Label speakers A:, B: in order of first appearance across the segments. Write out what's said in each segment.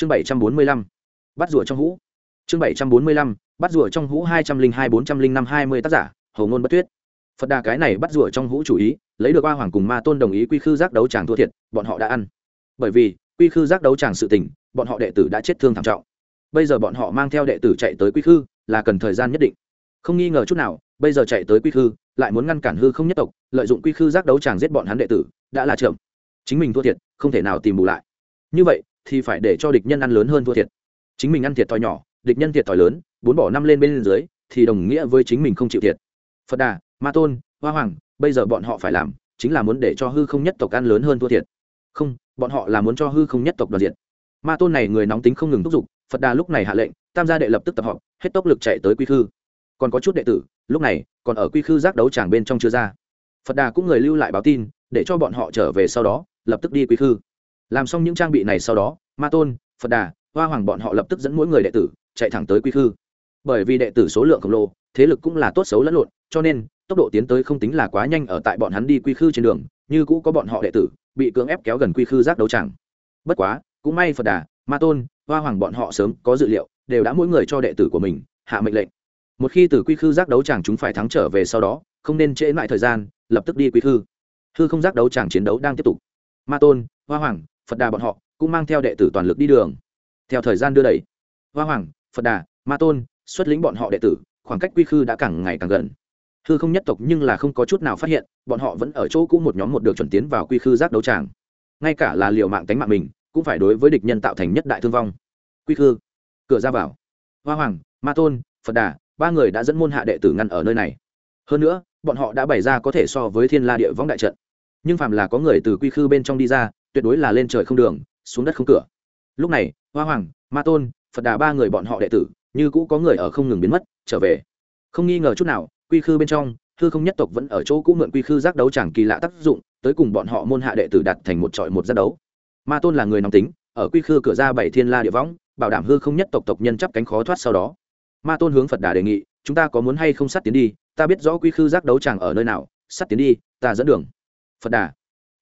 A: chương bảy trăm bốn mươi lăm bắt rùa trong hũ. Chương bảy trăm bốn mươi lăm bắt rùa trong hũ hai trăm linh hai bốn trăm linh năm hai mươi tác giả hầu ngôn bất tuyết. Phật đà cái này bắt rùa trong hũ chủ ý lấy được ba hoàng cùng ma tôn đồng ý quy khư giác đấu tràng thua thiệt bọn họ đã ăn. Bởi vì quy khư giác đấu tràng sự tỉnh, bọn họ đệ tử đã chết thương thảm trọng. Bây giờ bọn họ mang theo đệ tử chạy tới quy khư là cần thời gian nhất định. Không nghi ngờ chút nào bây giờ chạy tới quy khư lại muốn ngăn cản hư không nhất tộc lợi dụng quy khư giác đấu tràng giết bọn hắn đệ tử đã là chậm. Chính mình thua thiệt không thể nào tìm bù lại. Như vậy thì phải để cho địch nhân ăn lớn hơn thua thiệt. Chính mình ăn thiệt thòi nhỏ, địch nhân thiệt thòi lớn, bốn bỏ năm lên bên dưới, thì đồng nghĩa với chính mình không chịu thiệt. Phật đà, ma tôn, hoa hoàng, bây giờ bọn họ phải làm chính là muốn để cho hư không nhất tộc ăn lớn hơn thua thiệt. Không, bọn họ là muốn cho hư không nhất tộc đoàn diện. Ma tôn này người nóng tính không ngừng thúc giục, phật đà lúc này hạ lệnh, tam gia đệ lập tức tập họp, hết tốc lực chạy tới quy khư. Còn có chút đệ tử, lúc này, còn ở quy khư giác đấu tràng bên trong chưa ra. Phật đà cũng người lưu lại báo tin, để cho bọn họ trở về sau đó, lập tức đi quy khư làm xong những trang bị này sau đó, ma tôn, phật đà, hoa hoàng bọn họ lập tức dẫn mỗi người đệ tử chạy thẳng tới quy khư. Bởi vì đệ tử số lượng khổng lồ, thế lực cũng là tốt xấu lẫn lộn, cho nên tốc độ tiến tới không tính là quá nhanh ở tại bọn hắn đi quy khư trên đường, như cũ có bọn họ đệ tử bị cưỡng ép kéo gần quy khư giác đấu tràng. Bất quá, cũng may phật đà, ma tôn, hoa hoàng bọn họ sớm có dự liệu, đều đã mỗi người cho đệ tử của mình hạ mệnh lệnh. Một khi từ quy khư giác đấu chẳng chúng phải thắng trở về sau đó, không nên trễ lại thời gian, lập tức đi quy khư. Hư không giác đấu chẳng chiến đấu đang tiếp tục. Ma tôn, hoa hoàng phật đà bọn họ cũng mang theo đệ tử toàn lực đi đường. Theo thời gian đưa đẩy, hoa hoàng, phật đà, ma tôn xuất lĩnh bọn họ đệ tử, khoảng cách quy khư đã càng ngày càng gần. Hư không nhất tộc nhưng là không có chút nào phát hiện, bọn họ vẫn ở chỗ cũ một nhóm một được chuẩn tiến vào quy khư giác đấu tràng. Ngay cả là liều mạng tánh mạng mình, cũng phải đối với địch nhân tạo thành nhất đại thương vong. Quy khư, cửa ra vào. Hoa hoàng, ma tôn, phật đà, ba người đã dẫn môn hạ đệ tử ngăn ở nơi này. Hơn nữa, bọn họ đã bày ra có thể so với thiên la địa võng đại trận. Nhưng phàm là có người từ quy khư bên trong đi ra tuyệt đối là lên trời không đường, xuống đất không cửa. Lúc này, hoa hoàng, ma tôn, phật đà ba người bọn họ đệ tử, như cũ có người ở không ngừng biến mất, trở về. Không nghi ngờ chút nào, quy khư bên trong, hư không nhất tộc vẫn ở chỗ cũ mượn quy khư giác đấu chẳng kỳ lạ tác dụng, tới cùng bọn họ môn hạ đệ tử đặt thành một trọi một giác đấu. Ma tôn là người nóng tính, ở quy khư cửa ra bảy thiên la địa võng, bảo đảm hư không nhất tộc tộc nhân chấp cánh khó thoát sau đó. Ma tôn hướng phật đà đề nghị, chúng ta có muốn hay không sát tiến đi? Ta biết rõ quy khư giác đấu chẳng ở nơi nào, sát tiến đi, ta dẫn đường. Phật đà.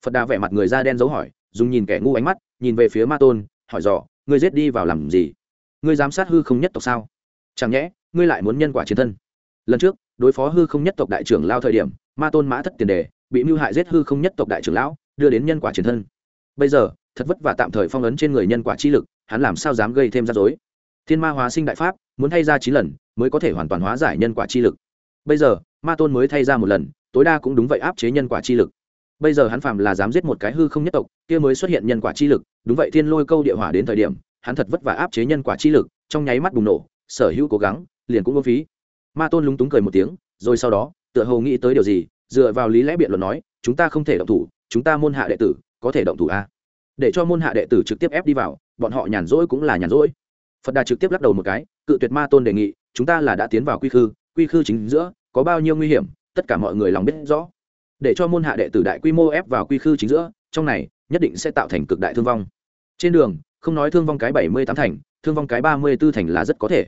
A: Phật đà vẻ mặt người da đen dấu hỏi dùng nhìn kẻ ngu ánh mắt, nhìn về phía ma tôn, hỏi dò, ngươi giết đi vào làm gì? Ngươi giám sát hư không nhất tộc sao? Chẳng nhẽ, ngươi lại muốn nhân quả chiến thân? Lần trước, đối phó hư không nhất tộc đại trưởng lao thời điểm, ma tôn mã thất tiền đề, bị mưu hại giết hư không nhất tộc đại trưởng lão, đưa đến nhân quả chiến thân. Bây giờ, thật vất vả tạm thời phong ấn trên người nhân quả chi lực, hắn làm sao dám gây thêm rắc rối? Thiên ma hóa sinh đại pháp, muốn thay ra chín lần, mới có thể hoàn toàn hóa giải nhân quả chi lực. Bây giờ, ma tôn mới thay ra một lần, tối đa cũng đúng vậy áp chế nhân quả chi lực bây giờ hắn phàm là dám giết một cái hư không nhất tộc, kia mới xuất hiện nhân quả chi lực, đúng vậy thiên lôi câu địa hỏa đến thời điểm, hắn thật vất vả áp chế nhân quả chi lực, trong nháy mắt bùng nổ, sở hữu cố gắng, liền cũng vô phí. Ma tôn lúng túng cười một tiếng, rồi sau đó, tựa hồ nghĩ tới điều gì, dựa vào lý lẽ biện luận nói, chúng ta không thể động thủ, chúng ta môn hạ đệ tử, có thể động thủ a để cho môn hạ đệ tử trực tiếp ép đi vào, bọn họ nhàn rỗi cũng là nhàn rỗi. Phật đà trực tiếp lắc đầu một cái, cự tuyệt ma tôn đề nghị, chúng ta là đã tiến vào quy khư quy khư chính giữa, có bao nhiêu nguy hiểm, tất cả mọi người lòng biết rõ để cho môn hạ đệ tử đại quy mô ép vào quy khư chính giữa, trong này, nhất định sẽ tạo thành cực đại thương vong. Trên đường, không nói thương vong cái bảy mươi tám thành, thương vong cái ba mươi b ố thành là rất có thể.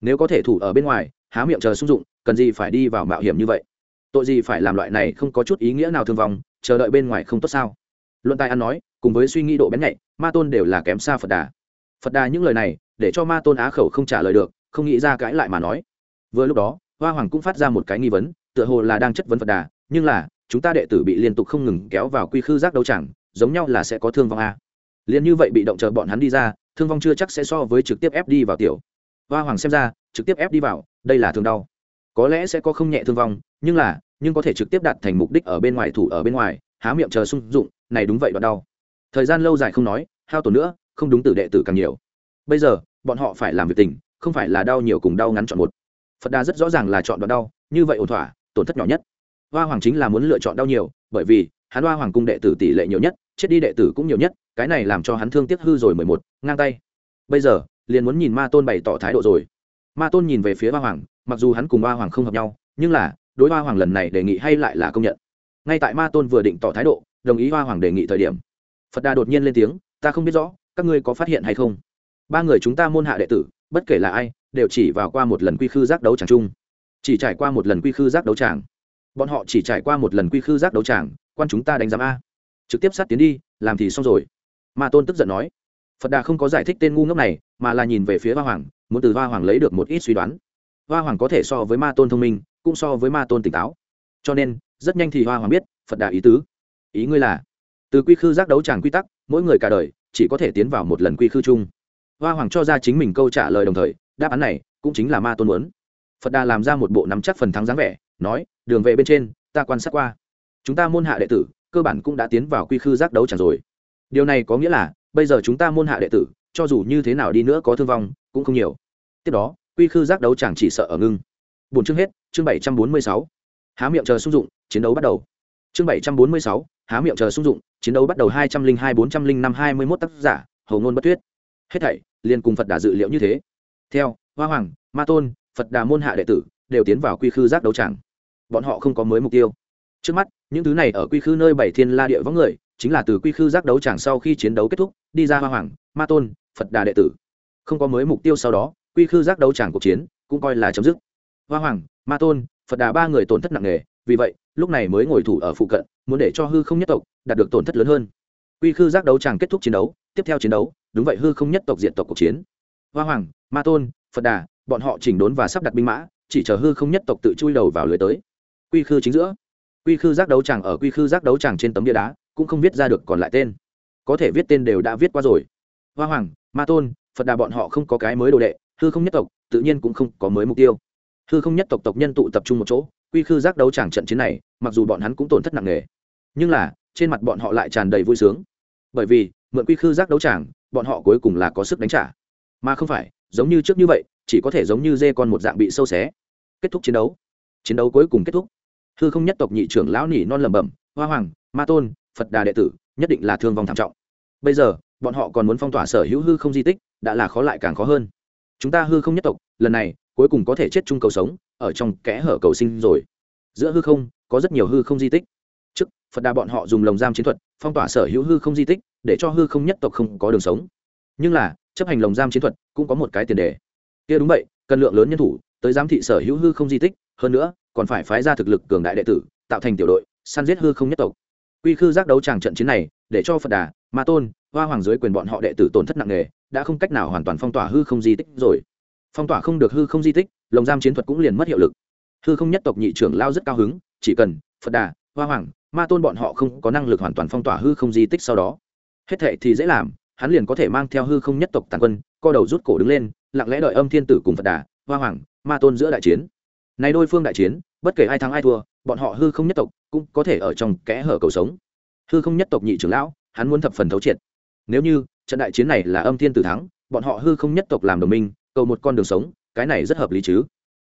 A: Nếu có thể thủ ở bên ngoài, há miệng chờ sung dụng, cần gì phải đi vào mạo hiểm như vậy? Tội gì phải làm loại này không có chút ý nghĩa nào thương vong, chờ đợi bên ngoài không tốt sao? Luận tài ăn nói, cùng với suy nghĩ độ bén nhạy, ma tôn đều là kém xa phật đà. Phật đà những lời này, để cho ma tôn á khẩu không trả lời được, không nghĩ ra cãi lại mà nói. Vừa lúc đó, hoa hoàng cũng phát ra một cái nghi vấn, tựa hồ là đang chất vấn phật đà, nhưng là chúng ta đệ tử bị liên tục không ngừng kéo vào quy khư giác đấu chẳng, giống nhau là sẽ có thương vong a. Liền như vậy bị động chờ bọn hắn đi ra, thương vong chưa chắc sẽ so với trực tiếp ép đi vào tiểu. Hoa hoàng xem ra, trực tiếp ép đi vào, đây là thương đau. Có lẽ sẽ có không nhẹ thương vong, nhưng là, nhưng có thể trực tiếp đạt thành mục đích ở bên ngoài thủ ở bên ngoài, há miệng chờ sung dụng, này đúng vậy đoạn đau. Thời gian lâu dài không nói, hao tổn nữa, không đúng từ đệ tử càng nhiều. Bây giờ, bọn họ phải làm việc tình, không phải là đau nhiều cùng đau ngắn chọn một. Phật đà rất rõ ràng là chọn đoạn đau, như vậy ổn thỏa, tổn thất nhỏ nhất hoa hoàng chính là muốn lựa chọn đau nhiều, bởi vì hắn hoa hoàng cung đệ tử tỷ lệ nhiều nhất, chết đi đệ tử cũng nhiều nhất, cái này làm cho hắn thương tiếc hư rồi mười một, ngang tay. Bây giờ, liền muốn nhìn ma tôn bày tỏ thái độ rồi. Ma tôn nhìn về phía hoa hoàng, mặc dù hắn cùng hoa hoàng không hợp nhau, nhưng là, đối hoa hoàng lần này đề nghị hay lại là công nhận. Ngay tại ma tôn vừa định tỏ thái độ, đồng ý hoa hoàng đề nghị thời điểm, phật đà đột nhiên lên tiếng, ta không biết rõ, các ngươi có phát hiện hay không? Ba người chúng ta môn hạ đệ tử, bất kể là ai, đều chỉ vào qua một lần quy khư giác đấu tràng chung. Chỉ trải qua một lần quy khư giác đấu tràng bọn họ chỉ trải qua một lần quy khư giác đấu tràng, quan chúng ta đánh giám a. Trực tiếp sát tiến đi, làm thì xong rồi. Ma tôn tức giận nói. Phật đà không có giải thích tên ngu ngốc này, mà là nhìn về phía hoa hoàng, muốn từ hoa hoàng lấy được một ít suy đoán. Hoa hoàng có thể so với ma tôn thông minh, cũng so với ma tôn tỉnh táo. Cho nên, rất nhanh thì hoa hoàng biết, phật đà ý tứ. Ý ngươi là, từ quy khư giác đấu tràng quy tắc, mỗi người cả đời, chỉ có thể tiến vào một lần quy khư chung. Hoa hoàng cho ra chính mình câu trả lời đồng thời, đáp án này cũng chính là ma tôn muốn. Phật đà làm ra một bộ nắm chắc phần thắng dáng vẻ, nói đường về bên trên, ta quan sát qua. Chúng ta môn hạ đệ tử, cơ bản cũng đã tiến vào quy khư giác đấu chẳng rồi. Điều này có nghĩa là, bây giờ chúng ta môn hạ đệ tử, cho dù như thế nào đi nữa có thương vong, cũng không nhiều. Tiếp đó, quy khư giác đấu chẳng chỉ sợ ở ngưng. Bốn chương hết, chương bảy trăm bốn mươi sáu. Há miệng chờ sung dụng, chiến đấu bắt đầu. Chương bảy trăm bốn mươi sáu, há miệng chờ sung dụng, chiến đấu bắt đầu hai trăm linh hai, bốn trăm linh năm, hai mươi mốt tác giả, hầu ngôn bất tuyết. Hết thảy, liền cùng phật đà dự liệu như thế. Theo, hoa hoàng, ma tôn, phật đà môn hạ đệ tử, đều tiến vào quy khư giác đấu tràng bọn họ không có mới mục tiêu. Trước mắt, những thứ này ở quy khư nơi bảy thiên la địa võng người, chính là từ quy khư giác đấu tràng sau khi chiến đấu kết thúc, đi ra hoa hoàng, ma tôn, phật đà đệ tử. Không có mới mục tiêu sau đó, quy khư giác đấu tràng cuộc chiến, cũng coi là chấm dứt. Hoa hoàng, ma tôn, phật đà ba người tổn thất nặng nề, vì vậy, lúc này mới ngồi thủ ở phụ cận, muốn để cho hư không nhất tộc đạt được tổn thất lớn hơn. Quy khư giác đấu tràng kết thúc chiến đấu, tiếp theo chiến đấu, đúng vậy hư không nhất tộc diện tộc cuộc chiến. Hoa hoàng, ma tôn, phật đà, bọn họ chỉnh đốn và sắp đặt binh mã, chỉ chờ hư không nhất tộc tự chui đầu vào lưới tới quy khư chính giữa. Quy khư giác đấu tràng ở quy khư giác đấu tràng trên tấm địa đá, cũng không viết ra được còn lại tên. Có thể viết tên đều đã viết qua rồi. Hoa hoàng, ma tôn, phật đà bọn họ không có cái mới đồ đệ, hư không nhất tộc, tự nhiên cũng không có mới mục tiêu. Hư không nhất tộc tộc nhân tụ tập trung một chỗ, quy khư giác đấu tràng trận chiến này, mặc dù bọn hắn cũng tổn thất nặng nề, nhưng là, trên mặt bọn họ lại tràn đầy vui sướng. Bởi vì, mượn quy khư giác đấu tràng bọn họ cuối cùng là có sức đánh trả. Mà không phải, giống như trước như vậy, chỉ có thể giống như dê con một dạng bị sâu xé. Kết thúc chiến đấu chiến đấu cuối cùng kết thúc. Hư không nhất tộc nhị trưởng lão nỉ non lẩm bẩm, hoa hoàng, ma tôn, phật đà đệ tử, nhất định là thương vong thảm trọng. Bây giờ, bọn họ còn muốn phong tỏa sở hữu hư không di tích, đã là khó lại càng khó hơn. Chúng ta hư không nhất tộc, lần này, cuối cùng có thể chết chung cầu sống, ở trong kẽ hở cầu sinh rồi. Giữa hư không, có rất nhiều hư không di tích. Trước, phật đà bọn họ dùng lồng giam chiến thuật, phong tỏa sở hữu hư không di tích, để cho hư không nhất tộc không có đường sống. Nhưng là, chấp hành lồng giam chiến thuật, cũng có một cái tiền đề. Kia đúng vậy, cần lượng lớn nhân thủ, tới giám thị sở hữu hư không di tích hơn nữa, còn phải phái ra thực lực cường đại đệ tử, tạo thành tiểu đội, săn giết hư không nhất tộc. Quy khư giác đấu tràng trận chiến này, để cho phật đà, ma tôn, hoa hoàng dưới quyền bọn họ đệ tử tổn thất nặng nề, đã không cách nào hoàn toàn phong tỏa hư không di tích rồi. Phong tỏa không được hư không di tích, lồng giam chiến thuật cũng liền mất hiệu lực. Hư không nhất tộc nhị trưởng lao rất cao hứng, chỉ cần phật đà, hoa hoàng, ma tôn bọn họ không có năng lực hoàn toàn phong tỏa hư không di tích sau đó, hết thệ thì dễ làm, hắn liền có thể mang theo hư không nhất tộc tàn quân, co đầu rút cổ đứng lên, lặng lẽ đợi âm thiên tử cùng phật đà, hoa hoàng, ma tôn giữa đại chiến này đôi phương đại chiến, bất kể ai thắng ai thua, bọn họ hư không nhất tộc cũng có thể ở trong kẽ hở cầu sống. Hư không nhất tộc nhị trưởng lão, hắn muốn thập phần thấu triệt. Nếu như, trận đại chiến này là âm thiên tử thắng, bọn họ hư không nhất tộc làm đồng minh, cầu một con đường sống, cái này rất hợp lý chứ.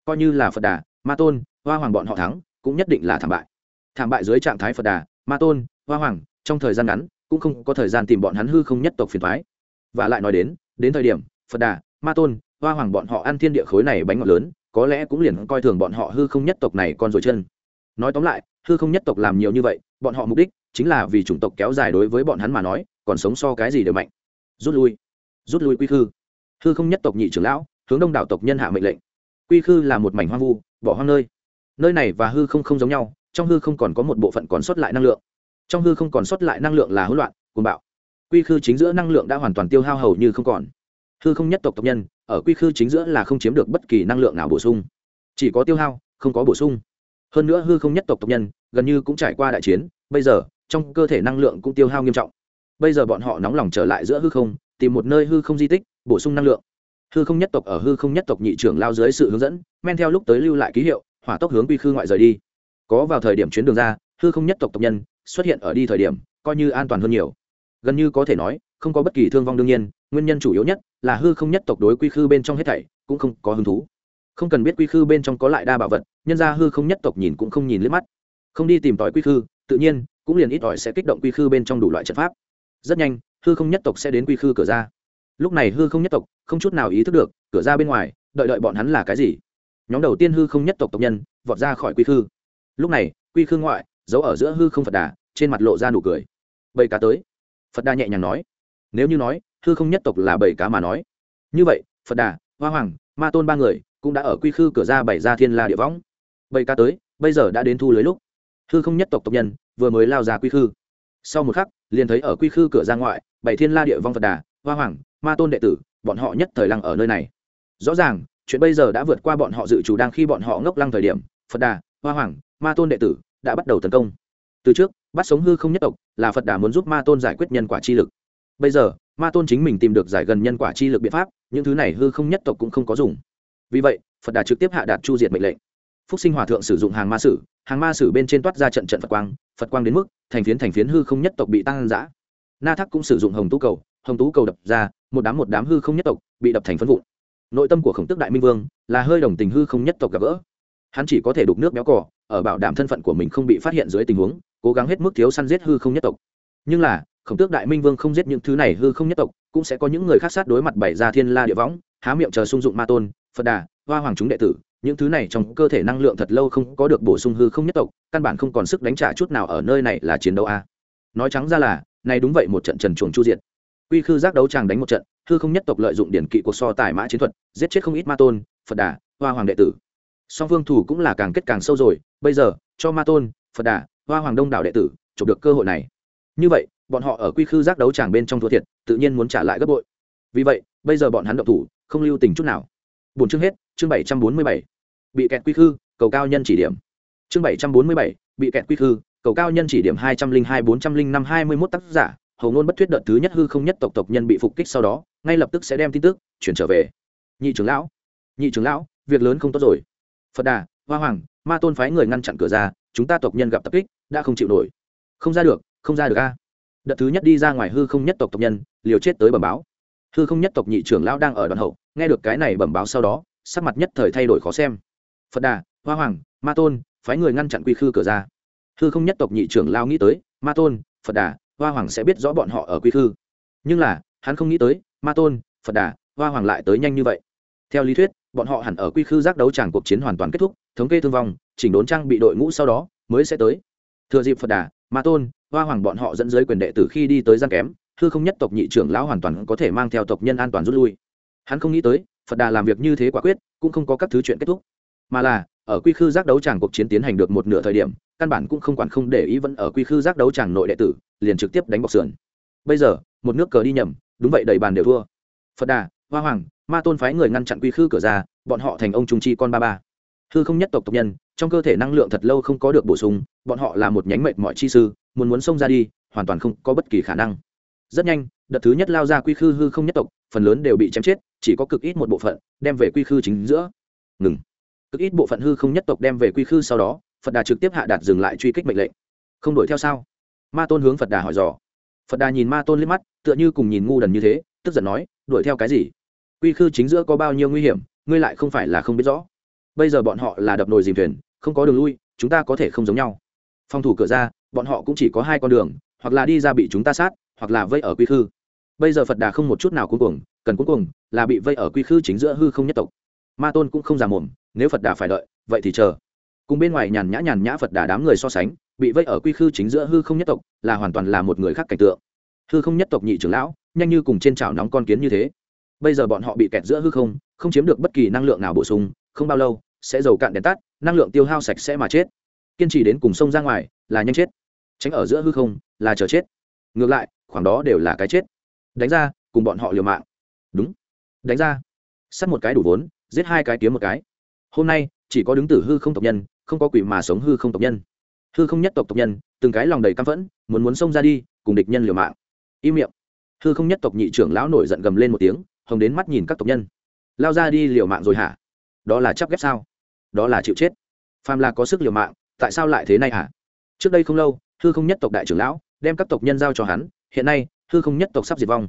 A: Coi như là phật đà, ma tôn, hoa hoàng bọn họ thắng, cũng nhất định là thảm bại. Thảm bại dưới trạng thái phật đà, ma tôn, hoa hoàng, trong thời gian ngắn, cũng không có thời gian tìm bọn hắn hư không nhất tộc phiền thoái và lại nói đến đến thời điểm, phật đà, ma tôn, hoa hoàng bọn họ ăn thiên địa khối này bánh ngọt lớn có lẽ cũng liền coi thường bọn họ hư không nhất tộc này con rồi chân. Nói tóm lại, hư không nhất tộc làm nhiều như vậy, bọn họ mục đích chính là vì chủng tộc kéo dài đối với bọn hắn mà nói, còn sống so cái gì đều mạnh. Rút lui. Rút lui quy khư. Hư không nhất tộc nhị trưởng lão, hướng đông đảo tộc nhân hạ mệnh lệnh. Quy khư là một mảnh hoang vu, bỏ hoang nơi. Nơi này và hư không không giống nhau, trong hư không còn có một bộ phận còn sót lại năng lượng. Trong hư không còn sót lại năng lượng là hỗn loạn, cuồng bạo. Quy khư chính giữa năng lượng đã hoàn toàn tiêu hao hầu như không còn. Hư không nhất tộc tộc nhân ở quy khư chính giữa là không chiếm được bất kỳ năng lượng nào bổ sung. Chỉ có tiêu hao, không có bổ sung. Hơn nữa hư không nhất tộc tộc nhân, gần như cũng trải qua đại chiến, bây giờ, trong cơ thể năng lượng cũng tiêu hao nghiêm trọng. Bây giờ bọn họ nóng lòng trở lại giữa hư không, tìm một nơi hư không di tích, bổ sung năng lượng. Hư không nhất tộc ở hư không nhất tộc nhị trưởng lao dưới sự hướng dẫn, men theo lúc tới lưu lại ký hiệu, hỏa tốc hướng quy khư ngoại rời đi. Có vào thời điểm chuyến đường ra, hư không nhất tộc tộc nhân xuất hiện ở đi thời điểm, coi như an toàn hơn nhiều. Gần như có thể nói, không có bất kỳ thương vong đương nhiên nguyên nhân chủ yếu nhất là hư không nhất tộc đối quy khư bên trong hết thảy cũng không có hứng thú. Không cần biết quy khư bên trong có lại đa bảo vật, nhân ra hư không nhất tộc nhìn cũng không nhìn liếc mắt. Không đi tìm tòi quy khư, tự nhiên, cũng liền ít ỏi sẽ kích động quy khư bên trong đủ loại trận pháp. Rất nhanh, hư không nhất tộc sẽ đến quy khư cửa ra. Lúc này hư không nhất tộc không chút nào ý thức được, cửa ra bên ngoài, đợi đợi bọn hắn là cái gì? Nhóm đầu tiên hư không nhất tộc tộc nhân vọt ra khỏi quy khư. Lúc này, quy khư ngoại, giấu ở giữa hư không phật đà, trên mặt lộ ra nụ cười. Bầy cá tới. Phật đà nhẹ nhàng nói. Nếu như nói hư không nhất tộc là bảy cá mà nói. Như vậy, phật đà, hoa hoàng, ma tôn ba người cũng đã ở quy khư cửa ra bảy ra thiên la địa võng. Bảy cá tới, bây giờ đã đến thu lưới lúc. Hư không nhất tộc tộc nhân vừa mới lao ra quy khư. Sau một khắc, liền thấy ở quy khư cửa ra ngoại, bảy thiên la địa vong phật đà, hoa hoàng, ma tôn đệ tử, bọn họ nhất thời lăng ở nơi này. Rõ ràng, chuyện bây giờ đã vượt qua bọn họ dự chủ đang khi bọn họ ngốc lăng thời điểm, phật đà, hoa hoàng, ma tôn đệ tử đã bắt đầu tấn công. Từ trước, bắt sống hư không nhất tộc là phật đà muốn giúp ma tôn giải quyết nhân quả chi lực. Bây giờ ma tôn chính mình tìm được giải gần nhân quả chi lực biện pháp, những thứ này hư không nhất tộc cũng không có dùng. Vì vậy, phật đà trực tiếp hạ đạt chu diệt mệnh lệnh. Phúc sinh hòa thượng sử dụng hàng ma sử, hàng ma sử bên trên toát ra trận trận phật quang phật quang đến mức thành phiến thành phiến hư không nhất tộc bị tăng giã na thắc cũng sử dụng hồng tú cầu, hồng tú cầu đập ra, một đám một đám hư không nhất tộc bị đập thành phân vụn. Nội tâm của khổng tức đại minh vương là hơi đồng tình hư không nhất tộc gặp gỡ. Hắn chỉ có thể đục nước béo cỏ ở bảo đảm thân phận của mình không bị phát hiện dưới tình huống, cố gắng hết mức thiếu săn giết hư không nhất tộc. Nhưng là khổng tước đại minh vương không giết những thứ này hư không nhất tộc, cũng sẽ có những người khác sát đối mặt bảy gia thiên la địa võng, há miệng chờ sung dụng ma tôn, phật đà, hoa hoàng chúng đệ tử. Những thứ này trong cơ thể năng lượng thật lâu không có được bổ sung hư không nhất tộc, căn bản không còn sức đánh trả chút nào ở nơi này là chiến đấu a. Nói trắng ra là, này đúng vậy một trận trần chuồng chu diệt. Quy khư giác đấu chàng đánh một trận, hư không nhất tộc lợi dụng điển kỵ cuộc so tài mã chiến thuật, giết chết không ít ma tôn, phật đà, hoa hoàng đệ tử. Song phương thủ cũng là càng kết càng sâu rồi, bây giờ, cho ma tôn, phật đà, hoa hoàng đông đảo đệ tử, chụp được cơ hội này. Như vậy bọn họ ở quy khư giác đấu tràng bên trong thua thiệt, tự nhiên muốn trả lại gấp bội. Vì vậy, bây giờ bọn hắn động thủ, không lưu tình chút nào. Bốn chương hết, chương bảy trăm bốn mươi bảy. Bị kẹt quy khư, cầu cao nhân chỉ điểm. Chương bảy trăm bốn mươi bảy, bị kẹt quy khư, cầu cao nhân chỉ điểm hai trăm linh hai, bốn trăm linh năm, hai mươi mốt tác giả, hầu ngôn bất thuyết đợt thứ nhất hư không nhất tộc tộc nhân bị phục kích sau đó, ngay lập tức sẽ đem tin tức chuyển trở về. Nhị trưởng lão, nhị trưởng lão, việc lớn không tốt rồi. Phật đà, hoa hoàng, ma tôn phái người ngăn chặn cửa ra, chúng ta tộc nhân gặp tập kích, đã không chịu nổi. Không ra được, không ra được a đợt thứ nhất đi ra ngoài hư không nhất tộc tộc nhân, liều chết tới bẩm báo. Hư không nhất tộc nhị trưởng lão đang ở đoàn hậu, nghe được cái này bẩm báo sau đó, sắc mặt nhất thời thay đổi khó xem. Phật đà, hoa hoàng, ma tôn, phái người ngăn chặn quy khư cửa ra. Hư không nhất tộc nhị trưởng lao nghĩ tới, ma tôn, phật đà, hoa hoàng sẽ biết rõ bọn họ ở quy khư. Nhưng là, hắn không nghĩ tới, ma tôn, phật đà, hoa hoàng lại tới nhanh như vậy. Theo lý thuyết, bọn họ hẳn ở quy khư giác đấu tràng cuộc chiến hoàn toàn kết thúc, thống kê thương vong, chỉnh đốn trang bị đội ngũ sau đó, mới sẽ tới. Thừa dịp phật đà ma tôn, hoa hoàng bọn họ dẫn dưới quyền đệ tử khi đi tới gian kém, hư không nhất tộc nhị trưởng lão hoàn toàn có thể mang theo tộc nhân an toàn rút lui. Hắn không nghĩ tới, phật đà làm việc như thế quả quyết, cũng không có các thứ chuyện kết thúc. Mà là, ở quy khư giác đấu tràng cuộc chiến tiến hành được một nửa thời điểm, căn bản cũng không quản không để ý vẫn ở quy khư giác đấu tràng nội đệ tử, liền trực tiếp đánh bọc sườn. Bây giờ, một nước cờ đi nhầm, đúng vậy đầy bàn đều thua. Phật đà, hoa hoàng, ma tôn phái người ngăn chặn quy khư cửa ra, bọn họ thành ông trung chi con ba ba hư không nhất tộc tộc nhân, trong cơ thể năng lượng thật lâu không có được bổ sung, bọn họ là một nhánh mệnh mọi chi sư, muốn muốn xông ra đi, hoàn toàn không có bất kỳ khả năng. Rất nhanh, đợt thứ nhất lao ra quy khư hư không nhất tộc, phần lớn đều bị chém chết, chỉ có cực ít một bộ phận đem về quy khư chính giữa. Ngừng. Cực ít bộ phận hư không nhất tộc đem về quy khư sau đó, phật đà trực tiếp hạ đạt dừng lại truy kích mệnh lệnh. Không đuổi theo sao? Ma tôn hướng phật đà hỏi dò. Phật đà nhìn ma tôn liếc mắt, tựa như cùng nhìn ngu đần như thế, tức giận nói, đuổi theo cái gì? Quy khư chính giữa có bao nhiêu nguy hiểm, ngươi lại không phải là không biết rõ bây giờ bọn họ là đập nồi dìm thuyền, không có đường lui, chúng ta có thể không giống nhau. Phòng thủ cửa ra, bọn họ cũng chỉ có hai con đường, hoặc là đi ra bị chúng ta sát, hoặc là vây ở quy khư. Bây giờ phật đà không một chút nào cuối cùng cần cuối cùng là bị vây ở quy khư chính giữa hư không nhất tộc. Ma tôn cũng không già mồm, nếu phật đà phải đợi, vậy thì chờ. Cùng bên ngoài nhàn nhã nhàn nhã phật đà đám người so sánh, bị vây ở quy khư chính giữa hư không nhất tộc là hoàn toàn là một người khác cảnh tượng. Hư không nhất tộc nhị trưởng lão, nhanh như cùng trên chảo nóng con kiến như thế. Bây giờ bọn họ bị kẹt giữa hư không không chiếm được bất kỳ năng lượng nào bổ sung, không bao lâu sẽ dầu cạn đèn tắt, năng lượng tiêu hao sạch sẽ mà chết. Kiên trì đến cùng sông ra ngoài là nhanh chết, tránh ở giữa hư không là chờ chết. Ngược lại, khoảng đó đều là cái chết. Đánh ra, cùng bọn họ liều mạng. Đúng. Đánh ra. Sắt một cái đủ vốn, giết hai cái kiếm một cái. Hôm nay, chỉ có đứng tử hư không tộc nhân, không có quỷ mà sống hư không tộc nhân. Hư không nhất tộc tộc nhân, từng cái lòng đầy căm phẫn, muốn muốn xông ra đi, cùng địch nhân liều mạng. Im miệng. Hư không nhất tộc nhị trưởng lão nổi giận gầm lên một tiếng, hồng đến mắt nhìn các tộc nhân. Lao ra đi liều mạng rồi hả? Đó là chấp ghép sao? Đó là chịu chết. Phàm là có sức liều mạng, tại sao lại thế này hả? Trước đây không lâu, hư không nhất tộc đại trưởng lão đem các tộc nhân giao cho hắn, hiện nay, hư không nhất tộc sắp diệt vong.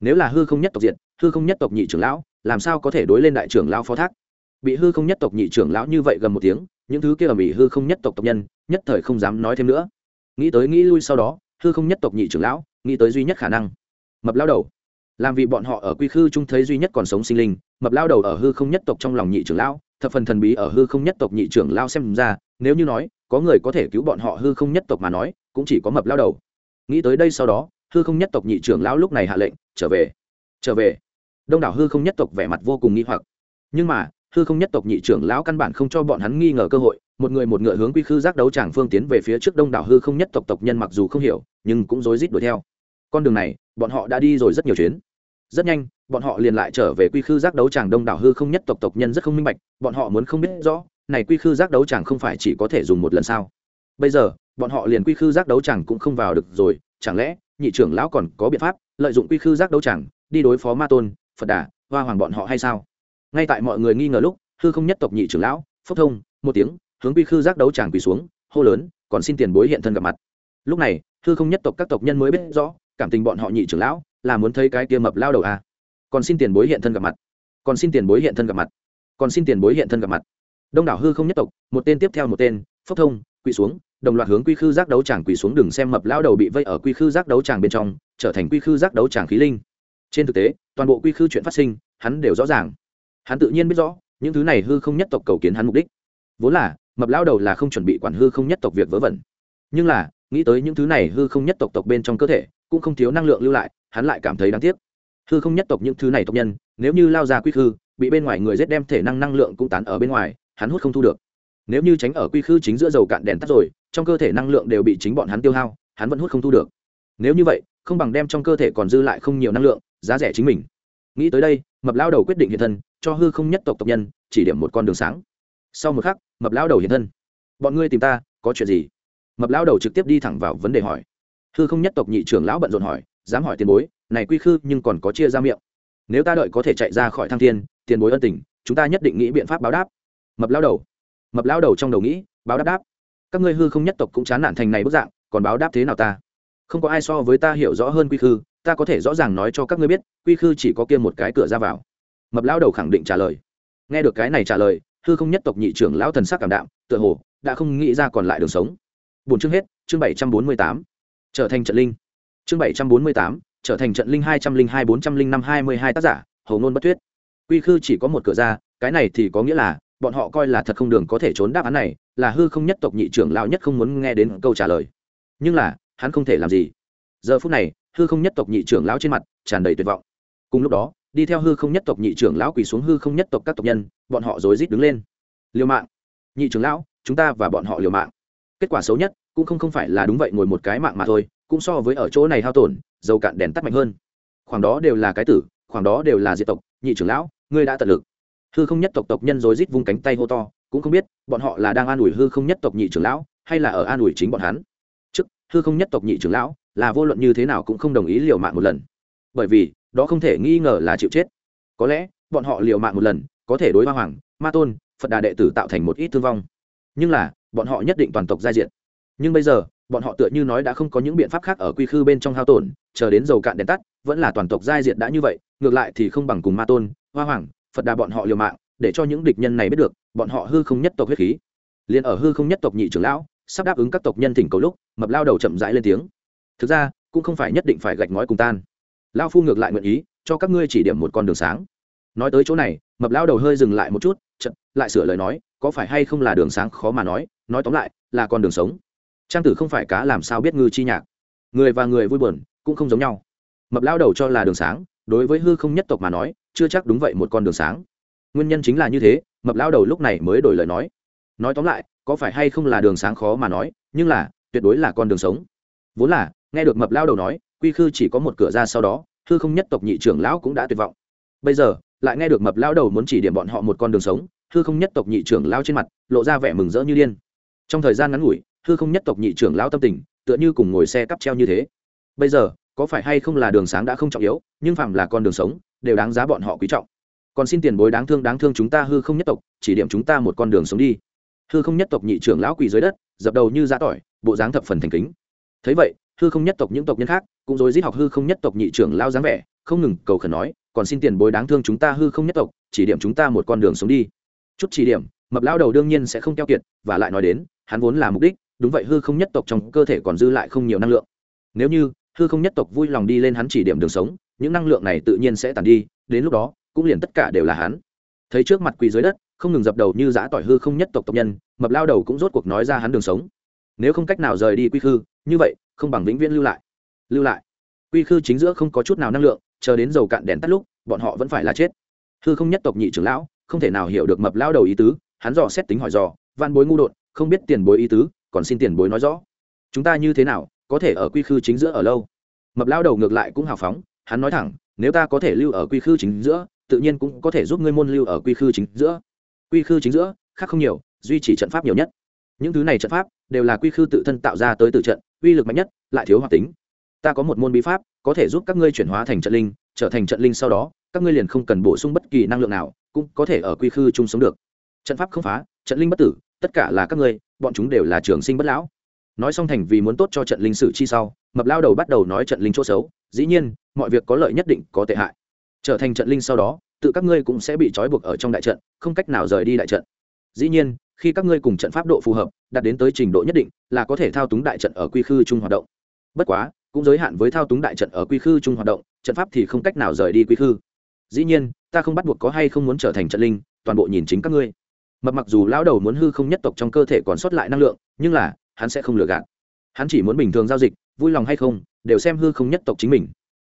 A: Nếu là hư không nhất tộc diệt, hư không nhất tộc nhị trưởng lão, làm sao có thể đối lên đại trưởng lão phó thác? Bị hư không nhất tộc nhị trưởng lão như vậy gần một tiếng, những thứ kia ở mỹ hư không nhất tộc tộc nhân, nhất thời không dám nói thêm nữa. Nghĩ tới nghĩ lui sau đó, hư không nhất tộc nhị trưởng lão, nghĩ tới duy nhất khả năng. Mập lao đầu. Làm vì bọn họ ở quy khư trung thấy duy nhất còn sống sinh linh, mập lao đầu ở hư không nhất tộc trong lòng nhị trưởng lão thập phần thần bí ở hư không nhất tộc nhị trưởng lao xem ra, nếu như nói, có người có thể cứu bọn họ hư không nhất tộc mà nói, cũng chỉ có mập lao đầu. Nghĩ tới đây sau đó, hư không nhất tộc nhị trưởng lão lúc này hạ lệnh, trở về trở về. Đông đảo hư không nhất tộc vẻ mặt vô cùng nghi hoặc. Nhưng mà, hư không nhất tộc nhị trưởng lão căn bản không cho bọn hắn nghi ngờ cơ hội, một người một ngựa hướng quy khư giác đấu tràng phương tiến về phía trước đông đảo hư không nhất tộc tộc nhân mặc dù không hiểu, nhưng cũng rối rít đuổi theo. Con đường này, bọn họ đã đi rồi rất nhiều chuyến. Rất nhanh bọn họ liền lại trở về quy khư giác đấu tràng đông đảo hư không nhất tộc tộc nhân rất không minh bạch, bọn họ muốn không biết rõ, này quy khư giác đấu tràng không phải chỉ có thể dùng một lần sao? Bây giờ, bọn họ liền quy khư giác đấu tràng cũng không vào được rồi, chẳng lẽ nhị trưởng lão còn có biện pháp lợi dụng quy khư giác đấu tràng đi đối phó ma tôn, phật đà, hoa hoàng bọn họ hay sao? Ngay tại mọi người nghi ngờ lúc, hư không nhất tộc nhị trưởng lão, phúc thông, một tiếng, hướng quy khư giác đấu tràng quỳ xuống, hô lớn, còn xin tiền bối hiện thân gặp mặt. Lúc này, hư không nhất tộc các tộc nhân mới biết rõ, cảm tình bọn họ nhị trưởng lão là muốn thấy cái kia mập lao đầu à còn xin tiền bối hiện thân gặp mặt. Còn xin tiền bối hiện thân gặp mặt. Còn xin tiền bối hiện thân gặp mặt. Đông đảo hư không nhất tộc, một tên tiếp theo một tên, phốc thông, quỳ xuống, đồng loạt hướng quy khư giác đấu tràng quỳ xuống đừng xem mập lao đầu bị vây ở quy khư giác đấu tràng bên trong, trở thành quy khư giác đấu tràng khí linh. Trên thực tế, toàn bộ quy khư chuyện phát sinh, hắn đều rõ ràng. Hắn tự nhiên biết rõ, những thứ này hư không nhất tộc cầu kiến hắn mục đích. Vốn là, mập lao đầu là không chuẩn bị quản hư không nhất tộc việc vớ vẩn. Nhưng là, nghĩ tới những thứ này hư không nhất tộc tộc bên trong cơ thể, cũng không thiếu năng lượng lưu lại, hắn lại cảm thấy đáng tiếc hư không nhất tộc những thứ này tộc nhân, nếu như lao ra quy khư, bị bên ngoài người giết đem thể năng năng lượng cũng tán ở bên ngoài, hắn hút không thu được. Nếu như tránh ở quy khư chính giữa dầu cạn đèn tắt rồi, trong cơ thể năng lượng đều bị chính bọn hắn tiêu hao, hắn vẫn hút không thu được. Nếu như vậy, không bằng đem trong cơ thể còn dư lại không nhiều năng lượng, giá rẻ chính mình. Nghĩ tới đây, mập lao đầu quyết định hiện thân, cho hư không nhất tộc tộc nhân chỉ điểm một con đường sáng. Sau một khắc, mập lao đầu hiện thân. Bọn ngươi tìm ta, có chuyện gì? Mập lao đầu trực tiếp đi thẳng vào vấn đề hỏi. Hư không nhất tộc nhị trưởng lão bận rộn hỏi, dám hỏi tiền bối này quy khư nhưng còn có chia ra miệng. Nếu ta đợi có thể chạy ra khỏi thăng thiên, tiền bối ân tình, chúng ta nhất định nghĩ biện pháp báo đáp. Mập lao đầu. Mập lao đầu trong đầu nghĩ, báo đáp đáp. Các ngươi hư không nhất tộc cũng chán nản thành này bức dạng, còn báo đáp thế nào ta? Không có ai so với ta hiểu rõ hơn quy khư, ta có thể rõ ràng nói cho các ngươi biết, quy khư chỉ có kia một cái cửa ra vào. Mập lao đầu khẳng định trả lời. Nghe được cái này trả lời, hư không nhất tộc nhị trưởng lão thần sắc cảm đạm, tựa hồ đã không nghĩ ra còn lại đường sống. Bốn chương hết, chương bảy trăm bốn mươi tám. Trở thành trận linh. Chương bảy trăm bốn mươi tám trở thành trận linh hai trăm linh hai, bốn trăm linh năm, hai mươi hai tác giả, hầu ngôn bất thuyết quy khư chỉ có một cửa ra, cái này thì có nghĩa là bọn họ coi là thật không đường có thể trốn đáp án này, là hư không nhất tộc nhị trưởng lão nhất không muốn nghe đến câu trả lời. Nhưng là, hắn không thể làm gì. Giờ phút này, hư không nhất tộc nhị trưởng lão trên mặt tràn đầy tuyệt vọng. Cùng lúc đó, đi theo hư không nhất tộc nhị trưởng lão quỳ xuống hư không nhất tộc các tộc nhân, bọn họ rối rít đứng lên. Liều mạng. Nhị trưởng lão, chúng ta và bọn họ liều mạng. Kết quả xấu nhất, cũng không không phải là đúng vậy ngồi một cái mạng mà thôi cũng so với ở chỗ này hao tổn, dầu cạn đèn tắt mạnh hơn. Khoảng đó đều là cái tử, khoảng đó đều là diệt tộc, nhị trưởng lão, ngươi đã tận lực. Hư không nhất tộc tộc nhân rối rít vung cánh tay hô to, cũng không biết, bọn họ là đang an ủi hư không nhất tộc nhị trưởng lão, hay là ở an ủi chính bọn hắn. Trước, hư không nhất tộc nhị trưởng lão, là vô luận như thế nào cũng không đồng ý liều mạng một lần. Bởi vì, đó không thể nghi ngờ là chịu chết. Có lẽ, bọn họ liều mạng một lần, có thể đối hoa hoàng, ma tôn, phật đà đệ tử tạo thành một ít thương vong. Nhưng là, bọn họ nhất định toàn tộc giai diện nhưng bây giờ bọn họ tựa như nói đã không có những biện pháp khác ở quy khư bên trong hao tổn, chờ đến dầu cạn đèn tắt, vẫn là toàn tộc giai diệt đã như vậy, ngược lại thì không bằng cùng ma tôn, hoa hoàng, phật đà bọn họ liều mạng, để cho những địch nhân này biết được, bọn họ hư không nhất tộc huyết khí. Liền ở hư không nhất tộc nhị trưởng lão, sắp đáp ứng các tộc nhân thỉnh cầu lúc, mập lao đầu chậm rãi lên tiếng. Thực ra, cũng không phải nhất định phải gạch ngói cùng tan. Lao phu ngược lại nguyện ý, cho các ngươi chỉ điểm một con đường sáng. Nói tới chỗ này, mập lao đầu hơi dừng lại một chút chậm lại sửa lời nói, có phải hay không là đường sáng khó mà nói nói tóm lại, là con đường sống trang tử không phải cá làm sao biết ngư chi nhạc. Người và người vui buồn cũng không giống nhau. Mập lao đầu cho là đường sáng, đối với hư không nhất tộc mà nói, chưa chắc đúng vậy một con đường sáng. Nguyên nhân chính là như thế, mập lao đầu lúc này mới đổi lời nói. Nói tóm lại, có phải hay không là đường sáng khó mà nói, nhưng là, tuyệt đối là con đường sống. Vốn là, nghe được mập lao đầu nói, quy khư chỉ có một cửa ra sau đó, hư không nhất tộc nhị trưởng lão cũng đã tuyệt vọng. Bây giờ, lại nghe được mập lao đầu muốn chỉ điểm bọn họ một con đường sống, hư không nhất tộc nhị trưởng lao trên mặt, lộ ra vẻ mừng rỡ như điên. Trong thời gian ngắn ngủi hư không nhất tộc nhị trưởng lao tâm tình, tựa như cùng ngồi xe cắp treo như thế. Bây giờ, có phải hay không là đường sáng đã không trọng yếu, nhưng phạm là con đường sống, đều đáng giá bọn họ quý trọng. Còn xin tiền bối đáng thương đáng thương chúng ta hư không nhất tộc, chỉ điểm chúng ta một con đường sống đi. Hư không nhất tộc nhị trưởng lão quỳ dưới đất, dập đầu như giã tỏi, bộ dáng thập phần thành kính. Thấy vậy, hư không nhất tộc những tộc nhân khác, cũng rồi giết học hư không nhất tộc nhị trưởng lao dáng vẻ, không ngừng cầu khẩn nói, còn xin tiền bối đáng thương chúng ta hư không nhất tộc, chỉ điểm chúng ta một con đường sống đi. Chút chỉ điểm, mập lao đầu đương nhiên sẽ không keo kiệt, và lại nói đến, hắn vốn là mục đích đúng vậy hư không nhất tộc trong cơ thể còn dư lại không nhiều năng lượng. Nếu như hư không nhất tộc vui lòng đi lên hắn chỉ điểm đường sống, những năng lượng này tự nhiên sẽ tàn đi, đến lúc đó, cũng liền tất cả đều là hắn. Thấy trước mặt quỳ dưới đất, không ngừng dập đầu như giã tỏi hư không nhất tộc tộc nhân, mập lao đầu cũng rốt cuộc nói ra hắn đường sống. Nếu không cách nào rời đi quy khư, như vậy, không bằng vĩnh viễn lưu lại. Lưu lại. Quy khư chính giữa không có chút nào năng lượng, chờ đến dầu cạn đèn tắt lúc, bọn họ vẫn phải là chết. Hư không nhất tộc nhị trưởng lão, không thể nào hiểu được mập lao đầu ý tứ, hắn dò xét tính hỏi dò van bối ngu đột, không biết tiền bối ý tứ còn xin tiền bối nói rõ. Chúng ta như thế nào, có thể ở quy khư chính giữa ở lâu? Mập lao đầu ngược lại cũng hào phóng, hắn nói thẳng, nếu ta có thể lưu ở quy khư chính giữa, tự nhiên cũng có thể giúp ngươi môn lưu ở quy khư chính giữa. Quy khư chính giữa, khác không nhiều, duy trì trận pháp nhiều nhất. Những thứ này trận pháp, đều là quy khư tự thân tạo ra tới từ trận, uy lực mạnh nhất, lại thiếu hoạt tính. Ta có một môn bí pháp, có thể giúp các ngươi chuyển hóa thành trận linh, trở thành trận linh sau đó, các ngươi liền không cần bổ sung bất kỳ năng lượng nào, cũng có thể ở quy khư chung sống được. Trận pháp không phá, trận linh bất tử, tất cả là các ngươi bọn chúng đều là trường sinh bất lão. Nói xong thành vì muốn tốt cho trận linh sử chi sau, mập lao đầu bắt đầu nói trận linh chỗ xấu, dĩ nhiên, mọi việc có lợi nhất định có tệ hại. Trở thành trận linh sau đó, tự các ngươi cũng sẽ bị trói buộc ở trong đại trận, không cách nào rời đi đại trận. Dĩ nhiên, khi các ngươi cùng trận pháp độ phù hợp, đạt đến tới trình độ nhất định, là có thể thao túng đại trận ở quy khư chung hoạt động. Bất quá, cũng giới hạn với thao túng đại trận ở quy khư chung hoạt động, trận pháp thì không cách nào rời đi quy khư. Dĩ nhiên, ta không bắt buộc có hay không muốn trở thành trận linh, toàn bộ nhìn chính các ngươi mập mặc dù lão đầu muốn hư không nhất tộc trong cơ thể còn sót lại năng lượng nhưng là hắn sẽ không lừa gạt hắn chỉ muốn bình thường giao dịch vui lòng hay không đều xem hư không nhất tộc chính mình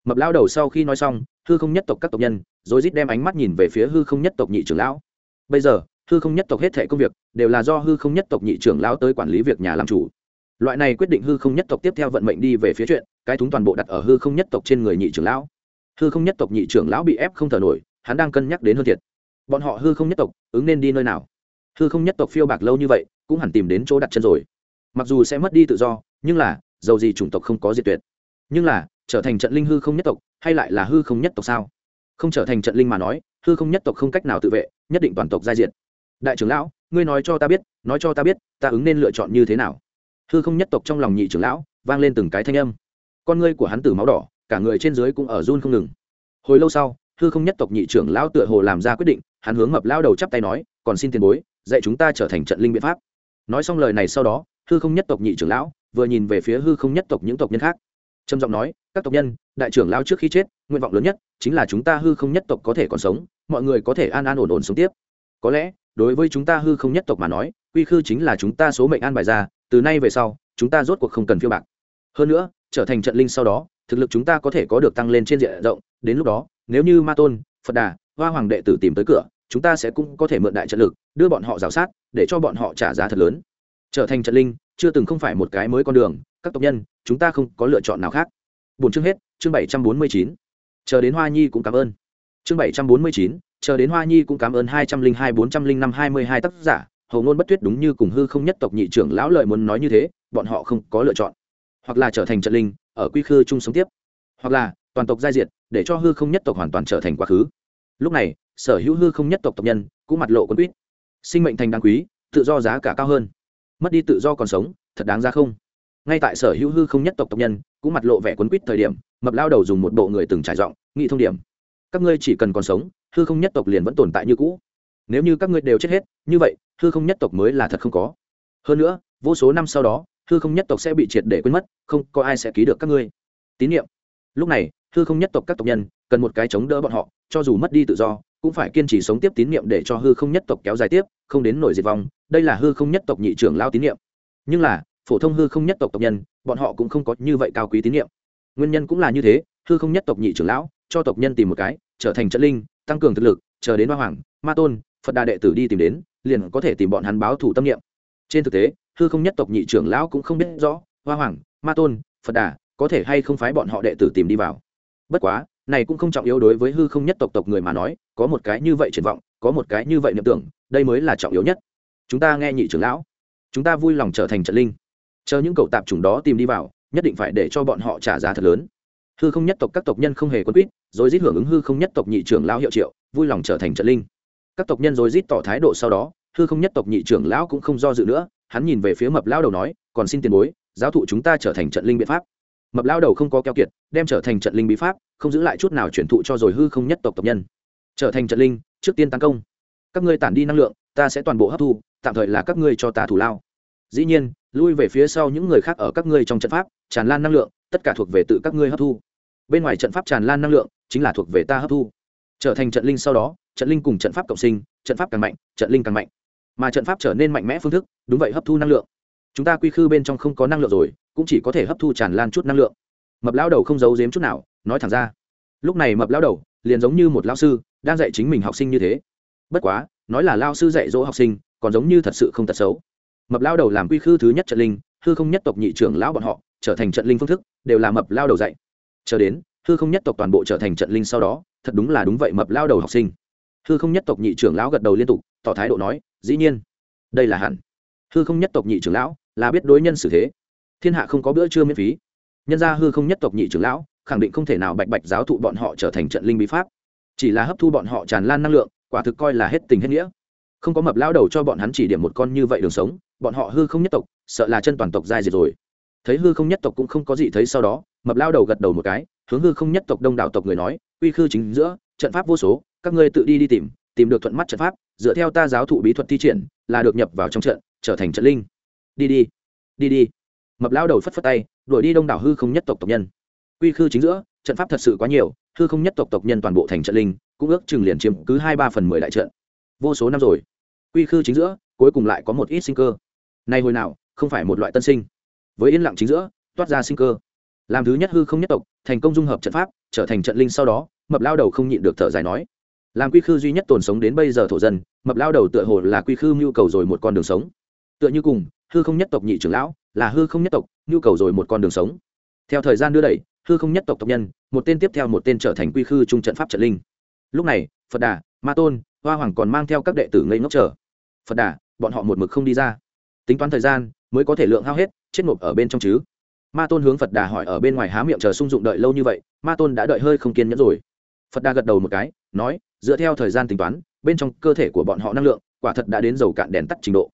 A: mập lão đầu sau khi nói xong hư không nhất tộc các tộc nhân rồi rít đem ánh mắt nhìn về phía hư không nhất tộc nhị trưởng lão bây giờ hư không nhất tộc hết thể công việc đều là do hư không nhất tộc nhị trưởng lão tới quản lý việc nhà làm chủ loại này quyết định hư không nhất tộc tiếp theo vận mệnh đi về phía chuyện cái thúng toàn bộ đặt ở hư không nhất tộc trên người nhị trưởng lão hư không nhất tộc nhị trưởng lão bị ép không thở nổi hắn đang cân nhắc đến hơn thiệt bọn họ hư không nhất tộc ứng nên đi nơi nào hư không nhất tộc phiêu bạc lâu như vậy, cũng hẳn tìm đến chỗ đặt chân rồi. Mặc dù sẽ mất đi tự do, nhưng là, dầu gì chủng tộc không có diệt tuyệt. Nhưng là, trở thành trận linh hư không nhất tộc, hay lại là hư không nhất tộc sao? Không trở thành trận linh mà nói, hư không nhất tộc không cách nào tự vệ, nhất định toàn tộc giai diệt. Đại trưởng lão, ngươi nói cho ta biết, nói cho ta biết, ta ứng nên lựa chọn như thế nào? Hư không nhất tộc trong lòng nhị trưởng lão, vang lên từng cái thanh âm. Con ngươi của hắn tử máu đỏ, cả người trên dưới cũng ở run không ngừng. Hồi lâu sau, hư không nhất tộc nhị trưởng lão tựa hồ làm ra quyết định, hắn hướng mập lao đầu chắp tay nói, còn xin tiền bối dạy chúng ta trở thành trận linh biện pháp. Nói xong lời này sau đó, hư không nhất tộc nhị trưởng lão vừa nhìn về phía hư không nhất tộc những tộc nhân khác. Trầm giọng nói, các tộc nhân, đại trưởng lão trước khi chết, nguyện vọng lớn nhất chính là chúng ta hư không nhất tộc có thể còn sống, mọi người có thể an an ổn ổn sống tiếp. Có lẽ, đối với chúng ta hư không nhất tộc mà nói, quy khư chính là chúng ta số mệnh an bài ra, từ nay về sau, chúng ta rốt cuộc không cần phiêu bạc. Hơn nữa, trở thành trận linh sau đó, thực lực chúng ta có thể có được tăng lên trên diện rộng, đến lúc đó, nếu như ma tôn, phật đà, hoa hoàng đệ tử tìm tới cửa chúng ta sẽ cũng có thể mượn đại trận lực, đưa bọn họ rào sát, để cho bọn họ trả giá thật lớn. Trở thành trận linh, chưa từng không phải một cái mới con đường, các tộc nhân, chúng ta không có lựa chọn nào khác. Bốn chương hết, chương bảy trăm bốn mươi chín. Chờ đến hoa nhi cũng cảm ơn. Chương bảy trăm bốn mươi chín, chờ đến hoa nhi cũng cảm ơn hai trăm linh hai, bốn trăm linh năm hai mươi hai tác giả. Hầu ngôn bất tuyết đúng như cùng hư không nhất tộc nhị trưởng lão lợi muốn nói như thế, bọn họ không có lựa chọn. Hoặc là trở thành trận linh, ở quy khư chung sống tiếp. Hoặc là toàn tộc giai diệt, để cho hư không nhất tộc hoàn toàn trở thành quá khứ. Lúc này sở hữu hư không nhất tộc tộc nhân, cũng mặt lộ quân quýt. Sinh mệnh thành đáng quý, tự do giá cả cao hơn. Mất đi tự do còn sống, thật đáng ra không? Ngay tại sở hữu hư không nhất tộc tộc nhân, cũng mặt lộ vẻ quấn quýt thời điểm, mập lao đầu dùng một bộ người từng trải giọng, nghị thông điểm. Các ngươi chỉ cần còn sống, hư không nhất tộc liền vẫn tồn tại như cũ. Nếu như các ngươi đều chết hết, như vậy, hư không nhất tộc mới là thật không có. Hơn nữa, vô số năm sau đó, hư không nhất tộc sẽ bị triệt để quên mất, không có ai sẽ ký được các ngươi. Tín nhiệm lúc này, hư không nhất tộc các tộc nhân, cần một cái chống đỡ bọn họ, cho dù mất đi tự do cũng phải kiên trì sống tiếp tín nhiệm để cho hư không nhất tộc kéo dài tiếp, không đến nổi diệt vong, đây là hư không nhất tộc nhị trưởng lao tín nhiệm nhưng là, phổ thông hư không nhất tộc tộc nhân, bọn họ cũng không có như vậy cao quý tín nhiệm nguyên nhân cũng là như thế, hư không nhất tộc nhị trưởng lão, cho tộc nhân tìm một cái, trở thành trận linh, tăng cường thực lực, chờ đến hoa hoàng, ma tôn, phật đà đệ tử đi tìm đến, liền có thể tìm bọn hắn báo thủ tâm niệm. Trên thực tế, hư không nhất tộc nhị trưởng lão cũng không biết rõ hoa hoàng, ma tôn, phật đà, có thể hay không phái bọn họ đệ tử tìm đi vào. Bất quá này cũng không trọng yếu đối với hư không nhất tộc tộc người mà nói, có một cái như vậy triển vọng, có một cái như vậy niệm tưởng, đây mới là trọng yếu nhất. Chúng ta nghe nhị trưởng lão. Chúng ta vui lòng trở thành trận linh. Chờ những cậu tạp chủng đó tìm đi vào, nhất định phải để cho bọn họ trả giá thật lớn. Hư không nhất tộc các tộc nhân không hề quân quýt, rồi rít hưởng ứng hư không nhất tộc nhị trưởng lão hiệu triệu, vui lòng trở thành trận linh. Các tộc nhân rồi rít tỏ thái độ sau đó, hư không nhất tộc nhị trưởng lão cũng không do dự nữa, hắn nhìn về phía mập lão đầu nói, còn xin tiền bối, giáo thụ chúng ta trở thành trận linh biện pháp mập lao đầu không có keo kiệt, đem trở thành trận linh bí pháp, không giữ lại chút nào chuyển thụ cho rồi hư không nhất tộc tộc nhân. Trở thành trận linh, trước tiên tấn công. Các ngươi tản đi năng lượng, ta sẽ toàn bộ hấp thu, tạm thời là các ngươi cho ta thủ lao. Dĩ nhiên, lui về phía sau những người khác ở các ngươi trong trận pháp, tràn lan năng lượng, tất cả thuộc về tự các ngươi hấp thu. Bên ngoài trận pháp tràn lan năng lượng, chính là thuộc về ta hấp thu. Trở thành trận linh sau đó, trận linh cùng trận pháp cộng sinh, trận pháp càng mạnh, trận linh càng mạnh. Mà trận pháp trở nên mạnh mẽ phương thức, đúng vậy hấp thu năng lượng chúng ta quy khư bên trong không có năng lượng rồi, cũng chỉ có thể hấp thu tràn lan chút năng lượng. Mập lão đầu không giấu giếm chút nào, nói thẳng ra. Lúc này mập lão đầu liền giống như một lão sư, đang dạy chính mình học sinh như thế. Bất quá, nói là lao sư dạy dỗ học sinh, còn giống như thật sự không tật xấu. Mập lao đầu làm quy khư thứ nhất trận linh, hư không nhất tộc nhị trưởng lão bọn họ trở thành trận linh phương thức, đều là mập lao đầu dạy. Chờ đến, hư không nhất tộc toàn bộ trở thành trận linh sau đó, thật đúng là đúng vậy mập lao đầu học sinh. Hư không nhất tộc nhị trưởng lão gật đầu liên tục, tỏ thái độ nói, dĩ nhiên, đây là hẳn. Hư không nhất tộc nhị trưởng lão là biết đối nhân xử thế. Thiên hạ không có bữa trưa miễn phí. Nhân gia hư không nhất tộc nhị trưởng lão, khẳng định không thể nào bạch bạch giáo thụ bọn họ trở thành trận linh bí pháp. Chỉ là hấp thu bọn họ tràn lan năng lượng, quả thực coi là hết tình hết nghĩa. Không có mập lao đầu cho bọn hắn chỉ điểm một con như vậy đường sống, bọn họ hư không nhất tộc, sợ là chân toàn tộc dai diệt rồi. Thấy hư không nhất tộc cũng không có gì thấy sau đó, mập lao đầu gật đầu một cái, hướng hư không nhất tộc đông đảo tộc người nói uy khư chính giữa, trận pháp vô số, các ngươi tự đi đi tìm tìm được thuận mắt trận pháp, dựa theo ta giáo thụ bí thuật thi triển, là được nhập vào trong trận, trở thành trận linh đi đi đi đi. Mập lao đầu phất phất tay, đuổi đi đông đảo hư không nhất tộc tộc nhân. Quy khư chính giữa, trận pháp thật sự quá nhiều, hư không nhất tộc tộc nhân toàn bộ thành trận linh, cũng ước chừng liền chiếm cứ hai ba phần mười đại trận. Vô số năm rồi, quy khư chính giữa, cuối cùng lại có một ít sinh cơ. Nay hồi nào, không phải một loại tân sinh. Với yên lặng chính giữa, toát ra sinh cơ. Làm thứ nhất hư không nhất tộc, thành công dung hợp trận pháp, trở thành trận linh sau đó, mập lao đầu không nhịn được thở dài nói. Làm quy khư duy nhất tồn sống đến bây giờ thổ dân, mập lao đầu tựa hồ là quy khư nhu cầu rồi một con đường sống. Tựa như cùng hư không nhất tộc nhị trưởng lão là hư không nhất tộc, nhu cầu rồi một con đường sống. Theo thời gian đưa đẩy, hư không nhất tộc tộc nhân, một tên tiếp theo một tên trở thành quy khư trung trận pháp trận linh. Lúc này, phật đà, ma tôn, hoa hoàng còn mang theo các đệ tử ngây ngốc chờ. Phật đà, bọn họ một mực không đi ra. Tính toán thời gian, mới có thể lượng hao hết, chết nộp ở bên trong chứ. Ma tôn hướng phật đà hỏi ở bên ngoài há miệng chờ sung dụng đợi lâu như vậy, ma tôn đã đợi hơi không kiên nhẫn rồi. Phật đà gật đầu một cái, nói, dựa theo thời gian tính toán, bên trong cơ thể của bọn họ năng lượng, quả thật đã đến dầu cạn đèn tắt trình độ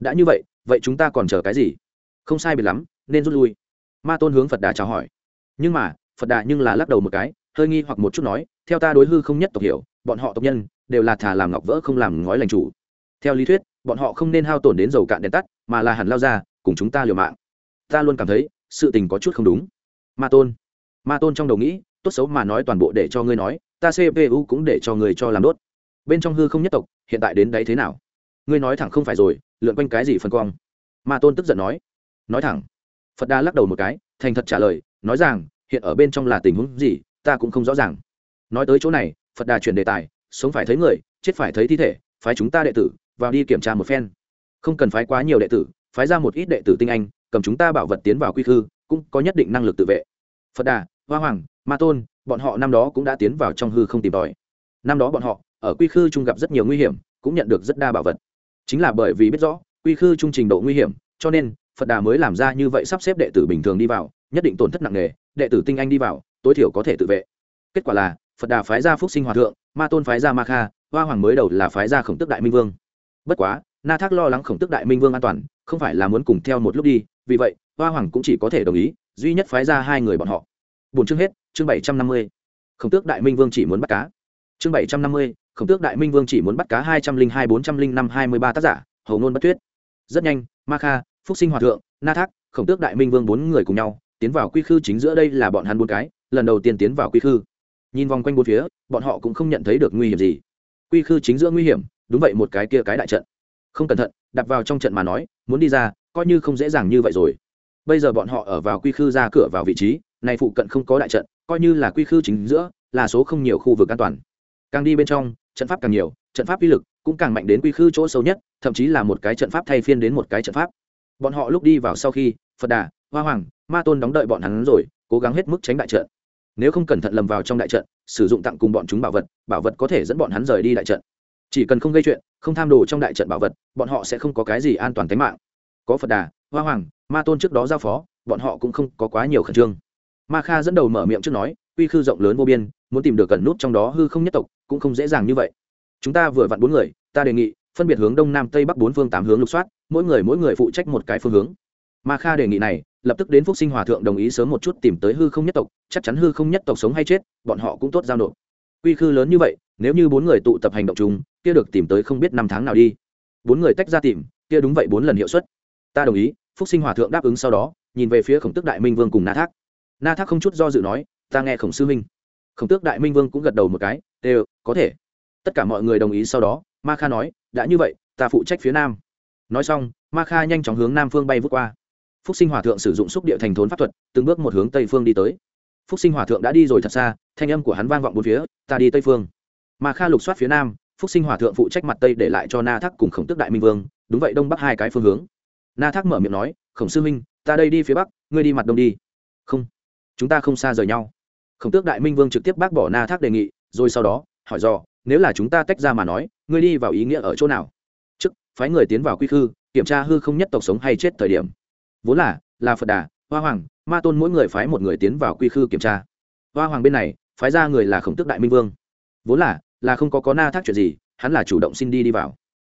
A: đã như vậy vậy chúng ta còn chờ cái gì? Không sai biệt lắm, nên rút lui. Ma tôn hướng phật đà chào hỏi. Nhưng mà, phật đà nhưng là lắc đầu một cái, hơi nghi hoặc một chút nói, theo ta đối hư không nhất tộc hiểu, bọn họ tộc nhân đều là thả làm ngọc vỡ không làm ngói lành chủ. Theo lý thuyết, bọn họ không nên hao tổn đến dầu cạn đèn tắt, mà là hẳn lao ra, cùng chúng ta liều mạng. Ta luôn cảm thấy, sự tình có chút không đúng. Ma tôn. Ma tôn trong đầu nghĩ, tốt xấu mà nói toàn bộ để cho ngươi nói, ta cpu cũng để cho người cho làm đốt. Bên trong hư không nhất tộc, hiện tại đến đấy thế nào? Ngươi nói thẳng không phải rồi lượn quanh cái gì phân quang ma tôn tức giận nói. Nói thẳng. Phật đa lắc đầu một cái, thành thật trả lời, nói rằng, hiện ở bên trong là tình huống gì, ta cũng không rõ ràng. Nói tới chỗ này, phật đà chuyển đề tài, sống phải thấy người, chết phải thấy thi thể, phái chúng ta đệ tử, vào đi kiểm tra một phen. Không cần phái quá nhiều đệ tử, phái ra một ít đệ tử tinh anh, cầm chúng ta bảo vật tiến vào quy khư, cũng có nhất định năng lực tự vệ. Phật đà hoa hoàng, ma tôn, bọn họ năm đó cũng đã tiến vào trong hư không tìm tòi. Năm đó bọn họ, ở quy khư chung gặp rất nhiều nguy hiểm, cũng nhận được rất đa bảo vật chính là bởi vì biết rõ, quy khư trung trình độ nguy hiểm, cho nên, phật đà mới làm ra như vậy sắp xếp đệ tử bình thường đi vào, nhất định tổn thất nặng nề, đệ tử tinh anh đi vào, tối thiểu có thể tự vệ. Kết quả là, phật đà phái ra phúc sinh hòa thượng, ma tôn phái ra ma kha, hoa hoàng mới đầu là phái ra khổng tức đại minh vương. Bất quá, na thác lo lắng khổng tức đại minh vương an toàn, không phải là muốn cùng theo một lúc đi, vì vậy, hoa hoàng cũng chỉ có thể đồng ý, duy nhất phái ra hai người bọn họ. Bốn chương hết, chương bảy trăm năm mươi. Khổng tước đại minh vương chỉ muốn bắt cá. Chương bảy trăm năm mươi khổng tước đại minh vương chỉ muốn bắt cá hai trăm linh hai bốn trăm linh năm hai mươi ba tác giả hầu ngôn bất tuyết. Rất nhanh, ma kha, phúc sinh hòa thượng, na thác, khổng tước đại minh vương bốn người cùng nhau tiến vào quy khư chính giữa đây là bọn hắn bốn cái, lần đầu tiên tiến vào quy khư. Nhìn vòng quanh bốn phía, bọn họ cũng không nhận thấy được nguy hiểm gì. Quy khư chính giữa nguy hiểm, đúng vậy một cái kia cái đại trận. Không cẩn thận đặt vào trong trận mà nói, muốn đi ra, coi như không dễ dàng như vậy rồi. Bây giờ bọn họ ở vào quy khư ra cửa vào vị trí này phụ cận không có đại trận, coi như là quy khư chính giữa, là số không nhiều khu vực an toàn. Càng đi bên trong trận pháp càng nhiều, trận pháp uy lực cũng càng mạnh đến quy khư chỗ sâu nhất, thậm chí là một cái trận pháp thay phiên đến một cái trận pháp. Bọn họ lúc đi vào sau khi, phật đà, hoa hoàng, ma tôn đóng đợi bọn hắn rồi, cố gắng hết mức tránh đại trận. Nếu không cẩn thận lầm vào trong đại trận, sử dụng tặng cùng bọn chúng bảo vật bảo vật có thể dẫn bọn hắn rời đi đại trận. Chỉ cần không gây chuyện, không tham đồ trong đại trận bảo vật, bọn họ sẽ không có cái gì an toàn tính mạng. Có phật đà, hoa hoàng, ma tôn trước đó giao phó, bọn họ cũng không có quá nhiều khẩn trương. Ma kha dẫn đầu mở miệng trước nói uy khư rộng lớn vô biên muốn tìm được cẩn nút trong đó hư không nhất tộc, cũng không dễ dàng như vậy. Chúng ta vừa vặn bốn người, ta đề nghị, phân biệt hướng đông nam tây bắc bốn phương tám hướng lục soát, mỗi người mỗi người phụ trách một cái phương hướng. Ma kha đề nghị này, lập tức đến phúc sinh hòa thượng đồng ý sớm một chút tìm tới hư không nhất tộc, chắc chắn hư không nhất tộc sống hay chết, bọn họ cũng tốt giao nộp. Quy khư lớn như vậy, nếu như bốn người tụ tập hành động chung, kia được tìm tới không biết năm tháng nào đi. Bốn người tách ra tìm, kia đúng vậy bốn lần hiệu suất. Ta đồng ý, phúc sinh hòa thượng đáp ứng sau đó, nhìn về phía khổng tức đại minh vương cùng na thác. Na thác không chút do dự nói, ta nghe khổng sư minh khổng tước đại minh vương cũng gật đầu một cái, đều, có thể. Tất cả mọi người đồng ý sau đó, ma kha nói, đã như vậy, ta phụ trách phía nam. Nói xong, ma kha nhanh chóng hướng nam phương bay vút qua. Phúc sinh hòa thượng sử dụng xúc địa thành thốn pháp thuật, từng bước một hướng tây phương đi tới. Phúc sinh hòa thượng đã đi rồi thật xa, thanh âm của hắn vang vọng bốn phía, ta đi tây phương. Ma kha lục soát phía nam, phúc sinh hòa thượng phụ trách mặt tây để lại cho na thác cùng khổng tước đại minh vương, đúng vậy đông bắc hai cái phương hướng. Na thác mở miệng nói, khổng sư minh ta đây đi phía bắc, ngươi đi mặt đông đi. Không, chúng ta không xa rời nhau khổng tước đại minh vương trực tiếp bác bỏ na thác đề nghị, rồi sau đó, hỏi do nếu là chúng ta tách ra mà nói, ngươi đi vào ý nghĩa ở chỗ nào? Chức phái người tiến vào quy khư, kiểm tra hư không nhất tộc sống hay chết thời điểm. Vốn là là phật đà, hoa hoàng, ma tôn mỗi người phái một người tiến vào quy khư kiểm tra. Hoa hoàng bên này, phái ra người là khổng tước đại minh vương. Vốn là là không có có na thác chuyện gì, hắn là chủ động xin đi đi vào.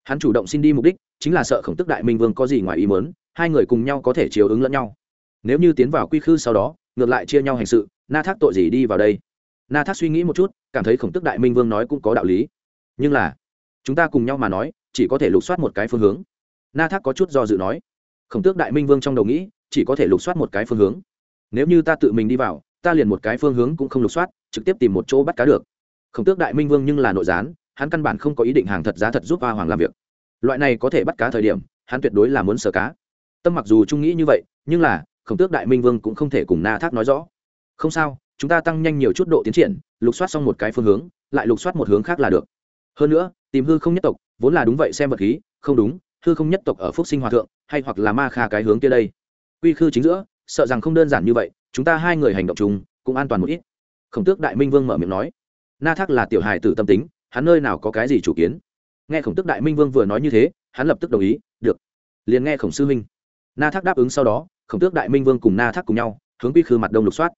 A: Hắn chủ động xin đi mục đích, chính là sợ khổng tước đại minh vương có gì ngoài ý mớn hai người cùng nhau có thể chiều ứng lẫn nhau. Nếu như tiến vào quy khư sau đó, ngược lại chia nhau hành sự na thác tội gì đi vào đây? Na thác suy nghĩ một chút, cảm thấy khổng tức đại minh vương nói cũng có đạo lý. Nhưng là, chúng ta cùng nhau mà nói, chỉ có thể lục soát một cái phương hướng. Na thác có chút do dự nói. Khổng tước đại minh vương trong đầu nghĩ, chỉ có thể lục soát một cái phương hướng. Nếu như ta tự mình đi vào, ta liền một cái phương hướng cũng không lục soát, trực tiếp tìm một chỗ bắt cá được. Khổng tước đại minh vương nhưng là nội gián, hắn căn bản không có ý định hàng thật giá thật giúp a hoàng làm việc. Loại này có thể bắt cá thời điểm, hắn tuyệt đối là muốn sờ cá. Tâm mặc dù trung nghĩ như vậy, nhưng là, khổng tước đại minh vương cũng không thể cùng na thác nói rõ không sao, chúng ta tăng nhanh nhiều chút độ tiến triển, lục soát xong một cái phương hướng, lại lục soát một hướng khác là được. Hơn nữa, tìm hư không nhất tộc, vốn là đúng vậy xem vật khí, không đúng, hư không nhất tộc ở phúc sinh hòa thượng, hay hoặc là ma kha cái hướng kia đây. Quy khư chính giữa, sợ rằng không đơn giản như vậy, chúng ta hai người hành động chung, cũng an toàn một ít. Khổng tước đại minh vương mở miệng nói. Na thác là tiểu hài tử tâm tính, hắn nơi nào có cái gì chủ kiến? Nghe khổng tước đại minh vương vừa nói như thế, hắn lập tức đồng ý, được. Liền nghe khổng sư minh na thác đáp ứng sau đó, khổng tước đại minh vương cùng na thác cùng nhau, hướng quy khư mặt đông lục soát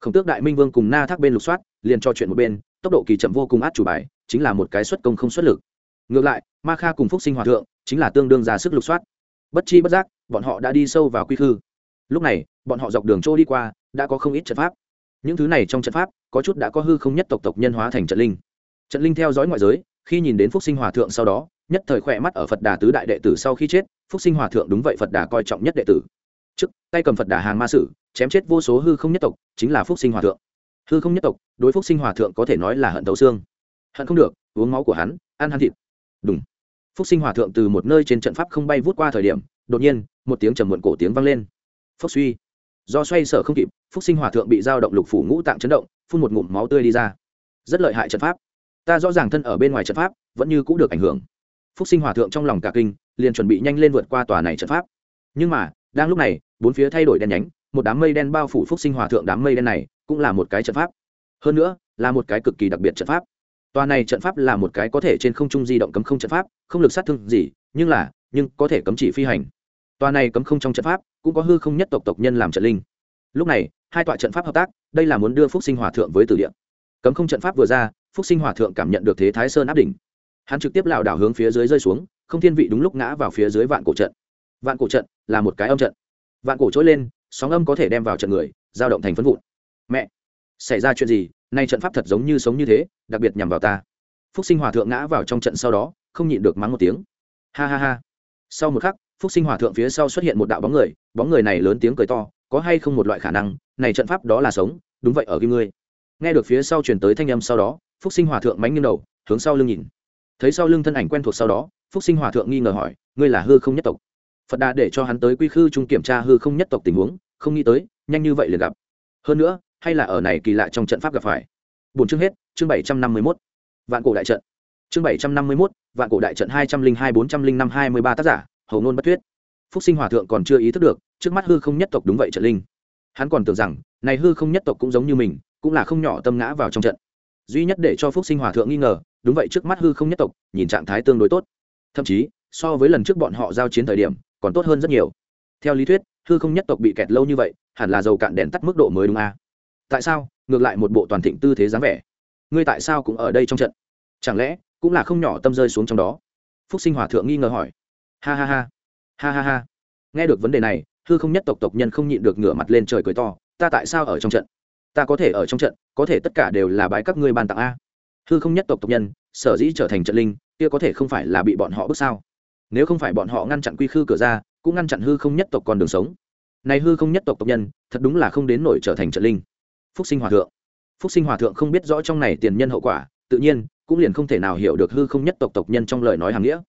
A: khổng tước đại minh vương cùng na thác bên lục soát, liền cho chuyện một bên, tốc độ kỳ chậm vô cùng át chủ bài, chính là một cái xuất công không xuất lực. Ngược lại, ma kha cùng phúc sinh hòa thượng, chính là tương đương ra sức lục soát. Bất chi bất giác, bọn họ đã đi sâu vào quy khư. Lúc này, bọn họ dọc đường trôi đi qua, đã có không ít trận pháp. Những thứ này trong trận pháp, có chút đã có hư không nhất tộc tộc nhân hóa thành trận linh. Trận linh theo dõi ngoại giới, khi nhìn đến phúc sinh hòa thượng sau đó, nhất thời khỏe mắt ở phật đà tứ đại đệ tử sau khi chết, phúc sinh hòa thượng đúng vậy phật đà coi trọng nhất đệ tử trước, tay cầm phật đà hàng ma sử, chém chết vô số hư không nhất tộc, chính là phúc sinh hòa thượng. Hư không nhất tộc, đối phúc sinh hòa thượng có thể nói là hận thấu xương. Hận không được, uống máu của hắn, ăn hắn thịt. Đúng phúc sinh hòa thượng từ một nơi trên trận pháp không bay vút qua thời điểm, đột nhiên, một tiếng trầm muộn cổ tiếng vang lên. Phúc suy. Do xoay sở không kịp, phúc sinh hòa thượng bị dao động lục phủ ngũ tạng chấn động, phun một ngụm máu tươi đi ra. Rất lợi hại trận pháp. Ta rõ ràng thân ở bên ngoài trận pháp, vẫn như cũng được ảnh hưởng. Phúc sinh hòa thượng trong lòng cả kinh, liền chuẩn bị nhanh lên vượt qua tòa này trận pháp. Nhưng mà đang lúc này, bốn phía thay đổi đen nhánh, một đám mây đen bao phủ phúc sinh hòa thượng đám mây đen này, cũng là một cái trận pháp. Hơn nữa, là một cái cực kỳ đặc biệt trận pháp. Tòa này trận pháp là một cái có thể trên không trung di động cấm không trận pháp, không lực sát thương gì, nhưng là, nhưng có thể cấm chỉ phi hành. Tòa này cấm không trong trận pháp, cũng có hư không nhất tộc tộc nhân làm trận linh. Lúc này, hai tọa trận pháp hợp tác, đây là muốn đưa phúc sinh hòa thượng với tử địa. Cấm không trận pháp vừa ra, phúc sinh hòa thượng cảm nhận được thế thái sơn áp đỉnh. Hắn trực tiếp lảo đảo hướng phía dưới rơi xuống, không thiên vị đúng lúc ngã vào phía dưới vạn cổ trận vạn cổ trận là một cái âm trận. Vạn cổ trỗi lên, sóng âm có thể đem vào trận người giao động thành phân vụn. Mẹ, xảy ra chuyện gì? Nay trận pháp thật giống như sống như thế, đặc biệt nhằm vào ta. Phúc sinh hòa thượng ngã vào trong trận sau đó, không nhịn được mắng một tiếng. Ha ha ha. Sau một khắc, phúc sinh hòa thượng phía sau xuất hiện một đạo bóng người bóng người này lớn tiếng cười to, có hay không một loại khả năng, này trận pháp đó là sống, đúng vậy ở kim ngươi. Nghe được phía sau truyền tới thanh âm sau đó, phúc sinh hòa thượng mánh nghiêng đầu, hướng sau lưng nhìn. Thấy sau lưng thân ảnh quen thuộc sau đó, phúc sinh hòa thượng nghi ngờ hỏi, ngươi là hư không nhất tộc? Phật đà để cho hắn tới quy khư chung kiểm tra hư không nhất tộc tình huống, không nghĩ tới, nhanh như vậy liền gặp. Hơn nữa, hay là ở này kỳ lạ trong trận pháp gặp phải. Bốn chương hết, chương bảy trăm năm mươi mốt. Vạn cổ đại trận. Chương bảy trăm năm mươi mốt, vạn cổ đại trận hai trăm linh hai, bốn trăm linh năm, hai mươi ba tác giả, hầu nôn bất thuyết phúc sinh hòa thượng còn chưa ý thức được, trước mắt hư không nhất tộc đúng vậy trận linh. Hắn còn tưởng rằng, này hư không nhất tộc cũng giống như mình, cũng là không nhỏ tâm ngã vào trong trận. Duy nhất để cho phúc sinh hòa thượng nghi ngờ, đúng vậy trước mắt hư không nhất tộc, nhìn trạng thái tương đối tốt. Thậm chí, so với lần trước bọn họ giao chiến thời điểm còn tốt hơn rất nhiều. Theo lý thuyết, hư không nhất tộc bị kẹt lâu như vậy, hẳn là dầu cạn đèn tắt mức độ mới đúng a à? tại sao? Ngược lại một bộ toàn thịnh tư thế dáng vẻ. Ngươi tại sao cũng ở đây trong trận? Chẳng lẽ cũng là không nhỏ tâm rơi xuống trong đó? Phúc sinh hòa thượng nghi ngờ hỏi. Ha ha ha. Ha ha ha. Nghe được vấn đề này, hư không nhất tộc tộc nhân không nhịn được ngửa mặt lên trời cười to. Ta tại sao ở trong trận? Ta có thể ở trong trận, có thể tất cả đều là bái các ngươi ban tặng a. Hư không nhất tộc tộc nhân, sở dĩ trở thành trận linh, kia có thể không phải là bị bọn họ bước sao? Nếu không phải bọn họ ngăn chặn quy khư cửa ra, cũng ngăn chặn hư không nhất tộc con đường sống. Này hư không nhất tộc tộc nhân, thật đúng là không đến nổi trở thành trận linh. Phúc sinh hòa thượng. Phúc sinh hòa thượng không biết rõ trong này tiền nhân hậu quả, tự nhiên, cũng liền không thể nào hiểu được hư không nhất tộc tộc nhân trong lời nói hàng nghĩa.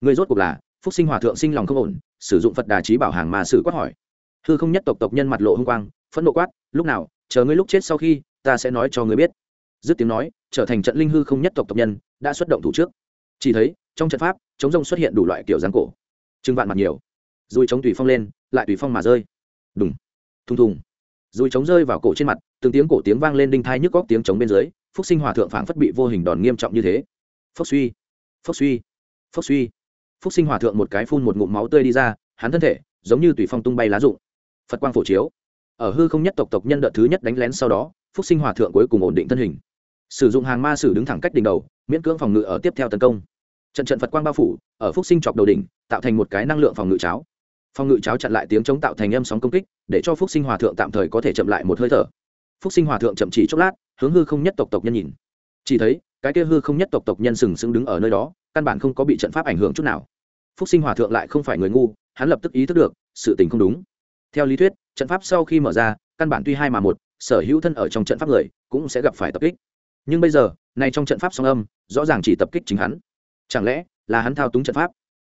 A: Người rốt cuộc là, phúc sinh hòa thượng sinh lòng không ổn, sử dụng phật đà trí bảo hàng mà xử quát hỏi. Hư không nhất tộc tộc nhân mặt lộ hung quang, phẫn nộ quát, lúc nào, chờ ngươi lúc chết sau khi, ta sẽ nói cho ngươi biết. Dứt tiếng nói, trở thành trận linh hư không nhất tộc tộc nhân, đã xuất động thủ trước chỉ thấy, trong trận pháp chống rông xuất hiện đủ loại kiểu dáng cổ. Trưng vạn mặt nhiều. Rồi chống tùy phong lên, lại tùy phong mà rơi. Đùng, thùng thùng. Dùi chống rơi vào cổ trên mặt, từng tiếng cổ tiếng vang lên đinh thai nhức góc tiếng chống bên dưới, phúc sinh hòa thượng phảng phất bị vô hình đòn nghiêm trọng như thế. Phốc suy phốc suy phốc suy. Phúc sinh hòa thượng một cái phun một ngụm máu tươi đi ra, hắn thân thể, giống như tùy phong tung bay lá rụng. Phật quang phổ chiếu. Ở hư không nhất tộc tộc nhân đợt thứ nhất đánh lén sau đó, phúc sinh hòa thượng cuối cùng ổn định thân hình. Sử dụng hàng ma sử đứng thẳng cách đỉnh đầu miễn cưỡng phòng ngự ở tiếp theo tấn công. Trận trận phật quang bao phủ, ở phúc sinh chọc đầu đỉnh, tạo thành một cái năng lượng phòng ngự cháo. Phòng ngự cháo chặn lại tiếng chống tạo thành âm sóng công kích, để cho phúc sinh hòa thượng tạm thời có thể chậm lại một hơi thở. Phúc sinh hòa thượng chậm chỉ chốc lát, hướng hư không nhất tộc tộc nhân nhìn. Chỉ thấy, cái kia hư không nhất tộc tộc nhân sừng sững đứng ở nơi đó, căn bản không có bị trận pháp ảnh hưởng chút nào. Phúc sinh hòa thượng lại không phải người ngu, hắn lập tức ý thức được, sự tình không đúng. Theo lý thuyết, trận pháp sau khi mở ra, căn bản tuy hai mà một, sở hữu thân ở trong trận pháp người, cũng sẽ gặp phải tập kích nhưng bây giờ này trong trận pháp song âm, rõ ràng chỉ tập kích chính hắn. Chẳng lẽ là hắn thao túng trận pháp?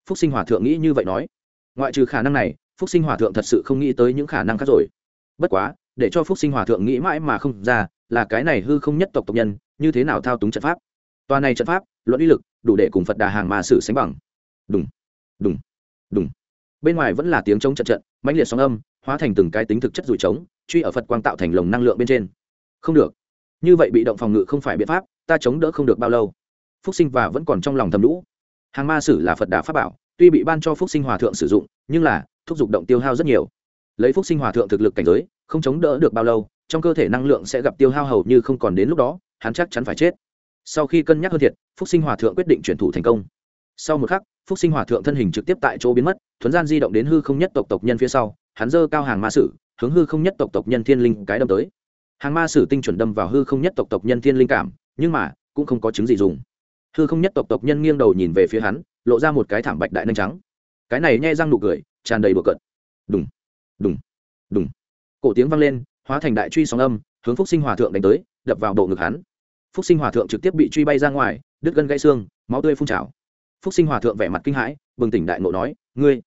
A: Phúc sinh hòa thượng nghĩ như vậy nói. Ngoại trừ khả năng này, phúc sinh hòa thượng thật sự không nghĩ tới những khả năng khác rồi. Bất quá, để cho phúc sinh hòa thượng nghĩ mãi mà không ra, là cái này hư không nhất tộc tộc nhân, như thế nào thao túng trận pháp? Tòa này trận pháp, luận uy lực, đủ để cùng phật đà hàng mà xử sánh bằng. Đúng đúng đúng bên ngoài vẫn là tiếng chống trận trận, mãnh liệt sóng âm, hóa thành từng cái tính thực chất rủi trống, truy ở phật quang tạo thành lồng năng lượng bên trên. Không được như vậy bị động phòng ngự không phải biện pháp, ta chống đỡ không được bao lâu. Phúc sinh và vẫn còn trong lòng thầm lũ. Hàng ma sử là phật đà pháp bảo, tuy bị ban cho phúc sinh hòa thượng sử dụng, nhưng là, thúc giục động tiêu hao rất nhiều. Lấy phúc sinh hòa thượng thực lực cảnh giới, không chống đỡ được bao lâu, trong cơ thể năng lượng sẽ gặp tiêu hao hầu như không còn đến lúc đó, hắn chắc chắn phải chết. Sau khi cân nhắc hơn thiệt, phúc sinh hòa thượng quyết định chuyển thủ thành công. Sau một khắc, phúc sinh hòa thượng thân hình trực tiếp tại chỗ biến mất, thuấn gian di động đến hư không nhất tộc tộc nhân phía sau, hắn dơ cao hàng ma sử, hướng hư không nhất tộc tộc nhân thiên linh cái đâm tới hàng ma sử tinh chuẩn đâm vào hư không nhất tộc tộc nhân thiên linh cảm, nhưng mà, cũng không có chứng gì dùng. Hư không nhất tộc tộc nhân nghiêng đầu nhìn về phía hắn, lộ ra một cái thảm bạch đại nanh trắng. Cái này nhai răng nụ cười, tràn đầy bừa cận đùng đùng đùng. Cổ tiếng vang lên, hóa thành đại truy sóng âm, hướng phúc sinh hòa thượng đánh tới, đập vào bộ ngực hắn. Phúc sinh hòa thượng trực tiếp bị truy bay ra ngoài, đứt gân gãy xương, máu tươi phun trào. Phúc sinh hòa thượng vẻ mặt kinh hãi, bừng tỉnh đại ngộ nói, ngươi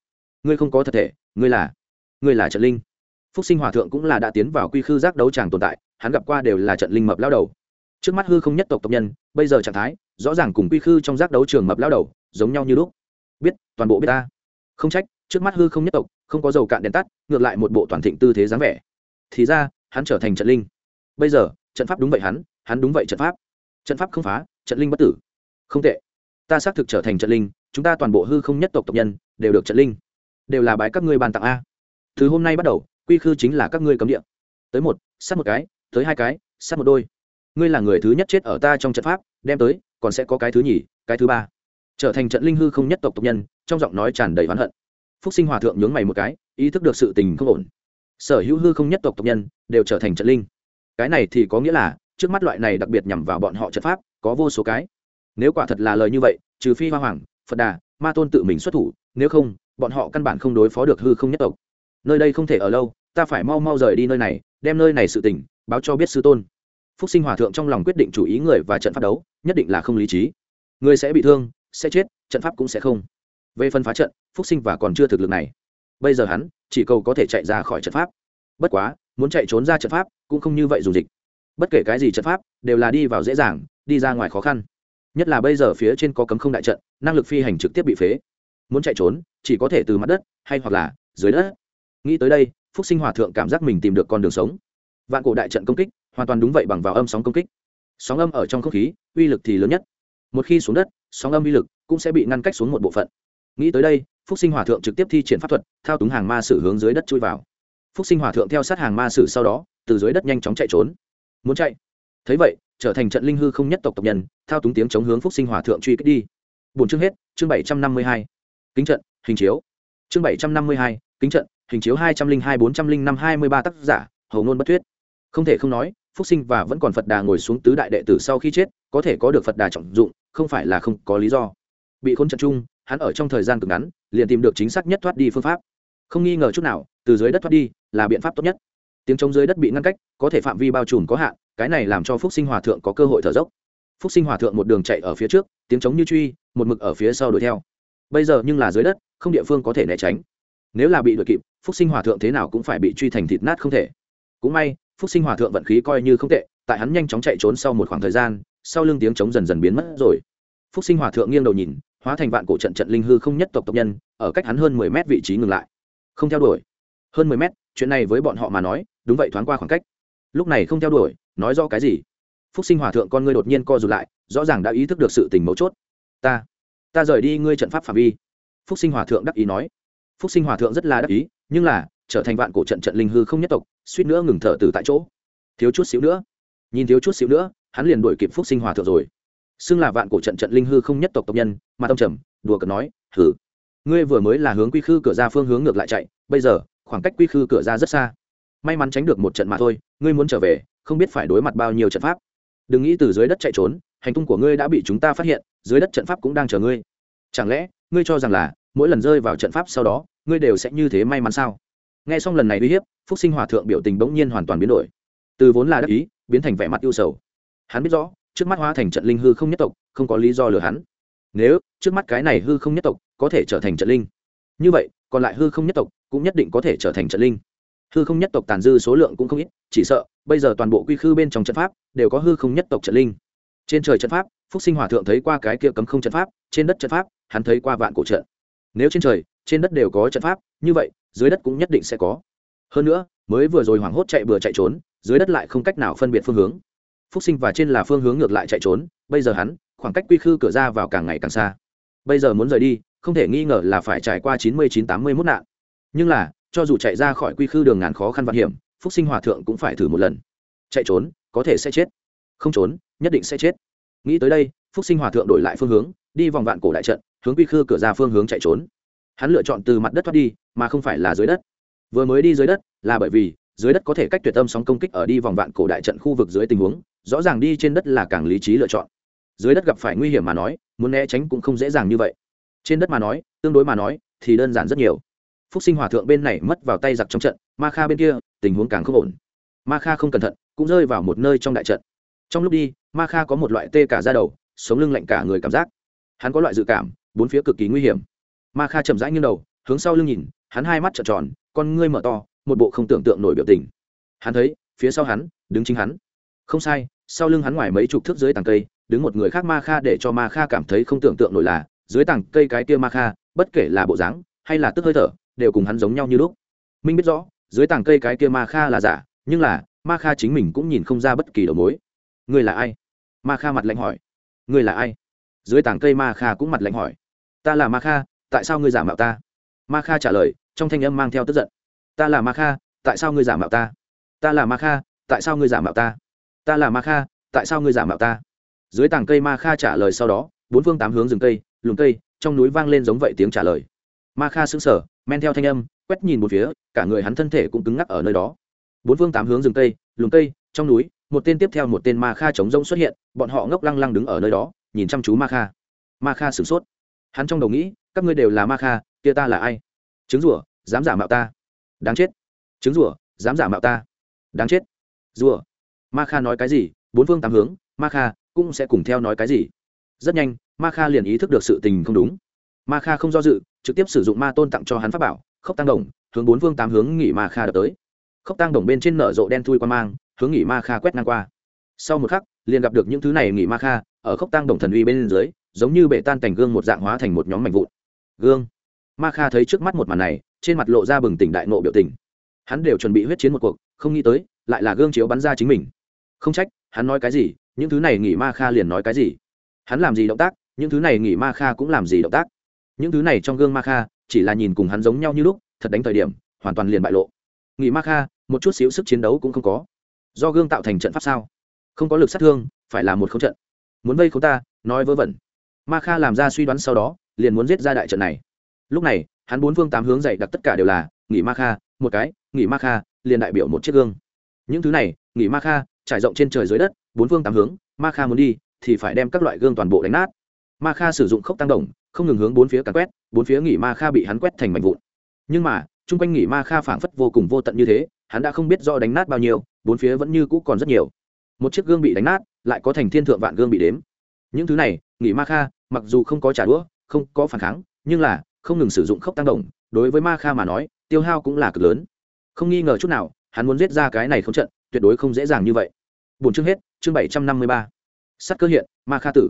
A: ngươi không có thật thể, ngươi là ngươi là trận linh phúc sinh hòa thượng cũng là đã tiến vào quy khư giác đấu tràng tồn tại, hắn gặp qua đều là trận linh mập lao đầu. Trước mắt hư không nhất tộc tộc nhân, bây giờ trạng thái, rõ ràng cùng quy khư trong giác đấu trường mập lao đầu, giống nhau như lúc. Biết, toàn bộ biết ta. Không trách, trước mắt hư không nhất tộc, không có dầu cạn đèn tắt, ngược lại một bộ toàn thịnh tư thế dáng vẻ. Thì ra, hắn trở thành trận linh. Bây giờ, trận pháp đúng vậy hắn hắn đúng vậy trận pháp. Trận pháp không phá, trận linh bất tử. Không tệ. Ta xác thực trở thành trận linh, chúng ta toàn bộ hư không nhất tộc tộc nhân, đều được trận linh. Đều là bái các ngươi bàn tặng a. Từ hôm nay bắt đầu quy khư chính là các ngươi cấm địa. Tới một, sát một cái, tới hai cái, sát một đôi. Ngươi là người thứ nhất chết ở ta trong trận pháp, đem tới, còn sẽ có cái thứ nhì, cái thứ ba. Trở thành trận linh hư không nhất tộc tộc nhân, trong giọng nói tràn đầy oán hận. Phúc sinh hòa thượng nhướng mày một cái, ý thức được sự tình không ổn. Sở hữu hư không nhất tộc tộc nhân đều trở thành trận linh. Cái này thì có nghĩa là, trước mắt loại này đặc biệt nhằm vào bọn họ trận pháp, có vô số cái. Nếu quả thật là lời như vậy, trừ phi hoa hoàng, phật đà, ma tôn tự mình xuất thủ, nếu không, bọn họ căn bản không đối phó được hư không nhất tộc nơi đây không thể ở lâu, ta phải mau mau rời đi nơi này, đem nơi này sự tình báo cho biết sư tôn. Phúc sinh hòa thượng trong lòng quyết định chủ ý người và trận pháp đấu, nhất định là không lý trí. Người sẽ bị thương, sẽ chết, trận pháp cũng sẽ không. Về phần phá trận, phúc sinh và còn chưa thực lực này. Bây giờ hắn chỉ cầu có thể chạy ra khỏi trận pháp. Bất quá, muốn chạy trốn ra trận pháp cũng không như vậy dùng dịch. Bất kể cái gì trận pháp đều là đi vào dễ dàng, đi ra ngoài khó khăn. Nhất là bây giờ phía trên có cấm không đại trận, năng lực phi hành trực tiếp bị phế. Muốn chạy trốn, chỉ có thể từ mặt đất hay hoặc là dưới đất nghĩ tới đây, phúc sinh hòa thượng cảm giác mình tìm được con đường sống. Vạn cổ đại trận công kích, hoàn toàn đúng vậy bằng vào âm sóng công kích. Sóng âm ở trong không khí, uy lực thì lớn nhất. Một khi xuống đất, sóng âm uy lực cũng sẽ bị ngăn cách xuống một bộ phận. Nghĩ tới đây, phúc sinh hòa thượng trực tiếp thi triển pháp thuật, thao túng hàng ma sử hướng dưới đất chui vào. Phúc sinh hòa thượng theo sát hàng ma sử sau đó, từ dưới đất nhanh chóng chạy trốn. Muốn chạy? Thấy vậy, trở thành trận linh hư không nhất tộc tộc nhân, thao túng tiếng chống hướng phúc sinh hòa thượng truy kích đi. Bốn chương hết, chương bảy trăm năm mươi hai. Kính trận, hình chiếu. Chương bảy trăm năm mươi hai, kính trận hình chiếu hai trăm linh hai, bốn trăm linh năm, hai mươi ba tác giả hầu ngôn bất thuyết. Không thể không nói, phúc sinh và vẫn còn phật đà ngồi xuống tứ đại đệ tử sau khi chết, có thể có được phật đà trọng dụng, không phải là không có lý do. Bị khốn trận chung, hắn ở trong thời gian cực ngắn, liền tìm được chính xác nhất thoát đi phương pháp. Không nghi ngờ chút nào, từ dưới đất thoát đi là biện pháp tốt nhất. Tiếng trống dưới đất bị ngăn cách, có thể phạm vi bao trùm có hạn, cái này làm cho phúc sinh hòa thượng có cơ hội thở dốc. Phúc sinh hòa thượng một đường chạy ở phía trước, tiếng trống như truy, một mực ở phía sau đuổi theo. Bây giờ nhưng là dưới đất, không địa phương có thể né tránh nếu là bị đuổi kịp, phúc sinh hòa thượng thế nào cũng phải bị truy thành thịt nát không thể. Cũng may, phúc sinh hòa thượng vận khí coi như không tệ, tại hắn nhanh chóng chạy trốn sau một khoảng thời gian, sau lưng tiếng trống dần dần biến mất rồi. Phúc sinh hòa thượng nghiêng đầu nhìn, hóa thành vạn cổ trận trận linh hư không nhất tộc tộc nhân, ở cách hắn hơn mười mét vị trí ngừng lại. Không theo đuổi. Hơn mười mét, chuyện này với bọn họ mà nói, đúng vậy thoáng qua khoảng cách. Lúc này không theo đuổi, nói rõ cái gì? Phúc sinh hòa thượng con ngươi đột nhiên co rụt lại, rõ ràng đã ý thức được sự tình mấu chốt. Ta ta rời đi ngươi trận pháp phạm vi. Phúc sinh hòa thượng đắc ý nói phúc sinh hòa thượng rất là đắc ý, nhưng là, trở thành vạn cổ trận trận linh hư không nhất tộc, suýt nữa ngừng thở từ tại chỗ. Thiếu chút xíu nữa. Nhìn thiếu chút xíu nữa, hắn liền đuổi kịp phúc sinh hòa thượng rồi. Xưng là vạn cổ trận trận linh hư không nhất tộc tộc nhân, mà tông trầm, đùa cợt nói thử ngươi vừa mới là hướng quy khư cửa ra phương hướng ngược lại chạy, bây giờ, khoảng cách quy khư cửa ra rất xa. May mắn tránh được một trận mà thôi, ngươi muốn trở về, không biết phải đối mặt bao nhiêu trận pháp. Đừng nghĩ từ dưới đất chạy trốn, hành tung của ngươi đã bị chúng ta phát hiện, dưới đất trận pháp cũng đang chờ ngươi. Chẳng lẽ, ngươi cho rằng là, mỗi lần rơi vào trận pháp sau đó ngươi đều sẽ như thế may mắn sao? Nghe xong lần này uy hiếp, phúc sinh hòa thượng biểu tình bỗng nhiên hoàn toàn biến đổi. Từ vốn là đắc ý, biến thành vẻ mặt yêu sầu. Hắn biết rõ, trước mắt hóa thành trận linh hư không nhất tộc, không có lý do lừa hắn. Nếu, trước mắt cái này hư không nhất tộc, có thể trở thành trận linh. Như vậy, còn lại hư không nhất tộc cũng nhất định có thể trở thành trận linh. Hư không nhất tộc tàn dư số lượng cũng không ít, chỉ sợ, bây giờ toàn bộ quy khư bên trong trận pháp đều có hư không nhất tộc trận linh. Trên trời trận pháp, phúc sinh hòa thượng thấy qua cái kia cấm không trận pháp, trên đất trận pháp, hắn thấy qua vạn cổ trận. Nếu trên trời trên đất đều có trận pháp, như vậy, dưới đất cũng nhất định sẽ có. Hơn nữa, mới vừa rồi hoảng hốt chạy vừa chạy trốn, dưới đất lại không cách nào phân biệt phương hướng. Phúc sinh và trên là phương hướng ngược lại chạy trốn, bây giờ hắn, khoảng cách quy khư cửa ra vào càng ngày càng xa. Bây giờ muốn rời đi, không thể nghi ngờ là phải trải qua chín mươi chín tám mươi mốt nạn. Nhưng là, cho dù chạy ra khỏi quy khư đường ngàn khó khăn vạn hiểm, phúc sinh hòa thượng cũng phải thử một lần. Chạy trốn, có thể sẽ chết. Không trốn, nhất định sẽ chết. Nghĩ tới đây, phúc sinh hòa thượng đổi lại phương hướng, đi vòng vạn cổ đại trận, hướng quy khư cửa ra phương hướng chạy trốn hắn lựa chọn từ mặt đất thoát đi, mà không phải là dưới đất. Vừa mới đi dưới đất là bởi vì dưới đất có thể cách tuyệt tâm sóng công kích ở đi vòng vạn cổ đại trận khu vực dưới tình huống, rõ ràng đi trên đất là càng lý trí lựa chọn. Dưới đất gặp phải nguy hiểm mà nói, muốn né tránh cũng không dễ dàng như vậy. Trên đất mà nói, tương đối mà nói, thì đơn giản rất nhiều. Phúc sinh hòa thượng bên này mất vào tay giặc trong trận, ma kha bên kia, tình huống càng không ổn. Ma kha không cẩn thận, cũng rơi vào một nơi trong đại trận. Trong lúc đi, ma kha có một loại tê cả ra đầu, sống lưng lạnh cả người cảm giác. Hắn có loại dự cảm, bốn phía cực kỳ nguy hiểm ma kha chậm rãi nghiêng đầu, hướng sau lưng nhìn, hắn hai mắt trợn tròn, con ngươi mở to, một bộ không tưởng tượng nổi biểu tình. Hắn thấy, phía sau hắn, đứng chính hắn. Không sai, sau lưng hắn ngoài mấy chục thước dưới tàng cây, đứng một người khác ma kha để cho ma kha cảm thấy không tưởng tượng nổi là, dưới tàng cây cái kia ma kha, bất kể là bộ dáng, hay là tức hơi thở, đều cùng hắn giống nhau như lúc. Minh biết rõ, dưới tàng cây cái kia ma kha là giả, nhưng là, ma kha chính mình cũng nhìn không ra bất kỳ đầu mối. Người là ai? Ma kha mặt lạnh hỏi. Người là ai? Dưới tảng cây ma kha cũng mặt lạnh hỏi. Ta là ma kha tại sao ngươi giả mạo ta? Ma kha trả lời, trong thanh âm mang theo tức giận. Ta là ma kha, tại sao ngươi giả mạo ta? Ta là ma kha, tại sao ngươi giả mạo ta? Ta là ma kha, tại sao ngươi giả mạo ta? Dưới tảng cây ma kha trả lời sau đó, bốn phương tám hướng rừng cây, lùm cây, trong núi vang lên giống vậy tiếng trả lời. Ma kha sững sờ, men theo thanh âm, quét nhìn một phía, cả người hắn thân thể cũng cứng ngắc ở nơi đó. Bốn phương tám hướng rừng cây, lùm cây, trong núi, một tên tiếp theo một tên ma kha chống rông xuất hiện, bọn họ ngốc lăng lăng đứng ở nơi đó, nhìn chăm chú ma kha. Ma kha sửng sốt hắn trong đầu nghĩ, các ngươi đều là ma kha, kia ta là ai? Trứng rủa dám giả mạo ta. Đáng chết. Trứng rủa dám giả mạo ta. Đáng chết. Rủa ma kha nói cái gì, bốn phương tám hướng, ma kha cũng sẽ cùng theo nói cái gì. Rất nhanh, ma kha liền ý thức được sự tình không đúng. Ma kha không do dự, trực tiếp sử dụng ma tôn tặng cho hắn pháp bảo, khốc tăng đồng, hướng bốn phương tám hướng nghỉ ma kha đập tới. Khốc tăng đồng bên trên nở rộ đen thui qua mang, hướng nghỉ ma kha quét ngang qua. Sau một khắc, liền gặp được những thứ này nghỉ ma kha, ở khốc tăng đồng thần uy bên dưới giống như bể tan thành gương một dạng hóa thành một nhóm mảnh vụn. Gương. Ma kha thấy trước mắt một màn này, trên mặt lộ ra bừng tỉnh đại nộ biểu tình. Hắn đều chuẩn bị huyết chiến một cuộc, không nghĩ tới, lại là gương chiếu bắn ra chính mình. Không trách, hắn nói cái gì, những thứ này nghỉ ma kha liền nói cái gì. Hắn làm gì động tác, những thứ này nghỉ ma kha cũng làm gì động tác. Những thứ này trong gương ma kha, chỉ là nhìn cùng hắn giống nhau như lúc, thật đánh thời điểm, hoàn toàn liền bại lộ. Nghỉ ma kha, một chút xíu sức chiến đấu cũng không có. Do gương tạo thành trận pháp sao? Không có lực sát thương, phải là một khấu trận. Muốn vây khấu ta, nói vớ vẩn ma kha làm ra suy đoán sau đó, liền muốn giết ra đại trận này. Lúc này, hắn bốn phương tám hướng dạy đặc tất cả đều là, nghỉ ma kha, một cái, nghỉ ma kha, liền đại biểu một chiếc gương. Những thứ này, nghỉ ma kha, trải rộng trên trời dưới đất, bốn phương tám hướng, ma kha muốn đi, thì phải đem các loại gương toàn bộ đánh nát. Ma kha sử dụng khốc tăng đồng, không ngừng hướng bốn phía càn quét, bốn phía nghỉ ma kha bị hắn quét thành mảnh vụn. Nhưng mà, chung quanh nghỉ ma kha phảng phất vô cùng vô tận như thế, hắn đã không biết do đánh nát bao nhiêu, bốn phía vẫn như cũ còn rất nhiều. Một chiếc gương bị đánh nát, lại có thành thiên thượng vạn gương bị đếm. Những thứ này nghỉ ma kha, mặc dù không có trả đũa, không có phản kháng, nhưng là không ngừng sử dụng khốc tăng động đối với ma kha mà nói, tiêu hao cũng là cực lớn. Không nghi ngờ chút nào, hắn muốn giết ra cái này không trận, tuyệt đối không dễ dàng như vậy. Bốn chương hết, chương bảy trăm năm mươi ba. Sắt cơ hiện, ma kha tử.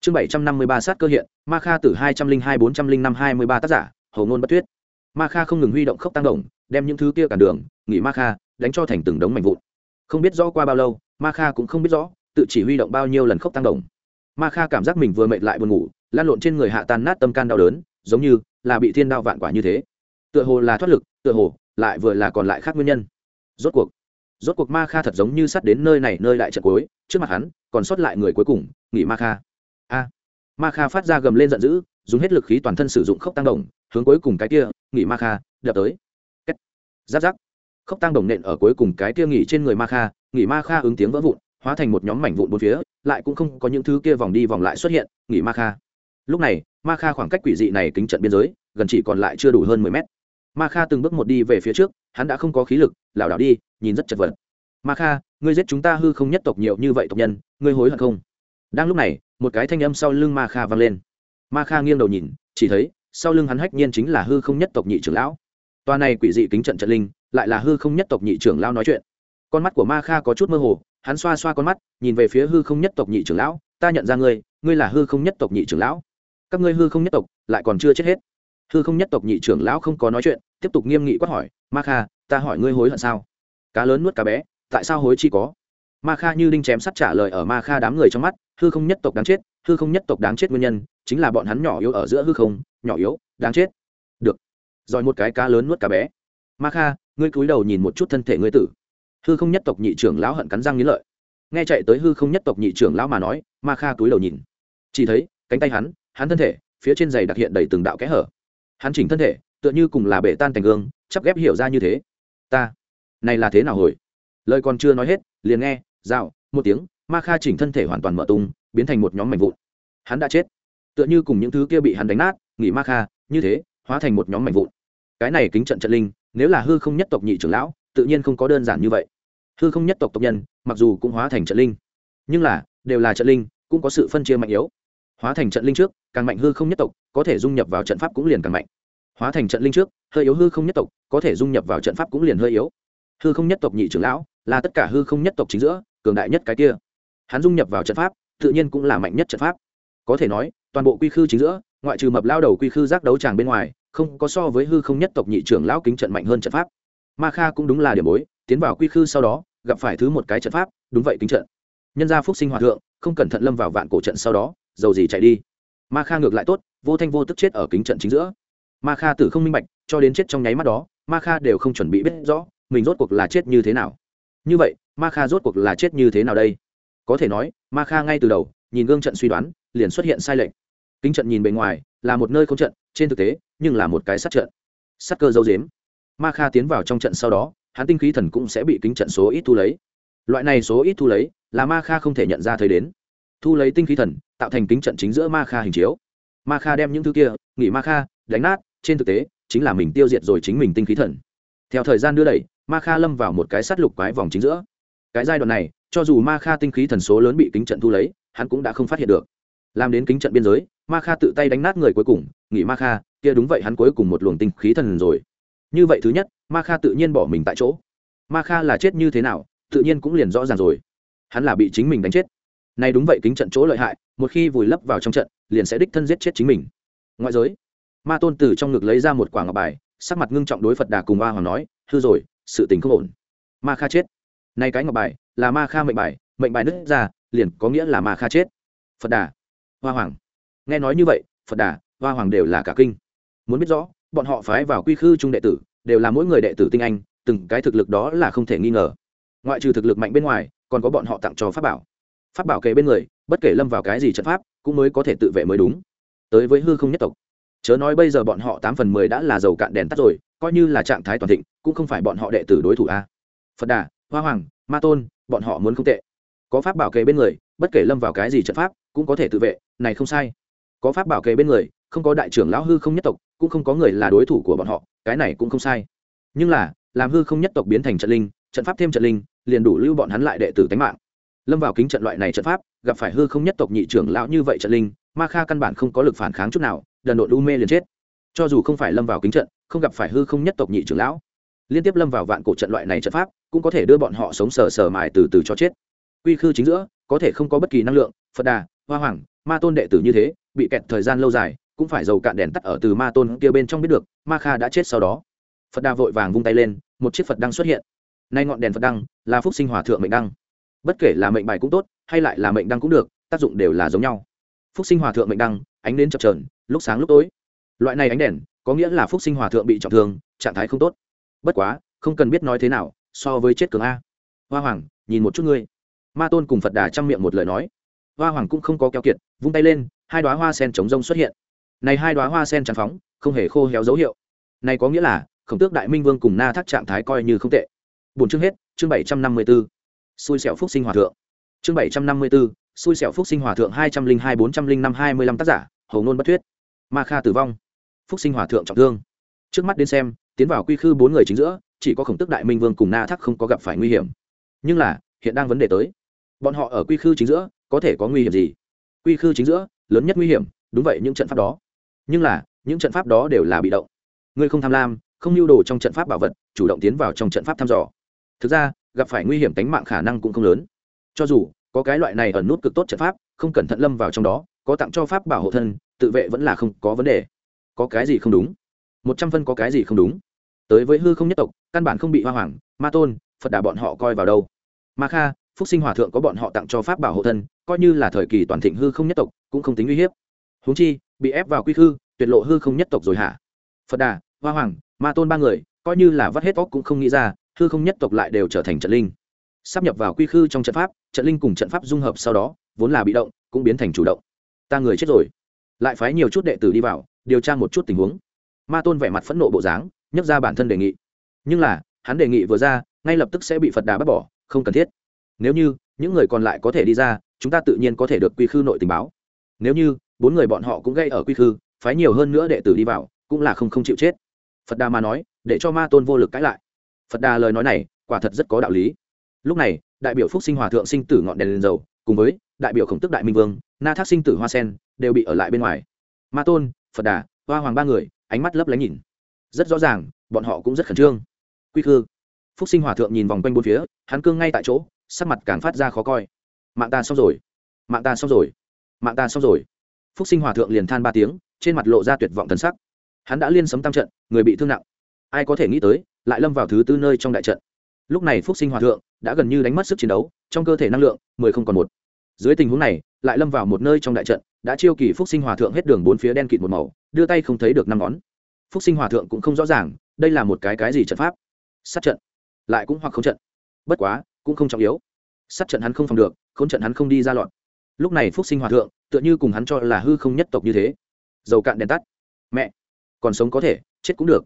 A: Chương bảy trăm năm mươi ba sát cơ hiện, ma kha tử hai trăm linh hai bốn trăm linh năm hai mươi ba tác giả hầu ngôn bất tuyết. Ma kha không ngừng huy động khốc tăng động đem những thứ kia cản đường, nghỉ ma kha, đánh cho thành từng đống mảnh vụn. Không biết rõ qua bao lâu, ma kha cũng không biết rõ, tự chỉ huy động bao nhiêu lần khốc tăng đồng ma kha cảm giác mình vừa mệt lại buồn ngủ, lan lộn trên người hạ tan nát tâm can đau đớn, giống như là bị thiên đao vạn quả như thế. Tựa hồ là thoát lực, tựa hồ lại vừa là còn lại khác nguyên nhân. Rốt cuộc rốt cuộc ma kha thật giống như sắt đến nơi này, nơi lại trận cuối, trước mặt hắn còn sót lại người cuối cùng, nghỉ ma kha. A. À, ma kha phát ra gầm lên giận dữ, dùng hết lực khí toàn thân sử dụng khốc tăng đồng, hướng cuối cùng cái kia, nghỉ ma kha, đập tới. Kết. giáp giáp. Khốc tăng đồng nện ở cuối cùng cái kia nghỉ trên người ma kha, nghỉ ma kha ứng tiếng vỡ vụn hóa thành một nhóm mảnh vụn bốn phía, lại cũng không có những thứ kia vòng đi vòng lại xuất hiện, nghỉ ma kha. Lúc này, ma kha khoảng cách quỷ dị này kính trận biên giới, gần chỉ còn lại chưa đủ hơn mười mét. Ma kha từng bước một đi về phía trước, hắn đã không có khí lực, lảo đảo đi, nhìn rất chật vật. Ma kha, ngươi giết chúng ta hư không nhất tộc nhiều như vậy tộc nhân, ngươi hối hận không? Đang lúc này, một cái thanh âm sau lưng ma kha vang lên. Ma kha nghiêng đầu nhìn, chỉ thấy, sau lưng hắn hách nhiên chính là hư không nhất tộc nhị trưởng lão. Toa này quỷ dị kính trận trận linh, lại là hư không nhất tộc nhị trưởng lão nói chuyện. Con mắt của ma kha có chút mơ hồ hắn xoa xoa con mắt, nhìn về phía hư không nhất tộc nhị trưởng lão, ta nhận ra ngươi ngươi là hư không nhất tộc nhị trưởng lão. Các ngươi hư không nhất tộc lại còn chưa chết hết. Hư không nhất tộc nhị trưởng lão không có nói chuyện, tiếp tục nghiêm nghị quát hỏi, ma kha, ta hỏi ngươi hối hận sao? Cá lớn nuốt cá bé, tại sao hối chi có? Ma kha như đinh chém sắt trả lời ở ma kha đám người trong mắt, hư không nhất tộc đáng chết, hư không nhất tộc đáng chết nguyên nhân chính là bọn hắn nhỏ yếu ở giữa hư không, nhỏ yếu, đáng chết. Được. Rồi một cái cá lớn nuốt cá bé. Ma kha, ngươi cúi đầu nhìn một chút thân thể ngươi tử hư không nhất tộc nhị trưởng lão hận cắn răng nghĩ lợi. Nghe chạy tới hư không nhất tộc nhị trưởng lão mà nói, ma kha túi đầu nhìn. Chỉ thấy, cánh tay hắn hắn thân thể, phía trên giày đặc hiện đầy từng đạo kẽ hở. Hắn chỉnh thân thể, tựa như cùng là bể tan thành gương, chắp ghép hiểu ra như thế. Ta, này là thế nào hồi? Lời còn chưa nói hết, liền nghe, rào, một tiếng, ma kha chỉnh thân thể hoàn toàn mở tung, biến thành một nhóm mảnh vụn. Hắn đã chết. Tựa như cùng những thứ kia bị hắn đánh nát, nghỉ ma kha, như thế, hóa thành một nhóm mảnh vụn. Cái này kính trận trận linh, nếu là hư không nhất tộc nhị trưởng lão, tự nhiên không có đơn giản như vậy hư không nhất tộc tộc nhân, mặc dù cũng hóa thành trận linh, nhưng là, đều là trận linh, cũng có sự phân chia mạnh yếu. Hóa thành trận linh trước, càng mạnh hư không nhất tộc, có thể dung nhập vào trận pháp cũng liền càng mạnh. Hóa thành trận linh trước, hơi yếu hư không nhất tộc, có thể dung nhập vào trận pháp cũng liền hơi yếu. Hư không nhất tộc nhị trưởng lão, là tất cả hư không nhất tộc chính giữa, cường đại nhất cái kia. Hắn dung nhập vào trận pháp, tự nhiên cũng là mạnh nhất trận pháp. Có thể nói, toàn bộ quy khư chính giữa, ngoại trừ mập lao đầu quy khư giác đấu tràng bên ngoài, không có so với hư không nhất tộc nhị trưởng lão kính trận mạnh hơn trận pháp. Ma kha cũng đúng là điểm bối, tiến vào quy khư sau đó gặp phải thứ một cái trận pháp, đúng vậy kính trận. Nhân gia phúc sinh hòa thượng, không cẩn thận lâm vào vạn cổ trận sau đó, dầu gì chạy đi. Ma kha ngược lại tốt, vô thanh vô tức chết ở kính trận chính giữa. Ma kha tử không minh bạch, cho đến chết trong nháy mắt đó, ma kha đều không chuẩn bị biết rõ, mình rốt cuộc là chết như thế nào. Như vậy, ma kha rốt cuộc là chết như thế nào đây? Có thể nói, ma kha ngay từ đầu, nhìn gương trận suy đoán, liền xuất hiện sai lệch. Kính trận nhìn bề ngoài, là một nơi không trận, trên thực tế, nhưng là một cái sát trận. Sát cơ dâu dếm. Ma kha tiến vào trong trận sau đó hắn tinh khí thần cũng sẽ bị kính trận số ít thu lấy. Loại này số ít thu lấy là ma kha không thể nhận ra thấy đến. Thu lấy tinh khí thần, tạo thành kính trận chính giữa ma kha hình chiếu. Ma kha đem những thứ kia, nghỉ ma kha, đánh nát, trên thực tế, chính là mình tiêu diệt rồi chính mình tinh khí thần. Theo thời gian đưa đẩy, ma kha lâm vào một cái sát lục quái vòng chính giữa. Cái giai đoạn này, cho dù ma kha tinh khí thần số lớn bị kính trận thu lấy, hắn cũng đã không phát hiện được. Làm đến kính trận biên giới, ma kha tự tay đánh nát người cuối cùng, nghỉ ma kha, kia đúng vậy hắn cuối cùng một luồng tinh khí thần rồi. Như vậy thứ nhất ma kha tự nhiên bỏ mình tại chỗ. ma kha là chết như thế nào, tự nhiên cũng liền rõ ràng rồi. hắn là bị chính mình đánh chết. này đúng vậy kính trận chỗ lợi hại, một khi vùi lấp vào trong trận, liền sẽ đích thân giết chết chính mình. ngoại giới, ma tôn tử trong ngực lấy ra một quả ngọc bài, sắc mặt ngưng trọng đối phật đà cùng a hoàng nói, hư rồi, sự tình không ổn. ma kha chết. nay cái ngọc bài là ma kha mệnh bài mệnh bài nứt ra, liền có nghĩa là ma kha chết. Phật đà hoa hoàng. nghe nói như vậy, phật đà hoa hoàng đều là cả kinh. muốn biết rõ, bọn họ phái vào quy khư trung đệ tử đều là mỗi người đệ tử tinh anh, từng cái thực lực đó là không thể nghi ngờ. Ngoại trừ thực lực mạnh bên ngoài, còn có bọn họ tặng cho pháp bảo. Pháp bảo kề bên người, bất kể lâm vào cái gì trận pháp, cũng mới có thể tự vệ mới đúng. Tới với hư không nhất tộc. Chớ nói bây giờ bọn họ tám phần mười đã là dầu cạn đèn tắt rồi, coi như là trạng thái toàn thịnh, cũng không phải bọn họ đệ tử đối thủ a. Phật đà, hoa hoàng, ma tôn, bọn họ muốn không tệ. Có pháp bảo kề bên người, bất kể lâm vào cái gì trận pháp, cũng có thể tự vệ, này không sai. Có pháp bảo kề bên người không có đại trưởng lão hư không nhất tộc, cũng không có người là đối thủ của bọn họ, cái này cũng không sai. Nhưng là, làm hư không nhất tộc biến thành trận linh, trận pháp thêm trận linh, liền đủ lưu bọn hắn lại đệ tử tánh mạng. Lâm vào kính trận loại này trận pháp, gặp phải hư không nhất tộc nhị trưởng lão như vậy trận linh, ma kha căn bản không có lực phản kháng chút nào, đần độn u mê liền chết. Cho dù không phải lâm vào kính trận, không gặp phải hư không nhất tộc nhị trưởng lão, liên tiếp lâm vào vạn cổ trận loại này trận pháp, cũng có thể đưa bọn họ sống sờ sờ mài từ từ cho chết. Quy khư chính giữa, có thể không có bất kỳ năng lượng, phật đà, hoa hoàng, ma tôn đệ tử như thế, bị kẹt thời gian lâu dài cũng phải dầu cạn đèn tắt ở từ ma tôn kia bên trong biết được, ma kha đã chết sau đó. Phật đà vội vàng vung tay lên, một chiếc phật đang xuất hiện. Nay ngọn đèn phật đăng là phúc sinh hòa thượng mệnh đăng. Bất kể là mệnh bài cũng tốt, hay lại là mệnh đăng cũng được, tác dụng đều là giống nhau. Phúc sinh hòa thượng mệnh đăng, ánh đến chập trờn lúc sáng lúc tối. Loại này ánh đèn, có nghĩa là phúc sinh hòa thượng bị trọng thương, trạng thái không tốt. Bất quá, không cần biết nói thế nào, so với chết cường a. Hoa hoàng, nhìn một chút ngươi. Ma tôn cùng phật đà chăm miệng một lời nói. Hoa hoàng cũng không có keo kiệt, vung tay lên, hai đoá hoa sen chống rông xuất hiện này hai đoá hoa sen tràn phóng, không hề khô héo dấu hiệu. Này có nghĩa là, khổng tước đại minh vương cùng na thác trạng thái coi như không tệ. Bốn chương hết, chương bảy trăm năm mươi b ố xui xẻo phúc sinh hòa thượng. Chương bảy trăm năm mươi b ố xui xẻo phúc sinh hòa thượng hai trăm linh hai bốn trăm linh năm hai mươi lăm tác giả, hầu nôn bất thuyết. Ma kha tử vong. Phúc sinh hòa thượng trọng thương. Trước mắt đến xem, tiến vào quy khư bốn người chính giữa, chỉ có khổng tước đại minh vương cùng na thác không có gặp phải nguy hiểm. Nhưng là, hiện đang vấn đề tới. Bọn họ ở quy khư chính giữa, có thể có nguy hiểm gì? Quy khư chính giữa, lớn nhất nguy hiểm, đúng vậy những trận pháp đó nhưng là, những trận pháp đó đều là bị động. Ngươi không tham lam, không lưu đồ trong trận pháp bảo vật, chủ động tiến vào trong trận pháp thăm dò. Thực ra, gặp phải nguy hiểm tính mạng khả năng cũng không lớn. Cho dù, có cái loại này ở nút cực tốt trận pháp, không cẩn thận lâm vào trong đó, có tặng cho pháp bảo hộ thân, tự vệ vẫn là không có vấn đề. Có cái gì không đúng? Một trăm phân có cái gì không đúng? Tới với hư không nhất tộc, căn bản không bị hoa hoàng, ma tôn, phật đà bọn họ coi vào đâu. Ma kha, phúc sinh hòa thượng có bọn họ tặng cho pháp bảo hộ thân, coi như là thời kỳ toàn thịnh hư không nhất tộc, cũng không tính uy hiếp huống chi, bị ép vào quy hư tuyệt lộ hư không nhất tộc rồi hả? Phật đà, hoa hoàng, ma tôn ba người, coi như là vắt hết óc cũng không nghĩ ra, hư không nhất tộc lại đều trở thành trận linh. Sắp nhập vào quy khư trong trận pháp, trận linh cùng trận pháp dung hợp sau đó, vốn là bị động, cũng biến thành chủ động. Ta người chết rồi. Lại phái nhiều chút đệ tử đi vào, điều tra một chút tình huống. Ma tôn vẻ mặt phẫn nộ bộ dáng, nhấc ra bản thân đề nghị. Nhưng là, hắn đề nghị vừa ra, ngay lập tức sẽ bị phật đà bắt bỏ, không cần thiết. Nếu như, những người còn lại có thể đi ra, chúng ta tự nhiên có thể được quy khư nội tình báo. Nếu như bốn người bọn họ cũng gây ở quy khư, phái nhiều hơn nữa đệ tử đi vào, cũng là không không chịu chết. Phật đà mà nói, để cho ma tôn vô lực cãi lại. Phật đà lời nói này, quả thật rất có đạo lý. Lúc này, đại biểu phúc sinh hòa thượng sinh tử ngọn đèn lên dầu, cùng với đại biểu khổng tức đại minh vương, na thác sinh tử hoa sen, đều bị ở lại bên ngoài. Ma tôn, phật đà, hoa hoàng ba người, ánh mắt lấp lánh nhìn. Rất rõ ràng, bọn họ cũng rất khẩn trương. Quy khư. Phúc sinh hòa thượng nhìn vòng quanh bốn phía, hắn cương ngay tại chỗ, sắc mặt càng phát ra khó coi. Mạng ta xong rồi. Mạng ta xong rồi. Mạng ta xong rồi phúc sinh hòa thượng liền than ba tiếng, trên mặt lộ ra tuyệt vọng thần sắc. Hắn đã liên sấm tam trận, người bị thương nặng. Ai có thể nghĩ tới, lại lâm vào thứ tư nơi trong đại trận. Lúc này phúc sinh hòa thượng đã gần như đánh mất sức chiến đấu, trong cơ thể năng lượng, mười không còn một. Dưới tình huống này, lại lâm vào một nơi trong đại trận, đã chiêu kỳ phúc sinh hòa thượng hết đường bốn phía đen kịt một màu, đưa tay không thấy được năm ngón. Phúc sinh hòa thượng cũng không rõ ràng, đây là một cái cái gì trận pháp? Sát trận. Lại cũng hoặc không trận. Bất quá, cũng không trọng yếu. Sát trận hắn không phòng được k h ố n trận hắn không đi ra lọt lúc này phúc sinh hòa thượng, tựa như cùng hắn cho là hư không nhất tộc như thế. Dầu cạn đèn tắt. Mẹ, còn sống có thể, chết cũng được.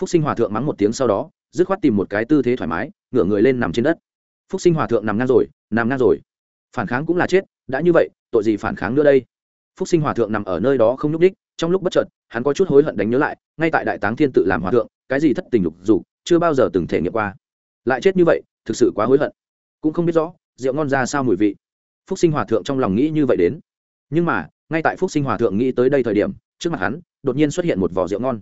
A: Phúc sinh hòa thượng mắng một tiếng sau đó, dứt khoát tìm một cái tư thế thoải mái, ngửa người lên nằm trên đất. Phúc sinh hòa thượng nằm ngang rồi, nằm ngang rồi. Phản kháng cũng là chết, đã như vậy, tội gì phản kháng nữa đây? Phúc sinh hòa thượng nằm ở nơi đó không nhúc đích trong lúc bất chợt, hắn có chút hối hận đánh nhớ lại, ngay tại đại táng thiên tự làm hòa thượng, cái gì thất tình lục dục, chưa bao giờ từng thể nghiệm qua. Lại chết như vậy, thực sự quá hối hận. Cũng không biết rõ, rượu ngon ra sao mùi vị phúc sinh hòa thượng trong lòng nghĩ như vậy đến. Nhưng mà, ngay tại phúc sinh hòa thượng nghĩ tới đây thời điểm, trước mặt hắn, đột nhiên xuất hiện một vỏ rượu ngon.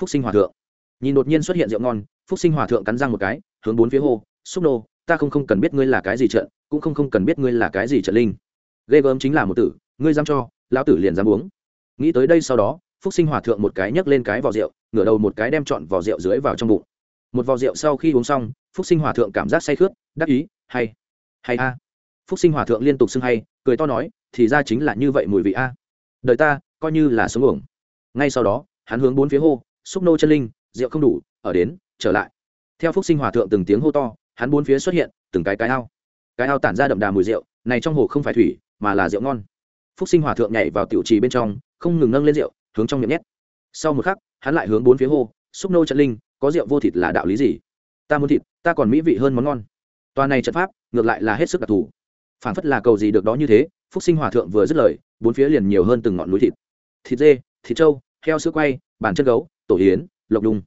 A: Phúc sinh hòa thượng. Nhìn đột nhiên xuất hiện rượu ngon, phúc sinh hòa thượng cắn răng một cái, hướng bốn phía hô, xúc nô, ta không không cần biết ngươi là cái gì trận, cũng không không cần biết ngươi là cái gì trận linh. Ghê gớm chính là một tử, ngươi dám cho, lão tử liền dám uống. Nghĩ tới đây sau đó, phúc sinh hòa thượng một cái nhấc lên cái vỏ rượu, ngửa đầu một cái đem trọn vỏ rượu dưới vào trong bụng. Một vỏ rượu sau khi uống xong, phúc sinh hòa thượng cảm giác say khướt, đắc ý, hay hay a phúc sinh hòa thượng liên tục xưng hay, cười to nói, thì ra chính là như vậy mùi vị a. Đời ta, coi như là sống uổng. Ngay sau đó, hắn hướng bốn phía hô, xúc nô chân linh, rượu không đủ, ở đến, trở lại. Theo phúc sinh hòa thượng từng tiếng hô to, hắn bốn phía xuất hiện, từng cái cái ao. Cái ao tản ra đậm đà mùi rượu, này trong hồ không phải thủy, mà là rượu ngon. Phúc sinh hòa thượng nhảy vào tiểu trì bên trong, không ngừng nâng lên rượu, hướng trong miệng nhét. Sau một khắc, hắn lại hướng bốn phía hô, xúc nô chân linh, có rượu vô thịt là đạo lý gì? Ta muốn thịt, ta còn mỹ vị hơn món ngon. Toàn này trận pháp, ngược lại là hết sức đặc thù phản phất là cầu gì được đó như thế, phúc sinh hòa thượng vừa dứt lời, bốn phía liền nhiều hơn từng ngọn núi thịt. Thịt dê, thịt trâu, heo sữa quay, bàn chân gấu, tổ yến, lộc đùng.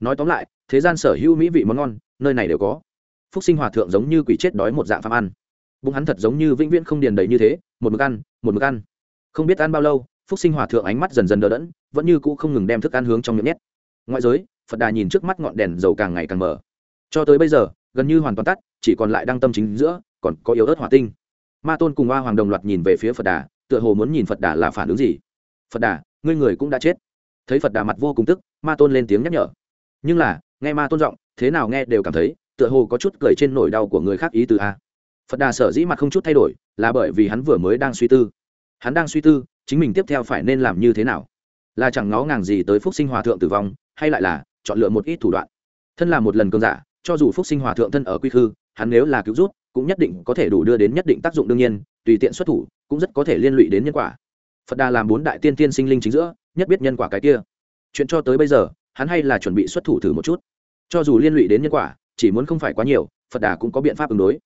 A: Nói tóm lại, thế gian sở hữu mỹ vị món ngon, nơi này đều có. Phúc sinh hòa thượng giống như quỷ chết đói một dạng phạm ăn. Bụng hắn thật giống như vĩnh viễn không điền đầy như thế, một mực ăn, một mực ăn. Không biết ăn bao lâu, phúc sinh hòa thượng ánh mắt dần dần đờ đẫn, vẫn như cũ không ngừng đem thức ăn hướng trong miệng nhét. Ngoại giới, phật đà nhìn trước mắt ngọn đèn dầu càng ngày càng mở cho tới bây giờ, gần như hoàn toàn tắt, chỉ còn lại đăng tâm chính giữa, còn có yếu ớt hỏa tinh ma tôn cùng hoa hoàng đồng loạt nhìn về phía phật đà, tựa hồ muốn nhìn phật đà là phản ứng gì. Phật đà, ngươi người cũng đã chết. Thấy phật đà mặt vô cùng tức, ma tôn lên tiếng nhắc nhở. Nhưng là, nghe ma tôn giọng, thế nào nghe đều cảm thấy, tựa hồ có chút cười trên nỗi đau của người khác ý từ a. Phật đà sở dĩ mặt không chút thay đổi, là bởi vì hắn vừa mới đang suy tư. Hắn đang suy tư, chính mình tiếp theo phải nên làm như thế nào? Là chẳng ngó ngàng gì tới phúc sinh hòa thượng tử vong, hay lại là chọn lựa một ít thủ đoạn? Thân là một lần cơn giả, cho dù phúc sinh hòa thượng thân ở quy khư, hắn nếu là cứu rút cũng nhất định có thể đủ đưa đến nhất định tác dụng đương nhiên, tùy tiện xuất thủ cũng rất có thể liên lụy đến nhân quả. Phật đà làm bốn đại tiên tiên sinh linh chính giữa, nhất biết nhân quả cái kia. Chuyện cho tới bây giờ, hắn hay là chuẩn bị xuất thủ thử một chút. Cho dù liên lụy đến nhân quả, chỉ muốn không phải quá nhiều, phật đà cũng có biện pháp ứng đối.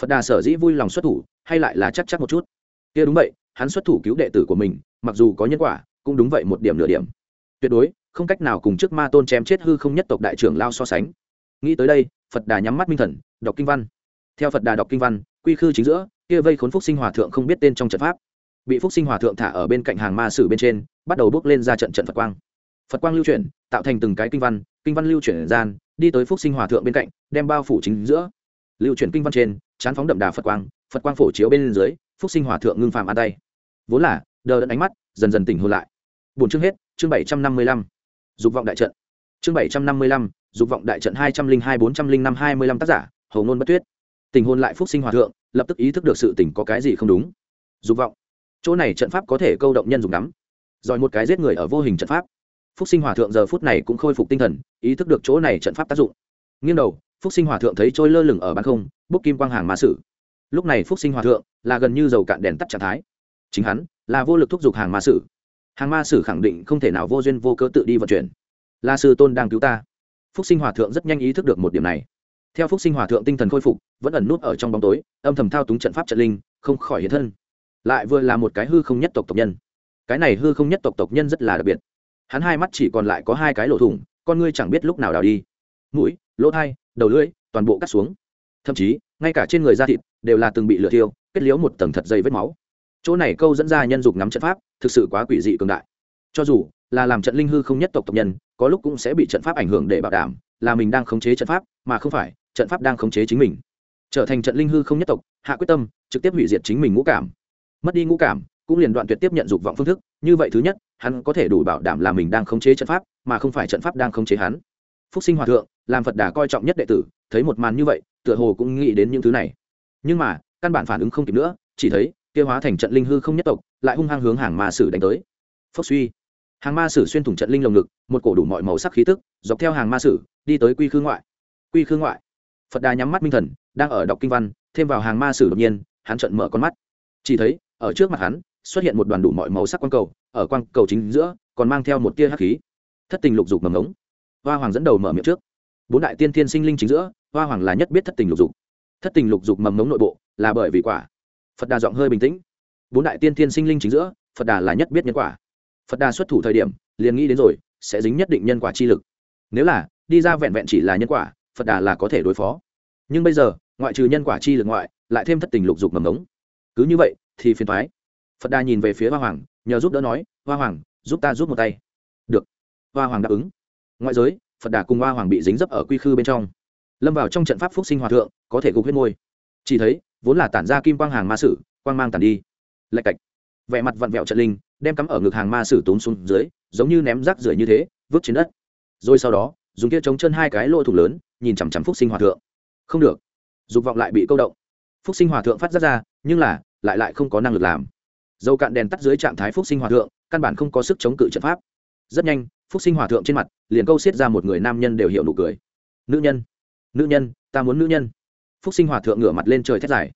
A: Phật đà sở dĩ vui lòng xuất thủ, hay lại là chắc chắc một chút. Kia đúng vậy, hắn xuất thủ cứu đệ tử của mình, mặc dù có nhân quả, cũng đúng vậy một điểm nửa điểm. Tuyệt đối, không cách nào cùng trước ma tôn chém chết hư không nhất tộc đại trưởng lao so sánh. Nghĩ tới đây, phật đà nhắm mắt minh thần, đọc kinh văn theo phật đà đọc kinh văn, quy khư chính giữa, kia vây khốn phúc sinh hòa thượng không biết tên trong trận pháp. Bị phúc sinh hòa thượng thả ở bên cạnh hàng ma sử bên trên, bắt đầu bước lên ra trận trận phật quang. Phật quang lưu chuyển, tạo thành từng cái kinh văn kinh văn lưu chuyển gian, đi tới phúc sinh hòa thượng bên cạnh, đem bao phủ chính giữa. Lưu chuyển kinh văn trên, chán phóng đậm đà phật quang phật quang phổ chiếu bên dưới, phúc sinh hòa thượng ngưng phàm an tay. Vốn là, đờ đẫn ánh mắt, dần dần tỉnh hồn lại. Bốn chương hết, chương bảy trăm năm mươi lăm. Dục vọng đại trận. Chương bảy trăm năm mươi lăm, dục vọng đại trận hai trăm linh hai bốn trăm linh năm hai mươi lăm tác giả hầu ngôn bất tuyết tình hôn lại phúc sinh hòa thượng, lập tức ý thức được sự tình có cái gì không đúng. Dục vọng. Chỗ này trận pháp có thể câu động nhân dùng lắm. rồi một cái giết người ở vô hình trận pháp. Phúc sinh hòa thượng giờ phút này cũng khôi phục tinh thần, ý thức được chỗ này trận pháp tác dụng. Nghiêng đầu, phúc sinh hòa thượng thấy trôi lơ lửng ở ban không, bốc kim quang hàng ma sử lúc này phúc sinh hòa thượng là gần như dầu cạn đèn tắt trạng thái. Chính hắn là vô lực thúc giục hàng ma sử hàng ma sử khẳng định không thể nào vô duyên vô cớ tự đi vận chuyển. Là sư tôn đang cứu ta. Phúc sinh hòa thượng rất nhanh ý thức được một điểm này theo phúc sinh hòa thượng tinh thần khôi phục, vẫn ẩn nút ở trong bóng tối, âm thầm thao túng trận pháp trận linh, không khỏi hiện thân. Lại vừa là một cái hư không nhất tộc tộc nhân. Cái này hư không nhất tộc tộc nhân rất là đặc biệt. Hắn hai mắt chỉ còn lại có hai cái lỗ thủng, con ngươi chẳng biết lúc nào đào đi. Mũi, lỗ thai, đầu lưỡi, toàn bộ cắt xuống. Thậm chí, ngay cả trên người da thịt đều là từng bị lửa thiêu, kết liễu một tầng thật dày vết máu. Chỗ này câu dẫn ra nhân dục nắm trận pháp, thực sự quá quỷ dị cường đại. Cho dù là làm trận linh hư không nhất tộc tộc nhân, có lúc cũng sẽ bị trận pháp ảnh hưởng để bảo đảm là mình đang khống chế trận pháp, mà không phải trận pháp đang khống chế chính mình. Trở thành trận linh hư không nhất tộc, hạ quyết tâm trực tiếp hủy diệt chính mình ngũ cảm. Mất đi ngũ cảm, cũng liền đoạn tuyệt tiếp nhận dục vọng phương thức, như vậy thứ nhất, hắn có thể đủ bảo đảm là mình đang khống chế trận pháp, mà không phải trận pháp đang khống chế hắn. Phúc sinh hòa thượng, làm phật đà coi trọng nhất đệ tử, thấy một màn như vậy, tựa hồ cũng nghĩ đến những thứ này. Nhưng mà, căn bản phản ứng không kịp nữa, chỉ thấy, kia hóa thành trận linh hư không nhất tộc, lại hung hăng hướng hàng ma sử đánh tới. Phúc suy. Hàng ma sử xuyên thủng trận linh lồng ngực, một cổ đủ mọi màu sắc khí tức, dọc theo hàng ma sử, đi tới quy khư ngoại. Quy khư ngoại phật đà nhắm mắt minh thần, đang ở đọc kinh văn, thêm vào hàng ma sử đột nhiên, hắn trận mở con mắt. Chỉ thấy, ở trước mặt hắn, xuất hiện một đoàn đủ mọi màu sắc quang cầu, ở quang cầu chính giữa, còn mang theo một tia hắc khí. Thất tình lục dục mầm ngống. Hoa hoàng dẫn đầu mở miệng trước. Bốn đại tiên thiên sinh linh chính giữa, hoa hoàng là nhất biết thất tình lục dục. Thất tình lục dục mầm ngống nội bộ là bởi vì quả. Phật đà giọng hơi bình tĩnh. Bốn đại tiên thiên sinh linh chính giữa, phật đà là nhất biết nhân quả. Phật đà xuất thủ thời điểm, liền nghĩ đến rồi, sẽ dính nhất định nhân quả chi lực. Nếu là, đi ra vẹn vẹn chỉ là nhân quả phật đà là có thể đối phó. Nhưng bây giờ, ngoại trừ nhân quả chi lực ngoại, lại thêm thất tình lục dục mầm ống cứ như vậy, thì phiền thoái phật đà nhìn về phía hoa hoàng, nhờ giúp đỡ nói, hoa hoàng, giúp ta giúp một tay. Được. Hoa hoàng đáp ứng. Ngoại giới, phật đà cùng hoa hoàng bị dính dấp ở quy khư bên trong. Lâm vào trong trận pháp phúc sinh hòa thượng, có thể gục huyết ngôi. chỉ thấy, vốn là tản ra kim quang hàng ma sử, quang mang tản đi. Lạch cạch. Vẻ mặt vặn vẹo trận linh, đem cắm ở ngực hàng ma sử tốn xuống dưới, giống như ném rác rưởi như thế, vứt trên đất. Rồi sau đó dùng kia chống chân hai cái lỗ thủng lớn, nhìn chằm chằm phúc sinh hòa thượng. Không được. Dục vọng lại bị câu động. Phúc sinh hòa thượng phát ra ra, nhưng là, lại lại không có năng lực làm. Dầu cạn đèn tắt dưới trạng thái phúc sinh hòa thượng, căn bản không có sức chống cự trận pháp. Rất nhanh, phúc sinh hòa thượng trên mặt, liền câu xiết ra một người nam nhân đều hiểu nụ cười. Nữ nhân nữ nhân, ta muốn nữ nhân. Phúc sinh hòa thượng ngửa mặt lên trời thét dài.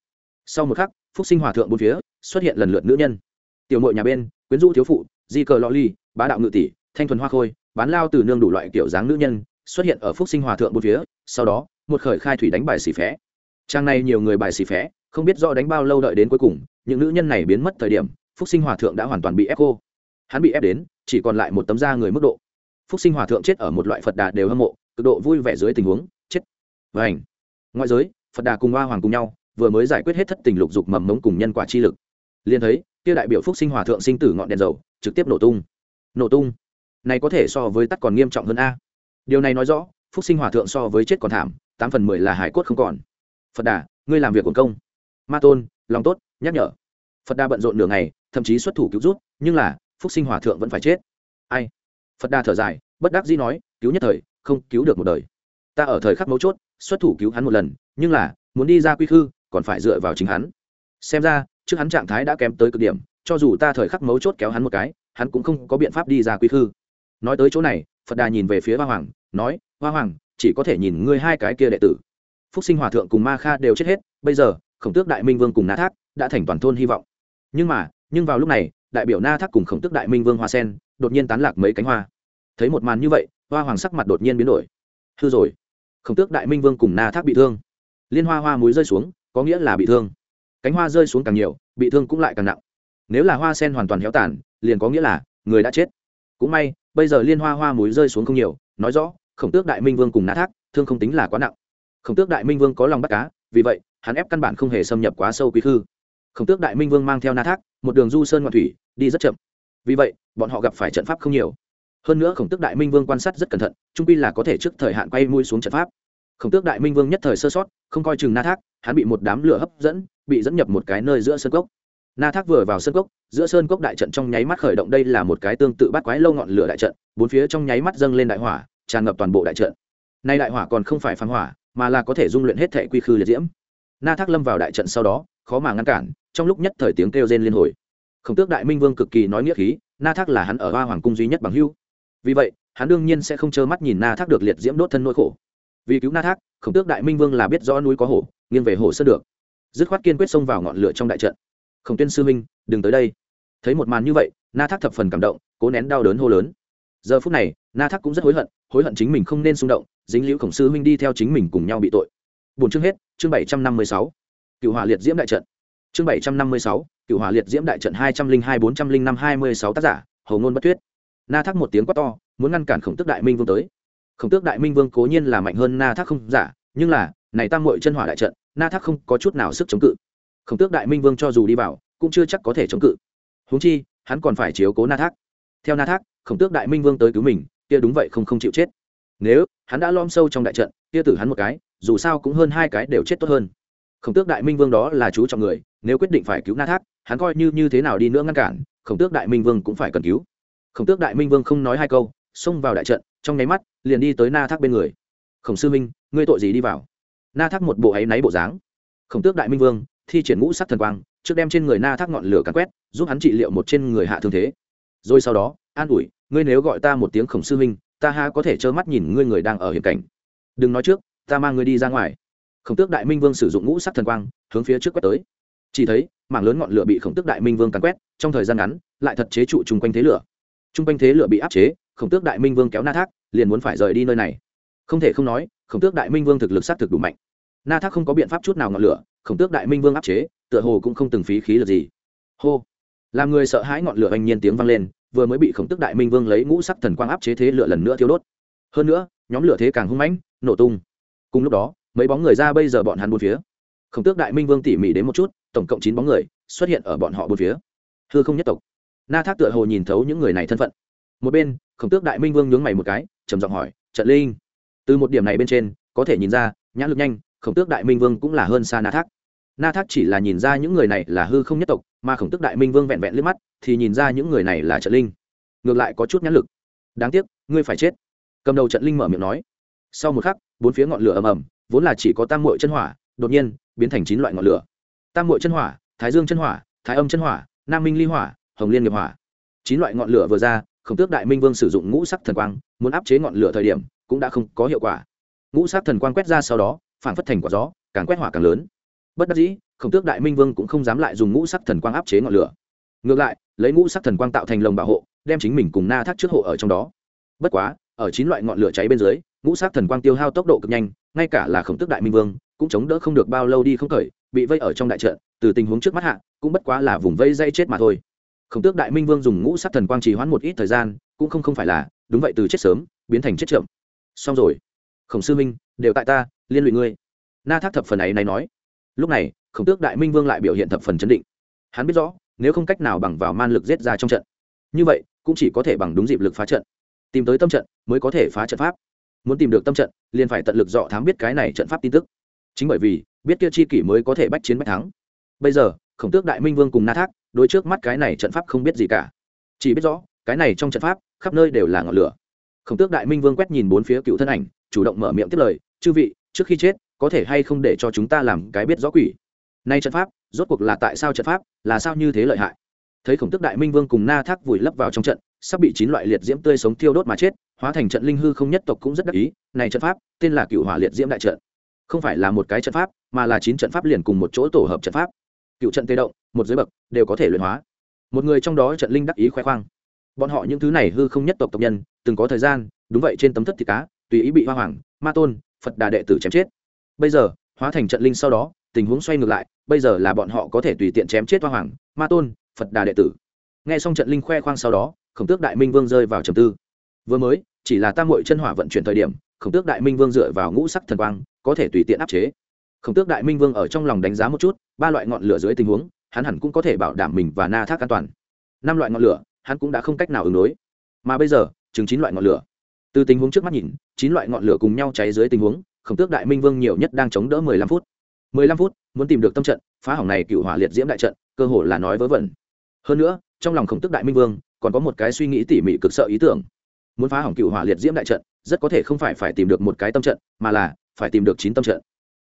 A: Sau một khắc, phúc sinh hòa thượng bốn phía, xuất hiện lần lượt nữ nhân. Tiểu mội nhà bên, quyến rũ thiếu phụ, di cờ lọ ly, bá đạo ngự tỷ, thanh thuần hoa khôi, bán lao từ nương đủ loại kiểu dáng nữ nhân xuất hiện ở phúc sinh hòa thượng bốn phía, sau đó, một khởi khai thủy đánh bài xì phé. Trang này nhiều người bài xì phé, không biết do đánh bao lâu đợi đến cuối cùng, những nữ nhân này biến mất thời điểm, phúc sinh hòa thượng đã hoàn toàn bị ép cô hắn bị ép đến, chỉ còn lại một tấm da người mức độ. Phúc sinh hòa thượng chết ở một loại phật đà đều hâm mộ, cực độ vui vẻ dưới tình huống, chết. Và ảnh ngoại giới, phật đà cùng hoa hoàng cùng nhau, vừa mới giải quyết hết thất tình lục dục mầm mống cùng nhân quả chi lực. Liền thấy, kia đại biểu phúc sinh hòa thượng sinh tử ngọn đèn dầu, trực tiếp nổ tung. Nổ tung. Này có thể so với tắt còn nghiêm trọng hơn a điều này nói rõ, phúc sinh hòa thượng so với chết còn thảm, tám phần mười là hải cốt không còn. Phật đà, ngươi làm việc quần công. Ma tôn, lòng tốt, nhắc nhở. Phật đà bận rộn nửa ngày, thậm chí xuất thủ cứu rút, nhưng là, phúc sinh hòa thượng vẫn phải chết. Ai? Phật đà thở dài, bất đắc dĩ nói, cứu nhất thời, không cứu được một đời. Ta ở thời khắc mấu chốt, xuất thủ cứu hắn một lần, nhưng là, muốn đi ra quy khư, còn phải dựa vào chính hắn. Xem ra, trước hắn trạng thái đã kém tới cực điểm, cho dù ta thời khắc mấu chốt kéo hắn một cái, hắn cũng không có biện pháp đi ra quy khư. Nói tới chỗ này, phật đà nhìn về phía hoa hoàng nói, hoa hoàng, chỉ có thể nhìn ngươi hai cái kia đệ tử. Phúc sinh hòa thượng cùng ma kha đều chết hết, bây giờ, khổng tước đại minh vương cùng na thác đã thành toàn thôn hy vọng. Nhưng mà, nhưng vào lúc này, đại biểu na thác cùng khổng tước đại minh vương hoa sen đột nhiên tán lạc mấy cánh hoa. Thấy một màn như vậy, hoa hoàng sắc mặt đột nhiên biến đổi. Hư rồi, khổng tước đại minh vương cùng na thác bị thương. Liên hoa hoa muối rơi xuống, có nghĩa là bị thương. Cánh hoa rơi xuống càng nhiều, bị thương cũng lại càng nặng. Nếu là hoa sen hoàn toàn héo tàn, liền có nghĩa là người đã chết. Cũng may, bây giờ liên hoa hoa muối rơi xuống không nhiều, nói rõ khổng tước đại minh vương cùng na thác, thương không tính là quá nặng. Khổng tước đại minh vương có lòng bắt cá, vì vậy, hắn ép căn bản không hề xâm nhập quá sâu quý khư. Khổng tước đại minh vương mang theo na thác, một đường du sơn ngoạn thủy, đi rất chậm. Vì vậy, bọn họ gặp phải trận pháp không nhiều. Hơn nữa khổng tước đại minh vương quan sát rất cẩn thận, trung pi là có thể trước thời hạn quay mui xuống trận pháp. Khổng tước đại minh vương nhất thời sơ sót, không coi chừng na thác, hắn bị một đám lửa hấp dẫn, bị dẫn nhập một cái nơi giữa sân cốc. Na thác vừa vào sân cốc, giữa sơn cốc đại trận trong nháy mắt khởi động, đây là một cái tương tự bắt quái lâu ngọn lửa đại trận, bốn phía trong nháy mắt dâng lên đại hỏa tràn ngập toàn bộ đại trận. Nay đại hỏa còn không phải phán hỏa, mà là có thể dung luyện hết thệ quy khư liệt diễm. Na thác lâm vào đại trận sau đó, khó mà ngăn cản, trong lúc nhất thời tiếng kêu rên liên hồi. Khổng tước đại minh vương cực kỳ nói nghĩa khí, na thác là hắn ở hoa hoàng cung duy nhất bằng hưu vì vậy, hắn đương nhiên sẽ không trơ mắt nhìn na thác được liệt diễm đốt thân nỗi khổ. Vì cứu na thác, khổng tước đại minh vương là biết rõ núi có hổ, nghiêng về hổ sẽ được. Dứt khoát kiên quyết xông vào ngọn lửa trong đại trận. Khổng tuyên sư minh đừng tới đây. Thấy một màn như vậy, na thác thập phần cảm động, cố nén đau đớn hô lớn. Giờ phút này na thác cũng rất hối hận hối hận chính mình không nên xung động, dính liễu khổng sư huynh đi theo chính mình cùng nhau bị tội. Bốn chương hết, chương bảy trăm năm mươi sáu. Cựu hỏa liệt diễm đại trận. Chương bảy trăm năm mươi sáu, cựu hỏa liệt diễm đại trận hai trăm linh hai bốn trăm linh năm hai mươi sáu tác giả hầu ngôn bất tuyết na thác một tiếng quát to, muốn ngăn cản khổng tước đại minh vương tới. Khổng tước đại minh vương cố nhiên là mạnh hơn na thác không giả, nhưng là, này tam mội chân hỏa đại trận, na thác không có chút nào sức chống cự. Khổng tước đại minh vương cho dù đi vào, cũng chưa chắc có thể chống cự. Huống chi, hắn còn phải chiếu cố na thác. Theo na thác, khổng tước đại minh vương tới cứu mình kia đúng vậy không không chịu chết. Nếu hắn đã lom sâu trong đại trận, kia tử hắn một cái, dù sao cũng hơn hai cái đều chết tốt hơn. Khổng tước đại minh vương đó là chú trọng người, nếu quyết định phải cứu na thác, hắn coi như như thế nào đi nữa ngăn cản, khổng tước đại minh vương cũng phải cần cứu. Khổng tước đại minh vương không nói hai câu, xông vào đại trận, trong nháy mắt, liền đi tới na thác bên người. Khổng sư minh, ngươi tội gì đi vào? Na thác một bộ áy náy bộ dáng. Khổng tước đại minh vương thi triển ngũ sắc thần quang, trước đem trên người na thác ngọn lửa cắn quét, giúp hắn trị liệu một trên người hạ thương thế. Rồi sau đó, an ủi ngươi nếu gọi ta một tiếng khổng sư minh ta ha có thể trơ mắt nhìn ngươi người đang ở hiểm cảnh. Đừng nói trước, ta mang ngươi đi ra ngoài. Khổng tước đại minh vương sử dụng ngũ sắc thần quang, hướng phía trước quét tới. Chỉ thấy, mảng lớn ngọn lửa bị khổng tước đại minh vương cắn quét, trong thời gian ngắn, lại thật chế trụ chung quanh thế lửa. Chung quanh thế lửa bị áp chế, khổng tước đại minh vương kéo na thác, liền muốn phải rời đi nơi này. Không thể không nói, khổng tước đại minh vương thực lực s á t thực đủ mạnh. Na thác không có biện pháp chút nào ngọn lửa, khổng tước đại minh vương áp chế, tựa hồ cũng không từng phí khí lực gì. Hô! Làm người sợ hãi ngọn lửa oanh nhiên tiếng vang lên vừa mới bị khổng tước đại minh vương lấy ngũ sắc thần quang áp chế thế lửa lần nữa thiêu đốt. Hơn nữa, nhóm lửa thế càng hung mãnh, nổ tung. Cùng lúc đó, mấy bóng người ra bây giờ bọn hắn bốn phía. Khổng tước đại minh vương tỉ mỉ đến một chút, tổng cộng chín bóng người xuất hiện ở bọn họ bốn phía. Hư không nhất tộc. Na thác tựa hồ nhìn thấu những người này thân phận. Một bên, khổng tước đại minh vương nhướng mày một cái, trầm giọng hỏi, trận linh? Từ một điểm này bên trên, có thể nhìn ra, nhãn lực nhanh, khổng tước đại minh vương cũng là hơn xa na thác na thác chỉ là nhìn ra những người này là hư không nhất tộc, mà khổng tước đại minh vương vẹn vẹn liếc mắt, thì nhìn ra những người này là trận linh. Ngược lại có chút nhãn lực. Đáng tiếc, ngươi phải chết. Cầm đầu trận linh mở miệng nói. Sau một khắc, bốn phía ngọn lửa ầm ầm, vốn là chỉ có tam muội chân hỏa, đột nhiên, biến thành chín loại ngọn lửa. Tam muội chân hỏa, thái dương chân hỏa, thái âm chân hỏa, nam minh ly hỏa, hồng liên nghiệp hỏa. Chín loại ngọn lửa vừa ra, khổng tước đại minh vương sử dụng ngũ sắc thần quang, muốn áp chế ngọn lửa thời điểm, cũng đã không có hiệu quả. Ngũ sắc thần quang quét ra sau đó, phản phất thành quả gió, càng quét hỏa càng lớn bất đắc dĩ, khổng tước đại minh vương cũng không dám lại dùng ngũ sắc thần quang áp chế ngọn lửa. Ngược lại, lấy ngũ sắc thần quang tạo thành lồng bảo hộ, đem chính mình cùng na thác trước hộ ở trong đó. Bất quá, ở chín loại ngọn lửa cháy bên dưới, ngũ sắc thần quang tiêu hao tốc độ cực nhanh, ngay cả là khổng tước đại minh vương, cũng chống đỡ không được bao lâu đi không khởi, bị vây ở trong đại trận, từ tình huống trước mắt hạ, cũng bất quá là vùng vây dây chết mà thôi. Khổng tước đại minh vương dùng ngũ sắc thần quang trì hoãn một ít thời gian, cũng không không phải là, đúng vậy, từ chết sớm, biến thành chết chậm. Xong rồi. Khổng sư minh, đều tại ta, liên lụy ngươi. Na thác thập phần ấy này nói lúc này, khổng tước đại minh vương lại biểu hiện thập phần chấn định. Hắn biết rõ, nếu không cách nào bằng vào man lực giết ra trong trận, như vậy cũng chỉ có thể bằng đúng dịp lực phá trận. Tìm tới tâm trận mới có thể phá trận pháp. Muốn tìm được tâm trận, liền phải tận lực dọ thám biết cái này trận pháp tin tức. Chính bởi vì, biết kia chi kỷ mới có thể bách chiến bách thắng. Bây giờ, khổng tước đại minh vương cùng na thác, đối trước mắt cái này trận pháp không biết gì cả. Chỉ biết rõ, cái này trong trận pháp, khắp nơi đều là ngọn lửa. Khổng tước đại minh vương quét nhìn bốn phía cựu thân ảnh, chủ động mở miệng tiếp lời, chư vị, trước khi chết có thể hay không để cho chúng ta làm cái biết rõ quỷ? Nay trận pháp, rốt cuộc là tại sao trận pháp, là sao như thế lợi hại? Thấy khổng tước đại minh vương cùng na thác vùi lấp vào trong trận, sắp bị chín loại liệt diễm tươi sống thiêu đốt mà chết, hóa thành trận linh hư không nhất tộc cũng rất đắc ý, này trận pháp, tên là cựu hỏa liệt diễm đại trận. Không phải là một cái trận pháp, mà là chín trận pháp liền cùng một chỗ tổ hợp trận pháp. Cựu trận tê động, một giới bậc, đều có thể luyện hóa. Một người trong đó trận linh đắc ý khoe khoang. Bọn họ những thứ này hư không nhất tộc tộc nhân, từng có thời gian, đúng vậy trên tấm thất thịt cá, tùy ý bị hoa hoàng, ma tôn, phật đà đệ tử chém chết bây giờ, hóa thành trận linh sau đó, tình huống xoay ngược lại, bây giờ là bọn họ có thể tùy tiện chém chết hoa hoàng, ma tôn, phật đà đệ tử. Nghe xong trận linh khoe khoang sau đó, khổng tước đại minh vương rơi vào trầm tư. Vừa mới, chỉ là tam hội chân hỏa vận chuyển thời điểm, khổng tước đại minh vương dựa vào ngũ sắc thần quang, có thể tùy tiện áp chế. Khổng tước đại minh vương ở trong lòng đánh giá một chút, ba loại ngọn lửa dưới tình huống, hắn hẳn cũng có thể bảo đảm mình và na thác an toàn. Năm loại ngọn lửa, hắn cũng đã không cách nào ứng đối. Mà bây giờ, chừng chín loại ngọn lửa. Từ tình huống trước mắt nhìn, chín loại ngọn lửa cùng nhau cháy dưới tình huống khổng tước đại minh vương nhiều nhất đang chống đỡ mười lăm phút. mười lăm phút, muốn tìm được tâm trận, phá hỏng này cựu hỏa liệt diễm đại trận, cơ hồ là nói vớ vẩn. Hơn nữa, trong lòng khổng tước đại minh vương, còn có một cái suy nghĩ tỉ mỉ cực sợ ý tưởng. Muốn phá hỏng cựu hỏa liệt diễm đại trận, rất có thể không phải phải tìm được một cái tâm trận, mà là phải tìm được chín tâm trận.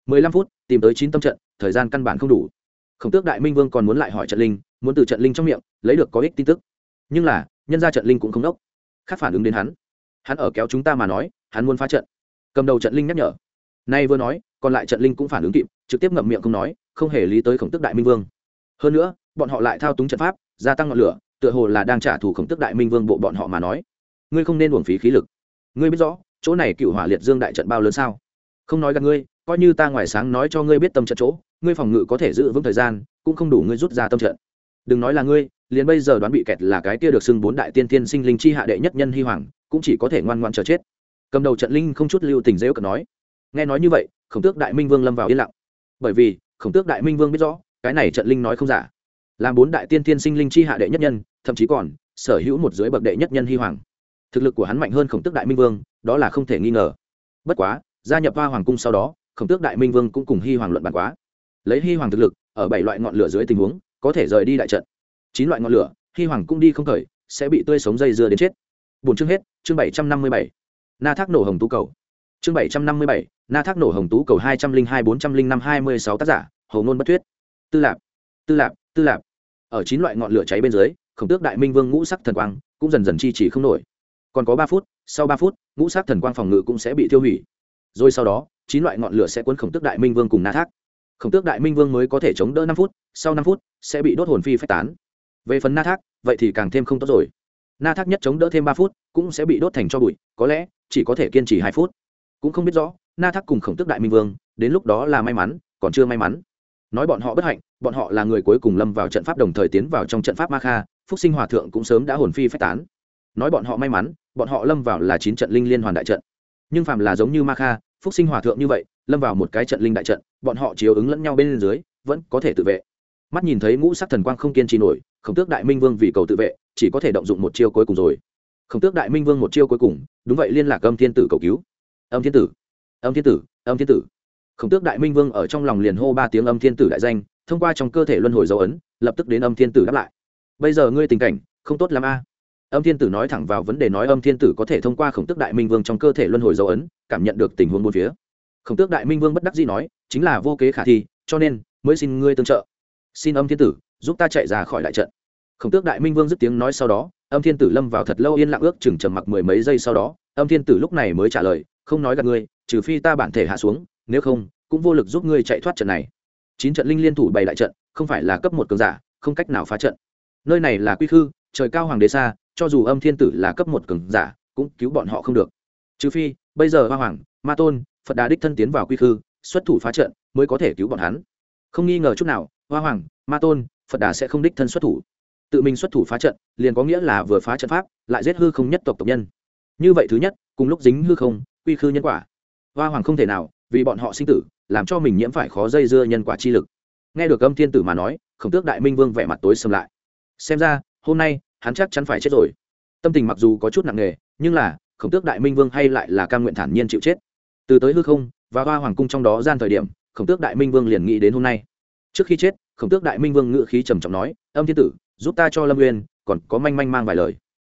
A: mười lăm phút, tìm tới chín tâm trận, thời gian căn bản không đủ. Khổng tước đại minh vương còn muốn lại hỏi trận linh, muốn từ trận linh trong miệng, lấy được có ích tin tức. Nhưng là, nhân ra trận linh cũng không đốc. Khác phản ứng đến hắn. Hắn ở kéo chúng ta mà nói, hắn muốn phá trận. Cầm đầu trận linh nhắc nhở nay vừa nói, còn lại trận linh cũng phản ứng kịp, trực tiếp ngậm miệng không nói, không hề lý tới khổng tức đại minh vương. Hơn nữa, bọn họ lại thao túng trận pháp, gia tăng ngọn lửa, tựa hồ là đang trả thù khổng tức đại minh vương bộ bọn họ mà nói. Ngươi không nên uổng phí khí lực. Ngươi biết rõ, chỗ này cựu hỏa liệt dương đại trận bao lớn sao? Không nói gặp ngươi, coi như ta ngoài sáng nói cho ngươi biết tâm trận chỗ, ngươi phòng ngự có thể giữ vững thời gian, cũng không đủ ngươi rút ra tâm trận. Đừng nói là ngươi, liền bây giờ đoán bị kẹt là cái kia được xưng bốn đại tiên tiên sinh linh chi hạ đệ nhất nhân hy hoàng, cũng chỉ có thể ngoan ngoan chờ chết. Cầm đầu trận linh không chút lưu tình dễ cận nói nghe nói như vậy, khổng tước đại minh vương lâm vào yên lặng. Bởi vì, khổng tước đại minh vương biết rõ, cái này trận linh nói không giả. Làm bốn đại tiên tiên sinh linh chi hạ đệ nhất nhân, thậm chí còn, sở hữu một dưới bậc đệ nhất nhân hy hoàng. Thực lực của hắn mạnh hơn khổng tước đại minh vương, đó là không thể nghi ngờ. Bất quá, gia nhập hoa hoàng cung sau đó, khổng tước đại minh vương cũng cùng hy hoàng luận bàn quá. Lấy hy hoàng thực lực, ở bảy loại ngọn lửa dưới tình huống, có thể rời đi đại trận. Chín loại ngọn lửa, hy hoàng cũng đi không khởi, sẽ bị tươi sống dây dưa đến chết. Bốn chương hết, chương bảy trăm năm mươi bảy. Na thác nổ hồng tu cầu chương bảy trăm năm mươi bảy, na thác nổ hồng tú cầu hai trăm linh hai bốn trăm linh năm hai mươi sáu tác giả hầu ngôn bất thuyết. Tư lạp tư lạp tư lạp. Ở chín loại ngọn lửa cháy bên dưới, khổng tước đại minh vương ngũ sắc thần quang cũng dần dần chi chỉ không nổi. Còn có ba phút, sau ba phút, ngũ sắc thần quang phòng ngự cũng sẽ bị tiêu hủy. Rồi sau đó, chín loại ngọn lửa sẽ cuốn khổng tước đại minh vương cùng na thác. Khổng tước đại minh vương mới có thể chống đỡ năm phút, sau năm phút, sẽ bị đốt hồn phi phách tán. Về phần na thác, vậy thì càng thêm không tốt rồi. Na thác nhất chống đỡ thêm ba phút, cũng sẽ bị đốt thành cho bụi, có lẽ chỉ có thể kiên trì hai phút cũng không biết rõ, na thác cùng khổng tước đại minh vương, đến lúc đó là may mắn, còn chưa may mắn. Nói bọn họ bất hạnh, bọn họ là người cuối cùng lâm vào trận pháp đồng thời tiến vào trong trận pháp ma kha, phúc sinh hòa thượng cũng sớm đã hồn phi phách tán. Nói bọn họ may mắn, bọn họ lâm vào là chín trận linh liên hoàn đại trận. Nhưng phàm là giống như ma kha, phúc sinh hòa thượng như vậy, lâm vào một cái trận linh đại trận, bọn họ chiếu ứng lẫn nhau bên dưới, vẫn có thể tự vệ. Mắt nhìn thấy ngũ sắc thần quang không kiên trì nổi, khổng tước đại minh vương vì cầu tự vệ, chỉ có thể động dụng một chiêu cuối cùng rồi. Khổng tước đại minh vương một chiêu cuối cùng, đúng vậy liên lạc âm thiên tử cầu cứu âm thiên tử âm thiên tử âm thiên tử khổng tước đại minh vương ở trong lòng liền hô ba tiếng âm thiên tử đại danh thông qua trong cơ thể luân hồi dấu ấn lập tức đến âm thiên tử đáp lại bây giờ ngươi tình cảnh không tốt l a âm thiên tử nói thẳng vào vấn đề nói âm thiên tử có thể thông qua khổng tước đại minh vương trong cơ thể luân hồi dấu ấn cảm nhận được tình huống bốn phía khổng tước đại minh vương bất đắc dĩ nói chính là vô kế khả thi cho nên mới xin ngươi tương trợ xin âm thiên tử giúp ta chạy ra khỏi đại trận khổng tước đại minh vương dứt tiếng nói sau đó âm thiên tử lâm vào thật lâu yên lặng ước chừng trầm mặc mười mấy giây sau đó âm thiên tử lúc này mới trả lời không nói gạt ngươi, trừ phi ta bản thể hạ xuống, nếu không, cũng vô lực giúp ngươi chạy thoát trận này. Chín trận linh liên thủ bày lại trận, không phải là cấp một cường giả, không cách nào phá trận. Nơi này là quy khư, trời cao hoàng đế xa, cho dù âm thiên tử là cấp một cường giả, cũng cứu bọn họ không được. Trừ phi, bây giờ hoa hoàng, ma tôn, phật đà đích thân tiến vào quy khư, xuất thủ phá trận, mới có thể cứu bọn hắn. Không nghi ngờ chút nào, hoa hoàng, ma tôn, phật đà sẽ không đích thân xuất thủ. Tự mình xuất thủ phá trận, liền có nghĩa là vừa phá trận pháp, lại giết hư không nhất tộc tộc nhân. Như vậy thứ nhất, cùng lúc dính hư không quy khư nhân quả. Hoa hoàng không thể nào, vì bọn họ sinh tử, làm cho mình nhiễm phải khó dây dưa nhân quả chi lực. Nghe được âm thiên tử mà nói, khổng tước đại minh vương vẻ mặt tối xâm lại. Xem ra, hôm nay, hắn chắc chắn phải chết rồi. Tâm tình mặc dù có chút nặng nề, nhưng là, khổng tước đại minh vương hay lại là cam nguyện thản nhiên chịu chết. Từ tới hư không, và hoa hoàng cung trong đó gian thời điểm, khổng tước đại minh vương liền nghĩ đến hôm nay. Trước khi chết, khổng tước đại minh vương ngự khí trầm trọng nói, âm thiên tử, giúp ta cho lâm nguyên còn có manh manh mang vài lời.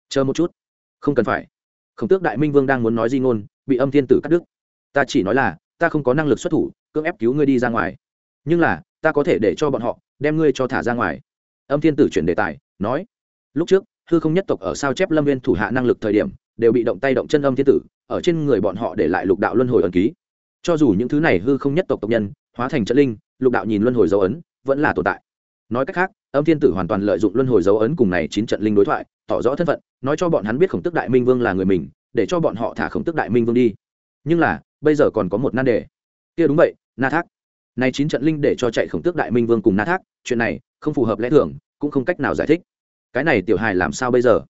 A: Chờ một chút. Không cần phải. Khổng tước đại minh vương đang muốn nói di ngôn bị âm thiên tử cắt đứt. Ta chỉ nói là, ta không có năng lực xuất thủ, cưỡng ép cứu ngươi đi ra ngoài. Nhưng là, ta có thể để cho bọn họ đem ngươi cho thả ra ngoài. Âm thiên tử chuyển đề tài, nói, lúc trước, hư không nhất tộc ở sao chép lâm viên thủ hạ năng lực thời điểm, đều bị động tay động chân âm thiên tử, ở trên người bọn họ để lại lục đạo luân hồi ẩn ký. Cho dù những thứ này hư không nhất tộc tộc nhân, hóa thành trận linh, lục đạo nhìn luân hồi dấu ấn, vẫn là tồn tại. Nói cách khác, âm thiên tử hoàn toàn lợi dụng luân hồi dấu ấn cùng này chín trận linh đối thoại, tỏ rõ thân phận, nói cho bọn hắn biết khổng tức đại minh vương là người mình để cho bọn họ thả khổng tức đại minh vương đi. Nhưng là, bây giờ còn có một nan đề. Kia đúng vậy, na thác. Này chín trận linh để cho chạy khổng tước đại minh vương cùng na thác, chuyện này không phù hợp lẽ thường, cũng không cách nào giải thích. Cái này tiểu hài làm sao bây giờ?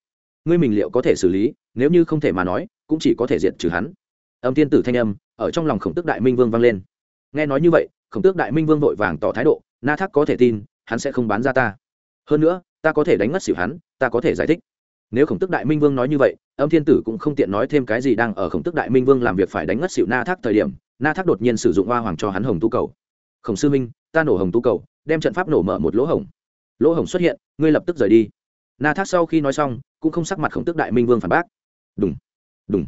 A: Ngươi mình liệu có thể xử lý, nếu như không thể mà nói, cũng chỉ có thể diệt trừ hắn. Âm tiên tử thanh âm ở trong lòng khổng tước đại minh vương vang lên. Nghe nói như vậy, khổng tước đại minh vương vội vàng tỏ thái độ, na thác có thể tin, hắn sẽ không bán ra ta. Hơn nữa, ta có thể đánh mất xỉu hắn, ta có thể giải thích nếu khổng tức đại minh vương nói như vậy, âm thiên tử cũng không tiện nói thêm cái gì đang ở khổng tức đại minh vương làm việc phải đánh ngất xịu na thác thời điểm, na thác đột nhiên sử dụng hoa hoàng cho hắn hồng tu cầu. Khổng sư minh, ta nổ hồng tu cầu, đem trận pháp nổ mở một lỗ hổng. Lỗ hổng xuất hiện, ngươi lập tức rời đi. Na thác sau khi nói xong, cũng không sắc mặt khổng tức đại minh vương phản bác. Đúng đúng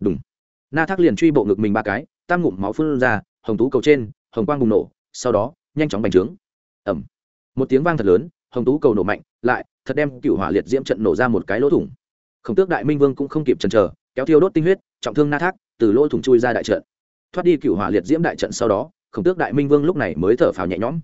A: đúng na thác liền truy bộ ngực mình ba cái, tam ngụm máu phun ra, hồng tú cầu trên, hồng quang bùng nổ, sau đó, nhanh chóng bành trướng. Ẩm một tiếng vang thật lớn, hồng tú cầu nổ mạnh, lại thật đem cựu hỏa liệt diễm trận nổ ra một cái lỗ thủng. Khổng tước đại minh vương cũng không kịp chần chờ, kéo thiêu đốt tinh huyết, trọng thương na thác, từ lỗ thủng chui ra đại trận. Thoát đi cựu hỏa liệt diễm đại trận sau đó, khổng tước đại minh vương lúc này mới thở phào nhẹ nhõm.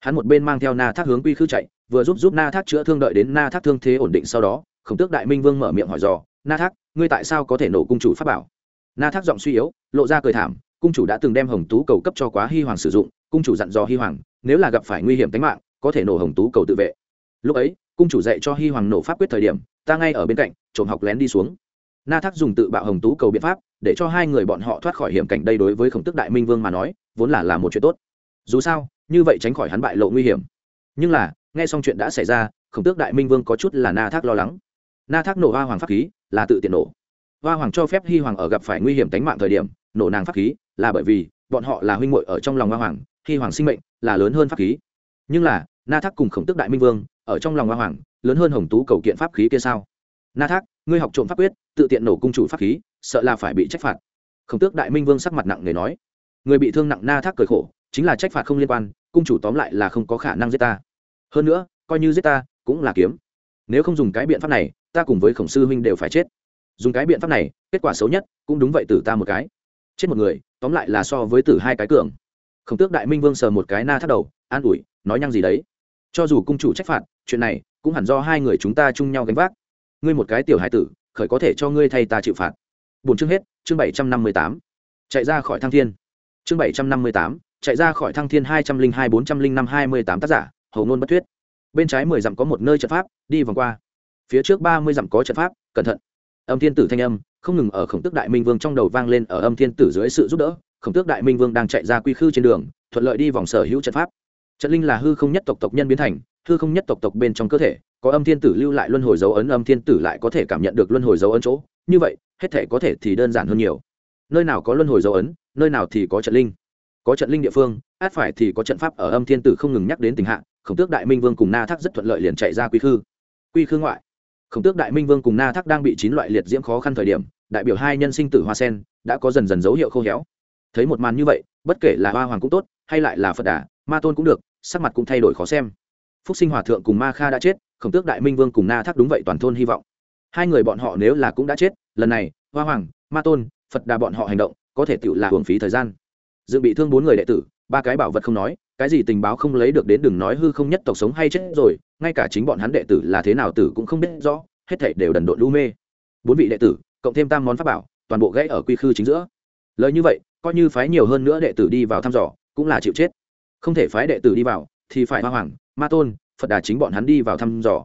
A: Hắn một bên mang theo na thác hướng quy khư chạy, vừa giúp giúp na thác chữa thương đợi đến na thác thương thế ổn định sau đó, khổng tước đại minh vương mở miệng hỏi dò, na thác, ngươi tại sao có thể nổ cung chủ pháp bảo? Na thác giọng suy yếu, lộ ra cười thảm, cung chủ đã từng đem hồng tú cầu cấp cho quá hy hoàng sử dụng, cung chủ dặn dò hy hoàng, nếu là gặp phải nguy hiểm tính mạng, có thể nổ hồng tú cầu tự vệ. Lúc ấy cung chủ dạy cho hy hoàng nổ pháp quyết thời điểm, ta ngay ở bên cạnh, trộm học lén đi xuống. Na thác dùng tự bạo hồng tú cầu biện pháp, để cho hai người bọn họ thoát khỏi hiểm cảnh đây đối với khổng tức đại minh vương mà nói, vốn là là một chuyện tốt. Dù sao, như vậy tránh khỏi hắn bại lộ nguy hiểm. Nhưng là, nghe xong chuyện đã xảy ra, khổng tước đại minh vương có chút là na thác lo lắng. Na thác nổ hoa hoàng pháp khí, là tự tiện nổ. Hoa hoàng cho phép hy hoàng ở gặp phải nguy hiểm tính mạng thời điểm, nổ nàng pháp khí, là bởi vì, bọn họ là huynh muội ở trong lòng hoa hoàng hy hoàng sinh mệnh là lớn hơn pháp khí. Nhưng là, na thác cùng khổng tước đại minh vương ở trong lòng hoa hoàng, lớn hơn hồng tú cầu kiện pháp khí kia sao? Na thác, ngươi học trộm pháp quyết, tự tiện nổ cung chủ pháp khí, sợ là phải bị trách phạt. Khổng tước đại minh vương sắc mặt nặng nề nói. Người bị thương nặng na thác cười khổ, chính là trách phạt không liên quan, cung chủ tóm lại là không có khả năng giết ta. Hơn nữa, coi như giết ta, cũng là kiếm. Nếu không dùng cái biện pháp này, ta cùng với khổng sư huynh đều phải chết. Dùng cái biện pháp này, kết quả xấu nhất, cũng đúng vậy tử ta một cái. Chết một người, tóm lại là so với tử hai cái cường. Khổng tước đại minh vương sờ một cái na thắt đầu, an ủi, nói nhăng gì đấy? Cho dù cung chủ trách phạt chuyện này cũng hẳn do hai người chúng ta chung nhau gánh vác. Ngươi một cái tiểu hải tử, khởi có thể cho ngươi thay ta chịu phạt. Bốn chương hết, chương bảy trăm năm mươi tám. Chạy ra khỏi thăng thiên. Chương bảy trăm năm mươi tám, chạy ra khỏi thăng thiên hai trăm linh hai, bốn trăm linh năm, hai mươi tám tác giả, hầu ngôn bất thuyết. Bên trái mười dặm có một nơi trận pháp, đi vòng qua. Phía trước ba mươi dặm có trận pháp, cẩn thận. Âm thiên tử thanh âm, không ngừng ở khổng tước đại minh vương trong đầu vang lên ở âm thiên tử dưới sự giúp đỡ. Khổng tước đại minh vương đang chạy ra quy khư trên đường, thuận lợi đi vòng sở hữu trận pháp. Trận linh là hư không nhất tộc tộc nhân biến thành hư không nhất tộc tộc bên trong cơ thể, có âm thiên tử lưu lại luân hồi dấu ấn, âm thiên tử lại có thể cảm nhận được luân hồi dấu ấn chỗ. Như vậy, hết thể có thể thì đơn giản hơn nhiều. Nơi nào có luân hồi dấu ấn, nơi nào thì có trận linh. Có trận linh địa phương, át phải thì có trận pháp ở âm thiên tử không ngừng nhắc đến tình hạ. Khổng tước đại minh vương cùng na thác rất thuận lợi liền chạy ra quy khư. Quy khư ngoại. Khổng tước đại minh vương cùng na thác đang bị chín loại liệt diễm khó khăn thời điểm, đại biểu hai nhân sinh tử hoa sen, đã có dần dần dấu hiệu khô héo. Thấy một màn như vậy, bất kể là hoa hoàng cũng tốt, hay lại là phật đà, ma tôn cũng được, sắc mặt cũng thay đổi khó xem phúc sinh hòa thượng cùng ma kha đã chết, khổng tước đại minh vương cùng na thác đúng vậy toàn thôn hy vọng. Hai người bọn họ nếu là cũng đã chết, lần này, hoa hoàng, ma tôn, phật đà bọn họ hành động, có thể tự là hưởng phí thời gian. Dự bị thương bốn người đệ tử, ba cái bảo vật không nói, cái gì tình báo không lấy được đến đừng nói hư không nhất tộc sống hay chết rồi, ngay cả chính bọn hắn đệ tử là thế nào tử cũng không biết rõ, hết thảy đều đần độn lu mê. Bốn vị đệ tử, cộng thêm tam món pháp bảo, toàn bộ gãy ở quy khư chính giữa. Lời như vậy, coi như phái nhiều hơn nữa đệ tử đi vào thăm dò, cũng là chịu chết. Không thể phái đệ tử đi vào, thì phải hoa hoàng ma tôn, phật đà chính bọn hắn đi vào thăm dò.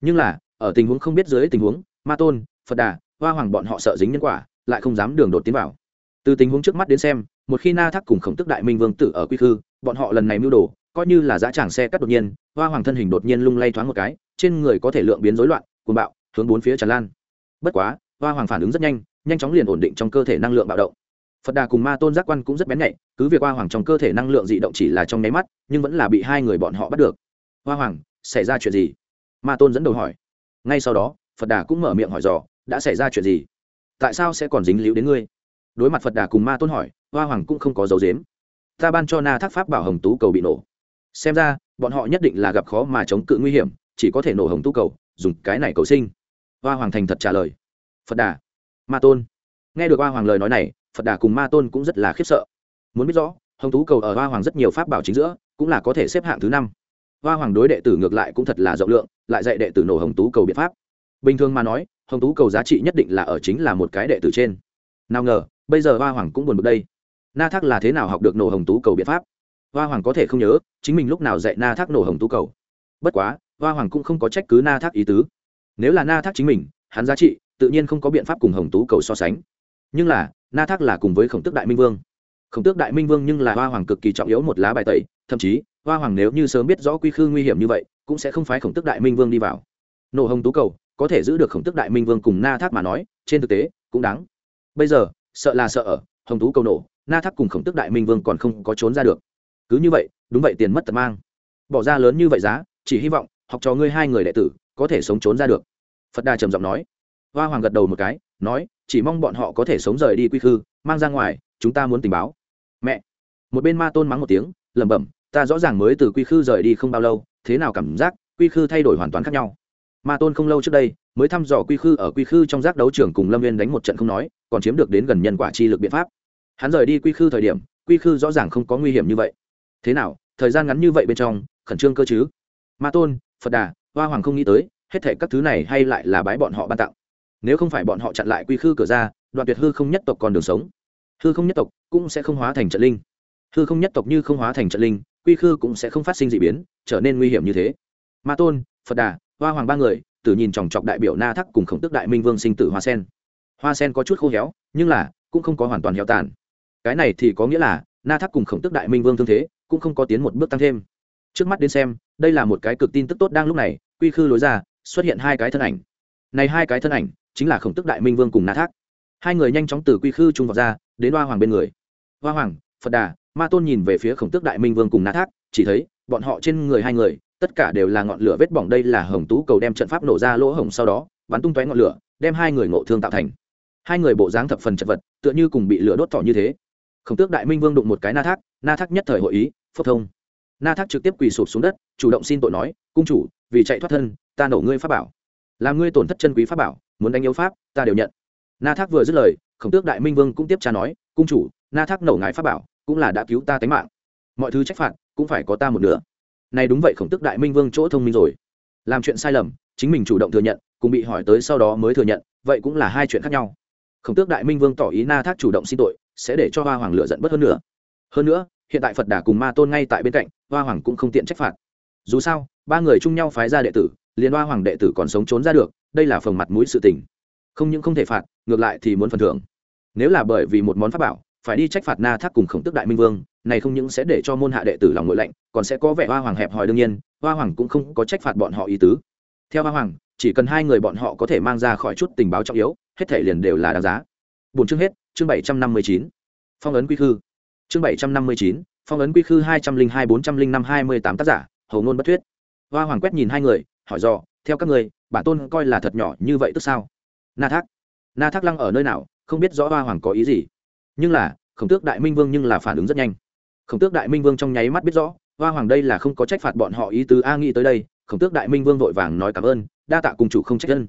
A: Nhưng là, ở tình huống không biết dưới tình huống, ma tôn, phật đà, hoa hoàng bọn họ sợ dính nhân quả, lại không dám đường đột tiến vào. Từ tình huống trước mắt đến xem, một khi na thác cùng khổng tức đại minh vương tử ở quy khư, bọn họ lần này mưu đồ, coi như là giá tràng xe cắt đột nhiên, hoa hoàng thân hình đột nhiên lung lay thoáng một cái, trên người có thể lượng biến rối loạn, cuồng bạo, hướng bốn phía tràn lan. Bất quá, hoa hoàng phản ứng rất nhanh nhanh chóng liền ổn định trong cơ thể năng lượng bạo động. Phật đà cùng ma tôn giác quan cũng rất bén nhạy, cứ việc hoa hoàng trong cơ thể năng lượng dị động chỉ là trong nháy mắt, nhưng vẫn là bị hai người bọn họ bắt được hoa hoàng, xảy ra chuyện gì? Ma tôn dẫn đầu hỏi. Ngay sau đó, phật đà cũng mở miệng hỏi dò, đã xảy ra chuyện gì? Tại sao sẽ còn dính líu đến ngươi? Đối mặt phật đà cùng ma tôn hỏi, hoa hoàng cũng không có dấu dếm ta ban cho na thác pháp bảo hồng tú cầu bị nổ. Xem ra, bọn họ nhất định là gặp khó mà chống cự nguy hiểm, chỉ có thể nổ hồng tú cầu, dùng cái này cầu sinh. Hoa hoàng thành thật trả lời. Phật đà, ma tôn. Nghe được hoa hoàng lời nói này, phật đà cùng ma tôn cũng rất là khiếp sợ. Muốn biết rõ, hồng tú cầu ở hoa hoàng rất nhiều pháp bảo chính giữa, cũng là có thể xếp hạng thứ năm hoa hoàng đối đệ tử ngược lại cũng thật là rộng lượng, lại dạy đệ tử nổ hồng tú cầu biện pháp. Bình thường mà nói, hồng tú cầu giá trị nhất định là ở chính là một cái đệ tử trên. Nào ngờ, bây giờ hoa hoàng cũng buồn bực đây. Na thác là thế nào học được nổ hồng tú cầu biện pháp? Hoa hoàng có thể không nhớ, chính mình lúc nào dạy na thác nổ hồng tú cầu. Bất quá, hoa hoàng cũng không có trách cứ na thác ý tứ. Nếu là na thác chính mình, hắn giá trị tự nhiên không có biện pháp cùng hồng tú cầu so sánh. Nhưng là, na thác là cùng với khổng tước đại minh vương. Khổng tước đại minh vương nhưng là hoa hoàng cực kỳ trọng yếu một lá bài tẩy, thậm chí hoa hoàng nếu như sớm biết rõ quy khư nguy hiểm như vậy, cũng sẽ không phái khổng tước đại minh vương đi vào. Nổ hồng tú cầu, có thể giữ được khổng tước đại minh vương cùng na thác mà nói, trên thực tế, cũng đáng. Bây giờ, sợ là sợ ở, hồng tú cầu nổ, na thác cùng khổng tước đại minh vương còn không có trốn ra được. Cứ như vậy, đúng vậy tiền mất tật mang. Bỏ ra lớn như vậy giá, chỉ hy vọng, học trò ngươi hai người đệ tử, có thể sống trốn ra được. Phật đà trầm giọng nói. Hoa hoàng gật đầu một cái, nói, chỉ mong bọn họ có thể sống rời đi quy khư, mang ra ngoài, chúng ta muốn tình báo. Mẹ. Một bên ma tôn mắng một tiếng, lẩm bẩm ta rõ ràng mới từ quy khư rời đi không bao lâu, thế nào cảm giác quy khư thay đổi hoàn toàn khác nhau? Ma tôn không lâu trước đây mới thăm dò quy khư, ở quy khư trong giác đấu trường cùng lâm viên đánh một trận không nói, còn chiếm được đến gần nhân quả chi lực biện pháp. Hắn rời đi quy khư thời điểm, quy khư rõ ràng không có nguy hiểm như vậy. Thế nào, thời gian ngắn như vậy bên trong, khẩn trương cơ chứ? Ma tôn, phật đà, hoa hoàng không nghĩ tới, hết thể các thứ này hay lại là bái bọn họ ban tặng. Nếu không phải bọn họ chặn lại quy khư cửa ra, đoạn tuyệt hư không nhất tộc còn đường sống. Hư không nhất tộc cũng sẽ không hóa thành trận linh. Hư không nhất tộc như không hóa thành trận linh quy khư cũng sẽ không phát sinh d ị biến, trở nên nguy hiểm như thế. Ma tôn, phật đà, hoa hoàng ba người, tử nhìn chòng chọc đại biểu na thắc cùng khổng tức đại minh vương sinh tử hoa sen. Hoa sen có chút khô héo, nhưng là, cũng không có hoàn toàn héo tàn. Cái này thì có nghĩa là, na thắc cùng khổng tức đại minh vương thương thế, cũng không có tiến một bước tăng thêm. Trước mắt đến xem, đây là một cái cực tin tức tốt đang lúc này, quy khư lối ra, xuất hiện hai cái thân ảnh. Này hai cái thân ảnh, chính là khổng tức đại minh vương cùng na thác. Hai người nhanh chóng từ quy khư trung vào ra, đến hoa hoàng bên người. Hoa hoàng, phật đà ma tôn nhìn về phía khổng tước đại minh vương cùng na thác, chỉ thấy, bọn họ trên người hai người, tất cả đều là ngọn lửa vết bỏng đây là hồng tú cầu đem trận pháp nổ ra lỗ hổng sau đó, bắn tung tóe ngọn lửa, đem hai người ngộ thương tạo thành. Hai người bộ dáng thập phần chật vật, tựa như cùng bị lửa đốt thọ như thế. Khổng tước đại minh vương đụng một cái na thác na thác nhất thời hội ý phốc thông. Na thác trực tiếp quỳ sụp xuống đất, chủ động xin tội nói, cung chủ, vì chạy thoát thân, ta nổ ngươi pháp bảo. Làm ngươi tổn thất chân quý pháp bảo, muốn đánh yếu pháp, ta đều nhận. Na thác vừa dứt lời, khổng tước đại minh vương cũng tiếp tra nói, cung chủ, na thác nổ ngái pháp bảo cũng là đã cứu ta tính mạng. Mọi thứ trách phạt cũng phải có ta một nửa. Này đúng vậy khổng tước đại minh vương chỗ thông minh rồi. Làm chuyện sai lầm, chính mình chủ động thừa nhận, cùng bị hỏi tới sau đó mới thừa nhận, vậy cũng là hai chuyện khác nhau. Khổng tước đại minh vương tỏ ý na thác chủ động xin tội, sẽ để cho hoa hoàng lựa giận bất hơn nữa. Hơn nữa, hiện tại phật đà cùng ma tôn ngay tại bên cạnh, hoa hoàng cũng không tiện trách phạt. Dù sao, ba người chung nhau phái ra đệ tử, liền hoa hoàng đệ tử còn sống trốn ra được, đây là phần mặt mũi sự tình. Không những không thể phạt, ngược lại thì muốn phần thưởng. Nếu là bởi vì một món pháp bảo phải đi trách phạt na thác cùng khổng tức đại minh vương, này không những sẽ để cho môn hạ đệ tử lòng ngội lạnh, còn sẽ có vẻ hoa hoàng hẹp hòi đương nhiên, hoa hoàng cũng không có trách phạt bọn họ ý tứ. Theo hoa hoàng, chỉ cần hai người bọn họ có thể mang ra khỏi chút tình báo trọng yếu, hết thể liền đều là đáng giá. Bốn chương hết, chương bảy trăm năm mươi chín. Phong ấn quy khư. Chương bảy trăm năm mươi chín, phong ấn quy khư hai trăm linh hai, bốn trăm linh năm, hai mươi tám tác giả hầu ngôn bất thuyết. Hoa hoàng quét nhìn hai người, hỏi dò, theo các người bản tôn coi là thật nhỏ như vậy tức sao? Na thác. Na thác lăng ở nơi nào, không biết rõ hoa hoàng có ý gì nhưng là, khổng tước đại minh vương nhưng là phản ứng rất nhanh. Khổng tước đại minh vương trong nháy mắt biết rõ, hoa hoàng đây là không có trách phạt bọn họ ý tứ a nghĩ tới đây, khổng tước đại minh vương vội vàng nói cảm ơn, đa tạ cùng chủ không trách ân.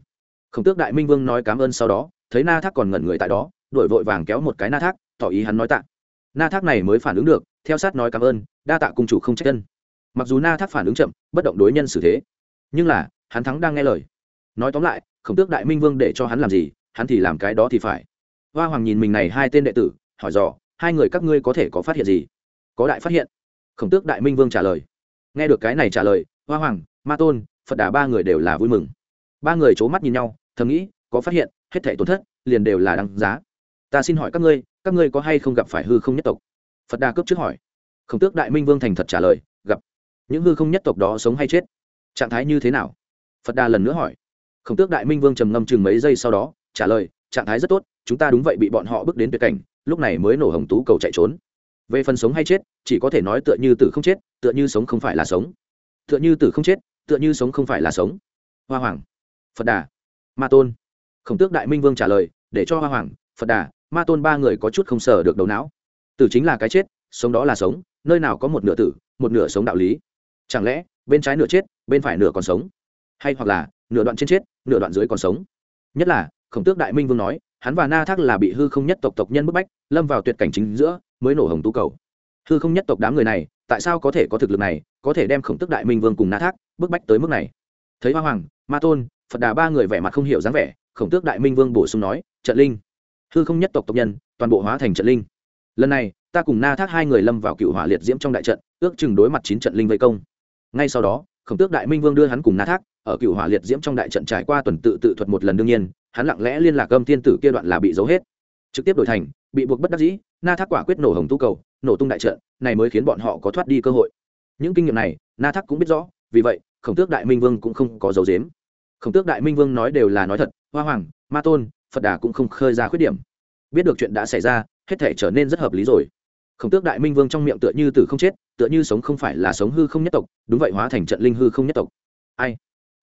A: Khổng tước đại minh vương nói cảm ơn sau đó, thấy na thác còn ngẩn người tại đó, đuổi vội vàng kéo một cái na thác, tỏ ý hắn nói tạ. Na thác này mới phản ứng được, theo sát nói cảm ơn, đa tạ cung chủ không trách ân. Mặc dù na thác phản ứng chậm, bất động đối nhân xử thế, nhưng là, hắn thắng đang nghe lời. Nói tóm lại, khổng tước đại minh vương để cho hắn làm gì, hắn thì làm cái đó thì phải hoa hoàng nhìn mình này hai tên đệ tử, hỏi dò, hai người các ngươi có thể có phát hiện gì? Có đại phát hiện. Khổng tước đại minh vương trả lời. Nghe được cái này trả lời, hoa hoàng, ma tôn, phật đà ba người đều là vui mừng. Ba người c h ố mắt nhìn nhau, thầm nghĩ, có phát hiện, hết thể tổn thất, liền đều là đăng giá. Ta xin hỏi các ngươi các ngươi có hay không gặp phải hư không nhất tộc? Phật đà cướp trước hỏi. Khổng tước đại minh vương thành thật trả lời, gặp. Những hư không nhất tộc đó sống hay chết? Trạng thái như thế nào? Phật đà lần nữa hỏi. Khổng tước đại minh vương trầm ngâm chừng mấy giây sau đó, trả lời, trạng thái rất tốt chúng ta đúng vậy bị bọn họ bước đến tuyệt cảnh, lúc này mới nổ hồng tú cầu chạy trốn. Về phần sống hay chết, chỉ có thể nói tựa như tử không chết, tựa như sống không phải là sống. Tựa như tử không chết, tựa như sống không phải là sống. Hoa hoàng, phật đà, ma tôn. Khổng tước đại minh vương trả lời, để cho hoa hoàng, phật đà, ma tôn ba người có chút không sờ được đầu não. Tử chính là cái chết, sống đó là sống, nơi nào có một nửa tử, một nửa sống đạo lý. Chẳng lẽ, bên trái nửa chết, bên phải nửa còn sống? Hay hoặc là, nửa đoạn trên chết, nửa đoạn dưới còn sống? Nhất là, khổng tước đại minh vương nói hắn và na thác là bị hư không nhất tộc tộc nhân bức bách, lâm vào tuyệt cảnh chính giữa, mới nổ hồng tú cầu. Hư không nhất tộc đám người này, tại sao có thể có thực lực này, có thể đem khổng tước đại minh vương cùng na thác bức bách tới mức này? Thấy hoa hoàng, ma tôn, phật đà ba người vẻ mặt không hiểu dáng vẻ, khổng tước đại minh vương bổ sung nói, trận linh. Hư không nhất tộc tộc nhân, toàn bộ hóa thành trận linh. Lần này, ta cùng na thác hai người lâm vào cựu hỏa liệt diễm trong đại trận, ước chừng đối mặt chín trận linh vây công. Ngay sau đó, khổng tước đại minh vương đưa hắn cùng na thác, ở cựu hỏa liệt diễm trong đại trận trải qua tuần tự tự thuật một lần đương nhiên hắn lặng lẽ liên lạc âm tiên tử kia đoạn là bị giấu hết. Trực tiếp đổi thành, bị buộc bất đắc dĩ, na thác quả quyết nổ hồng tu cầu, nổ tung đại trận, này mới khiến bọn họ có thoát đi cơ hội. Những kinh nghiệm này, na thác cũng biết rõ, vì vậy, khổng tước đại minh vương cũng không có dấu dếm khổng tước đại minh vương nói đều là nói thật, hoa hoàng, ma tôn, phật đà cũng không khơi ra khuyết điểm. Biết được chuyện đã xảy ra, hết thể trở nên rất hợp lý rồi. Khổng tước đại minh vương trong miệng tựa như tử không chết, tựa như sống không phải là sống hư không nhất tộc, đúng vậy hóa thành trận linh hư không nhất tộc. Ai?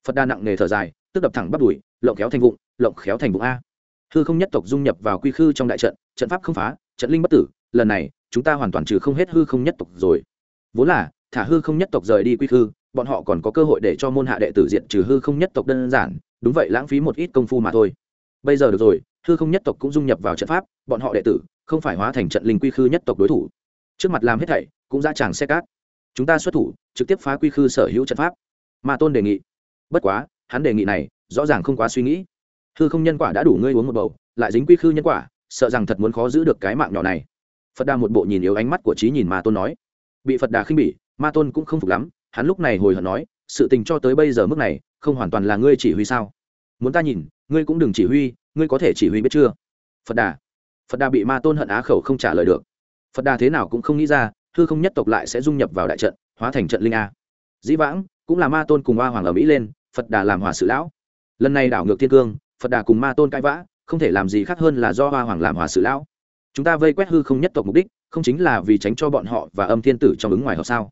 A: Phật đà nặng nề thở dài tức đập thẳng bắt đùi, lộng khéo thành vụng, lộng khéo thành vụng a. Hư không nhất tộc dung nhập vào quy khư trong đại trận trận pháp không phá, trận linh bất tử, lần này, chúng ta hoàn toàn trừ không hết hư không nhất tộc rồi. Vốn là, thả hư không nhất tộc rời đi quy khư, bọn họ còn có cơ hội để cho môn hạ đệ tử diện trừ hư không nhất tộc đơn giản, đúng vậy lãng phí một ít công phu mà thôi. Bây giờ được rồi, hư không nhất tộc cũng dung nhập vào trận pháp, bọn họ đệ tử, không phải hóa thành trận linh quy khư nhất tộc đối thủ. Trước mặt làm hết thảy, cũng ra tràng xe cát chúng ta xuất thủ, trực tiếp phá quy khư sở hữu trận pháp. Mà tôn đề nghị. Bất quá hắn đề nghị này, rõ ràng không quá suy nghĩ. Hư không nhân quả đã đủ ngươi uống một bầu, lại dính quy khư nhân quả, sợ rằng thật muốn khó giữ được cái mạng nhỏ này. Phật đà một bộ nhìn yếu ánh mắt của trí nhìn ma tôn nói. Bị phật đà khinh bỉ, ma tôn cũng không phục lắm, hắn lúc này hồi hận nói, sự tình cho tới bây giờ mức này, không hoàn toàn là ngươi chỉ huy sao? Muốn ta nhìn, ngươi cũng đừng chỉ huy, ngươi có thể chỉ huy biết chưa? Phật đà. Phật đà bị ma tôn hận á khẩu không trả lời được. Phật đà thế nào cũng không nghĩ ra, hư không nhất tộc lại sẽ dung nhập vào đại trận, hóa thành trận linh a. Dĩ vãng, cũng là ma tôn cùng hoa hoàng ở mỹ lên phật đà làm hòa sự lão. Lần này đảo ngược thiên cương, phật đà cùng ma tôn cãi vã, không thể làm gì khác hơn là do hoa hoàng làm hòa sự lão. Chúng ta vây quét hư không nhất tộc mục đích, không chính là vì tránh cho bọn họ và âm thiên tử trong ứng ngoài họ sao?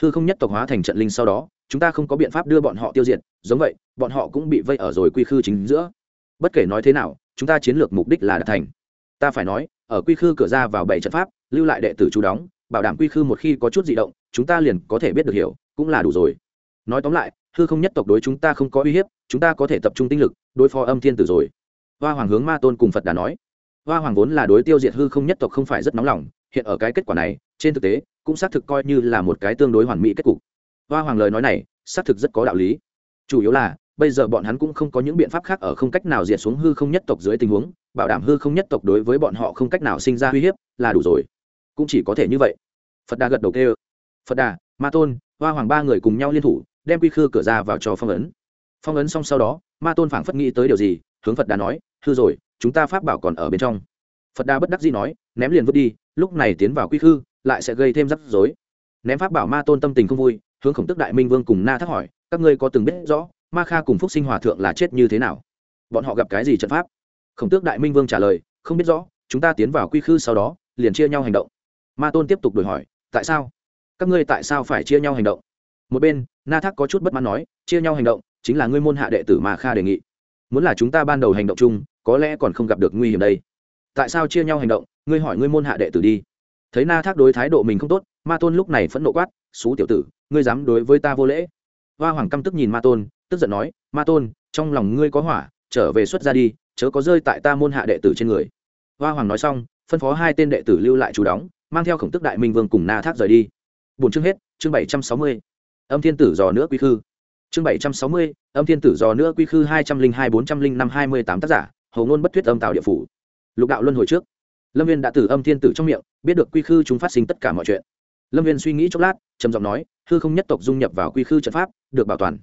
A: Hư không nhất tộc hóa thành trận linh sau đó, chúng ta không có biện pháp đưa bọn họ tiêu diệt, giống vậy, bọn họ cũng bị vây ở rồi quy khư chính giữa. Bất kể nói thế nào, chúng ta chiến lược mục đích là đạt thành. Ta phải nói, ở quy khư cửa ra vào bảy trận pháp, lưu lại đệ tử chú đóng, bảo đảm quy khư một khi có chút di động, chúng ta liền có thể biết được hiểu, cũng là đủ rồi. Nói tóm lại hư không nhất tộc đối chúng ta không có uy hiếp, chúng ta có thể tập trung tinh lực, đối phó âm thiên tử rồi. Hoa hoàng hướng ma tôn cùng phật đã nói. Hoa hoàng vốn là đối tiêu diệt hư không nhất tộc không phải rất nóng lòng, hiện ở cái kết quả này, trên thực tế, cũng xác thực coi như là một cái tương đối hoàn mỹ kết cục. Hoa hoàng lời nói này, xác thực rất có đạo lý. Chủ yếu là, bây giờ bọn hắn cũng không có những biện pháp khác ở không cách nào diệt xuống hư không nhất tộc dưới tình huống, bảo đảm hư không nhất tộc đối với bọn họ không cách nào sinh ra uy hiếp, là đủ rồi. Cũng chỉ có thể như vậy. Phật đà gật đầu kêu. Phật đà, ma tôn, hoa hoàng ba người cùng nhau liên thủ đem quy khư cửa ra vào cho phong ấn. Phong ấn xong sau đó, ma tôn phảng phất nghĩ tới điều gì, hướng phật đà nói, hư rồi, chúng ta pháp bảo còn ở bên trong. Phật đà bất đắc dĩ nói, ném liền vứt đi, lúc này tiến vào quy khư, lại sẽ gây thêm rắc rối. Ném pháp bảo ma tôn tâm tình không vui, hướng khổng tức đại minh vương cùng na thắc hỏi, các ngươi có từng biết rõ, ma kha cùng phúc sinh hòa thượng là chết như thế nào? Bọn họ gặp cái gì trận pháp? Khổng tước đại minh vương trả lời, không biết rõ, chúng ta tiến vào quy khư sau đó, liền chia nhau hành động. Ma tôn tiếp tục đổi hỏi, tại sao? Các ngươi tại sao phải chia nhau hành động? Một bên na thác có chút bất mãn nói, chia nhau hành động, chính là ngươi môn hạ đệ tử mà kha đề nghị. Muốn là chúng ta ban đầu hành động chung, có lẽ còn không gặp được nguy hiểm đây. Tại sao chia nhau hành động? Ngươi hỏi ngươi môn hạ đệ tử đi. Thấy na thác đối thái độ mình không tốt, ma tôn lúc này phẫn nộ quát, xú tiểu tử, ngươi dám đối với ta vô lễ? Hoa hoàng căm tức nhìn ma tôn, tức giận nói, ma tôn, trong lòng ngươi có hỏa, trở về xuất ra đi, chớ có rơi tại ta môn hạ đệ tử trên người. Hoa hoàng nói xong, phân phó hai tên đệ tử lưu lại chú đóng, mang theo khổng tức đại minh vương cùng na thác rời đi. Bốn chương hết, chương bảy trăm sáu mươi âm thiên tử dò nữa quy khư. Chương bảy trăm sáu mươi, âm thiên tử dò nữa quy khư hai trăm linh hai bốn trăm linh năm hai mươi tám tác giả, hầu ngôn bất thuyết âm tạo địa phủ. Lục đạo luân hồi trước. Lâm viên đã từ âm thiên tử trong miệng, biết được quy khư chúng phát sinh tất cả mọi chuyện. Lâm viên suy nghĩ chốc lát, trầm giọng nói, hư không nhất tộc dung nhập vào quy khư trận pháp, được bảo toàn.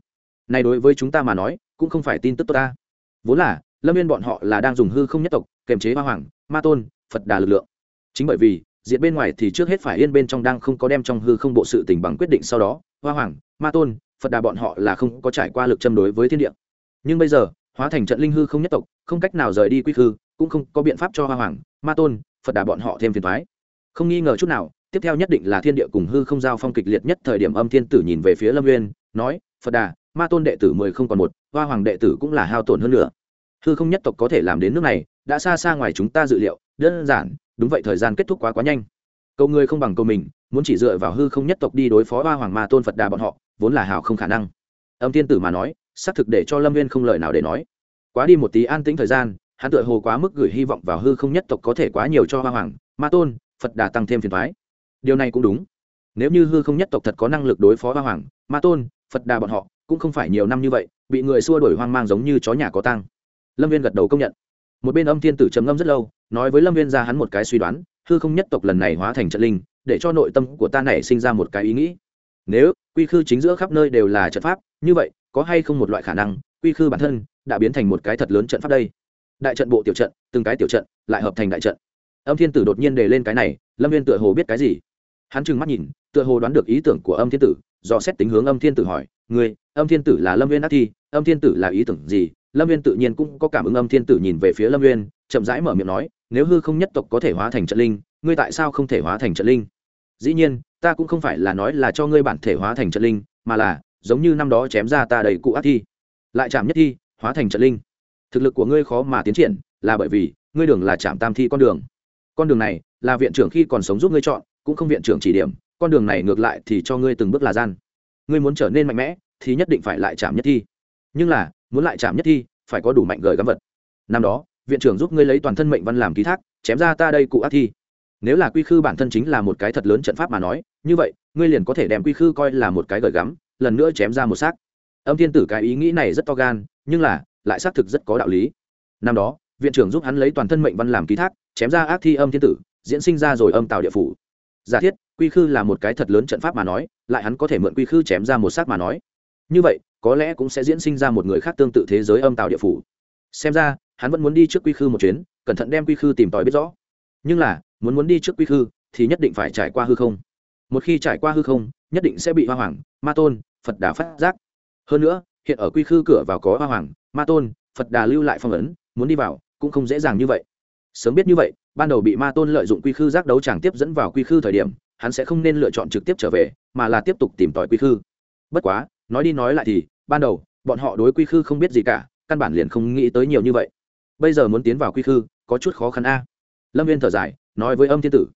A: Này đối với chúng ta mà nói, cũng không phải tin tức tốt ta. Vốn là, lâm viên bọn họ là đang dùng hư không nhất tộc, kềm chế hoa hoàng, ma tôn, phật đà lực lượng. Chính bởi vì diện bên ngoài thì trước hết phải yên bên trong đang không có đem trong hư không bộ sự tình bằng quyết định sau đó, hoa hoàng, ma tôn, phật đà bọn họ là không có trải qua lực châm đối với thiên địa. Nhưng bây giờ, hóa thành trận linh hư không nhất tộc, không cách nào rời đi quy hư cũng không có biện pháp cho hoa hoàng, ma tôn, phật đà bọn họ thêm phiền thoái không nghi ngờ chút nào, tiếp theo nhất định là thiên địa cùng hư không giao phong kịch liệt nhất thời điểm âm thiên tử nhìn về phía lâm nguyên nói, phật đà, ma tôn đệ tử mười không còn một, hoa hoàng đệ tử cũng là hao tổn hơn nữa hư không nhất tộc có thể làm đến nước này, đã xa xa ngoài chúng ta dự liệu, đơn giản đúng vậy, thời gian kết thúc quá quá nhanh. Cầu người không bằng cầu mình, muốn chỉ dựa vào hư không nhất tộc đi đối phó hoa hoàng ma tôn phật đà bọn họ, vốn là hào không khả năng. Âm tiên tử mà nói, xác thực để cho lâm viên không lời nào để nói. Quá đi một tí an tĩnh thời gian, hắn tựa hồ quá mức gửi hy vọng vào hư không nhất tộc có thể quá nhiều cho hoa hoàng ma tôn phật đà tăng thêm phiền thoái điều này cũng đúng. Nếu như hư không nhất tộc thật có năng lực đối phó hoa hoàng ma tôn phật đà bọn họ, cũng không phải nhiều năm như vậy, bị người xua đuổi hoang mang giống như chó nhà có tăng lâm viên gật đầu công nhận một bên âm thiên tử trầm ngâm rất lâu, nói với lâm viên ra hắn một cái suy đoán, hư không nhất tộc lần này hóa thành trận linh, để cho nội tâm của ta này sinh ra một cái ý nghĩ. Nếu, quy khư chính giữa khắp nơi đều là trận pháp, như vậy, có hay không một loại khả năng, quy khư bản thân đã biến thành một cái thật lớn trận pháp đây? Đại trận bộ tiểu trận, từng cái tiểu trận, lại hợp thành đại trận. Âm thiên tử đột nhiên đề lên cái này, lâm viên tựa hồ biết cái gì? Hắn trừng mắt nhìn, tựa hồ đoán được ý tưởng của âm thiên tử do xét tính hướng âm thiên tử hỏi người âm thiên tử là lâm viên ác thi, âm thiên tử là ý tưởng gì? Lâm viên tự nhiên cũng có cảm ứng âm thiên tử nhìn về phía lâm viên chậm rãi mở miệng nói, nếu hư không nhất tộc có thể hóa thành trận linh, ngươi tại sao không thể hóa thành trận linh? Dĩ nhiên, ta cũng không phải là nói là cho ngươi bản thể hóa thành trận linh, mà là, giống như năm đó chém ra ta đầy cụ ác thi, lại chạm nhất thi, hóa thành trận linh. Thực lực của ngươi khó mà tiến triển, là bởi vì, ngươi đường là chạm tam thi con đường. Con đường này, là viện trưởng khi còn sống giúp ngươi chọn, cũng không viện trưởng chỉ điểm, con đường này ngược lại thì cho ngươi từng bước là gian. Ngươi muốn trở nên mạnh mẽ, thì nhất định phải lại chạm nhất thi. Nhưng là muốn lại chạm nhất thi, phải có đủ mạnh gởi gắm vật. Năm đó, viện trưởng giúp ngươi lấy toàn thân mệnh văn làm ký thác, chém ra ta đây cụ ác thi. Nếu là quy khư bản thân chính là một cái thật lớn trận pháp mà nói, như vậy, ngươi liền có thể đem quy khư coi là một cái gởi gắm, lần nữa chém ra một xác. Âm thiên tử cái ý nghĩ này rất to gan, nhưng là, lại xác thực rất có đạo lý. Năm đó, viện trưởng giúp hắn lấy toàn thân mệnh văn làm ký thác, chém ra ác thi âm thiên tử, diễn sinh ra rồi âm tạo địa phủ. Giả thiết, quy khư là một cái thật lớn trận pháp mà nói, lại hắn có thể mượn quy khư chém ra một xác mà nói. Như vậy có lẽ cũng sẽ diễn sinh ra một người khác tương tự thế giới âm tạo địa phủ. Xem ra, hắn vẫn muốn đi trước quy khư một chuyến, cẩn thận đem quy khư tìm tòi biết rõ. Nhưng là, muốn muốn đi trước quy khư, thì nhất định phải trải qua hư không. Một khi trải qua hư không, nhất định sẽ bị hoa hoàng, ma tôn, phật đà phát giác. Hơn nữa, hiện ở quy khư cửa vào có hoa hoàng, ma tôn, phật đà lưu lại phong ấn, muốn đi vào, cũng không dễ dàng như vậy. Sớm biết như vậy, ban đầu bị ma tôn lợi dụng quy khư giác đấu chàng tiếp dẫn vào quy khư thời điểm, hắn sẽ không nên lựa chọn trực tiếp trở về, mà là tiếp tục tìm tòi quy khư. Bất quá, nói đi nói lại thì ban đầu, bọn họ đối quy khư không biết gì cả, căn bản liền không nghĩ tới nhiều như vậy. Bây giờ muốn tiến vào quy khư, có chút khó khăn a. Lâm viên thở dài, nói với âm thiên tử.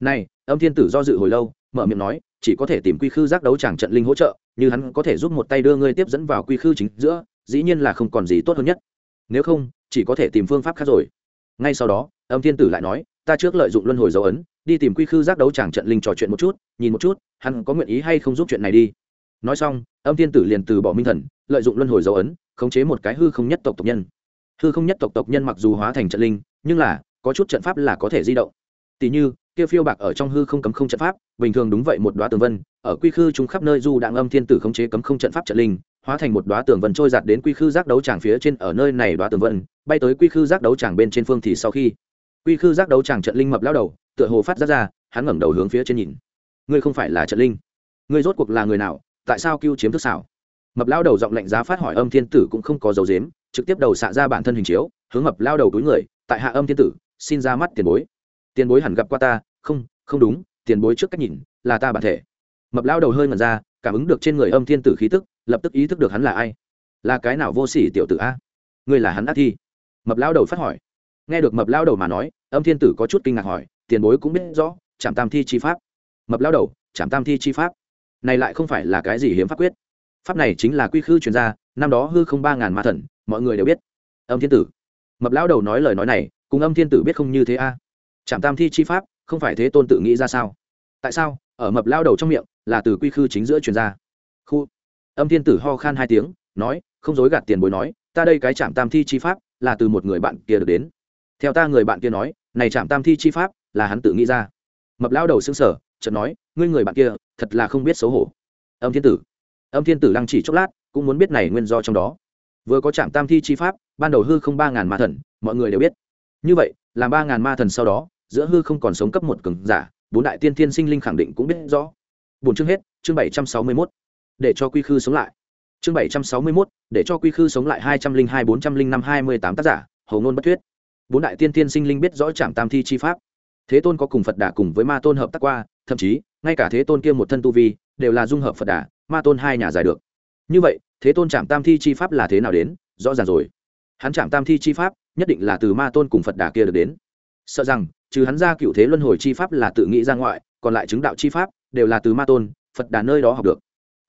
A: Này, âm thiên tử do dự hồi lâu, mở miệng nói, chỉ có thể tìm quy khư giác đấu chẳng trận linh hỗ trợ, như hắn có thể giúp một tay đưa ngươi tiếp dẫn vào quy khư chính giữa, dĩ nhiên là không còn gì tốt hơn nhất. Nếu không, chỉ có thể tìm phương pháp khác rồi. Ngay sau đó, âm thiên tử lại nói, ta trước lợi dụng luân hồi dấu ấn, đi tìm quy khư giác đấu chẳng trận linh trò chuyện một chút, nhìn một chút, hắn có nguyện ý hay không giúp chuyện này đi nói xong, âm thiên tử liền từ bỏ minh thần, lợi dụng luân hồi dấu ấn, khống chế một cái hư không nhất tộc tộc nhân. Hư không nhất tộc tộc nhân mặc dù hóa thành trận linh, nhưng là, có chút trận pháp là có thể di động. Tỷ như, kia phiêu bạc ở trong hư không cấm không trận pháp, bình thường đúng vậy một đoá tường vân, ở quy khư chúng khắp nơi du đặng âm thiên tử khống chế cấm không trận pháp trận linh, hóa thành một đoá tường vân trôi giạt đến quy khư giác đấu tràng phía trên ở nơi này đoá tường vân, bay tới quy khư giác đấu tràng bên trên phương thì sau khi. Quy khư giác đấu tràng trận linh mập lao đầu, tựa hồ phát ra ra, hắn ngẩng đầu hướng phía trên nhìn. Ngươi không phải là trận linh. Ngươi rốt cuộc là người nào tại sao cưu chiếm thức xảo? Mập lao đầu giọng lạnh giá phát hỏi âm thiên tử cũng không có dấu dếm trực tiếp đầu xạ ra bản thân hình chiếu, hướng mập lao đầu túi người, tại hạ âm thiên tử, xin ra mắt tiền bối. Tiền bối hẳn gặp qua ta, không không đúng, tiền bối trước cách nhìn, là ta bản thể. Mập lao đầu hơi ngần ra, cảm ứng được trên người âm thiên tử khí tức, lập tức ý thức được hắn là ai. Là cái nào vô sỉ tiểu tử a? Ngươi là hắn ác thi. Mập lao đầu phát hỏi. Nghe được mập lao đầu mà nói, âm thiên tử có chút kinh ngạc hỏi, tiền bối cũng biết rõ trạm tam thi chi pháp. Mập lao đầu trạm tam thi chi pháp này lại không phải là cái gì hiếm pháp quyết. Pháp này chính là quy khư chuyên gia, năm đó hư không ba ngàn ma thần, mọi người đều biết. Âm thiên tử. Mập lão đầu nói lời nói này, cùng âm thiên tử biết không như thế a. Chạm tam thi chi pháp, không phải thế tôn tự nghĩ ra sao? Tại sao? Ở mập lao đầu trong miệng, là từ quy khư chính giữa chuyên gia. Khu. Âm thiên tử ho khan hai tiếng, nói, không dối gạt tiền bối nói, ta đây cái chạm tam thi chi pháp, là từ một người bạn kia được đến. Theo ta người bạn kia nói, này chạm tam thi chi pháp, là hắn tự nghĩ ra. Mập lao đầu xương sở chợt nói ngươi người bạn kia, thật là không biết xấu hổ. Âm thiên tử. Âm thiên tử lăng chỉ chốc lát, cũng muốn biết này nguyên do trong đó. Vừa có trạm tam thi chi pháp, ban đầu hư không ba ngàn ma thần, mọi người đều biết. Như vậy, làm ba ngàn ma thần sau đó, giữa hư không còn sống cấp một cường giả, bốn đại tiên thiên sinh linh khẳng định cũng biết rõ. Bốn chương hết, chương bảy trăm sáu mươi mốt. Để cho quy khư sống lại. Chương bảy trăm sáu mươi mốt, để cho quy khư sống lại hai trăm linh hai bốn trăm linh năm hai mươi tám tác giả, hầu ngôn bất thuyết. Bốn đại tiên tiên sinh linh biết rõ trạm tam thi chi pháp. Thế tôn có cùng phật đà cùng với ma tôn hợp tác qua, thậm chí ngay cả thế tôn kia một thân tu vi, đều là dung hợp phật đà, ma tôn hai nhà giải được. Như vậy, thế tôn trạm tam thi chi pháp là thế nào đến? Rõ ràng rồi. Hắn chạm tam thi chi pháp, nhất định là từ ma tôn cùng phật đà kia được đến. Sợ rằng, trừ hắn ra cựu thế luân hồi chi pháp là tự nghĩ ra ngoại, còn lại chứng đạo chi pháp đều là từ ma tôn, phật đà nơi đó học được.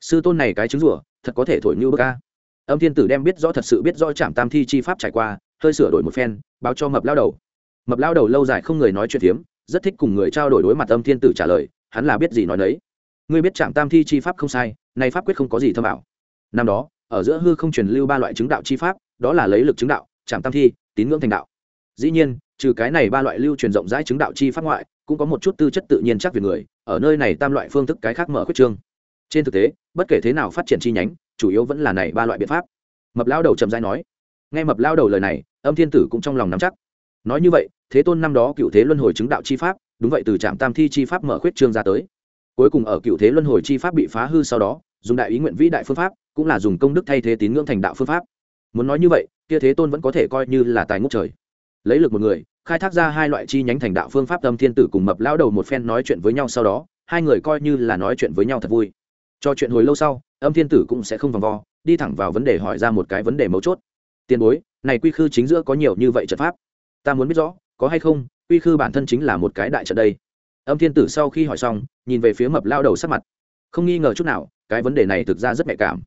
A: Sư tôn này cái chứng rủa, thật có thể thổi như bơ ca âm thiên tử đem biết rõ thật sự biết rõ chạm tam thi chi pháp trải qua, hơi sửa đổi một phen, báo cho mập lao đầu. Mập lao đầu lâu dài không người nói chuyện phiếm, rất thích cùng người trao đổi đối mặt âm thiên tử trả lời hắn là biết gì nói đấy ngươi biết trạm tam thi chi pháp không sai, nay pháp quyết không có gì thâm ảo. Năm đó, ở giữa hư không truyền lưu ba loại chứng đạo chi pháp, đó là lấy lực chứng đạo, trạm tam thi, tín ngưỡng thành đạo. Dĩ nhiên, trừ cái này ba loại lưu truyền rộng rãi chứng đạo chi pháp ngoại, cũng có một chút tư chất tự nhiên chắc về người, ở nơi này tam loại phương thức cái khác mở khuyết trương. Trên thực tế, bất kể thế nào phát triển chi nhánh, chủ yếu vẫn là này ba loại biện pháp. Mập lao đầu chậm rãi nói. Nghe mập lao đầu lời này, âm thiên tử cũng trong lòng nắm chắc. Nói như vậy, thế tôn năm đó cựu thế luân hồi chứng đạo chi pháp đúng vậy từ trạm tam thi chi pháp mở khuyết trương ra tới. Cuối cùng ở cựu thế luân hồi chi pháp bị phá hư sau đó, dùng đại ý nguyện vĩ đại phương pháp, cũng là dùng công đức thay thế tín ngưỡng thành đạo phương pháp. Muốn nói như vậy, kia thế tôn vẫn có thể coi như là tài ngốc trời. Lấy lực một người, khai thác ra hai loại chi nhánh thành đạo phương pháp tâm thiên tử cùng mập lao đầu một phen nói chuyện với nhau sau đó, hai người coi như là nói chuyện với nhau thật vui. Cho chuyện hồi lâu sau, âm thiên tử cũng sẽ không vòng vo, đi thẳng vào vấn đề hỏi ra một cái vấn đề mấu chốt. Tiền bối, này quy khư chính giữa có nhiều như vậy trận pháp. Ta muốn biết rõ, có hay không quy khư bản thân chính là một cái đại trận đây. Âm thiên tử sau khi hỏi xong, nhìn về phía mập lao đầu sắc mặt. Không nghi ngờ chút nào, cái vấn đề này thực ra rất nhạy cảm.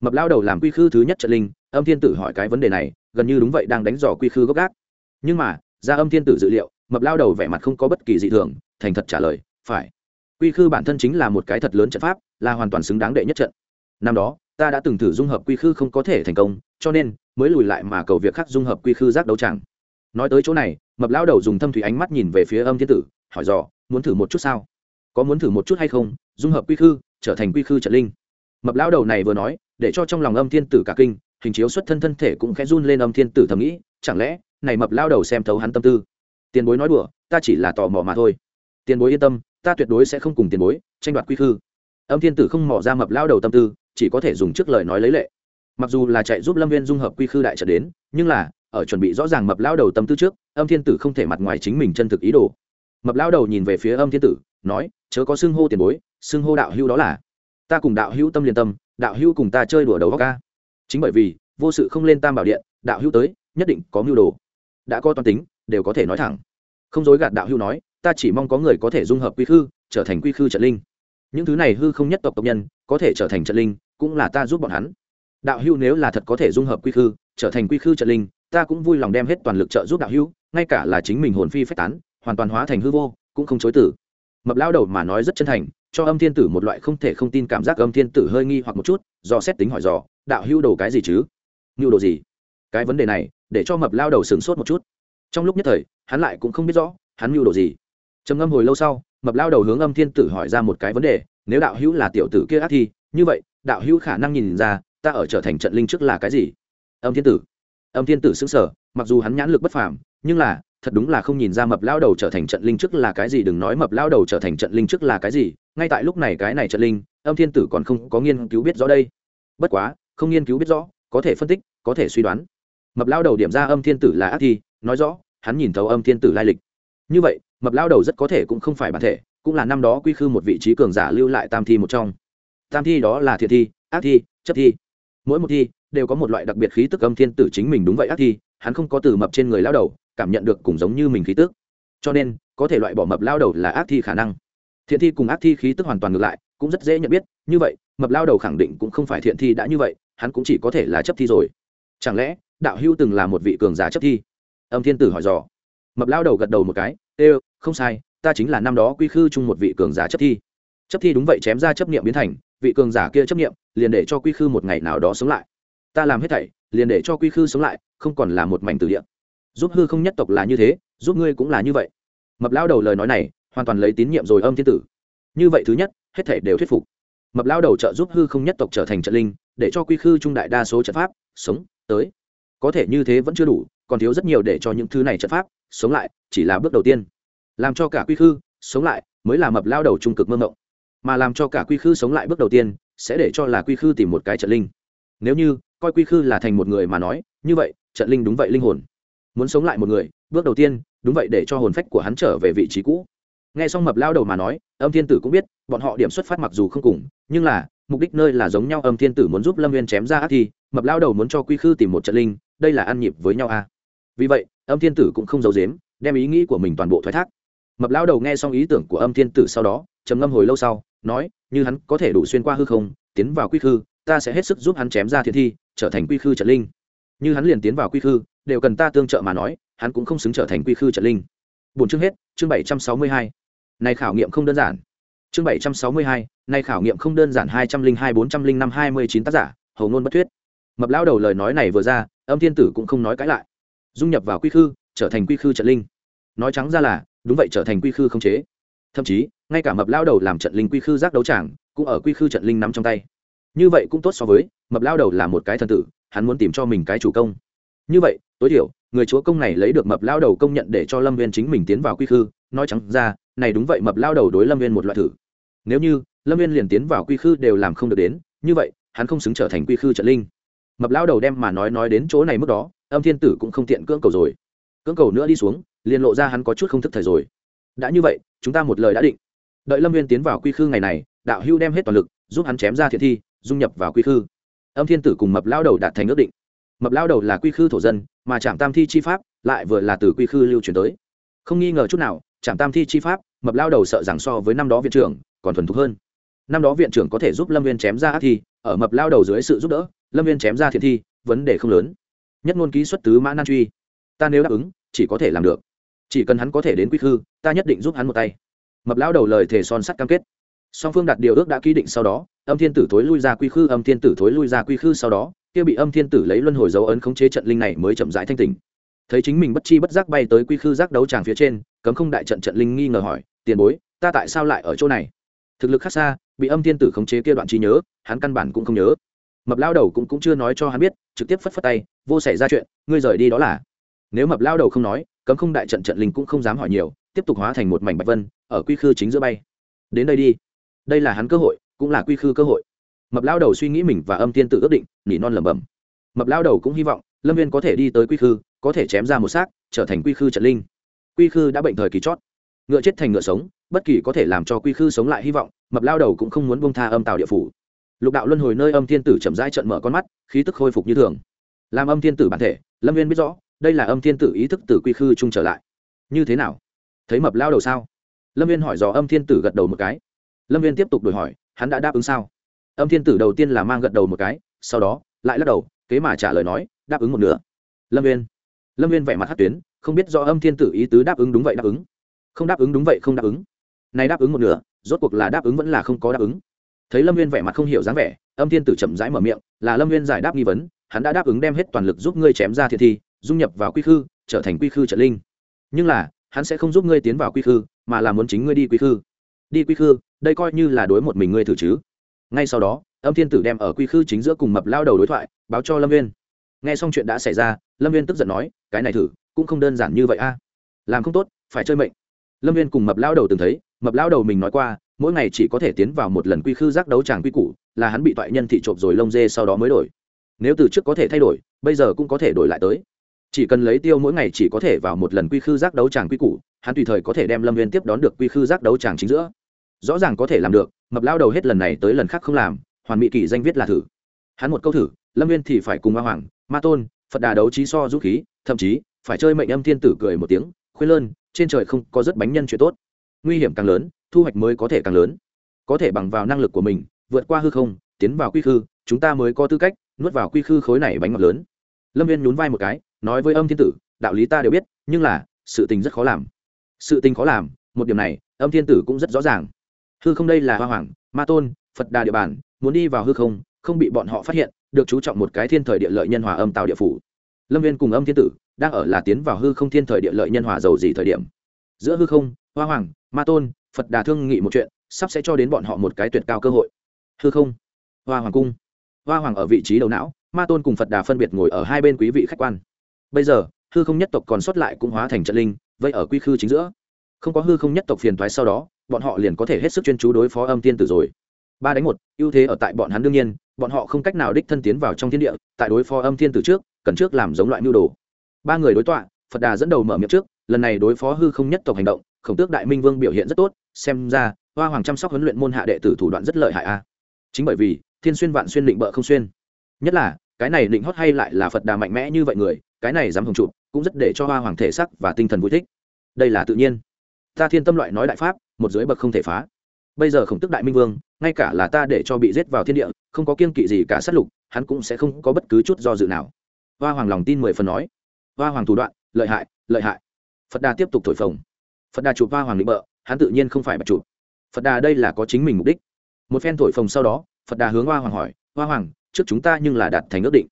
A: Mập lao đầu làm quy khư thứ nhất trận linh, âm thiên tử hỏi cái vấn đề này, gần như đúng vậy đang đánh dò quy khư gốc gác. Nhưng mà, ra âm thiên tử dự liệu, mập lao đầu vẻ mặt không có bất kỳ dị thường, thành thật trả lời, phải. Quy khư bản thân chính là một cái thật lớn trận pháp, là hoàn toàn xứng đáng đệ nhất trận. Năm đó, ta đã từng thử dung hợp quy khư không có thể thành công, cho nên mới lùi lại mà cầu việc khác dung hợp quy khư giác đấu chẳng. nói tới chỗ này mập lao đầu dùng thâm thủy ánh mắt nhìn về phía âm thiên tử, hỏi dò, muốn thử một chút sao? Có muốn thử một chút hay không? Dung hợp quy khư, trở thành quy khư trận linh. Mập lao đầu này vừa nói, để cho trong lòng âm thiên tử cả kinh, hình chiếu xuất thân thân thể cũng khẽ run lên âm thiên tử thầm nghĩ, chẳng lẽ, này mập lao đầu xem thấu hắn tâm tư? Tiền bối nói đùa, ta chỉ là tò mò mà thôi. Tiền bối yên tâm, ta tuyệt đối sẽ không cùng tiền bối tranh đoạt quy khư. Âm thiên tử không mò ra mập lao đầu tâm tư, chỉ có thể dùng trước lời nói lấy lệ. Mặc dù là chạy giúp lâm viên dung hợp quy khư đại trận đến, nhưng là ở chuẩn bị rõ ràng mập lao đầu tâm tư trước, âm thiên tử không thể mặt ngoài chính mình chân thực ý đồ. Mập lao đầu nhìn về phía âm thiên tử, nói, chớ có xưng hô tiền bối, xưng hô đạo hữu đó là. Ta cùng đạo hữu tâm liên tâm, đạo hữu cùng ta chơi đùa đầu góc ca chính bởi vì, vô sự không lên tam bảo điện, đạo hữu tới, nhất định có mưu đồ. Đã có toàn tính, đều có thể nói thẳng. Không dối gạt đạo hữu nói, ta chỉ mong có người có thể dung hợp quy khư, trở thành quy khư trận linh. Những thứ này hư không nhất tộc tộc nhân, có thể trở thành trận linh, cũng là ta giúp bọn hắn. Đạo hữu nếu là thật có thể dung hợp quy khư, trở thành quy khư trận linh ta cũng vui lòng đem hết toàn lực trợ giúp đạo hữu, ngay cả là chính mình hồn phi phách tán, hoàn toàn hóa thành hư vô, cũng không chối tử mập lao đầu mà nói rất chân thành, cho âm thiên tử một loại không thể không tin cảm giác âm thiên tử hơi nghi hoặc một chút, do xét tính hỏi dò, đạo hữu đồ cái gì chứ? Ngưu đồ gì? Cái vấn đề này, để cho mập lao đầu sửng sốt một chút. Trong lúc nhất thời, hắn lại cũng không biết rõ, hắn ngưu đồ gì. Trầm ngâm hồi lâu sau, mập lao đầu hướng âm thiên tử hỏi ra một cái vấn đề, nếu đạo hữu là tiểu tử kia ác thi, như vậy, đạo hữu khả năng nhìn ra, ta ở trở thành trận linh trước là cái gì? Âm thiên tử âm thiên tử xứng sở, mặc dù hắn nhãn lực bất phàm, nhưng là, thật đúng là không nhìn ra mập lao đầu trở thành trận linh trước là cái gì, đừng nói mập lao đầu trở thành trận linh trước là cái gì, ngay tại lúc này cái này trận linh, âm thiên tử còn không có nghiên cứu biết rõ đây. Bất quá, không nghiên cứu biết rõ, có thể phân tích, có thể suy đoán. Mập lao đầu điểm ra âm thiên tử là ác thi, nói rõ, hắn nhìn thấu âm thiên tử lai lịch. Như vậy, mập lao đầu rất có thể cũng không phải bản thể, cũng là năm đó quy khư một vị trí cường giả lưu lại tam thi một trong. Tam thi đó là thiệt thi, ác thi, chấp thi. Mỗi một thi đều có một loại đặc biệt khí tức âm thiên tử chính mình đúng vậy ác thi, hắn không có từ mập trên người lao đầu, cảm nhận được cùng giống như mình khí tức. Cho nên, có thể loại bỏ mập lao đầu là ác thi khả năng. Thiện thi cùng ác thi khí tức hoàn toàn ngược lại, cũng rất dễ nhận biết, như vậy, mập lao đầu khẳng định cũng không phải thiện thi đã như vậy, hắn cũng chỉ có thể là chấp thi rồi. Chẳng lẽ, đạo hưu từng là một vị cường giả chấp thi? Âm thiên tử hỏi dò. Mập lao đầu gật đầu một cái, ê, không sai, ta chính là năm đó quy khư chung một vị cường giả chấp thi. Chấp thi đúng vậy chém ra chấp niệm biến thành, vị cường giả kia chấp niệm, liền để cho quy khư một ngày nào đó sống lại ta làm hết thảy, liền để cho quy khư sống lại, không còn là một mảnh từ địa. Giúp hư không nhất tộc là như thế, giúp ngươi cũng là như vậy. Mập lao đầu lời nói này, hoàn toàn lấy tín nhiệm rồi âm thiên tử. Như vậy thứ nhất, hết thảy đều thuyết phục. Mập lao đầu trợ giúp hư không nhất tộc trở thành trận linh, để cho quy khư trung đại đa số trận pháp, sống, tới. Có thể như thế vẫn chưa đủ, còn thiếu rất nhiều để cho những thứ này trận pháp, sống lại, chỉ là bước đầu tiên. Làm cho cả quy khư sống lại, mới là mập lao đầu trung cực mơ mộng. Mà làm cho cả quy khư sống lại bước đầu tiên, sẽ để cho là quy khư tìm một cái trận linh. Nếu như coi quy khư là thành một người mà nói, như vậy, trận linh đúng vậy linh hồn. Muốn sống lại một người, bước đầu tiên, đúng vậy để cho hồn phách của hắn trở về vị trí cũ. Nghe xong mập lao đầu mà nói, âm thiên tử cũng biết, bọn họ điểm xuất phát mặc dù không cùng, nhưng là, mục đích nơi là giống nhau, âm thiên tử muốn giúp lâm viên chém ra ác thi, mập lao đầu muốn cho quy khư tìm một trận linh, đây là ăn nhịp với nhau à. vì vậy, âm thiên tử cũng không giấu dếm đem ý nghĩ của mình toàn bộ thoái thác. Mập lao đầu nghe xong ý tưởng của âm thiên tử sau đó, trầm ngâm hồi lâu sau, nói, như hắn có thể đủ xuyên qua hư không, tiến vào quy khư, ta sẽ hết sức giúp hắn chém ra thiện thi trở thành quy khư trận linh. Như hắn liền tiến vào quy khư, đều cần ta tương trợ mà nói, hắn cũng không xứng trở thành quy khư trận linh. Bốn chương hết, chương bảy trăm sáu mươi hai. Này khảo nghiệm không đơn giản. Chương bảy trăm sáu mươi hai này khảo nghiệm không đơn giản hai trăm linh hai, bốn trăm linh năm, hai mươi chín tác giả, hầu ngôn bất thuyết. Mập lao đầu lời nói này vừa ra, âm thiên tử cũng không nói cãi lại. Dung nhập vào quy khư, trở thành quy khư trận linh. Nói trắng ra là, đúng vậy trở thành quy khư không chế. Thậm chí, ngay cả mập lao đầu làm trận linh quy khư giác đấu tràng, cũng ở quy khư trận linh nắm trong tay như vậy cũng tốt so với, mập lao đầu là một cái thần tử, hắn muốn tìm cho mình cái chủ công. Như vậy, tối thiểu, người chúa công này lấy được mập lao đầu công nhận để cho lâm viên chính mình tiến vào quy khư, nói trắng ra, này đúng vậy mập lao đầu đối lâm viên một loại thử. Nếu như, lâm viên liền tiến vào quy khư đều làm không được đến, như vậy, hắn không xứng trở thành quy khư trận linh. Mập lao đầu đem mà nói nói đến chỗ này mức đó, âm thiên tử cũng không tiện cưỡng cầu rồi. Cưỡng cầu nữa đi xuống, liền lộ ra hắn có chút không thức thời rồi. Đã như vậy, chúng ta một lời đã định. Đợi lâm viên tiến vào quy khư ngày này, đạo hưu đem hết toàn lực, giúp hắn chém ra thiện thi dung nhập vào quy khư. Âm thiên tử cùng mập lao đầu đạt thành ước định. Mập lao đầu là quy khư thổ dân, mà trạm tam thi chi pháp lại vừa là từ quy khư lưu truyền tới. Không nghi ngờ chút nào trạm tam thi chi pháp, mập lao đầu sợ rằng so với năm đó viện trưởng còn thuần thục hơn. Năm đó viện trưởng có thể giúp lâm viên chém ra ác thi, ở mập lao đầu dưới sự giúp đỡ, lâm viên chém ra thiện thi, vấn đề không lớn. Nhất ngôn ký xuất tứ mã nan truy. Ta nếu đáp ứng, chỉ có thể làm được. Chỉ cần hắn có thể đến quy khư, ta nhất định giúp hắn một tay. Mập lao đầu lời thề son sắt cam kết. Song phương đặt điều ước đã ký định sau đó âm thiên tử thối lui ra quy khư âm thiên tử thối lui ra quy khư sau đó kia bị âm thiên tử lấy luân hồi dấu ấn khống chế trận linh này mới chậm rãi thanh tỉnh. Thấy chính mình bất chi bất giác bay tới quy khư giác đấu tràng phía trên cấm không đại trận trận linh nghi ngờ hỏi tiền bối ta tại sao lại ở chỗ này? Thực lực khác xa bị âm thiên tử khống chế kia đoạn trí nhớ hắn căn bản cũng không nhớ. Mập lao đầu cũng, cũng chưa nói cho hắn biết trực tiếp phất phất tay vô xảy ra chuyện ngươi rời đi đó là. Nếu mập lao đầu không nói cấm không đại trận trận linh cũng không dám hỏi nhiều tiếp tục hóa thành một mảnh bạch vân ở quy khư chính giữa bay. Đến đây đi đây là hắn cơ hội cũng là quy khư cơ hội. Mập lao đầu suy nghĩ mình và âm tiên tự ước định, nỉ non lẩm bẩm. Mập lao đầu cũng hy vọng, lâm viên có thể đi tới quy khư, có thể chém ra một xác, trở thành quy khư trận linh. Quy khư đã bệnh thời kỳ chót. Ngựa chết thành ngựa sống, bất kỳ có thể làm cho quy khư sống lại hy vọng, mập lao đầu cũng không muốn bông tha âm tàu địa phủ. Lục đạo luân hồi nơi âm thiên tử chậm rãi trận mở con mắt, khí tức khôi phục như thường. Làm âm thiên tử bản thể, lâm viên biết rõ, đây là âm thiên tử ý thức từ quy khư chung trở lại. Như thế nào? Thấy mập lao đầu sao? Lâm viên hỏi dò âm thiên tử gật đầu một cái. Lâm viên tiếp tục đổi hỏi hắn đã đáp ứng sao? Âm thiên tử đầu tiên là mang gật đầu một cái, sau đó, lại lắc đầu, kế mà trả lời nói, đáp ứng một nửa. Lâm viên lâm viên vẻ mặt hát tuyến, không biết do âm thiên tử ý tứ đáp ứng đúng vậy đáp ứng. Không đáp ứng đúng vậy không đáp ứng. Này đáp ứng một nửa, rốt cuộc là đáp ứng vẫn là không có đáp ứng. Thấy lâm viên vẻ mặt không hiểu dáng vẻ, âm thiên tử chậm rãi mở miệng, là lâm viên giải đáp nghi vấn, hắn đã đáp ứng đem hết toàn lực giúp ngươi chém ra thiệt thi, dung nhập vào quy khư, trở thành quy khư trận linh. Nhưng là, hắn sẽ không giúp ngươi tiến vào quy khư, mà là muốn chính ngươi đi quy khư. Đi quy khư đây coi như là đối một mình ngươi thử chứ. Ngay sau đó, âm thiên tử đem ở quy khư chính giữa cùng mập lao đầu đối thoại, báo cho lâm viên nghe xong chuyện đã xảy ra, lâm viên tức giận nói, cái này thử, cũng không đơn giản như vậy a. Làm không tốt, phải chơi mệnh. Lâm viên cùng mập lao đầu từng thấy, mập lao đầu mình nói qua, mỗi ngày chỉ có thể tiến vào một lần quy khư giác đấu tràng quy củ, là hắn bị toại nhân thị trộm rồi lông dê sau đó mới đổi. Nếu từ trước có thể thay đổi, bây giờ cũng có thể đổi lại tới. Chỉ cần lấy tiêu mỗi ngày chỉ có thể vào một lần quy khư giác đấu tràng quy củ, hắn tùy thời có thể đem lâm viên tiếp đón được quy khư giác đấu tràng chính giữa rõ ràng có thể làm được, mập lao đầu hết lần này tới lần khác không làm, hoàn mỹ kỳ danh viết là thử. Hắn một câu thử, lâm viên thì phải cùng ma hoàng, ma tôn, phật đà đấu trí so dũng khí, thậm chí phải chơi mệnh âm thiên tử cười một tiếng, khuyên lơn, trên trời không có rất bánh nhân chuyện tốt. Nguy hiểm càng lớn, thu hoạch mới có thể càng lớn. Có thể bằng vào năng lực của mình, vượt qua hư không, tiến vào quy khư, chúng ta mới có tư cách nuốt vào quy khư khối này bánh ngọt lớn. Lâm viên nhún vai một cái, nói với âm thiên tử, đạo lý ta đều biết, nhưng là, sự tình rất khó làm. Sự tình khó làm, một điểm này, âm thiên tử cũng rất rõ ràng hư không đây là hoa hoàng, ma tôn, phật đà địa bàn, muốn đi vào hư không không bị bọn họ phát hiện, được chú trọng một cái thiên thời địa lợi nhân hòa âm tạo địa phủ. Lâm viên cùng âm thiên tử đang ở là tiến vào hư không thiên thời địa lợi nhân hòa giàu gì thời điểm. Giữa hư không, hoa hoàng, ma tôn, phật đà thương nghị một chuyện, sắp sẽ cho đến bọn họ một cái tuyệt cao cơ hội. Hư không, hoa hoàng cung. Hoa hoàng ở vị trí đầu não, ma tôn cùng phật đà phân biệt ngồi ở hai bên quý vị khách quan. Bây giờ, hư không nhất tộc còn sót lại cũng hóa thành trận linh vậy ở quy khư chính giữa. Không có hư không nhất tộc phiền thoái sau đó bọn họ liền có thể hết sức chuyên chú đối phó âm tiên tử rồi. Ba đánh một, ưu thế ở tại bọn hắn đương nhiên, bọn họ không cách nào đích thân tiến vào trong thiên địa, tại đối phó âm thiên tử trước, cần trước làm giống loại mưu đồ. Ba người đối tọa, phật đà dẫn đầu mở miệng trước, lần này đối phó hư không nhất tộc hành động, khổng tước đại minh vương biểu hiện rất tốt, xem ra, hoa hoàng chăm sóc huấn luyện môn hạ đệ tử thủ đoạn rất lợi hại a. Chính bởi vì, thiên xuyên vạn xuyên định bợ không xuyên. Nhất là, cái này định hót hay lại là phật đà mạnh mẽ như vậy người, cái này dám hồng trụ, cũng rất để cho hoa hoàng thể sắc và tinh thần vui thích. Đây là tự nhiên ta thiên tâm loại nói đại pháp, một dưới bậc không thể phá. Bây giờ khổng tức đại minh vương, ngay cả là ta để cho bị giết vào thiên địa, không có kiên kỵ gì cả sát lục, hắn cũng sẽ không có bất cứ chút do dự nào. Hoa hoàng lòng tin mười phần nói. Hoa hoàng thủ đoạn, lợi hại lợi hại. Phật đà tiếp tục thổi phồng. Phật đà chụp hoa hoàng định bợ, hắn tự nhiên không phải bạch chụp. Phật đà đây là có chính mình mục đích. Một phen thổi phồng sau đó, phật đà hướng hoa hoàng hỏi, hoa hoàng, trước chúng ta nhưng là đạt thành ước định.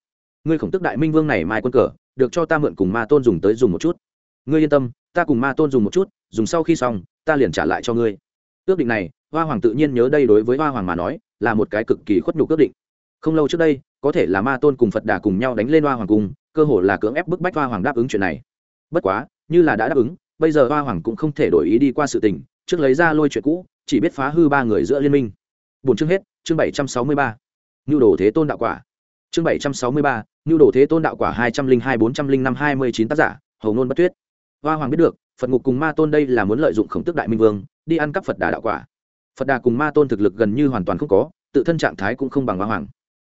A: Ngươi khổng tức đại minh vương này mai quân cờ, được cho ta mượn cùng ma tôn dùng tới dùng một chút. Ngươi yên tâm, ta cùng ma tôn dùng một chút dùng sau khi xong, ta liền trả lại cho ngươi. Ước định này, hoa hoàng tự nhiên nhớ đây đối với hoa hoàng mà nói, là một cái cực kỳ khuất nhục ước định. Không lâu trước đây, có thể là ma tôn cùng phật đà cùng nhau đánh lên hoa hoàng cung, cơ hồ là cưỡng ép bức bách hoa hoàng đáp ứng chuyện này. Bất quá, như là đã đáp ứng, bây giờ hoa hoàng cũng không thể đổi ý đi qua sự tình, trước lấy ra lôi chuyện cũ, chỉ biết phá hư ba người giữa liên minh. Bốn chương hết, chương bảy trăm sáu mươi ba. Nhu đồ thế tôn đạo quả. Chương bảy trăm sáu mươi ba nhu đồ thế tôn đạo quả hai trăm linh hai bốn trăm linh năm hai mươi chín tác giả, hầu nôn bất tuyết. Hoa hoàng biết được phật ngục cùng ma tôn đây là muốn lợi dụng khổng tức đại minh vương, đi ăn cắp phật đà đạo quả. Phật đà cùng ma tôn thực lực gần như hoàn toàn không có, tự thân trạng thái cũng không bằng hoa hoàng.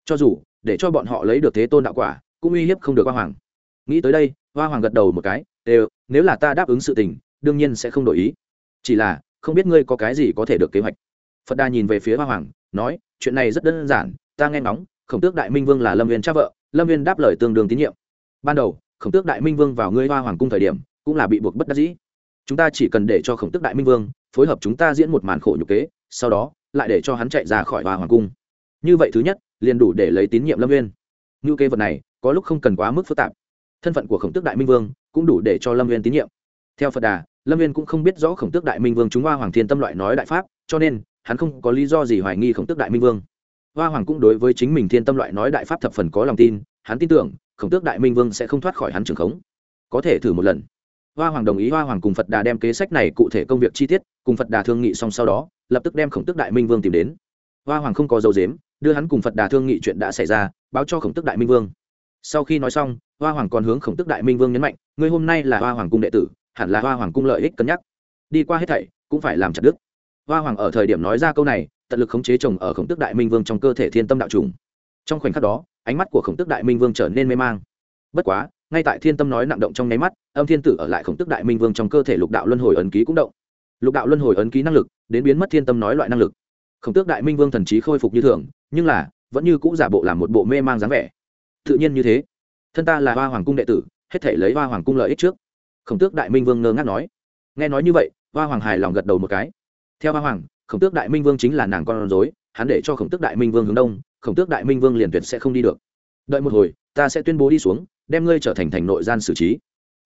A: Cho dù, để cho bọn họ lấy được thế tôn đạo quả, cũng uy hiếp không được hoa hoàng. Nghĩ tới đây hoa hoàng gật đầu một cái, đều, nếu là ta đáp ứng sự tình, đương nhiên sẽ không đổi ý. Chỉ là, không biết ngươi có cái gì có thể được kế hoạch. Phật đà nhìn về phía hoa hoàng, nói, chuyện này rất đơn giản, ta nghe ngóng, khổng tước đại minh vương là lâm viên cha vợ. Lâm viên đáp lời tương đương tín nhiệm. Ban đầu, khổng tước đại minh vương vào ngươi hoa hoàng cung thời điểm cũng là bị buộc bất đắc dĩ. Chúng ta chỉ cần để cho khổng tước đại minh vương phối hợp chúng ta diễn một màn khổ nhục kế, sau đó lại để cho hắn chạy ra khỏi hòa hoàng cung. Như vậy thứ nhất, liền đủ để lấy tín nhiệm lâm viên như kế vật này, có lúc không cần quá mức phức tạp. Thân phận của khổng tước đại minh vương cũng đủ để cho lâm viên tín nhiệm. Theo phật đà, lâm viên cũng không biết rõ khổng tước đại minh vương chúng hoa hoàng thiên tâm loại nói đại pháp, cho nên hắn không có lý do gì hoài nghi khổng tước đại minh vương. Hoa hoàng cũng đối với chính mình thiên tâm loại nói đại pháp thập phần có lòng tin, hắn tin tưởng khổng tước đại minh vương sẽ không thoát khỏi hắn trường khống. Có thể thử một lần hoa hoàng đồng ý hoa hoàng cùng phật đà đem kế sách này cụ thể công việc chi tiết, cùng phật đà thương nghị xong sau đó, lập tức đem khổng tước đại minh vương tìm đến. Hoa hoàng không có dấu dếm đưa hắn cùng phật đà thương nghị chuyện đã xảy ra, báo cho khổng tước đại minh vương. Sau khi nói xong, hoa hoàng còn hướng khổng tước đại minh vương nhấn mạnh, ngươi hôm nay là hoa hoàng cung đệ tử, hẳn là hoa hoàng cung lợi ích cân nhắc. Đi qua hết thảy, cũng phải làm chặt đức hoa hoàng ở thời điểm nói ra câu này, tận lực khống chế chồng ở khổng tước đại minh vương trong cơ thể thiên tâm đạo trùng. Trong khoảnh khắc đó, ánh mắt của khổng tước đại minh vương trở nên mê mang. Bất quá ngay tại thiên tâm nói nặng động trong nháy mắt, âm thiên tử ở lại khổng tước đại minh vương trong cơ thể lục đạo luân hồi ấn ký cũng động. Lục đạo luân hồi ấn ký năng lực, đến biến mất thiên tâm nói loại năng lực. Khổng tước đại minh vương thần trí khôi phục như thường, nhưng là, vẫn như cũ giả bộ làm một bộ mê mang dáng vẻ. Tự nhiên như thế. Thân ta là hoa hoàng cung đệ tử, hết thể lấy hoa hoàng cung lợi ích trước. Khổng tước đại minh vương ngơ ngác nói. Nghe nói như vậy, hoa hoàng hài lòng gật đầu một cái. Theo hoa hoàng, khổng tước đại minh vương chính là nàng con rối, hắn để cho khổng tước đại minh vương hướng đông, khổng tước đại minh vương liền tuyệt sẽ không đi được. Đợi một hồi, ta sẽ tuyên bố đi xuống đem ngươi trở thành thành nội gian xử trí.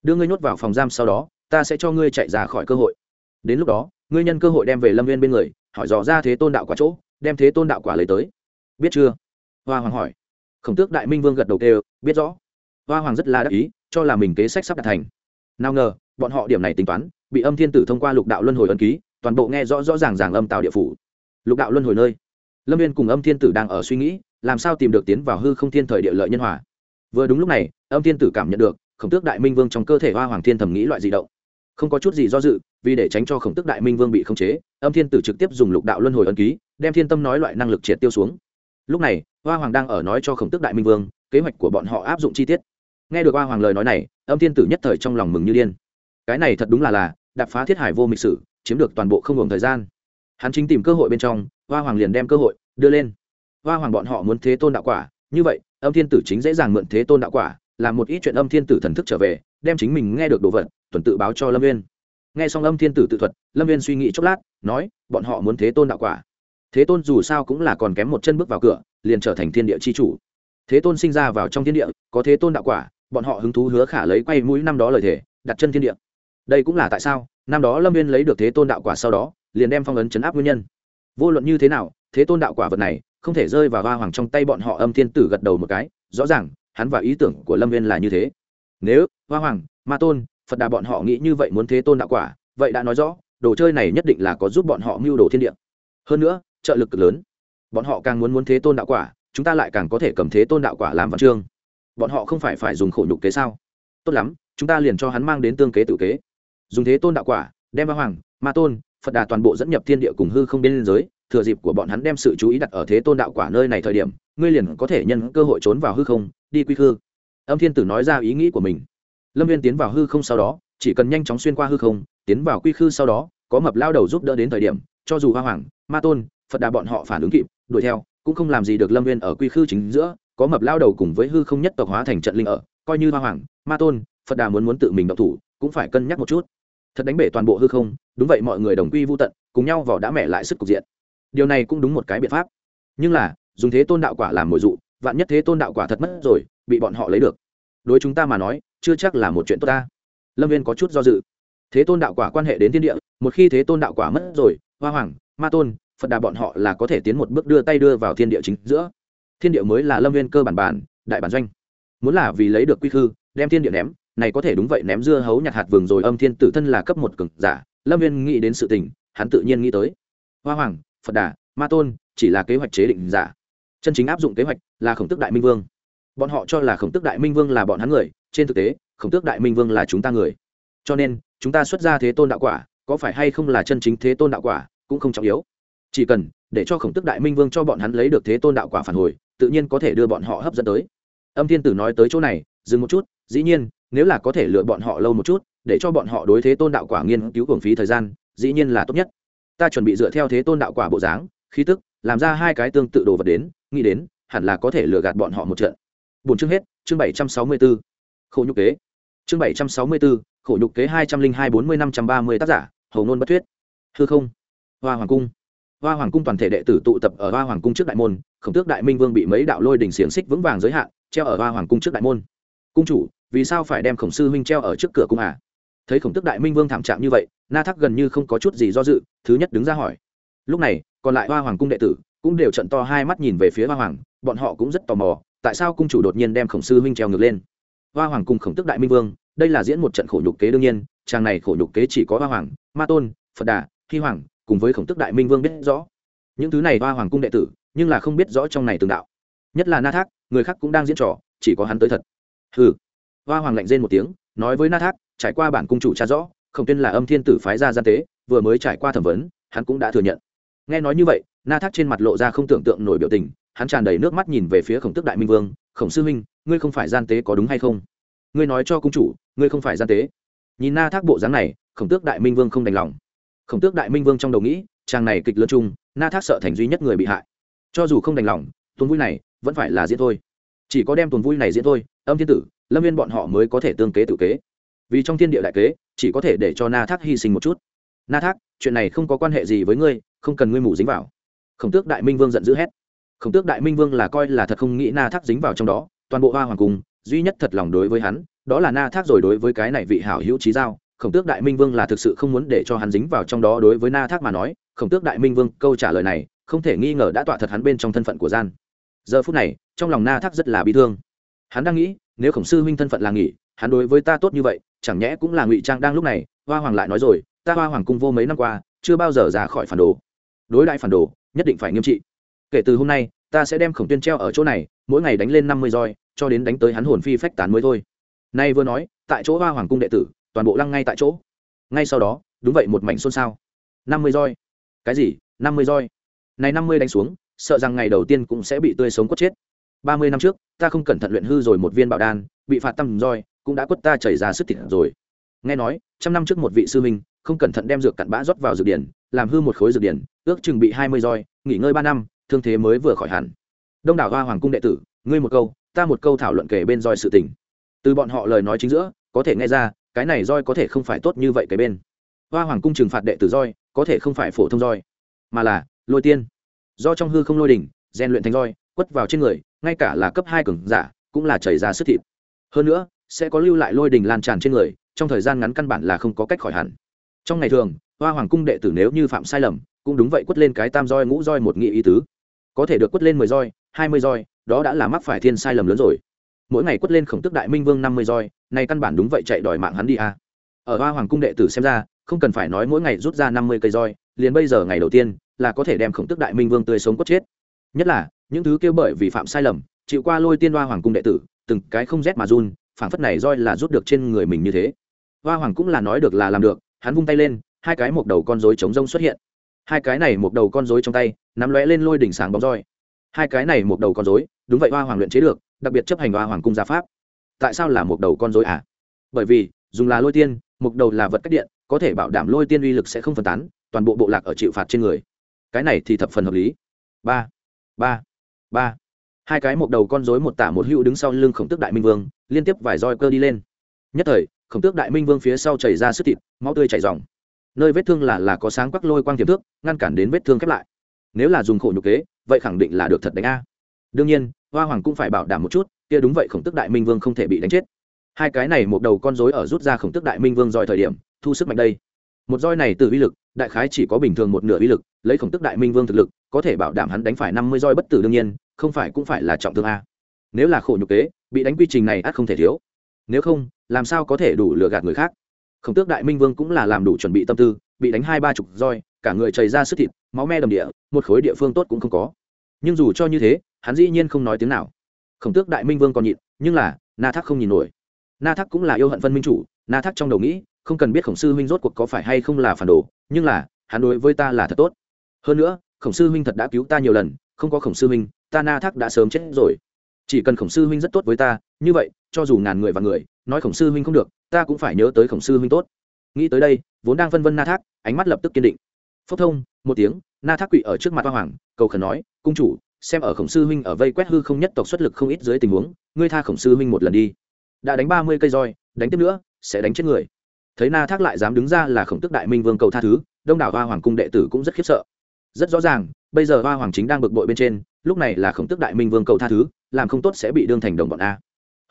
A: Đưa ngươi nhốt vào phòng giam sau đó, ta sẽ cho ngươi chạy ra khỏi cơ hội. Đến lúc đó, ngươi nhân cơ hội đem về lâm viên bên người, hỏi dò ra thế tôn đạo quả chỗ, đem thế tôn đạo quả lấy tới. Biết chưa? Hoa hoàng hỏi. Khổng tước đại minh vương gật đầu kêu, biết rõ. Hoa hoàng rất là đắc ý, cho là mình kế sách sắp đạt thành. Nào ngờ, bọn họ điểm này tính toán, bị âm thiên tử thông qua lục đạo luân hồi ấn ký, toàn bộ nghe rõ rõ ràng ràng âm tào địa phủ. Lục đạo luân hồi nơi. Lâm viên cùng âm thiên tử đang ở suy nghĩ, làm sao tìm được tiến vào hư không thiên thời địa lợi nhân hòa vừa đúng lúc này, âm thiên tử cảm nhận được, khổng tước đại minh vương trong cơ thể hoa hoàng thiên thầm nghĩ loại di động. Không có chút gì do dự, vì để tránh cho khổng tước đại minh vương bị khống chế, âm thiên tử trực tiếp dùng lục đạo luân hồi ấn ký, đem thiên tâm nói loại năng lực triệt tiêu xuống. Lúc này, hoa hoàng đang ở nói cho khổng tước đại minh vương, kế hoạch của bọn họ áp dụng chi tiết. Nghe được hoa hoàng lời nói này, âm thiên tử nhất thời trong lòng mừng như điên. Cái này thật đúng là là, đạp phá thiết hải vô mịch sử, chiếm được toàn bộ không ngừng thời gian. Hắn chính tìm cơ hội bên trong, hoa hoàng liền đem cơ hội đưa lên. Hoa hoàng bọn họ muốn thế tôn đạo quả, như vậy âm thiên tử chính dễ dàng mượn thế tôn đạo quả, làm một ít chuyện âm thiên tử thần thức trở về, đem chính mình nghe được đồ vật, tuần tự báo cho lâm viên nghe xong âm thiên tử tự thuật, lâm viên suy nghĩ chốc lát, nói, bọn họ muốn thế tôn đạo quả. Thế tôn dù sao cũng là còn kém một chân bước vào cửa, liền trở thành thiên địa c h i chủ. Thế tôn sinh ra vào trong thiên địa, có thế tôn đạo quả, bọn họ hứng thú hứa khả lấy quay mũi năm đó lời thề, đặt chân thiên địa. Đây cũng là tại sao, năm đó lâm viên lấy được thế tôn đạo quả sau đó, liền đem phong ấn chấn áp nguyên nhân. Vô luận như thế nào, thế tôn đạo quả vật này không thể rơi vào va hoàng trong tay bọn họ âm thiên tử gật đầu một cái, rõ ràng, hắn và ý tưởng của lâm viên là như thế. Nếu, hoa hoàng, ma tôn, phật đà bọn họ nghĩ như vậy muốn thế tôn đạo quả, vậy đã nói rõ, đồ chơi này nhất định là có giúp bọn họ mưu đồ thiên địa. Hơn nữa, trợ lực cực lớn. Bọn họ càng muốn muốn thế tôn đạo quả, chúng ta lại càng có thể cầm thế tôn đạo quả làm văn chương. Bọn họ không phải phải dùng khổ nhục kế sao? Tốt lắm, chúng ta liền cho hắn mang đến tương kế tự kế. Dùng thế tôn đạo quả, đem ba hoàng, ma tôn, phật đà toàn bộ dẫn nhập thiên địa cùng hư không biên giới thừa dịp của bọn hắn đem sự chú ý đặt ở thế tôn đạo quả nơi này thời điểm, ngươi liền có thể nhân cơ hội trốn vào hư không, đi quy khư. Âm thiên tử nói ra ý nghĩ của mình. Lâm viên tiến vào hư không sau đó, chỉ cần nhanh chóng xuyên qua hư không, tiến vào quy khư sau đó, có mập lao đầu giúp đỡ đến thời điểm, cho dù hoa hoàng, ma tôn, phật đà bọn họ phản ứng kịp, đuổi theo, cũng không làm gì được lâm viên ở quy khư chính giữa, có mập lao đầu cùng với hư không nhất tộc hóa thành trận linh ở, coi như hoa hoàng, ma tôn, phật đà muốn muốn tự mình động thủ, cũng phải cân nhắc một chút. Thật đánh bể toàn bộ hư không, đúng vậy mọi người đồng quy vô tận, cùng nhau vào đã mẹ lại sức cục diện điều này cũng đúng một cái biện pháp. Nhưng là, dùng thế tôn đạo quả làm mồi dụ, vạn nhất thế tôn đạo quả thật mất rồi, bị bọn họ lấy được. Đối chúng ta mà nói, chưa chắc là một chuyện tốt ta. Lâm viên có chút do dự. Thế tôn đạo quả quan hệ đến thiên địa, một khi thế tôn đạo quả mất rồi, hoa hoàng, ma tôn, phật đà bọn họ là có thể tiến một bước đưa tay đưa vào thiên địa chính giữa. Thiên địa mới là lâm viên cơ bản bản, đại bản doanh. Muốn là vì lấy được quy khư, đem thiên địa ném, này có thể đúng vậy ném dưa hấu nhặt hạt vừng rồi âm thiên tử thân là cấp một cực giả. Lâm viên nghĩ đến sự tình, hắn tự nhiên nghĩ tới. Hoa hoàng phật đà, ma tôn, chỉ là kế hoạch chế định giả. Chân chính áp dụng kế hoạch là khổng tức đại minh vương. Bọn họ cho là khổng tức đại minh vương là bọn hắn người, trên thực tế, khổng tước đại minh vương là chúng ta người. Cho nên, chúng ta xuất ra thế tôn đạo quả, có phải hay không là chân chính thế tôn đạo quả, cũng không trọng yếu. Chỉ cần để cho khổng tức đại minh vương cho bọn hắn lấy được thế tôn đạo quả phản hồi, tự nhiên có thể đưa bọn họ hấp dẫn tới. Âm thiên tử nói tới chỗ này, dừng một chút, dĩ nhiên, nếu là có thể lựa bọn họ lâu một chút, để cho bọn họ đối thế tôn đạo quả nghiên cứu hưởng phí thời gian, dĩ nhiên là tốt nhất ta chuẩn bị dựa theo thế tôn đạo quả bộ dáng, khí tức, làm ra hai cái tương tự đồ vật đến, nghĩ đến, hẳn là có thể lừa gạt bọn họ một trận. Bốn chương hết, chương bảy trăm sáu mươi b ố khổ nhục kế. Chương bảy trăm sáu mươi b ố khổ nhục kế hai trăm linh hai bốn mươi năm trăm ba mươi tác giả, hầu nôn bất thuyết. Hư không. Hoa hoàng cung. Hoa hoàng cung toàn thể đệ tử tụ tập ở hoa hoàng cung trước đại môn, khổng tước đại minh vương bị mấy đạo lôi đỉnh xiềng xích vững vàng giới hạn, treo ở hoa hoàng cung trước đại môn. Cung chủ, vì sao phải đem khổng sư huynh treo ở trước cửa cung à? Thấy khổng tước đại minh vương thảm trạng như vậy na Thác gần như không có chút gì do dự, thứ nhất đứng ra hỏi. Lúc này, còn lại hoa hoàng cung đệ tử cũng đều trận to hai mắt nhìn về phía hoa hoàng, bọn họ cũng rất tò mò, tại sao cung chủ đột nhiên đem khổng sư huynh treo ngược lên? Hoa hoàng cùng khổng tức đại minh vương, đây là diễn một trận khổ nhục kế đương nhiên trang này khổ nhục kế chỉ có hoa hoàng, ma tôn, phật đà hy hoàng, cùng với khổng tức đại minh vương biết rõ. Những thứ này hoa hoàng cung đệ tử, nhưng là không biết rõ trong này tường đạo. Nhất là na thác, người khác cũng đang diễn trò, chỉ có hắn tới thật. Hừ. Hoa hoàng lạnh rên một tiếng, nói với na thác, trải qua bản cung chủ cha rõ khổng tuyên là âm thiên tử phái ra gian tế, vừa mới trải qua thẩm vấn, hắn cũng đã thừa nhận. Nghe nói như vậy, na thác trên mặt lộ ra không tưởng tượng nổi biểu tình, hắn tràn đầy nước mắt nhìn về phía khổng tức đại minh vương, khổng sư huynh, ngươi không phải gian tế có đúng hay không? Ngươi nói cho cung chủ, ngươi không phải gian tế. Nhìn na thác bộ dáng này, khổng tước đại minh vương không đành lòng. Khổng tước đại minh vương trong đầu nghĩ, chàng này kịch lớn chung, na thác sợ thành duy nhất người bị hại. Cho dù không đành lòng, tuần vui này vẫn phải là diễn thôi. Chỉ có đem tuần vui này diễn thôi, âm thiên tử, lâm viên bọn họ mới có thể tương kế tự kế vì trong thiên địa đại kế, chỉ có thể để cho na thác hy sinh một chút. Na thác, chuyện này không có quan hệ gì với ngươi, không cần ngươi mủ dính vào. Khổng tước đại minh vương giận dữ hét. Khổng tước đại minh vương là coi là thật không nghĩ na thác dính vào trong đó, toàn bộ hoa hoàng cung duy nhất thật lòng đối với hắn, đó là na thác rồi đối với cái này vị hảo hữu trí giao. Khổng tước đại minh vương là thực sự không muốn để cho hắn dính vào trong đó đối với na thác mà nói. Khổng tước đại minh vương câu trả lời này, không thể nghi ngờ đã tọa thật hắn bên trong thân phận của gian. Giờ phút này, trong lòng na thác rất là bi thương. Hắn đang nghĩ, nếu khổng sư huynh thân phận là nghỉ, hắn đối với ta tốt như vậy chẳng nhẽ cũng là ngụy trang đang lúc này, hoa hoàng lại nói rồi, ta hoa hoàng cung vô mấy năm qua, chưa bao giờ ra khỏi phản đồ. Đối đại phản đồ, nhất định phải nghiêm trị. Kể từ hôm nay, ta sẽ đem khổng tuyên treo ở chỗ này, mỗi ngày đánh lên năm mươi roi, cho đến đánh tới hắn hồn phi phách tán mới thôi. Nay vừa nói, tại chỗ hoa hoàng cung đệ tử, toàn bộ lăng ngay tại chỗ. Ngay sau đó, đúng vậy một mảnh xôn xao. năm mươi roi. Cái gì? năm mươi roi? Này năm mươi đánh xuống, sợ rằng ngày đầu tiên cũng sẽ bị tươi sống quất chết. ba mươi năm trước, ta không cẩn thận luyện hư rồi một viên bảo đan, bị phạt tăm roi cũng đã quất ta chảy ra sức thịt rồi. Nghe nói, trăm năm trước một vị sư minh không cẩn thận đem dược cặn bã rót vào dược điển, làm hư một khối dược điển, ước chừng bị hai mươi roi, nghỉ ngơi ba năm, thương thế mới vừa khỏi hẳn. Đông đảo hoa hoàng cung đệ tử, ngươi một câu, ta một câu thảo luận kể bên roi sự tình. Từ bọn họ lời nói chính giữa, có thể nghe ra, cái này roi có thể không phải tốt như vậy cái bên. Hoa hoàng cung trừng phạt đệ tử roi, có thể không phải phổ thông roi, mà là lôi tiên. Do trong hư không lôi đỉnh, rèn luyện thành roi, quất vào trên người, ngay cả là cấp hai cường giả, cũng là chảy ra sức thịt. Hơn nữa sẽ có lưu lại lôi đình lan tràn trên người, trong thời gian ngắn căn bản là không có cách khỏi hẳn. Trong ngày thường, hoa hoàng cung đệ tử nếu như phạm sai lầm, cũng đúng vậy quất lên cái tam roi ngũ roi một nghị ý tứ. Có thể được quất lên mười roi, hai mươi roi, đó đã là mắc phải thiên sai lầm lớn rồi. Mỗi ngày quất lên khổng tức đại minh vương năm mươi roi này căn bản đúng vậy chạy đòi mạng hắn đi à. ở hoa hoàng cung đệ tử xem ra, không cần phải nói mỗi ngày rút ra năm mươi cây roi, liền bây giờ ngày đầu tiên là có thể đem khổng tức đại minh vương tươi sống cốt chết. Nhất là, những thứ kêu bởi vì phạm sai lầm, chịu qua lôi tiên hoa hoàng cung đệ tử, từng cái không rét mà run phảng phất này roi là rút được trên người mình như thế. Hoa hoàng cũng là nói được là làm được hắn vung tay lên hai cái một đầu con rối chống rông xuất hiện. Hai cái này một đầu con rối trong tay nắm lóe lên lôi đỉnh sáng bóng roi. Hai cái này một đầu con rối, đúng vậy hoa hoàng luyện chế được đặc biệt chấp hành hoa hoàng cung gia pháp. Tại sao là một đầu con rối à? Bởi vì dùng là lôi tiên một đầu là vật cách điện có thể bảo đảm lôi tiên uy lực sẽ không phân tán toàn bộ bộ lạc ở chịu phạt trên người. Cái này thì thập phần hợp lý. Ba ba ba. Hai cái một đầu con rối một tả một hữu đứng sau lưng khổng tước đại minh vương liên tiếp vài roi cơ đi lên. Nhất thời, khổng tước đại minh vương phía sau chảy ra sức thịt, máu tươi chảy dòng nơi vết thương là là có sáng quắc lôi quang tiềm thước ngăn cản đến vết thương khép lại. Nếu là dùng khổ nhục kế, vậy khẳng định là được thật đánh a. Đương nhiên, hoa hoàng cũng phải bảo đảm một chút, kia đúng vậy khổng tước đại minh vương không thể bị đánh chết. Hai cái này một đầu con rối ở rút ra khổng tước đại minh vương dọi thời điểm, thu sức mạnh đây. Một roi này từ uy lực, đại khái chỉ có bình thường một nửa uy lực, lấy khổng tước đại minh vương thực lực, có thể bảo đảm hắn đánh phải năm mươi roi bất tử đương nhiên, không phải cũng phải là trọng thương a. Nếu là khổ nhục kế bị đánh quy trình này ắt không thể thiếu. Nếu không, làm sao có thể đủ lừa gạt người khác? Khổng tước đại minh vương cũng là làm đủ chuẩn bị tâm tư, bị đánh hai ba chục roi, cả người chảy ra sức thịt, máu me đầm địa, một khối địa phương tốt cũng không có. Nhưng dù cho như thế, hắn dĩ nhiên không nói tiếng nào. Khổng tước đại minh vương còn nhịn, nhưng là, na thác không nhìn nổi. Na thác cũng là yêu hận phân minh chủ, na thác trong đầu nghĩ, không cần biết khổng sư huynh rốt cuộc có phải hay không là phản đồ, nhưng là, hắn đối với ta là thật tốt. Hơn nữa, khổng sư huynh thật đã cứu ta nhiều lần, không có khổng sư huynh, ta na thác đã sớm chết rồi chỉ cần khổng sư huynh rất tốt với ta, như vậy, cho dù ngàn người và người, nói khổng sư huynh không được, ta cũng phải nhớ tới khổng sư huynh tốt. Nghĩ tới đây, vốn đang phân vân na thác, ánh mắt lập tức kiên định. Phốc thông, một tiếng, na thác quỵ ở trước mặt hoa hoàng, cầu khẩn nói, cung chủ, xem ở khổng sư huynh ở vây quét hư không nhất tộc xuất lực không ít dưới tình huống, ngươi tha khổng sư huynh một lần đi. Đã đánh ba mươi cây roi, đánh tiếp nữa, sẽ đánh chết người. Thấy na thác lại dám đứng ra là khổng tức đại minh vương cầu tha thứ, đông đảo hoa hoàng cung đệ tử cũng rất khiếp sợ. Rất rõ ràng, bây giờ hoa hoàng chính đang bực bội bên trên, lúc này là khổng tức đại minh vương cầu tha thứ làm không tốt sẽ bị đương thành đồng bọn a.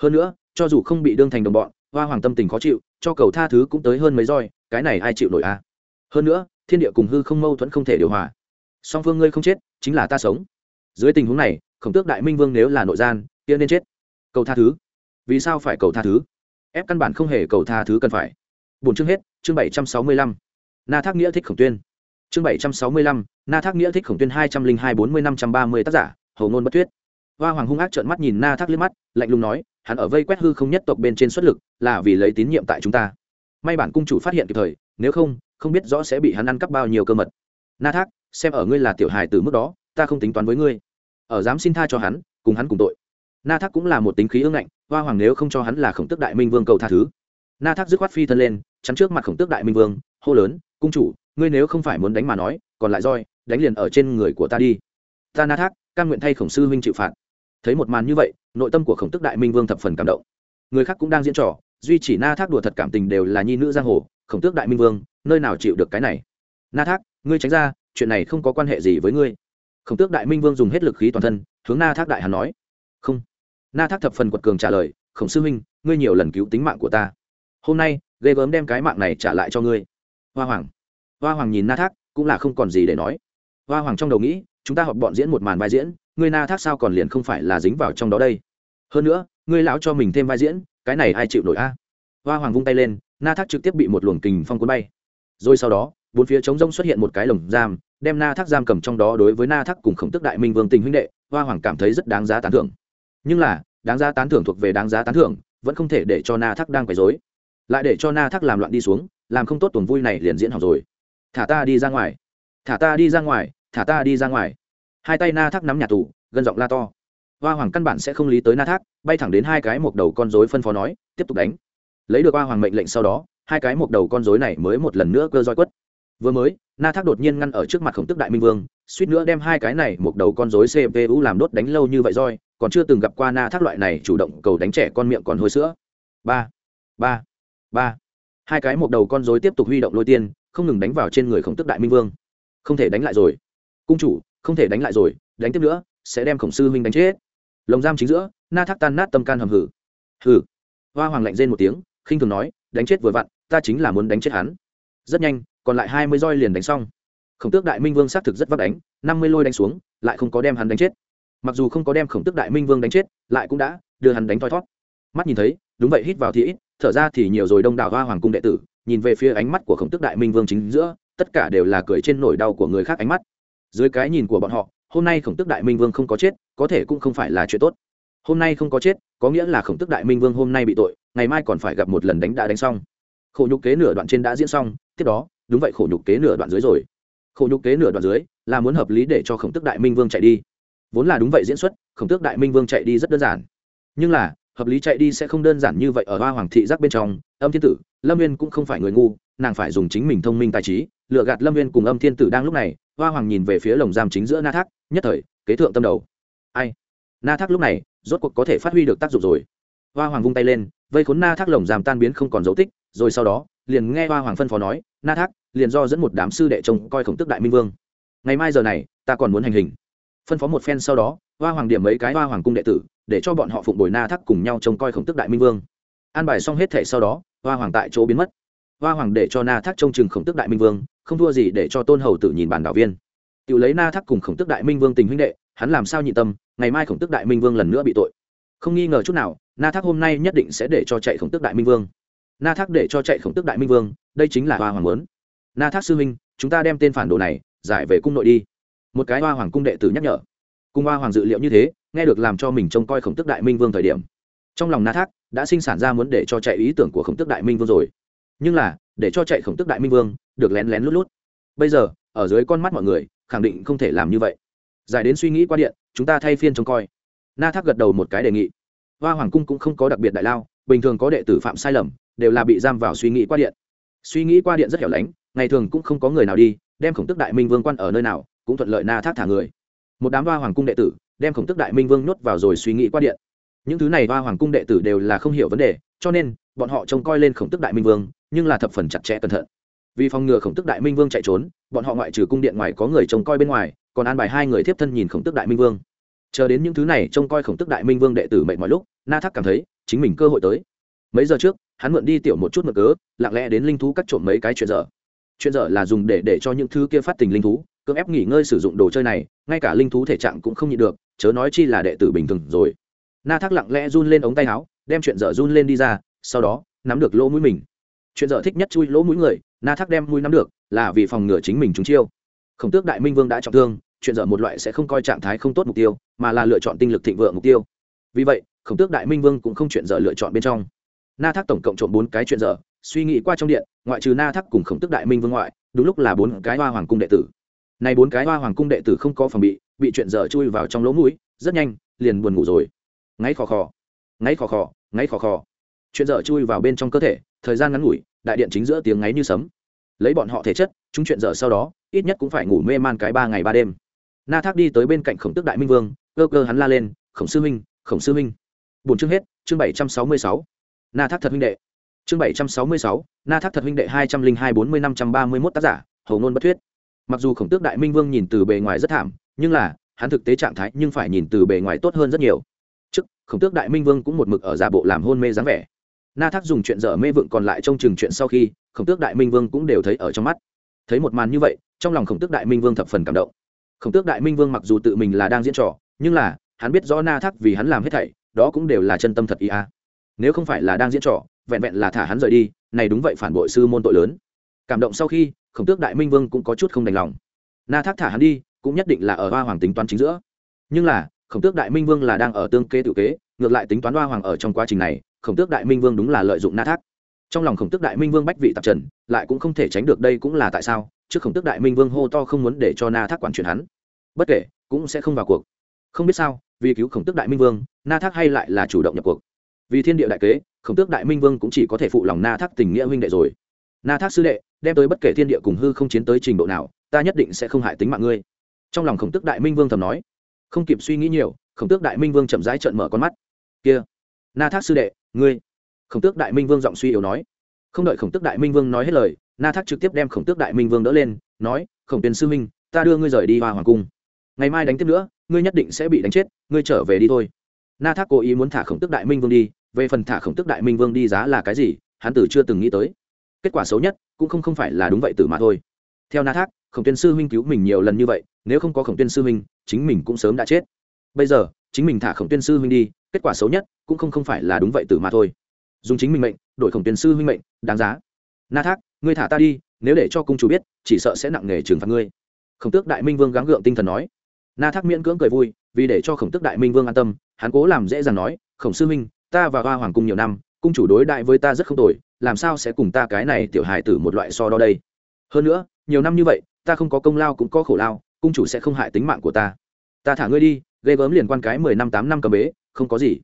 A: Hơn nữa, cho dù không bị đương thành đồng bọn, hoa hoàng tâm tình khó chịu, cho cầu tha thứ cũng tới hơn mấy roi, cái này ai chịu nổi a? Hơn nữa, thiên địa cùng hư không mâu thuẫn không thể điều hòa. Song phương ngươi không chết, chính là ta sống. Dưới tình huống này, khổng tước đại minh vương nếu là nội gian, kia nên chết. Cầu tha thứ. Vì sao phải cầu tha thứ? Ép căn bản không hề cầu tha thứ cần phải. Bốn chương hết, chương bảy trăm sáu mươi lăm. Na thác nghĩa thích khổng tuyên. Chương bảy trăm sáu mươi lăm, na thác nghĩa thích khổng tuyên hai trăm linh hai bốn mươi năm trăm ba mươi tác giả hầu ngôn bất tuyết hoa hoàng hung ác trợn mắt nhìn na thác liếc mắt, lạnh lùng nói, hắn ở vây quét hư không nhất tộc bên trên xuất lực, là vì lấy tín nhiệm tại chúng ta. May bản cung chủ phát hiện kịp thời, nếu không không biết rõ sẽ bị hắn ăn cắp bao nhiêu cơ mật. Na thác, xem ở ngươi là tiểu hài từ mức đó, ta không tính toán với ngươi. Ở dám xin tha cho hắn, cùng hắn cùng tội. Na thác cũng là một tính khí ương ngạnh, hoa hoàng nếu không cho hắn là khổng tước đại minh vương cầu tha thứ. Na thác dứt khoát phi thân lên, chắn trước mặt khổng tước đại minh vương, hô lớn, cung chủ, ngươi nếu không phải muốn đánh mà nói, còn lại roi, đánh liền ở trên người của ta đi. Ta na thác căn nguyện thay khổng sư huynh chịu phạt thấy một màn như vậy, nội tâm của khổng tước đại minh vương thập phần cảm động. Người khác cũng đang diễn trò, duy chỉ na thác đùa thật cảm tình đều là nhi nữ giang hồ, khổng tước đại minh vương, nơi nào chịu được cái này? Na thác, ngươi tránh ra, chuyện này không có quan hệ gì với ngươi. Khổng tước đại minh vương dùng hết lực khí toàn thân, hướng na thác đại hàn nói. Không. Na thác thập phần quật cường trả lời, khổng sư huynh, ngươi nhiều lần cứu tính mạng của ta. Hôm nay, ghê gớm đem cái mạng này trả lại cho ngươi. Hoa hoàng. Hoa hoàng nhìn na thác, cũng là không còn gì để nói. Hoa hoàng trong đầu nghĩ, chúng ta họp bọn diễn một màn vai diễn ngươi na thác sao còn liền không phải là dính vào trong đó đây? Hơn nữa, ngươi lão cho mình thêm vai diễn, cái này ai chịu nổi a? Hoa hoàng vung tay lên, na thác trực tiếp bị một luồng kình phong cuốn bay. Rồi sau đó, bốn phía trống rông xuất hiện một cái lồng giam, đem na thác giam cầm trong đó đối với na thác cùng khổng tức đại minh vương tình huynh đệ, hoa hoàng cảm thấy rất đáng giá tán thưởng. Nhưng là, đáng giá tán thưởng thuộc về đáng giá tán thưởng, vẫn không thể để cho na thác đang quấy dối lại để cho na thác làm loạn đi xuống, làm không tốt tuần vui này liền diễn học rồi. Thả ta đi ra ngoài. Thả ta đi ra ngoài, thả ta đi ra ngoài hai tay na thác nắm nhà tù, gân giọng la to. Hoa hoàng căn bản sẽ không lý tới na thác, bay thẳng đến hai cái một đầu con dối phân phó nói, tiếp tục đánh. Lấy được hoa hoàng mệnh lệnh sau đó, hai cái một đầu con dối này mới một lần nữa cơ roi quất. Vừa mới, na thác đột nhiên ngăn ở trước mặt khổng tức đại minh vương, suýt nữa đem hai cái này một đầu con dối cpu làm đốt đánh lâu như vậy roi, còn chưa từng gặp qua na thác loại này chủ động cầu đánh trẻ con miệng còn hôi sữa. Ba ba ba. Hai cái một đầu con dối tiếp tục huy động lôi tiên, không ngừng đánh vào trên người khổng tức đại minh vương. Không thể đánh lại rồi. Cung chủ không thể đánh lại rồi, đánh tiếp nữa, sẽ đem khổng sư huynh đánh chết. Lồng giam chính giữa, na thác tan nát tâm can hầm hử. Hử. Hoa hoàng lạnh rên một tiếng, khinh thường nói, đánh chết vừa vặn, ta chính là muốn đánh chết hắn. Rất nhanh, còn lại hai mươi roi liền đánh xong. Khổng tước đại minh vương xác thực rất vắt đánh, năm mươi lôi đánh xuống, lại không có đem hắn đánh chết. Mặc dù không có đem khổng tước đại minh vương đánh chết, lại cũng đã đưa hắn đánh thoi thót. Mắt nhìn thấy, đúng vậy hít vào thì ít, thở ra thì nhiều rồi đông đảo hoa hoàng cung đệ tử, nhìn về phía ánh mắt của khổng tước đại minh vương chính giữa, tất cả đều là cười trên nỗi đau của người khác ánh mắt dưới cái nhìn của bọn họ, hôm nay khổng tước đại minh vương không có chết, có thể cũng không phải là chuyện tốt. Hôm nay không có chết, có nghĩa là khổng tước đại minh vương hôm nay bị tội, ngày mai còn phải gặp một lần đánh đã đánh xong. Khổ nhục kế nửa đoạn trên đã diễn xong, tiếp đó, đúng vậy khổ nhục kế nửa đoạn dưới rồi. Khổ nhục kế nửa đoạn dưới, là muốn hợp lý để cho khổng tước đại minh vương chạy đi. Vốn là đúng vậy diễn xuất, khổng tước đại minh vương chạy đi rất đơn giản. Nhưng là, hợp lý chạy đi sẽ không đơn giản như vậy ở hoa hoàng thị giác bên trong, âm thiên tử, lâm viên cũng không phải người ngu, nàng phải dùng chính mình thông minh tài trí lựa gạt lâm viên cùng âm thiên tử đang lúc này hoa hoàng nhìn về phía lồng giam chính giữa na thác, nhất thời, kế thượng tâm đầu. Ai? Na thác lúc này, rốt cuộc có thể phát huy được tác dụng rồi. Hoa hoàng vung tay lên, vây khốn na thác lồng giam tan biến không còn dấu tích, rồi sau đó, liền nghe hoa hoàng phân phó nói, na thác, liền do dẫn một đám sư đệ trông coi khổng tức đại minh vương. Ngày mai giờ này, ta còn muốn hành hình. Phân phó một phen sau đó, hoa hoàng điểm mấy cái hoa hoàng cung đệ tử, để cho bọn họ phụng bồi na thác cùng nhau trông coi khổng tức đại minh vương. An bài xong hết thể sau đó, hoa hoàng tại chỗ biến mất. Hoa hoàng để cho na thác trông chừng khổng tức đại minh vương không thua gì để cho tôn hầu tử nhìn bản đạo viên. Tự lấy na thắc cùng khổng tức đại minh vương tình huynh đệ, hắn làm sao nhị tâm, ngày mai khổng tức đại minh vương lần nữa bị tội. Không nghi ngờ chút nào, na thác hôm nay nhất định sẽ để cho chạy khổng tức đại minh vương. Na thác để cho chạy khổng tức đại minh vương, đây chính là hoa hoàng muốn. Na thác sư huynh, chúng ta đem tên phản đồ này giải về cung nội đi. Một cái hoa hoàng cung đệ tử nhắc nhở. Cung hoa hoàng dự liệu như thế, nghe được làm cho mình trông coi khổng tức đại minh vương thời điểm. Trong lòng na thác đã sinh sản ra muốn để cho chạy ý tưởng của khổng tức đại minh vương rồi. Nhưng là, để cho chạy khổng tức đại minh vương được lén lén lút lút. Bây giờ, ở dưới con mắt mọi người, khẳng định không thể làm như vậy. Giải đến suy nghĩ qua điện, chúng ta thay phiên trông coi. Na thác gật đầu một cái đề nghị. Hoa hoàng cung cũng không có đặc biệt đại lao, bình thường có đệ tử phạm sai lầm, đều là bị giam vào suy nghĩ qua điện. Suy nghĩ qua điện rất hẻo lánh, ngày thường cũng không có người nào đi, đem khổng tức đại minh vương quan ở nơi nào, cũng thuận lợi na thác thả người. Một đám hoa hoàng cung đệ tử, đem khổng tức đại minh vương nhốt vào rồi suy nghĩ qua điện. Những thứ này hoa hoàng cung đệ tử đều là không hiểu vấn đề, cho nên, bọn họ trông coi lên khổng tức đại minh vương, nhưng là thập phần chặt chẽ cẩn thận vì phòng ngừa khổng tức đại minh vương chạy trốn, bọn họ ngoại trừ cung điện ngoài có người trông coi bên ngoài, còn an bài hai người tiếp thân nhìn khổng tức đại minh vương. Chờ đến những thứ này trông coi khổng tức đại minh vương đệ tử mệnh mọi lúc, na thác cảm thấy chính mình cơ hội tới. Mấy giờ trước, hắn mượn đi tiểu một chút mực cớ, lặng lẽ đến linh thú cắt trộm mấy cái chuyện dở. Chuyện dở là dùng để để cho những thứ kia phát tình linh thú, cưỡng ép nghỉ ngơi sử dụng đồ chơi này, ngay cả linh thú thể trạng cũng không nhịn được, chớ nói chi là đệ tử bình thường rồi. Na thác lặng lẽ run lên ống tay áo, đem chuyện dở run lên đi ra, sau đó, nắm được lỗ mũi mình. Chuyện dở thích nhất chui lỗ mũi người na thác đem mũi nắm được, là vì phòng ngừa chính mình trúng chiêu. Khổng tước đại minh vương đã trọng thương, chuyện dở một loại sẽ không coi trạng thái không tốt mục tiêu, mà là lựa chọn tinh lực thịnh vượng mục tiêu. Vì vậy, khổng tước đại minh vương cũng không chuyện dở lựa chọn bên trong. Na thác tổng cộng trộm bốn cái chuyện dở, suy nghĩ qua trong điện, ngoại trừ na thác cùng khổng tước đại minh vương ngoại, đúng lúc là bốn cái hoa hoàng cung đệ tử. Này bốn cái hoa hoàng cung đệ tử không có phòng bị bị chuyện dở chui vào trong lỗ mũi, rất nhanh, liền buồn ngủ rồi. Ngáy khò khò, ngáy khò khò, ngáy khò khò. Chuyện dở chui vào bên trong cơ thể, thời gian ngắn ngủi đại điện chính giữa tiếng ngáy như sấm. Lấy bọn họ thể chất chúng chuyện dở sau đó ít nhất cũng phải ngủ mê man cái ba ngày ba đêm. Na thác đi tới bên cạnh khổng tức đại minh vương cơ cơ hắn la lên khổng sư huynh, khổng sư huynh, bốn chương hết chương bảy trăm sáu mươi sáu. Na thác thật huynh đệ. Chương bảy trăm sáu mươi sáu na thác thật huynh đệ hai trăm linh hai bốn mươi năm trăm ba mươi mốt tác giả hầu ngôn bất thuyết. Mặc dù khổng tước đại minh vương nhìn từ bề ngoài rất thảm nhưng là hắn thực tế trạng thái nhưng phải nhìn từ bề ngoài tốt hơn rất nhiều. Trước khổng tước đại minh vương cũng một mực ở giả bộ làm hôn mê dáng vẻ na thác dùng chuyện dở mê vựng còn lại trong chừng chuyện sau khi, khổng tước đại minh vương cũng đều thấy ở trong mắt. Thấy một màn như vậy, trong lòng khổng tước đại minh vương thập phần cảm động. Khổng tước đại minh vương mặc dù tự mình là đang diễn trò, nhưng là, hắn biết rõ na thác vì hắn làm hết thảy, đó cũng đều là chân tâm thật ý a. À. nếu không phải là đang diễn trò, vẹn vẹn là thả hắn rời đi, này đúng vậy phản bội sư môn tội lớn. Cảm động sau khi, khổng tước đại minh vương cũng có chút không đành lòng. Na thác thả hắn đi, cũng nhất định là ở hoa hoàng tính toán chính giữa. Nhưng là, khổng tước đại minh vương là đang ở tương kế tự kế, ngược lại tính toán hoa hoàng ở trong quá trình này khổng tước đại minh vương đúng là lợi dụng na thác. Trong lòng khổng tước đại minh vương bách vị tạp trần, lại cũng không thể tránh được đây cũng là tại sao, trước khổng tước đại minh vương hô to không muốn để cho na thác quản chuyển hắn. Bất kể, cũng sẽ không vào cuộc. Không biết sao, vì cứu khổng tước đại minh vương, na thác hay lại là chủ động nhập cuộc. Vì thiên địa đại kế, khổng tước đại minh vương cũng chỉ có thể phụ lòng na thác tình nghĩa huynh đệ rồi. Na thác sư đệ, đem tới bất kể thiên địa cùng hư không chiến tới trình độ nào, ta nhất định sẽ không hại tính mạng ngươi. Trong lòng khổng tước đại minh vương thầm nói. Không kịp suy nghĩ nhiều, khổng tước đại minh vương chậm rãi trợn mở con mắt. Kia, na thác sư đệ ngươi, khổng tước đại minh vương giọng suy yếu nói. Không đợi khổng tước đại minh vương nói hết lời, na thác trực tiếp đem khổng tước đại minh vương đỡ lên, nói, khổng tiền sư minh ta đưa ngươi rời đi hoa hoàng cung. Ngày mai đánh tiếp nữa, ngươi nhất định sẽ bị đánh chết, ngươi trở về đi thôi. Na thác cố ý muốn thả khổng tước đại minh vương đi, về phần thả khổng tước đại minh vương đi giá là cái gì, hắn tử chưa từng nghĩ tới. Kết quả xấu nhất, cũng không không phải là đúng vậy tử mà thôi. Theo na thác, khổng tuyên sư huynh cứu mình nhiều lần như vậy, nếu không có khổng tuyên sư huynh, chính mình cũng sớm đã chết. Bây giờ, chính mình thả khổng tuyên sư huynh đi kết quả xấu nhất cũng không không phải là đúng vậy tử mà thôi. Dùng chính mình mệnh, đổi khổng tiền sư huynh mệnh, đáng giá. Na thác, ngươi thả ta đi, nếu để cho cung chủ biết, chỉ sợ sẽ nặng nề trừng phạt ngươi. Khổng tước đại minh vương gắng gượng tinh thần nói. Na thác miễn cưỡng cười vui, vì để cho khổng tước đại minh vương an tâm, hắn cố làm dễ dàng nói, khổng sư minh ta và hoa hoàng cung nhiều năm, cung chủ đối đại với ta rất không tồi, làm sao sẽ cùng ta cái này tiểu hài tử một loại so đo đây? Hơn nữa, nhiều năm như vậy, ta không có công lao cũng có khổ lao, cung chủ sẽ không hại tính mạng của ta. Ta thả ngươi đi, ghê gớm liền quan cái mười năm tám năm cầm bế không có gì.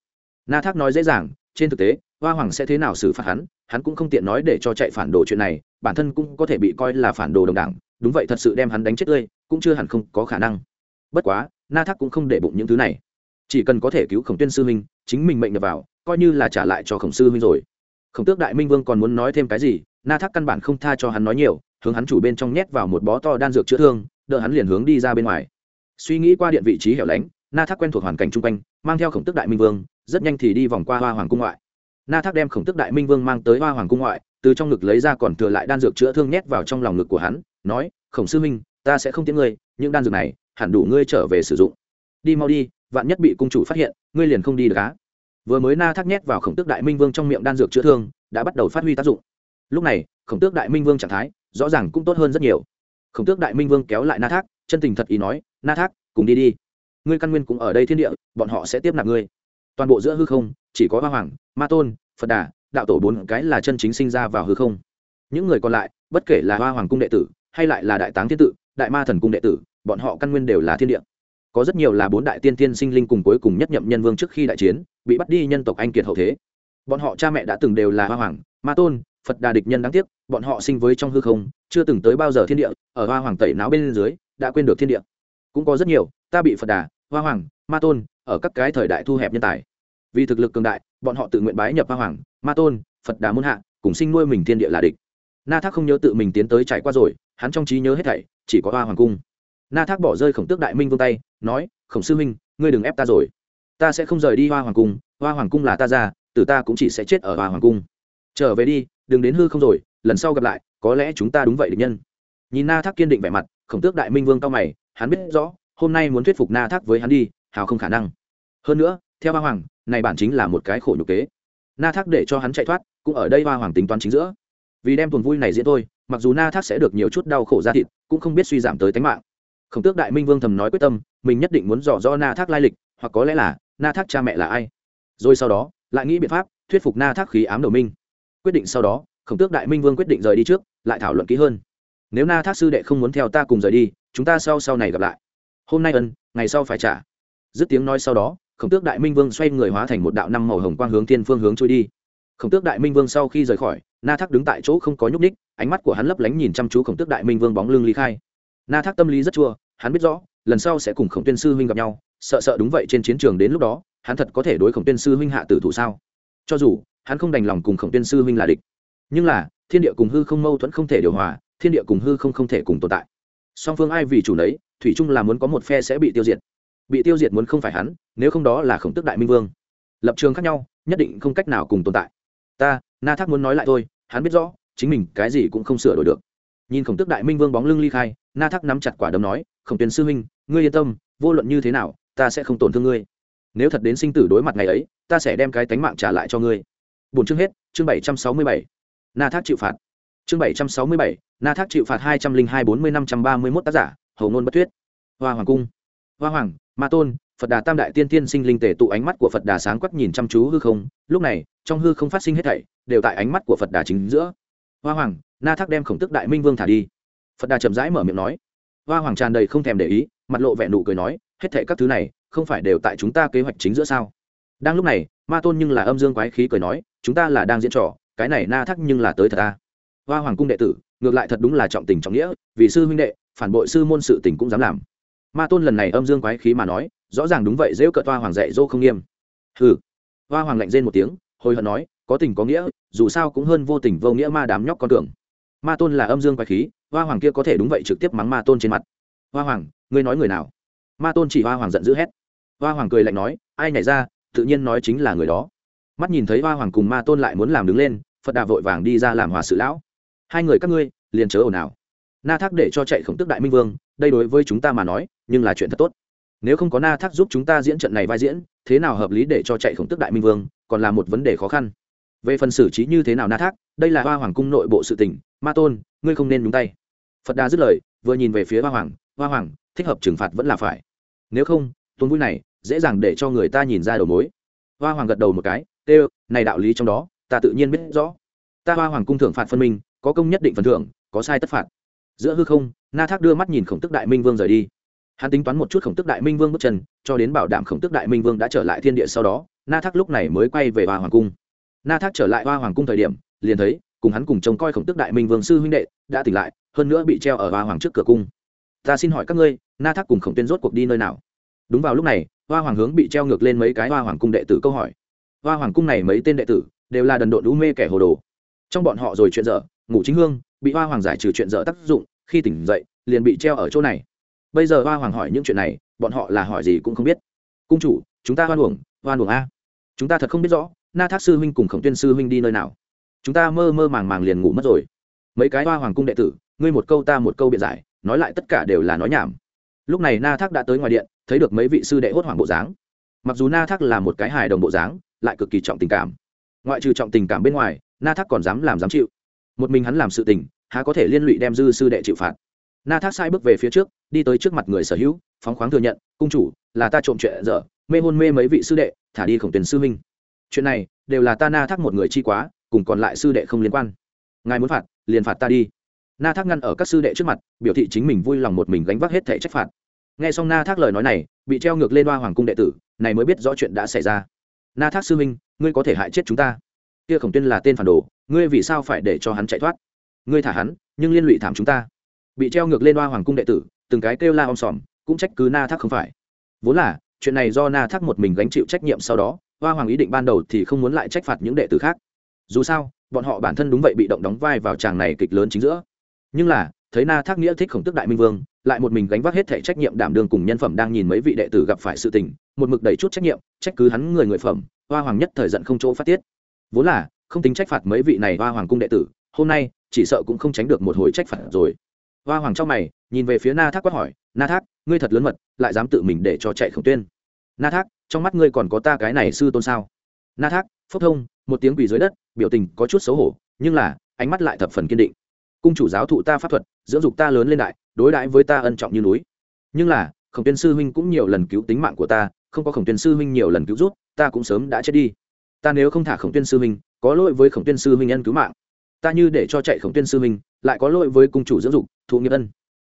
A: Na thác nói dễ dàng, trên thực tế, hoa hoàng sẽ thế nào xử phạt hắn hắn cũng không tiện nói để cho chạy phản đồ chuyện này, bản thân cũng có thể bị coi là phản đồ đồng đảng, đúng vậy thật sự đem hắn đánh chết tươi, cũng chưa hẳn không có khả năng. Bất quá, na thác cũng không để bụng những thứ này. Chỉ cần có thể cứu khổng tuyên sư huynh chính mình mệnh nhập vào, coi như là trả lại cho khổng sư huynh rồi. Khổng tước đại minh vương còn muốn nói thêm cái gì, na thác căn bản không tha cho hắn nói nhiều, hướng hắn chủ bên trong nhét vào một bó to đan dược chữa thương, đỡ hắn liền hướng đi ra bên ngoài. Suy nghĩ qua điện vị trí hẻo lánh, na thác quen thuộc hoàn cảnh chung quanh mang theo khổng tước đại minh vương, rất nhanh thì đi vòng qua hoa hoàng cung ngoại. Na thác đem khổng tước đại minh vương mang tới hoa hoàng cung ngoại, từ trong ngực lấy ra còn thừa lại đan dược chữa thương nhét vào trong lòng ngực của hắn, nói, khổng sư minh ta sẽ không tiễn ngươi, những đan dược này, hẳn đủ ngươi trở về sử dụng. Đi mau đi, vạn nhất bị cung chủ phát hiện, ngươi liền không đi được á. Vừa mới na thác nhét vào khổng tước đại minh vương trong miệng đan dược chữa thương, đã bắt đầu phát huy tác dụng. Lúc này, khổng tước đại minh vương trạng thái, rõ ràng cũng tốt hơn rất nhiều. Khổng tước đại minh vương kéo lại na thác, chân tình thật ý nói, na thác, cùng đi đi ngươi căn nguyên cũng ở đây thiên địa, bọn họ sẽ tiếp nạp ngươi. Toàn bộ giữa hư không, chỉ có hoa hoàng, ma tôn, phật đà, đạo tổ bốn cái là chân chính sinh ra vào hư không. Những người còn lại, bất kể là hoa hoàng cung đệ tử, hay lại là đại táng thiên tự đại ma thần cung đệ tử, bọn họ căn nguyên đều là thiên địa. Có rất nhiều là bốn đại tiên tiên sinh linh cùng cuối cùng nhất nhậm nhân vương trước khi đại chiến, bị bắt đi nhân tộc anh kiệt hậu thế. Bọn họ cha mẹ đã từng đều là hoa hoàng, ma tôn, phật đà địch nhân đáng tiếc, bọn họ sinh với trong hư không, chưa từng tới bao giờ thiên địa, ở hoa hoàng tẩy não bên dưới, đã quên được thiên địa. Cũng có rất nhiều, ta bị phật đà hoa hoàng, ma tôn, ở các cái thời đại thu hẹp nhân tài. Vì thực lực cường đại, bọn họ tự nguyện bái nhập hoa hoàng, ma tôn, phật đà muôn hạ, cùng sinh nuôi mình thiên địa là địch. Na thác không nhớ tự mình tiến tới trải qua rồi, hắn trong trí nhớ hết thảy, chỉ có hoa hoàng cung. Na thác bỏ rơi khổng tước đại minh vương tay, nói, khổng sư minh ngươi đừng ép ta rồi. Ta sẽ không rời đi hoa hoàng cung, hoa hoàng cung là ta ra, từ ta cũng chỉ sẽ chết ở hoa hoàng cung. Trở về đi, đừng đến hư không rồi, lần sau gặp lại, có lẽ chúng ta đúng vậy địch nhân. Nhìn na thác kiên định vẻ mặt, khổng tước đại minh vương cao mày, hắn biết rõ hôm nay muốn thuyết phục na thác với hắn đi, hào không khả năng. Hơn nữa, theo hoa hoàng, này bản chính là một cái khổ nhục kế. Na thác để cho hắn chạy thoát, cũng ở đây hoa hoàng tính toán chính giữa. Vì đem tuần vui này diễn thôi, mặc dù na thác sẽ được nhiều chút đau khổ ra thịt, cũng không biết suy giảm tới tính mạng. Khổng tước đại minh vương thầm nói quyết tâm, mình nhất định muốn dò do na thác lai lịch, hoặc có lẽ là, na thác cha mẹ là ai. Rồi sau đó, lại nghĩ biện pháp, thuyết phục na thác khí ám đầu minh. Quyết định sau đó, khổng tước đại minh vương quyết định rời đi trước, lại thảo luận kỹ hơn. Nếu na thác sư đệ không muốn theo ta cùng rời đi, chúng ta sau sau này gặp lại hôm nay ân, ngày sau phải trả. Dứt tiếng nói sau đó, khổng tước đại minh vương xoay người hóa thành một đạo năm màu hồng quang hướng thiên phương hướng trôi đi. Khổng tước đại minh vương sau khi rời khỏi, na thác đứng tại chỗ không có nhúc ních ánh mắt của hắn lấp lánh nhìn chăm chú khổng tước đại minh vương bóng lưng ly khai. Na thác tâm lý rất chua, hắn biết rõ, lần sau sẽ cùng khổng tuyên sư huynh gặp nhau, sợ sợ đúng vậy trên chiến trường đến lúc đó, hắn thật có thể đối khổng tuyên sư huynh hạ tử thủ sao? Cho dù, hắn không đành lòng cùng khổng tuyên sư huynh là địch. Nhưng là, thiên địa cùng hư không mâu thuẫn không thể điều hòa, thiên địa cùng hư không không thể cùng tồn tại. Song phương ai vì chủ nấy thủy Trung là muốn có một phe sẽ bị tiêu diệt. Bị tiêu diệt muốn không phải hắn, nếu không đó là khổng tức đại minh vương. Lập trường khác nhau, nhất định không cách nào cùng tồn tại. Ta, na thác muốn nói lại thôi, hắn biết rõ, chính mình cái gì cũng không sửa đổi được. Nhìn khổng tức đại minh vương bóng lưng ly khai, na thác nắm chặt quả đấm nói, khổng tuyền sư huynh, ngươi yên tâm, vô luận như thế nào, ta sẽ không tổn thương ngươi. Nếu thật đến sinh tử đối mặt ngày ấy, ta sẽ đem cái tánh mạng trả lại cho ngươi. Bốn chương hết, chương bảy trăm sáu mươi bảy. Na thác chịu phạt. Chương bảy trăm sáu mươi bảy, na thác chịu phạt hai trăm linh hai bốn mươi năm trăm ba mươi mốt tác giả hầu ngôn bất thuyết, hoa hoàng cung. Hoa hoàng ma tôn phật đà tam đại tiên tiên sinh linh tề tụ ánh mắt của phật đà sáng quắc nhìn chăm chú hư không. Lúc này trong hư không phát sinh hết thảy đều tại ánh mắt của phật đà chính giữa. Hoa hoàng na thác đem khổng tức đại minh vương thả đi. Phật đà chậm rãi mở miệng nói. Hoa hoàng tràn đầy không thèm để ý mặt lộ vẻ nụ cười nói hết thảy các thứ này không phải đều tại chúng ta kế hoạch chính giữa sao? Đang lúc này ma tôn nhưng là âm dương quái khí cười nói chúng ta là đang diễn trò cái này na thác nhưng là tới thật ta hoa hoàng cung đệ tử ngược lại thật đúng là trọng tình trọng nghĩa vì sư huynh đệ phản bội sư môn sự tình cũng dám làm. Ma tôn lần này âm dương quái khí mà nói, rõ ràng đúng vậy dễ cợt hoa hoàng dạy dô không nghiêm. Hừ. Hoa hoàng lạnh rên một tiếng, hồi hận nói, có tình có nghĩa, dù sao cũng hơn vô tình vô nghĩa ma đám nhóc con tưởng. Ma tôn là âm dương quái khí, hoa hoàng kia có thể đúng vậy trực tiếp mắng ma tôn trên mặt. Hoa hoàng, ngươi nói người nào? Ma tôn chỉ hoa hoàng giận dữ hét. Hoa hoàng cười lạnh nói, ai nhảy ra, tự nhiên nói chính là người đó. Mắt nhìn thấy hoa hoàng cùng ma tôn lại muốn làm đứng lên, phật đà vội vàng đi ra làm hòa sự lão. Hai người các ngươi, liền chớ ồn ào na thác để cho chạy khổng tức đại minh vương, đây đối với chúng ta mà nói, nhưng là chuyện thật tốt. Nếu không có na thác giúp chúng ta diễn trận này vai diễn, thế nào hợp lý để cho chạy khổng tức đại minh vương, còn là một vấn đề khó khăn. Về phần xử trí như thế nào na thác, đây là hoa hoàng cung nội bộ sự tình, ma tôn, ngươi không nên nhúng tay. Phật đà dứt lời, vừa nhìn về phía hoa hoàng hoa hoàng, thích hợp trừng phạt vẫn là phải. Nếu không, tuần vui này, dễ dàng để cho người ta nhìn ra đầu mối. Hoa hoàng gật đầu một cái, tê, này đạo lý trong đó, ta tự nhiên biết rõ. Ta hoa hoàng cung thưởng phạt phân minh, có công nhất định phần thưởng, có sai tất phạt giữa hư không, na thác đưa mắt nhìn khổng tức đại minh vương rời đi. Hắn tính toán một chút khổng tức đại minh vương bước chân, cho đến bảo đảm khổng tức đại minh vương đã trở lại thiên địa sau đó, na thác lúc này mới quay về hoa hoàng cung. Na thác trở lại hoa hoàng cung thời điểm, liền thấy, cùng hắn cùng trông coi khổng tức đại minh vương sư huynh đệ, đã tỉnh lại, hơn nữa bị treo ở hoa hoàng trước cửa cung. Ta xin hỏi các ngươi, na thác cùng khổng tuyên rốt cuộc đi nơi nào? Đúng vào lúc này, hoa hoàng hướng bị treo ngược lên mấy cái hoa hoàng cung đệ tử câu hỏi. Hoa hoàng cung này mấy tên đệ tử, đều là đần độn đũ mê kẻ hồ đồ. Trong bọn họ rồi chuyện dở, ngủ chính hương bị hoa hoàng giải trừ chuyện dở tác dụng, khi tỉnh dậy, liền bị treo ở chỗ này. Bây giờ hoa hoàng hỏi những chuyện này, bọn họ là hỏi gì cũng không biết. Cung chủ, chúng ta hoan uổng hoan uổng a. Chúng ta thật không biết rõ, na thác sư huynh cùng khổng tuyên sư huynh đi nơi nào. Chúng ta mơ mơ màng màng liền ngủ mất rồi. Mấy cái hoa hoàng cung đệ tử, ngươi một câu ta một câu biện giải, nói lại tất cả đều là nói nhảm. Lúc này na thác đã tới ngoài điện, thấy được mấy vị sư đệ hốt hoảng bộ dáng. Mặc dù na thác là một cái hài đồng bộ dáng, lại cực kỳ trọng tình cảm. Ngoại trừ trọng tình cảm bên ngoài, na thác còn dám làm dám chịu. Một mình hắn làm sự tình há có thể liên lụy đem dư sư đệ chịu phạt. Na thác sai bước về phía trước, đi tới trước mặt người sở hữu, phóng khoáng thừa nhận, cung chủ, là ta trộm chuyện dở, mê hôn mê mấy vị sư đệ, thả đi khổng tuyển sư minh chuyện này, đều là ta na thác một người chi quá, cùng còn lại sư đệ không liên quan. Ngài muốn phạt, liền phạt ta đi. Na thác ngăn ở các sư đệ trước mặt, biểu thị chính mình vui lòng một mình gánh vác hết thể trách phạt. Nghe xong na thác lời nói này, bị treo ngược lên hoa hoàng cung đệ tử, này mới biết rõ chuyện đã xảy ra. Na thác sư minh ngươi có thể hại chết chúng ta. Kia khổng tuyên là tên phản đồ, ngươi vì sao phải để cho hắn chạy thoát? Ngươi thả hắn, nhưng liên lụy thảm chúng ta. Bị treo ngược lên hoa hoàng cung đệ tử, từng cái kêu la om sòm, cũng trách cứ na thác không phải. Vốn là, chuyện này do na thác một mình gánh chịu trách nhiệm sau đó, hoa hoàng ý định ban đầu thì không muốn lại trách phạt những đệ tử khác. Dù sao, bọn họ bản thân đúng vậy bị động đóng vai vào tràng này kịch lớn chính giữa. Nhưng là, thấy na thác nghĩa thích khổng tức đại minh vương, lại một mình gánh vác hết thể trách nhiệm đảm đương cùng nhân phẩm đang nhìn mấy vị đệ tử gặp phải sự tình, một mực đầy chút trách nhiệm, trách cứ hắn người người phẩm, hoa hoàng nhất thời giận không chỗ phát tiết. Vốn là, không tính trách phạt mấy vị này hoa hoàng cung đệ tử, hôm nay chỉ sợ cũng không tránh được một hồi trách phạt rồi. Hoa hoàng trong mày, nhìn về phía na thác quát hỏi, na thác, ngươi thật lớn mật, lại dám tự mình để cho chạy khổng tuyên? Na thác, trong mắt ngươi còn có ta cái này sư tôn sao? Na thác phúc thông, một tiếng quỳ dưới đất, biểu tình có chút xấu hổ, nhưng là, ánh mắt lại thập phần kiên định. Cung chủ giáo thụ ta pháp thuật, dưỡng dục ta lớn lên đại, đối đãi với ta ân trọng như núi. Nhưng là, khổng tuyên sư huynh cũng nhiều lần cứu tính mạng của ta, không có khổng tuyên sư huynh nhiều lần cứu rút ta cũng sớm đã chết đi. Ta nếu không thả khổng tuyên sư huynh, có lỗi với khổng tuyên sư huynh ân cứu mạng ta như để cho chạy khổng tuyên sư minh, lại có lỗi với cung chủ dưỡng dục thụ nghiệp ân.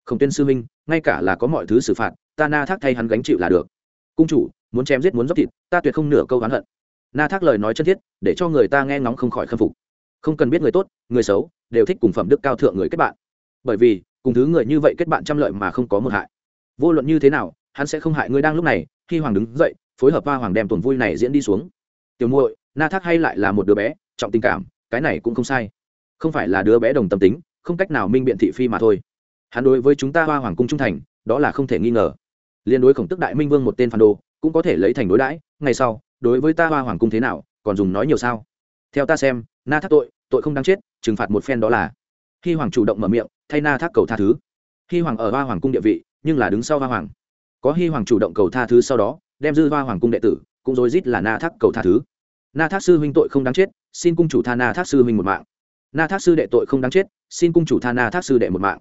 A: Khổng tuyên sư minh, ngay cả là có mọi thứ xử phạt ta na thác thay hắn gánh chịu là được. Cung chủ muốn chém giết muốn dốc thịt ta tuyệt không nửa câu oán hận. Na thác lời nói chân thiết để cho người ta nghe ngóng không khỏi khâm phục. Không cần biết người tốt người xấu đều thích cùng phẩm đức cao thượng người kết bạn. Bởi vì cùng thứ người như vậy kết bạn trăm lợi mà không có một hại. Vô luận như thế nào hắn sẽ không hại ngươi đang lúc này khi hoàng đứng dậy phối hợp ba hoàng đem tuần vui này diễn đi xuống. Tiểu muội na thác hay lại là một đứa bé trọng tình cảm cái này cũng không sai không phải là đứa bé đồng tâm tính, không cách nào minh biện thị phi mà thôi. Hắn đối với chúng ta hoa hoàng cung trung thành, đó là không thể nghi ngờ. Liên đối khổng tức đại minh vương một tên phản đồ, cũng có thể lấy thành đối đãi, ngày sau, đối với ta hoa hoàng cung thế nào, còn dùng nói nhiều sao? Theo ta xem, na thác tội tội không đáng chết, trừng phạt một phen đó là. Khi hoàng chủ động mở miệng, thay na thác cầu tha thứ. Khi hoàng ở hoa hoàng cung địa vị, nhưng là đứng sau hoa hoàng. Có hy hoàng chủ động cầu tha thứ sau đó, đem dư hoa hoàng cung đệ tử, cũng rối rít là na thác cầu tha thứ. Na thác sư huynh tội không đáng chết, xin cung chủ tha na thác sư huynh một mạng na thác sư đệ tội không đáng chết, xin cung chủ tha na thác sư đệ một mạng.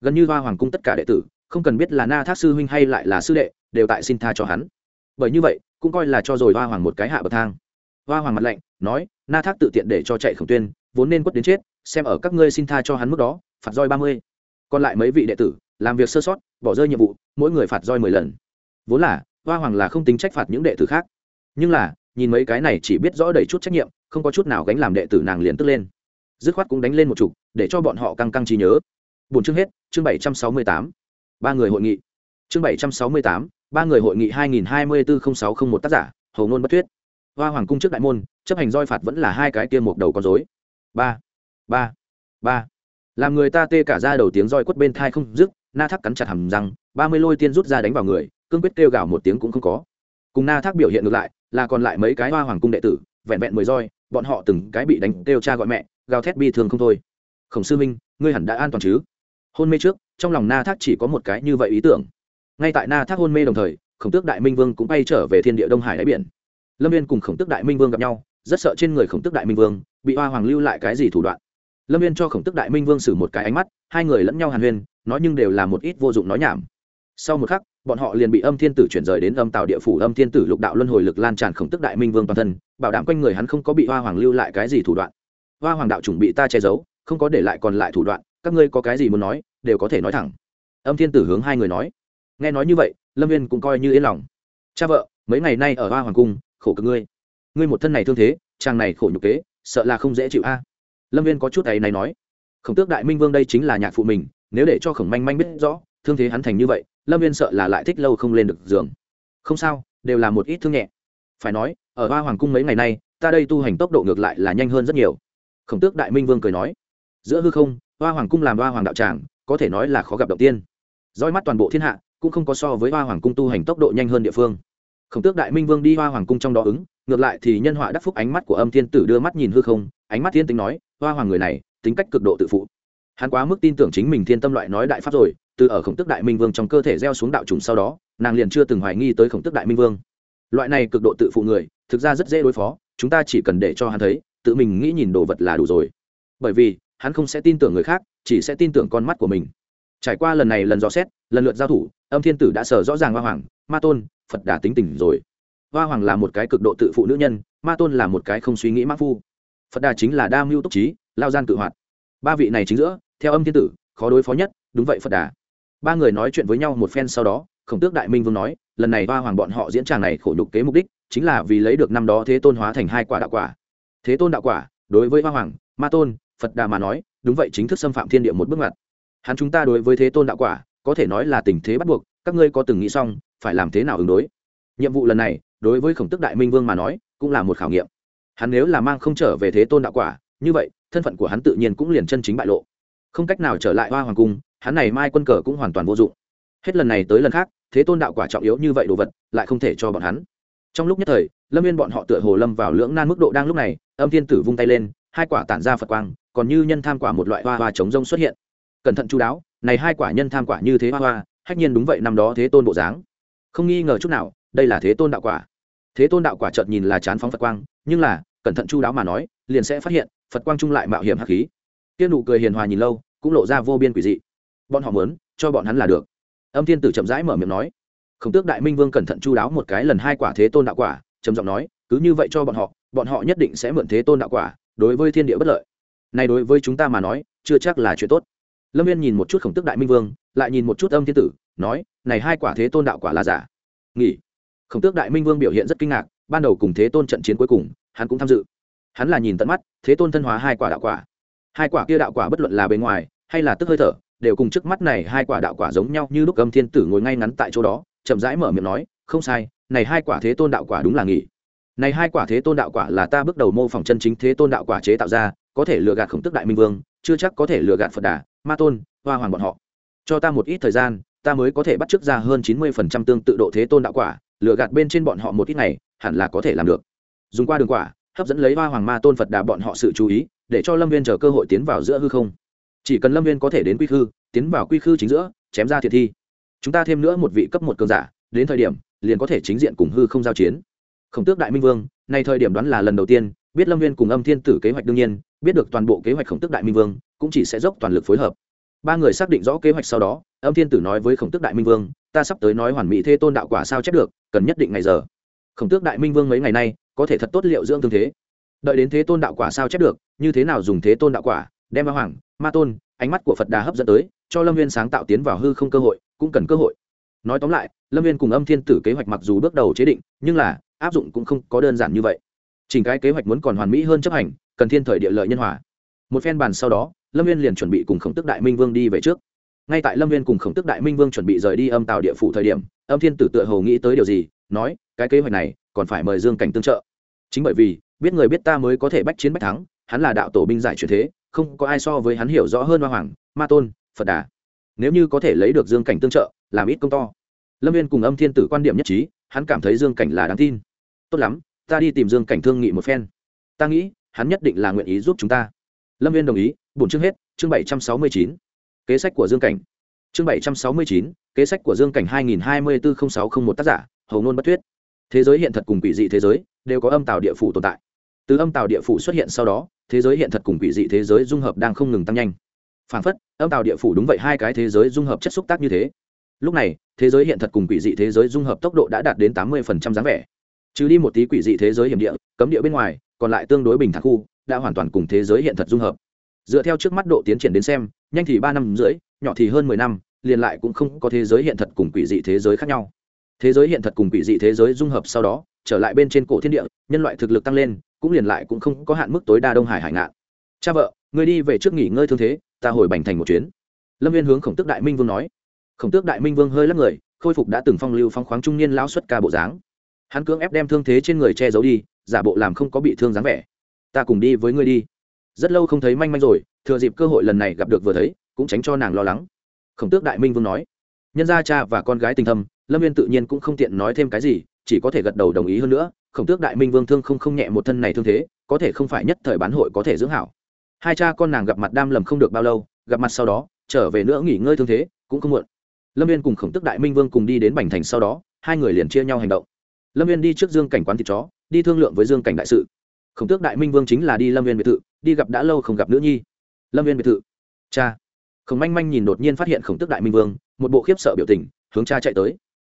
A: Gần như hoa hoàng cung tất cả đệ tử, không cần biết là na thác sư huynh hay lại là sư đệ, đều tại xin tha cho hắn. Bởi như vậy, cũng coi là cho rồi hoa hoàng một cái hạ bậc thang. Hoa hoàng mặt lạnh, nói, na thác tự tiện để cho chạy khổng tuyên, vốn nên quất đến chết, xem ở các ngươi xin tha cho hắn mức đó, phạt roi ba mươi. Còn lại mấy vị đệ tử, làm việc sơ sót, bỏ rơi nhiệm vụ, mỗi người phạt roi mười lần. Vốn là, hoa hoàng là không tính trách phạt những đệ tử khác. Nhưng là, nhìn mấy cái này chỉ biết rõ đầy chút trách nhiệm, không có chút nào gánh làm đệ tử nàng liền tức lên dứt khoát cũng đánh lên một chục, để cho bọn họ căng căng trí nhớ. Bốn chương hết, chương bảy trăm sáu mươi tám. Ba người hội nghị. Chương bảy trăm sáu mươi tám, ba người hội nghị hai nghìn hai mươi bốn sáu không một tác giả hầu ngôn bất thuyết. Hoa hoàng cung trước đại môn, chấp hành roi phạt vẫn là hai cái tiêm một đầu con dối ba ba ba. Làm người ta tê cả ra đầu tiếng roi quất bên thai không dứt, na thác cắn chặt hầm răng, ba mươi lôi tiên rút ra đánh vào người, cương quyết kêu gào một tiếng cũng không có. Cùng na thác biểu hiện ngược lại, là còn lại mấy cái hoa hoàng cung đệ tử, vẹn vẹn mười roi, bọn họ từng cái bị đánh kêu cha gọi mẹ gào thét bi thường không thôi. Khổng sư minh, ngươi hẳn đã an toàn chứ? Hôn mê trước, trong lòng na thác chỉ có một cái như vậy ý tưởng. Ngay tại na thác hôn mê đồng thời, khổng tước đại minh vương cũng bay trở về thiên địa đông hải đáy biển. Lâm viên cùng khổng tước đại minh vương gặp nhau, rất sợ trên người khổng tước đại minh vương bị hoa hoàng lưu lại cái gì thủ đoạn. Lâm viên cho khổng tước đại minh vương xử một cái ánh mắt, hai người lẫn nhau hàn huyên, nói nhưng đều là một ít vô dụng nói nhảm. Sau một khắc, bọn họ liền bị âm thiên tử chuyển rời đến âm tàu địa phủ. Âm thiên tử lục đạo luân hồi lực lan tràn khổng tức đại minh vương toàn thân, bảo đảm quanh người hắn không có bị hoa hoàng lưu lại cái gì thủ đoạn hoa hoàng đạo chủng bị ta che giấu, không có để lại còn lại thủ đoạn, các ngươi có cái gì muốn nói, đều có thể nói thẳng. Âm thiên tử hướng hai người nói. Nghe nói như vậy, lâm viên cũng coi như yên lòng. Cha vợ, mấy ngày nay ở hoa hoàng cung, khổ cực ngươi. Ngươi một thân này thương thế, chàng này khổ nhục kế, sợ là không dễ chịu a. Lâm viên có chút ấy này nói. Khổng tước đại minh vương đây chính là nhạc phụ mình, nếu để cho khổng manh manh biết rõ, thương thế hắn thành như vậy, lâm viên sợ là lại thích lâu không lên được giường. Không sao, đều là một ít thương nhẹ. Phải nói, ở hoa hoàng cung mấy ngày nay, ta đây tu hành tốc độ ngược lại là nhanh hơn rất nhiều khổng tước đại minh vương cười nói, giữa hư không, hoa hoàng cung làm hoa hoàng đạo tràng, có thể nói là khó gặp đầu tiên. Roi mắt toàn bộ thiên hạ, cũng không có so với hoa hoàng cung tu hành tốc độ nhanh hơn địa phương. Khổng tước đại minh vương đi hoa hoàng cung trong đó ứng, ngược lại thì nhân họa đắc phúc ánh mắt của âm thiên tử đưa mắt nhìn hư không, ánh mắt thiên tính nói, hoa hoàng người này, tính cách cực độ tự phụ. Hắn quá mức tin tưởng chính mình thiên tâm loại nói đại pháp rồi, từ ở khổng tước đại minh vương trong cơ thể gieo xuống đạo trùng sau đó, nàng liền chưa từng hoài nghi tới khổng tước đại minh vương. Loại này cực độ tự phụ người, thực ra rất dễ đối phó, chúng ta chỉ cần để cho hắn thấy tự mình nghĩ nhìn đồ vật là đủ rồi. Bởi vì, hắn không sẽ tin tưởng người khác, chỉ sẽ tin tưởng con mắt của mình. Trải qua lần này lần dò xét, lần lượt giao thủ, âm thiên tử đã sở rõ ràng hoa hoàng, ma tôn, phật đà tính tình rồi. Hoa hoàng là một cái cực độ tự phụ nữ nhân, ma tôn là một cái không suy nghĩ mắc phu. Phật đà chính là đa mưu túc trí, lao gian tự hoạt. Ba vị này chính giữa, theo âm thiên tử, khó đối phó nhất, đúng vậy phật đà. Ba người nói chuyện với nhau một phen sau đó, khổng tước đại minh vương nói, lần này hoa hoàng bọn họ diễn tràng này khổ nhục kế mục đích, chính là vì lấy được năm đó thế tôn hóa thành hai quả đạo quả thế tôn đạo quả, đối với hoa hoàng, ma tôn, phật đà mà nói, đúng vậy chính thức xâm phạm thiên địa một bước ngoặt. Hắn chúng ta đối với thế tôn đạo quả, có thể nói là tình thế bắt buộc, các ngươi có từng nghĩ xong, phải làm thế nào ứng đối? Nhiệm vụ lần này, đối với khổng tức đại minh vương mà nói, cũng là một khảo nghiệm. Hắn nếu là mang không trở về thế tôn đạo quả, như vậy, thân phận của hắn tự nhiên cũng liền chân chính bại lộ. Không cách nào trở lại hoa hoàng cung, hắn này mai quân cờ cũng hoàn toàn vô dụng. Hết lần này tới lần khác, thế tôn đạo quả trọng yếu như vậy đồ vật, lại không thể cho bọn hắn. Trong lúc nhất thời, lâm viên bọn họ tựa hồ lâm vào lưỡng nan mức độ đang lúc này âm thiên tử vung tay lên, hai quả tản ra phật quang, còn như nhân tham quả một loại hoa hoa chống rông xuất hiện. Cẩn thận chú đáo, này hai quả nhân tham quả như thế hoa hoa, hách nhiên đúng vậy năm đó thế tôn bộ dáng. Không nghi ngờ chút nào, đây là thế tôn đạo quả. Thế tôn đạo quả chợt nhìn là chán phóng phật quang, nhưng là, cẩn thận chu đáo mà nói, liền sẽ phát hiện, phật quang trung lại mạo hiểm hắc khí. Tiên nụ cười hiền hòa nhìn lâu, cũng lộ ra vô biên quỷ dị. Bọn họ muốn, cho bọn hắn là được. Âm thiên tử chậm rãi mở miệng nói. Khổng tước đại minh vương cẩn thận chu đáo một cái lần hai quả thế tôn đạo quả, trầm giọng nói, cứ như vậy cho bọn họ bọn họ nhất định sẽ mượn thế tôn đạo quả, đối với thiên địa bất lợi. Này đối với chúng ta mà nói, chưa chắc là chuyện tốt. Lâm viên nhìn một chút khổng tước đại minh vương, lại nhìn một chút âm thiên tử, nói, này hai quả thế tôn đạo quả là giả. Nghỉ. Khổng tước đại minh vương biểu hiện rất kinh ngạc, ban đầu cùng thế tôn trận chiến cuối cùng, hắn cũng tham dự. Hắn là nhìn tận mắt, thế tôn thân hóa hai quả đạo quả. Hai quả kia đạo quả bất luận là bề ngoài, hay là tức hơi thở, đều cùng trước mắt này hai quả đạo quả giống nhau như lúc âm thiên tử ngồi ngay ngắn tại chỗ đó, chậm rãi mở miệng nói, không sai, này hai quả thế tôn đạo quả đúng là nghỉ này hai quả thế tôn đạo quả là ta bước đầu mô phỏng chân chính thế tôn đạo quả chế tạo ra có thể lừa gạt khổng tức đại minh vương chưa chắc có thể lừa gạt phật đà ma tôn hoa hoàng bọn họ. Cho ta một ít thời gian ta mới có thể bắt chước ra hơn chín mươi phần trăm tương tự độ thế tôn đạo quả lừa gạt bên trên bọn họ một ít này, hẳn là có thể làm được. Dùng qua đường quả hấp dẫn lấy hoa hoàng ma tôn phật đà bọn họ sự chú ý để cho lâm viên chờ cơ hội tiến vào giữa hư không. Chỉ cần lâm viên có thể đến quy khư tiến vào quy khư chính giữa chém ra thiệt thi. Chúng ta thêm nữa một vị cấp một cường giả đến thời điểm liền có thể chính diện cùng hư không giao chiến khổng tước đại minh vương nay thời điểm đoán là lần đầu tiên, biết lâm viên cùng âm thiên tử kế hoạch đương nhiên, biết được toàn bộ kế hoạch khổng tước đại minh vương, cũng chỉ sẽ dốc toàn lực phối hợp. Ba người xác định rõ kế hoạch sau đó, âm thiên tử nói với khổng tước đại minh vương, ta sắp tới nói hoàn mỹ thế tôn đạo quả sao chép được, cần nhất định ngày giờ. Khổng tước đại minh vương mấy ngày nay, có thể thật tốt liệu dưỡng tương thế. Đợi đến thế tôn đạo quả sao chép được, như thế nào dùng thế tôn đạo quả, đem ma hoàng, ma tôn, ánh mắt của phật đà hấp dẫn tới, cho lâm viên sáng tạo tiến vào hư không cơ hội, cũng cần cơ hội nói tóm lại, lâm viên cùng âm thiên tử kế hoạch mặc dù bước đầu chế định, nhưng là áp dụng cũng không có đơn giản như vậy. Chỉnh cái kế hoạch muốn còn hoàn mỹ hơn chấp hành, cần thiên thời địa lợi nhân hòa. Một phen bàn sau đó, lâm viên liền chuẩn bị cùng khổng tức đại minh vương đi về trước. Ngay tại lâm viên cùng khổng tức đại minh vương chuẩn bị rời đi âm tàu địa phủ thời điểm, âm thiên tử tựa hầu nghĩ tới điều gì, nói, cái kế hoạch này còn phải mời dương cảnh tương trợ. Chính bởi vì, biết người biết ta mới có thể bách chiến bách thắng, hắn là đạo tổ binh giải truyền thế, không có ai so với hắn hiểu rõ hơn hoa hoàng, ma tôn, phật đà. Nếu như có thể lấy được dương cảnh tương trợ làm ít công to. Lâm viên cùng âm thiên tử quan điểm nhất trí, hắn cảm thấy dương cảnh là đáng tin. Tốt lắm, ta đi tìm dương cảnh thương nghị một phen. Ta nghĩ, hắn nhất định là nguyện ý giúp chúng ta. Lâm viên đồng ý, bổn chương hết, chương bảy trăm sáu mươi chín. Kế sách của dương cảnh. Chương bảy trăm sáu mươi chín, kế sách của dương cảnh hai nghìn hai mươi bốn sáu t r ă n h một tác giả, hầu ngôn bất thuyết. Thế giới hiện thật cùng quỷ dị thế giới, đều có âm tàu địa phủ tồn tại. Từ âm tàu địa phủ xuất hiện sau đó, thế giới hiện thật cùng quỷ dị thế giới dung hợp đang không ngừng tăng nhanh. Phản phất, âm tàu địa phủ đúng vậy, hai cái thế giới dung hợp chất xúc tác như thế lúc này, thế giới hiện thật cùng quỷ dị thế giới dung hợp tốc độ đã đạt đến tám mươi dáng vẻ. Trừ đi một tí quỷ dị thế giới hiểm địa, cấm địa bên ngoài, còn lại tương đối bình thản khu, đã hoàn toàn cùng thế giới hiện thật dung hợp. Dựa theo trước mắt độ tiến triển đến xem, nhanh thì ba năm rưỡi, nhỏ thì hơn mười năm, liền lại cũng không có thế giới hiện thật cùng quỷ dị thế giới khác nhau. Thế giới hiện thật cùng quỷ dị thế giới dung hợp sau đó, trở lại bên trên cổ thiên địa, nhân loại thực lực tăng lên, cũng liền lại cũng không có hạn mức tối đa đông hải hải ngạn. Cha vợ, người đi về trước nghỉ ngơi thương thế, ta hồi bành thành một chuyến. Lâm viên hướng khổng tước đại minh vương nói khổng tước đại minh vương hơi lắc người, khôi phục đã từng phong lưu phong khoáng trung niên lão xuất ca bộ dáng. Hắn cưỡng ép đem thương thế trên người che giấu đi, giả bộ làm không có bị thương dáng vẻ. Ta cùng đi với ngươi đi. Rất lâu không thấy manh manh rồi, thừa dịp cơ hội lần này gặp được vừa thấy, cũng tránh cho nàng lo lắng. Khổng tước đại minh vương nói, nhân gia cha và con gái tình thâm, lâm viên tự nhiên cũng không tiện nói thêm cái gì, chỉ có thể gật đầu đồng ý hơn nữa. Khổng tước đại minh vương thương không không nhẹ một thân này thương thế, có thể không phải nhất thời bán hội có thể dưỡng hảo. Hai cha con nàng gặp mặt đam lầm không được bao lâu, gặp mặt sau đó, trở về nữa nghỉ ngơi thương thế, cũng không muộn lâm viên cùng khổng tước đại minh vương cùng đi đến bành thành sau đó, hai người liền chia nhau hành động. Lâm viên đi trước dương cảnh quán thịt chó, đi thương lượng với dương cảnh đại sự. Khổng tước đại minh vương chính là đi lâm viên biệt thự, đi gặp đã lâu không gặp nữ nhi. Lâm viên biệt thự. Cha. Khổng manh manh nhìn đột nhiên phát hiện khổng tước đại minh vương, một bộ khiếp sợ biểu tình, hướng cha chạy tới.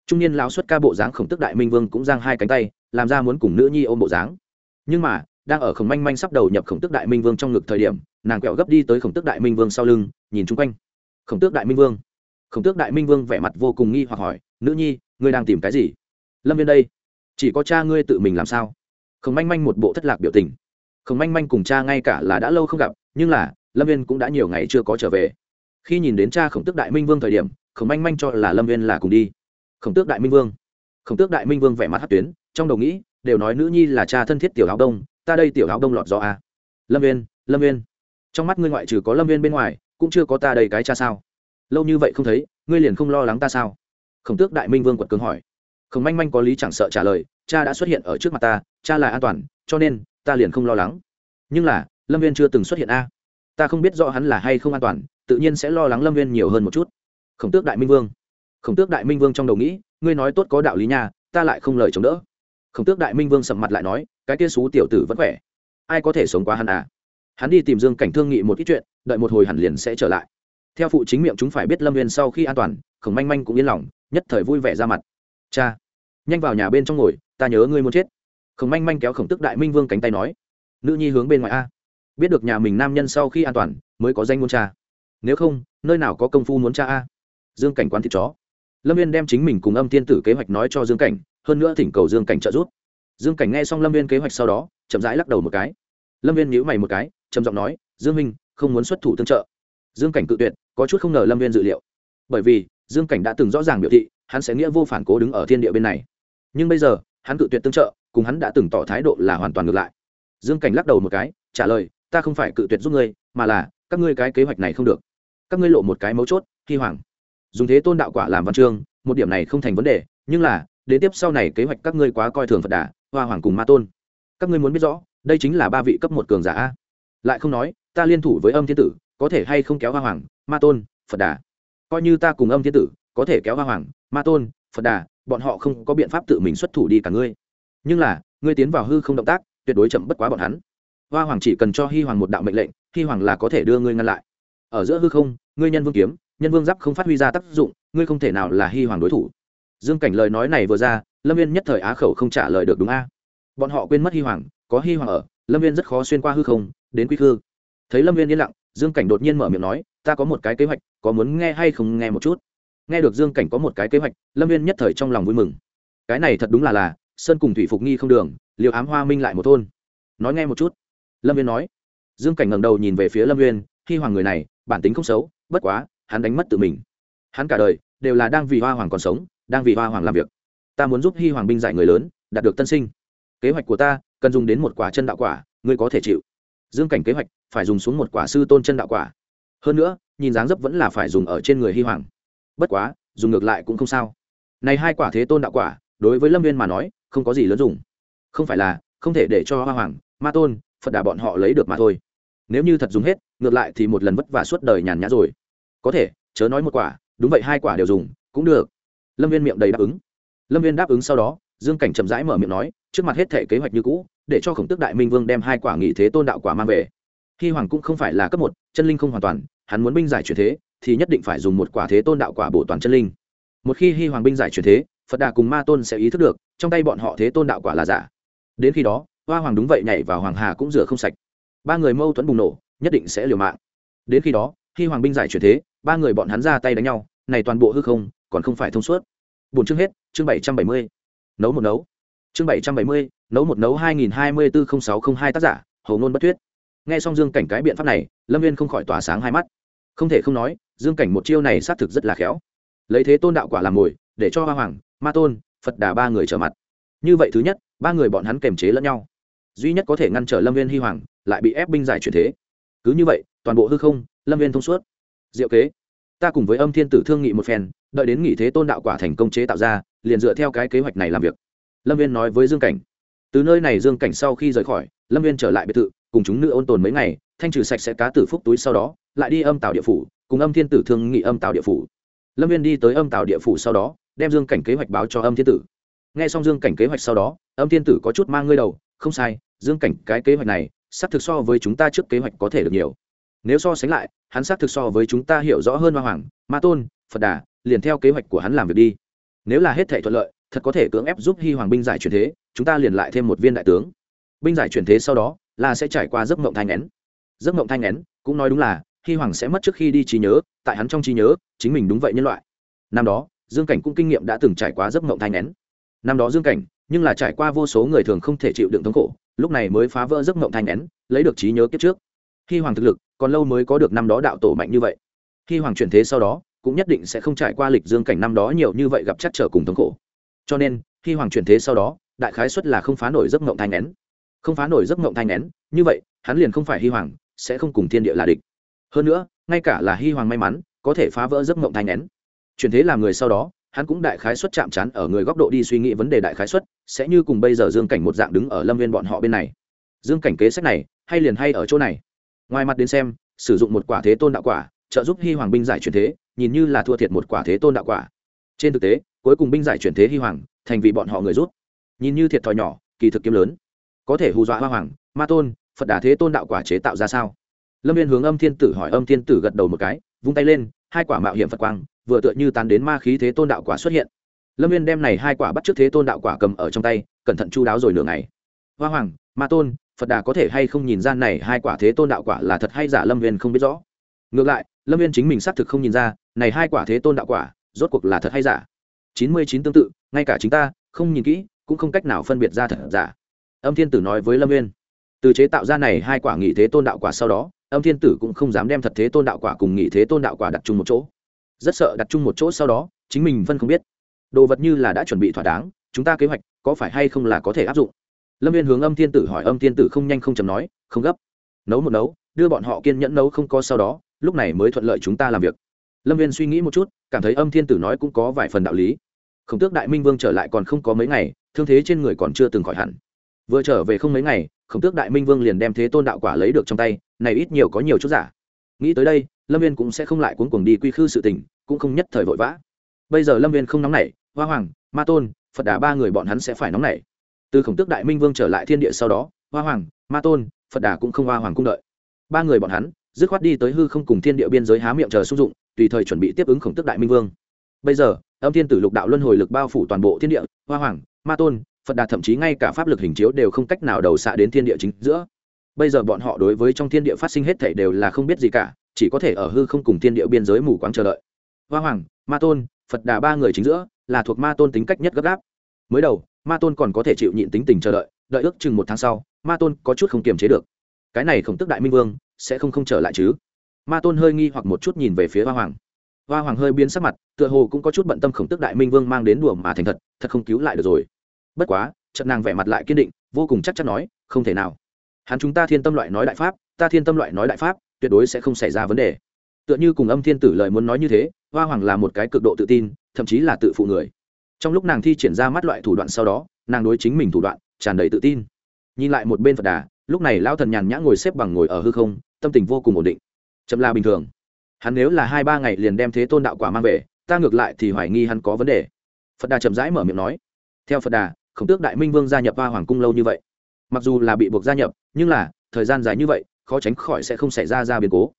A: Trung niên lão xuất ca bộ dáng khổng tước đại minh vương cũng giang hai cánh tay, làm ra muốn cùng nữ nhi ôm bộ dáng. Nhưng mà, đang ở khổng manh manh sắp đầu nhập khổng tước đại minh vương trong ngực thời điểm, nàng quẹo gấp đi tới khổng tước đại minh vương sau lưng, nhìn chung quanh. Khổng tước đại minh vương khổng tước đại minh vương vẻ mặt vô cùng nghi hoặc hỏi, nữ nhi, ngươi đang tìm cái gì? Lâm viên đây, chỉ có cha ngươi tự mình làm sao? Khổng manh manh một bộ thất lạc biểu tình. Khổng manh manh cùng cha ngay cả là đã lâu không gặp, nhưng là, lâm viên cũng đã nhiều ngày chưa có trở về. Khi nhìn đến cha khổng tước đại minh vương thời điểm, khổng manh manh cho là lâm viên là cùng đi. Khổng tước đại minh vương. Khổng tước đại minh vương vẻ mặt hát tuyến, trong đầu nghĩ, đều nói nữ nhi là cha thân thiết tiểu áo đông, ta đây tiểu áo đông lọt gió a à. lâm viên lâm viên. Trong mắt ngươi ngoại trừ có lâm viên bên ngoài, cũng chưa có ta đây cái cha sao? Lâu như vậy không thấy, ngươi liền không lo lắng ta sao? Khổng tước đại minh vương quật cường hỏi. Khổng manh manh có lý chẳng sợ trả lời, cha đã xuất hiện ở trước mặt ta, cha là an toàn, cho nên ta liền không lo lắng. Nhưng là, lâm viên chưa từng xuất hiện a. Ta không biết rõ hắn là hay không an toàn, tự nhiên sẽ lo lắng lâm viên nhiều hơn một chút. Khổng tước đại minh vương. Khổng tước đại minh vương trong đầu nghĩ, ngươi nói tốt có đạo lý nha, ta lại không lời chống đỡ. Khổng tước đại minh vương sầm mặt lại nói, cái kia xú tiểu tử vẫn khỏe. Ai có thể sống quá hắn à? Hắn đi tìm dương cảnh thương nghị một ít chuyện, đợi một hồi hẳn liền sẽ trở lại theo phụ chính miệng chúng phải biết lâm viên sau khi an toàn, khổng manh manh cũng yên lòng, nhất thời vui vẻ ra mặt. Cha, nhanh vào nhà bên trong ngồi, ta nhớ ngươi muốn chết. Khổng manh manh kéo khổng tức đại minh vương cánh tay nói. Nữ nhi hướng bên ngoài a. Biết được nhà mình nam nhân sau khi an toàn, mới có danh muốn cha. Nếu không, nơi nào có công phu muốn cha a? Dương cảnh quán thịt chó. Lâm viên đem chính mình cùng âm tiên tử kế hoạch nói cho dương cảnh, hơn nữa thỉnh cầu dương cảnh trợ giúp. Dương cảnh nghe xong lâm viên kế hoạch sau đó, chậm rãi lắc đầu một cái. Lâm viên nhữ mày một cái, trầm giọng nói, dương minh, không muốn xuất thủ tương trợ. Dương cảnh cự tuyệt có chút không ngờ lâm viên dự liệu. Bởi vì, dương cảnh đã từng rõ ràng biểu thị, hắn sẽ nghĩa vô phản cố đứng ở thiên địa bên này. Nhưng bây giờ, hắn cự tuyệt tương trợ, cùng hắn đã từng tỏ thái độ là hoàn toàn ngược lại. Dương cảnh lắc đầu một cái, trả lời, ta không phải cự tuyệt giúp ngươi, mà là, các ngươi cái kế hoạch này không được. Các ngươi lộ một cái mấu chốt hy hoàng. Dùng thế tôn đạo quả làm văn chương, một điểm này không thành vấn đề, nhưng là, đến tiếp sau này kế hoạch các ngươi quá coi thường phật đà, hoa hoàng cùng ma tôn. Các ngươi muốn biết rõ, đây chính là ba vị cấp một cường giả a. Lại không nói, ta liên thủ với âm thiên tử có thể hay không kéo hoa hoàng, ma tôn, phật đà. Coi như ta cùng âm thiên tử, có thể kéo hoa hoàng, ma tôn, phật đà, bọn họ không có biện pháp tự mình xuất thủ đi cả ngươi. Nhưng là, ngươi tiến vào hư không động tác, tuyệt đối chậm bất quá bọn hắn. Hoa hoàng chỉ cần cho hy hoàng một đạo mệnh lệnh hy hoàng là có thể đưa ngươi ngăn lại. Ở giữa hư không, ngươi nhân vương kiếm, nhân vương giáp không phát huy ra tác dụng, ngươi không thể nào là hy hoàng đối thủ. Dương cảnh lời nói này vừa ra, lâm viên nhất thời á khẩu không trả lời được đúng a. Bọn họ quên mất hy hoàng, có hy hoàng ở, lâm viên rất khó xuyên qua hư không, đến quy khư. Thấy lâm viên yên lặng dương cảnh đột nhiên mở miệng nói, ta có một cái kế hoạch, có muốn nghe hay không nghe một chút? Nghe được dương cảnh có một cái kế hoạch, lâm viên nhất thời trong lòng vui mừng. Cái này thật đúng là là, sơn cùng thủy phục nghi không đường liệu ám hoa minh lại một thôn. Nói nghe một chút. Lâm viên nói. Dương cảnh ngẩng đầu nhìn về phía lâm viên khi hoàng người này, bản tính không xấu, bất quá, hắn đánh mất tự mình. Hắn cả đời, đều là đang vì hoa hoàng còn sống, đang vì hoa hoàng làm việc. Ta muốn giúp Hi hoàng binh giải người lớn, đạt được tân sinh. Kế hoạch của ta, cần dùng đến một quả chân đạo quả, ngươi có thể chịu. Dương cảnh kế hoạch phải dùng xuống một quả sư tôn chân đạo quả. Hơn nữa, nhìn dáng dấp vẫn là phải dùng ở trên người hy hoàng. Bất quá, dùng ngược lại cũng không sao. Này hai quả thế tôn đạo quả, đối với lâm viên mà nói, không có gì lớn dùng. Không phải là, không thể để cho hoa hoàng, ma tôn, phật đà bọn họ lấy được mà thôi. Nếu như thật dùng hết, ngược lại thì một lần vất vả suốt đời nhàn nhã rồi. Có thể, chớ nói một quả, đúng vậy hai quả đều dùng, cũng được. Lâm viên miệng đầy đáp ứng. Lâm viên đáp ứng sau đó, dương cảnh chậm rãi mở miệng nói, trước mặt hết thể kế hoạch như cũ, để cho khổng tước đại minh vương đem hai quả nghị thế tôn đạo quả mang về hy hoàng cũng không phải là cấp một, chân linh không hoàn toàn, hắn muốn binh giải chuyển thế, thì nhất định phải dùng một quả thế tôn đạo quả bổ toàn chân linh. Một khi hy hoàng binh giải chuyển thế, phật đà cùng ma tôn sẽ ý thức được, trong tay bọn họ thế tôn đạo quả là giả. Đến khi đó, hoa hoàng đúng vậy nhảy vào hoàng hà cũng rửa không sạch. Ba người mâu thuẫn bùng nổ, nhất định sẽ liều mạng. Đến khi đó khi hoàng binh giải chuyển thế, ba người bọn hắn ra tay đánh nhau, này toàn bộ hư không, còn không phải thông suốt. Bốn chương hết, chương bảy trăm bảy mươi. Nấu một nấu. Chương bảy trăm bảy mươi, nấu một nấu hai nghìn hai mươi bốn sáu t hai tác giả, hầu ngôn bất thuyết nghe xong dương cảnh cái biện pháp này, lâm viên không khỏi tỏa sáng hai mắt. Không thể không nói, dương cảnh một chiêu này xác thực rất là khéo. Lấy thế tôn đạo quả làm mồi, để cho hoa hoàng, ma tôn, phật đà ba người trở mặt. Như vậy thứ nhất, ba người bọn hắn kềm chế lẫn nhau. Duy nhất có thể ngăn trở lâm viên hy hoàng, lại bị ép binh giải chuyển thế. Cứ như vậy, toàn bộ hư không, lâm viên thông suốt. Diệu kế, ta cùng với âm thiên tử thương nghị một phen, đợi đến nghị thế tôn đạo quả thành công chế tạo ra, liền dựa theo cái kế hoạch này làm việc. Lâm viên nói với dương cảnh. Từ nơi này dương cảnh sau khi rời khỏi, lâm viên trở lại biệt thự cùng chúng nữ ôn tồn mấy ngày, thanh trừ sạch sẽ cá tử phúc túi sau đó, lại đi âm tạo địa phủ, cùng âm thiên tử thương nghị âm tạo địa phủ. Lâm viên đi tới âm tạo địa phủ sau đó, đem dương cảnh kế hoạch báo cho âm thiên tử. Nghe xong dương cảnh kế hoạch sau đó, âm thiên tử có chút mang ngươi đầu, không sai, dương cảnh, cái kế hoạch này, xác thực so với chúng ta trước kế hoạch có thể được nhiều. Nếu so sánh lại, hắn xác thực so với chúng ta hiểu rõ hơn hoa hoàng, ma tôn, phật đà, liền theo kế hoạch của hắn làm việc đi. Nếu là hết thể thuận lợi, thật có thể cưỡng ép giúp hy hoàng binh giải chuyển thế, chúng ta liền lại thêm một viên đại tướng. Binh giải chuyển thế sau đó là sẽ trải qua giấc mộng thanh nén giấc mộng thanh nén cũng nói đúng là hy hoàng sẽ mất trước khi đi trí nhớ, tại hắn trong trí nhớ, chính mình đúng vậy nhân loại. Năm đó, dương cảnh cũng kinh nghiệm đã từng trải qua giấc mộng thanh nén năm đó dương cảnh, nhưng là trải qua vô số người thường không thể chịu đựng thống khổ, lúc này mới phá vỡ giấc mộng thanh nén lấy được trí nhớ kiếp trước. Hy hoàng thực lực, còn lâu mới có được năm đó đạo tổ mạnh như vậy. Hy hoàng chuyển thế sau đó, cũng nhất định sẽ không trải qua lịch dương cảnh năm đó nhiều như vậy gặp chắc trở cùng thống khổ. Cho nên hy hoàng chuyển thế sau đó, đại khái xuất là không phá nổi giấc mộng thanh nén không phá nổi giấc mộng thanh nén như vậy, hắn liền không phải hy hoàng, sẽ không cùng thiên địa là địch. Hơn nữa, ngay cả là hy hoàng may mắn, có thể phá vỡ giấc mộng thanh nén chuyển thế làm người sau đó, hắn cũng đại khái xuất chạm chán ở người góc độ đi suy nghĩ vấn đề đại khái xuất, sẽ như cùng bây giờ dương cảnh một dạng đứng ở lâm viên bọn họ bên này. Dương cảnh kế sách này, hay liền hay ở chỗ này. Ngoài mặt đến xem, sử dụng một quả thế tôn đạo quả, trợ giúp hy hoàng binh giải chuyển thế, nhìn như là thua thiệt một quả thế tôn đạo quả. Trên thực tế, cuối cùng binh giải chuyển thế hy hoàng, thành vì bọn họ người rút. Nhìn như thiệt thòi nhỏ, kỳ thực kiếm lớn có thể hù dọa hoa hoàng, ma tôn, phật đà thế tôn đạo quả chế tạo ra sao? Lâm viên hướng âm thiên tử hỏi, âm thiên tử gật đầu một cái, vung tay lên, hai quả mạo hiểm phật quang, vừa tựa như tán đến ma khí thế tôn đạo quả xuất hiện. Lâm viên đem này hai quả bắt trước thế tôn đạo quả cầm ở trong tay, cẩn thận chu đáo rồi nửa ngày. Hoa hoàng, ma tôn, phật đà có thể hay không nhìn ra này hai quả thế tôn đạo quả là thật hay giả lâm viên không biết rõ. Ngược lại, lâm viên chính mình xác thực không nhìn ra, này hai quả thế tôn đạo quả, rốt cuộc là thật hay giả. Chín mươi chín tương tự, ngay cả chính ta, không nhìn kỹ, cũng không cách nào phân biệt ra thật giả âm thiên tử nói với lâm viên từ chế tạo ra này hai quả nghị thế tôn đạo quả sau đó, âm thiên tử cũng không dám đem thật thế tôn đạo quả cùng nghị thế tôn đạo quả đặt chung một chỗ. Rất sợ đặt chung một chỗ sau đó, chính mình phân không biết. Đồ vật như là đã chuẩn bị thỏa đáng, chúng ta kế hoạch có phải hay không là có thể áp dụng? Lâm viên hướng âm thiên tử hỏi, âm thiên tử không nhanh không chầm nói, không gấp. Nấu một nấu, đưa bọn họ kiên nhẫn nấu không có sau đó, lúc này mới thuận lợi chúng ta làm việc. Lâm viên suy nghĩ một chút, cảm thấy âm thiên tử nói cũng có vài phần đạo lý. Khổng tước đại minh vương trở lại còn không có mấy ngày, thương thế trên người còn chưa từng khỏi hẳn vừa trở về không mấy ngày, khổng tước đại minh vương liền đem thế tôn đạo quả lấy được trong tay, này ít nhiều có nhiều chút giả. Nghĩ tới đây, lâm viên cũng sẽ không lại cuốn cuồng đi quy khư sự tình, cũng không nhất thời vội vã. Bây giờ lâm viên không nóng nảy, hoa hoàng, ma tôn, phật đà ba người bọn hắn sẽ phải nóng nảy. Từ khổng tước đại minh vương trở lại thiên địa sau đó, hoa hoàng, ma tôn, phật đà cũng không hoa hoàng cung đợi. Ba người bọn hắn, dứt khoát đi tới hư không cùng thiên địa biên giới há miệng chờ sung dụng, tùy thời chuẩn bị tiếp ứng khổng tước đại minh vương. Bây giờ, âm thiên tử lục đạo luân hồi lực bao phủ toàn bộ thiên địa, hoa hoàng, ma tôn phật đà thậm chí ngay cả pháp lực hình chiếu đều không cách nào đầu xạ đến thiên địa chính giữa. Bây giờ bọn họ đối với trong thiên địa phát sinh hết thể đều là không biết gì cả, chỉ có thể ở hư không cùng thiên địa biên giới mù quáng chờ đợi. Hoa hoàng, ma tôn, phật đà ba người chính giữa là thuộc ma tôn tính cách nhất gấp gáp. Mới đầu, ma tôn còn có thể chịu nhịn tính tình chờ đợi đợi ước chừng một tháng sau, ma tôn có chút không kiềm chế được. Cái này khổng tức đại minh vương, sẽ không không trở lại chứ? Ma tôn hơi nghi hoặc một chút nhìn về phía hoa hoàng. Hoa hoàng hơi biến sắc mặt, tựa hồ cũng có chút bận tâm khổng tức đại minh vương mang đến đùa mà thành thật thật không cứu lại được rồi bất quá trận nàng vẻ mặt lại kiên định, vô cùng chắc chắn nói, không thể nào. Hắn chúng ta thiên tâm loại nói đại pháp, ta thiên tâm loại nói đại pháp, tuyệt đối sẽ không xảy ra vấn đề. Tựa như cùng âm thiên tử lời muốn nói như thế, hoa hoàng là một cái cực độ tự tin, thậm chí là tự phụ người. Trong lúc nàng thi triển ra mắt loại thủ đoạn sau đó, nàng đối chính mình thủ đoạn tràn đầy tự tin. Nhìn lại một bên phật đà, lúc này lão thần nhàn nhã ngồi xếp bằng ngồi ở hư không, tâm tình vô cùng ổn định. Chậm là bình thường. Hắn nếu là hai ba ngày liền đem thế tôn đạo quả mang về, ta ngược lại thì hoài nghi hắn có vấn đề. Phật đà chậm rãi mở miệng nói. Theo phật đà khổng tước đại minh vương gia nhập hoa hoàng cung lâu như vậy. Mặc dù là bị buộc gia nhập, nhưng là, thời gian dài như vậy, khó tránh khỏi sẽ không xảy ra ra biến cố.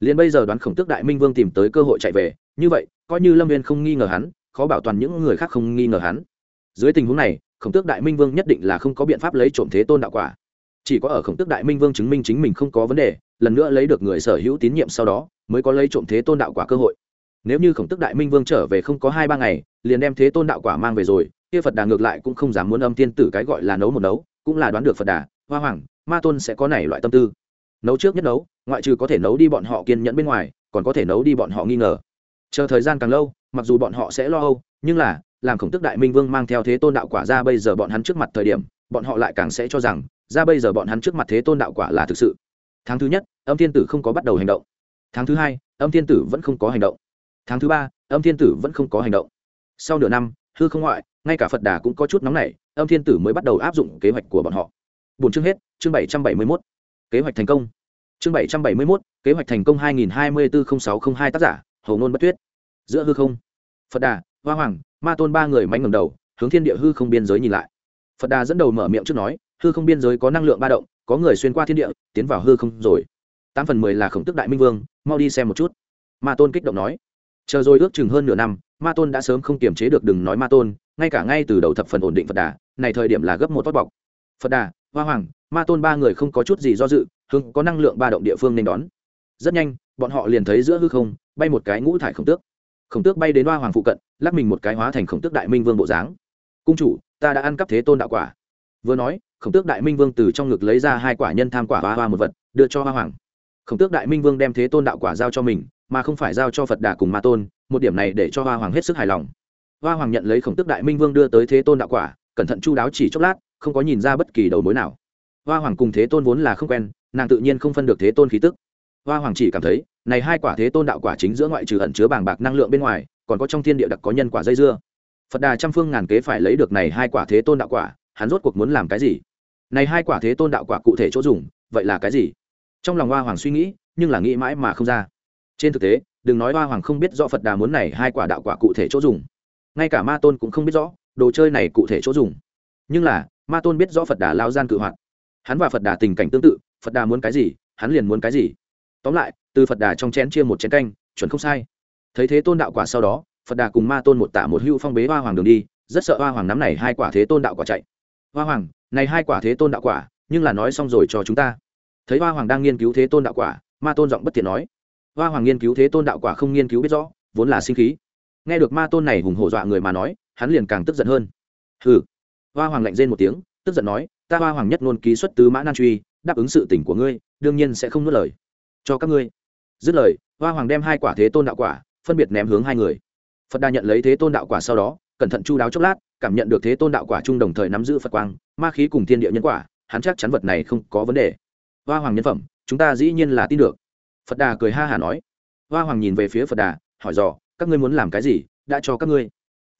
A: Liền bây giờ đoán khổng tước đại minh vương tìm tới cơ hội chạy về, như vậy, coi như lâm viên không nghi ngờ hắn, khó bảo toàn những người khác không nghi ngờ hắn. Dưới tình huống này, khổng tước đại minh vương nhất định là không có biện pháp lấy trộm thế tôn đạo quả. Chỉ có ở khổng tước đại minh vương chứng minh chính mình không có vấn đề, lần nữa lấy được người sở hữu tín nhiệm sau đó, mới có lấy trộm thế tôn đạo quả cơ hội. Nếu như khổng tức đại minh vương trở về không có hai ba ngày, liền đem thế tôn đạo quả mang về rồi kia phật đà ngược lại cũng không dám muốn âm tiên tử cái gọi là nấu một nấu, cũng là đoán được phật đà, hoa hoàng, ma tôn sẽ có này loại tâm tư. Nấu trước nhất nấu, ngoại trừ có thể nấu đi bọn họ kiên nhẫn bên ngoài, còn có thể nấu đi bọn họ nghi ngờ. Chờ thời gian càng lâu, mặc dù bọn họ sẽ lo âu, nhưng là, làm khổng tức đại minh vương mang theo thế tôn đạo quả ra bây giờ bọn hắn trước mặt thời điểm, bọn họ lại càng sẽ cho rằng, ra bây giờ bọn hắn trước mặt thế tôn đạo quả là thực sự. Tháng thứ nhất, âm thiên tử không có bắt đầu hành động. Tháng thứ hai, âm thiên tử vẫn không có hành động. Tháng thứ ba, âm thiên tử vẫn không có hành động. Sau nửa năm hư không ngoại, ngay cả phật đà cũng có chút nóng nảy, âm thiên tử mới bắt đầu áp dụng kế hoạch của bọn họ. Bốn chương hết, chương bảy trăm bảy mươi mốt. Kế hoạch thành công. Chương bảy trăm bảy mươi mốt, kế hoạch thành công hai nghìn hai mươi bốn sáu t r ă n h hai tác giả hầu nôn bất tuyết. Giữa hư không, phật đà, hoa hoàng, ma tôn ba người mạnh ngầm đầu, hướng thiên địa hư không biên giới nhìn lại. Phật đà dẫn đầu mở miệng trước nói, hư không biên giới có năng lượng ba động, có người xuyên qua thiên địa, tiến vào hư không rồi. Tám phần mười là khổng tức đại minh vương, mau đi xem một chút. Ma tôn kích động nói chờ rồi ước chừng hơn nửa năm, ma tôn đã sớm không kiềm chế được đừng nói ma tôn, ngay cả ngay từ đầu thập phần ổn định phật đà, này thời điểm là gấp một tốt bọc. Phật đà, hoa hoàng, ma tôn ba người không có chút gì do dự hưng có năng lượng ba động địa phương nên đón. Rất nhanh, bọn họ liền thấy giữa hư không, bay một cái ngũ thải khổng tước. Khổng tước bay đến hoa hoàng phụ cận, lắc mình một cái hóa thành khổng tước đại minh vương bộ dáng. Cung chủ, ta đã ăn cắp thế tôn đạo quả. Vừa nói, khổng tước đại minh vương từ trong ngực lấy ra hai quả nhân tham quả hoa hoa một vật, đưa cho hoa hoàng. Khổng tước đại minh vương đem thế tôn đạo quả giao cho mình mà không phải giao cho phật đà cùng ma tôn, một điểm này để cho hoa hoàng hết sức hài lòng. Hoa hoàng nhận lấy khổng tước đại minh vương đưa tới thế tôn đạo quả, cẩn thận chu đáo chỉ chốc lát, không có nhìn ra bất kỳ đầu mối nào. Hoa hoàng cùng thế tôn vốn là không quen, nàng tự nhiên không phân được thế tôn khí tức. Hoa hoàng chỉ cảm thấy, này hai quả thế tôn đạo quả chính giữa ngoại trừ ẩn chứa bàng bạc năng lượng bên ngoài, còn có trong thiên địa đặc có nhân quả dây dưa. Phật đà trăm phương ngàn kế phải lấy được này hai quả thế tôn đạo quả, hắn rốt cuộc muốn làm cái gì? Này hai quả thế tôn đạo quả cụ thể chỗ dùng, vậy là cái gì? Trong lòng hoa hoàng suy nghĩ, nhưng là nghĩ mãi mà không ra trên thực tế, đừng nói hoa hoàng không biết rõ phật đà muốn này hai quả đạo quả cụ thể chỗ dùng. Ngay cả ma tôn cũng không biết rõ, đồ chơi này cụ thể chỗ dùng. Nhưng là, ma tôn biết rõ phật đà lao gian cự hoạt. Hắn và phật đà tình cảnh tương tự, phật đà muốn cái gì, hắn liền muốn cái gì. Tóm lại, từ phật đà trong chén chia một chén canh, chuẩn không sai. Thấy thế tôn đạo quả sau đó, phật đà cùng ma tôn một tả một hưu phong bế hoa hoàng đường đi, rất sợ hoa hoàng nắm này hai quả thế tôn đạo quả chạy. Hoa hoàng, này hai quả thế tôn đạo quả, nhưng là nói xong rồi cho chúng ta. Thấy hoa hoàng đang nghiên cứu thế tôn đạo quả, ma tôn giọng bất tiện nói hoa hoàng nghiên cứu thế tôn đạo quả không nghiên cứu biết rõ, vốn là sinh khí. Nghe được ma tôn này hùng hổ dọa người mà nói, hắn liền càng tức giận hơn. Hừ. Hoa hoàng lạnh rên một tiếng, tức giận nói, ta hoa hoàng nhất ngôn ký xuất tứ mã nan truy, đáp ứng sự tỉnh của ngươi, đương nhiên sẽ không nuốt lời. Cho các ngươi. Dứt lời, hoa hoàng đem hai quả thế tôn đạo quả phân biệt ném hướng hai người. Phật đà nhận lấy thế tôn đạo quả sau đó, cẩn thận chu đáo chốc lát, cảm nhận được thế tôn đạo quả chung đồng thời nắm giữ phật quang, ma khí cùng thiên địa nhân quả, hắn chắc chắn vật này không có vấn đề. Hoa hoàng nhân phẩm, chúng ta dĩ nhiên là tin được phật đà cười ha hả nói. Hoa hoàng nhìn về phía phật đà, hỏi dò, các ngươi muốn làm cái gì, đã cho các ngươi?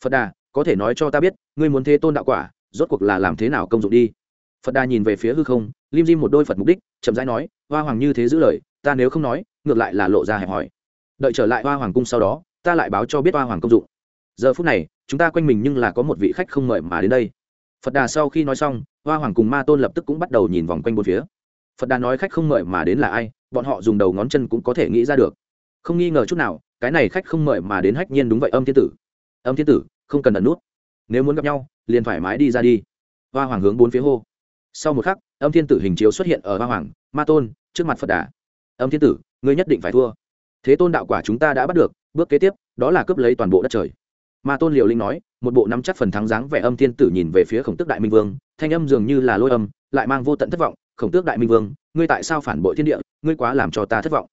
A: Phật đà, có thể nói cho ta biết, ngươi muốn thế tôn đạo quả, rốt cuộc là làm thế nào công dụng đi? Phật đà nhìn về phía hư không, lim dim một đôi phật mục đích, chậm rãi nói, hoa hoàng như thế giữ lời, ta nếu không nói, ngược lại là lộ ra hẹp hòi. Đợi trở lại hoa hoàng cung sau đó, ta lại báo cho biết hoa hoàng công dụng. Giờ phút này, chúng ta quanh mình nhưng là có một vị khách không mời mà đến đây. Phật đà sau khi nói xong, hoa hoàng cùng ma tôn lập tức cũng bắt đầu nhìn vòng quanh bốn phía. Phật đà nói khách không mời mà đến là ai? Bọn họ dùng đầu ngón chân cũng có thể nghĩ ra được. Không nghi ngờ chút nào, cái này khách không mời mà đến hách nhiên đúng vậy âm thiên tử. Âm thiên tử, không cần ẩn nút. Nếu muốn gặp nhau, liền thoải mái đi ra đi. Hoa hoàng hướng bốn phía hô. Sau một khắc, âm thiên tử hình chiếu xuất hiện ở hoa hoàng, ma tôn, trước mặt phật đà. Âm thiên tử, ngươi nhất định phải thua. Thế tôn đạo quả chúng ta đã bắt được, bước kế tiếp, đó là cướp lấy toàn bộ đất trời. Ma tôn liều linh nói, một bộ nắm chắc phần thắng dáng vẻ âm thiên tử nhìn về phía khổng tước đại minh vương, thanh âm dường như là lôi âm, lại mang vô tận thất vọng, khổng tước đại minh vương ngươi tại sao phản bội thiên địa, ngươi quá làm cho ta thất vọng.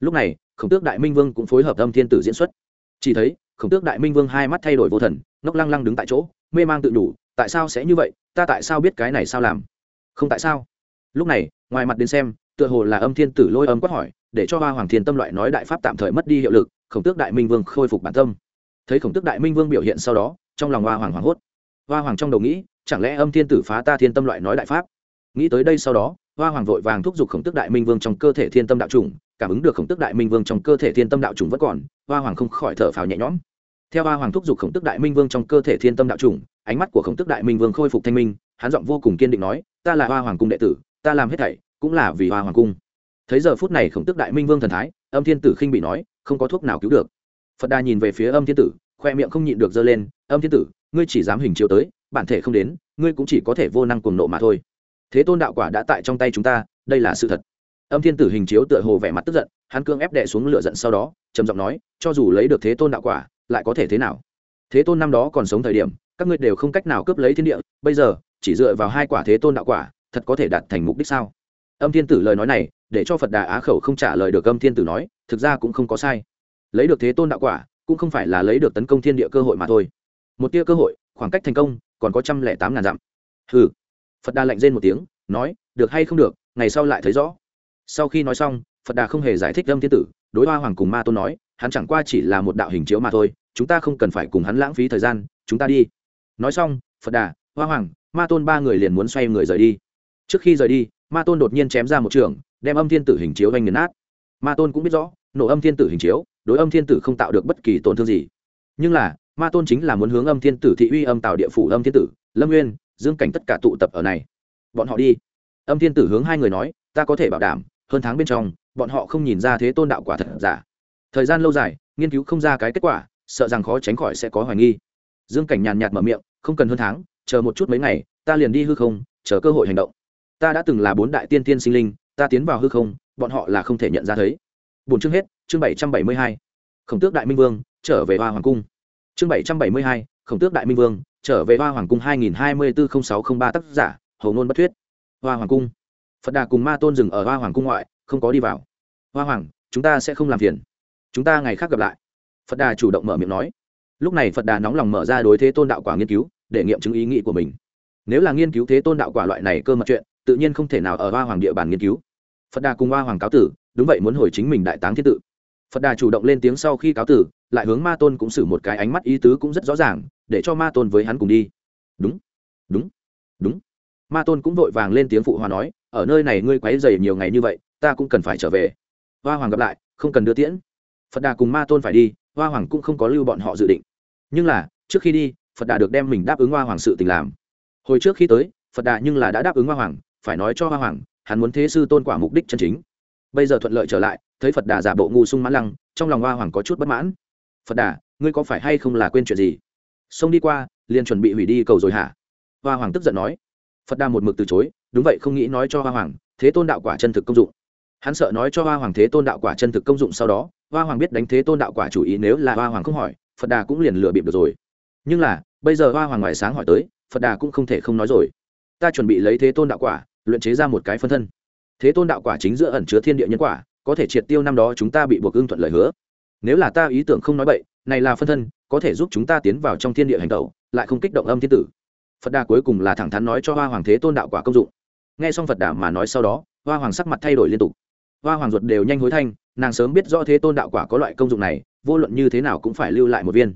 A: Lúc này, khổng tước đại minh vương cũng phối hợp âm thiên tử diễn xuất. Chỉ thấy, khổng tước đại minh vương hai mắt thay đổi vô thần, ngốc lăng lăng đứng tại chỗ, mê mang tự đủ, tại sao sẽ như vậy, ta tại sao biết cái này sao làm? Không tại sao? Lúc này, ngoài mặt đến xem, tựa hồ là âm thiên tử lôi âm quát hỏi, để cho hoa hoàng thiên tâm loại nói đại pháp tạm thời mất đi hiệu lực, khổng tước đại minh vương khôi phục bản tâm. Thấy khổng tước đại minh vương biểu hiện sau đó, trong lòng hoa hoàng hoảng hốt. Hoa hoàng trong đầu nghĩ, chẳng lẽ âm thiên tử phá ta thiên tâm loại nói đại pháp? Nghĩ tới đây sau đó hoa hoàng vội vàng thúc giục khổng tước đại minh vương trong cơ thể thiên tâm đạo trùng cảm ứng được khổng tước đại minh vương trong cơ thể thiên tâm đạo trùng vẫn còn, hoa hoàng không khỏi thở phào nhẹ nhõm. Theo hoa hoàng thúc giục khổng tước đại minh vương trong cơ thể thiên tâm đạo trùng ánh mắt của khổng tước đại minh vương khôi phục thanh minh, hắn giọng vô cùng kiên định nói, ta là hoa hoàng cung đệ tử, ta làm hết thảy cũng là vì hoa hoàng cung. Thấy giờ phút này khổng tước đại minh vương thần thái, âm thiên tử khinh bị nói, không có thuốc nào cứu được. Phật đà nhìn về phía âm thiên tử, khoe miệng không nhịn được dơ lên, âm thiên tử, ngươi chỉ dám hình chiếu tới, bản thể không đến, ngươi cũng chỉ có thể vô năng cuồng nộ mà thôi thế tôn đạo quả đã tại trong tay chúng ta, đây là sự thật. Âm thiên tử hình chiếu tựa hồ vẻ mặt tức giận, hắn cương ép đệ xuống lửa giận sau đó, trầm giọng nói, cho dù lấy được thế tôn đạo quả, lại có thể thế nào? Thế tôn năm đó còn sống thời điểm, các ngươi đều không cách nào cướp lấy thiên địa, bây giờ, chỉ dựa vào hai quả thế tôn đạo quả, thật có thể đạt thành mục đích sao? Âm thiên tử lời nói này, để cho phật đà á khẩu không trả lời được âm thiên tử nói, thực ra cũng không có sai. Lấy được thế tôn đạo quả, cũng không phải là lấy được tấn công thiên địa cơ hội mà thôi. Một tia cơ hội, khoảng cách thành công, còn có trăm lẻ tám ngàn dặm. Hừ phật đà lạnh rên một tiếng, nói, được hay không được, ngày sau lại thấy rõ. Sau khi nói xong, phật đà không hề giải thích âm thiên tử, đối hoa hoàng cùng ma tôn nói, hắn chẳng qua chỉ là một đạo hình chiếu mà thôi, chúng ta không cần phải cùng hắn lãng phí thời gian, chúng ta đi. Nói xong, phật đà, hoa hoàng, ma tôn ba người liền muốn xoay người rời đi. Trước khi rời đi, ma tôn đột nhiên chém ra một trường, đem âm thiên tử hình chiếu doanh nghiền nát. Ma tôn cũng biết rõ, nổ âm thiên tử hình chiếu, đối âm thiên tử không tạo được bất kỳ tổn thương gì. Nhưng là, ma tôn chính là muốn hướng âm thiên tử thị uy âm tạo địa phủ âm thiên tử, lâm nguyên dương cảnh tất cả tụ tập ở này. Bọn họ đi. Âm thiên tử hướng hai người nói, ta có thể bảo đảm, hơn tháng bên trong, bọn họ không nhìn ra thế tôn đạo quả thật giả. Thời gian lâu dài, nghiên cứu không ra cái kết quả, sợ rằng khó tránh khỏi sẽ có hoài nghi. Dương cảnh nhàn nhạt mở miệng, không cần hơn tháng, chờ một chút mấy ngày, ta liền đi hư không, chờ cơ hội hành động. Ta đã từng là bốn đại tiên tiên sinh linh, ta tiến vào hư không, bọn họ là không thể nhận ra thấy. Bốn chương hết, chương bảy trăm bảy mươi hai. Khổng tước đại minh vương, trở về hoa hoàng cung. Chương bảy trăm bảy mươi hai, khổng tước đại minh vương trở về hoa hoàng cung hai nghìn hai mươi bốn sáu t r ă n h ba tác giả hầu ngôn bất thuyết. Hoa hoàng cung. Phật đà cùng ma tôn dừng ở hoa hoàng cung ngoại, không có đi vào. Hoa hoàng, chúng ta sẽ không làm phiền. Chúng ta ngày khác gặp lại. Phật đà chủ động mở miệng nói. Lúc này phật đà nóng lòng mở ra đối thế tôn đạo quả nghiên cứu, để nghiệm chứng ý nghĩ của mình. Nếu là nghiên cứu thế tôn đạo quả loại này cơ mật chuyện, tự nhiên không thể nào ở hoa hoàng địa bàn nghiên cứu. Phật đà cùng hoa hoàng cáo tử, đúng vậy muốn hồi chính mình đại táng thiên tự phật đà chủ động lên tiếng sau khi cáo tử, lại hướng ma tôn cũng xử một cái ánh mắt ý tứ cũng rất rõ ràng, để cho ma tôn với hắn cùng đi. Đúng đúng đúng. Ma tôn cũng vội vàng lên tiếng phụ hòa nói, ở nơi này ngươi quấy dày nhiều ngày như vậy, ta cũng cần phải trở về. Hoa hoàng gặp lại, không cần đưa tiễn. Phật đà cùng ma tôn phải đi, hoa hoàng cũng không có lưu bọn họ dự định. Nhưng là, trước khi đi, phật đà được đem mình đáp ứng hoa hoàng sự tình làm. Hồi trước khi tới, phật đà nhưng là đã đáp ứng hoa hoàng, phải nói cho hoa hoàng, hắn muốn thế sư tôn quả mục đích chân chính. Bây giờ thuận lợi trở lại thấy phật đà giả bộ ngu sung mãn lăng, trong lòng hoa hoàng có chút bất mãn. Phật đà, ngươi có phải hay không là quên chuyện gì? Xông đi qua, liền chuẩn bị hủy đi cầu rồi hả? Hoa hoàng tức giận nói. Phật đà một mực từ chối, đúng vậy, không nghĩ nói cho hoa hoàng, thế tôn đạo quả chân thực công dụng. Hắn sợ nói cho hoa hoàng thế tôn đạo quả chân thực công dụng sau đó, hoa hoàng biết đánh thế tôn đạo quả chủ ý nếu là hoa hoàng không hỏi, phật đà cũng liền lừa bịp được rồi. Nhưng là, bây giờ hoa hoàng ngoài sáng hỏi tới, phật đà cũng không thể không nói rồi. Ta chuẩn bị lấy thế tôn đạo quả, luyện chế ra một cái phân thân. Thế tôn đạo quả chính giữa ẩn chứa thiên địa nhân quả có thể triệt tiêu năm đó chúng ta bị buộc ưng thuận lời hứa. Nếu là ta ý tưởng không nói bậy, này là phân thân, có thể giúp chúng ta tiến vào trong thiên địa hành tẩu, lại không kích động âm thiên tử. Phật đà cuối cùng là thẳng thắn nói cho hoa hoàng thế tôn đạo quả công dụng. Nghe xong phật đà mà nói sau đó, hoa hoàng sắc mặt thay đổi liên tục. Hoa hoàng ruột đều nhanh hối thanh, nàng sớm biết rõ thế tôn đạo quả có loại công dụng này, vô luận như thế nào cũng phải lưu lại một viên.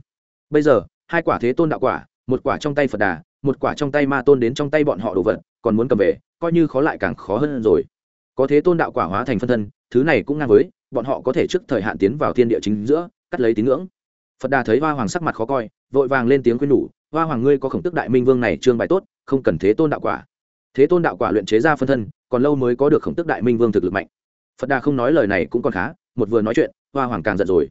A: Bây giờ, hai quả thế tôn đạo quả, một quả trong tay phật đà, một quả trong tay ma tôn đến trong tay bọn họ đồ vật, còn muốn cầm về, coi như khó lại càng khó hơn rồi. Có thế tôn đạo quả hóa thành phân thân thứ này cũng ngang với, bọn họ có thể trước thời hạn tiến vào thiên địa chính giữa, cắt lấy tín ngưỡng. Phật đà thấy hoa hoàng sắc mặt khó coi, vội vàng lên tiếng khuyên nhủ, hoa hoàng ngươi có khổng tức đại minh vương này trương bài tốt, không cần thế tôn đạo quả. Thế tôn đạo quả luyện chế ra phân thân, còn lâu mới có được khổng tức đại minh vương thực lực mạnh. Phật đà không nói lời này cũng còn khá, một vừa nói chuyện, hoa hoàng càng giận rồi.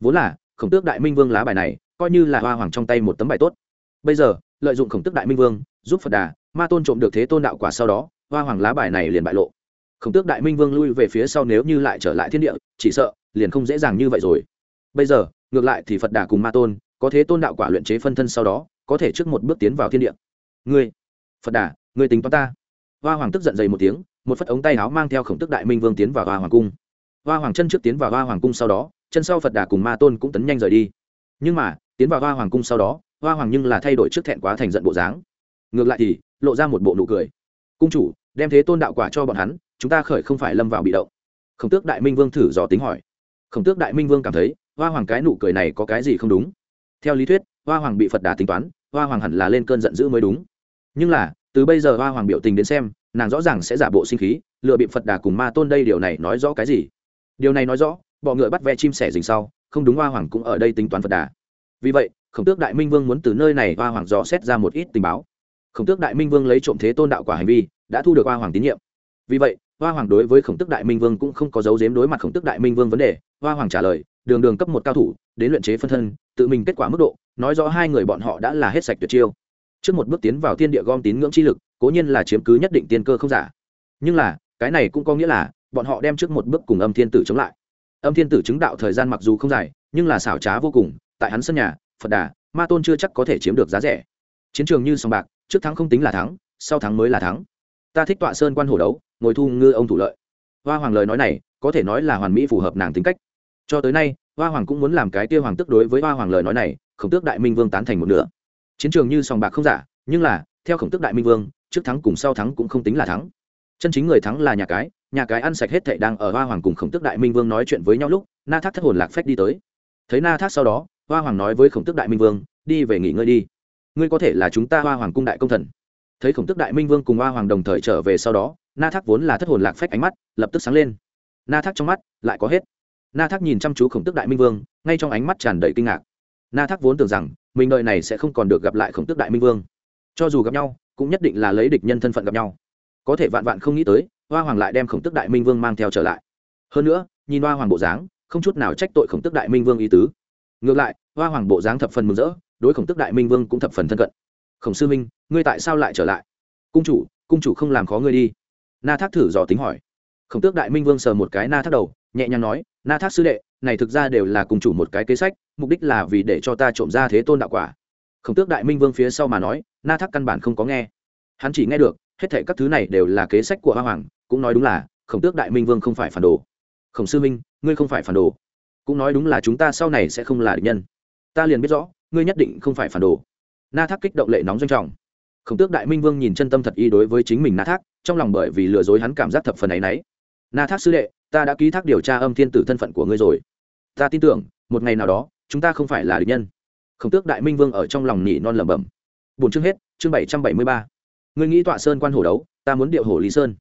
A: Vốn là, khổng tước đại minh vương lá bài này, coi như là hoa hoàng trong tay một tấm bài tốt. Bây giờ, lợi dụng khổng tước đại minh vương, giúp phật đà, ma tôn trộm được thế tôn đạo quả sau đó, hoa hoàng lá bài này liền bại lộ khổng tước đại minh vương lui về phía sau nếu như lại trở lại thiên địa, chỉ sợ liền không dễ dàng như vậy rồi. Bây giờ, ngược lại thì phật đà cùng ma tôn, có thế tôn đạo quả luyện chế phân thân sau đó, có thể trước một bước tiến vào thiên địa. Ngươi, phật đà, ngươi tính toán ta. Hoa hoàng tức giận dày một tiếng, một phất ống tay áo mang theo khổng tức đại minh vương tiến vào hoa hoàng cung. Hoa hoàng chân trước tiến vào hoa hoàng cung sau đó, chân sau phật đà cùng ma tôn cũng tấn nhanh rời đi. Nhưng mà, tiến vào hoa hoàng cung sau đó, hoa hoàng nhưng là thay đổi trước thẹn quá thành giận bộ dáng. Ngược lại thì, lộ ra một bộ nụ cười. Cung chủ, đem thế tôn đạo quả cho bọn hắn chúng ta khởi không phải lâm vào bị động. Khổng tước đại minh vương thử dò tính hỏi. Khổng tước đại minh vương cảm thấy, hoa hoàng cái nụ cười này có cái gì không đúng? Theo lý thuyết, hoa hoàng bị phật đà tính toán, hoa hoàng hẳn là lên cơn giận dữ mới đúng. Nhưng là, từ bây giờ hoa hoàng biểu tình đến xem, nàng rõ ràng sẽ giả bộ sinh khí, lựa bị phật đà cùng ma tôn đây điều này nói rõ cái gì? Điều này nói rõ, bọ ngựa bắt ve chim sẻ dình sau, không đúng hoa hoàng cũng ở đây tính toán phật đà. Vì vậy, khổng tước đại minh vương muốn từ nơi này hoa hoàng dò xét ra một ít tình báo. Khổng tước đại minh vương lấy trộm thế tôn đạo quả hành vi, đã thu được hoa hoàng tín nhiệm vì vậy, hoa hoàng đối với khổng tức đại minh vương cũng không có dấu dếm đối mặt khổng tức đại minh vương vấn đề. Hoa hoàng trả lời, đường đường cấp một cao thủ, đến luyện chế phân thân, tự mình kết quả mức độ, nói rõ hai người bọn họ đã là hết sạch tuyệt chiêu. Trước một bước tiến vào thiên địa gom tín ngưỡng chi lực, cố nhiên là chiếm cứ nhất định tiên cơ không giả. Nhưng là, cái này cũng có nghĩa là, bọn họ đem trước một bước cùng âm thiên tử chống lại. Âm thiên tử chứng đạo thời gian mặc dù không dài, nhưng là xảo trá vô cùng, tại hắn sân nhà, phật đà, ma tôn chưa chắc có thể chiếm được giá rẻ. Chiến trường như sòng bạc, trước thắng không tính là thắng, sau thắng mới là thắng ta thích tọa sơn quan hổ đấu, ngồi thu ngư ông thủ lợi. Hoa hoàng lời nói này, có thể nói là hoàn mỹ phù hợp nàng tính cách. Cho tới nay, hoa hoàng cũng muốn làm cái kia hoàng tức đối với hoa hoàng lời nói này, khổng tước đại minh vương tán thành một nửa. Chiến trường như sòng bạc không giả, nhưng là, theo khổng tước đại minh vương, trước thắng cùng sau thắng cũng không tính là thắng. Chân chính người thắng là nhà cái nhà cái ăn sạch hết thệ đang ở hoa hoàng cùng khổng tước đại minh vương nói chuyện với nhau lúc, na thác thất hồn lạc phách đi tới. Thấy na thác sau đó, hoa hoàng nói với khổng tước đại minh vương, đi về nghỉ ngơi đi. Ngươi có thể là chúng ta hoa hoàng cung đại công thần thấy khổng tước đại minh vương cùng hoa hoàng đồng thời trở về sau đó, na thác vốn là thất hồn lạc phách ánh mắt, lập tức sáng lên. Na thác trong mắt lại có hết. Na thác nhìn chăm chú khổng tước đại minh vương, ngay trong ánh mắt tràn đầy kinh ngạc. Na thác vốn tưởng rằng, mình đợi này sẽ không còn được gặp lại khổng tước đại minh vương. Cho dù gặp nhau, cũng nhất định là lấy địch nhân thân phận gặp nhau. Có thể vạn vạn không nghĩ tới, hoa hoàng lại đem khổng tước đại minh vương mang theo trở lại. Hơn nữa, nhìn hoa hoàng bộ dáng, không chút nào trách tội khổng tước đại minh vương ý tứ. Ngược lại, hoa hoàng bộ dáng thập phần mừng rỡ, đối khổng tước đại minh vương cũng thập phần thân cận khổng sư minh, ngươi tại sao lại trở lại? Cung chủ cung chủ không làm khó ngươi đi. Na thác thử dò tính hỏi. Khổng tước đại minh vương sờ một cái na thác đầu, nhẹ nhàng nói, na thác sư đệ, này thực ra đều là cùng chủ một cái kế sách, mục đích là vì để cho ta trộm ra thế tôn đạo quả. Khổng tước đại minh vương phía sau mà nói, na thác căn bản không có nghe. Hắn chỉ nghe được, hết thể các thứ này đều là kế sách của hoa hoàng, cũng nói đúng là, khổng tước đại minh vương không phải phản đồ. Khổng sư minh, ngươi không phải phản đồ. Cũng nói đúng là chúng ta sau này sẽ không là địch nhân. Ta liền biết rõ, ngươi nhất định không phải phản đồ na thác kích động lệ nóng doanh trọng. Khổng tước đại minh vương nhìn chân tâm thật y đối với chính mình na thác, trong lòng bởi vì lừa dối hắn cảm giác thập phần ấ y n ấ y na thác sư đệ, ta đã ký thác điều tra âm thiên tử thân phận của ngươi rồi. Ta tin tưởng, một ngày nào đó, chúng ta không phải là địch nhân. Khổng tước đại minh vương ở trong lòng nỉ non lẩm bẩm. Bốn chương hết, chương bảy trăm bảy mươi ba. Ngươi nghĩ tọa sơn quan hồ đấu, ta muốn điệu hồ lý sơn.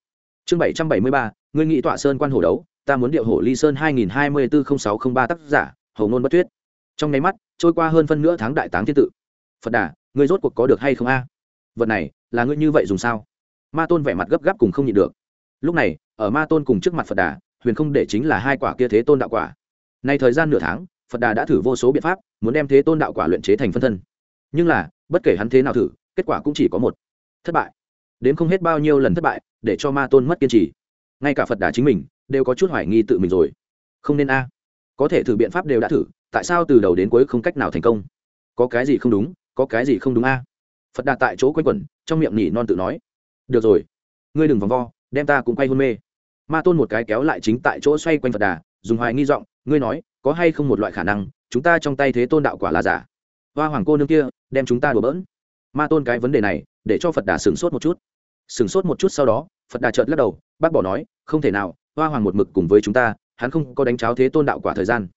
A: Chương bảy trăm bảy mươi ba, ngươi nghĩ tọa sơn quan hồ đấu, ta muốn điệu hồ lý sơn hai nghìn hai mươi bốn sáu không ba tác giả hầu ngôn bất tuyết. Trong nháy mắt, trôi qua hơn phân nửa tháng đại táng thiên tự phật đà ngươi rốt cuộc có được hay không a? Vật này, là ngươi như vậy dùng sao? Ma tôn vẻ mặt gấp gáp cùng không nhịn được. Lúc này, ở ma tôn cùng trước mặt phật đà, huyền không để chính là hai quả kia thế tôn đạo quả. Nay thời gian nửa tháng, phật đà đã thử vô số biện pháp, muốn đem thế tôn đạo quả luyện chế thành phân thân. Nhưng là, bất kể hắn thế nào thử, kết quả cũng chỉ có một. Thất bại. Đến không hết bao nhiêu lần thất bại, để cho ma tôn mất kiên trì. Ngay cả phật đà chính mình, đều có chút hoài nghi tự mình rồi. Không nên a. Có thể thử biện pháp đều đã thử, tại sao từ đầu đến cuối không cách nào thành công? Có cái gì không đúng? Có cái gì không đúng a? Phật đà tại chỗ quanh quẩn, trong miệng nhỉ non tự nói. Được rồi, ngươi đừng vòng vo, đem ta cũng quay hôn mê. Ma tôn một cái kéo lại chính tại chỗ xoay quanh phật đà, dùng hoài nghi giọng, ngươi nói, có hay không một loại khả năng, chúng ta trong tay thế tôn đạo quả là giả? Hoa hoàng cô nương kia, đem chúng ta đùa bỡn. Ma tôn cái vấn đề này, để cho phật đà sửng sốt một chút. Sửng sốt một chút sau đó, phật đà trợt lắc đầu, bác bỏ nói, không thể nào, hoa hoàng một mực cùng với chúng ta, hắn không có đánh cháo thế tôn đạo quả thời gian.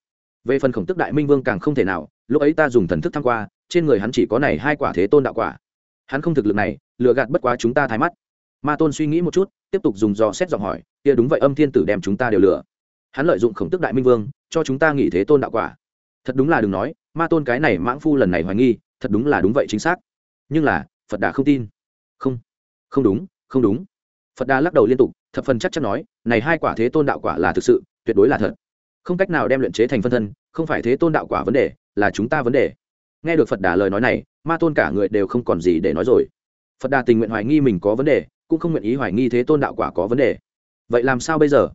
A: Về phần khổng tức đại minh vương càng không thể nào, lúc ấy ta dùng thần thức thăng qua trên người hắn chỉ có này hai quả thế tôn đạo quả. Hắn không thực lực này, lừa gạt bất quá chúng ta thái mắt. Ma tôn suy nghĩ một chút, tiếp tục dùng dò xét giọng hỏi, kia đúng vậy, âm thiên tử đem chúng ta đều lừa. Hắn lợi dụng khổng tức đại minh vương, cho chúng ta nghỉ thế tôn đạo quả. Thật đúng là đừng nói, ma tôn cái này mãng phu lần này hoài nghi, thật đúng là đúng vậy chính xác. Nhưng là, phật đà không tin. Không. Không đúng không đúng. Phật đà lắc đầu liên tục, thập phần chắc chắn nói, này hai quả thế tôn đạo quả là thực sự, tuyệt đối là thật. Không cách nào đem luyện chế thành phân thân, không phải thế tôn đạo quả vấn đề, là chúng ta vấn đề nghe được phật đà lời nói này, ma tôn cả người đều không còn gì để nói rồi. Phật đà tình nguyện hoài nghi mình có vấn đề, cũng không nguyện ý hoài nghi thế tôn đạo quả có vấn đề. Vậy làm sao bây giờ?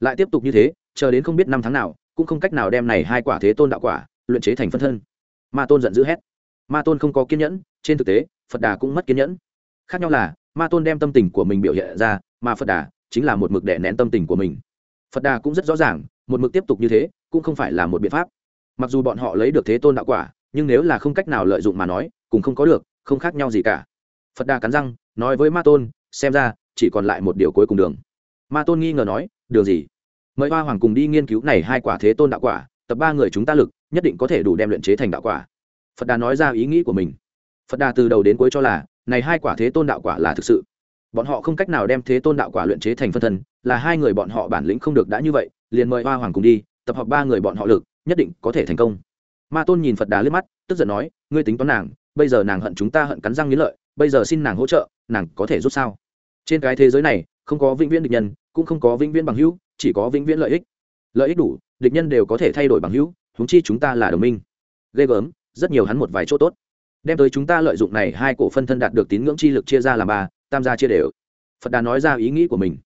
A: Lại tiếp tục như thế, chờ đến không biết năm tháng nào, cũng không cách nào đem này hai quả thế tôn đạo quả luyện chế thành phân thân. Ma tôn giận dữ hét. Ma tôn không có kiên nhẫn, trên thực tế, phật đà cũng mất kiên nhẫn. Khác nhau là, ma tôn đem tâm tình của mình biểu hiện ra, mà phật đà chính là một mực đè nén tâm tình của mình. Phật đà cũng rất rõ ràng, một mực tiếp tục như thế, cũng không phải là một biện pháp. Mặc dù bọn họ lấy được thế tôn đạo quả nhưng nếu là không cách nào lợi dụng mà nói cũng không có được, không khác nhau gì cả. Phật đà cắn răng, nói với ma tôn, xem ra, chỉ còn lại một điều cuối cùng đường. Ma tôn nghi ngờ nói đường gì? Mời hoa hoàng cùng đi nghiên cứu này hai quả thế tôn đạo quả, tập ba người chúng ta lực, nhất định có thể đủ đem luyện chế thành đạo quả. Phật đà nói ra ý nghĩ của mình. Phật đà từ đầu đến cuối cho là, này hai quả thế tôn đạo quả là thực sự. Bọn họ không cách nào đem thế tôn đạo quả luyện chế thành phân thân, là hai người bọn họ bản lĩnh không được đã như vậy, liền mời hoa hoàng cùng đi, tập hợp ba người bọn họ lực, nhất định có thể thành công ma tôn nhìn phật đà liếc mắt, tức giận nói, ngươi tính toán nàng, bây giờ nàng hận chúng ta hận cắn răng nghĩ lợi, bây giờ xin nàng hỗ trợ, nàng có thể giúp sao? Trên cái thế giới này, không có vĩnh viễn địch nhân, cũng không có vĩnh viễn bằng hữu, chỉ có vĩnh viễn lợi ích. Lợi ích đủ, địch nhân đều có thể thay đổi bằng hữu húng chi chúng ta là đồng minh. Ghê gớm, rất nhiều hắn một vài chỗ tốt. Đem tới chúng ta lợi dụng này hai cổ phân thân đạt được tín ngưỡng chi lực chia ra làm ba, tam gia chia đều. Phật đà nói ra ý nghĩ của mình.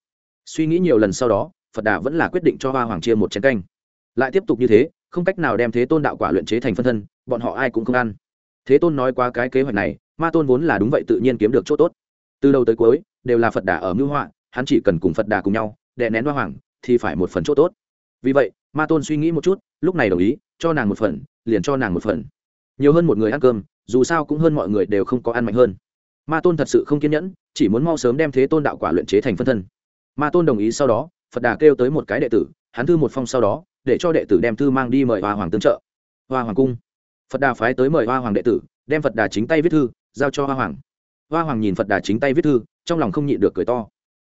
A: Suy nghĩ nhiều lần sau đó, phật đà vẫn là quyết định cho hoa hoàng chia một chén canh. Lại tiếp tục như thế không cách nào đem thế tôn đạo quả luyện chế thành phân thân, bọn họ ai cũng không ăn. Thế tôn nói qua cái kế hoạch này, ma tôn vốn là đúng vậy tự nhiên kiếm được chỗ tốt. Từ đầu tới cuối, đều là phật đà ở mưu họa, hắn chỉ cần cùng phật đà cùng nhau, đè nén hoa hoàng, thì phải một phần chỗ tốt. Vì vậy, ma tôn suy nghĩ một chút, lúc này đồng ý, cho nàng một phần, liền cho nàng một phần. Nhiều hơn một người ăn cơm, dù sao cũng hơn mọi người đều không có ăn mạnh hơn. Ma tôn thật sự không kiên nhẫn, chỉ muốn mau sớm đem thế tôn đạo quả luyện chế thành phân thân. Ma tôn đồng ý sau đó, phật đà kêu tới một cái đệ tử, hắn thư một phong sau đó để cho đệ tử đem thư mang đi mời hoa hoàng tương trợ. Hoa hoàng cung. Phật đà phái tới mời hoa hoàng đệ tử, đem phật đà chính tay viết thư, giao cho hoa hoàng. Hoa hoàng nhìn phật đà chính tay viết thư, trong lòng không nhịn được cười to.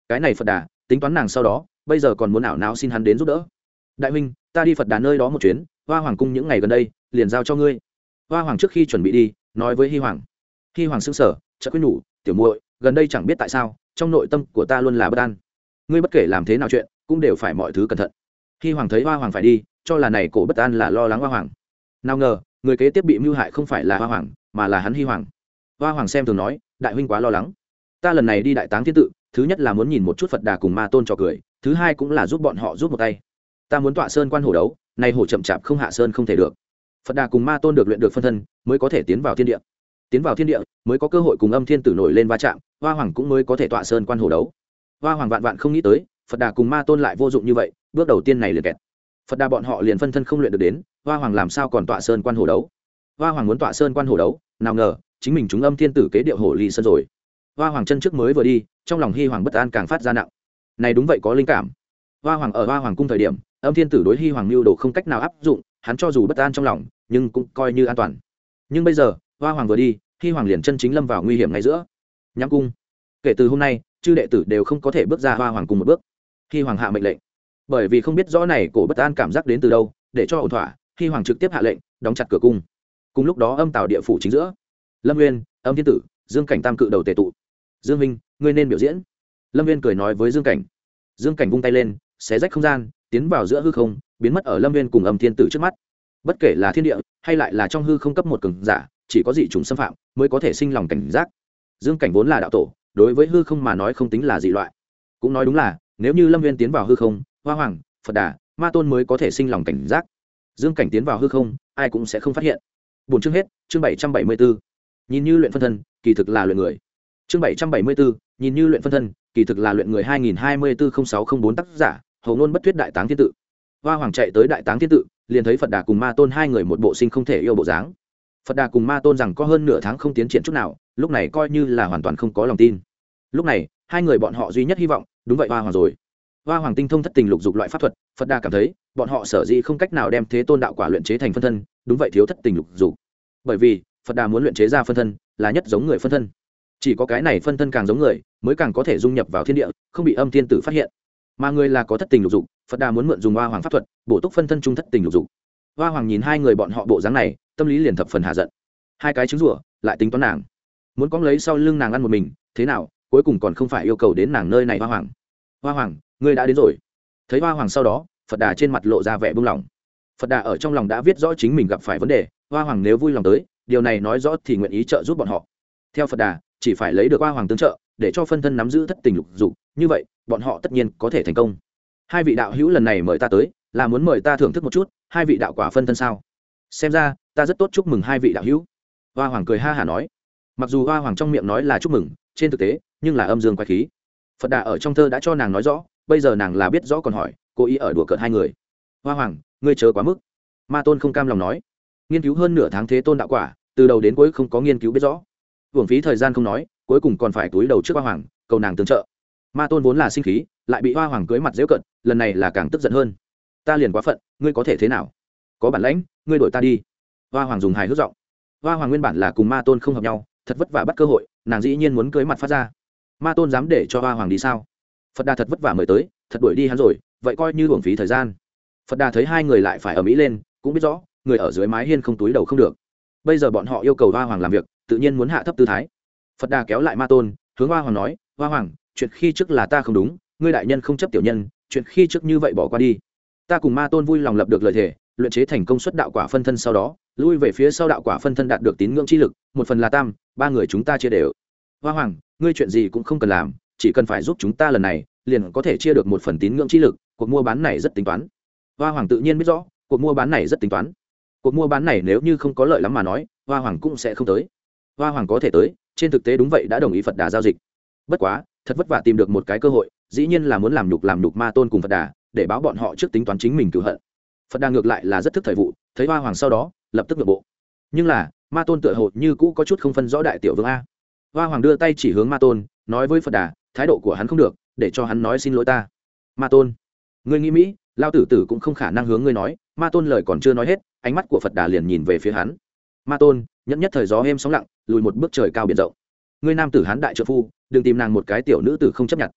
A: Cái này phật đà, tính toán nàng sau đó, bây giờ còn muốn ảo não xin hắn đến giúp đỡ. Đại huynh, ta đi phật đà nơi đó một chuyến, hoa hoàng cung những ngày gần đây, liền giao cho ngươi. Hoa hoàng trước khi chuẩn bị đi, nói với hi hoàng. Hi hoàng xưng sở chợt quyết nhủ, tiểu muội, gần đây chẳng biết tại sao, trong nội tâm của ta luôn là bất an. Ngươi bất kể làm thế nào chuyện, cũng đều phải mọi thứ cẩn thận hi hoàng thấy hoa hoàng phải đi, cho là này cổ bất an là lo lắng hoa hoàng. Nào ngờ, người kế tiếp bị mưu hại không phải là hoa hoàng, mà là hắn hi hoàng. Hoa hoàng xem thường nói, đại huynh quá lo lắng. Ta lần này đi đại táng thiên tự, thứ nhất là muốn nhìn một chút phật đà cùng ma tôn cho cười, thứ hai cũng là giúp bọn họ giúp một tay. Ta muốn tọa sơn quan hổ đấu, nay hổ chậm chạp không hạ sơn không thể được. Phật đà cùng ma tôn được luyện được phân thân, mới có thể tiến vào thiên địa. Tiến vào thiên địa, mới có cơ hội cùng âm thiên tử nổi lên va chạm, hoa hoàng cũng mới có thể tọa sơn quan hổ đấu. Hoa hoàng vạn vạn không nghĩ tới, phật đà cùng ma tôn lại vô dụng như vậy bước đầu tiên này liền kẹt. Phật đà bọn họ liền phân thân không luyện được đến, hoa hoàng làm sao còn tọa sơn quan hồ đấu? Hoa hoàng muốn tọa sơn quan hồ đấu, nào ngờ, chính mình chúng âm thiên tử kế điệu hồ ly sơn rồi. Hoa hoàng chân trước mới vừa đi, trong lòng hy hoàng bất an càng phát ra nặng. Này đúng vậy có linh cảm. Hoa hoàng ở hoa hoàng cung thời điểm, âm thiên tử đối hy hoàng mưu đồ không cách nào áp dụng, hắn cho dù bất an trong lòng, nhưng cũng coi như an toàn. Nhưng bây giờ, hoa hoàng vừa đi, hy hoàng liền chân chính lâm vào nguy hiểm ngay giữa. Nhắm cung. Kể từ hôm nay, chư đệ tử đều không có thể bước ra hoa hoàng cùng một bước. Hy hoàng hạ mệnh lệnh bởi vì không biết rõ này cổ bất an cảm giác đến từ đâu, để cho ổn thỏa, khi hoàng trực tiếp hạ lệnh, đóng chặt cửa cung. Cùng lúc đó âm tào địa phủ chính giữa. Lâm nguyên âm thiên tử, dương cảnh tam cự đầu tề tụ. Dương minh, ngươi nên biểu diễn. Lâm viên cười nói với dương cảnh. Dương cảnh vung tay lên, xé rách không gian, tiến vào giữa hư không, biến mất ở lâm viên cùng âm thiên tử trước mắt. Bất kể là thiên địa, hay lại là trong hư không cấp một cường giả, chỉ có dị t xâm phạm, mới có thể sinh lòng cảnh giác. Dương cảnh vốn là đạo tổ, đối với hư không mà nói không tính là dị loại. Cũng nói đúng là, nếu như lâm viên tiến vào hư không hoa hoàng, phật đà, ma tôn mới có thể sinh lòng cảnh giác. Dương cảnh tiến vào hư không, ai cũng sẽ không phát hiện. Bốn chương hết, chương bảy trăm bảy mươi bốn nhìn như luyện phân thân, kỳ thực là luyện người. Chương bảy trăm bảy mươi bốn nhìn như luyện phân thân, kỳ thực là luyện người hai nghìn hai mươi bốn sáu không bốn tác giả hầu ngôn bất thuyết đại táng thiên tự. Hoa hoàng chạy tới đại táng thiên tự, liền thấy phật đà cùng ma tôn hai người một bộ sinh không thể yêu bộ dáng. Phật đà cùng ma tôn rằng có hơn nửa tháng không tiến triển chút nào, lúc này coi như là hoàn toàn không có lòng tin. Lúc này, hai người bọn họ duy nhất hy vọng, đúng vậy hoa hoàng rồi hoa hoàng tinh thông thất tình lục dục loại pháp thuật, phật đà cảm thấy, bọn họ sở dĩ không cách nào đem thế tôn đạo quả luyện chế thành phân thân, đúng vậy thiếu thất tình lục dục. Bởi vì, phật đà muốn luyện chế ra phân thân, là nhất giống người phân thân. Chỉ có cái này phân thân càng giống người, mới càng có thể dung nhập vào thiên địa, không bị âm thiên tử phát hiện. Mà người là có thất tình lục dục, phật đà muốn mượn dùng hoa hoàng pháp thuật, bổ túc phân thân trung thất tình lục dục. Hoa hoàng nhìn hai người bọn họ bộ dáng này, tâm lý liền thập phần hạ giận. Hai cái trứng rủa, lại tính toán nàng. Muốn cóng lấy sau lưng nàng ăn một mình, thế nào, cuối cùng còn không phải yêu cầu đến nàng nơi này hoa hoàng. Hoa hoàng ngươi đã đến rồi. Thấy hoa hoàng sau đó, phật đà trên mặt lộ ra vẻ buông lỏng. Phật đà ở trong lòng đã viết rõ chính mình gặp phải vấn đề, hoa hoàng nếu vui lòng tới, điều này nói rõ thì nguyện ý trợ giúp bọn họ. Theo phật đà, chỉ phải lấy được hoa hoàng tương trợ, để cho phân thân nắm giữ thất tình lục dục, như vậy, bọn họ tất nhiên có thể thành công. Hai vị đạo hữu lần này mời ta tới, là muốn mời ta thưởng thức một chút, hai vị đạo quả phân thân sao? Xem ra, ta rất tốt chúc mừng hai vị đạo hữu. Hoa hoàng cười ha hả nói. Mặc dù hoa hoàng trong miệng nói là chúc mừng, trên thực tế, nhưng là âm dương quái khí. Phật đà ở trong thơ đã cho nàng nói rõ bây giờ nàng là biết rõ còn hỏi, cố ý ở đùa cợt hai người. Hoa hoàng, ngươi chờ quá mức. Ma tôn không cam lòng nói. Nghiên cứu hơn nửa tháng thế tôn đạo quả, từ đầu đến cuối không có nghiên cứu biết rõ. Hưởng phí thời gian không nói, cuối cùng còn phải túi đầu trước hoa hoàng, cầu nàng tương trợ. Ma tôn vốn là sinh khí, lại bị hoa hoàng cưới mặt dễu cận lần này là càng tức giận hơn. Ta liền quá phận, ngươi có thể thế nào? Có bản lãnh, ngươi đổi ta đi. Hoa hoàng dùng hài hước giọng. Hoa hoàng nguyên bản là cùng ma tôn không hợp nhau, thật vất vả bắt cơ hội, nàng dĩ nhiên muốn cưới mặt phát ra. Ma tôn dám để cho hoa hoàng đi sao? Phật đà thật vất vả mời tới, thật đuổi đi hắn rồi, vậy coi như hưởng phí thời gian. Phật đà thấy hai người lại phải ở mỹ lên, cũng biết rõ, người ở dưới mái hiên không túi đầu không được. Bây giờ bọn họ yêu cầu hoa hoàng làm việc, tự nhiên muốn hạ thấp tư thái. Phật đà kéo lại ma tôn, hướng hoa hoàng nói, hoa hoàng, chuyện khi trước là ta không đúng, ngươi đại nhân không chấp tiểu nhân, chuyện khi trước như vậy bỏ qua đi. Ta cùng ma tôn vui lòng lập được lời thề, luyện chế thành công suất đạo quả phân thân sau đó, lui về phía sau đạo quả phân thân đạt được tín ngưỡng chi lực, một phần là tam, ba người chúng ta chia đều. Hoa hoàng, ngươi chuyện gì cũng không cần làm chỉ cần phải giúp chúng ta lần này, liền có thể chia được một phần tín ngưỡng chi lực, cuộc mua bán này rất tính toán. Hoa hoàng tự nhiên biết rõ, cuộc mua bán này rất tính toán. Cuộc mua bán này nếu như không có lợi lắm mà nói, hoa hoàng cũng sẽ không tới. Hoa hoàng có thể tới, trên thực tế đúng vậy đã đồng ý phật đà giao dịch. Bất quá, thật vất vả tìm được một cái cơ hội, dĩ nhiên là muốn làm nhục làm nhục ma tôn cùng phật đà, để báo bọn họ trước tính toán chính mình cựu hận. Phật đà ngược lại là rất thức thời vụ, thấy hoa hoàng sau đó, lập tức nội bộ. Nhưng là, ma tôn tựa hồ như cũ có chút không phân rõ đại tiểu vương a. Hoa hoàng đưa tay chỉ hướng ma tôn, nói với phật đà thái độ của hắn không được, để cho hắn nói xin lỗi ta. Ma tôn, ngươi nghĩ mỹ lao tử tử cũng không khả năng hướng ngươi nói. Ma tôn lời còn chưa nói hết, ánh mắt của phật đà liền nhìn về phía hắn. Ma tôn, nhẫn nhất thời gió êm sóng lặng, lùi một bước trời cao biển rộng. Ngươi nam tử hán đại trợ phu, đừng tìm nàng một cái tiểu nữ tử không chấp nhận.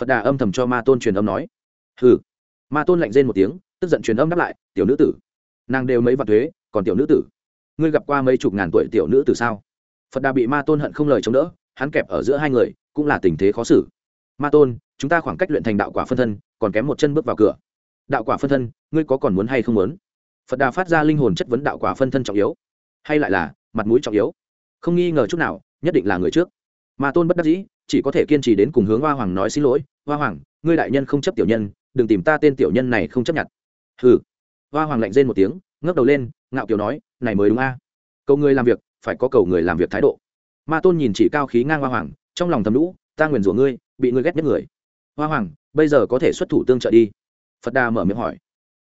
A: Phật đà âm thầm cho ma tôn truyền âm nói. Hừ. Ma tôn lạnh rên một tiếng, tức giận truyền âm đáp lại, tiểu nữ tử. Nàng đều mấy vạn thuế, còn tiểu nữ tử. Ngươi gặp qua mấy chục ngàn tuổi tiểu nữ tử sao? Phật đà bị ma tôn hận không lời chống đỡ, hắn kẹp ở giữa hai người cũng là tình thế khó xử. Ma tôn, chúng ta khoảng cách luyện thành đạo quả phân thân, còn kém một chân bước vào cửa. Đạo quả phân thân, ngươi có còn muốn hay không muốn? Phật đà phát ra linh hồn chất vấn đạo quả phân thân trọng yếu. Hay lại là, mặt mũi trọng yếu. Không nghi ngờ chút nào, nhất định là người trước. Ma tôn bất đắc dĩ, chỉ có thể kiên trì đến cùng hướng hoa hoàng nói xin lỗi. Hoa hoàng, ngươi đại nhân không chấp tiểu nhân, đừng tìm ta tên tiểu nhân này không chấp nhận. Hừ. Hoa hoàng lạnh rên một tiếng, ngước đầu lên, ngạo kiều nói, này mới đúng a. Cầu người làm việc, phải có cầu người làm việc thái độ. Ma tôn nhìn chỉ cao khí ngang hoa hoàng trong lòng thầm lũ, ta nguyền rủa ngươi, bị ngươi ghét nhất người. Hoa hoàng, bây giờ có thể xuất thủ tương trợ đi. Phật đà mở miệng hỏi.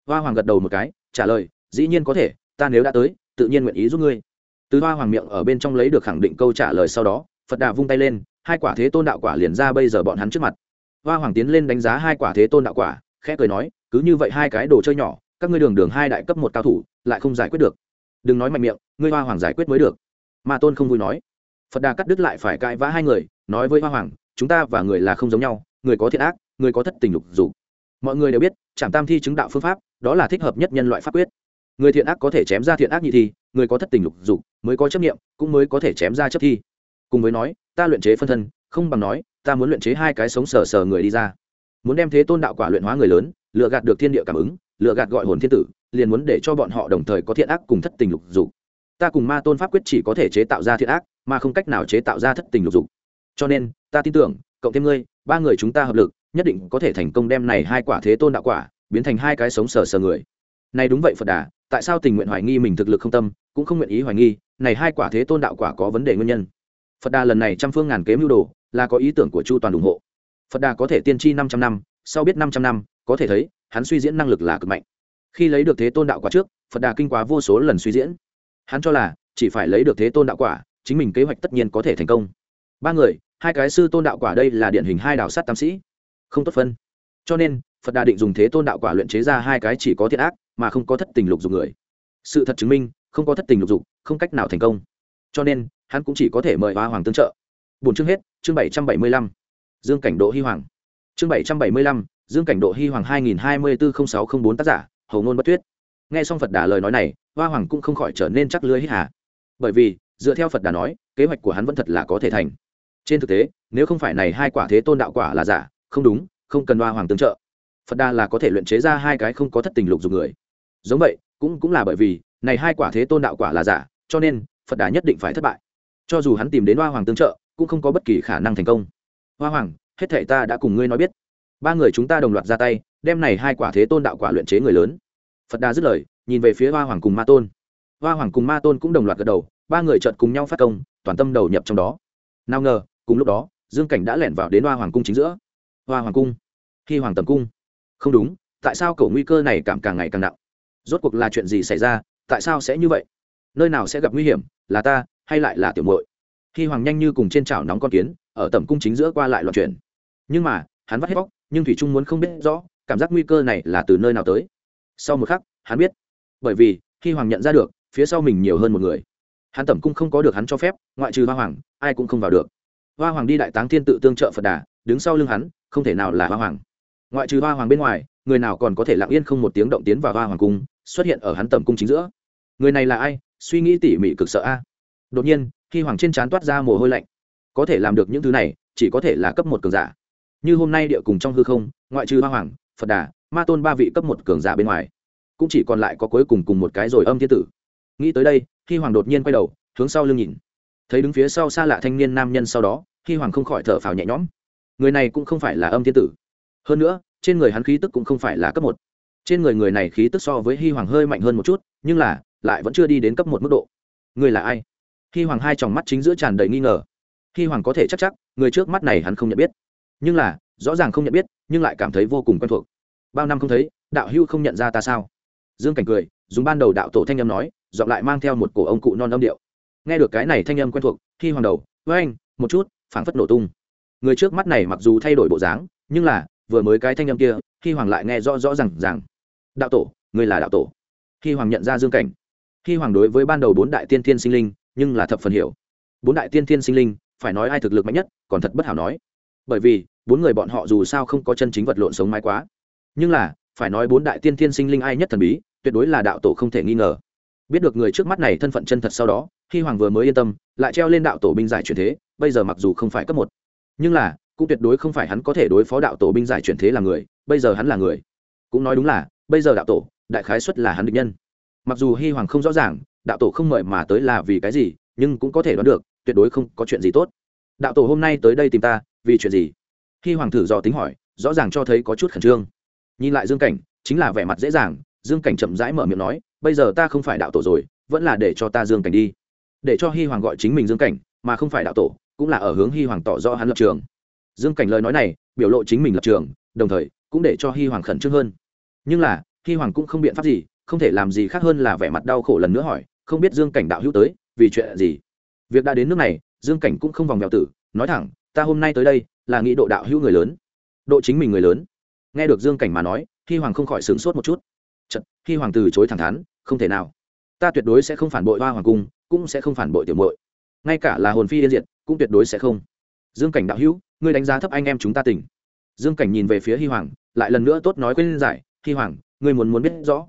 A: Hoa hoàng gật đầu một cái, trả lời, dĩ nhiên có thể, ta nếu đã tới, tự nhiên nguyện ý giúp ngươi. Từ hoa hoàng miệng ở bên trong lấy được khẳng định câu trả lời sau đó, phật đà vung tay lên, hai quả thế tôn đạo quả liền ra bây giờ bọn hắn trước mặt. Hoa hoàng tiến lên đánh giá hai quả thế tôn đạo quả, khẽ cười nói, cứ như vậy hai cái đồ chơi nhỏ, các ngươi đường đường hai đại cấp một cao thủ, lại không giải quyết được. Đừng nói mạnh miệng, ngươi hoa hoàng giải quyết mới được. Ma tôn không vui nói phật đà cắt đứt lại phải cãi vã hai người, nói với hoa hoàng, chúng ta và người là không giống nhau, người có thiện ác, người có thất tình lục dục. Mọi người đều biết, trảm tam thi chứng đạo phương pháp, đó là thích hợp nhất nhân loại pháp quyết. Người thiện ác có thể chém ra thiện ác nhị thi, người có thất tình lục dục mới có chấp nghiệm cũng mới có thể chém ra chấp thi. Cùng với nói, ta luyện chế phân thân, không bằng nói, ta muốn luyện chế hai cái sống sờ sờ người đi ra. Muốn đem thế tôn đạo quả luyện hóa người lớn, lựa gạt được thiên địa cảm ứng, lựa gạt gọi hồn thiên tử, liền muốn để cho bọn họ đồng thời có thiện ác cùng thất tình lục dục. Ta cùng ma tôn pháp quyết chỉ có thể chế tạo ra thiện ác mà không cách nào chế tạo ra thất tình lục dục. Cho nên, ta tin tưởng, cộng thêm ngươi, ba người chúng ta hợp lực, nhất định có thể thành công đem này hai quả thế tôn đạo quả biến thành hai cái sống sờ sờ người. Này đúng vậy phật đà, tại sao tình nguyện hoài nghi mình thực lực không tâm, cũng không nguyện ý hoài nghi, này hai quả thế tôn đạo quả có vấn đề nguyên nhân. Phật đà lần này trăm phương ngàn kế mưu đồ, là có ý tưởng của chu toàn ủng hộ. Phật đà có thể tiên tri năm trăm năm, sau biết năm trăm năm, có thể thấy, hắn suy diễn năng lực là cực mạnh. Khi lấy được thế tôn đạo quả trước, phật đà kinh quá vô số lần suy diễn. Hắn cho là, chỉ phải lấy được thế tôn đạo quả chính mình kế hoạch tất nhiên có thể thành công. Ba người, hai cái sư tôn đạo quả đây là điển hình hai đạo sát tam sĩ. Không tốt phân. Cho nên, phật đà định dùng thế tôn đạo quả luyện chế ra hai cái chỉ có thiện ác, mà không có thất tình lục dục người. Sự thật chứng minh, không có thất tình lục dục, không cách nào thành công. Cho nên, hắn cũng chỉ có thể mời hoa hoàng tương trợ. Bốn chương hết, chương bảy trăm bảy mươi lăm. Dương cảnh độ hy hoàng. Chương bảy trăm bảy mươi lăm, dương cảnh độ hy hoàng hai nghìn hai mươi bốn sáu t r ă n h bốn tác giả, hầu ngôn bất tuyết. Nghe xong phật đà lời nói này, hoa hoàng cũng không khỏi trở nên chắc lưới hít hà. Bởi vì dựa theo phật đà nói, kế hoạch của hắn vẫn thật là có thể thành. Trên thực tế, nếu không phải này hai quả thế tôn đạo quả là giả, không đúng, không cần đoa hoàng tương trợ. Phật đà là có thể luyện chế ra hai cái không có thất tình lục dùng người. Giống vậy, cũng cũng là bởi vì, này hai quả thế tôn đạo quả là giả, cho nên, phật đà nhất định phải thất bại. Cho dù hắn tìm đến hoa hoàng tương trợ, cũng không có bất kỳ khả năng thành công. Hoa hoàng, hết thể ta đã cùng ngươi nói biết. Ba người chúng ta đồng loạt ra tay, đem này hai quả thế tôn đạo quả luyện chế người lớn. Phật đà dứt lời, nhìn về phía hoa hoàng cùng ma tôn. Hoa hoàng cùng ma tôn cũng đồng loạt gật đầu ba người chợt cùng nhau phát công, toàn tâm đầu nhập trong đó. Nào ngờ, cùng lúc đó, dương cảnh đã lẻn vào đến hoa hoàng cung chính giữa. Hoa hoàng cung? Khi hoàng tầm cung. Không đúng, tại sao cầu nguy cơ này cảm càng ngày càng nặng? Rốt cuộc là chuyện gì xảy ra, tại sao sẽ như vậy? Nơi nào sẽ gặp nguy hiểm, là ta, hay lại là tiểu muội? Khi hoàng nhanh như cùng trên chảo nóng con kiến, ở tầm cung chính giữa qua lại loạn chuyển. Nhưng mà, hắn vắt hết bóc nhưng thủy trung muốn không biết rõ, cảm giác nguy cơ này là từ nơi nào tới. Sau một khắc, hắn biết. Bởi vì khi hoàng nhận ra được, phía sau mình nhiều hơn một người hắn tẩm cung không có được hắn cho phép, ngoại trừ hoa hoàng, ai cũng không vào được. Hoa hoàng đi đại táng thiên tự tương trợ phật đà, đứng sau lưng hắn, không thể nào là hoa hoàng. Ngoại trừ hoa hoàng bên ngoài, người nào còn có thể lặng yên không một tiếng động tiến vào hoa hoàng cung, xuất hiện ở hắn tẩm cung chính giữa. Người này là ai? Suy nghĩ tỉ mỉ cực sợ a. Đột nhiên, khi hoàng trên trán toát ra mồ hôi lạnh. Có thể làm được những thứ này, chỉ có thể là cấp một cường giả. Như hôm nay địa cùng trong hư không, ngoại trừ hoa hoàng, phật đà, ma tôn ba vị cấp một cường giả bên ngoài, cũng chỉ còn lại có cuối cùng cùng một cái rồi âm thiên tử nghĩ tới đây khi hoàng đột nhiên quay đầu, hướng sau lưng nhìn. Thấy đứng phía sau xa lạ thanh niên nam nhân sau đó khi hoàng không khỏi thở phào nhẹ nhõm. Người này cũng không phải là âm thiên tử. Hơn nữa, trên người hắn khí tức cũng không phải là cấp một. Trên người người này khí tức so với hi hoàng hơi mạnh hơn một chút, nhưng là, lại vẫn chưa đi đến cấp một mức độ. Người là ai? Hi hoàng hai tròng mắt chính giữa tràn đầy nghi ngờ. Hi hoàng có thể chắc chắc, người trước mắt này hắn không nhận biết. Nhưng là, rõ ràng không nhận biết, nhưng lại cảm thấy vô cùng quen thuộc. Bao năm không thấy, đạo hưu không nhận ra ta sao? Dương cảnh cười, dùng ban đầu đạo tổ thanh âm nói dọn lại mang theo một cổ ông cụ non âm điệu. Nghe được cái này thanh âm quen thuộc khi hoàng đầu với anh một chút, phảng phất nổ tung. Người trước mắt này mặc dù thay đổi bộ dáng, nhưng là, vừa mới cái thanh âm kia khi hoàng lại nghe rõ rõ ràng ràng. Rằng đạo tổ người là đạo tổ. Khi hoàng nhận ra dương cảnh. Khi hoàng đối với ban đầu bốn đại tiên thiên sinh linh, nhưng là thập phần hiểu. Bốn đại tiên thiên sinh linh, phải nói ai thực lực mạnh nhất, còn thật bất hảo nói. Bởi vì, bốn người bọn họ dù sao không có chân chính vật lộn sống mái quá. Nhưng là, phải nói bốn đại tiên thiên sinh linh ai nhất thần bí, tuyệt đối là đạo tổ không thể nghi ngờ biết được người trước mắt này thân phận chân thật sau đó khi hoàng vừa mới yên tâm, lại treo lên đạo tổ binh giải chuyển thế, bây giờ mặc dù không phải cấp một, nhưng là, cũng tuyệt đối không phải hắn có thể đối phó đạo tổ binh giải chuyển thế là người, bây giờ hắn là người. Cũng nói đúng là, bây giờ đạo tổ, đại khái xuất là hắn định nhân. Mặc dù hy hoàng không rõ ràng, đạo tổ không mời mà tới là vì cái gì, nhưng cũng có thể đoán được, tuyệt đối không có chuyện gì tốt. Đạo tổ hôm nay tới đây tìm ta, vì chuyện gì? Hy hoàng thử dò tính hỏi, rõ ràng cho thấy có chút khẩn trương. Nhìn lại dương cảnh, chính là vẻ mặt dễ dàng dương cảnh chậm rãi mở miệng nói, bây giờ ta không phải đạo tổ rồi, vẫn là để cho ta dương cảnh đi. Để cho hy hoàng gọi chính mình dương cảnh, mà không phải đạo tổ, cũng là ở hướng hy hoàng tỏ rõ hắn lập trường. Dương cảnh lời nói này, biểu lộ chính mình lập trường, đồng thời, cũng để cho hy hoàng khẩn trương hơn. Nhưng là hy hoàng cũng không biện pháp gì, không thể làm gì khác hơn là vẻ mặt đau khổ lần nữa hỏi, không biết dương cảnh đạo hữu tới, vì chuyện gì? Việc đã đến nước này, dương cảnh cũng không vòng vèo tử, nói thẳng, ta hôm nay tới đây, là nghĩ độ đạo hữu người lớn, độ chính mình người lớn. Nghe được dương cảnh mà nói hy hoàng không khỏi sửng sốt một chút. Chật, khi hoàng từ chối thẳng thắn không thể nào. Ta tuyệt đối sẽ không phản bội hoa hoàng cung cũng sẽ không phản bội tiểu muội. Ngay cả là hồn phi yên diệt cũng tuyệt đối sẽ không. Dương cảnh đạo hữu ngươi đánh giá thấp anh em chúng ta tỉnh dương cảnh nhìn về phía Hi hoàng lại lần nữa tốt nói quên giải "Hi hoàng ngươi muốn muốn biết rõ.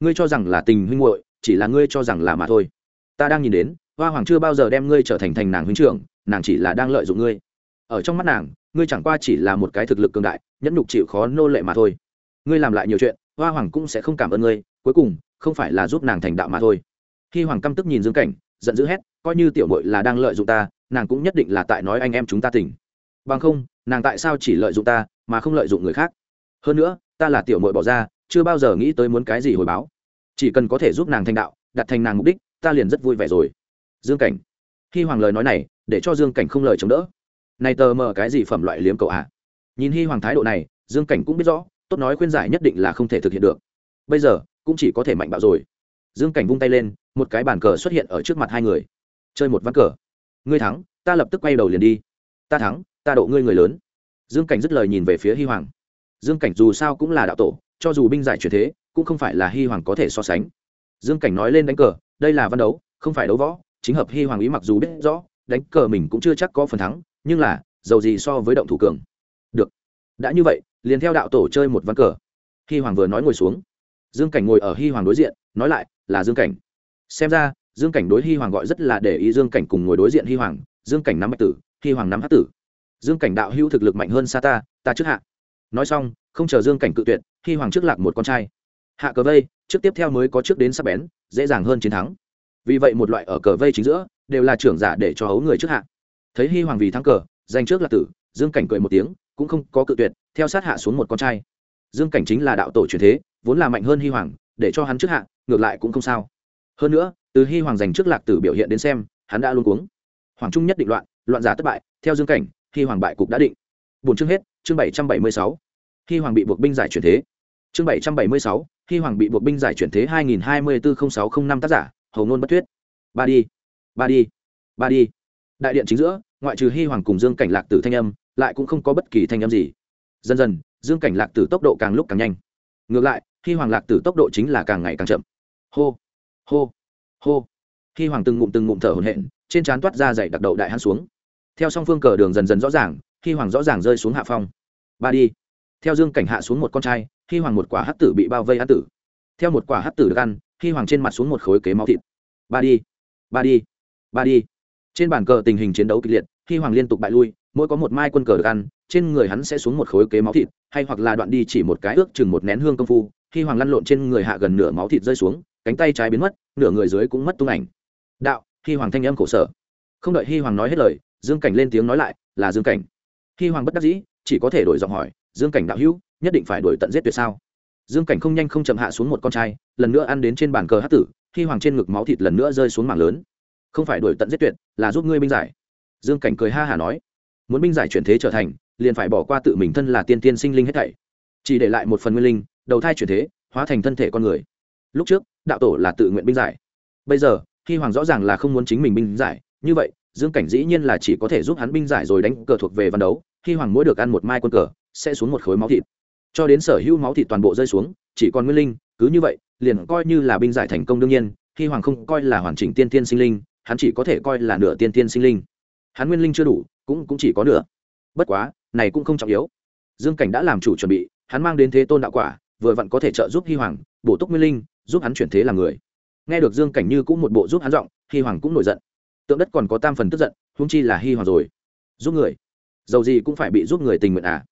A: Ngươi cho rằng là tình huynh muội chỉ là ngươi cho rằng là mà thôi. Ta đang nhìn đến hoa hoàng chưa bao giờ đem ngươi trở thành thành nàng huynh trưởng nàng chỉ là đang lợi dụng ngươi. Ở trong mắt nàng ngươi chẳng qua chỉ là một cái thực lực cường đại nhẫn nhục chịu khó nô lệ mà thôi. Ngươi làm lại nhiều chuyện hoa hoàng cũng sẽ không cảm ơn ngươi, cuối cùng, không phải là giúp nàng thành đạo mà thôi. Khi hoàng căm tức nhìn dương cảnh, giận dữ hét, coi như tiểu mội là đang lợi dụng ta, nàng cũng nhất định là tại nói anh em chúng ta tỉnh bằng không, nàng tại sao chỉ lợi dụng ta, mà không lợi dụng người khác? Hơn nữa, ta là tiểu mội bỏ ra, chưa bao giờ nghĩ tới muốn cái gì hồi báo. Chỉ cần có thể giúp nàng thành đạo, đặt thành nàng mục đích, ta liền rất vui vẻ rồi. Dương cảnh. Hy hoàng lời nói này, để cho dương cảnh không lời chống đỡ. Này tờ mờ cái gì phẩm loại liếm cậu ạ? À? nhìn hy hoàng thái độ này, dương cảnh cũng biết rõ tốt nói khuyên giải nhất định là không thể thực hiện được. Bây giờ, cũng chỉ có thể mạnh bạo rồi. Dương cảnh vung tay lên, một cái bàn cờ xuất hiện ở trước mặt hai người. Chơi một ván cờ. Ngươi thắng, ta lập tức quay đầu liền đi. Ta thắng, ta độ ngươi người lớn. Dương cảnh dứt lời nhìn về phía hy hoàng. Dương cảnh dù sao cũng là đạo tổ, cho dù binh giải truyền thế, cũng không phải là hy hoàng có thể so sánh. Dương cảnh nói lên đánh cờ, đây là văn đấu, không phải đấu võ. Chính hợp hy hoàng ý mặc dù biết rõ, đánh cờ mình cũng chưa chắc có phần thắng, nhưng là, dầu gì so với động thủ cường. Được. Đã như vậy liền theo đạo tổ chơi một ván cờ. Hy hoàng vừa nói ngồi xuống. Dương cảnh ngồi ở hy hoàng đối diện, nói lại, là dương cảnh. Xem ra, dương cảnh đối hy hoàng gọi rất là để ý dương cảnh cùng ngồi đối diện hy hoàng, dương cảnh nắm bạch tử hy hoàng nắm hát tử. Dương cảnh đạo hữu thực lực mạnh hơn xa ta ta trước hạ. Nói xong, không chờ dương cảnh cự tuyệt hy hoàng trước lạc một con trai. Hạ cờ vây, trước tiếp theo mới có trước đến sắp bén, dễ dàng hơn chiến thắng. Vì vậy một loại ở cờ vây chính giữa, đều là trưởng giả để cho hấu người trước hạ. Thấy hy hoàng vì thắng cờ giành trước là tử, dương cảnh cười một tiếng cũng không có cự tuyệt, theo sát hạ xuống một con trai. Dương cảnh chính là đạo tổ truyền thế, vốn là mạnh hơn hy hoàng, để cho hắn trước hạ, ngược lại cũng không sao. Hơn nữa, từ hy hoàng giành trước lạc tử biểu hiện đến xem, hắn đã luôn cuống. Hoàng trung nhất định loạn loạn giả thất bại, theo dương cảnh hy hoàng bại cục đã định. Bốn chương hết, chương bảy trăm bảy mươi sáu. Hy hoàng bị buộc binh giải chuyển thế. Chương bảy trăm bảy mươi sáu hy hoàng bị buộc binh giải chuyển thế hai nghìn hai mươi bốn sáu t r ă n h năm tác giả, hầu ngôn bất thuyết. Ba đi ba đi ba đi. Đại điện chính giữa ngoại trừ hy hoàng cùng dương cảnh lạc tử thanh âm, lại cũng không có bất kỳ thanh âm gì. Dần dần, dương cảnh lạc tử tốc độ càng lúc càng nhanh. Ngược lại hy hoàng lạc tử tốc độ chính là càng ngày càng chậm. Hô hô hô. Hy hoàng từng ngụm từng ngụm thở hồn hện trên trán toát ra dày đặc đậu đại hắn xuống. Theo song phương cờ đường dần dần rõ ràng hy hoàng rõ ràng rơi xuống hạ phong. Ba đi. Theo dương cảnh hạ xuống một con trai hy hoàng một quả hát tử bị bao vây hát tử. Theo một quả hát tử được ăn hy hoàng trên mặt xuống một khối kế máu thịt. Ba đi. Ba đi. Ba đi. Trên bàn cờ tình hình chiến đấu kịch liệt khi hoàng liên tục bại lui, mỗi có một mai quân cờ được ăn, trên người hắn sẽ xuống một khối kế máu thịt, hay hoặc là đoạn đi chỉ một cái ước chừng một nén hương công phu, Khi hoàng lăn lộn trên người hạ gần nửa máu thịt rơi xuống, cánh tay trái biến mất, nửa người dưới cũng mất tung ảnh. Đạo, khi hoàng thanh âm khổ sở. Không đợi hy hoàng nói hết lời, dương cảnh lên tiếng nói lại, là dương cảnh. Khi hoàng bất đắc dĩ, chỉ có thể đổi giọng hỏi, dương cảnh đạo hữu, nhất định phải đổi tận giết tuyệt sao? Dương cảnh không nhanh không chậm hạ xuống một con trai, lần nữa ăn đến trên bàn cờ hát tử khi hoàng trên ngực máu thịt lần nữa rơi xuống mảng lớn. Không phải đuổi tận giết tuyệt, là giúp ngươi binh giải dương cảnh cười ha hả nói, muốn binh giải chuyển thế trở thành, liền phải bỏ qua tự mình thân là tiên tiên sinh linh hết thảy. Chỉ để lại một phần nguyên linh, đầu thai chuyển thế, hóa thành thân thể con người. Lúc trước, đạo tổ là tự nguyện binh giải. Bây giờ khi hoàng rõ ràng là không muốn chính mình binh giải. Như vậy, dương cảnh dĩ nhiên là chỉ có thể giúp hắn binh giải rồi đánh cờ thuộc về văn đấu. Khi hoàng mỗi được ăn một mai quân cờ, sẽ xuống một khối máu thịt. Cho đến sở hữu máu thịt toàn bộ rơi xuống, chỉ còn nguyên linh, cứ như vậy, liền coi như là binh giải thành công đương nhiên Khi hoàng không coi là hoàn chỉnh tiên tiên sinh linh, hắn chỉ có thể coi là nửa tiên tiên sinh linh hắn nguyên linh chưa đủ, cũng cũng chỉ có nửa. Bất quá, này cũng không trọng yếu. Dương cảnh đã làm chủ chuẩn bị, hắn mang đến thế tôn đạo quả, vừa vặn có thể trợ giúp hy hoàng, bổ túc nguyên linh, giúp hắn chuyển thế làm người. Nghe được dương cảnh như cũng một bộ giúp hắn giọng hy hoàng cũng nổi giận. Tượng đất còn có tam phần tức giận húng chi là hy hoàng rồi. Giúp người? Dầu gì cũng phải bị giúp người tình nguyện à?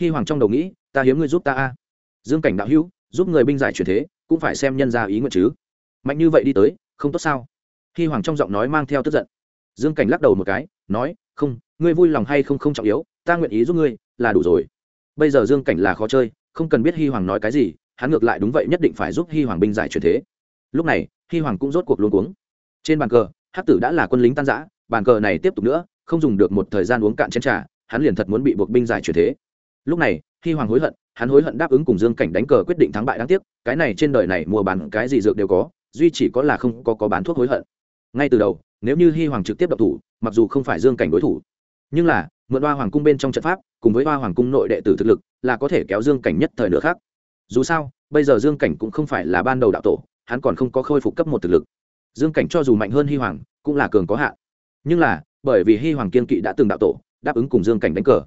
A: Hy hoàng trong đầu nghĩ, ta hiếm người giúp ta a. Dương cảnh đạo hữu, giúp người binh giải chuyển thế, cũng phải xem nhân ra ý nguyện chứ. Mạnh như vậy đi tới, không tốt sao? Hy hoàng trong giọng nói mang theo tức giận. Dương cảnh lắc đầu một cái nói, không, ngươi vui lòng hay không không trọng yếu, ta nguyện ý giúp ngươi, là đủ rồi. Bây giờ dương cảnh là khó chơi, không cần biết hy hoàng nói cái gì, hắn ngược lại đúng vậy nhất định phải giúp hy hoàng binh giải chuyển thế. Lúc này hy hoàng cũng rốt cuộc luôn cuống. Trên bàn cờ, hắc tử đã là quân lính tan giã bàn cờ này tiếp tục nữa, không dùng được một thời gian uống cạn chén t r à hắn liền thật muốn bị buộc binh giải chuyển thế. Lúc này hy hoàng hối hận, hắn hối hận đáp ứng cùng dương cảnh đánh cờ quyết định thắng bại đáng tiếc, cái này trên đời này mua bán cái gì dược đều có, duy chỉ có là không có có bán thuốc hối hận ngay từ đầu, nếu như hy hoàng trực tiếp độc thủ, mặc dù không phải dương cảnh đối thủ, nhưng là, mượn hoa hoàng cung bên trong trận pháp, cùng với hoa hoàng cung nội đệ tử thực lực, là có thể kéo dương cảnh nhất thời nữa khác. Dù sao, bây giờ dương cảnh cũng không phải là ban đầu đạo tổ, hắn còn không có khôi phục cấp một thực lực. Dương cảnh cho dù mạnh hơn hy hoàng, cũng là cường có hạn. Nhưng là, bởi vì hy hoàng kiên kỵ đã từng đạo tổ, đáp ứng cùng dương cảnh đánh cờ.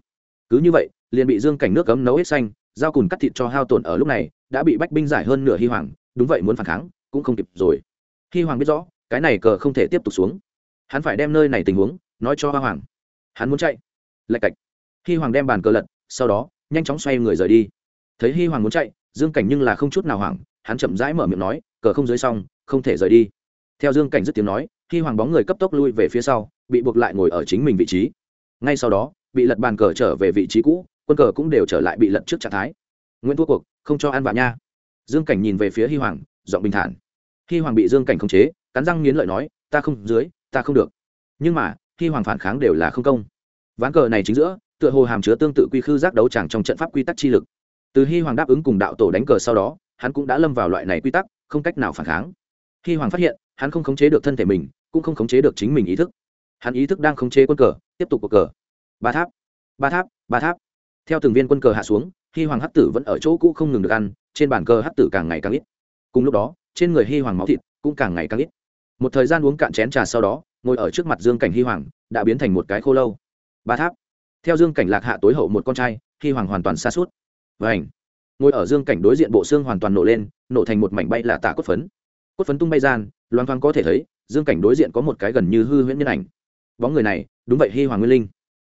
A: Cứ như vậy, liền bị dương cảnh nước cấm nấu hết xanh, giao cùn cắt thịt cho hao tổn ở lúc này, đã bị bách binh giải hơn nửa hy hoàng, đúng vậy muốn phản kháng, cũng không kịp rồi. Hy hoàng biết rõ cái này cờ không thể tiếp tục xuống. Hắn phải đem nơi này tình huống, nói cho hoa hoàng. Hắn muốn chạy. Lạch cạch. Hy hoàng đem bàn cờ lật, sau đó, nhanh chóng xoay người rời đi. Thấy hy hoàng muốn chạy, dương cảnh nhưng là không chút nào hoảng, hắn chậm rãi mở miệng nói, cờ không dưới xong, không thể rời đi. Theo dương cảnh dứt tiếng nói hy hoàng bóng người cấp tốc lui về phía sau, bị buộc lại ngồi ở chính mình vị trí. Ngay sau đó, bị lật bàn cờ trở về vị trí cũ, quân cờ cũng đều trở lại bị lật trước trạng thái. Nguyễn thua cuộc, không cho ăn vạ nha. Dương cảnh nhìn về phía hy hoàng, giọng bình thản. Hy hoàng bị dương cảnh khống chế cắn răng nghiến lợi nói, ta không dưới, ta không được. Nhưng mà, khi hoàng phản kháng đều là không công. Ván cờ này chính giữa, tựa hồ hàm chứa tương tự quy khư giác đấu tràng trong trận pháp quy tắc chi lực. Từ hy hoàng đáp ứng cùng đạo tổ đánh cờ sau đó, hắn cũng đã lâm vào loại này quy tắc, không cách nào phản kháng. Hy hoàng phát hiện, hắn không khống chế được thân thể mình, cũng không khống chế được chính mình ý thức. Hắn ý thức đang khống chế quân cờ, tiếp tục cuộc cờ. Ba tháp ba tháp ba tháp. Theo từng viên quân cờ hạ xuống, hy hoàng hắc tử vẫn ở chỗ cũ không ngừng được ăn, trên bàn cờ hắc tử càng ngày càng ít. Cùng lúc đó, trên người hy hoàng máu thịt cũng càng ngày càng ít một thời gian uống cạn chén trà sau đó, ngồi ở trước mặt dương cảnh hy hoàng, đã biến thành một cái khô lâu. Ba tháp. Theo dương cảnh lạc hạ tối hậu một con trai, hy hoàng hoàn toàn xa suốt vảnh ngồi ở dương cảnh đối diện bộ xương hoàn toàn nổ lên, nổ thành một mảnh bay là tả cốt phấn. Cốt phấn tung bay gian loan thoang có thể thấy, dương cảnh đối diện có một cái gần như hư huyễn nhân ảnh. Bóng người này, đúng vậy hy hoàng nguyên linh.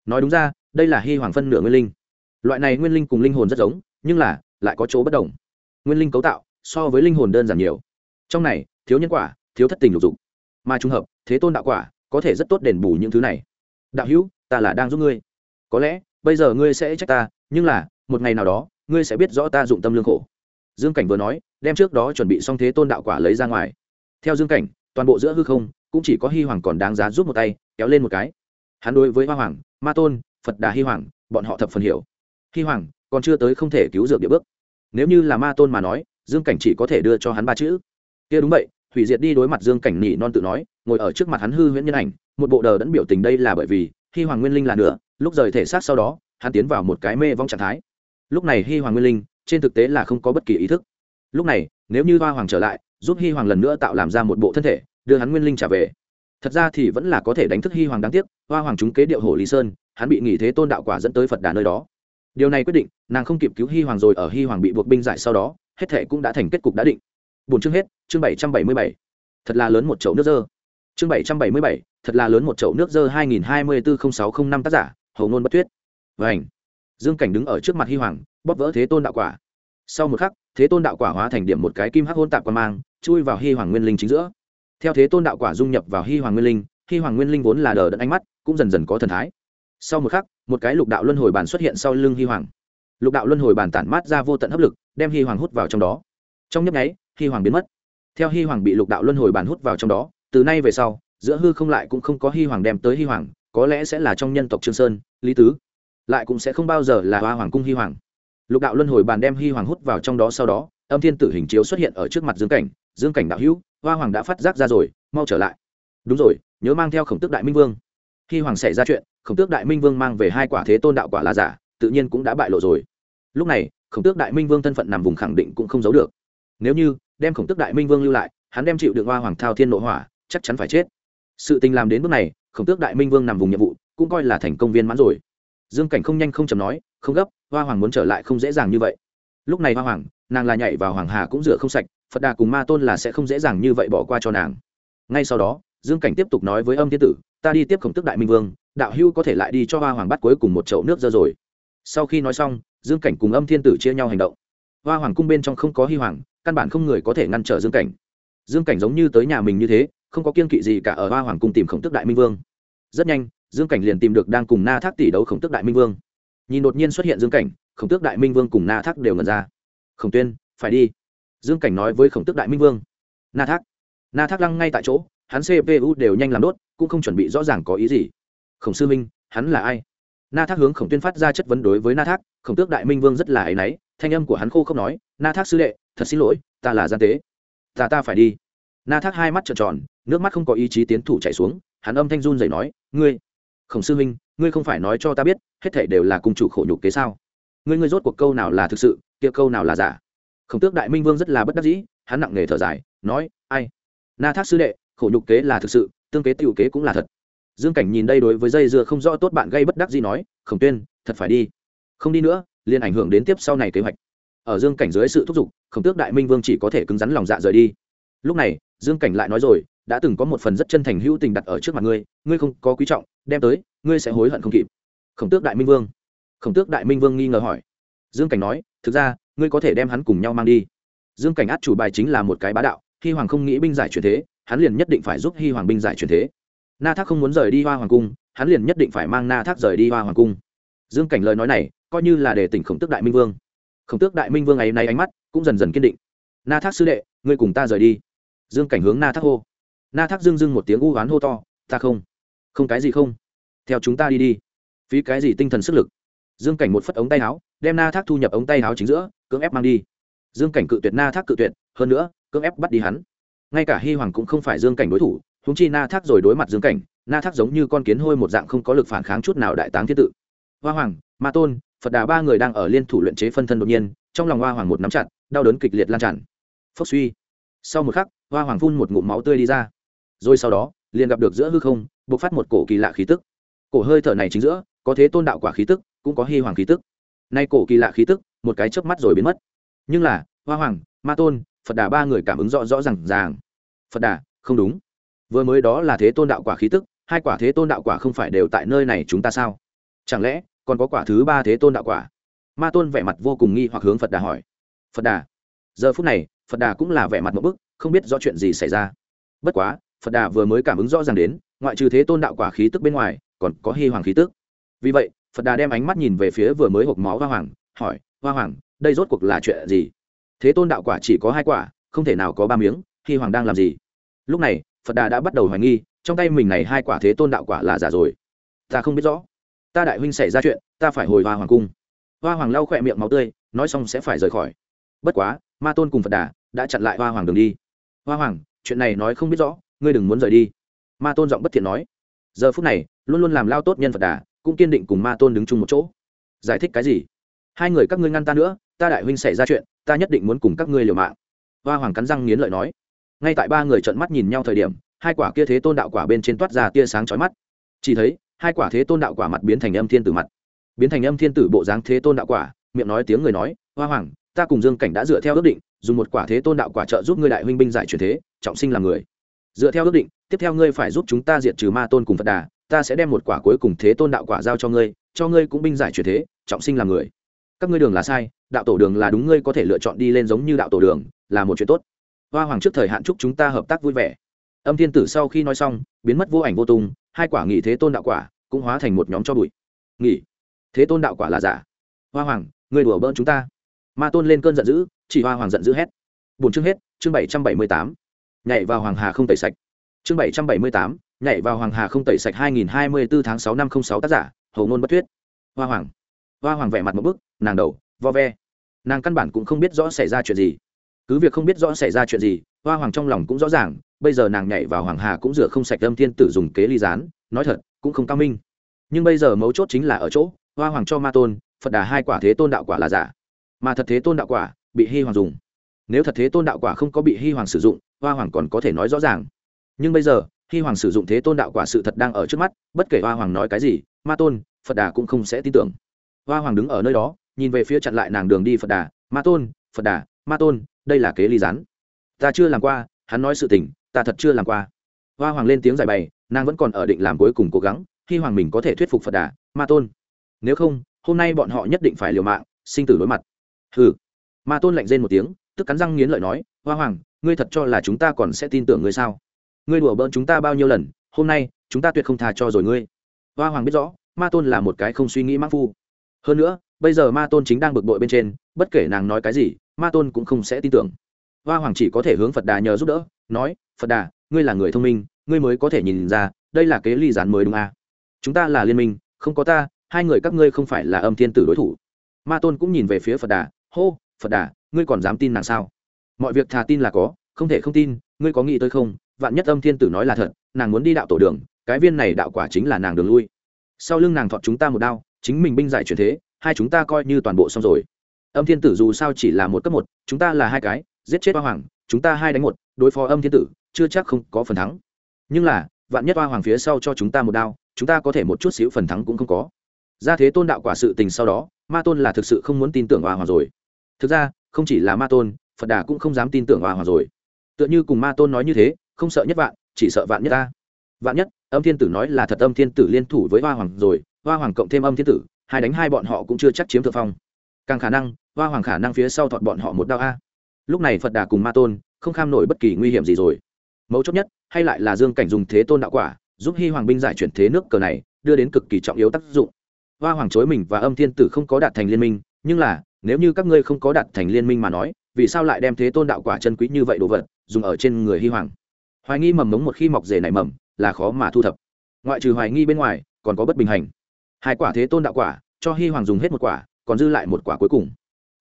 A: Nói đúng ra, đây là hy hoàng phân nửa nguyên linh. Loại này nguyên linh cùng linh hồn rất giống, nhưng là, lại có chỗ bất đồng. Nguyên linh cấu tạo, so với linh hồn đơn giản nhiều. Trong này, thiếu nhân quả thiếu thất tình lục dụng mà trùng hợp, thế tôn đạo quả, có thể rất tốt đền bù những thứ này. Đạo hữu, ta là đang giúp ngươi. Có lẽ, bây giờ ngươi sẽ trách ta, nhưng là, một ngày nào đó, ngươi sẽ biết rõ ta dụng tâm lương khổ. Dương cảnh vừa nói, đem trước đó chuẩn bị xong thế tôn đạo quả lấy ra ngoài. Theo dương cảnh, toàn bộ giữa hư không, cũng chỉ có hy hoàng còn đáng giá giúp một tay, kéo lên một cái. Hắn đối với hoa hoàng, ma tôn, phật đà hy hoàng, bọn họ thập phần hiểu. Hy hoàng, còn chưa tới không thể cứu dược địa bước. Nếu như là ma tôn mà nói, dương cảnh chỉ có thể đưa cho hắn ba chữ. Kia đúng vậy hủy diệt đi đối mặt dương cảnh nỉ non tự nói, ngồi ở trước mặt hắn hư huyễn nhân ảnh, một bộ đờ đẫn biểu tình đây là bởi vì khi hoàng nguyên linh là nửa, lúc rời thể xác sau đó, hắn tiến vào một cái mê vong trạng thái. Lúc này hy hoàng nguyên linh, trên thực tế là không có bất kỳ ý thức. Lúc này, nếu như hoa hoàng trở lại, giúp hy hoàng lần nữa tạo làm ra một bộ thân thể, đưa hắn nguyên linh trả về. Thật ra thì vẫn là có thể đánh thức hy hoàng đáng tiếc, hoa hoàng chúng kế điệu hồ lý sơn, hắn bị nghỉ thế tôn đạo quả dẫn tới phật đà nơi đó. Điều này quyết định, nàng không kịp cứu hy hoàng rồi, ở hy hoàng bị buộc binh giải sau đó, hết thể cũng đã thành kết cục đã định bốn chương hết, chương bảy trăm bảy mươi bảy. Thật là lớn một chậu nước dơ. Chương bảy trăm bảy mươi bảy, thật là lớn một chậu nước dơ hai nghìn hai mươi bốn sáu không năm tác giả, hầu ngôn bất tuyết. Ảnh dương cảnh đứng ở trước mặt hy hoàng, bóp vỡ thế tôn đạo quả. Sau một khắc, thế tôn đạo quả hóa thành điểm một cái kim hắc hôn tạp quan mang, chui vào hy hoàng nguyên linh chính giữa. Theo thế tôn đạo quả dung nhập vào hy hoàng nguyên linh hy hoàng nguyên linh vốn là đờ đẫn ánh mắt, cũng dần dần có thần thái. Sau một khắc, một cái lục đạo luân hồi bàn xuất hiện sau lưng hy hoàng. Lục đạo luân hồi bàn tản mát ra vô tận hấp lực, đem hy hoàng hút vào trong đó. Trong nhấp nháy hy hoàng biến mất. Theo hy hoàng bị lục đạo luân hồi bàn hút vào trong đó, từ nay về sau, giữa hư không lại cũng không có hy hoàng đem tới hy hoàng, có lẽ sẽ là trong nhân tộc trương sơn, lý tứ, lại cũng sẽ không bao giờ là hoa hoàng cung hy hoàng. Lục đạo luân hồi bàn đem hy hoàng hút vào trong đó sau đó, âm thiên tử hình chiếu xuất hiện ở trước mặt dương cảnh dương cảnh đạo hữu, hoa hoàng đã phát giác ra rồi, mau trở lại. Đúng rồi, nhớ mang theo khổng tước đại minh vương. Hy hoàng xảy ra chuyện, khổng tước đại minh vương mang về hai quả thế tôn đạo quả là giả, tự nhiên cũng đã bại lộ rồi. Lúc này, khổng tước đại minh vương thân phận nằm vùng khẳng định cũng không giấu được. Nếu như đem khổng tước đại minh vương lưu lại, hắn đem chịu được hoa hoàng thao thiên nội hỏa, chắc chắn phải chết. Sự tình làm đến bước này, khổng tước đại minh vương nằm vùng nhiệm vụ, cũng coi là thành công viên mãn rồi. Dương cảnh không nhanh không chầm nói, không gấp, hoa hoàng muốn trở lại không dễ dàng như vậy. Lúc này hoa hoàng, nàng là nhảy vào hoàng hà cũng rửa không sạch, phật đà cùng ma tôn là sẽ không dễ dàng như vậy bỏ qua cho nàng. Ngay sau đó, dương cảnh tiếp tục nói với âm thiên tử, ta đi tiếp khổng tức đại minh vương, đạo hưu có thể lại đi cho hoa hoàng bắt cuối cùng một chậu nước dơ rồi. Sau khi nói xong, dương cảnh cùng âm thiên tử chia nhau hành động. Hoa hoàng cung bên trong không có hy hoàng căn bản không người có thể ngăn trở dương cảnh. Dương cảnh giống như tới nhà mình như thế, không có kiên kỵ gì cả ở hoa hoàng cung tìm khổng tức đại minh vương. Rất nhanh, dương cảnh liền tìm được đang cùng na thác tỷ đấu khổng tức đại minh vương. Nhìn đột nhiên xuất hiện dương cảnh, khổng tước đại minh vương cùng na thác đều ngần ra. Khổng tuyên, phải đi. Dương cảnh nói với khổng tước đại minh vương. Na thác. Na thác lăng ngay tại chỗ, hắn cpu đều nhanh làm đốt, cũng không chuẩn bị rõ ràng có ý gì. Khổng sư minh hắn là ai? Na thác hướng khổng tuyên phát ra chất vấn đối với na thác. Khổng tước đại minh vương rất là áy náy, thanh âm của hắn khô không nói, na thác sư đệ thật xin lỗi, ta là gian tế. Ta ta phải đi. Na thác hai mắt trợn tròn, nước mắt không có ý chí tiến thủ chạy xuống, hắn âm thanh run dậy nói, ngươi, khổng sư minh ngươi không phải nói cho ta biết, hết thể đều là cùng chủ khổ nhục kế sao? Ngươi ngươi rốt cuộc câu nào là thực sự, kia câu nào là giả? Khổng tước đại minh vương rất là bất đắc dĩ, hắn nặng nề thở dài, nói, ai? Na thác sư đệ, khổ nhục kế là thực sự, tương kế tiểu kế cũng là thật. Dương cảnh nhìn đây đối với dây dưa không rõ tốt bạn gây bất đắc dĩ nói, khổng tuyên, thật phải đi. Không đi nữa, liền ảnh hưởng đến tiếp sau này kế hoạch ở dương cảnh dưới sự thúc giục, khổng tước đại minh vương chỉ có thể cứng rắn lòng dạ rời đi. Lúc này, dương cảnh lại nói rồi, đã từng có một phần rất chân thành hữu tình đặt ở trước mặt ngươi ngươi không có quý trọng, đem tới, ngươi sẽ hối hận không kịp. Khổng tước đại minh vương. Khổng tước đại minh vương nghi ngờ hỏi. Dương cảnh nói, thực ra, ngươi có thể đem hắn cùng nhau mang đi. Dương cảnh át chủ bài chính là một cái bá đạo khi hoàng không nghĩ binh giải truyền thế, hắn liền nhất định phải giúp hy hoàng binh giải truyền thế. Na thác không muốn rời đi hoa hoàng cung, hắn liền nhất định phải mang na thác rời đi hoa hoàng cung. Dương cảnh lời nói này, coi như là để tỉnh khổng tước đại minh vương khổng tước đại minh vương ấy nay ánh mắt cũng dần dần kiên định. Na thác sư đệ, ngươi cùng ta rời đi. Dương cảnh hướng na thác hô. Na thác dưng dưng một tiếng u oán hô to, ta không không cái gì không. Theo chúng ta đi đi. Phí cái gì tinh thần sức lực? Dương cảnh một phất ống tay áo, đem na thác thu nhập ống tay áo chính giữa, cưỡng ép mang đi. Dương cảnh cự tuyệt na thác cự tuyệt, hơn nữa, cưỡng ép bắt đi hắn. Ngay cả hy hoàng cũng không phải dương cảnh đối thủ húng chi na thác rồi đối mặt dương cảnh, na thác giống như con kiến hôi một dạng không có lực phản kháng chút nào đại táng thiết tự. Hoa hoàng, ma tôn phật đà ba người đang ở liên thủ luyện chế phân thân đột nhiên, trong lòng hoa hoàng một nắm chặt, đau đớn kịch liệt lan tràn. Phốc suy. Sau một khắc, hoa hoàng phun một ngụm máu tươi đi ra. Rồi sau đó, liền gặp được giữa hư không, bộc phát một cổ kỳ lạ khí tức. Cổ hơi thở này chính giữa, có thế tôn đạo quả khí tức, cũng có hy hoàng khí tức. Nay cổ kỳ lạ khí tức, một cái chớp mắt rồi biến mất. Nhưng là, hoa hoàng, ma tôn, phật đà ba người cảm ứng rõ rõ r à n g ràng. Phật đà, không đúng. Vừa mới đó là thế tôn đạo quả khí tức, hai quả thế tôn đạo quả không phải đều tại nơi này chúng ta sao? Chẳng lẽ còn có quả thứ ba thế tôn đạo quả. Ma tôn vẻ mặt vô cùng nghi hoặc hướng phật đà hỏi. Phật đà, giờ phút này, phật đà cũng là vẻ mặt một bức, không biết rõ chuyện gì xảy ra. Bất quá, phật đà vừa mới cảm ứng rõ ràng đến, ngoại trừ thế tôn đạo quả khí tức bên ngoài, còn có hy hoàng khí tức. Vì vậy, phật đà đem ánh mắt nhìn về phía vừa mới hộp máu hoa hoàng, hỏi, hoa hoàng, đây rốt cuộc là chuyện gì? Thế tôn đạo quả chỉ có hai quả, không thể nào có ba miếng, hy hoàng đang làm gì? Lúc này, phật đà đã bắt đầu hoài nghi, trong tay mình này hai quả thế tôn đạo quả là giả rồi. Ta không biết rõ ta đại huynh xảy ra chuyện, ta phải hồi hoa hoàng cung. Hoa hoàng lau khỏe miệng máu tươi, nói xong sẽ phải rời khỏi. Bất quá, ma tôn cùng phật đà đã chặn lại hoa hoàng đường đi. Hoa hoàng, chuyện này nói không biết rõ, ngươi đừng muốn rời đi. Ma tôn giọng bất thiện nói. Giờ phút này, luôn luôn làm lao tốt nhân phật đà, cũng kiên định cùng ma tôn đứng chung một chỗ. Giải thích cái gì? Hai người các ngươi ngăn ta nữa, ta đại huynh xảy ra chuyện, ta nhất định muốn cùng các ngươi liều mạng. Hoa hoàng cắn răng nghiến lợi nói. Ngay tại ba người trợn mắt nhìn nhau thời điểm, hai quả kia thế tôn đạo quả bên trên toát ra tia sáng chói mắt. Chỉ thấy hai quả thế tôn đạo quả mặt biến thành âm thiên tử mặt. Biến thành âm thiên tử bộ dáng thế tôn đạo quả, miệng nói tiếng người nói, hoa hoàng, ta cùng dương cảnh đã dựa theo ước định, dùng một quả thế tôn đạo quả trợ giúp ngươi đại huynh binh giải truyền thế, trọng sinh làm người. Dựa theo ước định, tiếp theo ngươi phải giúp chúng ta diệt trừ ma tôn cùng phật đà, ta sẽ đem một quả cuối cùng thế tôn đạo quả giao cho ngươi cho ngươi cũng binh giải truyền thế, trọng sinh làm người. Các ngươi đường là sai, đạo tổ đường là đúng ngươi có thể lựa chọn đi lên giống như đạo tổ đường, là một chuyện tốt. Hoa hoàng trước thời hạn chúc chúng ta hợp tác vui vẻ. Âm thiên tử sau khi nói xong, biến mất vô ảnh vô tung hai quả nghỉ thế tôn đạo quả cũng hóa thành một nhóm cho bụi. Nghỉ thế tôn đạo quả là giả. Hoa hoàng, ngươi đùa bỡn chúng ta. Ma tôn lên cơn giận dữ, chỉ hoa hoàng giận dữ hét bốn chương hết, chương bảy trăm bảy mươi tám. Nhảy vào hoàng hà không tẩy sạch. Chương bảy trăm bảy mươi tám, nhảy vào hoàng hà không tẩy sạch hai nghìn hai mươi bốn tháng sáu năm không sáu tác giả hầu ngôn bất thuyết. Hoa hoàng. Hoa hoàng vẻ mặt một bức, nàng đầu, vo ve. Nàng căn bản cũng không biết rõ xảy ra chuyện gì cứ việc không biết rõ xảy ra chuyện gì, hoa hoàng trong lòng cũng rõ ràng, bây giờ nàng nhảy vào hoàng hà cũng rửa không sạch âm thiên tử dùng kế ly gián, nói thật, cũng không cao minh. Nhưng bây giờ mấu chốt chính là ở chỗ, hoa hoàng cho ma tôn, phật đà hai quả thế tôn đạo quả là giả. Mà thật thế tôn đạo quả, bị hy hoàng dùng. Nếu thật thế tôn đạo quả không có bị hy hoàng sử dụng, hoa hoàng còn có thể nói rõ ràng. Nhưng bây giờ hy hoàng sử dụng thế tôn đạo quả sự thật đang ở trước mắt, bất kể hoa hoàng nói cái gì, ma tôn, phật đà cũng không sẽ tin tưởng. Hoa hoàng đứng ở nơi đó, nhìn về phía chặn lại nàng đường đi phật đà, ma tôn, phật đà ma tôn, đây là kế ly gián. Ta chưa làm qua, hắn nói sự tình, ta thật chưa làm qua. Hoa hoàng lên tiếng giải bày, nàng vẫn còn ở định làm cuối cùng cố gắng, hy hoàng mình có thể thuyết phục phật đà, ma tôn. Nếu không, hôm nay bọn họ nhất định phải liều mạng, sinh tử đối mặt. Hừ. Ma tôn lạnh rên một tiếng, tức cắn răng nghiến lợi nói, hoa hoàng, ngươi thật cho là chúng ta còn sẽ tin tưởng ngươi sao? Ngươi đùa bỡn chúng ta bao nhiêu lần, hôm nay, chúng ta tuyệt không thà cho rồi ngươi. Hoa hoàng biết rõ, ma tôn là một cái không suy nghĩ mắc phu. Hơn nữa, bây giờ ma tôn chính đang bực bội bên trên, bất kể nàng nói cái gì ma tôn cũng không sẽ tin tưởng. Hoa hoàng chỉ có thể hướng phật đà nhờ giúp đỡ, nói, phật đà, ngươi là người thông minh, ngươi mới có thể nhìn ra, đây là kế ly gián mới đúng à. chúng ta là liên minh, không có ta, hai người các ngươi không phải là âm thiên tử đối thủ. Ma tôn cũng nhìn về phía phật đà, hô, phật đà, ngươi còn dám tin nàng sao? Mọi việc thà tin là có, không thể không tin, ngươi có nghĩ tới không? Vạn nhất âm thiên tử nói là thật, nàng muốn đi đạo tổ đường, cái viên này đạo quả chính là nàng đường lui. Sau lưng nàng thọt chúng ta một đao, chính mình binh giải chuyển thế, hai chúng ta coi như toàn bộ xong rồi âm thiên tử dù sao chỉ là một cấp một, chúng ta là hai cái, giết chết hoa hoàng, chúng ta hai đánh một, đối phó âm thiên tử, chưa chắc không có phần thắng. Nhưng là, vạn nhất hoa hoàng phía sau cho chúng ta một đao, chúng ta có thể một chút xíu phần thắng cũng không có. Ra thế tôn đạo quả sự tình sau đó, ma tôn là thực sự không muốn tin tưởng hoa hoàng rồi. Thực ra, không chỉ là ma tôn, phật đà cũng không dám tin tưởng hoa hoàng rồi. Tựa như cùng ma tôn nói như thế, không sợ nhất vạn, chỉ sợ vạn nhất ta. Vạn nhất, âm thiên tử nói là thật âm thiên tử liên thủ với hoa hoàng rồi, hoa hoàng cộng thêm âm thiên tử, hai đánh hai bọn họ cũng chưa chắc chiếm thượng phong. Càng khả năng hoa hoàng khả năng phía sau thọt bọn họ một đao a. Lúc này phật đà cùng ma tôn không kham nổi bất kỳ nguy hiểm gì rồi. Mấu chốt nhất, hay lại là dương cảnh dùng thế tôn đạo quả, giúp hy hoàng binh giải chuyển thế nước cờ này, đưa đến cực kỳ trọng yếu tác dụng. Hoa hoàng chối mình và âm thiên tử không có đạt thành liên minh, nhưng là, nếu như các ngươi không có đạt thành liên minh mà nói, vì sao lại đem thế tôn đạo quả chân quý như vậy đồ vật, dùng ở trên người hy hoàng? Hoài nghi mầm mống một khi mọc rể nảy mầm, là khó mà thu thập. Ngoại trừ hoài nghi bên ngoài, còn có bất bình hành. Hai quả thế tôn đạo quả, cho hy hoàng dùng hết một quả, còn dư lại một quả cuối cùng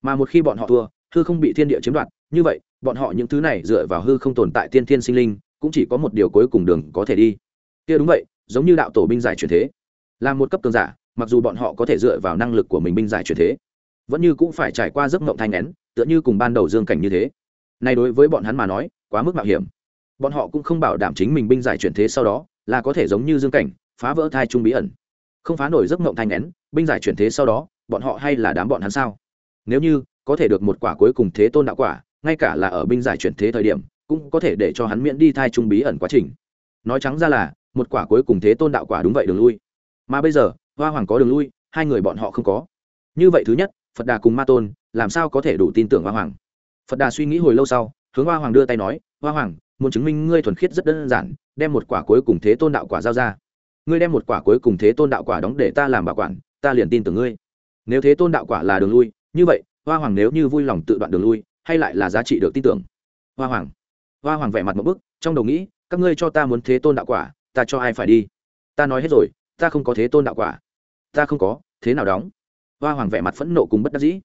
A: mà một khi bọn họ thua, hư không bị thiên địa chiếm đoạt, như vậy, bọn họ những thứ này dựa vào hư không tồn tại tiên thiên sinh linh, cũng chỉ có một điều cuối cùng đường có thể đi. Kia đúng vậy, giống như đạo tổ binh giải truyền thế. Là một cấp cường giả, mặc dù bọn họ có thể dựa vào năng lực của mình binh giải truyền thế, vẫn như cũng phải trải qua giấc mộng thanh nén, tựa như cùng ban đầu dương cảnh như thế. Này đối với bọn hắn mà nói, quá mức mạo hiểm. Bọn họ cũng không bảo đảm chính mình binh giải chuyển thế sau đó, là có thể giống như dương cảnh, phá vỡ thai trung bí ẩn. Không phá nổi giấc mộng thanh nén, binh giải chuyển thế sau đó, bọn họ hay là đám bọn hắn sao? Nếu như có thể được một quả cuối cùng thế tôn đạo quả, ngay cả là ở binh giải chuyển thế thời điểm, cũng có thể để cho hắn miễn đi thai trung bí ẩn quá trình. Nói trắng ra là, một quả cuối cùng thế tôn đạo quả đúng vậy đường lui. Mà bây giờ, hoa hoàng có đường lui, hai người bọn họ không có. Như vậy thứ nhất, phật đà cùng ma tôn, làm sao có thể đủ tin tưởng hoa hoàng? Phật đà suy nghĩ hồi lâu sau, hướng hoa hoàng đưa tay nói, hoa hoàng, muốn chứng minh ngươi thuần khiết rất đơn giản, đem một quả cuối cùng thế tôn đạo quả giao ra. Ngươi đem một quả cuối cùng thế tôn đạo quả đóng để ta làm bảo quản, ta liền tin tưởng ngươi. Nếu thế tôn đạo quả là đường lui như vậy, hoa hoàng nếu như vui lòng tự đoạn đường lui, hay lại là giá trị được tin tưởng? Hoa hoàng. Hoa hoàng vẻ mặt một bức, trong đầu nghĩ, các ngươi cho ta muốn thế tôn đạo quả, ta cho ai phải đi? Ta nói hết rồi, ta không có thế tôn đạo quả. Ta không có, thế nào đóng? Hoa hoàng vẻ mặt phẫn nộ cùng bất đắc dĩ.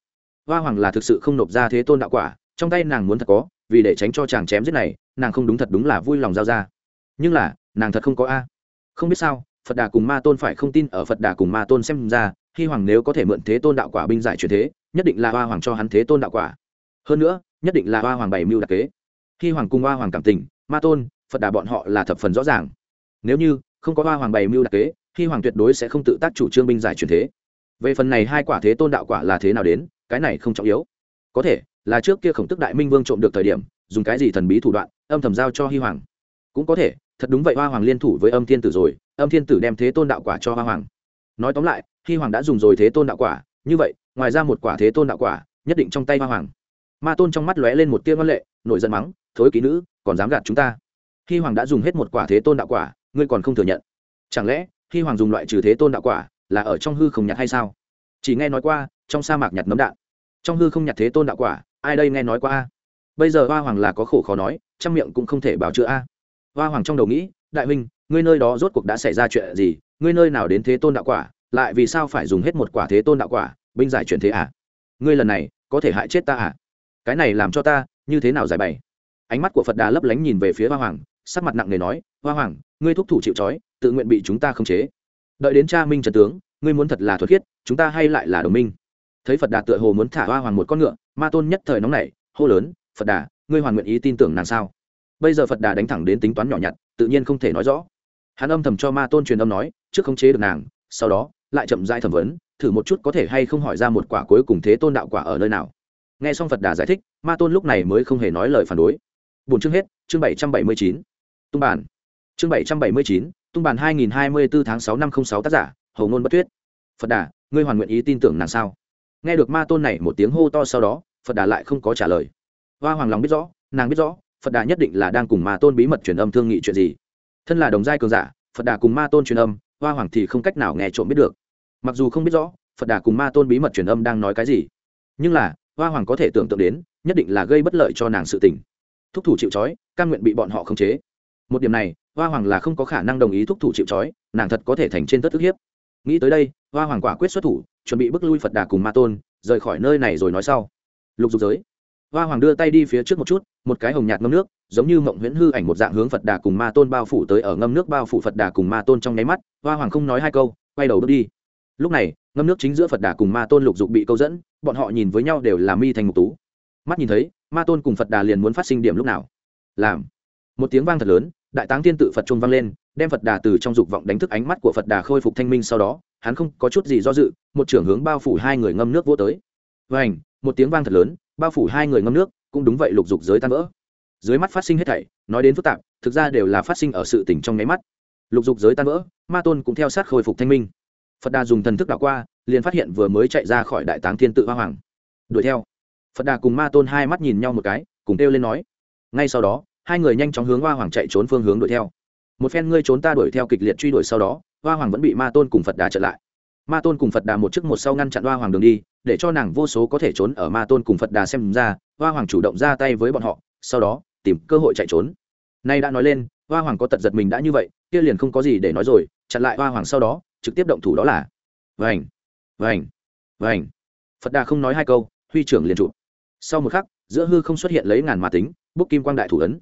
A: Hoa hoàng là thực sự không nộp ra thế tôn đạo quả, trong tay nàng muốn thật có, vì để tránh cho chàng chém giết này, nàng không đúng thật đúng là vui lòng giao ra. Nhưng là, nàng thật không có a. Không biết sao, phật đà cùng ma tôn phải không tin ở phật đà cùng ma tôn xem ra hy hoàng nếu có thể mượn thế tôn đạo quả binh giải truyền thế nhất định là hoa hoàng cho hắn thế tôn đạo quả. Hơn nữa, nhất định là hoa hoàng bày mưu đặc kế. Khi hoàng cùng hoa hoàng cảm tình, ma tôn, phật đà bọn họ là thập phần rõ ràng. Nếu như không có hoa hoàng bày mưu đặc kế, khi hoàng tuyệt đối sẽ không tự tác chủ trương binh giải truyền thế. Về phần này hai quả thế tôn đạo quả là thế nào đến, cái này không trọng yếu. Có thể là trước kia khổng tức đại minh vương trộm được thời điểm, dùng cái gì thần bí thủ đoạn, âm thầm giao cho hy hoàng. Cũng có thể, thật đúng vậy, hoa hoàng liên thủ với âm thiên tử rồi, âm thiên tử đem thế tôn đạo quả cho hoa hoàng. Nói tóm lại hy hoàng đã dùng rồi thế tôn đạo quả như vậy, ngoài ra một quả thế tôn đạo quả, nhất định trong tay hoa hoàng. Ma tôn trong mắt lóe lên một tia văn lệ, nổi giận mắng, thối ký nữ, còn dám gạt chúng ta? Khi hoàng đã dùng hết một quả thế tôn đạo quả, ngươi còn không thừa nhận. Chẳng lẽ khi hoàng dùng loại trừ thế tôn đạo quả là ở trong hư không nhặt hay sao? Chỉ nghe nói qua, trong sa mạc nhặt nấm đạn. Trong hư không nhặt thế tôn đạo quả, ai đây nghe nói qua a? Bây giờ hoa hoàng là có khổ khó nói trong miệng cũng không thể bảo chữa a. Hoa hoàng trong đầu nghĩ, đại huynh, ngươi nơi đó rốt cuộc đã xảy ra chuyện gì? Ngươi nơi nào đến thế tôn đạo quả? Lại vì sao phải dùng hết một quả thế tôn đạo quả, binh giải chuyển thế à? Ngươi lần này, có thể hại chết ta à? Cái này làm cho ta, như thế nào giải bày? Ánh mắt của phật đà lấp lánh nhìn về phía hoa hoàng, sắc mặt nặng nề nói, hoa hoàng, ngươi thúc thủ chịu trói, tự nguyện bị chúng ta khống chế. Đợi đến cha minh trần tướng, ngươi muốn thật là thuật khiết, chúng ta hay lại là đồng minh. Thấy phật đà tựa hồ muốn thả hoa hoàng một con ngựa, ma tôn nhất thời nóng nảy, hô lớn, phật đà, ngươi hoàn nguyện ý tin tưởng nàng sao? Bây giờ phật đà đánh thẳng đến tính toán nhỏ nhặt, tự nhiên không thể nói rõ. Hắn âm thầm cho ma tôn truyền âm nói, trước khống chế được nàng, sau đó lại chậm dai thẩm vấn, thử một chút có thể hay không hỏi ra một quả cuối cùng thế tôn đạo quả ở nơi nào. Nghe xong phật đà giải thích, ma tôn lúc này mới không hề nói lời phản đối. Bốn chương hết, chương bảy trăm bảy mươi chín. Tung bản. Chương bảy trăm bảy mươi chín, tung bản hai nghìn hai mươi bốn tháng sáu năm không sáu tác giả, hầu ngôn bất thuyết phật đà, ngươi hoàn nguyện ý tin tưởng nàng sao? Nghe được ma tôn này một tiếng hô to sau đó, phật đà lại không có trả lời. Hoa hoàng lòng biết rõ, nàng biết rõ, phật đà nhất định là đang cùng ma tôn bí mật truyền âm thương nghị chuyện gì. Thân là đồng giai cường giả, phật đà cùng ma tôn truyền âm, hoa hoàng thì không cách nào nghe trộm biết được mặc dù không biết rõ, phật đà cùng ma tôn bí mật truyền âm đang nói cái gì, nhưng là, hoa hoàng có thể tưởng tượng đến, nhất định là gây bất lợi cho nàng sự tình. Thúc thủ chịu trói căn nguyện bị bọn họ khống chế. Một điểm này, hoa hoàng là không có khả năng đồng ý thúc thủ chịu trói, nàng thật có thể thành trên tất ức hiếp. Nghĩ tới đây, hoa hoàng quả quyết xuất thủ, chuẩn bị bước lui phật đà cùng ma tôn, rời khỏi nơi này rồi nói sau. Lục dục giới. Hoa hoàng đưa tay đi phía trước một chút, một cái hồng nhạt ngâm nước, giống như mộng huyễn hư ảnh một dạng hướng phật đà cùng ma tôn bao phủ tới ở ngâm nước bao phủ phật đà cùng ma tôn trong nháy mắt. Hoa hoàng không nói hai câu, quay đầu bước đi lúc này, ngâm nước chính giữa phật đà cùng ma tôn lục dục bị câu dẫn, bọn họ nhìn với nhau đều là mi thành ngục tú. Mắt nhìn thấy, ma tôn cùng phật đà liền muốn phát sinh điểm lúc nào? Làm. Một tiếng vang thật lớn, đại táng tiên tự phật trung vang lên, đem phật đà từ trong dục vọng đánh thức ánh mắt của phật đà khôi phục thanh minh sau đó, hắn không có chút gì do dự, một trưởng hướng bao phủ hai người ngâm nước vô tới. Vảnh một tiếng vang thật lớn, bao phủ hai người ngâm nước, cũng đúng vậy lục dục giới tan vỡ. Dưới mắt phát sinh hết thảy, nói đến phức tạp, thực ra đều là phát sinh ở sự tỉnh trong nháy mắt. Lục dục giới tan vỡ, ma tôn cũng theo sát khôi phục thanh minh phật đà dùng thần thức đảo qua, liền phát hiện vừa mới chạy ra khỏi đại táng thiên tự hoa hoàng. Đuổi theo. Phật đà cùng ma tôn hai mắt nhìn nhau một cái, cùng kêu lên nói. Ngay sau đó, hai người nhanh chóng hướng hoa hoàng chạy trốn phương hướng đuổi theo. Một phen ngươi trốn ta đuổi theo kịch liệt truy đuổi sau đó, hoa hoàng vẫn bị ma tôn cùng phật đà chặn lại. Ma tôn cùng phật đà một trước một sau ngăn chặn hoa hoàng đường đi, để cho nàng vô số có thể trốn ở ma tôn cùng phật đà xem ra, hoa hoàng chủ động ra tay với bọn họ, sau đó, tìm cơ hội chạy trốn. Nay đã nói lên, hoa hoàng có tật giật mình đã như vậy, kia liền không có gì để nói rồi, chặn lại hoa hoàng sau đó trực tiếp động thủ đó là, vành vành vành. Phật đà không nói hai câu, huy trưởng liền trụ. Sau một khắc, giữa hư không xuất hiện lấy ngàn mà tính, bốc kim quang đại thủ ấn.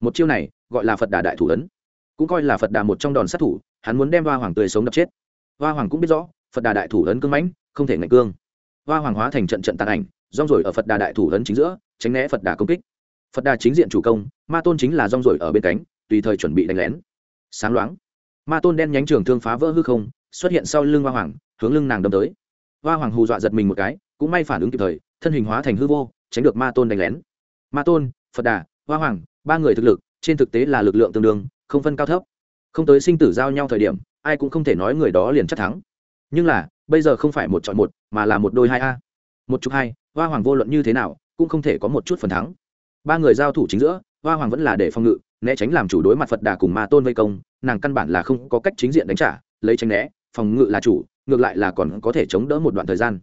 A: Một chiêu này, gọi là phật đà đại thủ ấn. Cũng coi là phật đà một trong đòn sát thủ, hắn muốn đem hoa hoàng tươi sống đập chết. Hoa hoàng cũng biết rõ, phật đà đại thủ ấn cưng mãnh, không thể ngạch cương. Hoa hoàng hóa thành trận trận tàn ảnh, rong rồi ở phật đà đại thủ ấn chính giữa, tránh né phật đà công kích. Phật đà chính diện chủ công, ma tôn chính là rong rồi ở bên cánh, tùy thời chuẩn bị đánh lén. Sáng loáng, ma tôn đen nhánh trường thương phá vỡ hư không xuất hiện sau lưng hoa hoàng, hướng lưng nàng đâm tới. Hoa hoàng hù dọa giật mình một cái, cũng may phản ứng kịp thời, thân hình hóa thành hư vô, tránh được ma tôn đánh lén. Ma tôn, phật đà, hoa hoàng, ba người thực lực, trên thực tế là lực lượng tương đương, không phân cao thấp. Không tới sinh tử giao nhau thời điểm, ai cũng không thể nói người đó liền chắc thắng. Nhưng là, bây giờ không phải một chọn một, mà là một đôi hai a. Một chục hai, hoa hoàng vô luận như thế nào, cũng không thể có một chút phần thắng. Ba người giao thủ chính giữa, hoa hoàng vẫn là để phòng ngự, né tránh làm chủ đối mặt phật đà cùng ma tôn vây công, nàng căn bản là không có cách chính diện đánh trả, lấy tránh né phòng ngự là chủ, ngược lại là còn có thể chống đỡ một đoạn thời gian.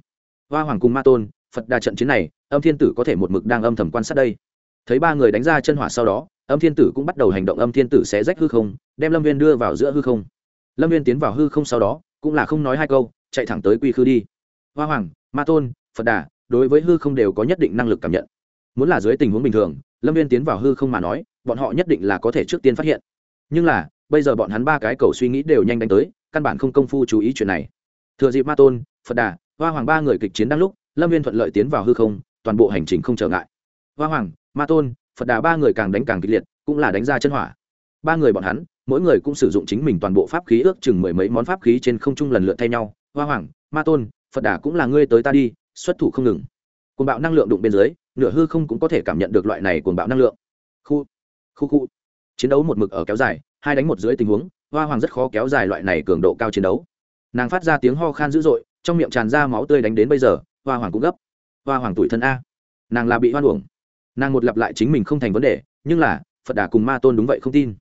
A: Hoa hoàng cùng ma tôn, phật đà trận chiến này, âm thiên tử có thể một mực đang âm thầm quan sát đây. Thấy ba người đánh ra chân hỏa sau đó, âm thiên tử cũng bắt đầu hành động âm thiên tử sẽ rách hư không, đem lâm viên đưa vào giữa hư không. Lâm viên tiến vào hư không sau đó, cũng là không nói hai câu, chạy thẳng tới quy khư đi. Hoa hoàng, ma tôn, phật đà, đối với hư không đều có nhất định năng lực cảm nhận. Muốn là dưới tình huống bình thường, lâm viên tiến vào hư không mà nói, bọn họ nhất định là có thể trước tiên phát hiện. Nhưng là, bây giờ bọn hắn ba cái cầu suy nghĩ đều nhanh đánh tới căn bản không công phu chú ý chuyện này. Thừa dịp ma tôn, phật đà, hoa hoàng ba người kịch chiến đang lúc, lâm viên thuận lợi tiến vào hư không, toàn bộ hành trình không trở ngại. Hoa hoàng, ma tôn, phật đà ba người càng đánh càng kịch liệt, cũng là đánh ra chân hỏa. Ba người bọn hắn, mỗi người cũng sử dụng chính mình toàn bộ pháp khí ước chừng mười mấy món pháp khí trên không trung lần lượt thay nhau. Hoa hoàng, ma tôn, phật đà cũng là ngươi tới ta đi, xuất thủ không ngừng. Cuồng bạo năng lượng đụng bên dưới, nửa hư không cũng có thể cảm nhận được loại này cuồng bạo năng lượng. Khu khu khu. Chiến đấu một mực ở kéo dài, hai đánh một dưới tình huống hoa hoàng rất khó kéo dài loại này cường độ cao chiến đấu. Nàng phát ra tiếng ho khan dữ dội, trong miệng tràn ra máu tươi đánh đến bây giờ, hoa hoàng cũng gấp. Hoa hoàng tuổi thân a. Nàng là bị hoan uổng. Nàng một lặp lại chính mình không thành vấn đề, nhưng là, phật đà cùng ma tôn đúng vậy không tin.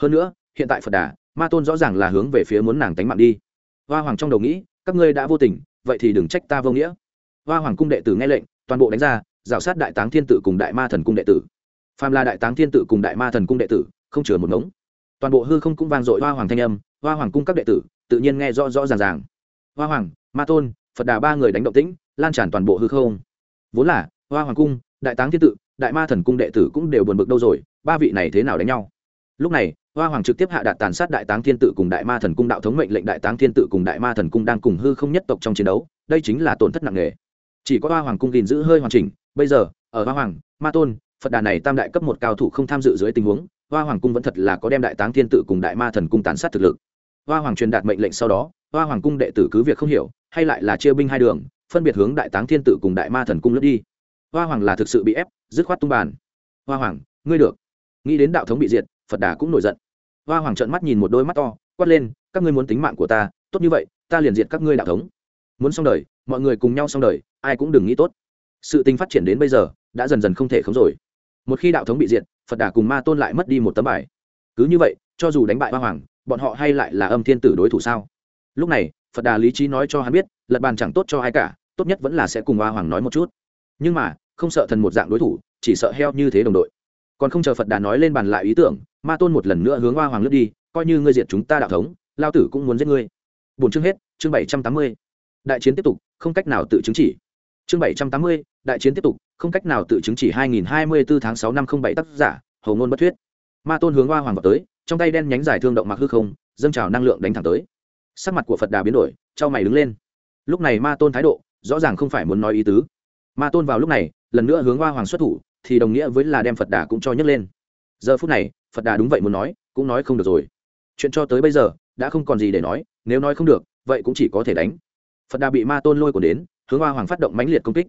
A: Hơn nữa, hiện tại phật đà, ma tôn rõ ràng là hướng về phía muốn nàng tánh mạng đi. Hoa hoàng trong đầu nghĩ, các ngươi đã vô tình, vậy thì đừng trách ta vô nghĩa. Hoa hoàng cung đệ tử nghe lệnh, toàn bộ đánh ra, rào sát đại táng thiên Tử cùng đại ma thần cung đệ tử. Phàm là đại táng thiên Tử cùng đại ma thần cung đệ tử, không chừa một ngống toàn bộ hư không cũng vang dội hoa hoàng thanh âm, hoa hoàng cung các đệ tử tự nhiên nghe rõ rõ ràng ràng. Hoa hoàng, ma tôn, phật đà ba người đánh động tĩnh, lan tràn toàn bộ hư không. Vốn là, hoa hoàng cung, đại táng thiên tự, đại ma thần cung đệ tử cũng đều buồn bực đâu rồi, ba vị này thế nào đánh nhau? Lúc này, hoa hoàng trực tiếp hạ đạt tàn sát đại táng thiên tự cùng đại ma thần cung đạo thống mệnh lệnh đại táng thiên tự cùng đại ma thần cung đang cùng hư không nhất tộc trong chiến đấu, đây chính là tổn thất nặng nề. Chỉ có hoa hoàng cung gìn giữ hơi hoàn chỉnh, bây giờ, ở hoa hoàng, ma tôn, phật đà này tam đại cấp một cao thủ không tham dự dưới tình huống hoa hoàng cung vẫn thật là có đem đại táng thiên tự cùng đại ma thần cung tàn sát thực lực. Hoa hoàng truyền đạt mệnh lệnh sau đó, hoa hoàng cung đệ tử cứ việc không hiểu, hay lại là chia binh hai đường, phân biệt hướng đại táng thiên tự cùng đại ma thần cung lướt đi. Hoa hoàng là thực sự bị ép, dứt khoát tung bàn. Hoa hoàng, ngươi được. Nghĩ đến đạo thống bị diệt, phật đà cũng nổi giận. Hoa hoàng trợn mắt nhìn một đôi mắt to, quát lên, các ngươi muốn tính mạng của ta, tốt như vậy, ta liền diệt các ngươi đạo thống. Muốn xong đời, mọi người cùng nhau xong đời, ai cũng đừng nghĩ tốt. Sự tình phát triển đến bây giờ, đã dần dần không thể khống rồi một khi đạo thống bị diệt, phật đà cùng ma tôn lại mất đi một tấm bài. Cứ như vậy, cho dù đánh bại hoa hoàng, bọn họ hay lại là âm thiên tử đối thủ sao? Lúc này, phật đà lý trí nói cho hắn biết, lật bàn chẳng tốt cho ai cả, tốt nhất vẫn là sẽ cùng hoa hoàng nói một chút. Nhưng mà, không sợ thần một dạng đối thủ, chỉ sợ heo như thế đồng đội. Còn không chờ phật đà nói lên bàn lại ý tưởng, ma tôn một lần nữa hướng hoa hoàng lướt đi, coi như ngươi diệt chúng ta đạo thống, lao tử cũng muốn giết ngươi. Bốn chương hết, chương bảy trăm tám mươi. Đại chiến tiếp tục, không cách nào tự chứng chỉ. Chương bảy trăm tám mươi, đại chiến tiếp tục không cách nào tự chứng chỉ hai nghìn hai mươi bốn tháng 6 năm không bảy tác giả, Hồ ngôn bất thuyết. Ma tôn hướng hoa hoàng vào tới, trong tay đen nhánh giải thương động mặc hư không, dâng trào năng lượng đánh thẳng tới. Sắc mặt của phật đà biến đổi, trao mày đứng lên. Lúc này ma tôn thái độ, rõ ràng không phải muốn nói ý tứ. Ma tôn vào lúc này, lần nữa hướng hoa hoàng xuất thủ, thì đồng nghĩa với là đem phật đà cũng cho nhấc lên. Giờ phút này, phật đà đúng vậy muốn nói, cũng nói không được rồi. Chuyện cho tới bây giờ, đã không còn gì để nói, nếu nói không được, vậy cũng chỉ có thể đánh. Phật đà bị ma tôn lôi của đến, hướng hoa hoàng phát động mãnh liệt công kích.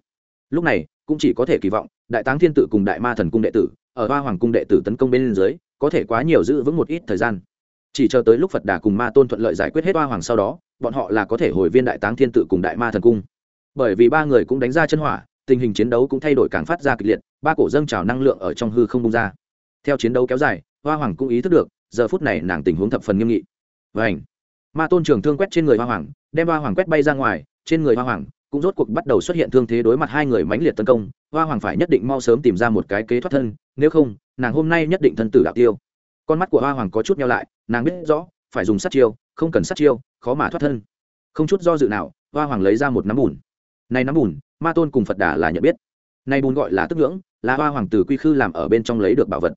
A: Lúc này cũng chỉ có thể kỳ vọng, đại táng thiên tự cùng đại ma thần cung đệ tử ở hoa hoàng cung đệ tử tấn công bên dưới, có thể quá nhiều giữ vững một ít thời gian. Chỉ chờ tới lúc phật đà cùng ma tôn thuận lợi giải quyết hết hoa hoàng sau đó, bọn họ là có thể hồi viên đại táng thiên tự cùng đại ma thần cung. Bởi vì ba người cũng đánh ra chân hỏa, tình hình chiến đấu cũng thay đổi càng phát ra kịch liệt, ba cổ dâng trào năng lượng ở trong hư không bung ra. Theo chiến đấu kéo dài, hoa hoàng cũng ý thức được, giờ phút này nàng tình huống thập phần nghiêm nghị. Vảnh ma tôn trường thương quét trên người hoa hoàng, đem hoa hoàng quét bay ra ngoài, trên người hoa hoàng cũng rốt cuộc bắt đầu xuất hiện thương thế đối mặt hai người mãnh liệt tấn công, hoa hoàng phải nhất định mau sớm tìm ra một cái kế thoát thân, nếu không, nàng hôm nay nhất định thân tử đạo tiêu. Con mắt của hoa hoàng có chút nhau lại, nàng biết rõ, phải dùng sát chiêu, không cần sát chiêu, khó mà thoát thân. Không chút do dự nào, hoa hoàng lấy ra một nắm bùn. Này nắm bùn, ma tôn cùng phật đà là nhận biết. Này bùn gọi là tức ngưỡng là hoa hoàng từ quy khư làm ở bên trong lấy được bảo vật.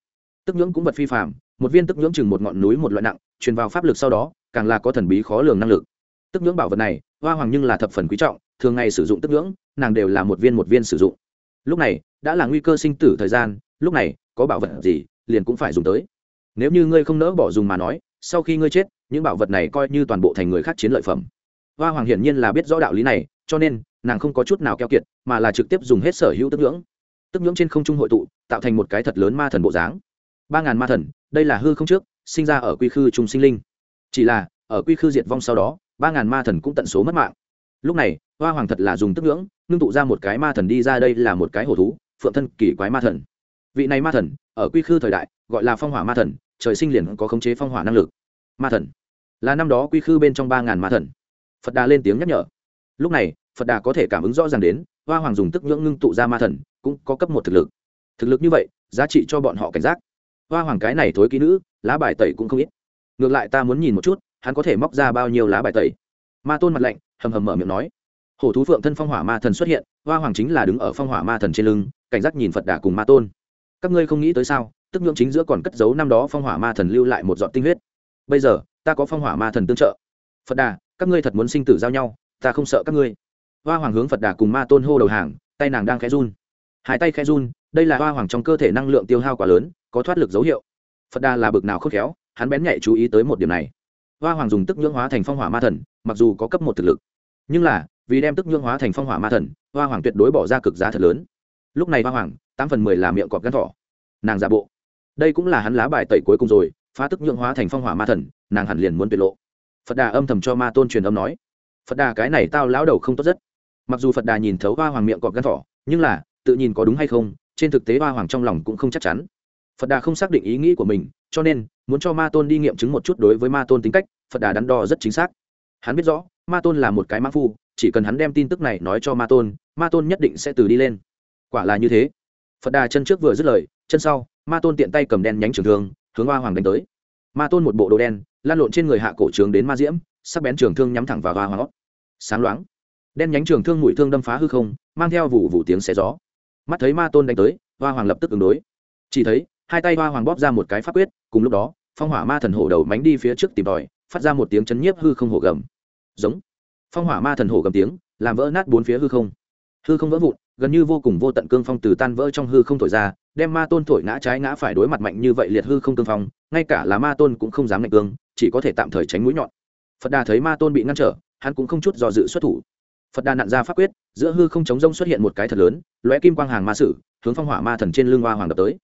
A: Tức ngưỡng cũng vật phi phạm một viên tức ngưỡng chừng một ngọn núi một loại nặng, truyền vào pháp lực sau đó, càng là có thần bí khó lường năng lực tức ngưỡng bảo vật này, hoa hoàng nhưng là thập phần quý trọng, thường ngày sử dụng tức ngưỡng, nàng đều là một viên một viên sử dụng. Lúc này, đã là nguy cơ sinh tử thời gian, lúc này, có bảo vật gì, liền cũng phải dùng tới. Nếu như ngươi không nỡ bỏ dùng mà nói, sau khi ngươi chết, những bảo vật này coi như toàn bộ thành người khác chiến lợi phẩm. Hoa hoàng hiển nhiên là biết rõ đạo lý này, cho nên, nàng không có chút nào keo kiệt, mà là trực tiếp dùng hết sở hữu tức ngưỡng. Tức ngưỡng trên không trung hội tụ, tạo thành một cái thật lớn ma thần bộ dáng. Ba ngàn ma thần, đây là hư không trước, sinh ra ở quy khư trung sinh linh. Chỉ là, ở quy khư diệt vong sau đó ba ngàn ma thần cũng tận số mất mạng. Lúc này, hoa hoàng thật là dùng tức ngưỡng, ngưng tụ ra một cái ma thần đi ra đây là một cái hổ thú, phượng thân kỳ quái ma thần. Vị này ma thần, ở quy khư thời đại, gọi là phong hỏa ma thần, trời sinh liền có khống chế phong hỏa năng lực. Ma thần. Là năm đó quy khư bên trong ba ngàn ma thần. Phật đà lên tiếng nhắc nhở. Lúc này, phật đà có thể cảm ứng rõ ràng đến, hoa hoàng dùng tức nhưỡng ngưng tụ ra ma thần, cũng có cấp một thực lực. Thực lực như vậy, giá trị cho bọn họ cảnh giác. Hoa hoàng cái này thối kỹ nữ, lá bài tẩy cũng không ít. Ngược lại ta muốn nhìn một chút hắn có thể móc ra bao nhiêu lá bài tẩy? Ma tôn mặt lạnh, hầm hầm mở miệng nói. Hổ thú phượng thân phong hỏa ma thần xuất hiện, hoa hoàng chính là đứng ở phong hỏa ma thần trên lưng, cảnh giác nhìn phật đà cùng ma tôn. Các ngươi không nghĩ tới sao, tức nhượng chính giữa còn cất giấu năm đó phong hỏa ma thần lưu lại một giọt tinh huyết. Bây giờ, ta có phong hỏa ma thần tương trợ. Phật đà, các ngươi thật muốn sinh tử giao nhau, ta không sợ các ngươi. Hoa hoàng hướng phật đà cùng ma tôn hô đầu hàng, tay nàng đang khẽ run. Hai tay khẽ run, đây là hoa hoàng trong cơ thể năng lượng tiêu hao quá lớn, có thoát lực dấu hiệu. Phật đà là bực nào khốc khéo, hắn bén nhạy chú ý tới một điểm này hoa hoàng dùng tức nhưỡng hóa thành phong hỏa ma thần, mặc dù có cấp một thực lực, nhưng là, vì đem tức nhưỡng hóa thành phong hỏa ma thần, hoa hoàng tuyệt đối bỏ ra cực giá thật lớn. Lúc này hoa hoàng, tám phần mười là miệng cọp gắn thỏ. Nàng giả bộ. Đây cũng là hắn lá bài tẩy cuối cùng rồi, phá tức nhượng hóa thành phong hỏa ma thần, nàng hẳn liền muốn tuyệt lộ. Phật đà âm thầm cho ma tôn truyền âm nói, phật đà, cái này tao lão đầu không tốt rất. Mặc dù phật đà nhìn thấu hoa hoàng miệng cọp gắn thỏ, nhưng là, tự nhìn có đúng hay không, trên thực tế hoa hoàng trong lòng cũng không chắc chắn phật đà không xác định ý nghĩ của mình, cho nên, muốn cho ma tôn đi nghiệm chứng một chút đối với ma tôn tính cách, phật đà đắn đo rất chính xác. Hắn biết rõ, ma tôn là một cái mã phu, chỉ cần hắn đem tin tức này nói cho ma tôn ma tôn nhất định sẽ từ đi lên. Quả là như thế. Phật đà chân trước vừa dứt lời, chân sau, ma tôn tiện tay cầm đen nhánh trường thương, hướng hoa hoàng đánh tới. Ma tôn một bộ đồ đen, lan lộn trên người hạ cổ trướng đến ma diễm, sắc bén trường thương nhắm thẳng vào hoa hoàng. Sáng loáng, đen nhánh trường thương mũi thương đâm phá hư không, mang theo vụ vụ tiếng xé gió. Mắt thấy ma tôn đánh tới, hoa hoàng lập tức ứng đối. Chỉ thấy hai tay hoa hoàng bóp ra một cái pháp quyết, cùng lúc đó, phong hỏa ma thần hổ đầu mánh đi phía trước tìm tòi, phát ra một tiếng chấn nhiếp hư không hổ gầm. Giống. Phong hỏa ma thần hổ gầm tiếng, làm vỡ nát bốn phía hư không. Hư không vỡ vụn, gần như vô cùng vô tận cương phong từ tan vỡ trong hư không thổi ra, đem ma tôn thổi ngã trái ngã phải đối mặt mạnh như vậy liệt hư không cương phong, ngay cả là ma tôn cũng không dám ngạch cương, chỉ có thể tạm thời tránh mũi nhọn. Phật đà thấy ma tôn bị ngăn trở, hắn cũng không chút do dự xuất thủ. Phật đà nặn ra pháp quyết, giữa hư không chống rông xuất hiện một cái thật lớn, lóe kim quang hàng ma sử, hướng phong hỏa ma thần trên lưng hoa hoàng đập tới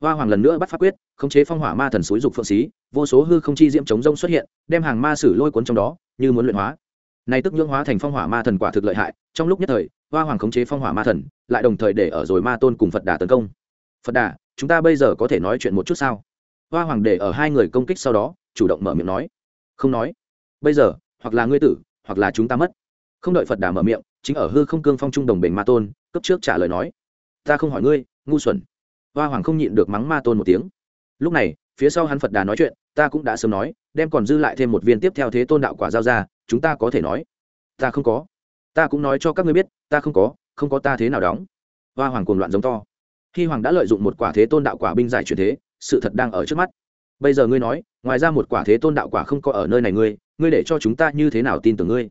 A: hoa hoàng lần nữa bắt pháp quyết, khống chế phong hỏa ma thần xúi dục phượng xí, vô số hư không chi diễm chống rông xuất hiện, đem hàng ma sử lôi cuốn trong đó, như muốn luyện hóa. Này tức nhưỡng hóa thành phong hỏa ma thần quả thực lợi hại, trong lúc nhất thời, hoa hoàng khống chế phong hỏa ma thần, lại đồng thời để ở rồi ma tôn cùng phật đà tấn công. Phật đà, chúng ta bây giờ có thể nói chuyện một chút sao? Hoa hoàng để ở hai người công kích sau đó, chủ động mở miệng nói. Không nói. Bây giờ, hoặc là ngươi tử, hoặc là chúng ta mất. Không đợi phật đà mở miệng, chính ở hư không cương phong trung đồng bền ma tôn, cấp trước trả lời nói. Ta không hỏi ngươi, ngu xuẩn hoa hoàng không nhịn được mắng ma tôn một tiếng. Lúc này, phía sau hắn phật đà nói chuyện, ta cũng đã sớm nói, đem còn dư lại thêm một viên tiếp theo thế tôn đạo quả giao ra, chúng ta có thể nói. Ta không có. Ta cũng nói cho các ngươi biết, ta không có không có ta thế nào đóng. Hoa hoàng cuồng loạn giống to. Khi hoàng đã lợi dụng một quả thế tôn đạo quả binh giải truyền thế, sự thật đang ở trước mắt. Bây giờ ngươi nói, ngoài ra một quả thế tôn đạo quả không có ở nơi này ngươi ngươi để cho chúng ta như thế nào tin tưởng ngươi?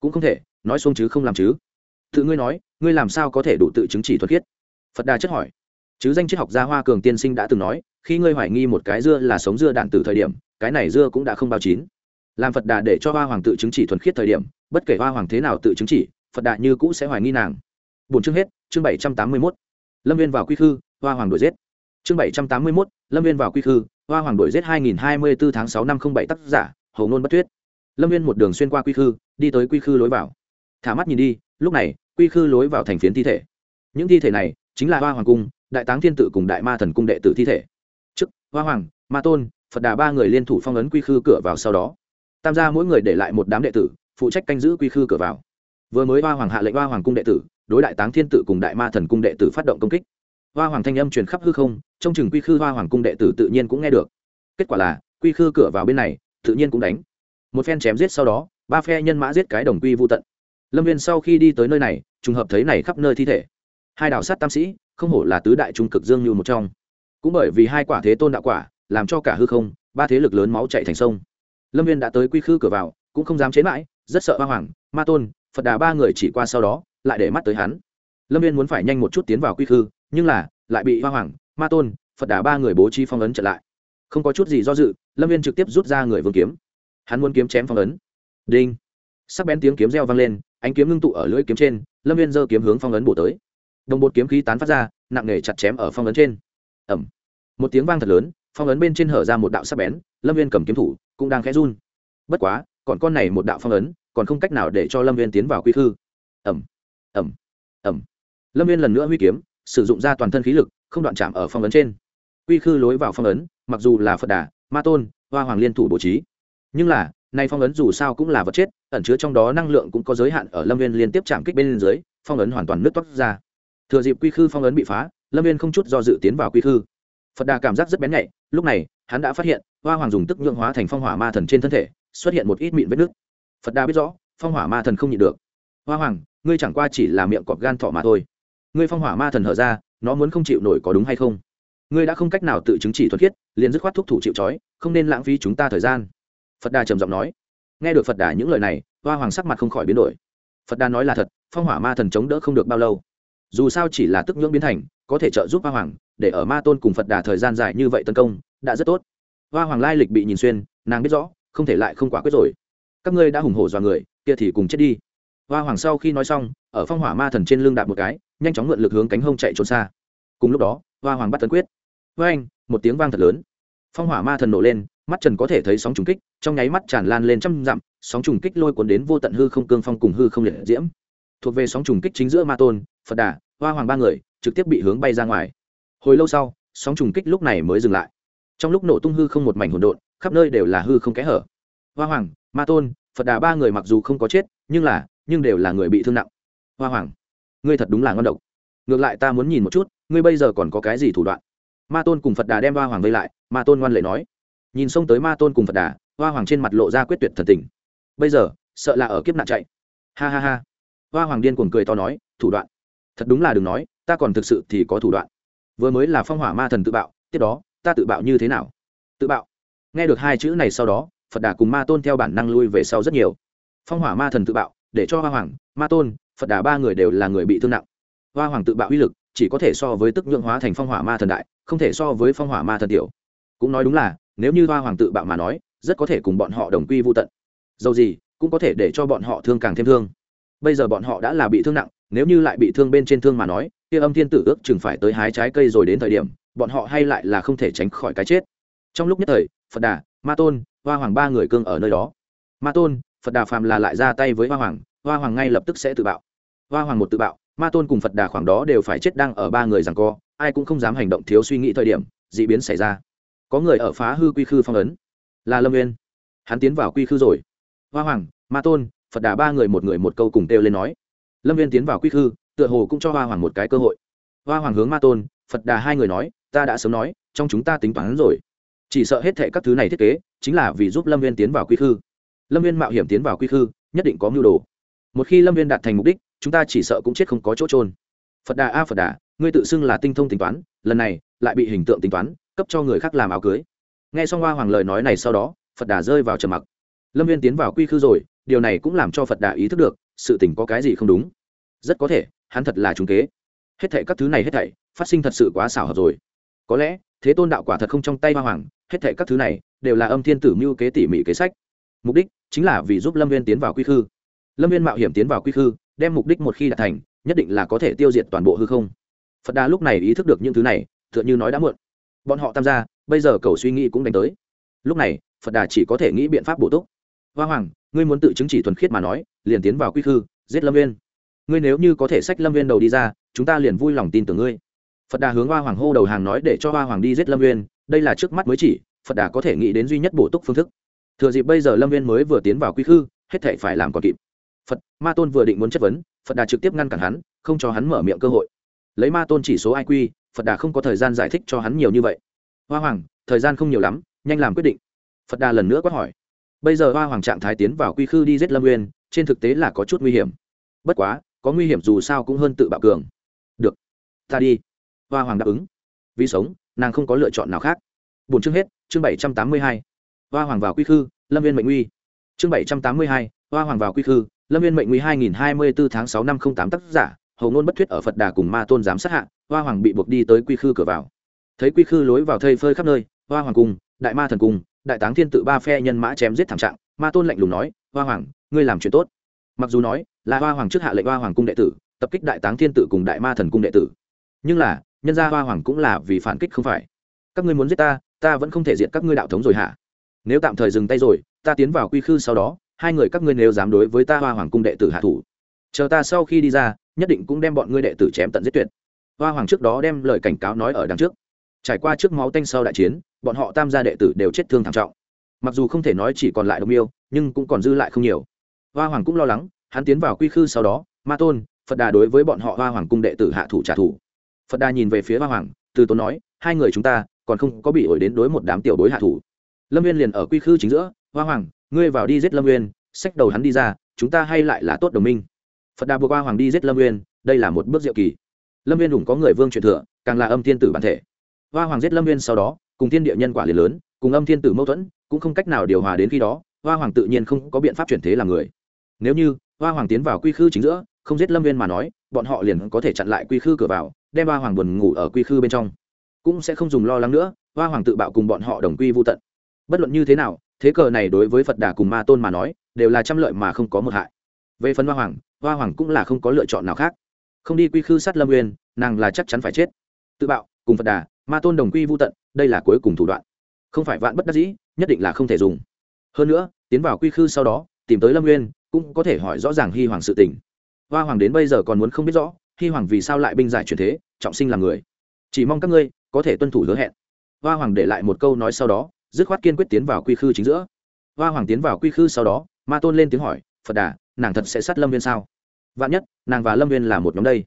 A: Cũng không thể, nói xuống chứ không làm chứ. Tự ngươi nói, ngươi làm sao có thể đủ tự chứng chỉ thuật khiết? Phật đà chất hỏi chứ danh triết học gia hoa cường tiên sinh đã từng nói, khi ngươi hoài nghi một cái dưa là sống dưa đạn từ thời điểm, cái này dưa cũng đã không bao chín. Làm phật đà để cho hoa hoàng tự chứng chỉ thuần khiết thời điểm, bất kể hoa hoàng thế nào tự chứng chỉ, phật đà như cũ sẽ hoài nghi nàng. Bốn chương hết, chương bảy trăm tám mươi mốt. Lâm viên vào quy khư, hoa hoàng đuổi giết. Chương bảy trăm tám mươi mốt, lâm viên vào quy khư, hoa hoàng đuổi giết hai nghìn hai mươi bốn tháng sáu năm không bảy tác giả hầu ngôn bất tuyết. Lâm viên một đường xuyên qua quy khư, đi tới quy khư lối vào. Thả mắt nhìn đi, lúc này, quy khư lối vào thành phiến thi thể. Những thi thể này chính là hoa hoàng cung đại táng thiên tự cùng đại ma thần cung đệ tử thi thể. Chức hoa hoàng, ma tôn, phật đà ba người liên thủ phong ấn quy khư cửa vào sau đó. Tam gia mỗi người để lại một đám đệ tử, phụ trách canh giữ quy khư cửa vào. Vừa mới hoa hoàng hạ lệnh hoa hoàng cung đệ tử, đối đại táng thiên tự cùng đại ma thần cung đệ tử phát động công kích. Hoa hoàng thanh âm truyền khắp hư không, trong chừng quy khư hoa hoàng cung đệ tử tự nhiên cũng nghe được. Kết quả là, quy khư cửa vào bên này, tự nhiên cũng đánh. Một phen chém giết sau đó, ba phe nhân mã giết cái đồng quy vô tận. Lâm viên sau khi đi tới nơi này, trùng hợp thấy này khắp nơi thi thể. Hai đạo sát tam sĩ không hổ là tứ đại trung cực dương như một trong. Cũng bởi vì hai quả thế tôn đạo quả, làm cho cả hư không, ba thế lực lớn máu chạy thành sông. Lâm viên đã tới quy khư cửa vào, cũng không dám chế mãi, rất sợ hoa hoàng, ma tôn, phật đà ba người chỉ qua sau đó, lại để mắt tới hắn. Lâm viên muốn phải nhanh một chút tiến vào quy khư, nhưng là, lại bị hoa hoàng, ma tôn, phật đà ba người bố trí phong ấn trở lại. Không có chút gì do dự, lâm viên trực tiếp rút ra người vương kiếm. Hắn muốn kiếm chém phong ấn. Đinh. Sắc bén tiếng kiếm reo vang lên, ánh kiếm ngưng tụ ở lưỡi kiếm trên, lâm viên giơ kiếm hướng phong ấn bổ tới đồng bột kiếm khí tán phát ra, nặng nề chặt chém ở phong ấn trên. Ẩm một tiếng vang thật lớn, phong ấn bên trên hở ra một đạo sắc bén, lâm viên cầm kiếm thủ cũng đang khẽ run. Bất quá, còn con này một đạo phong ấn, còn không cách nào để cho lâm viên tiến vào quy khư. Ẩm ẩm ẩm lâm viên lần nữa huy kiếm, sử dụng ra toàn thân khí lực, không đoạn chạm ở phong ấn trên. Quy khư lối vào phong ấn, mặc dù là phật đà, ma tôn, hoa hoàng liên thủ bố trí. Nhưng là, nay phong ấn dù sao cũng là vật chết, ẩn chứa trong đó năng lượng cũng có giới hạn ở lâm viên liên tiếp chạm kích bên dưới, phong ấn hoàn toàn nứt toát ra thừa dịp quy khư phong ấn bị phá, lâm viên không chút do dự tiến vào quy khư. Phật đà cảm giác rất bén nhạy, lúc này, hắn đã phát hiện, hoa hoàng dùng tức nhượng hóa thành phong hỏa ma thần trên thân thể, xuất hiện một ít mịn vết nước phật đà biết rõ, phong hỏa ma thần không nhịn được. Hoa hoàng, ngươi chẳng qua chỉ là miệng cọp gan thọ mà thôi. Ngươi phong hỏa ma thần hở ra, nó muốn không chịu nổi có đúng hay không? Ngươi đã không cách nào tự chứng chỉ thuật khiết, liền dứt khoát thúc thủ chịu trói, không nên lãng phí chúng ta thời gian. Phật đà trầm giọng nói. Nghe được phật đà những lời này, hoa hoàng sắc mặt không khỏi biến đổi. Phật đà nói là thật, phong hỏa ma thần chống đỡ không được bao lâu dù sao chỉ là tức nhưỡng biến thành, có thể trợ giúp hoa hoàng, để ở ma tôn cùng phật đà thời gian dài như vậy tấn công, đã rất tốt. Hoa hoàng lai lịch bị nhìn xuyên, nàng biết rõ, không thể lại không quả quyết rồi. Các ngươi đã hùng hổ dọa người, kia thì cùng chết đi. Hoa hoàng sau khi nói xong, ở phong hỏa ma thần trên lưng đạp một cái, nhanh chóng mượn lực hướng cánh hông chạy trốn xa. Cùng lúc đó, hoa hoàng bắt tấn quyết. Với anh một tiếng vang thật lớn. Phong hỏa ma thần nổ lên, mắt trần có thể thấy sóng trùng kích, trong nháy mắt tràn lan lên trăm dặm, sóng trùng kích lôi cuốn đến vô tận hư không cương phong cùng hư không liệt diễm. Thuộc về sóng trùng kích chính giữa ma tôn phật đà, hoa hoàng ba người trực tiếp bị hướng bay ra ngoài. Hồi lâu sau, sóng trùng kích lúc này mới dừng lại. Trong lúc nổ tung hư không một mảnh hỗn độn, khắp nơi đều là hư không kẽ hở. Hoa hoàng, ma tôn, phật đà ba người mặc dù không có chết, nhưng là, nhưng đều là người bị thương nặng. Hoa hoàng, ngươi thật đúng là ngon độc. Ngược lại ta muốn nhìn một chút, ngươi bây giờ còn có cái gì thủ đoạn? Ma tôn cùng phật đà đem hoa hoàng vây lại, ma tôn ngoan lệ nói. Nhìn xông tới ma tôn cùng phật đà, hoa hoàng trên mặt lộ ra quyết tuyệt thần tình. Bây giờ, sợ là ở kiếp nạn chạy. Ha ha ha. Hoa hoàng điên cuồng cười to nói, thủ đoạn thật đúng là đừng nói, ta còn thực sự thì có thủ đoạn. Vừa mới là phong hỏa ma thần tự bạo, tiếp đó, ta tự bạo như thế nào? Tự bạo. Nghe được hai chữ này sau đó, phật đà cùng ma tôn theo bản năng lui về sau rất nhiều. Phong hỏa ma thần tự bạo, để cho hoa hoàng, ma tôn, phật đà ba người đều là người bị thương nặng. Hoa hoàng tự bạo uy lực, chỉ có thể so với tức nhượng hóa thành phong hỏa ma thần đại, không thể so với phong hỏa ma thần tiểu. Cũng nói đúng là, nếu như hoa hoàng tự bạo mà nói, rất có thể cùng bọn họ đồng quy vô tận. Dầu gì, cũng có thể để cho bọn họ thương càng thêm thương. Bây giờ bọn họ đã là bị thương nặng nếu như lại bị thương bên trên thương mà nói, kia âm thiên tử ước chừng phải tới hái trái cây rồi đến thời điểm, bọn họ hay lại là không thể tránh khỏi cái chết. Trong lúc nhất thời, phật đà, ma tôn, hoa hoàng ba người cương ở nơi đó. Ma tôn, phật đà phàm là lại ra tay với hoa hoàng hoa hoàng ngay lập tức sẽ tự bạo. Hoa hoàng một tự bạo, ma tôn cùng phật đà khoảng đó đều phải chết đang ở ba người rằng co, ai cũng không dám hành động thiếu suy nghĩ thời điểm d ị biến xảy ra. Có người ở phá hư quy khư phong ấn, là lâm Nguyên hắn tiến vào quy khư rồi. Hoa hoàng, ma tôn, phật đà ba người một người một câu cùng kêu lên nói lâm viên tiến vào quy khư, tựa hồ cũng cho hoa hoàng một cái cơ hội. Hoa hoàng hướng ma tôn, phật đà hai người nói, ta đã sớm nói, trong chúng ta tính toán rồi. Chỉ sợ hết thệ các thứ này thiết kế, chính là vì giúp lâm viên tiến vào quy khư. Lâm viên mạo hiểm tiến vào quy khư, nhất định có mưu đồ. Một khi lâm viên đạt thành mục đích, chúng ta chỉ sợ cũng chết không có chỗ trôn phật đà a, phật đà, ngươi tự xưng là tinh thông tính toán, lần này lại bị hình tượng tính toán, cấp cho người khác làm áo cưới. Nghe xong hoa hoàng lời nói này sau đó, phật đà rơi vào trầm mặc. Lâm viên tiến vào quy khư rồi, điều này cũng làm cho phật đà ý thức được sự tình có cái gì không đúng? Rất có thể, hắn thật là trúng kế. Hết thệ các thứ này hết thảy, phát sinh thật sự quá xảo hợp rồi. Có lẽ, thế tôn đạo quả thật không trong tay hoa hoàng, hết thệ các thứ này đều là âm thiên tử mưu kế tỉ mỉ kế sách. Mục đích chính là vì giúp lâm viên tiến vào quy khư. Lâm viên mạo hiểm tiến vào quy khư, đem mục đích một khi đạt thành, nhất định là có thể tiêu diệt toàn bộ hư không. Phật đà lúc này ý thức được những thứ này, tựa như nói đã muộn. Bọn họ tham gia, bây giờ cầu suy nghĩ cũng đánh tới. Lúc này, phật đà chỉ có thể nghĩ biện pháp bổ túc. Hoa hoàng ngươi muốn tự chứng chỉ thuần khiết mà nói, liền tiến vào quy khư, giết lâm viên ngươi nếu như có thể sách lâm viên đầu đi ra, chúng ta liền vui lòng tin tưởng ngươi. Phật đà hướng hoa hoàng hô đầu hàng nói để cho hoa hoàng đi giết lâm viên đây là trước mắt mới chỉ, phật đà có thể nghĩ đến duy nhất bổ túc phương thức. Thừa dịp bây giờ lâm viên mới vừa tiến vào quy khư, hết thể phải làm còn kịp. Phật, ma tôn vừa định muốn chất vấn, phật đà trực tiếp ngăn cản hắn, không cho hắn mở miệng cơ hội. Lấy ma tôn chỉ số iq phật đà không có thời gian giải thích cho hắn nhiều như vậy. Hoa hoàng, thời gian không nhiều lắm, nhanh làm quyết định. Phật đà lần nữa quát hỏi bây giờ hoa hoàng trạng thái tiến vào quy khư đi giết lâm nguyên trên thực tế là có chút nguy hiểm. Bất quá, có nguy hiểm dù sao cũng hơn tự bạo cường. Được, ta đi. Hoa hoàng đáp ứng. Vì sống, nàng không có lựa chọn nào khác. Bốn chương hết, chương bảy trăm tám mươi hai. Hoa hoàng vào quy khư, lâm viên mệnh nguy chương bảy trăm tám mươi hai, hoa hoàng vào quy khư, lâm viên mệnh nguy hai nghìn hai mươi bốn tháng sáu năm không tám tác giả, hầu ngôn bất thuyết ở phật đà cùng ma tôn giám sát hạ, hoa hoàng bị buộc đi tới quy khư cửa vào. Thấy quy khư lối vào thây phơi khắp nơi, hoa hoàng cung đại ma thần cung đại táng thiên tự ba phe nhân mã chém giết thảm trạng, ma tôn lạnh lùng nói, hoa hoàng, ngươi làm chuyện tốt. Mặc dù nói là hoa hoàng trước hạ lệnh hoa hoàng cung đệ tử, tập kích đại táng thiên tự cùng đại ma thần cung đệ tử. Nhưng là, nhân gia hoa hoàng cũng là vì phản kích không phải. Các ngươi muốn giết ta ta vẫn không thể diệt các ngươi đạo thống rồi hả? Nếu tạm thời dừng tay rồi, ta tiến vào quy khư sau đó, hai người các ngươi nếu dám đối với ta hoa hoàng cung đệ tử hạ thủ, chờ ta sau khi đi ra, nhất định cũng đem bọn ngươi đệ tử chém tận giết tuyệt. Hoa hoàng trước đó đem lời cảnh cáo nói ở đằng trước. Trải qua trước máu tanh sau đại chiến bọn họ tam gia đệ tử đều chết thương thảm trọng. Mặc dù không thể nói chỉ còn lại đồng yêu nhưng cũng còn dư lại không nhiều. Hoa hoàng cũng lo lắng, hắn tiến vào quy khư sau đó, ma tôn, phật đà đối với bọn họ hoa hoàng cung đệ tử hạ thủ trả thù. Phật đà nhìn về phía hoa hoàng, từ tốn nói, hai người chúng ta còn không có bị ổi đến đối một đám tiểu đối hạ thủ. Lâm viên liền ở quy khư chính giữa, hoa hoàng, ngươi vào đi giết lâm nguyên xách đầu hắn đi ra, chúng ta hay lại là tốt đồng minh. Phật đà buộc hoa hoàng đi giết lâm nguyên đây là một bước diệu kỳ. Lâm viên đủng có người vương truyền thừa, càng là âm thiên tử bản thể. Hoa hoàng giết lâm viên sau đó cùng thiên địa nhân quả liền lớn, cùng âm thiên tử mâu thuẫn, cũng không cách nào điều hòa đến khi đó, hoa hoàng tự nhiên không có biện pháp chuyển thế làm người. Nếu như hoa hoàng tiến vào quy khư chính giữa, không giết lâm viên mà nói, bọn họ liền có thể chặn lại quy khư cửa vào, đem hoa hoàng buồn ngủ ở quy khư bên trong. Cũng sẽ không dùng lo lắng nữa, hoa hoàng tự bạo cùng bọn họ đồng quy vô tận. Bất luận như thế nào, thế cờ này đối với phật đà cùng ma tôn mà nói, đều là trăm lợi mà không có một hại. Về phần hoa hoàng hoa hoàng cũng là không có lựa chọn nào khác. Không đi quy khư sát lâm uyên nàng là chắc chắn phải chết. Tự bạo, cùng phật đà, ma tôn đồng quy vô tận đây là cuối cùng thủ đoạn. Không phải vạn bất đắc dĩ nhất định là không thể dùng. Hơn nữa tiến vào quy khư sau đó tìm tới lâm nguyên, cũng có thể hỏi rõ ràng hy hoàng sự tình. Hoa hoàng đến bây giờ còn muốn không biết rõ hy hoàng vì sao lại binh giải truyền thế trọng sinh làm người. Chỉ mong các ngươi có thể tuân thủ hứa hẹn. Hoa hoàng để lại một câu nói sau đó dứt khoát kiên quyết tiến vào quy khư chính giữa. Hoa hoàng tiến vào quy khư sau đó ma tôn lên tiếng hỏi phật đà nàng thật sẽ sát lâm viên sao? Vạn nhất nàng và lâm viên là một nhóm đây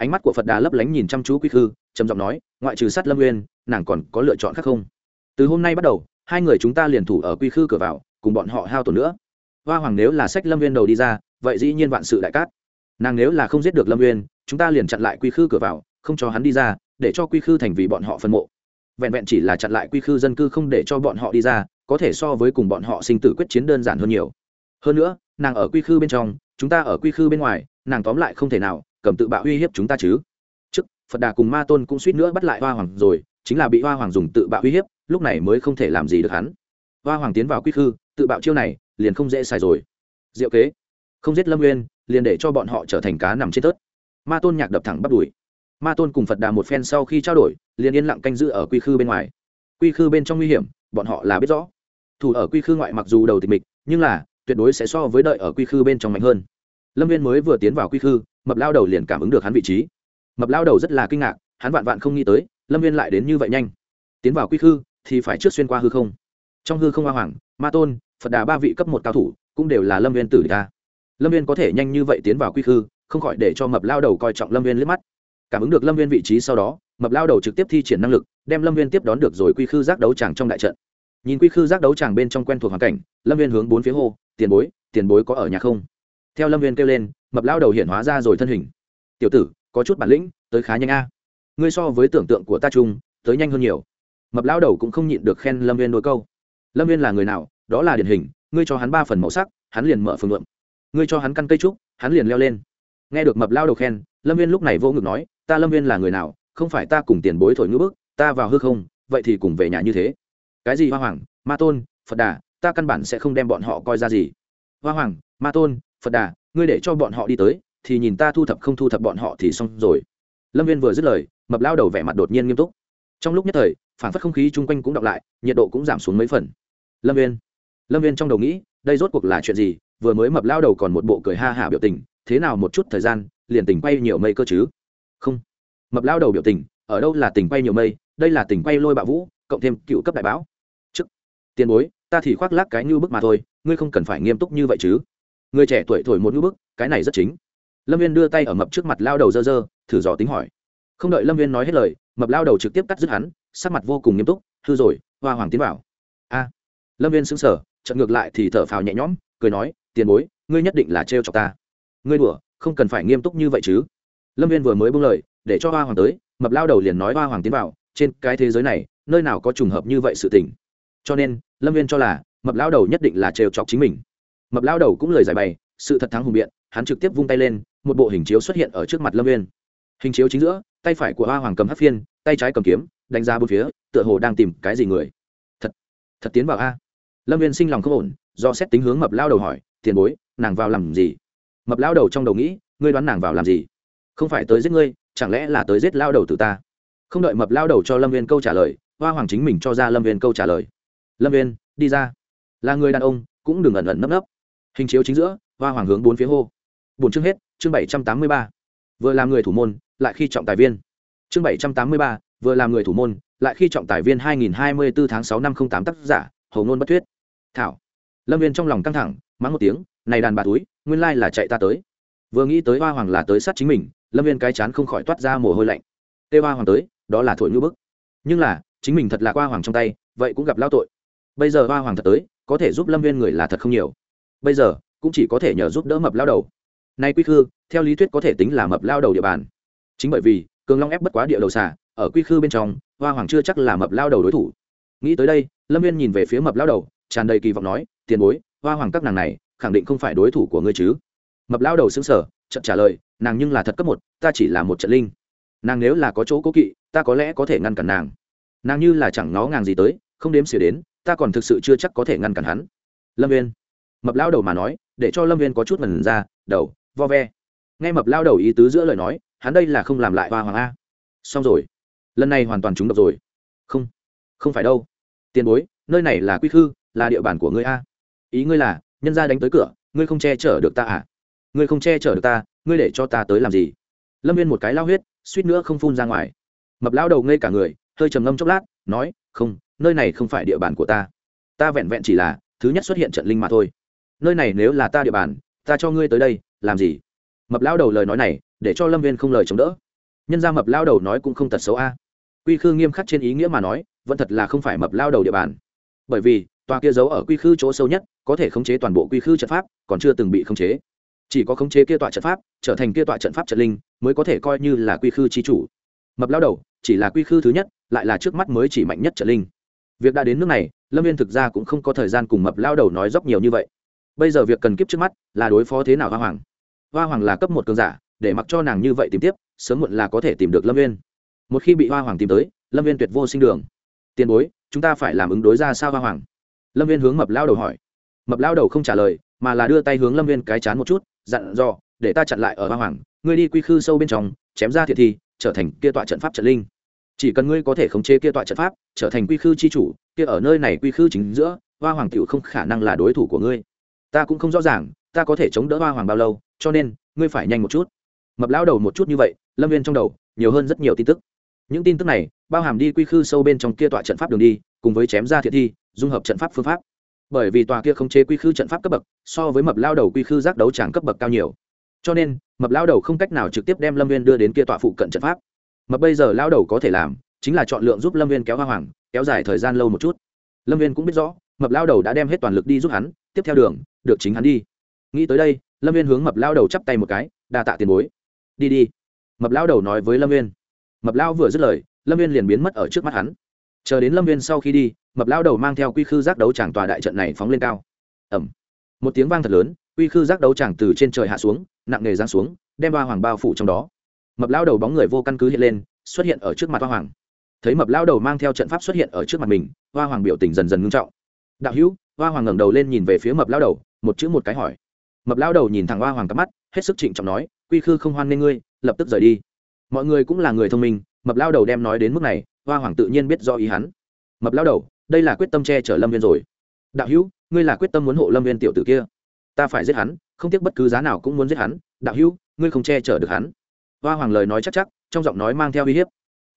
A: ánh mắt của phật đà lấp lánh nhìn chăm chú quy khư trầm giọng nói ngoại trừ sát lâm Nguyên, nàng còn có lựa chọn khác không? Từ hôm nay bắt đầu hai người chúng ta liền thủ ở quy khư cửa vào cùng bọn họ hao tổn nữa. Hoa hoàng nếu là sách lâm Nguyên đầu đi ra vậy dĩ nhiên vạn sự đại cát. Nàng nếu là không giết được lâm Nguyên, chúng ta liền chặn lại quy khư cửa vào không cho hắn đi ra để cho quy khư thành vì bọn họ phân mộ. Vẹn vẹn chỉ là chặn lại quy khư dân cư không để cho bọn họ đi ra có thể so với cùng bọn họ sinh tử quyết chiến đơn giản hơn nhiều. Hơn nữa nàng ở quy khư bên trong chúng ta ở quy khư bên ngoài nàng tóm lại không thể nào cầm tự bạo uy hiếp chúng ta chứ? Trước, phật đà cùng ma tôn cũng suýt nữa bắt lại hoa hoàng rồi, chính là bị hoa hoàng dùng tự bạo uy hiếp, lúc này mới không thể làm gì được hắn. Hoa hoàng tiến vào quy khư, tự bạo chiêu này, liền không dễ xài rồi. Diệu kế, không giết lâm nguyên liền để cho bọn họ trở thành cá nằm trên tớt. Ma tôn nhạc đập thẳng bắt đuổi. Ma tôn cùng phật đà một phen sau khi trao đổi, liền yên lặng canh giữ ở quy khư bên ngoài. Quy khư bên trong nguy hiểm, bọn họ là biết rõ. Thủ ở quy khư ngoại mặc dù đầu tịch mịch, nhưng là, tuyệt đối sẽ so với đợi ở quy khư bên trong mạnh hơn. Lâm viên mới vừa tiến vào quy khư mập lao đầu liền cảm ứng được hắn vị trí. Mập lao đầu rất là kinh ngạc, hắn vạn vạn không nghĩ tới, lâm viên lại đến như vậy nhanh. Tiến vào quy khư, thì phải trước xuyên qua hư không. Trong hư không hoa hoàng, ma tôn, phật đà ba vị cấp một cao thủ, cũng đều là lâm viên tử ta lâm viên có thể nhanh như vậy tiến vào quy khư, không khỏi để cho mập lao đầu coi trọng lâm viên liếc mắt. Cảm ứng được lâm viên vị trí sau đó, mập lao đầu trực tiếp thi triển năng lực, đem lâm viên tiếp đón được rồi quy khư giác đấu tràng trong đại trận. Nhìn quy khư giác đấu tràng bên trong quen thuộc hoàn cảnh, lâm viên hướng bốn phía hô, tiền bối tiền bối có ở nhà không? Theo lâm viên kêu lên, mập lao đầu hiện hóa ra rồi thân hình. Tiểu tử, có chút bản lĩnh, tới khá nhanh a. Ngươi so với tưởng tượng của ta trung tới nhanh hơn nhiều. Mập lao đầu cũng không nhịn được khen lâm viên đôi câu. Lâm viên là người nào, đó là điển hình, ngươi cho hắn ba phần màu sắc, hắn liền mở phương lượng ngươi cho hắn căn cây trúc, hắn liền leo lên. Nghe được mập lao đầu khen, lâm viên lúc này vô ngực nói, ta lâm viên là người nào, không phải ta cùng tiền bối thổi ngữ bức, ta vào hư không, vậy thì cùng về nhà như thế. Cái gì hoa hoàng, ma tôn, phật đà, ta căn bản sẽ không đem bọn họ coi ra gì. Hoa hoàng, ma tôn phật đà, ngươi để cho bọn họ đi tới, thì nhìn ta thu thập không thu thập bọn họ thì xong rồi. Lâm viên vừa dứt lời, mập lao đầu vẻ mặt đột nhiên nghiêm túc. Trong lúc nhất thời, phản phất không khí chung quanh cũng đọc lại, nhiệt độ cũng giảm xuống mấy phần. Lâm viên lâm viên trong đầu nghĩ, đây rốt cuộc là chuyện gì? Vừa mới mập lao đầu còn một bộ cười ha hả biểu tình, thế nào một chút thời gian, liền tỉnh quay nhiều mây cơ chứ? Không. Mập lao đầu biểu tình, ở đâu là tỉnh quay nhiều mây, đây là tỉnh quay lôi bạo vũ, cộng thêm cựu cấp đại bão. Chức tiền bối, ta thì khoác lác cái như bức mà thôi, ngươi không cần phải nghiêm túc như vậy chứ người trẻ tuổi thổi một ngưỡng bức, cái này rất chính. Lâm viên đưa tay ở mập trước mặt lao đầu dơ dơ, thử dò tính hỏi. Không đợi lâm viên nói hết lời, mập lao đầu trực tiếp cắt dứt hắn, sắc mặt vô cùng nghiêm túc, hư rồi, hoa hoàng tiến bảo a. Lâm viên xứng sở chợt ngược lại thì thở phào nhẹ nhõm, cười nói, tiền bối, ngươi nhất định là trêu chọc ta. Ngươi đùa, không cần phải nghiêm túc như vậy chứ. Lâm viên vừa mới buông lời, để cho hoa hoàng tới, mập lao đầu liền nói, hoa hoàng tiến vào, trên cái thế giới này, nơi nào có trùng hợp như vậy sự tình. Cho nên, lâm viên cho là, mập lao đầu nhất định là trêu chọc chính mình mập lao đầu cũng lời giải bày, sự thật thắng hùng biện, hắn trực tiếp vung tay lên, một bộ hình chiếu xuất hiện ở trước mặt lâm viên hình chiếu chính giữa, tay phải của hoa hoàng cầm hát phiên, tay trái cầm kiếm, đánh ra bốn phía, tựa hồ đang tìm cái gì người. Thật thật tiến vào a. Lâm viên sinh lòng không ổn, do xét tính hướng mập lao đầu hỏi, tiền bối, nàng vào làm gì? Mập lao đầu trong đầu nghĩ, ngươi đoán nàng vào làm gì? Không phải tới giết ngươi, chẳng lẽ là tới giết lao đầu từ ta? Không đợi mập lao đầu cho lâm viên câu trả lời, hoa hoàng chính mình cho ra lâm viên câu trả lời. Lâm viên đi ra. Là người đàn ông, cũng đừng ẩn ẩn nấp nấp hình chiếu chính giữa, hoa hoàng hướng bốn phía hô. Bốn chương hết, chương bảy trăm tám mươi ba. Vừa làm người thủ môn, lại khi trọng tài viên. Chương bảy trăm tám mươi ba, vừa làm người thủ môn, lại khi trọng tài viên hai nghìn hai mươi bốn tháng sáu năm không tám tác giả hầu ngôn bất thuyết. Thảo. Lâm viên trong lòng căng thẳng, mắng một tiếng, này đàn bà túi, nguyên lai là chạy ta tới. Vừa nghĩ tới hoa hoàng là tới sát chính mình, lâm viên cái chán không khỏi toát ra mồ hôi lạnh. Tê hoa hoàng tới, đó là thổi ngữ bức. Nhưng là, chính mình thật là hoa hoàng trong tay, vậy cũng gặp lao tội. Bây giờ hoa hoàng thật tới, có thể giúp lâm viên người là thật không nhiều bây giờ cũng chỉ có thể nhờ giúp đỡ mập lao đầu. Nay quy khư, theo lý thuyết có thể tính là mập lao đầu địa bàn. Chính bởi vì, cường long ép bất quá địa đầu xả ở quy khư bên trong, hoa hoàng chưa chắc là mập lao đầu đối thủ. Nghĩ tới đây, lâm viên nhìn về phía mập lao đầu, tràn đầy kỳ vọng nói, tiền bối, hoa hoàng các nàng này, khẳng định không phải đối thủ của ngươi chứ? Mập lao đầu xứng sở trận trả lời, nàng nhưng là thật cấp một, ta chỉ là một trận linh. Nàng nếu là có chỗ cố kỵ, ta có lẽ có thể ngăn cản nàng. Nàng như là chẳng nó ngàng gì tới, không đếm xỉa đến, ta còn thực sự chưa chắc có thể ngăn cản hắn. Lâm viên mập lao đầu mà nói, để cho lâm viên có chút mần ra, đầu, vo ve. Nghe mập lao đầu ý tứ giữa lời nói, hắn đây là không làm lại hoa hoàng a. Xong rồi. Lần này hoàn toàn trúng độc rồi. Không không phải đâu. Tiền bối, nơi này là quy khư, là địa bàn của ngươi a. Ý ngươi là, nhân gia đánh tới cửa, ngươi không che chở được ta à? Ngươi không che chở được ta, ngươi để cho ta tới làm gì? Lâm viên một cái lao huyết, suýt nữa không phun ra ngoài. Mập lao đầu ngây cả người, hơi trầm ngâm chốc lát, nói, không, nơi này không phải địa bàn của ta. Ta vẹn vẹn chỉ là, thứ nhất xuất hiện trận linh mà thôi nơi này nếu là ta địa bàn, ta cho ngươi tới đây, làm gì? Mập lao đầu lời nói này, để cho lâm viên không lời chống đỡ. Nhân ra mập lao đầu nói cũng không tật xấu a. Quy khư nghiêm khắc trên ý nghĩa mà nói, vẫn thật là không phải mập lao đầu địa bàn. Bởi vì, tòa kia giấu ở quy khư chỗ sâu nhất, có thể khống chế toàn bộ quy khư trận pháp, còn chưa từng bị khống chế. Chỉ có khống chế kia tọa trận pháp, trở thành kia tọa trận pháp trận linh, mới có thể coi như là quy khư chi chủ. Mập lao đầu, chỉ là quy khư thứ nhất, lại là trước mắt mới chỉ mạnh nhất trận linh. Việc đã đến nước này, lâm viên thực ra cũng không có thời gian cùng mập lao đầu nói dốc nhiều như vậy bây giờ việc cần kiếp trước mắt là đối phó thế nào hoa hoàng? Hoa hoàng là cấp một cường giả, để mặc cho nàng như vậy tìm tiếp, sớm muộn là có thể tìm được lâm viên một khi bị hoa hoàng tìm tới, lâm viên tuyệt vô sinh đường. Tiền bối, chúng ta phải làm ứng đối ra sao hoa hoàng? Lâm viên hướng mập lao đầu hỏi. Mập lao đầu không trả lời, mà là đưa tay hướng lâm viên cái chán một chút, dặn dò, để ta chặn lại ở hoa hoàng, ngươi đi quy khư sâu bên trong, chém ra thiệt thi trở thành kia tọa trận pháp trận linh. Chỉ cần ngươi có thể khống chế kia tọa trận pháp, trở thành quy khư chi chủ, kia ở nơi này quy khư chính giữa, hoa hoàng tiểu không khả năng là đối thủ của ngươi ta cũng không rõ ràng, ta có thể chống đỡ hoa hoàng bao lâu, cho nên, ngươi phải nhanh một chút. Mập lao đầu một chút như vậy, lâm viên trong đầu, nhiều hơn rất nhiều tin tức. Những tin tức này, bao hàm đi quy khư sâu bên trong kia tọa trận pháp đường đi, cùng với chém ra thiệt thi, dung hợp trận pháp phương pháp. Bởi vì tòa kia không chế quy khư trận pháp cấp bậc, so với mập lao đầu quy khư giác đấu tràng cấp bậc cao nhiều. Cho nên, mập lao đầu không cách nào trực tiếp đem lâm viên đưa đến kia tọa phụ cận trận pháp. Mập bây giờ lao đầu có thể làm, chính là chọn lượng giúp lâm viên kéo hoa hoàng, kéo dài thời gian lâu một chút. Lâm viên cũng biết rõ, mập lao đầu đã đem hết toàn lực đi giúp hắn, tiếp theo đường được chính hắn đi. Nghĩ tới đây, lâm viên hướng mập lao đầu chắp tay một cái, đa tạ tiền bối. Đi đi. Mập lao đầu nói với lâm viên mập lao vừa dứt lời, lâm viên liền biến mất ở trước mắt hắn. Chờ đến lâm viên sau khi đi, mập lao đầu mang theo quy khư giác đấu tràng tòa đại trận này phóng lên cao. Ẩm một tiếng vang thật lớn, quy khư giác đấu tràng từ trên trời hạ xuống, nặng nề giang xuống, đem ba hoàng bao phủ trong đó. Mập lao đầu bóng người vô căn cứ hiện lên, xuất hiện ở trước mặt hoa hoàng. Thấy mập lao đầu mang theo trận pháp xuất hiện ở trước mặt mình, hoa hoàng biểu tình dần dần ngưng trọng. Đạo hữu, hoa hoàng ngẩng đầu lên nhìn về phía mập lao đầu một chữ một cái hỏi. Mập lao đầu nhìn thẳng hoa hoàng cắp mắt, hết sức trịnh trọng nói, quy khư không hoan nghê ngươi, lập tức rời đi. Mọi người cũng là người thông minh, mập lao đầu đem nói đến mức này, hoa hoàng tự nhiên biết do ý hắn. Mập lao đầu, đây là quyết tâm che chở lâm viên rồi. Đạo hữu, ngươi là quyết tâm muốn hộ lâm viên tiểu tử kia. Ta phải giết hắn, không tiếc bất cứ giá nào cũng muốn giết hắn. Đạo hữu, ngươi không che chở được hắn. Hoa hoàng lời nói chắc chắc, trong giọng nói mang theo uy hiếp.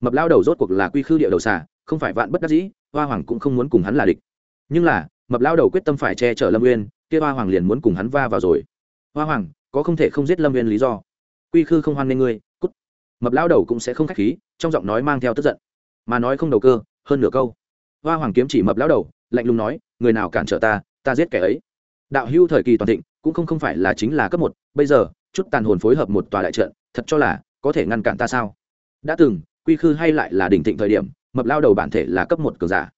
A: Mập lao đầu rốt cuộc là quy khư địa đầu xà, không phải vạn bất đắc dĩ, hoa hoàng cũng không muốn cùng hắn là địch. Nhưng là, mập lao đầu quyết tâm phải che chở lâm nguyên kia hoa hoàng liền muốn cùng hắn va vào rồi. Hoa hoàng, có không thể không giết lâm Viên lý do? Quy khư không hoan nghê ngươi, cút. Mập lao đầu cũng sẽ không k h á c h khí, trong giọng nói mang theo tức giận. Mà nói không đầu cơ, hơn nửa câu. Hoa hoàng kiếm chỉ mập lao đầu, lạnh lùng nói, người nào cản trở ta ta giết kẻ ấy. Đạo hưu thời kỳ toàn thịnh, cũng không không phải là chính là cấp một, bây giờ, chút tàn hồn phối hợp một tòa đại trận, thật cho là, có thể ngăn cản ta sao? Đã từng, quy khư hay lại là đỉnh thịnh thời điểm, mập lao đầu bản thể là cấp một cường giả.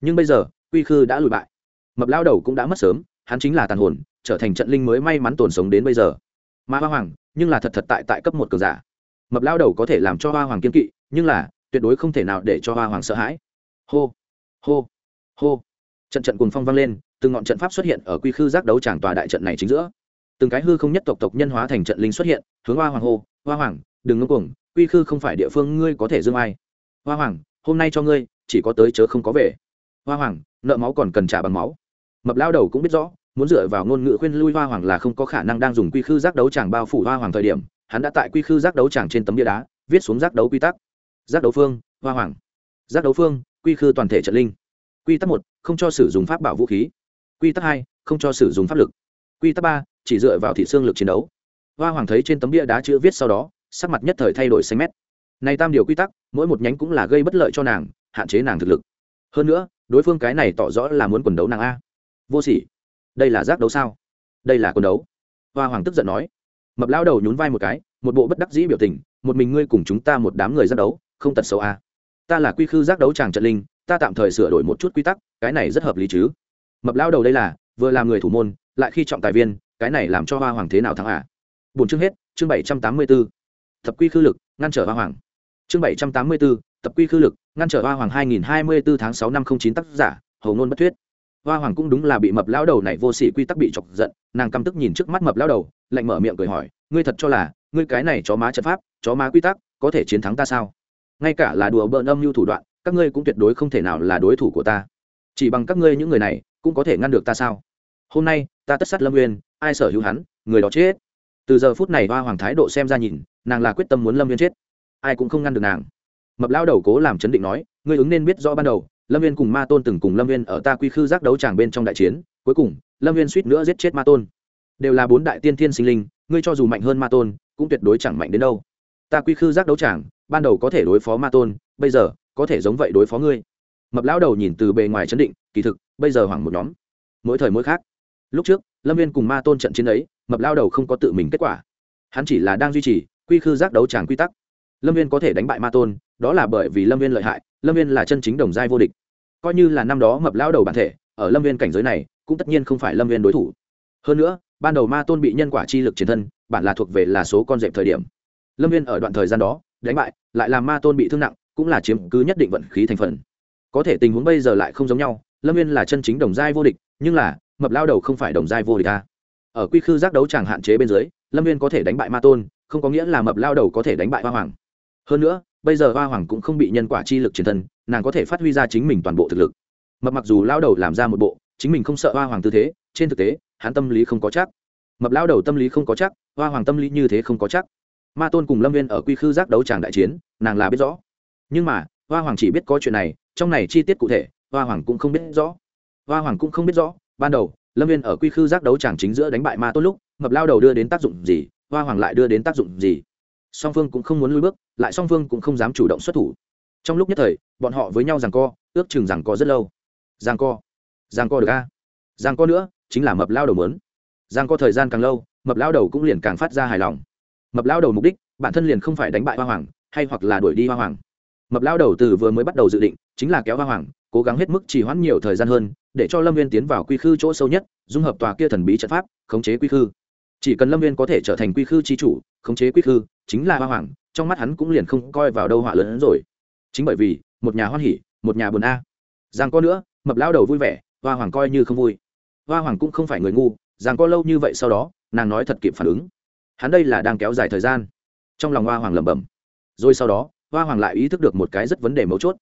A: Nhưng bây giờ, quy khư đã lùi bại. Mập lao đầu cũng đã mất sớm hắn chính là tàn hồn, trở thành trận linh mới may mắn tồn sống đến bây giờ. Mà hoa hoàng, nhưng là thật thật tại tại cấp một cường giả. Mập lao đầu có thể làm cho hoa hoàng kiên kỵ, nhưng là, tuyệt đối không thể nào để cho hoa hoàng sợ hãi. Hô hô hô. Trận trận cùng phong vang lên, từng ngọn trận pháp xuất hiện ở quy khư giác đấu tràng tòa đại trận này chính giữa. Từng cái hư không nhất tộc tộc nhân hóa thành trận linh xuất hiện, hướng hoa hoàng hô, hoa hoàng, đừng ngưng cuồng, quy khư không phải địa phương ngươi có thể dương ai. Hoa hoàng, hôm nay cho ngươi, chỉ có tới chớ không có về. Hoa hoàng, nợ máu còn cần trả bằng máu mập lao đầu cũng biết rõ, muốn dựa vào ngôn ngữ khuyên lui hoa hoàng là không có khả năng đang dùng quy khư giác đấu chàng bao phủ hoa hoàng thời điểm, hắn đã tại quy khư giác đấu chàng trên tấm bia đá, viết xuống giác đấu quy tắc. Giác đấu phương, hoa hoàng. Giác đấu phương, quy khư toàn thể trận linh. Quy tắc một, không cho sử dụng pháp bảo vũ khí. Quy tắc hai, không cho sử dụng pháp lực. Quy tắc ba, chỉ dựa vào thị xương lực chiến đấu. Hoa hoàng thấy trên tấm bia đá chữ viết sau đó, sắc mặt nhất thời thay đổi xanh mét. Này tam điều quy tắc, mỗi một nhánh cũng là gây bất lợi cho nàng, hạn chế nàng thực lực. Hơn nữa, đối phương cái này tỏ rõ là muốn quần đấu nàng a vô sỉ. Đây là giác đấu sao? Đây là quần đấu. Hoa hoàng tức giận nói. Mập lao đầu nhún vai một cái, một bộ bất đắc dĩ biểu tình, một mình ngươi cùng chúng ta một đám người giác đấu, không tật xấu à? ta là quy khư giác đấu chàng trận linh, ta tạm thời sửa đổi một chút quy tắc, cái này rất hợp lý chứ? Mập lao đầu đây là, vừa làm người thủ môn, lại khi trọng tài viên, cái này làm cho hoa hoàng thế nào thắng à? Bốn chương hết, chương bảy trăm tám mươi b ố tập quy khư lực, ngăn trở hoa hoàng. Chương bảy trăm tám mươi b ố tập quy khư lực, ngăn trở hoa hoàng hai nghìn hai mươi bốn tháng sáu năm không chín tác giả hầu ngôn bất thuyết hoa hoàng cũng đúng là bị mập lao đầu này vô sỉ quy tắc bị chọc giận, nàng căm tức nhìn trước mắt mập lao đầu, lạnh mở miệng cười hỏi, ngươi thật cho là, ngươi cái này chó má trận pháp, chó má quy tắc, có thể chiến thắng ta sao? Ngay cả là đùa bỡn âm mưu thủ đoạn, các ngươi cũng tuyệt đối không thể nào là đối thủ của ta. Chỉ bằng các ngươi những người này, cũng có thể ngăn được ta sao? Hôm nay, ta tất sát lâm nguyên ai sở hữu hắn, người đó chết. Từ giờ phút này hoa hoàng thái độ xem ra nhìn, nàng là quyết tâm muốn lâm Nguyên chết. Ai cũng không ngăn được nàng. Mập lao đầu cố làm chấn định nói, ngươi ứng nên biết rõ ban đầu lâm viên cùng ma tôn từng cùng lâm viên ở ta quy khư giác đấu tràng bên trong đại chiến, cuối cùng, lâm viên suýt nữa giết chết ma tôn. Đều là bốn đại tiên thiên sinh linh, ngươi cho dù mạnh hơn ma tôn, cũng tuyệt đối chẳng mạnh đến đâu. Ta quy khư giác đấu tràng, ban đầu có thể đối phó ma tôn, bây giờ, có thể giống vậy đối phó ngươi. Mập lão đầu nhìn từ bề ngoài chấn định, kỳ thực, bây giờ hoảng một nhóm. Mỗi thời mỗi khác. Lúc trước, lâm viên cùng ma tôn trận chiến ấy, mập lao đầu không có tự mình kết quả. Hắn chỉ là đang duy trì quy khư giác đấu tràng quy tắc. Lâm viên có thể đánh bại ma tôn, đó là bởi vì lâm viên lợi hại lâm viên là chân chính đồng giai vô địch. Coi như là năm đó mập lao đầu bản thể, ở lâm viên cảnh giới này, cũng tất nhiên không phải lâm viên đối thủ. Hơn nữa, ban đầu ma tôn bị nhân quả chi lực chiến thân, bản là thuộc về là số con dẹp thời điểm. Lâm viên ở đoạn thời gian đó, đánh bại, lại làm ma tôn bị thương nặng, cũng là chiếm cứ nhất định vận khí thành phần. Có thể tình huống bây giờ lại không giống nhau, lâm viên là chân chính đồng giai vô địch, nhưng là, mập lao đầu không phải đồng giai vô địch ta ở quy khư giác đấu chẳng hạn chế bên dưới, lâm viên có thể đánh bại ma tôn, không có nghĩa là mập lao đầu có thể đánh bại hoa hoàng. Hơn nữa bây giờ hoa hoàng cũng không bị nhân quả chi lực chiến thân, nàng có thể phát huy ra chính mình toàn bộ thực lực. Mập mặc dù lao đầu làm ra một bộ, chính mình không sợ hoa hoàng tư thế, trên thực tế, hắn tâm lý không có chắc. Mập lao đầu tâm lý không có chắc, hoa hoàng tâm lý như thế không có chắc. Ma tôn cùng lâm viên ở quy khư giác đấu tràng đại chiến, nàng là biết rõ. Nhưng mà, hoa hoàng chỉ biết có chuyện này, trong này chi tiết cụ thể, hoa hoàng cũng không biết rõ. Hoa hoàng cũng không biết rõ, ban đầu, lâm viên ở quy khư giác đấu tràng chính giữa đánh bại ma tôn lúc, mập lao đầu đưa đến tác dụng gì, hoa hoàng lại đưa đến tác dụng gì song phương cũng không muốn lui bước, lại song phương cũng không dám chủ động xuất thủ. Trong lúc nhất thời, bọn họ với nhau rằng co, ước chừng rằng co rất lâu. Rằng co? Rằng co được a? Rằng co nữa, chính là mập lao đầu mớn rằng co thời gian càng lâu, mập lao đầu cũng liền càng phát ra hài lòng. Mập lao đầu mục đích, bản thân liền không phải đánh bại hoa hoàng, hay hoặc là đuổi đi hoa hoàng. Mập lao đầu từ vừa mới bắt đầu dự định, chính là kéo hoa hoàng, cố gắng hết mức trì hoãn nhiều thời gian hơn, để cho lâm viên tiến vào quy khư chỗ sâu nhất, dung hợp tòa kia thần bí trận pháp, khống chế quy khư chỉ cần lâm viên có thể trở thành quy khư chi chủ, khống chế quy khư, chính là hoa hoàng, trong mắt hắn cũng liền không coi vào đâu họa lớn hơn rồi. Chính bởi vì, một nhà hoan hỉ, một nhà buồn a. Giang có nữa, mập lao đầu vui vẻ, hoa hoàng coi như không vui. Hoa hoàng cũng không phải người ngu, giang có lâu như vậy sau đó, nàng nói thật kịp phản ứng. Hắn đây là đang kéo dài thời gian. Trong lòng hoa hoàng lẩm bẩm. Rồi sau đó, hoa hoàng lại ý thức được một cái rất vấn đề mấu chốt.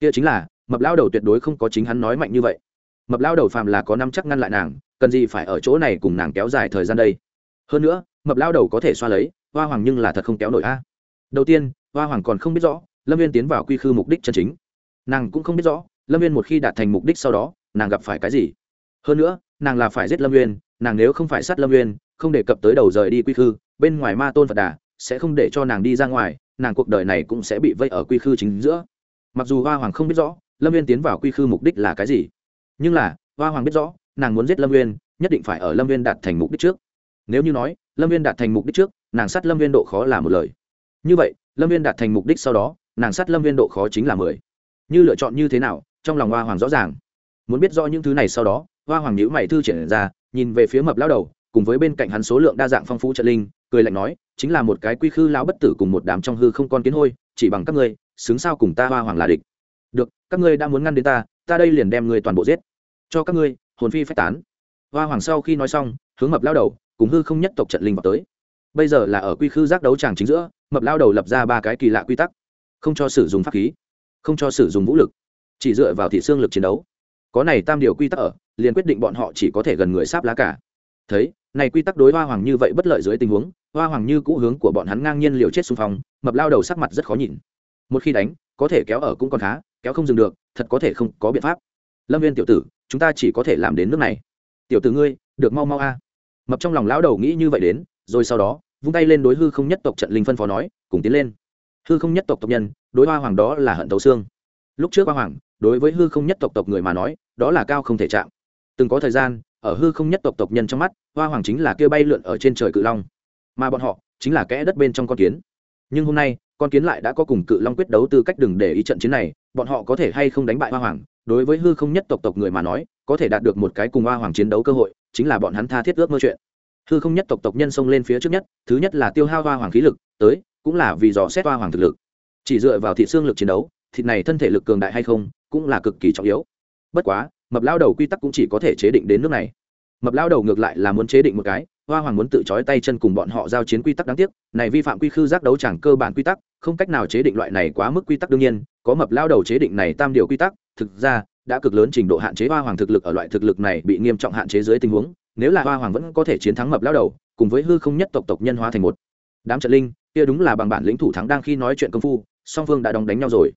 A: Kia chính là, mập lao đầu tuyệt đối không có chính hắn nói mạnh như vậy. Mập lao đầu phàm là có năm chắc ngăn lại nàng, cần gì phải ở chỗ này cùng nàng kéo dài thời gian đây? Hơn nữa, mập lao đầu có thể xoa lấy, hoa hoàng nhưng là thật không kéo nổi a. Đầu tiên, hoa hoàng còn không biết rõ, lâm viên tiến vào quy khư mục đích chân chính. Nàng cũng không biết rõ, lâm viên một khi đạt thành mục đích sau đó, nàng gặp phải cái gì? Hơn nữa, nàng là phải giết lâm viên nàng nếu không phải sát lâm viên không đề cập tới đầu rời đi quy khư, bên ngoài ma tôn phật đà sẽ không để cho nàng đi ra ngoài, nàng cuộc đời này cũng sẽ bị vây ở quy khư chính giữa. Mặc dù hoa hoàng không biết rõ, lâm viên tiến vào quy khư mục đích là cái gì, nhưng là, hoa hoàng biết rõ, nàng muốn giết lâm viên nhất định phải ở lâm viên đạt thành mục đích trước nếu như nói, lâm viên đạt thành mục đích trước, nàng sát lâm viên độ khó là một lời. Như vậy, lâm viên đạt thành mục đích sau đó, nàng sát lâm viên độ khó chính là mười. Như lựa chọn như thế nào, trong lòng hoa hoàng rõ ràng. Muốn biết rõ những thứ này sau đó, hoa hoàng nhữ mày thư triển ra, nhìn về phía mập lao đầu, cùng với bên cạnh hắn số lượng đa dạng phong phú trận linh, cười lạnh nói, chính là một cái quy khư lão bất tử cùng một đám trong hư không con kiến hôi, chỉ bằng các ngươi, xứng sao cùng ta hoa hoàng là địch. Được, các ngươi đã muốn ngăn đến ta ta đây liền đem ngươi toàn bộ giết. Cho các ngươi, hồn phi phách tán. Hoa hoàng sau khi nói xong, hướng mập lao đầu cùng hư không nhất tộc trận linh vào tới. Bây giờ là ở quy khư giác đấu tràng chính giữa, mập lao đầu lập ra ba cái kỳ lạ quy tắc. Không cho sử dụng pháp khí, không cho sử dụng vũ lực, chỉ dựa vào thị xương lực chiến đấu. Có này tam điều quy tắc ở, liền quyết định bọn họ chỉ có thể gần người sáp lá cả. Thấy, này quy tắc đối hoa hoàng như vậy bất lợi dưới tình huống, hoa hoàng như cũ hướng của bọn hắn ngang nhiên liều chết xung phong, mập lao đầu sắc mặt rất khó nhìn. Một khi đánh, có thể kéo ở cũng còn khá, kéo không dừng được, thật có thể không có biện pháp. Lâm viên tiểu tử, chúng ta chỉ có thể làm đến nước này. Tiểu tử ngươi, được mau mau a mập trong lòng lão đầu nghĩ như vậy đến, rồi sau đó, vung tay lên đối hư không nhất tộc trận linh phân phó nói, cùng tiến lên. Hư không nhất tộc tộc nhân, đối hoa hoàng đó là hận tấu xương. Lúc trước hoa hoàng, đối với hư không nhất tộc tộc người mà nói, đó là cao không thể chạm. Từng có thời gian, ở hư không nhất tộc tộc nhân trong mắt, hoa hoàng chính là kia bay lượn ở trên trời cự long. Mà bọn họ, chính là kẽ đất bên trong con kiến. Nhưng hôm nay, con kiến lại đã có cùng cự long quyết đấu tư cách đừng để ý trận chiến này, bọn họ có thể hay không đánh bại hoa hoàng, đối với hư không nhất tộc tộc người mà nói, có thể đạt được một cái cùng hoa hoàng chiến đấu cơ hội chính là bọn hắn tha thiết ước mơ chuyện. Hư không nhất tộc tộc nhân xông lên phía trước nhất, thứ nhất là tiêu hao hoa hoàng khí lực, tới, cũng là vì dò xét hoa hoàng thực lực. Chỉ dựa vào thị xương lực chiến đấu, thịt này thân thể lực cường đại hay không, cũng là cực kỳ trọng yếu. Bất quá, mập lao đầu quy tắc cũng chỉ có thể chế định đến nước này. Mập lao đầu ngược lại là muốn chế định một cái, hoa hoàng muốn tự trói tay chân cùng bọn họ giao chiến quy tắc đáng tiếc, này vi phạm quy khư giác đấu chẳng cơ bản quy tắc, không cách nào chế định loại này quá mức quy tắc đương nhiên, có mập lao đầu chế định này tam điều quy tắc, thực ra đã cực lớn trình độ hạn chế hoa hoàng thực lực ở loại thực lực này bị nghiêm trọng hạn chế dưới tình huống, nếu là hoa hoàng vẫn có thể chiến thắng mập lao đầu, cùng với hư không nhất tộc tộc nhân hóa thành một đám trận linh, kia đúng là bằng bản lĩnh thủ thắng đang khi nói chuyện công phu, song phương đã đóng đánh nhau rồi.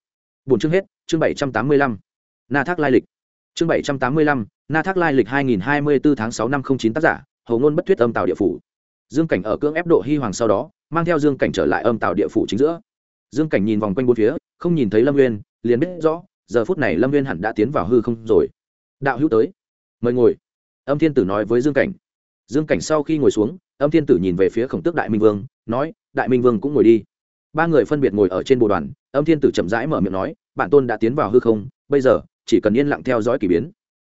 A: Bốn chương hết, chương bảy trăm tám mươi lăm. Na thác lai lịch. Chương bảy trăm tám mươi lăm, na thác lai lịch hai nghìn hai mươi bốn tháng sáu năm không chín tác giả hầu ngôn bất thuyết âm tạo địa phủ. Dương cảnh ở cưỡng ép độ hy hoàng sau đó, mang theo dương cảnh trở lại âm tạo địa phủ chính giữa. Dương cảnh nhìn vòng quanh bốn phía, không nhìn thấy lâm nguyên liền biết rõ giờ phút này lâm nguyên hẳn đã tiến vào hư không rồi. Đạo hữu tới. Mời ngồi. Âm thiên tử nói với dương cảnh. Dương cảnh sau khi ngồi xuống, âm thiên tử nhìn về phía khổng tước đại minh vương, nói, đại minh vương cũng ngồi đi. Ba người phân biệt ngồi ở trên bộ đoàn, âm thiên tử chậm rãi mở miệng nói, bản tôn đã tiến vào hư không, bây giờ chỉ cần yên lặng theo dõi k ỳ biến.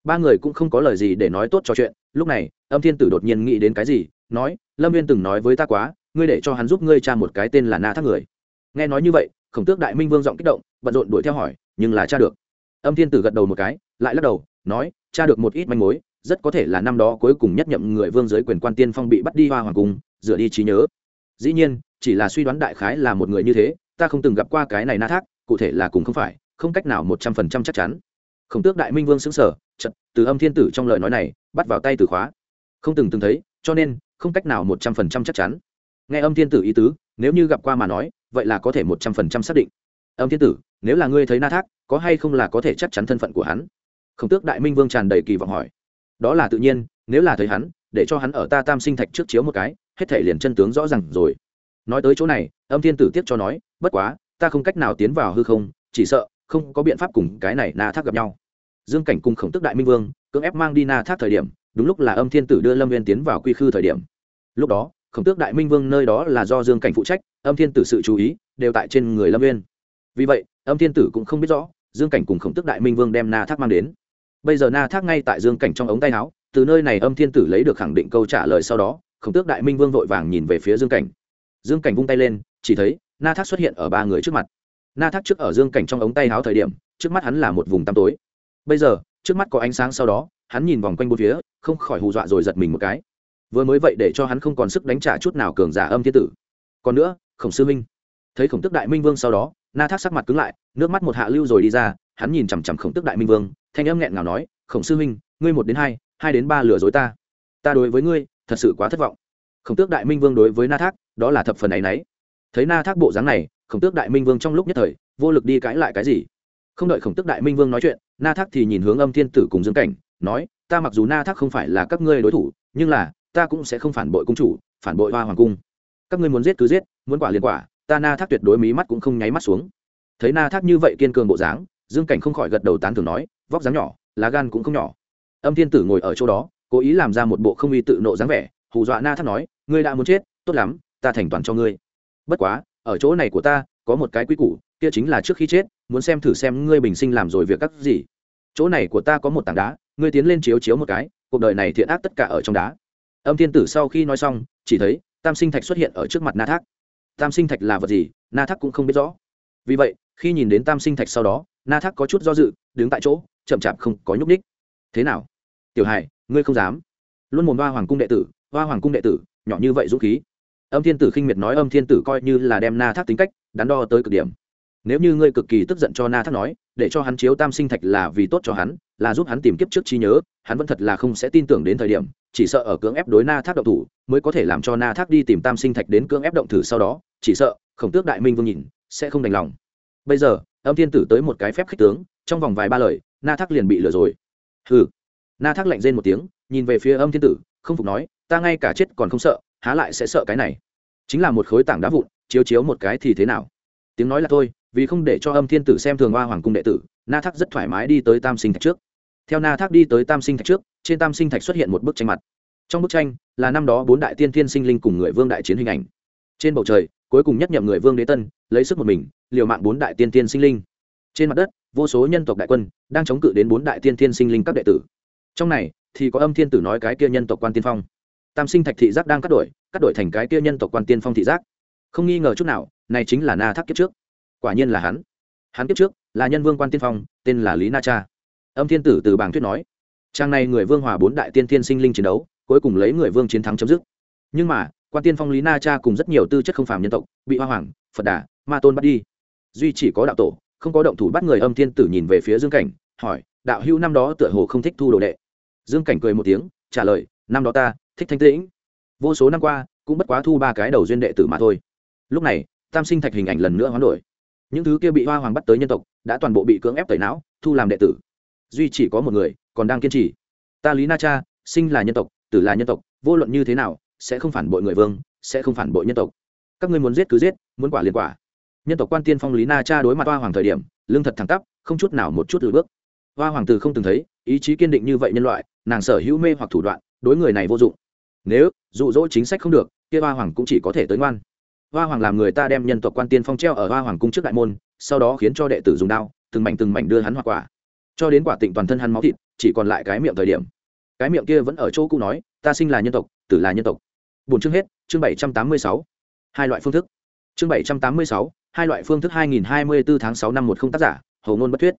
A: Ba người cũng không có lời gì để nói tốt cho chuyện. Lúc này, âm thiên tử đột nhiên nghĩ đến cái gì, nói, lâm viên từng nói với ta quá, ngươi để cho hắn giúp ngươi cha một cái tên là na thác người. Nghe nói như vậy, khổng tước đại minh vương giọng kích động, bận rộn đuổi theo hỏi nhưng là cha được. Âm thiên tử gật đầu một cái, lại lắc đầu, nói cha được một ít manh mối, rất có thể là năm đó cuối cùng nhất nhậm người vương giới quyền quan tiên phong bị bắt đi hoa hoàng cung dựa đi trí nhớ. Dĩ nhiên, chỉ là suy đoán đại khái là một người như thế, ta không từng gặp qua cái này na thác, cụ thể là cùng không phải, không cách nào một trăm phần trăm chắc chắn. Khổng tước đại minh vương xứng sở chật từ âm thiên tử trong lời nói này, bắt vào tay từ khóa. Không từng từng thấy, cho nên, không cách nào một trăm phần trăm chắc chắn. Nghe âm thiên tử ý tứ, nếu như gặp qua mà nói, vậy là có thể một trăm phần trăm xác định âm thiên tử, nếu là ngươi thấy na thác, có hay không là có thể chắc chắn thân phận của hắn? Khổng tước đại minh vương tràn đầy kỳ vọng hỏi. Đó là tự nhiên, nếu là thấy hắn, để cho hắn ở ta tam sinh thạch trước chiếu một cái, hết thể liền chân tướng rõ ràng rồi. Nói tới chỗ này, âm thiên tử tiếp cho nói, bất quá, ta không cách nào tiến vào hư không, chỉ sợ không có biện pháp cùng cái này na thác gặp nhau. Dương cảnh cùng khổng tức đại minh vương, cưỡng ép mang đi na thác thời điểm, đúng lúc là âm thiên tử đưa lâm viên tiến vào quy khư thời điểm. Lúc đó, khổng tước đại minh vương nơi đó là do dương cảnh phụ trách, âm thiên tử sự chú ý, đều tại trên người lâm viên vì vậy, âm thiên tử cũng không biết rõ, dương cảnh cùng khổng tước đại minh vương đem na thác mang đến. Bây giờ na thác ngay tại dương cảnh trong ống tay áo, từ nơi này âm thiên tử lấy được khẳng định câu trả lời sau đó, khổng tước đại minh vương vội vàng nhìn về phía dương cảnh. Dương cảnh vung tay lên, chỉ thấy na thác xuất hiện ở ba người trước mặt. Na thác trước ở dương cảnh trong ống tay áo thời điểm, trước mắt hắn là một vùng tăm tối. Bây giờ, trước mắt có ánh sáng sau đó, hắn nhìn vòng quanh bốn phía, không khỏi hù dọa rồi giật mình một cái. Vừa mới vậy để cho hắn không còn sức đánh trả chút nào cường giả âm thiên tử. Còn nữa, khổng sư minh. Thấy khổng tức đại minh vương sau đó na thác sắc mặt cứng lại nước mắt một hạ lưu rồi đi ra hắn nhìn chằm chằm khổng tức đại minh vương thanh âm nghẹn ngào nói khổng sư huynh, ngươi một đến hai hai đến ba lừa dối ta. Ta đối với ngươi thật sự quá thất vọng. Khổng tước đại minh vương đối với na thác đó là thập phần ấ y n ấ y thấy na thác bộ dáng này khổng tước đại minh vương trong lúc nhất thời vô lực đi cãi lại cái gì. Không đợi khổng tước đại minh vương nói chuyện na thác thì nhìn hướng âm thiên tử cùng dương cảnh nói ta mặc dù na thác không phải là các ngươi đối thủ nhưng là ta cũng sẽ không phản bội cung chủ phản bội hoa hoàng cung. Các ngươi muốn giết cứ giết muốn quả liền quả ta na thác tuyệt đối mí mắt cũng không nháy mắt xuống. Thấy na thác như vậy kiên cường bộ dáng, dương cảnh không khỏi gật đầu tán thường nói, vóc dáng nhỏ, lá gan cũng không nhỏ. Âm thiên tử ngồi ở chỗ đó, cố ý làm ra một bộ không uy tự nộ dáng vẻ, hù dọa na thác nói, ngươi đã muốn chết, tốt lắm, ta thành toàn cho ngươi. Bất quá, ở chỗ này của ta, có một cái quy củ, kia chính là trước khi chết, muốn xem thử xem ngươi bình sinh làm rồi việc các gì. Chỗ này của ta có một tảng đá, ngươi tiến lên chiếu chiếu một cái, cuộc đời này thiện ác tất cả ở trong đá. Âm thiên tử sau khi nói xong, chỉ thấy tam sinh thạch xuất hiện ở trước mặt na thác tam sinh thạch là vật gì, na thác cũng không biết rõ. Vì vậy, khi nhìn đến tam sinh thạch sau đó, na thác có chút do dự, đứng tại chỗ, chậm chạp không có nhúc ních thế nào? Tiểu hải, ngươi không dám. Luôn mồm hoa hoàng cung đệ tử, hoa hoàng cung đệ tử, nhỏ như vậy dũng khí. Âm thiên tử khinh miệt nói, âm thiên tử coi như là đem na thác tính cách, đắn đo tới cực điểm. Nếu như ngươi cực kỳ tức giận cho na thác nói, để cho hắn chiếu tam sinh thạch là vì tốt cho hắn, là giúp hắn tìm kiếp trước trí nhớ, hắn vẫn thật là không sẽ tin tưởng đến thời điểm chỉ sợ ở cưỡng ép đối na thác động thủ, mới có thể làm cho na thác đi tìm tam sinh thạch đến cưỡng ép động thử sau đó, chỉ sợ, khổng tước đại minh vương nhìn, sẽ không đành lòng. Bây giờ, âm thiên tử tới một cái phép khích tướng, trong vòng vài ba lời, na thác liền bị lừa rồi. Hừ. Na thác lạnh rên một tiếng, nhìn về phía âm thiên tử, không phục nói, ta ngay cả chết còn không sợ, há lại sẽ sợ cái này? Chính là một khối tảng đá vụn, chiếu chiếu một cái thì thế nào? Tiếng nói là thôi, vì không để cho âm thiên tử xem thường hoa hoàng cung đệ tử, na thác rất thoải mái đi tới tam sinh thạch trước. Theo na thác đi tới tam sinh thạch trước trên tam sinh thạch xuất hiện một bức tranh mặt. Trong bức tranh là năm đó bốn đại tiên thiên sinh linh cùng người vương đại chiến hình ảnh. Trên bầu trời, cuối cùng nhất nhậm người vương đế tân, lấy sức một mình, liều mạng bốn đại tiên thiên sinh linh. Trên mặt đất, vô số nhân tộc đại quân đang chống cự đến bốn đại tiên thiên sinh linh các đệ tử. Trong này thì có âm thiên tử nói cái kia nhân tộc quan tiên phong. Tam sinh thạch thị giác đang cắt đổi cắt đổi thành cái kia nhân tộc quan tiên phong thị giác. Không nghi ngờ chút nào, này chính là na thác kiếp trước. Quả nhiên là hắn. Hắn kiếp trước là nhân vương quan tiên phong, tên là lý na cha. Âm thiên tử từ bảng thuyết nói trang này người vương hòa bốn đại tiên tiên sinh linh chiến đấu, cuối cùng lấy người vương chiến thắng chấm dứt. Nhưng mà, quan tiên phong lý na cha cùng rất nhiều tư chất không phàm nhân tộc, bị hoa hoàng, phật đà, ma tôn bắt đi. Duy chỉ có đạo tổ, không có động thủ bắt người âm thiên tử nhìn về phía dương cảnh, hỏi, đạo hữu năm đó tựa hồ không thích thu đồ đệ? Dương cảnh cười một tiếng, trả lời, năm đó ta thích thanh tĩnh. Vô số năm qua, cũng bất quá thu ba cái đầu duyên đệ tử mà thôi. Lúc này, tam sinh thạch hình ảnh lần nữa hoán đổi. Những thứ kia bị hoa hoàng bắt tới nhân tộc, đã toàn bộ bị cưỡng ép tẩy não, thu làm đệ tử. Duy chỉ có một người còn đang kiên trì. Ta lý na cha, sinh là nhân tộc, tử là nhân tộc, vô luận như thế nào, sẽ không phản bội người vương, sẽ không phản bội nhân tộc. Các ngươi muốn giết cứ giết, muốn quả liền quả. Nhân tộc quan tiên phong lý na cha đối mặt hoa hoàng thời điểm lương thật thẳng tắp, không chút nào một chút lùi bước. Hoa hoàng từ không từng thấy, ý chí kiên định như vậy nhân loại, nàng sở hữu mê hoặc thủ đoạn, đối người này vô dụng. Nếu, dụ dỗ chính sách không được, kia hoa hoàng cũng chỉ có thể tới ngoan. Hoa hoàng làm người ta đem nhân tộc quan tiên phong treo ở hoa hoàng cung trước đại môn, sau đó khiến cho đệ tử dùng đao, từng mảnh từng mảnh đưa hắn hoa quả. Cho đến quả tịnh toàn thân hắn máu thịt chỉ còn lại cái miệng thời điểm. Cái miệng kia vẫn ở chỗ cũ nói, ta sinh là nhân tộc, tử là nhân tộc. Bốn chương hết, chương bảy trăm tám mươi sáu. Hai loại phương thức. Chương bảy trăm tám mươi sáu, hai loại phương thức hai nghìn hai mươi bốn tháng sáu năm một không tác giả hầu ngôn bất thuyết.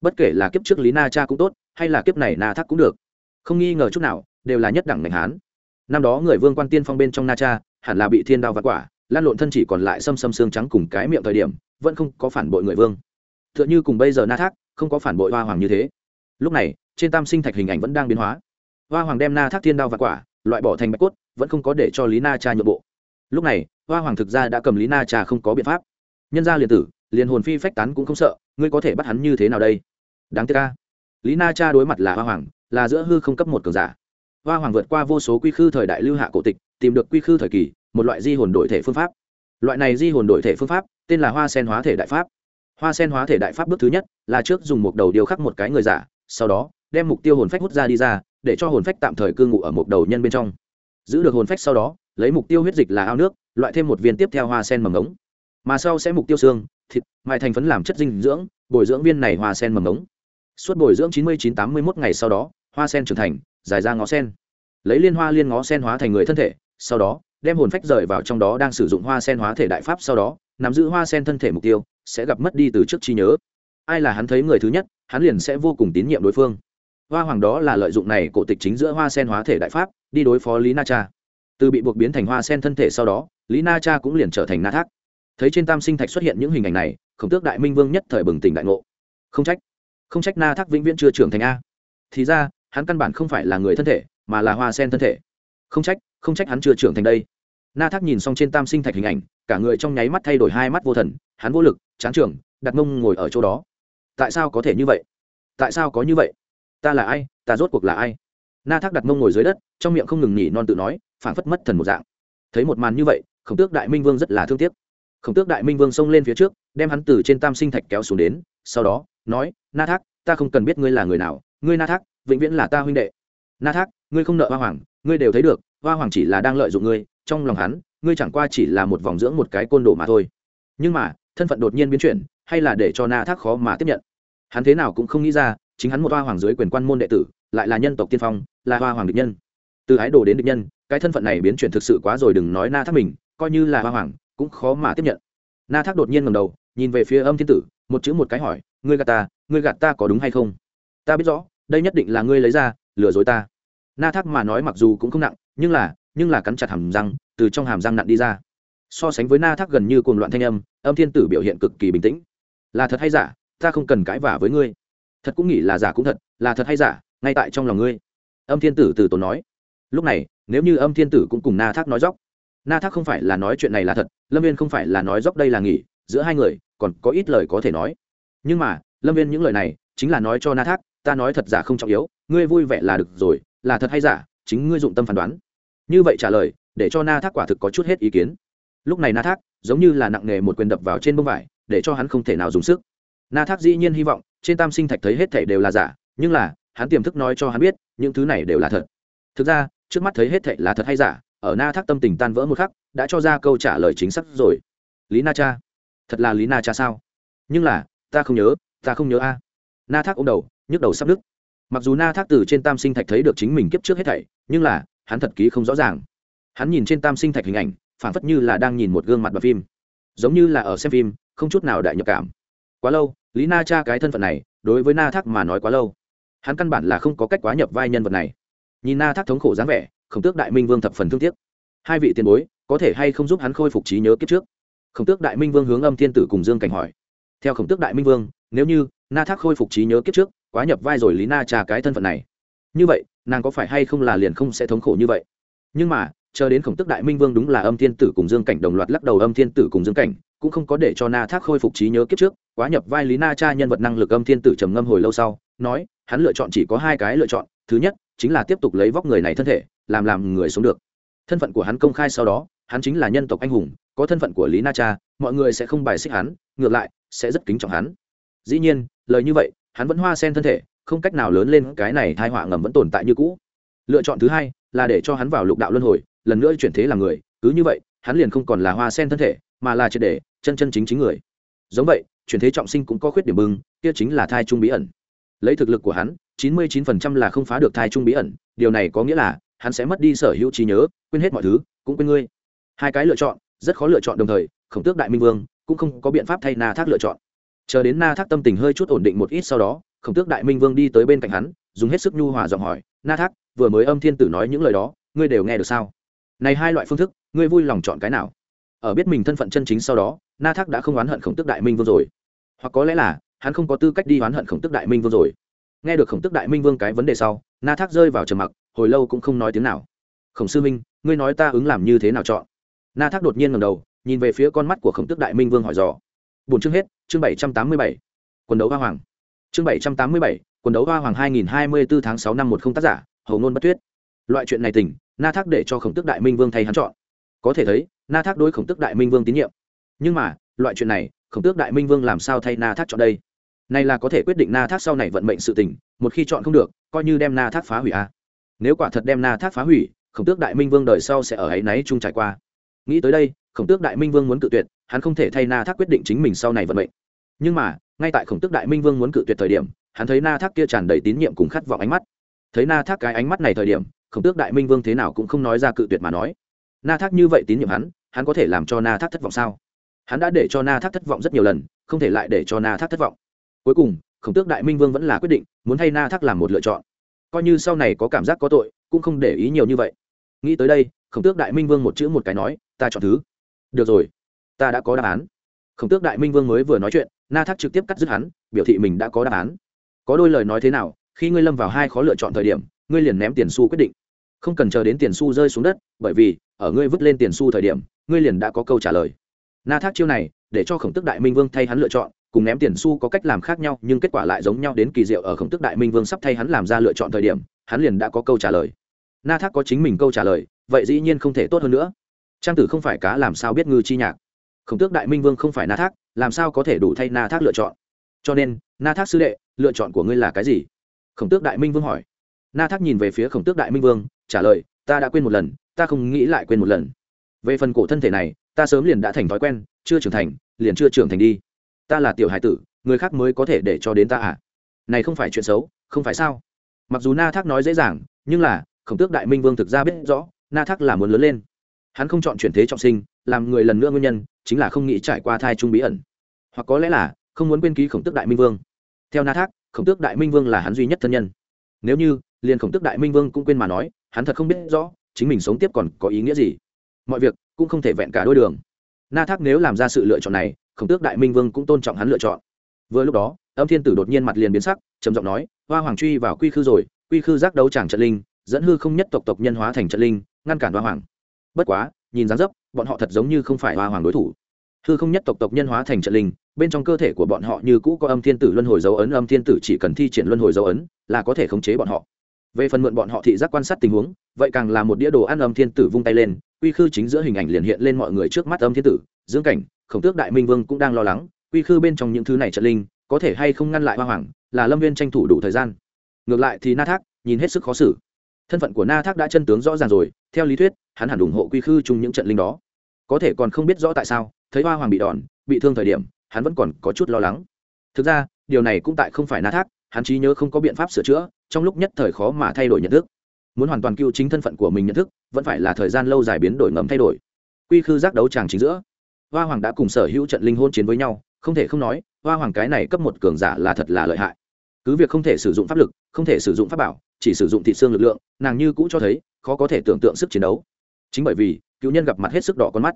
A: Bất kể là kiếp trước lý na cha cũng tốt, hay là kiếp này na thác cũng được. Không nghi ngờ chút nào, đều là nhất đẳng ngành hán. Năm đó người vương quan tiên phong bên trong na cha, hẳn là bị thiên đao vặt quả, lan lộn thân chỉ còn lại xâm xâm xương trắng cùng cái miệng thời điểm, vẫn không có phản bội người vương. T h ư ợ n h ư cùng bây giờ na thác, không có phản bội hoa hoàng như thế. Lúc này trên tam sinh thạch hình ảnh vẫn đang biến hóa. Hoa hoàng đem na thác thiên đao và quả, loại bỏ thành bạch cốt, vẫn không có để cho lý na cha nhượng bộ. Lúc này, hoa hoàng thực ra đã cầm lý na cha không có biện pháp. Nhân ra liền tử, liền hồn phi phách tán cũng không sợ, ngươi có thể bắt hắn như thế nào đây? Đáng tiếc ca lý na cha đối mặt là hoa hoàng, là giữa hư không cấp một cường giả. Hoa hoàng vượt qua vô số quy khư thời đại lưu hạ cổ tịch, tìm được quy khư thời kỳ, một loại di hồn đổi thể phương pháp. Loại này di hồn đổi thể phương pháp, tên là hoa sen hóa thể đại pháp. Hoa sen hóa thể đại pháp bước thứ nhất là trước dùng một đầu điều khắc một cái người giả, sau đó đem mục tiêu hồn phách hút ra đi ra, để cho hồn phách tạm thời cư ngụ ở một đầu nhân bên trong. Giữ được hồn phách sau đó, lấy mục tiêu huyết dịch là ao nước, loại thêm một viên tiếp theo hoa sen mầm ống. Mà sau sẽ mục tiêu xương, thịt mai thành phấn làm chất dinh dưỡng, bồi dưỡng viên này hoa sen mầm ống. Suốt bồi dưỡng chín mươi chín tám mươi một ngày sau đó, hoa sen trưởng thành, dài ra ngó sen. Lấy liên hoa liên ngó sen hóa thành người thân thể, sau đó, đem hồn phách rời vào trong đó đang sử dụng hoa sen hóa thể đại pháp sau đó, nắm giữ hoa sen thân thể mục tiêu, sẽ gặp mất đi từ trước trí nhớ. Ai là hắn thấy người thứ nhất, hắn liền sẽ vô cùng tín nhiệm đối phương hoa hoàng đó là lợi dụng này cổ tịch chính giữa hoa sen hóa thể đại pháp, đi đối phó lý na cha. Từ bị buộc biến thành hoa sen thân thể sau đó, lý na cha cũng liền trở thành na thác. Thấy trên tam sinh thạch xuất hiện những hình ảnh này, khổng tước đại minh vương nhất thời bừng tỉnh đại ngộ. Không trách không trách na thác vĩnh viễn chưa trưởng thành a. Thì ra, hắn căn bản không phải là người thân thể, mà là hoa sen thân thể. Không trách không trách hắn chưa trưởng thành đây. Na thác nhìn xong trên tam sinh thạch hình ảnh, cả người trong nháy mắt thay đổi hai mắt vô thần, hắn vô lực, chán trưởng đặt mông ngồi ở chỗ đó. Tại sao có thể như vậy? Tại sao có như vậy? Ta là ai, ta rốt cuộc là ai? Na thác đặt mông ngồi dưới đất, trong miệng không ngừng nhỉ non tự nói, phảng phất mất thần một dạng. Thấy một màn như vậy, khổng tước đại minh vương rất là thương tiếc. Khổng tước đại minh vương xông lên phía trước, đem hắn từ trên tam sinh thạch kéo xuống đến, sau đó, nói, na thác, ta không cần biết ngươi là người nào, ngươi na thác, vĩnh viễn là ta huynh đệ. Na thác, ngươi không nợ hoa hoàng, ngươi đều thấy được, hoa hoàng chỉ là đang lợi dụng ngươi, trong lòng hắn, ngươi chẳng qua chỉ là một vòng dưỡng một cái côn đồ mà thôi. Nhưng mà, thân phận đột nhiên biến chuyển, hay là để cho na thác khó mà tiếp nhận. Hắn thế nào cũng không nghĩ ra chính hắn một hoa hoàng dưới quyền quan môn đệ tử, lại là nhân tộc tiên phong, là hoa hoàng địch nhân. Từ ái đồ đến địch nhân, cái thân phận này biến chuyển thực sự quá rồi, đừng nói na thác mình, coi như là hoa hoàng, cũng khó mà tiếp nhận. Na thác đột nhiên ngầm đầu, nhìn về phía âm thiên tử, một chữ một cái hỏi, ngươi gạt ta, ngươi gạt ta có đúng hay không? Ta biết rõ, đây nhất định là ngươi lấy ra, lừa dối ta. Na thác mà nói mặc dù cũng không nặng, nhưng là nhưng là cắn chặt hàm răng, từ trong hàm răng nặn đi ra. So sánh với na thác gần như cuồng loạn thanh âm âm thiên tử biểu hiện cực kỳ bình tĩnh. Là thật hay giả, ta không cần cãi vả với ngươi thật cũng nghĩ là giả cũng thật, là thật hay giả, ngay tại trong lòng ngươi. Âm thiên tử từ tốn nói. Lúc này, nếu như âm thiên tử cũng cùng na thác nói dóc na thác không phải là nói chuyện này là thật, lâm viên không phải là nói dóc đây là nghỉ, giữa hai người, còn có ít lời có thể nói. Nhưng mà, lâm viên những lời này, chính là nói cho na thác, ta nói thật giả không trọng yếu, ngươi vui vẻ là được rồi, là thật hay giả, chính ngươi dụng tâm phán đoán. Như vậy trả lời, để cho na thác quả thực có chút hết ý kiến. Lúc này na thác, giống như là nặng nghề một quyền đập vào trên bông vải, để cho hắn không thể nào dùng sức na thác dĩ nhiên hy vọng, trên tam sinh thạch thấy hết thể đều là giả, nhưng là, hắn tiềm thức nói cho hắn biết, những thứ này đều là thật. Thực ra, trước mắt thấy hết thể là thật hay giả, ở na thác tâm tình tan vỡ một khắc, đã cho ra câu trả lời chính xác rồi. Lý na cha, thật là lý na cha sao? Nhưng là, ta không nhớ, ta không nhớ a. Na thác ô m đầu, nhức đầu sắp nứt. Mặc dù na thác từ trên tam sinh thạch thấy được chính mình kiếp trước hết thảy, nhưng là, hắn thật ký không rõ ràng. Hắn nhìn trên tam sinh thạch hình ảnh phản phất như là đang nhìn một gương mặt bằng phim. Giống như là ở xem phim, không chút nào đại nhập cảm. Quá lâu lý na cha cái thân phận này, đối với na thác mà nói quá lâu. Hắn căn bản là không có cách quá nhập vai nhân vật này. Nhìn na thác thống khổ dáng vẻ, khổng tước đại minh vương thập phần thương tiếc. Hai vị tiền bối, có thể hay không giúp hắn khôi phục trí nhớ kiếp trước? Khổng tước đại minh vương hướng âm thiên tử cùng dương cảnh hỏi. Theo khổng tước đại minh vương, nếu như na thác khôi phục trí nhớ kiếp trước, quá nhập vai rồi lý na trà cái thân phận này. Như vậy, nàng có phải hay không là liền không sẽ thống khổ như vậy? Nhưng mà, chờ đến khổng tức đại minh vương đúng là âm thiên tử cùng dương cảnh đồng loạt lắc đầu âm thiên tử cùng dương cảnh cũng không có để cho na thác khôi phục trí nhớ kiếp trước, quá nhập vai lý na cha nhân vật năng lực âm thiên tử trầm ngâm hồi lâu sau, nói, hắn lựa chọn chỉ có hai cái lựa chọn, thứ nhất, chính là tiếp tục lấy vóc người này thân thể, làm làm người sống được. Thân phận của hắn công khai sau đó, hắn chính là nhân tộc anh hùng, có thân phận của lý na cha, mọi người sẽ không bài xích hắn, ngược lại, sẽ rất kính trọng hắn. Dĩ nhiên, lời như vậy, hắn vẫn hoa sen thân thể, không cách nào lớn lên, cái này thai họa ngầm vẫn tồn tại như cũ. Lựa chọn thứ hai, là để cho hắn vào lục đạo luân hồi, lần nữa chuyển thế làm người, cứ như vậy, hắn liền không còn là hoa sen thân thể mà là triệt để chân chân chính chính người. Giống vậy, chuyển thế trọng sinh cũng có khuyết điểm bưng kia chính là thai trung bí ẩn. Lấy thực lực của hắn, chín mươi 99% là không phá được thai trung bí ẩn, điều này có nghĩa là hắn sẽ mất đi sở hữu trí nhớ, quên hết mọi thứ, cũng quên ngươi. Hai cái lựa chọn, rất khó lựa chọn đồng thời, khổng tước đại minh vương cũng không có biện pháp thay na thác lựa chọn. Chờ đến na thác tâm tình hơi chút ổn định một ít sau đó, khổng tước đại minh vương đi tới bên cạnh hắn, dùng hết sức nhu hòa giọng hỏi, na thác, vừa mới âm thiên tử nói những lời đó, ngươi đều nghe được sao? Này hai loại phương thức, ngươi vui lòng chọn cái nào? Ở biết mình thân phận chân chính sau đó, na thác đã không oán hận khổng tước đại minh vương rồi. Hoặc có lẽ là, hắn không có tư cách đi oán hận khổng tước đại minh vương rồi. Nghe được khổng tước đại minh vương cái vấn đề sau, na thác rơi vào trầm mặc, hồi lâu cũng không nói tiếng nào. Khổng sư minh, ngươi nói ta ứng làm như thế nào chọn? Na thác đột nhiên ngầm đầu, nhìn về phía con mắt của khổng tước đại minh vương hỏi dò. Bốn chương hết, chương bảy trăm tám mươi bảy, quần đấu hoa hoàng. Chương bảy trăm tám mươi bảy, quần đấu hoa hoàng hai nghìn hai mươi bốn tháng sáu năm một không tác giả, hầu ngôn bất tuyết. Loại chuyện này tỉnh, na thác để cho khổng tước đại minh vương thay hắn chọn. Có thể thấy na thác đối khổng tước đại minh vương tín nhiệm. Nhưng mà, loại chuyện này, khổng tước đại minh vương làm sao thay na thác chọn đây? Này là có thể quyết định na thác sau này vận mệnh sự tình, một khi chọn không được, coi như đem na thác phá hủy a à. nếu quả thật đem na thác phá hủy, khổng tước đại minh vương đời sau sẽ ở ấy náy chung trải qua. Nghĩ tới đây, khổng tước đại minh vương muốn cự tuyệt, hắn không thể thay na thác quyết định chính mình sau này vận mệnh. Nhưng mà, ngay tại khổng tước đại minh vương muốn cự tuyệt thời điểm, hắn thấy na thác kia tràn đầy tín nhiệm cùng khát vọng ánh mắt. Thấy na thác cái ánh mắt này thời điểm, khổng tước đại minh vương thế nào cũng không nói ra cự tuyệt mà nói. Na thác như vậy tín nhiệm hắn hắn có thể làm cho na thác thất vọng sao? Hắn đã để cho na thác thất vọng rất nhiều lần, không thể lại để cho na thác thất vọng. Cuối cùng, khổng tước đại minh vương vẫn là quyết định, muốn thay na thác làm một lựa chọn. Coi như sau này có cảm giác có tội, cũng không để ý nhiều như vậy. Nghĩ tới đây, khổng tước đại minh vương một chữ một cái nói, ta chọn thứ. Được rồi, ta đã có đáp án. Khổng tước đại minh vương mới vừa nói chuyện, na thác trực tiếp cắt dứt hắn, biểu thị mình đã có đáp án. Có đôi lời nói thế nào, khi ngươi lâm vào hai khó lựa chọn thời điểm, ngươi liền ném tiền xu quyết định không cần chờ đến tiền xu rơi xuống đất, bởi vì, ở ngươi vứt lên tiền xu thời điểm, ngươi liền đã có câu trả lời. Na thác chiêu này, để cho khổng tức đại minh vương thay hắn lựa chọn, cùng ném tiền xu có cách làm khác nhau, nhưng kết quả lại giống nhau đến kỳ diệu ở khổng tức đại minh vương sắp thay hắn làm ra lựa chọn thời điểm, hắn liền đã có câu trả lời. Na thác có chính mình câu trả lời, vậy dĩ nhiên không thể tốt hơn nữa. Trang tử không phải cá làm sao biết ngư chi nhạc? Khổng tước đại minh vương không phải na thác, làm sao có thể đủ thay na thác lựa chọn? Cho nên, na thác sư đệ, lựa chọn của ngươi là cái gì? Khổng tước đại minh vương hỏi. Na thác nhìn về phía khổng tước đại minh vương trả lời, ta đã quên một lần, ta không nghĩ lại quên một lần. Về phần cổ thân thể này, ta sớm liền đã thành thói quen, chưa trưởng thành, liền chưa trưởng thành đi. Ta là tiểu hải tử, người khác mới có thể để cho đến ta à? Này không phải chuyện xấu, không phải sao? Mặc dù na thác nói dễ dàng, nhưng là, khổng tước đại minh vương thực ra biết rõ, na thác là muốn lớn lên. Hắn không chọn chuyển thế trọng sinh, làm người lần nữa nguyên nhân, chính là không nghĩ trải qua thai trung bí ẩn. Hoặc có lẽ là, không muốn quên ký khổng tước đại minh vương. Theo na thác, khổng tước đại minh vương là hắn duy nhất thân nhân. Nếu như, liền khổng tước đại minh vương cũng quên mà nói hắn thật không biết rõ, chính mình sống tiếp còn có ý nghĩa gì. Mọi việc cũng không thể vẹn cả đôi đường. Na thác nếu làm ra sự lựa chọn này, khổng tước đại minh vương cũng tôn trọng hắn lựa chọn. Vừa lúc đó, âm thiên tử đột nhiên mặt liền biến sắc, trầm giọng nói, hoa hoàng truy vào quy khư rồi, quy khư giác đấu tràng trận linh, dẫn hư không nhất tộc tộc nhân hóa thành trận linh, ngăn cản hoa hoàng. Bất quá, nhìn dáng dấp, bọn họ thật giống như không phải hoa hoàng đối thủ. Hư không nhất tộc tộc nhân hóa thành trận linh, bên trong cơ thể của bọn họ như cũ có âm thiên tử luân hồi dấu ấn, âm thiên tử chỉ cần thi triển luân hồi dấu ấn là có thể khống chế bọn họ về phần mượn bọn họ thị giác quan sát tình huống, vậy càng là một đĩa đồ ăn âm thiên tử vung tay lên, quy khư chính giữa hình ảnh liền hiện lên mọi người trước mắt âm thiên tử dưỡng cảnh, khổng tước đại minh vương cũng đang lo lắng, quy khư bên trong những thứ này trận linh, có thể hay không ngăn lại hoa hoàng, là lâm viên tranh thủ đủ thời gian. Ngược lại thì na thác, nhìn hết sức khó xử. Thân phận của na thác đã chân tướng rõ ràng rồi, theo lý thuyết, hắn hẳn ủng hộ quy khư chung những trận linh đó. Có thể còn không biết rõ tại sao, thấy hoa hoàng bị đòn, bị thương thời điểm, hắn vẫn còn có chút lo lắng. Thực ra, điều này cũng tại không phải na thác hắn trí nhớ không có biện pháp sửa chữa, trong lúc nhất thời khó mà thay đổi nhận thức. Muốn hoàn toàn cứu chính thân phận của mình nhận thức, vẫn phải là thời gian lâu dài biến đổi ngầm thay đổi. Quy khư giác đấu tràng chính giữa, hoa hoàng đã cùng sở hữu trận linh hôn chiến với nhau, không thể không nói, hoa hoàng cái này cấp một cường giả là thật là lợi hại. Cứ việc không thể sử dụng pháp lực, không thể sử dụng pháp bảo, chỉ sử dụng thị xương lực lượng, nàng như cũ cho thấy, khó có thể tưởng tượng sức chiến đấu. Chính bởi vì, cựu nhân gặp mặt hết sức đỏ con mắt.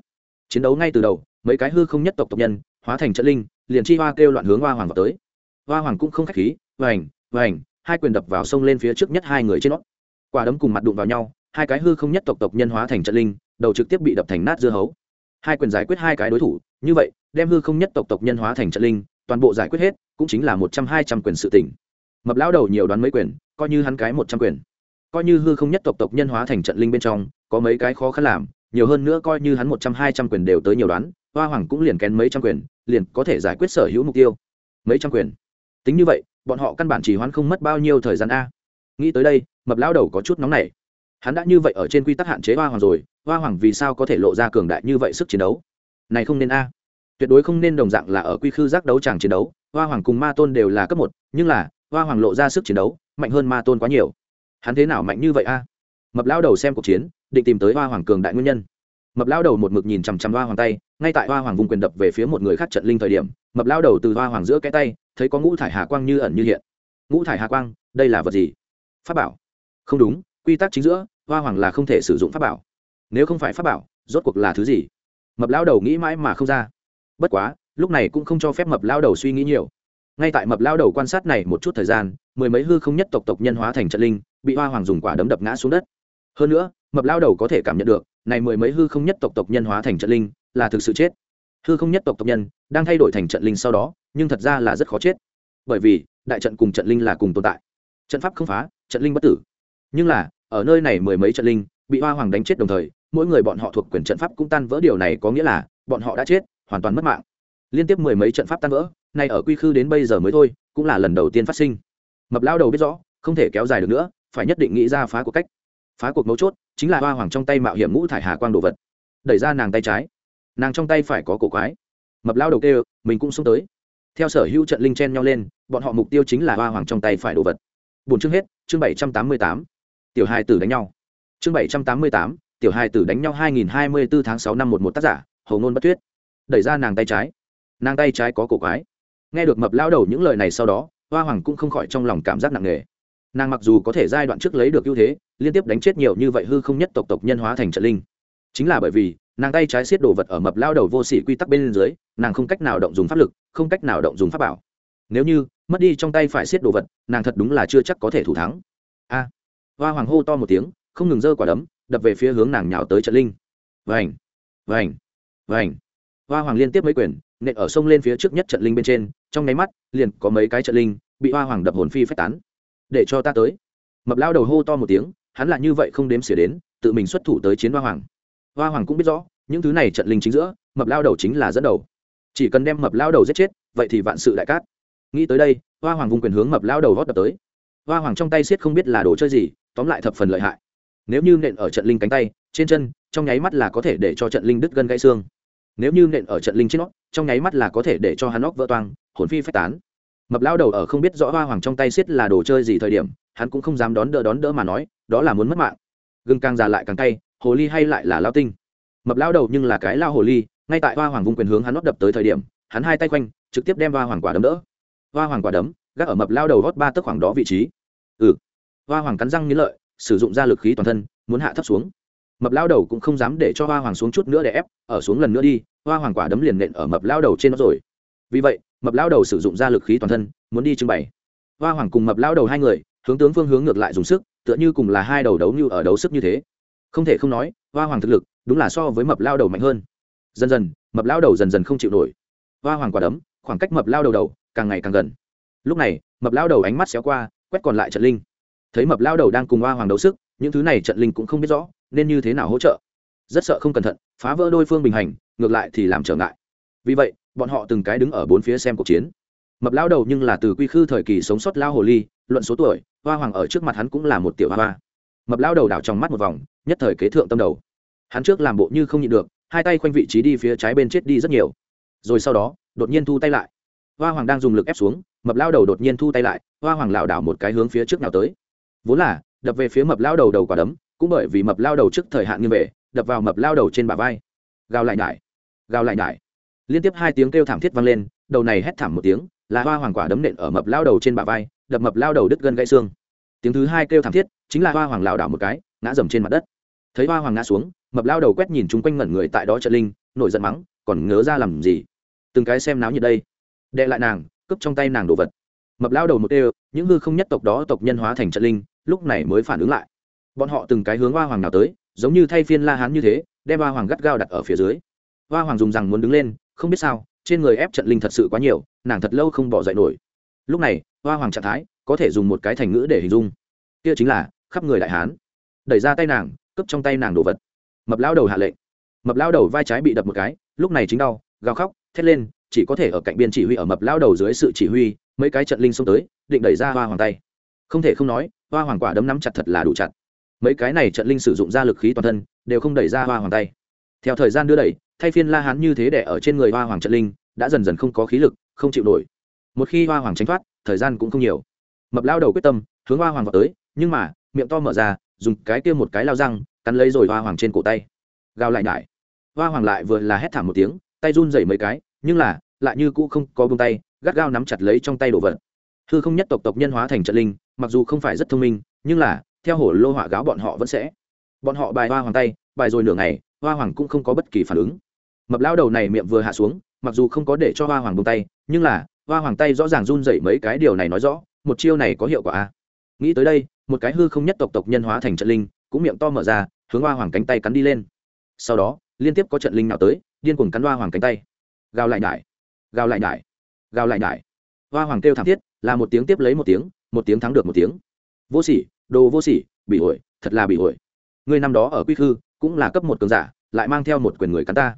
A: Chiến đấu ngay từ đầu, mấy cái hư không nhất tộc tộc nhân, hóa thành trận linh, liền chi hoa kêu loạn hướng hoa hoàng vào tới hoa hoàng cũng không k h á c h khí, vành vành. Hai quyền đập vào sông lên phía trước nhất hai người trên nó. Quả đấm cùng mặt đụng vào nhau, hai cái hư không nhất tộc tộc nhân hóa thành trận linh, đầu trực tiếp bị đập thành nát dưa hấu. Hai quyền giải quyết hai cái đối thủ, như vậy, đem hư không nhất tộc tộc nhân hóa thành trận linh, toàn bộ giải quyết hết, cũng chính là một trăm hai trăm quyền sự tỉnh. Mập lão đầu nhiều đoán mấy quyền, coi như hắn cái một trăm quyền. Coi như hư không nhất tộc tộc nhân hóa thành trận linh bên trong, có mấy cái khó khăn làm, nhiều hơn nữa coi như hắn một trăm hai trăm quyền đều tới nhiều đoán, hoa hoàng cũng liền kén mấy trăm quyền, liền có thể giải quyết sở hữu mục tiêu. Mấy trăm quyền tính như vậy, bọn họ căn bản chỉ hoãn không mất bao nhiêu thời gian a. Nghĩ tới đây, mập lão đầu có chút nóng nảy. Hắn đã như vậy ở trên quy tắc hạn chế hoa hoàng rồi, hoa hoàng vì sao có thể lộ ra cường đại như vậy sức chiến đấu? Này không nên a. Tuyệt đối không nên đồng dạng là ở quy khư giác đấu tràng chiến đấu, hoa hoàng cùng ma tôn đều là cấp một, nhưng là, hoa hoàng lộ ra sức chiến đấu, mạnh hơn ma tôn quá nhiều. Hắn thế nào mạnh như vậy a? Mập lao đầu xem cuộc chiến, định tìm tới hoa hoàng cường đại nguyên nhân. Mập lao đầu một mực nhìn chằm chằm hoa hoàng tay, ngay tại hoa hoàng vùng quyền đập về phía một người khác trận linh thời điểm, mập lao đầu từ hoa hoàng giữa cái tay thấy có ngũ thải hà quang như ẩn như hiện. Ngũ thải hà quang, đây là vật gì? Pháp bảo. Không đúng, quy tắc chính giữa, hoa hoàng là không thể sử dụng pháp bảo. Nếu không phải pháp bảo, rốt cuộc là thứ gì? Mập lao đầu nghĩ mãi mà không ra. Bất quá, lúc này cũng không cho phép mập lao đầu suy nghĩ nhiều. Ngay tại mập lao đầu quan sát này một chút thời gian, mười mấy hư không nhất tộc tộc nhân hóa thành trận linh, bị hoa hoàng dùng quả đấm đập ngã xuống đất. Hơn nữa, mập lao đầu có thể cảm nhận được, này mười mấy hư không nhất tộc tộc nhân hóa thành trận linh, là thực sự chết hư không nhất tộc tộc nhân đang thay đổi thành trận linh sau đó, nhưng thật ra là rất khó chết. Bởi vì, đại trận cùng trận linh là cùng tồn tại. Trận pháp không phá, trận linh bất tử. Nhưng là, ở nơi này mười mấy trận linh bị hoa hoàng đánh chết đồng thời, mỗi người bọn họ thuộc quyền trận pháp cũng tan vỡ. Điều này có nghĩa là, bọn họ đã chết, hoàn toàn mất mạng. Liên tiếp mười mấy trận pháp tan vỡ, nay ở quy khư đến bây giờ mới thôi, cũng là lần đầu tiên phát sinh. Mập lao đầu biết rõ, không thể kéo dài được nữa, phải nhất định nghĩ ra phá cuộc cách. Phá cuộc mấu chốt chính là hoa hoàng trong tay mạo hiểm ngũ thải hà quang đồ vật. Đẩy ra nàng tay trái nàng trong tay phải có cổ quái. Mập lao đầu kêu mình cũng xuống tới. Theo sở hữu trận linh chen nhau lên, bọn họ mục tiêu chính là hoa hoàng trong tay phải đồ vật. Bốn chương hết, chương bảy trăm tám mươi tám. Tiểu hai tử đánh nhau. Chương bảy trăm tám mươi tám, tiểu hai tử đánh nhau hai nghìn hai mươi bốn tháng sáu năm một một tác giả, hầu ngôn bất tuyết. Đẩy ra nàng tay trái. Nàng tay trái có cổ quái. Nghe được mập lao đầu những lời này sau đó, hoa hoàng cũng không khỏi trong lòng cảm giác nặng nề. Nàng mặc dù có thể giai đoạn trước lấy được ưu thế, liên tiếp đánh chết nhiều như vậy hư không nhất tộc tộc nhân hóa thành trận linh. Chính là bởi vì nàng tay trái xiết đồ vật ở mập lao đầu vô sỉ quy tắc bên dưới, nàng không cách nào động dùng pháp lực, không cách nào động dùng pháp bảo. Nếu như mất đi trong tay phải xiết đồ vật, nàng thật đúng là chưa chắc có thể thủ thắng. A. Hoa hoàng hô to một tiếng, không ngừng giơ quả đấm, đập về phía hướng nàng nhào tới trận linh. Vành vành vành. Hoa hoàng liên tiếp mấy quyền, nện ở sông lên phía trước nhất trận linh bên trên, trong nháy mắt, liền có mấy cái trận linh bị hoa hoàng đập hồn phi phách tán. Để cho ta tới. Mập lao đầu hô to một tiếng, hắn là như vậy không đếm xỉa đến, tự mình xuất thủ tới chiến hoa hoàng hoa hoàng cũng biết rõ, những thứ này trận linh chính giữa, mập lao đầu chính là dẫn đầu. Chỉ cần đem mập lao đầu giết chết, vậy thì vạn sự đại cát. Nghĩ tới đây, hoa hoàng vùng quyền hướng mập lao đầu gót đập tới. Hoa hoàng trong tay xiết không biết là đồ chơi gì, tóm lại thập phần lợi hại. Nếu như nện ở trận linh cánh tay, trên chân, trong nháy mắt là có thể để cho trận linh đứt gân gãy xương. Nếu như nện ở trận linh trên nó, trong nháy mắt là có thể để cho hắn óc vỡ toang, hồn phi phách tán. Mập lao đầu ở không biết rõ hoa hoàng trong tay xiết là đồ chơi gì thời điểm, hắn cũng không dám đón đỡ đón đỡ mà nói, đó là muốn mất mạng. Gừng càng già lại càng cay hồ ly hay lại là lao tinh? Mập lao đầu nhưng là cái lao hồ ly, ngay tại hoa hoàng vùng quyền hướng hắn nót đập tới thời điểm, hắn hai tay quanh, trực tiếp đem hoa hoàng quả đấm đỡ. Hoa hoàng quả đấm, gác ở mập lao đầu hót ba tấc khoảng đó vị trí. Ừ. Hoa hoàng cắn răng nghĩ lợi, sử dụng ra lực khí toàn thân, muốn hạ thấp xuống. Mập lao đầu cũng không dám để cho hoa hoàng xuống chút nữa để ép, ở xuống lần nữa đi, hoa hoàng quả đấm liền nện ở mập lao đầu trên nó rồi. Vì vậy, mập lao đầu sử dụng ra lực khí toàn thân, muốn đi trưng bày. Hoa hoàng cùng mập lao đầu hai người, hướng tướng phương hướng ngược lại dùng sức, tựa như cùng là hai đầu đấu như ở đấu sức như thế không thể không nói, hoa hoàng thực lực đúng là so với mập lao đầu mạnh hơn. Dần dần, mập lao đầu dần dần không chịu nổi. Hoa hoàng quả đấm, khoảng cách mập lao đầu đầu càng ngày càng gần. Lúc này, mập lao đầu ánh mắt xéo qua, quét còn lại trận linh. Thấy mập lao đầu đang cùng hoa hoàng đấu sức, những thứ này trận linh cũng không biết rõ nên như thế nào hỗ trợ. Rất sợ không cẩn thận, phá vỡ đôi phương bình hành, ngược lại thì làm trở ngại. Vì vậy, bọn họ từng cái đứng ở bốn phía xem cuộc chiến. Mập lao đầu nhưng là từ quy khư thời kỳ sống sót lao hồ ly, luận số tuổi, hoa hoàng ở trước mặt hắn cũng là một tiểu hoa hoa mập lao đầu đảo trong mắt một vòng nhất thời kế thượng tâm đầu. Hắn trước làm bộ như không nhịn được hai tay khoanh vị trí đi phía trái bên chết đi rất nhiều. Rồi sau đó đột nhiên thu tay lại. Hoa hoàng đang dùng lực ép xuống mập lao đầu đột nhiên thu tay lại hoa hoàng lảo đảo một cái hướng phía trước nào tới. Vốn là đập về phía mập lao đầu đầu quả đấm cũng bởi vì mập lao đầu trước thời hạn như vậy, đập vào mập lao đầu trên bả vai. Gào lại nhải gào lại nhải. Liên tiếp hai tiếng kêu thảm thiết vang lên đầu này hét thảm một tiếng là hoa hoàng quả đấm nện ở mập lao đầu trên bả vai đập mập lao đầu đứt gân gãy xương tiếng thứ hai kêu thảm thiết, chính là hoa hoàng lảo đảo một cái, ngã dầm trên mặt đất. Thấy hoa hoàng ngã xuống, mập lao đầu quét nhìn chung quanh ngẩn người tại đó trận linh, nổi giận mắng, còn ngớ ra làm gì? Từng cái xem náo nhiệt đây. Đệ lại nàng, cướp trong tay nàng đồ vật. Mập lao đầu một đều những hư không nhất tộc đó tộc nhân hóa thành trận linh, lúc này mới phản ứng lại. Bọn họ từng cái hướng hoa hoàng nào tới, giống như thay phiên la hán như thế, đem hoa hoàng gắt gao đặt ở phía dưới. Hoa hoàng dùng rằng muốn đứng lên, không biết sao, trên người ép trận linh thật sự quá nhiều, nàng thật lâu không bỏ dậy nổi. Lúc này, hoa hoàng trạng thái có thể dùng một cái thành ngữ để hình dung. Kia chính là, khắp người đại hán. Đẩy ra tay nàng, cướp trong tay nàng đồ vật. Mập lao đầu hạ lệnh. Mập lao đầu vai trái bị đập một cái, lúc này chính đau, gào khóc, thét lên, chỉ có thể ở cạnh biên chỉ huy ở mập lao đầu dưới sự chỉ huy, mấy cái trận linh xông tới, định đẩy ra hoa hoàng tay. Không thể không nói, hoa hoàng quả đấm nắm chặt thật là đủ chặt. Mấy cái này trận linh sử dụng ra lực khí toàn thân, đều không đẩy ra hoa hoàng tay. Theo thời gian đưa đẩy, thay phiên la hán như thế để ở trên người hoa hoàng trận linh, đã dần dần không có khí lực, không chịu nổi. Một khi hoa hoàng tránh thoát, thời gian cũng không nhiều mập lao đầu quyết tâm, hướng hoa hoàng vào tới, nhưng mà, miệng to mở ra, dùng cái kia một cái lao răng, cắn lấy rồi hoa hoàng trên cổ tay. Gào lại nhải. Hoa hoàng lại vừa là hét thảm một tiếng, tay run dày mấy cái, nhưng là, lại như cũ không có bông tay, gắt gao nắm chặt lấy trong tay đồ vật. Hư không nhất tộc tộc nhân hóa thành trận linh, mặc dù không phải rất thông minh, nhưng là, theo hổ lô họa gáo bọn họ vẫn sẽ. Bọn họ bài hoa hoàng tay, bài rồi nửa ngày, hoa hoàng cũng không có bất kỳ phản ứng. Mập lao đầu này miệng vừa hạ xuống, mặc dù không có để cho hoa hoàng bông tay, nhưng là, hoa hoàng tay rõ ràng run dậy mấy cái điều này nói rõ một chiêu này có hiệu quả a. Nghĩ tới đây, một cái hư không nhất tộc tộc nhân hóa thành trận linh, cũng miệng to mở ra, hướng hoa hoàng cánh tay cắn đi lên. Sau đó, liên tiếp có trận linh nào tới, điên cuồng cắn hoa hoàng cánh tay. Gào lại nhải gào lại nhải gào lại nhải hoa hoàng kêu thảm thiết, là một tiếng tiếp lấy một tiếng một tiếng thắng được một tiếng. Vô sỉ, đồ vô sỉ, bị ổi thật là bị ổi ngươi năm đó ở quy khư, cũng là cấp một cường giả, lại mang theo một quyền người cắn ta.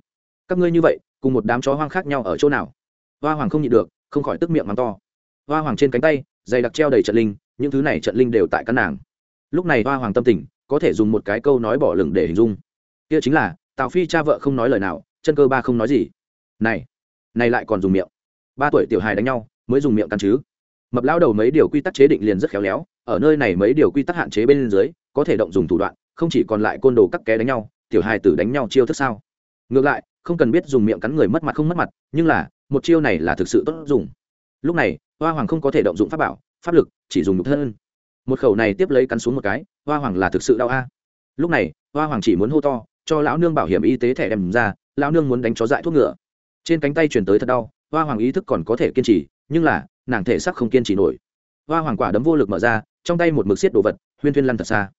A: Các ngươi như vậy, cùng một đám chó hoang khác nhau ở chỗ nào? Hoa hoàng không nhịn được, không khỏi tức miệng mắng to. Hoa hoàng trên cánh tay dày đặc treo đầy trận linh, những thứ này trận linh đều tại căn nàng. Lúc này hoa hoàng tâm tình, có thể dùng một cái câu nói bỏ lửng để hình dung. Kia chính là, tào phi cha vợ không nói lời nào, chân cơ ba không nói gì. Này này lại còn dùng miệng. Ba tuổi tiểu hài đánh nhau, mới dùng miệng căn chứ. Mập lao đầu mấy điều quy tắc chế định liền rất khéo léo, ở nơi này mấy điều quy tắc hạn chế bên dưới, có thể động dùng thủ đoạn, không chỉ còn lại côn đồ cắt ké đánh nhau, tiểu hài tử đánh nhau chiêu thức sao. Ngược lại, không cần biết dùng miệng cắn người mất mặt không mất mặt, nhưng là, một chiêu này là thực sự tốt dùng. Lúc này hoa hoàng không có thể động dụng pháp bảo, pháp lực, chỉ dùng nhục thân. Một khẩu này tiếp lấy cắn xuống một cái, hoa hoàng là thực sự đau a. Lúc này, hoa hoàng chỉ muốn hô to, cho lão nương bảo hiểm y tế thẻ đem ra, lão nương muốn đánh chó dại thuốc ngựa. Trên cánh tay chuyển tới thật đau, hoa hoàng ý thức còn có thể kiên trì, nhưng là, nàng thể sắc không kiên trì nổi. Hoa hoàng quả đấm vô lực mở ra, trong tay một mực xiết đồ vật, huyên thuyên lăn thật xa.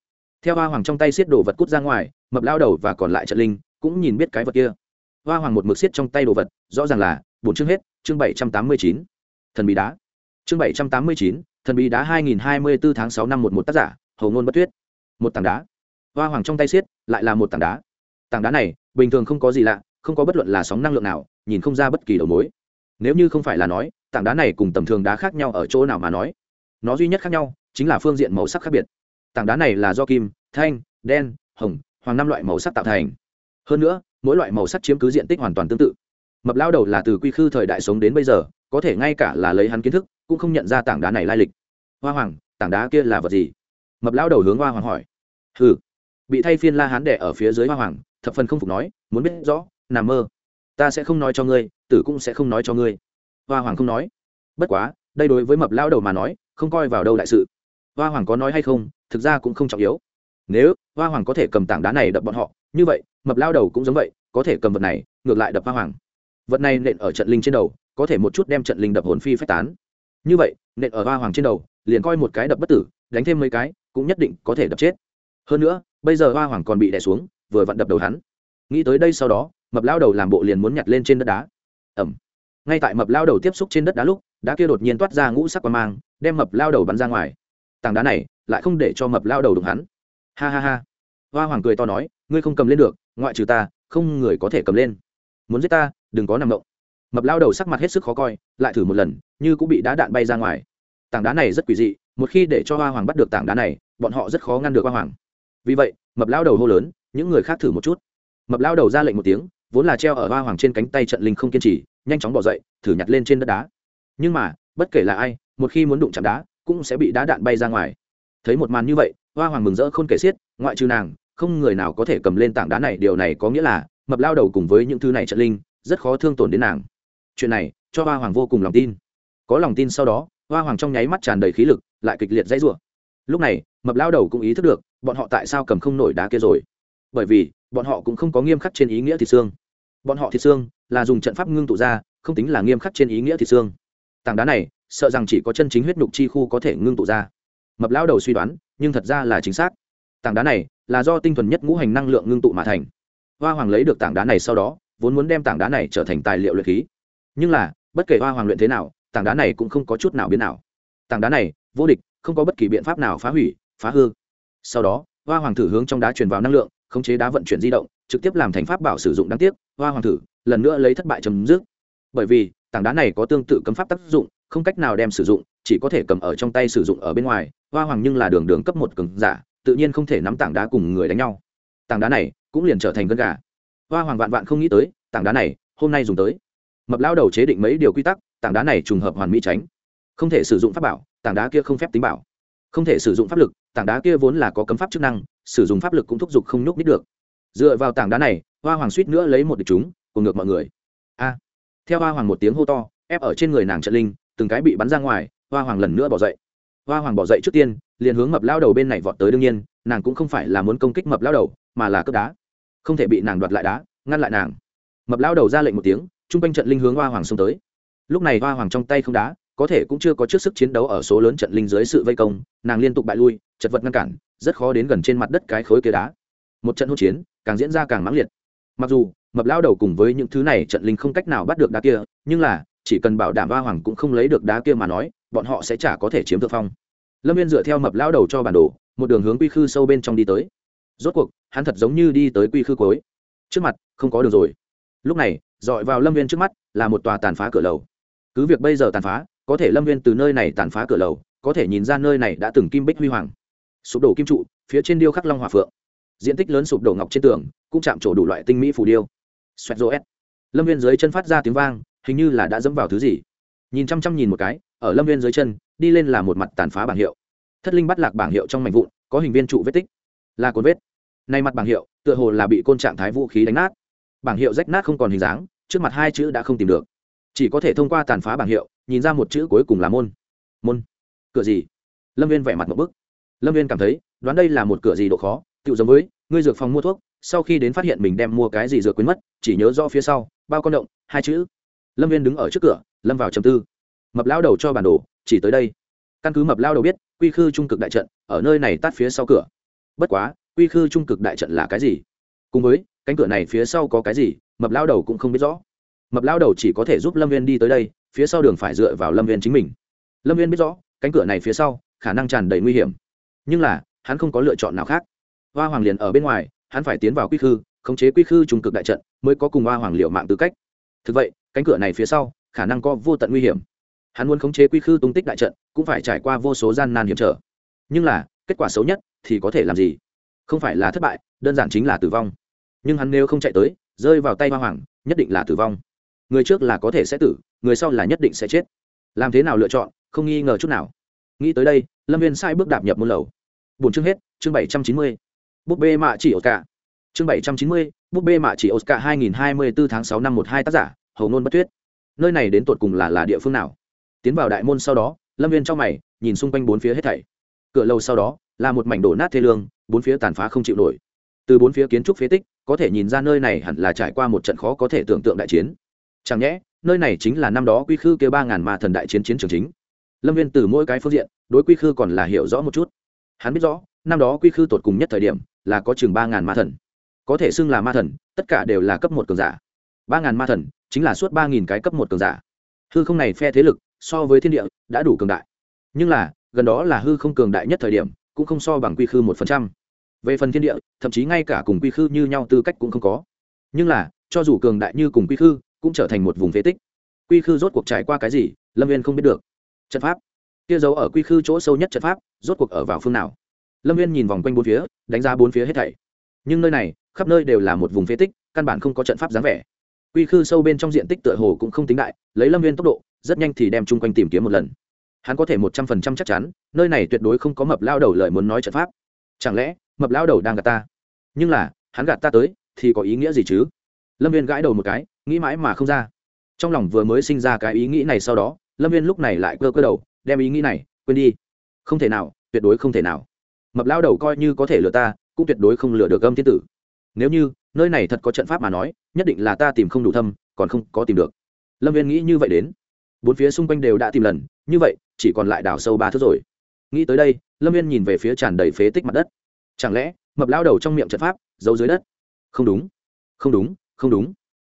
A: Theo hoa hoàng trong tay xiết đồ vật cút ra ngoài, mập lao đầu và còn lại trận linh cũng nhìn biết cái vật kia. Hoa hoàng một mực xiết trong tay đồ vật, rõ ràng là bốn chương hết, chương bảy trăm tám mươi chín. Thần bí đá chương bảy trăm tám mươi chín, thần bí đá hai nghìn hai mươi bốn tháng sáu năm một một tác giả hầu ngôn bất tuyết. Một tảng đá. Hoa hoàng trong tay xiết, lại là một tảng đá. Tảng đá này, bình thường không có gì lạ, không có bất luận là sóng năng lượng nào, nhìn không ra bất kỳ đầu mối. Nếu như không phải là nói, tảng đá này cùng tầm thường đá khác nhau ở chỗ nào mà nói, nó duy nhất khác nhau chính là phương diện màu sắc khác biệt. Tảng đá này là do kim, thanh, đen, hồng, hoàng năm loại màu sắc tạo thành. Hơn nữa, mỗi loại màu sắc chiếm cứ diện tích hoàn toàn tương tự. Mập lao đầu là từ quy khư thời đại sống đến bây giờ có thể ngay cả là lấy hắn kiến thức, cũng không nhận ra tảng đá này lai lịch. Hoa hoàng, tảng đá kia là vật gì? Mập lao đầu hướng hoa hoàng hỏi. Hừ. Bị thay phiên la hán đẻ ở phía dưới hoa hoàng, thập phần không phục nói, muốn biết rõ, nằm mơ. Ta sẽ không nói cho ngươi, tử cũng sẽ không nói cho ngươi. Hoa hoàng không nói. Bất quá, đây đối với mập lao đầu mà nói, không coi vào đâu đại sự. Hoa hoàng có nói hay không, thực ra cũng không trọng yếu. Nếu hoa hoàng có thể cầm tảng đá này đập bọn họ, như vậy, mập lao đầu cũng giống vậy, có thể cầm vật này, ngược lại đập hoa hoàng. Vật này nện ở trận linh trên đầu có thể một chút đem trận linh đập hồn phi phách tán. Như vậy, nện ở hoa hoàng trên đầu, liền coi một cái đập bất tử, đánh thêm mấy cái, cũng nhất định có thể đập chết. Hơn nữa, bây giờ hoa hoàng còn bị đè xuống, vừa vặn đập đầu hắn. Nghĩ tới đây sau đó, mập lao đầu làm bộ liền muốn nhặt lên trên đất đá. Ẩm ngay tại mập lao đầu tiếp xúc trên đất đá lúc, đá kia đột nhiên toát ra ngũ sắc qua mang, đem mập lao đầu bắn ra ngoài. Tảng đá này, lại không để cho mập lao đầu đụng hắn. Ha ha ha. Hoa hoàng cười to nói, ngươi không cầm lên được, ngoại trừ ta, không người có thể cầm lên. Muốn giết ta, đừng có nằm động mập lao đầu sắc mặt hết sức khó coi, lại thử một lần, như cũng bị đá đạn bay ra ngoài. Tảng đá này rất quỷ dị, một khi để cho hoa hoàng bắt được tảng đá này, bọn họ rất khó ngăn được hoa hoàng. Vì vậy, mập lao đầu hô lớn, những người khác thử một chút. Mập lao đầu ra lệnh một tiếng, vốn là treo ở hoa hoàng trên cánh tay trận linh không kiên trì, nhanh chóng bỏ dậy, thử nhặt lên trên đất đá. Nhưng mà, bất kể là ai, một khi muốn đụng chạm đá, cũng sẽ bị đá đạn bay ra ngoài. Thấy một màn như vậy, hoa hoàng mừng rỡ không kể xiết, ngoại trừ nàng, không người nào có thể cầm lên tảng đá này, điều này có nghĩa là, mập lao đầu cùng với những thứ này trận linh, rất khó thương tổn đến nàng chuyện này cho hoa hoàng vô cùng lòng tin. Có lòng tin sau đó, hoa hoàng trong nháy mắt tràn đầy khí lực, lại kịch liệt dãy rủa. Lúc này, mập lao đầu cũng ý thức được, bọn họ tại sao cầm không nổi đá kia rồi. Bởi vì, bọn họ cũng không có nghiêm khắc trên ý nghĩa thịt xương. Bọn họ thịt xương là dùng trận pháp ngưng tụ ra, không tính là nghiêm khắc trên ý nghĩa thịt xương. Tảng đá này, sợ rằng chỉ có chân chính huyết nhục chi khu có thể ngưng tụ ra. Mập lao đầu suy đoán, nhưng thật ra là chính xác. Tảng đá này là do tinh thuần nhất ngũ hành năng lượng ngưng tụ mà thành. Hoa hoàng lấy được tảng đá này sau đó, vốn muốn đem tảng đá này trở thành tài liệu luyện khí nhưng là, bất kể hoa hoàng luyện thế nào, tảng đá này cũng không có chút nào biến nào tảng đá này, vô địch, không có bất kỳ biện pháp nào phá hủy, phá hư. Sau đó, hoa hoàng thử hướng trong đá truyền vào năng lượng, khống chế đá vận chuyển di động, trực tiếp làm thành pháp bảo sử dụng đáng tiếc, hoa hoàng thử, lần nữa lấy thất bại chấm dứt. Bởi vì, tảng đá này có tương tự cấm pháp tác dụng, không cách nào đem sử dụng, chỉ có thể cầm ở trong tay sử dụng ở bên ngoài, hoa hoàng nhưng là đường đường cấp một cường giả, tự nhiên không thể nắm tảng đá cùng người đánh nhau. Tảng đá này cũng liền trở thành gân gà. Hoa hoàng vạn vạn không nghĩ tới, tảng đá này hôm nay dùng tới mập lao đầu chế định mấy điều quy tắc, tảng đá này trùng hợp hoàn mỹ tránh. Không thể sử dụng pháp bảo, tảng đá kia không phép tính bảo. Không thể sử dụng pháp lực, tảng đá kia vốn là có cấm pháp chức năng, sử dụng pháp lực cũng thúc giục không nhúc nít được. Dựa vào tảng đá này, hoa hoàng suýt nữa lấy một địch chúng cùng ngược mọi người. A! Theo hoa hoàng một tiếng hô to, ép ở trên người nàng trận linh, từng cái bị bắn ra ngoài, hoa hoàng lần nữa bỏ dậy. Hoa hoàng bỏ dậy trước tiên, liền hướng mập lao đầu bên này vọt tới đương nhiên, nàng cũng không phải là muốn công kích mập lao đầu, mà là cướp đá. Không thể bị nàng đoạt lại đá, ngăn lại nàng. Mập lao đầu ra lệnh một tiếng chung quanh trận linh hướng hoa hoàng xông tới. Lúc này hoa hoàng trong tay không đá, có thể cũng chưa có trước sức chiến đấu ở số lớn trận linh dưới sự vây công, nàng liên tục bại lui, chật vật ngăn cản, rất khó đến gần trên mặt đất cái khối kia đá. Một trận hỗn chiến, càng diễn ra càng mãng liệt. Mặc dù, mập lao đầu cùng với những thứ này trận linh không cách nào bắt được đá kia, nhưng là, chỉ cần bảo đảm hoa hoàng cũng không lấy được đá kia mà nói, bọn họ sẽ chả có thể chiếm thượng phong. Lâm viên dựa theo mập lao đầu cho bản đồ, một đường hướng quy khư sâu bên trong đi tới. Rốt cuộc, hắn thật giống như đi tới quy khư cuối. Trước mặt, không có đường rồi lúc này, dọi vào lâm viên trước mắt là một tòa tàn phá cửa lầu. Cứ việc bây giờ tàn phá, có thể lâm viên từ nơi này tàn phá cửa lầu, có thể nhìn ra nơi này đã từng kim bích huy hoàng. Sụp đổ kim trụ, phía trên điêu khắc long hòa phượng. Diện tích lớn sụp đổ ngọc trên tường, cũng chạm trổ đủ loại tinh mỹ phù điêu. Xoẹt rô s lâm viên dưới chân phát ra tiếng vang, hình như là đã dẫm vào thứ gì. Nhìn chăm chăm nhìn một cái, ở lâm viên dưới chân, đi lên là một mặt tàn phá bảng hiệu. Thất linh bắt lạc bảng hiệu trong mảnh vụn, có hình viên trụ vết tích. Là cồn vết. Nay mặt bảng hiệu, tựa hồ là bị côn trạng thái vũ khí đánh nát bảng hiệu rách nát không còn hình dáng, trước mặt hai chữ đã không tìm được. Chỉ có thể thông qua tàn phá bảng hiệu, nhìn ra một chữ cuối cùng là môn. Môn? Cửa gì? Lâm viên vẻ mặt một bức. Lâm viên cảm thấy, đoán đây là một cửa gì độ khó tự giống với, ngươi dược phòng mua thuốc, sau khi đến phát hiện mình đem mua cái gì dược quên mất, chỉ nhớ rõ phía sau, bao con động, hai chữ. Lâm viên đứng ở trước cửa, lâm vào trầm tư. Mập lao đầu cho bản đồ, chỉ tới đây. Căn cứ mập lao đầu biết, quy khư trung cực đại trận, ở nơi này tắt phía sau cửa. Bất quá, quy khư trung cực đại trận là cái gì? Cùng với cánh cửa này phía sau có cái gì, mập lao đầu cũng không biết rõ. Mập lao đầu chỉ có thể giúp lâm viên đi tới đây, phía sau đường phải dựa vào lâm viên chính mình. Lâm viên biết rõ, cánh cửa này phía sau, khả năng tràn đầy nguy hiểm. Nhưng là, hắn không có lựa chọn nào khác. Hoa hoàng liền ở bên ngoài, hắn phải tiến vào quy khư, khống chế quy khư trung cực đại trận, mới có cùng hoa hoàng liệu mạng tư cách. Thực vậy, cánh cửa này phía sau, khả năng có vô tận nguy hiểm. Hắn muốn khống chế quy khư tung tích đại trận, cũng phải trải qua vô số gian nan hiểm trở. Nhưng là, kết quả xấu nhất thì có thể làm gì? Không phải là thất bại, đơn giản chính là tử vong nhưng hắn nếu không chạy tới, rơi vào tay hoa hoàng, nhất định là tử vong. Người trước là có thể sẽ tử, người sau là nhất định sẽ chết. Làm thế nào lựa chọn, không nghi ngờ chút nào. Nghĩ tới đây, lâm viên sai bước đạp nhập môn lầu. Bốn chương hết, chương bảy trăm chín mươi. Búp bê mạ chỉ oscar. Chương bảy trăm chín mươi, búp bê mạ chỉ oscar hai nghìn hai mươi bốn tháng sáu năm một hai tác giả, hầu nôn bất tuyết. Nơi này đến tột cùng là là địa phương nào? Tiến vào đại môn sau đó, lâm viên trong mày, nhìn xung quanh bốn phía hết thảy. Cửa lầu sau đó, là một mảnh đổ nát thê lương, bốn phía tàn phá không chịu nổi. Từ bốn phía kiến trúc phế tích có thể nhìn ra nơi này hẳn là trải qua một trận khó có thể tưởng tượng đại chiến. Chẳng nhẽ, nơi này chính là năm đó quy khư kêu ba ngàn ma thần đại chiến chiến trường chính. Lâm viên từ mỗi cái phương diện, đối quy khư còn là hiểu rõ một chút. Hắn biết rõ, năm đó quy khư tột cùng nhất thời điểm là có chừng ba ngàn ma thần. Có thể xưng là ma thần, tất cả đều là cấp một cường giả. Ba ngàn ma thần chính là suốt ba nghìn cái cấp một cường giả. Hư không này phe thế lực, so với thiên địa, đã đủ cường đại. Nhưng là, gần đó là hư không cường đại nhất thời điểm, cũng không so bằng quy khư một phần trăm về phần thiên địa, thậm chí ngay cả cùng quy khư như nhau tư cách cũng không có. Nhưng là, cho dù cường đại như cùng quy khư, cũng trở thành một vùng phế tích. Quy khư rốt cuộc trải qua cái gì, lâm viên không biết được. Trận pháp. Kia giấu ở quy khư chỗ sâu nhất trận pháp, rốt cuộc ở vào phương nào? Lâm viên nhìn vòng quanh bốn phía, đánh giá bốn phía hết thảy. Nhưng nơi này, khắp nơi đều là một vùng phế tích, căn bản không có trận pháp dáng vẻ. Quy khư sâu bên trong diện tích tựa hồ cũng không tính đại, lấy lâm viên tốc độ, rất nhanh thì đem chung quanh tìm kiếm một lần. Hắn có thể một trăm phần trăm chắc chắn, nơi này tuyệt đối không có mập lao đầu lời muốn nói trận pháp. Chẳng lẽ mập lao đầu đang gạt ta. Nhưng là, hắn gạt ta tới, thì có ý nghĩa gì chứ? Lâm viên gãi đầu một cái, nghĩ mãi mà không ra. Trong lòng vừa mới sinh ra cái ý nghĩ này sau đó, lâm viên lúc này lại cơ cơ đầu, đem ý nghĩ này quên đi. Không thể nào, tuyệt đối không thể nào. Mập lao đầu coi như có thể lừa ta, cũng tuyệt đối không lừa được âm thiên tử. Nếu như, nơi này thật có trận pháp mà nói, nhất định là ta tìm không đủ thâm, còn không có tìm được. Lâm viên nghĩ như vậy đến. Bốn phía xung quanh đều đã tìm lần, như vậy, chỉ còn lại đào sâu ba thước rồi. Nghĩ tới đây, lâm viên nhìn về phía tràn đầy phế tích mặt đất chẳng lẽ, mập lao đầu trong miệng trận pháp, giấu dưới đất? Không đúng. Không đúng không đúng.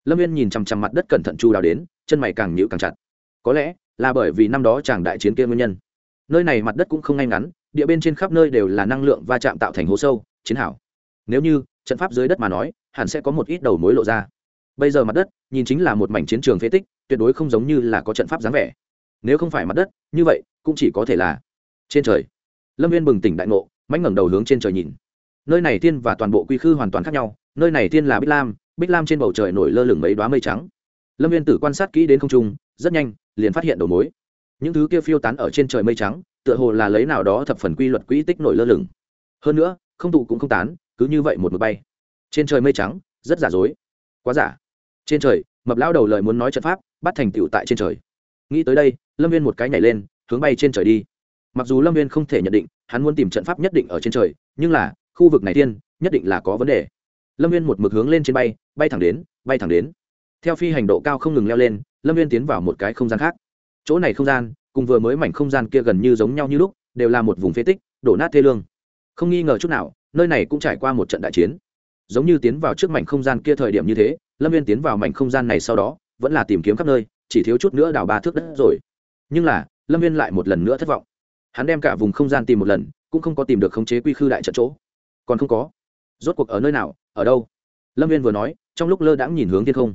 A: Lâm viên nhìn chằm chằm mặt đất cẩn thận chu đào đến, chân mày càng nhịu càng chặt. Có lẽ là bởi vì năm đó chàng đại chiến kia nguyên nhân. Nơi này mặt đất cũng không ngay ngắn, địa bên trên khắp nơi đều là năng lượng va chạm tạo thành hố sâu, chiến hảo nếu như, trận pháp dưới đất mà nói, hẳn sẽ có một ít đầu mối lộ ra. Bây giờ mặt đất, nhìn chính là một mảnh chiến trường phế tích, tuyệt đối không giống như là có trận pháp dáng vẻ. Nếu không phải mặt đất, như vậy, cũng chỉ có thể là trên trời. Lâm viên bừng tỉnh đại ngộ mãnh ngẩng đầu hướng trên trời nhìn. Nơi này tiên và toàn bộ quy khư hoàn toàn khác nhau, nơi này tiên là bích lam bích lam trên bầu trời nổi lơ lửng mấy đoá mây trắng. Lâm viên tử quan sát kỹ đến không trung, rất nhanh, liền phát hiện đầu mối. Những thứ kia phiêu tán ở trên trời mây trắng, tựa hồ là lấy nào đó thập phần quy luật quỹ tích nổi lơ lửng. Hơn nữa, không tụ cũng không tán, cứ như vậy một mực bay. Trên trời mây trắng, rất giả dối. Quá giả. Trên trời, mập lão đầu lời muốn nói trận pháp, bắt thành tựu tại trên trời. Nghĩ tới đây, lâm viên một cái nhảy lên, hướng bay trên trời đi. Mặc dù lâm viên không thể nhận định hắn muốn tìm trận pháp nhất định ở trên trời, nhưng là, khu vực này tiên, nhất định là có vấn đề. Lâm viên một mực hướng lên trên bay bay thẳng đến, bay thẳng đến. Theo phi hành độ cao không ngừng leo lên, lâm viên tiến vào một cái không gian khác. Chỗ này không gian, cùng vừa mới mảnh không gian kia gần như giống nhau như lúc, đều là một vùng phế tích, đổ nát thê lương. Không nghi ngờ chút nào, nơi này cũng trải qua một trận đại chiến. Giống như tiến vào trước mảnh không gian kia thời điểm như thế, lâm viên tiến vào mảnh không gian này sau đó, vẫn là tìm kiếm khắp nơi, chỉ thiếu chút nữa đào ba thước đất rồi. Nhưng là, lâm viên lại một lần nữa thất vọng hắn đem cả vùng không gian tìm một lần, cũng không có tìm được khống chế quy khư đại trận chỗ. Còn không có. Rốt cuộc ở nơi nào? Ở đâu? Lâm viên vừa nói, trong lúc lơ đãng nhìn hướng thiên không.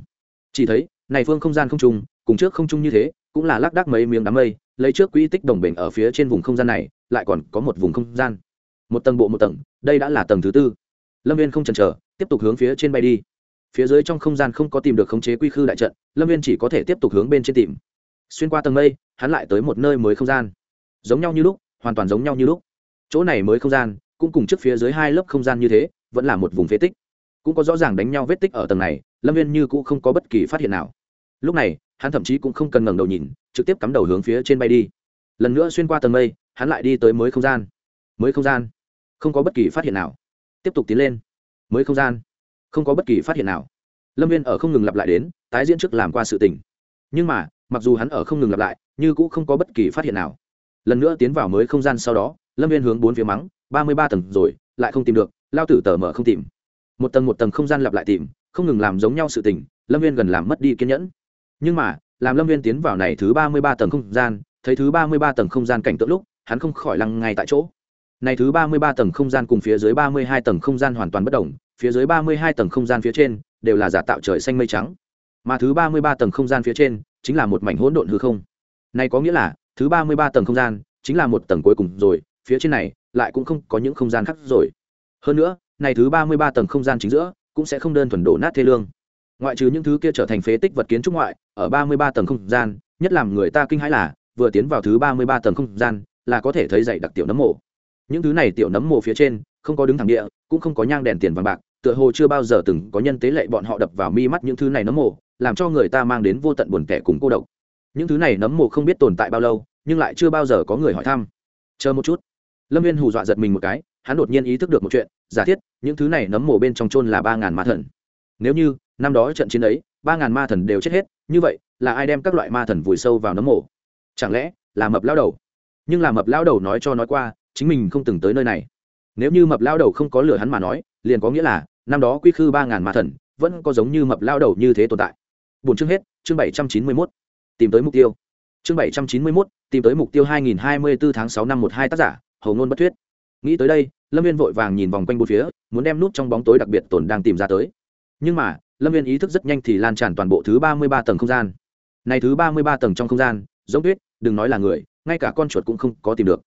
A: Chỉ thấy, này phương không gian không trung cùng trước không trung như thế, cũng là lác đác mấy miếng đám mây, lấy trước quỹ tích đồng bình ở phía trên vùng không gian này, lại còn có một vùng không gian. Một tầng bộ một tầng, đây đã là tầng thứ tư. Lâm viên không chần chờ, tiếp tục hướng phía trên bay đi. Phía dưới trong không gian không có tìm được khống chế quy khư đại trận, lâm viên chỉ có thể tiếp tục hướng bên trên tìm. Xuyên qua tầng mây, hắn lại tới một nơi mới không gian giống nhau như lúc, hoàn toàn giống nhau như lúc. Chỗ này mới không gian, cũng cùng trước phía dưới hai lớp không gian như thế, vẫn là một vùng phế tích. Cũng có rõ ràng đánh nhau vết tích ở tầng này, lâm viên như cũng không có bất kỳ phát hiện nào. Lúc này, hắn thậm chí cũng không cần ngẩng đầu nhìn, trực tiếp cắm đầu hướng phía trên bay đi. Lần nữa xuyên qua tầng mây, hắn lại đi tới mới không gian. Mới không gian? Không có bất kỳ phát hiện nào. Tiếp tục tiến lên. Mới không gian? Không có bất kỳ phát hiện nào. Lâm viên ở không ngừng lặp lại đến, tái diễn trước làm qua sự tình. Nhưng mà, mặc dù hắn ở không ngừng lặp lại, như cũng không có bất kỳ phát hiện nào lần nữa tiến vào mới không gian sau đó, lâm viên hướng bốn phía mắng, ba mươi ba tầng rồi, lại không tìm được, lao tử tờ mở không tìm. Một tầng một tầng không gian lặp lại tìm, không ngừng làm giống nhau sự tình, lâm viên gần làm mất đi kiên nhẫn. Nhưng mà, làm lâm viên tiến vào này thứ ba mươi ba tầng không gian, thấy thứ ba mươi ba tầng không gian cảnh tượng lúc, hắn không khỏi lăng ngay tại chỗ. Này thứ ba mươi ba tầng không gian cùng phía dưới ba mươi hai tầng không gian hoàn toàn bất đồng, phía dưới ba mươi hai tầng không gian phía trên, đều là giả tạo trời xanh mây trắng. Mà thứ ba mươi ba tầng không gian phía trên, chính là một mảnh hỗn độn hư không. Này có nghĩa là thứ ba mươi ba tầng không gian, chính là một tầng cuối cùng rồi, phía trên này, lại cũng không có những không gian khác rồi. Hơn nữa, này thứ ba mươi ba tầng không gian chính giữa, cũng sẽ không đơn thuần đổ nát thê lương. Ngoại trừ những thứ kia trở thành phế tích vật kiến trúc ngoại, ở ba mươi ba tầng không gian, nhất làm người ta kinh hãi là, vừa tiến vào thứ ba mươi ba tầng không gian, là có thể thấy dày đặc tiểu nấm mộ. Những thứ này tiểu nấm mộ phía trên, không có đứng thẳng địa, cũng không có nhang đèn tiền vàng bạc, tựa hồ chưa bao giờ từng có nhân tế lệ bọn họ đập vào mi mắt những thứ này nấm mộ, làm cho người ta mang đến vô tận buồn kẻ cùng cô độc những thứ này nấm mộ không biết tồn tại bao lâu, nhưng lại chưa bao giờ có người hỏi thăm. Chờ một chút. Lâm viên hù dọa giật mình một cái, hắn đột nhiên ý thức được một chuyện, giả thiết, những thứ này nấm mộ bên trong trôn là ba ngàn ma thần. Nếu như, năm đó trận chiến ấy, ba ngàn ma thần đều chết hết, như vậy, là ai đem các loại ma thần vùi sâu vào nấm mộ chẳng lẽ, là mập lao đầu? Nhưng là mập lao đầu nói cho nói qua, chính mình không từng tới nơi này. Nếu như mập lao đầu không có lửa hắn mà nói, liền có nghĩa là, năm đó quy khư ba ngàn ma thần, vẫn có giống như mập lao đầu như thế tồn tại. Bốn chương hết, chương bảy trăm chín mươi mốt tìm tới mục tiêu. Chương bảy trăm chín mươi mốt, tìm tới mục tiêu hai nghìn hai mươi bốn tháng sáu năm một hai tác giả hầu ngôn bất thuyết. Nghĩ tới đây, lâm viên vội vàng nhìn vòng quanh bốn phía, muốn đem nút trong bóng tối đặc biệt tồn đang tìm ra tới. Nhưng mà, lâm viên ý thức rất nhanh thì lan tràn toàn bộ thứ ba mươi ba tầng không gian. Này thứ ba mươi ba tầng trong không gian, giống tuyết, đừng nói là người, ngay cả con chuột cũng không có tìm được.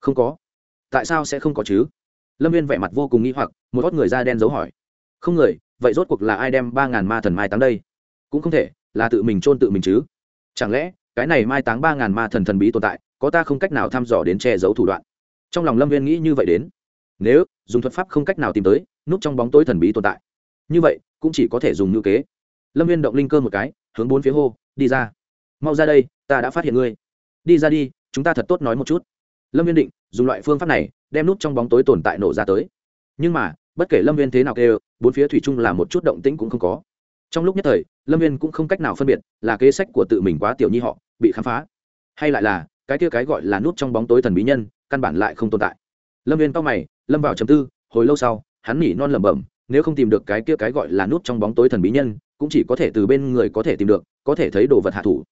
A: Không có. Tại sao sẽ không có chứ? Lâm viên vẻ mặt vô cùng nghi hoặc, một hót người da đen dấu hỏi. Không người, vậy rốt cuộc là ai đem ba ngàn ma thần mai táng đây? Cũng không thể, là tự mình chôn tự mình chứ chẳng lẽ, cái này mai táng ba ngàn ma thần thần bí tồn tại, có ta không cách nào thăm dò đến che giấu thủ đoạn? Trong lòng lâm viên nghĩ như vậy đến. Nếu, dùng thuật pháp không cách nào tìm tới, núp trong bóng tối thần bí tồn tại. Như vậy, cũng chỉ có thể dùng ngữ kế. Lâm viên động linh cơ một cái, hướng bốn phía hô, đi ra. Mau ra đây, ta đã phát hiện ngươi. Đi ra đi, chúng ta thật tốt nói một chút. Lâm viên định, dùng loại phương pháp này, đem nút trong bóng tối tồn tại nổ ra tới. Nhưng mà, bất kể lâm viên thế nào kêu, bốn phía thủy chung là một chút động tĩnh cũng không có trong lúc nhất thời, lâm viên cũng không cách nào phân biệt là kế sách của tự mình quá tiểu nhi họ, bị khám phá, hay lại là cái kia cái gọi là nút trong bóng tối thần bí nhân, căn bản lại không tồn tại. Lâm viên cao mày, lâm vào chầm tư, hồi lâu sau, hắn nỉ non lẩm bẩm, nếu không tìm được cái kia cái gọi là nút trong bóng tối thần bí nhân, cũng chỉ có thể từ bên người có thể tìm được, có thể thấy đồ vật hạ thủ.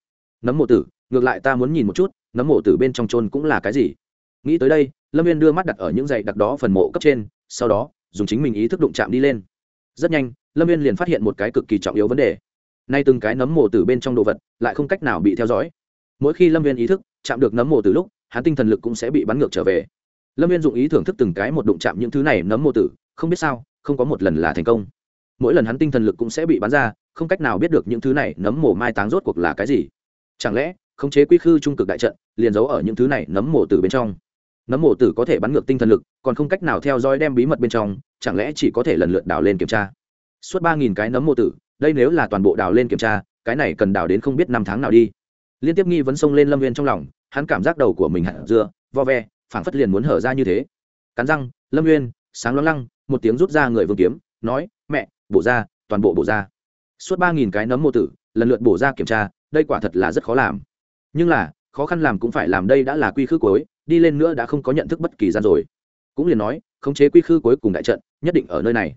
A: Nấm mộ tử, ngược lại ta muốn nhìn một chút, nấm mộ tử bên trong trôn cũng là cái gì? Nghĩ tới đây, lâm viên đưa mắt đặt ở những dãy đặc đó phần mộ cấp trên, sau đó, dùng chính mình ý thức đụng chạm đi lên. Rất nhanh lâm viên liền phát hiện một cái cực kỳ trọng yếu vấn đề. Nay từng cái nấm mồ từ bên trong đồ vật lại không cách nào bị theo dõi. Mỗi khi lâm viên ý thức chạm được nấm mồ từ lúc, hắn tinh thần lực cũng sẽ bị bắn ngược trở về. Lâm viên dụng ý thưởng thức từng cái một đụng chạm những thứ này nấm mồ tử không biết sao, không có một lần là thành công. Mỗi lần hắn tinh thần lực cũng sẽ bị bắn ra, không cách nào biết được những thứ này nấm mồ mai táng rốt cuộc là cái gì. Chẳng lẽ, khống chế quy khư trung cực đại trận, liền giấu ở những thứ này nấm mồ tử bên trong? Nấm mồ tử có thể bắn ngược tinh thần lực, còn không cách nào theo dõi đem bí mật bên trong, chẳng lẽ chỉ có thể lần lượt đào lên kiểm tra? Suốt ba nghìn cái nấm mô tử, đây nếu là toàn bộ đào lên kiểm tra, cái này cần đào đến không biết năm tháng nào đi. Liên tiếp nghi vấn xông lên lâm viên trong lòng, hắn cảm giác đầu của mình hạt dưa vo ve, phảng phất liền muốn hở ra như thế. Cắn răng, lâm viên, sáng loáng lăng, một tiếng rút ra người vương kiếm, nói, mẹ, bổ ra, toàn bộ bổ ra. Suốt ba nghìn cái nấm mô tử, lần lượt bổ ra kiểm tra, đây quả thật là rất khó làm. Nhưng là, khó khăn làm cũng phải làm đây đã là quy khư cuối, đi lên nữa đã không có nhận thức bất kỳ gian rồi. Cũng liền nói, khống chế quy khư cuối cùng đại trận, nhất định ở nơi này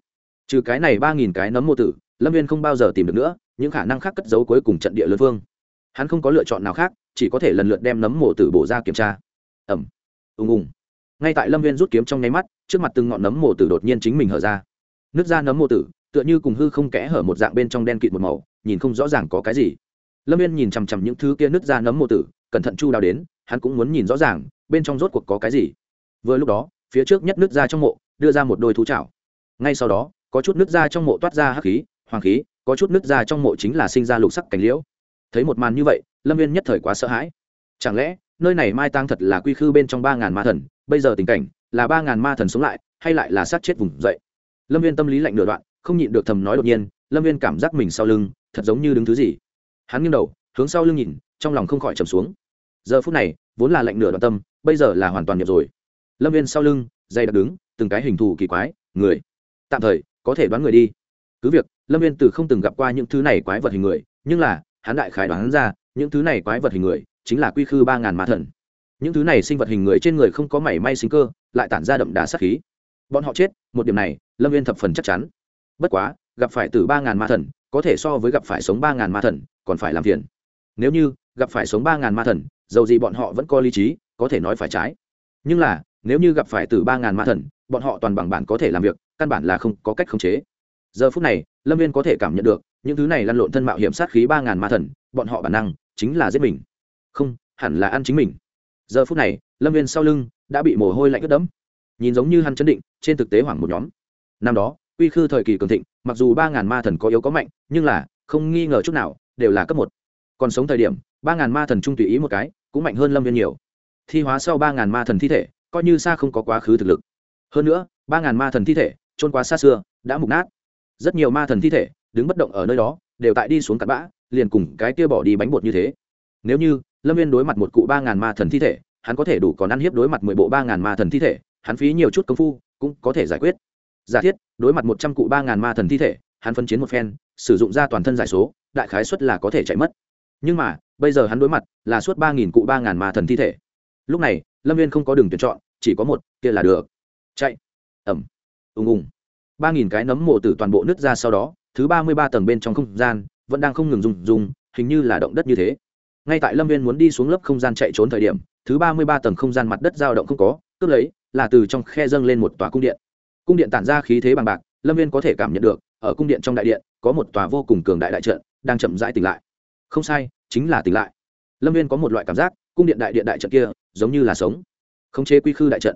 A: trừ cái này ba nghìn cái nấm mô tử, lâm viên không bao giờ tìm được nữa, những khả năng khác cất giấu cuối cùng trận địa lớn phương hắn không có lựa chọn nào khác, chỉ có thể lần lượt đem nấm mộ tử bổ ra kiểm tra. Ẩm ùng ùng. Ngay tại lâm viên rút kiếm trong nháy mắt, trước mặt từng ngọn nấm mộ tử đột nhiên chính mình hở ra. Nước ra nấm mộ tử, tựa như cùng hư không kẽ hở một dạng bên trong đen kịt một màu, nhìn không rõ ràng có cái gì. Lâm viên nhìn chằm chằm những thứ kia nước ra nấm mộ tử, cẩn thận chu đào đến, hắn cũng muốn nhìn rõ ràng, bên trong rốt cuộc có cái gì. Vừa lúc đó, phía trước nhất nước ra trong mộ, đưa ra một đôi thú chảo. Ngay sau đó có chút nước ra trong mộ toát ra hắc khí, hoàng khí, có chút nước ra trong mộ chính là sinh ra lục sắc cảnh liễu. Thấy một màn như vậy, lâm viên nhất thời quá sợ hãi. Chẳng lẽ, nơi này mai tang thật là quy khư bên trong ba ngàn ma thần, bây giờ tình cảnh là ba ngàn ma thần sống lại, hay lại là sát chết vùng dậy? Lâm viên tâm lý lạnh nửa đoạn, không nhịn được thầm nói đột nhiên, lâm viên cảm giác mình sau lưng, thật giống như đứng thứ gì. Hắn nghiêng đầu, hướng sau lưng nhìn, trong lòng không khỏi trầm xuống. Giờ phút này, vốn là lạnh nửa đoạn tâm, bây giờ là hoàn toàn nhập rồi. Lâm viên sau lưng dây đặc đứng, từng cái hình thù kỳ quái, người. Tạm thời có thể đoán người đi. Cứ việc, lâm viên từ không từng gặp qua những thứ này quái vật hình người, nhưng là, hắn đại khái đoán ra, những thứ này quái vật hình người, chính là quy khư ba ngàn ma thần. Những thứ này sinh vật hình người trên người không có mảy may sinh cơ, lại tản ra đậm đà sát khí. Bọn họ chết, một điểm này, lâm viên thập phần chắc chắn. Bất quá, gặp phải từ ba ngàn ma thần, có thể so với gặp phải sống ba ngàn ma thần, còn phải làm phiền. Nếu như, gặp phải sống ba ngàn ma thần, dầu gì bọn họ vẫn có lý trí, có thể nói phải trái. Nhưng là, nếu như gặp phải từ ba ngàn ma thần, bọn họ toàn bằng bản có thể làm việc căn bản là không có cách khống chế. Giờ phút này, lâm viên có thể cảm nhận được, những thứ này lăn lộn thân mạo hiểm sát khí ba ngàn ma thần, bọn họ bản năng chính là giết mình. Không, hẳn là ăn chính mình. Giờ phút này, lâm viên sau lưng đã bị mồ hôi lạnh ướt đẫm. Nhìn giống như hắn chấn định, trên thực tế hoảng một nhóm. Năm đó, quy khư thời kỳ cường thịnh, mặc dù ba ngàn ma thần có yếu có mạnh, nhưng là, không nghi ngờ chút nào, đều là cấp một. Còn sống thời điểm, ba ngàn ma thần trung tùy ý một cái, cũng mạnh hơn lâm viên nhiều. Thi hóa sau ba ngàn ma thần thi thể, coi như xa không có quá khứ thực lực. Hơn nữa, ba ngàn ma thần thi thể trôn quá xa xưa, đã mục nát. Rất nhiều ma thần thi thể đứng bất động ở nơi đó, đều tại đi xuống cặn bã, liền cùng cái kia bỏ đi bánh bột như thế. Nếu như lâm viên đối mặt một cụ ba ngàn ma thần thi thể, hắn có thể đủ còn ăn hiếp đối mặt mười bộ ba ngàn ma thần thi thể, hắn phí nhiều chút công phu cũng có thể giải quyết. Giả thiết, đối mặt một trăm cụ ba ngàn ma thần thi thể, hắn phân chiến một phen, sử dụng ra toàn thân giải số, đại khái suất là có thể chạy mất. Nhưng mà, bây giờ hắn đối mặt là suốt ba nghìn cụ ba ngàn ma thần thi thể. Lúc này, lâm viên không có đường tuyển chọn, chỉ có một, kia là được. Chạy. Ẩm ùng ùng. Ba nghìn cái nấm mộ từ toàn bộ nứt ra sau đó, thứ ba mươi ba tầng bên trong không gian vẫn đang không ngừng rung rung, hình như là động đất như thế. Ngay tại lâm viên muốn đi xuống lớp không gian chạy trốn thời điểm, thứ ba mươi ba tầng không gian mặt đất dao động không có, cướp lấy, là từ trong khe dâng lên một tòa cung điện. Cung điện tản ra khí thế bằng bạc, lâm viên có thể cảm nhận được, ở cung điện trong đại điện, có một tòa vô cùng cường đại đại trận, đang chậm rãi tỉnh lại. Không sai, chính là tỉnh lại. Lâm viên có một loại cảm giác, cung điện đại điện đại trận kia, giống như là sống. Khống chế quy khư đại trận.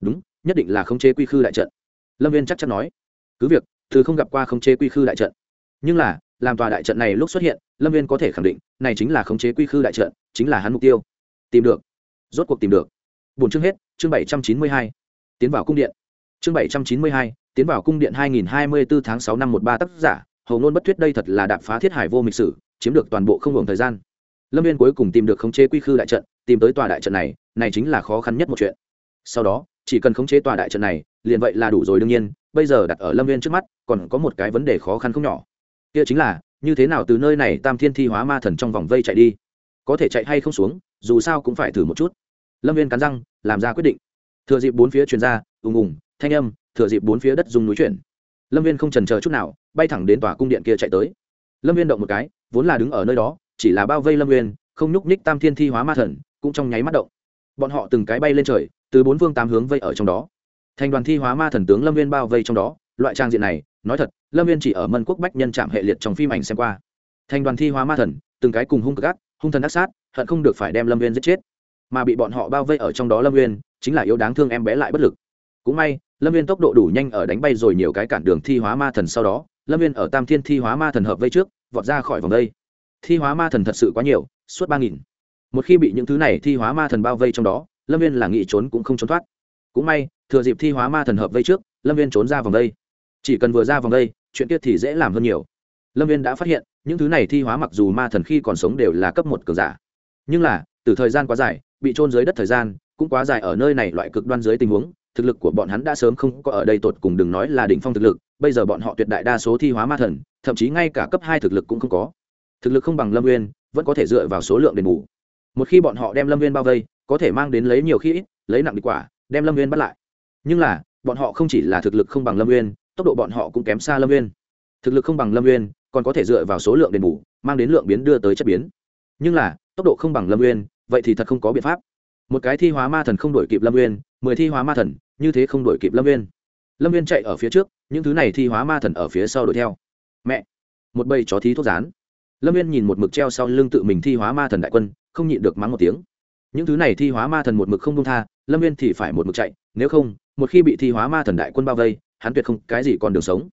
A: Đúng, nhất định là khống chế quy khư đại trận lâm viên chắc chắn nói, cứ việc từ không gặp qua khống chế quy khư đại trận, nhưng là, làm tòa đại trận này lúc xuất hiện, lâm viên có thể khẳng định, này chính là khống chế quy khư đại trận, chính là hắn mục tiêu. Tìm được. Rốt cuộc tìm được. Bốn chương hết, chương bảy trăm chín mươi hai, tiến vào cung điện. Chương bảy trăm chín mươi hai, tiến vào cung điện hai nghìn hai mươi bốn tháng sáu năm một ba tác giả, hầu ngôn bất thuyết đây thật là đạp phá thiết hải vô mịch sử, chiếm được toàn bộ không hưởng thời gian. Lâm viên cuối cùng tìm được khống chế quy khư đại trận, tìm tới tòa đại trận này này chính là khó khăn nhất một chuyện. Sau đó, chỉ cần khống chế tòa đại trận này liền vậy là đủ rồi đương nhiên, bây giờ đặt ở lâm viên trước mắt, còn có một cái vấn đề khó khăn không nhỏ. Kia chính là, như thế nào từ nơi này tam thiên thi hóa ma thần trong vòng vây chạy đi? Có thể chạy hay không xuống, dù sao cũng phải thử một chút. Lâm viên cắn răng, làm ra quyết định. Thừa dịp bốn phía chuyền ra, ùng ùng, thanh âm, thừa dịp bốn phía đất dùng núi chuyển. Lâm viên không trần chờ chút nào, bay thẳng đến tòa cung điện kia chạy tới. Lâm viên động một cái, vốn là đứng ở nơi đó, chỉ là bao vây lâm viên, không nhúc nhích tam thiên thi hóa ma thần, cũng trong nháy mắt động. Bọn họ từng cái bay lên trời, từ bốn phương tám hướng vây ở trong đó thành đoàn thi hóa ma thần tướng lâm viên bao vây trong đó, loại trang diện này, nói thật, lâm viên chỉ ở mân quốc bách nhân trạm hệ liệt trong phim ảnh xem qua. Thành đoàn thi hóa ma thần, từng cái cùng hung cực ác, hung thần ác sát, hận không được phải đem lâm viên giết chết. Mà bị bọn họ bao vây ở trong đó lâm viên, chính là yếu đáng thương em bé lại bất lực. Cũng may, lâm viên tốc độ đủ nhanh ở đánh bay rồi nhiều cái cản đường thi hóa ma thần sau đó, lâm viên ở tam thiên thi hóa ma thần hợp vây trước, vọt ra khỏi vòng đây. Thi hóa ma thần thật sự quá nhiều, suốt ba nghìn. Một khi bị những thứ này thi hóa ma thần bao vây trong đó, lâm viên là nghị trốn cũng không trốn thoát cũng may, thừa dịp thi hóa ma thần hợp vây trước, lâm viên trốn ra vòng đây. Chỉ cần vừa ra vòng đây, chuyện tiết thì dễ làm hơn nhiều. Lâm viên đã phát hiện, những thứ này thi hóa mặc dù ma thần khi còn sống đều là cấp một cường giả. Nhưng là, từ thời gian quá dài, bị trôn dưới đất thời gian, cũng quá dài ở nơi này loại cực đoan dưới tình huống, thực lực của bọn hắn đã sớm không có ở đây tột cùng đừng nói là đỉnh phong thực lực, bây giờ bọn họ tuyệt đại đa số thi hóa ma thần, thậm chí ngay cả cấp hai thực lực cũng không có. Thực lực không bằng lâm nguyên vẫn có thể dựa vào số lượng đền bù. Một khi bọn họ đem lâm nguyên bao vây, có thể mang đến lấy nhiều khi ít, lấy nặng đi quả đem lâm nguyên bắt lại nhưng là bọn họ không chỉ là thực lực không bằng lâm nguyên tốc độ bọn họ cũng kém xa lâm nguyên thực lực không bằng lâm nguyên còn có thể dựa vào số lượng đền bù mang đến lượng biến đưa tới chất biến nhưng là tốc độ không bằng lâm nguyên vậy thì thật không có biện pháp một cái thi hóa ma thần không đổi kịp lâm nguyên mười thi hóa ma thần như thế không đổi kịp lâm nguyên lâm nguyên chạy ở phía trước những thứ này thi hóa ma thần ở phía sau đuổi theo mẹ một bầy chó thí thuốc rán lâm viên nhìn một mực treo sau lưng tự mình thi hóa ma thần đại quân không nhịn được mắng một tiếng những thứ này thi hóa ma thần một mực không công tha, lâm viên thì phải một mực chạy, nếu không, một khi bị thi hóa ma thần đại quân bao vây, hắn tuyệt không cái gì còn đường sống.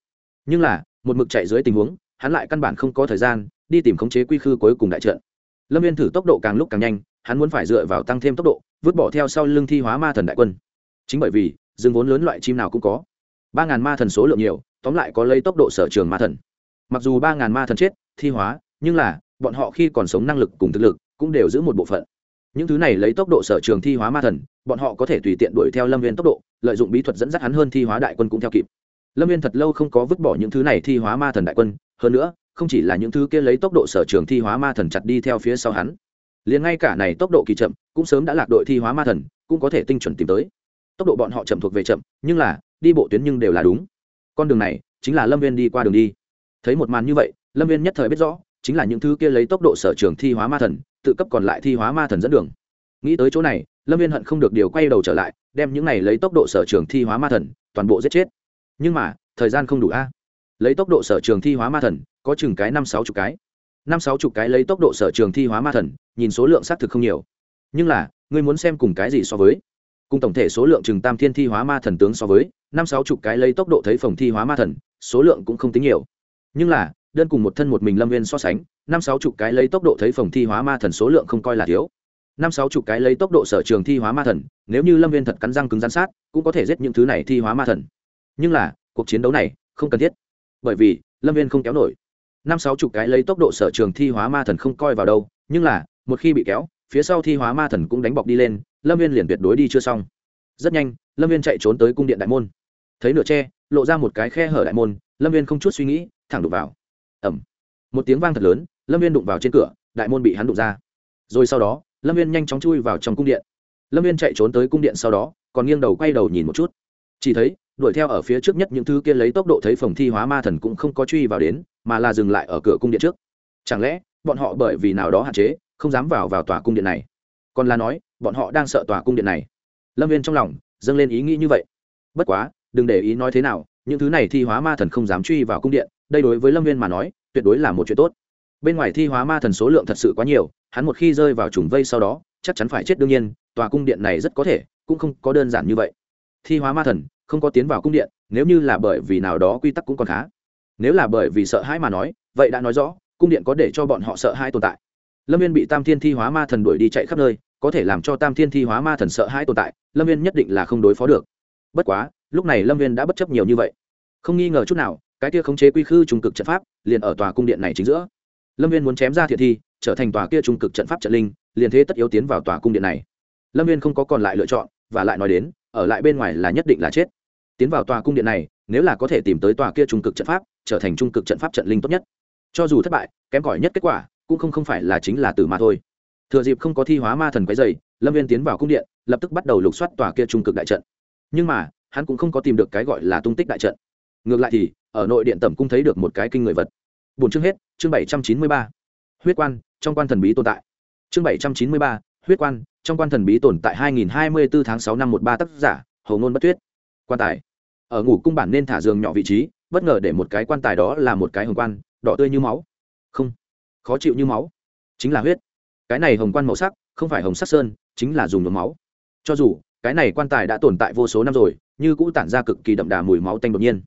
A: Nhưng là, một mực chạy dưới tình huống, hắn lại căn bản không có thời gian đi tìm khống chế quy khư cuối cùng đại trận. Lâm viên thử tốc độ càng lúc càng nhanh, hắn muốn phải dựa vào tăng thêm tốc độ, vứt bỏ theo sau lưng thi hóa ma thần đại quân. Chính bởi vì, rừng vốn lớn loại chim nào cũng có. Ba ngàn ma thần số lượng nhiều, tóm lại có lấy tốc độ sở trường ma thần. Mặc dù ba ngàn ma thần chết, thi hóa, nhưng là, bọn họ khi còn sống năng lực cùng thực lực cũng đều giữ một bộ phận những thứ này lấy tốc độ sở trường thi hóa ma thần, bọn họ có thể tùy tiện đuổi theo lâm viên tốc độ, lợi dụng bí thuật dẫn dắt hắn hơn thi hóa đại quân cũng theo kịp. Lâm viên thật lâu không có vứt bỏ những thứ này thi hóa ma thần đại quân, hơn nữa, không chỉ là những thứ kia lấy tốc độ sở trường thi hóa ma thần chặt đi theo phía sau hắn, liền ngay cả này tốc độ kỳ chậm cũng sớm đã lạc đội thi hóa ma thần, cũng có thể tinh chuẩn tìm tới. Tốc độ bọn họ chậm thuộc về chậm, nhưng là, đi bộ tuyến nhưng đều là đúng. Con đường này chính là lâm viên đi qua đường đi. Thấy một màn như vậy, lâm viên nhất thời biết rõ chính là những thứ kia lấy tốc độ sở trường thi hóa ma thần, tự cấp còn lại thi hóa ma thần dẫn đường. Nghĩ tới chỗ này, lâm viên hận không được điều quay đầu trở lại, đem những này lấy tốc độ sở trường thi hóa ma thần, toàn bộ giết chết. Nhưng mà, thời gian không đủ a. Lấy tốc độ sở trường thi hóa ma thần, có chừng cái năm sáu chục cái. Năm sáu chục cái lấy tốc độ sở trường thi hóa ma thần, nhìn số lượng xác thực không nhiều. Nhưng là, ngươi muốn xem cùng cái gì so với? Cùng tổng thể số lượng chừng tam thiên thi hóa ma thần tướng so với, năm sáu chục cái lấy tốc độ thấy phòng thi hóa ma thần, số lượng cũng không tính nhiều. Nhưng là đơn cùng một thân một mình lâm viên so sánh, năm sáu chục cái lấy tốc độ thấy phòng thi hóa ma thần số lượng không coi là thiếu. Năm sáu chục cái lấy tốc độ sở trường thi hóa ma thần, nếu như lâm viên thật cắn răng cứng rắn sát, cũng có thể giết những thứ này thi hóa ma thần. Nhưng là, cuộc chiến đấu này không cần thiết, bởi vì lâm viên không kéo nổi. Năm sáu chục cái lấy tốc độ sở trường thi hóa ma thần không coi vào đâu, nhưng là, một khi bị kéo, phía sau thi hóa ma thần cũng đánh bọc đi lên, lâm viên liền tuyệt đối đi chưa xong. Rất nhanh, lâm viên chạy trốn tới cung điện đại môn. Thấy nửa tre lộ ra một cái khe hở đại môn, lâm viên không chút suy nghĩ, thẳng đục vào ẩm. Một tiếng vang thật lớn, lâm viên đụng vào trên cửa, đại môn bị hắn đụng ra. Rồi sau đó, lâm viên nhanh chóng chui vào trong cung điện. Lâm viên chạy trốn tới cung điện sau đó, còn nghiêng đầu quay đầu nhìn một chút. Chỉ thấy, đuổi theo ở phía trước nhất những thứ kia lấy tốc độ thấy phòng thi hóa ma thần cũng không có truy vào đến, mà là dừng lại ở cửa cung điện trước. Chẳng lẽ, bọn họ bởi vì nào đó hạn chế, không dám vào vào tòa cung điện này? Còn là nói, bọn họ đang sợ tòa cung điện này. Lâm viên trong lòng, dâng lên ý nghĩ như vậy. Bất quá, đừng để ý nói thế nào, những thứ này thi hóa ma thần không dám truy vào cung điện đây đối với lâm viên mà nói, tuyệt đối là một chuyện tốt. Bên ngoài thi hóa ma thần số lượng thật sự quá nhiều, hắn một khi rơi vào trùng vây sau đó, chắc chắn phải chết đương nhiên, tòa cung điện này rất có thể cũng không có đơn giản như vậy. Thi hóa ma thần, không có tiến vào cung điện, nếu như là bởi vì nào đó quy tắc cũng còn khá. Nếu là bởi vì sợ hãi mà nói, vậy đã nói rõ, cung điện có để cho bọn họ sợ hãi tồn tại. Lâm viên bị tam thiên thi hóa ma thần đuổi đi chạy khắp nơi, có thể làm cho tam thiên thi hóa ma thần sợ hãi tồn tại, lâm viên nhất định là không đối phó được. Bất quá, lúc này lâm viên đã bất chấp nhiều như vậy. Không nghi ngờ chút nào cái kia khống chế quy khư trung cực trận pháp liền ở tòa cung điện này chính giữa. Lâm viên muốn chém ra thiện thi, trở thành tòa kia trung cực trận pháp trận linh, liền thế tất yếu tiến vào tòa cung điện này. Lâm viên không có còn lại lựa chọn, và lại nói đến, ở lại bên ngoài là nhất định là chết. Tiến vào tòa cung điện này, nếu là có thể tìm tới tòa kia trung cực trận pháp, trở thành trung cực trận pháp trận linh tốt nhất. Cho dù thất bại, kém cỏi nhất kết quả, cũng không không phải là chính là tử mà thôi. Thừa dịp không có thi hóa ma thần quái dày lâm viên tiến vào cung điện, lập tức bắt đầu lục soát tòa kia trung cực đại trận. Nhưng mà, hắn cũng không có tìm được cái gọi là tung tích đại trận ngược lại thì, ở nội điện tẩm cung thấy được một cái kinh người vật. Bốn chương hết, chương bảy trăm chín mươi ba. Huyết quan, trong quan thần bí tồn tại. Chương bảy trăm chín mươi ba, huyết quan, trong quan thần bí tồn tại 2024 tháng sáu năm 13 tác giả hầu ngôn bất tuyết. Quan tài. Ở ngủ cung bản nên thả giường nhỏ vị trí, bất ngờ để một cái quan tài đó là một cái hồng quan, đỏ tươi như máu. Không. Khó chịu như máu. Chính là huyết. Cái này hồng quan màu sắc, không phải hồng sắc sơn, chính là dùng nhuốm máu. Cho dù, cái này quan tài đã tồn tại vô số năm rồi, như cũ tản ra cực kỳ đậm đà mùi máu tanh đột nhiên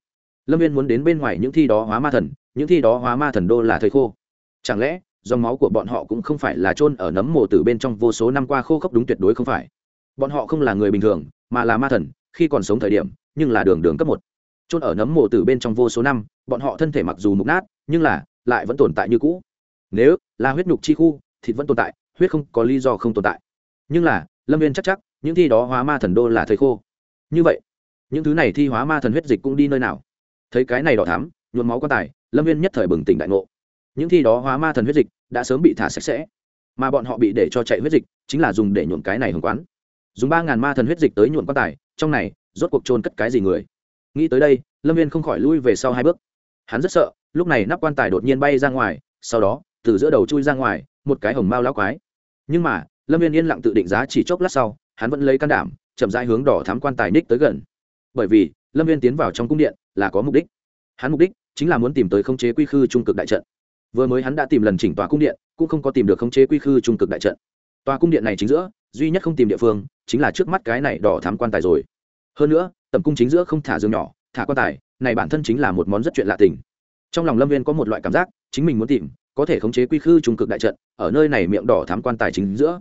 A: lâm viên muốn đến bên ngoài những thi đó hóa ma thần, những thi đó hóa ma thần đô là thời khô. Chẳng lẽ, dòng máu của bọn họ cũng không phải là chôn ở nấm mồ từ bên trong vô số năm qua khô khốc đúng tuyệt đối không phải? Bọn họ không là người bình thường, mà là ma thần, khi còn sống thời điểm, nhưng là đường đường cấp một. Chôn ở nấm mồ từ bên trong vô số năm, bọn họ thân thể mặc dù mục nát, nhưng là, lại vẫn tồn tại như cũ. Nếu là huyết nhục chi khu, thịt vẫn tồn tại, huyết không có lý do không tồn tại. Nhưng là, lâm viên chắc chắc, những thi đó hóa ma thần đô là thời khô. Như vậy, những thứ này thi hóa ma thần huyết dịch cũng đi nơi nào? Thấy cái này đỏ thắm, nhuộm máu quan tài, lâm viên nhất thời bừng tỉnh đại ngộ. Những thi đó hóa ma thần huyết dịch, đã sớm bị thả sạch sẽ. Mà bọn họ bị để cho chạy huyết dịch, chính là dùng để nhuộm cái này hồng quán. Dùng ba ngàn ma thần huyết dịch tới nhuộm quan tài, trong này, rốt cuộc trôn cất cái gì người? Nghĩ tới đây, lâm viên không khỏi lui về sau hai bước. Hắn rất sợ, lúc này nắp quan tài đột nhiên bay ra ngoài, sau đó, từ giữa đầu chui ra ngoài, một cái hồng mao lao quái. Nhưng mà, lâm viên yên lặng tự định giá chỉ chốc lát sau, hắn vẫn lấy can đảm, chậm rãi hướng đỏ thám quan tài ních tới gần. Bởi vì lâm viên tiến vào trong cung điện, là có mục đích. Hắn mục đích chính là muốn tìm tới khống chế quy khư trung cực đại trận. Vừa mới hắn đã tìm lần chỉnh tòa cung điện, cũng không có tìm được khống chế quy khư trung cực đại trận. Tòa cung điện này chính giữa, duy nhất không tìm địa phương, chính là trước mắt cái này đỏ thám quan tài rồi. Hơn nữa, tầm cung chính giữa không thả giường nhỏ, thả quan tài, này bản thân chính là một món rất chuyện lạ tình. Trong lòng lâm viên có một loại cảm giác, chính mình muốn tìm, có thể khống chế quy khư trung cực đại trận, ở nơi này miệng đỏ thám quan tài chính giữa.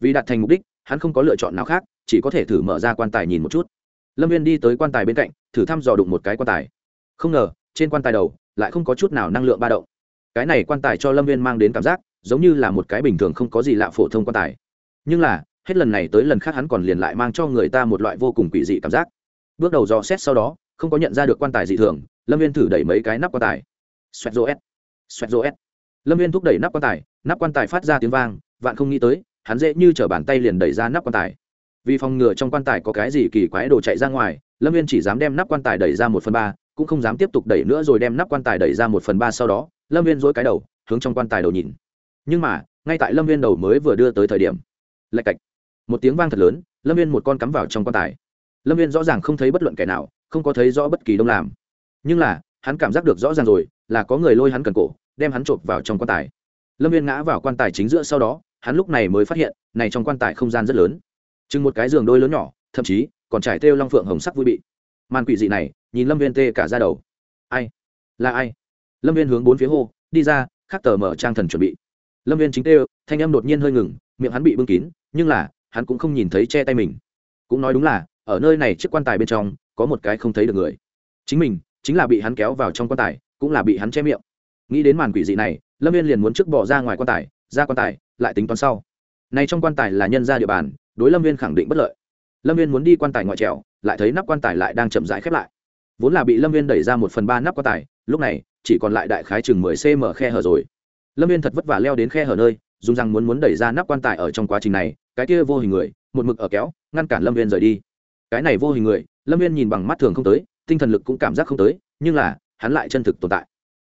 A: Vì đạt thành mục đích, hắn không có lựa chọn nào khác, chỉ có thể thử mở ra quan tài nhìn một chút lâm viên đi tới quan tài bên cạnh, thử thăm dò đụng một cái quan tài. Không ngờ, trên quan tài đầu lại không có chút nào năng lượng ba động. Cái này quan tài cho lâm viên mang đến cảm giác, giống như là một cái bình thường không có gì lạ phổ thông quan tài. Nhưng là, hết lần này tới lần khác hắn còn liền lại mang cho người ta một loại vô cùng quỷ dị cảm giác. Bước đầu dò xét sau đó, không có nhận ra được quan tài dị thường, lâm viên thử đẩy mấy cái nắp quan tài. Xoẹt rô s xoẹt rô s lâm viên thúc đẩy nắp quan tài, nắp quan tài phát ra tiếng vang, vạn không nghĩ tới, hắn dễ như t r ở bàn tay liền đẩy ra nắp quan tài vì phòng ngừa trong quan tài có cái gì kỳ quái đồ chạy ra ngoài, lâm viên chỉ dám đem nắp quan tài đẩy ra một phần ba, cũng không dám tiếp tục đẩy nữa rồi đem nắp quan tài đẩy ra một phần ba sau đó, lâm viên dối cái đầu, hướng trong quan tài đầu nhìn. Nhưng mà, ngay tại lâm viên đầu mới vừa đưa tới thời điểm, lạch cạch, một tiếng vang thật lớn, lâm viên một con cắm vào trong quan tài. Lâm viên rõ ràng không thấy bất luận kẻ nào, không có thấy rõ bất kỳ đông làm. Nhưng là, hắn cảm giác được rõ ràng rồi, là có người lôi hắn cần cổ, đem hắn chộp vào trong quan tài. Lâm viên ngã vào quan tài chính giữa sau đó, hắn lúc này mới phát hiện, này trong quan tài không gian rất lớn chừng một cái giường đôi lớn nhỏ, thậm chí còn trải theo long phượng hồng sắc vui bị. Màn quỷ dị này, nhìn lâm viên tê cả ra đầu. Ai? Là ai? Lâm viên hướng bốn phía hô, đi ra, khắc tờ mở trang thần chuẩn bị. Lâm viên chính tê, thanh em đột nhiên hơi ngừng, miệng hắn bị bưng kín, nhưng là, hắn cũng không nhìn thấy che tay mình. Cũng nói đúng là, ở nơi này chiếc quan tài bên trong, có một cái không thấy được người. Chính mình, chính là bị hắn kéo vào trong quan tài, cũng là bị hắn che miệng. Nghĩ đến màn quỷ dị này, lâm viên liền muốn trước bỏ ra ngoài quan tài, ra quan tài, lại tính toán sau. Này trong quan tài là nhân ra địa bàn đối lâm viên khẳng định bất lợi. Lâm viên muốn đi quan tài ngoại trèo, lại thấy nắp quan tài lại đang chậm rãi khép lại. Vốn là bị lâm viên đẩy ra một phần ba nắp quan tài, lúc này, chỉ còn lại đại khái chừng mười cm khe hở rồi. Lâm viên thật vất vả leo đến khe hở nơi, dùng rằng muốn muốn đẩy ra nắp quan tài ở trong quá trình này, cái kia vô hình người, một mực ở kéo, ngăn cản lâm viên rời đi. Cái này vô hình người, lâm viên nhìn bằng mắt thường không tới, tinh thần lực cũng cảm giác không tới, nhưng là, hắn lại chân thực tồn tại.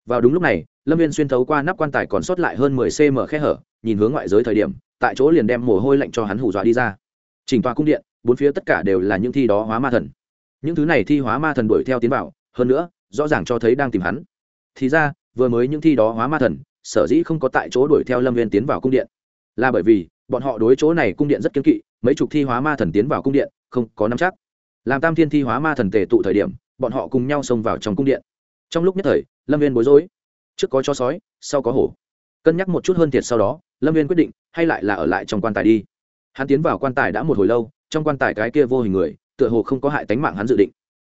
A: Vào đúng lúc này, lâm viên xuyên thấu qua nắp quan tài còn sót lại hơn mười cm khe hở nhìn hướng ngoại giới thời điểm, tại chỗ liền đem mồ hôi lạnh cho hắn hù dọa đi ra. Chỉnh tòa cung điện, bốn phía tất cả đều là những thi đó hóa ma thần. Những thứ này thi hóa ma thần đuổi theo tiến vào, hơn nữa, rõ ràng cho thấy đang tìm hắn. Thì ra, vừa mới những thi đó hóa ma thần, sở dĩ không có tại chỗ đuổi theo lâm viên tiến vào cung điện. Là bởi vì, bọn họ đối chỗ này cung điện rất kiên kỵ, mấy chục thi hóa ma thần tiến vào cung điện, không có nắm chắc. Làm tam thiên thi hóa ma thần tề tụ thời điểm, bọn họ cùng nhau xông vào trong cung điện. Trong lúc nhất thời, lâm viên bối rối. Trước có cho sói, sau có hổ cân nhắc một chút hơn thiệt sau đó, lâm viên quyết định, hay lại là ở lại trong quan tài đi. Hắn tiến vào quan tài đã một hồi lâu, trong quan tài cái kia vô hình người, tựa hồ không có hại tánh mạng hắn dự định.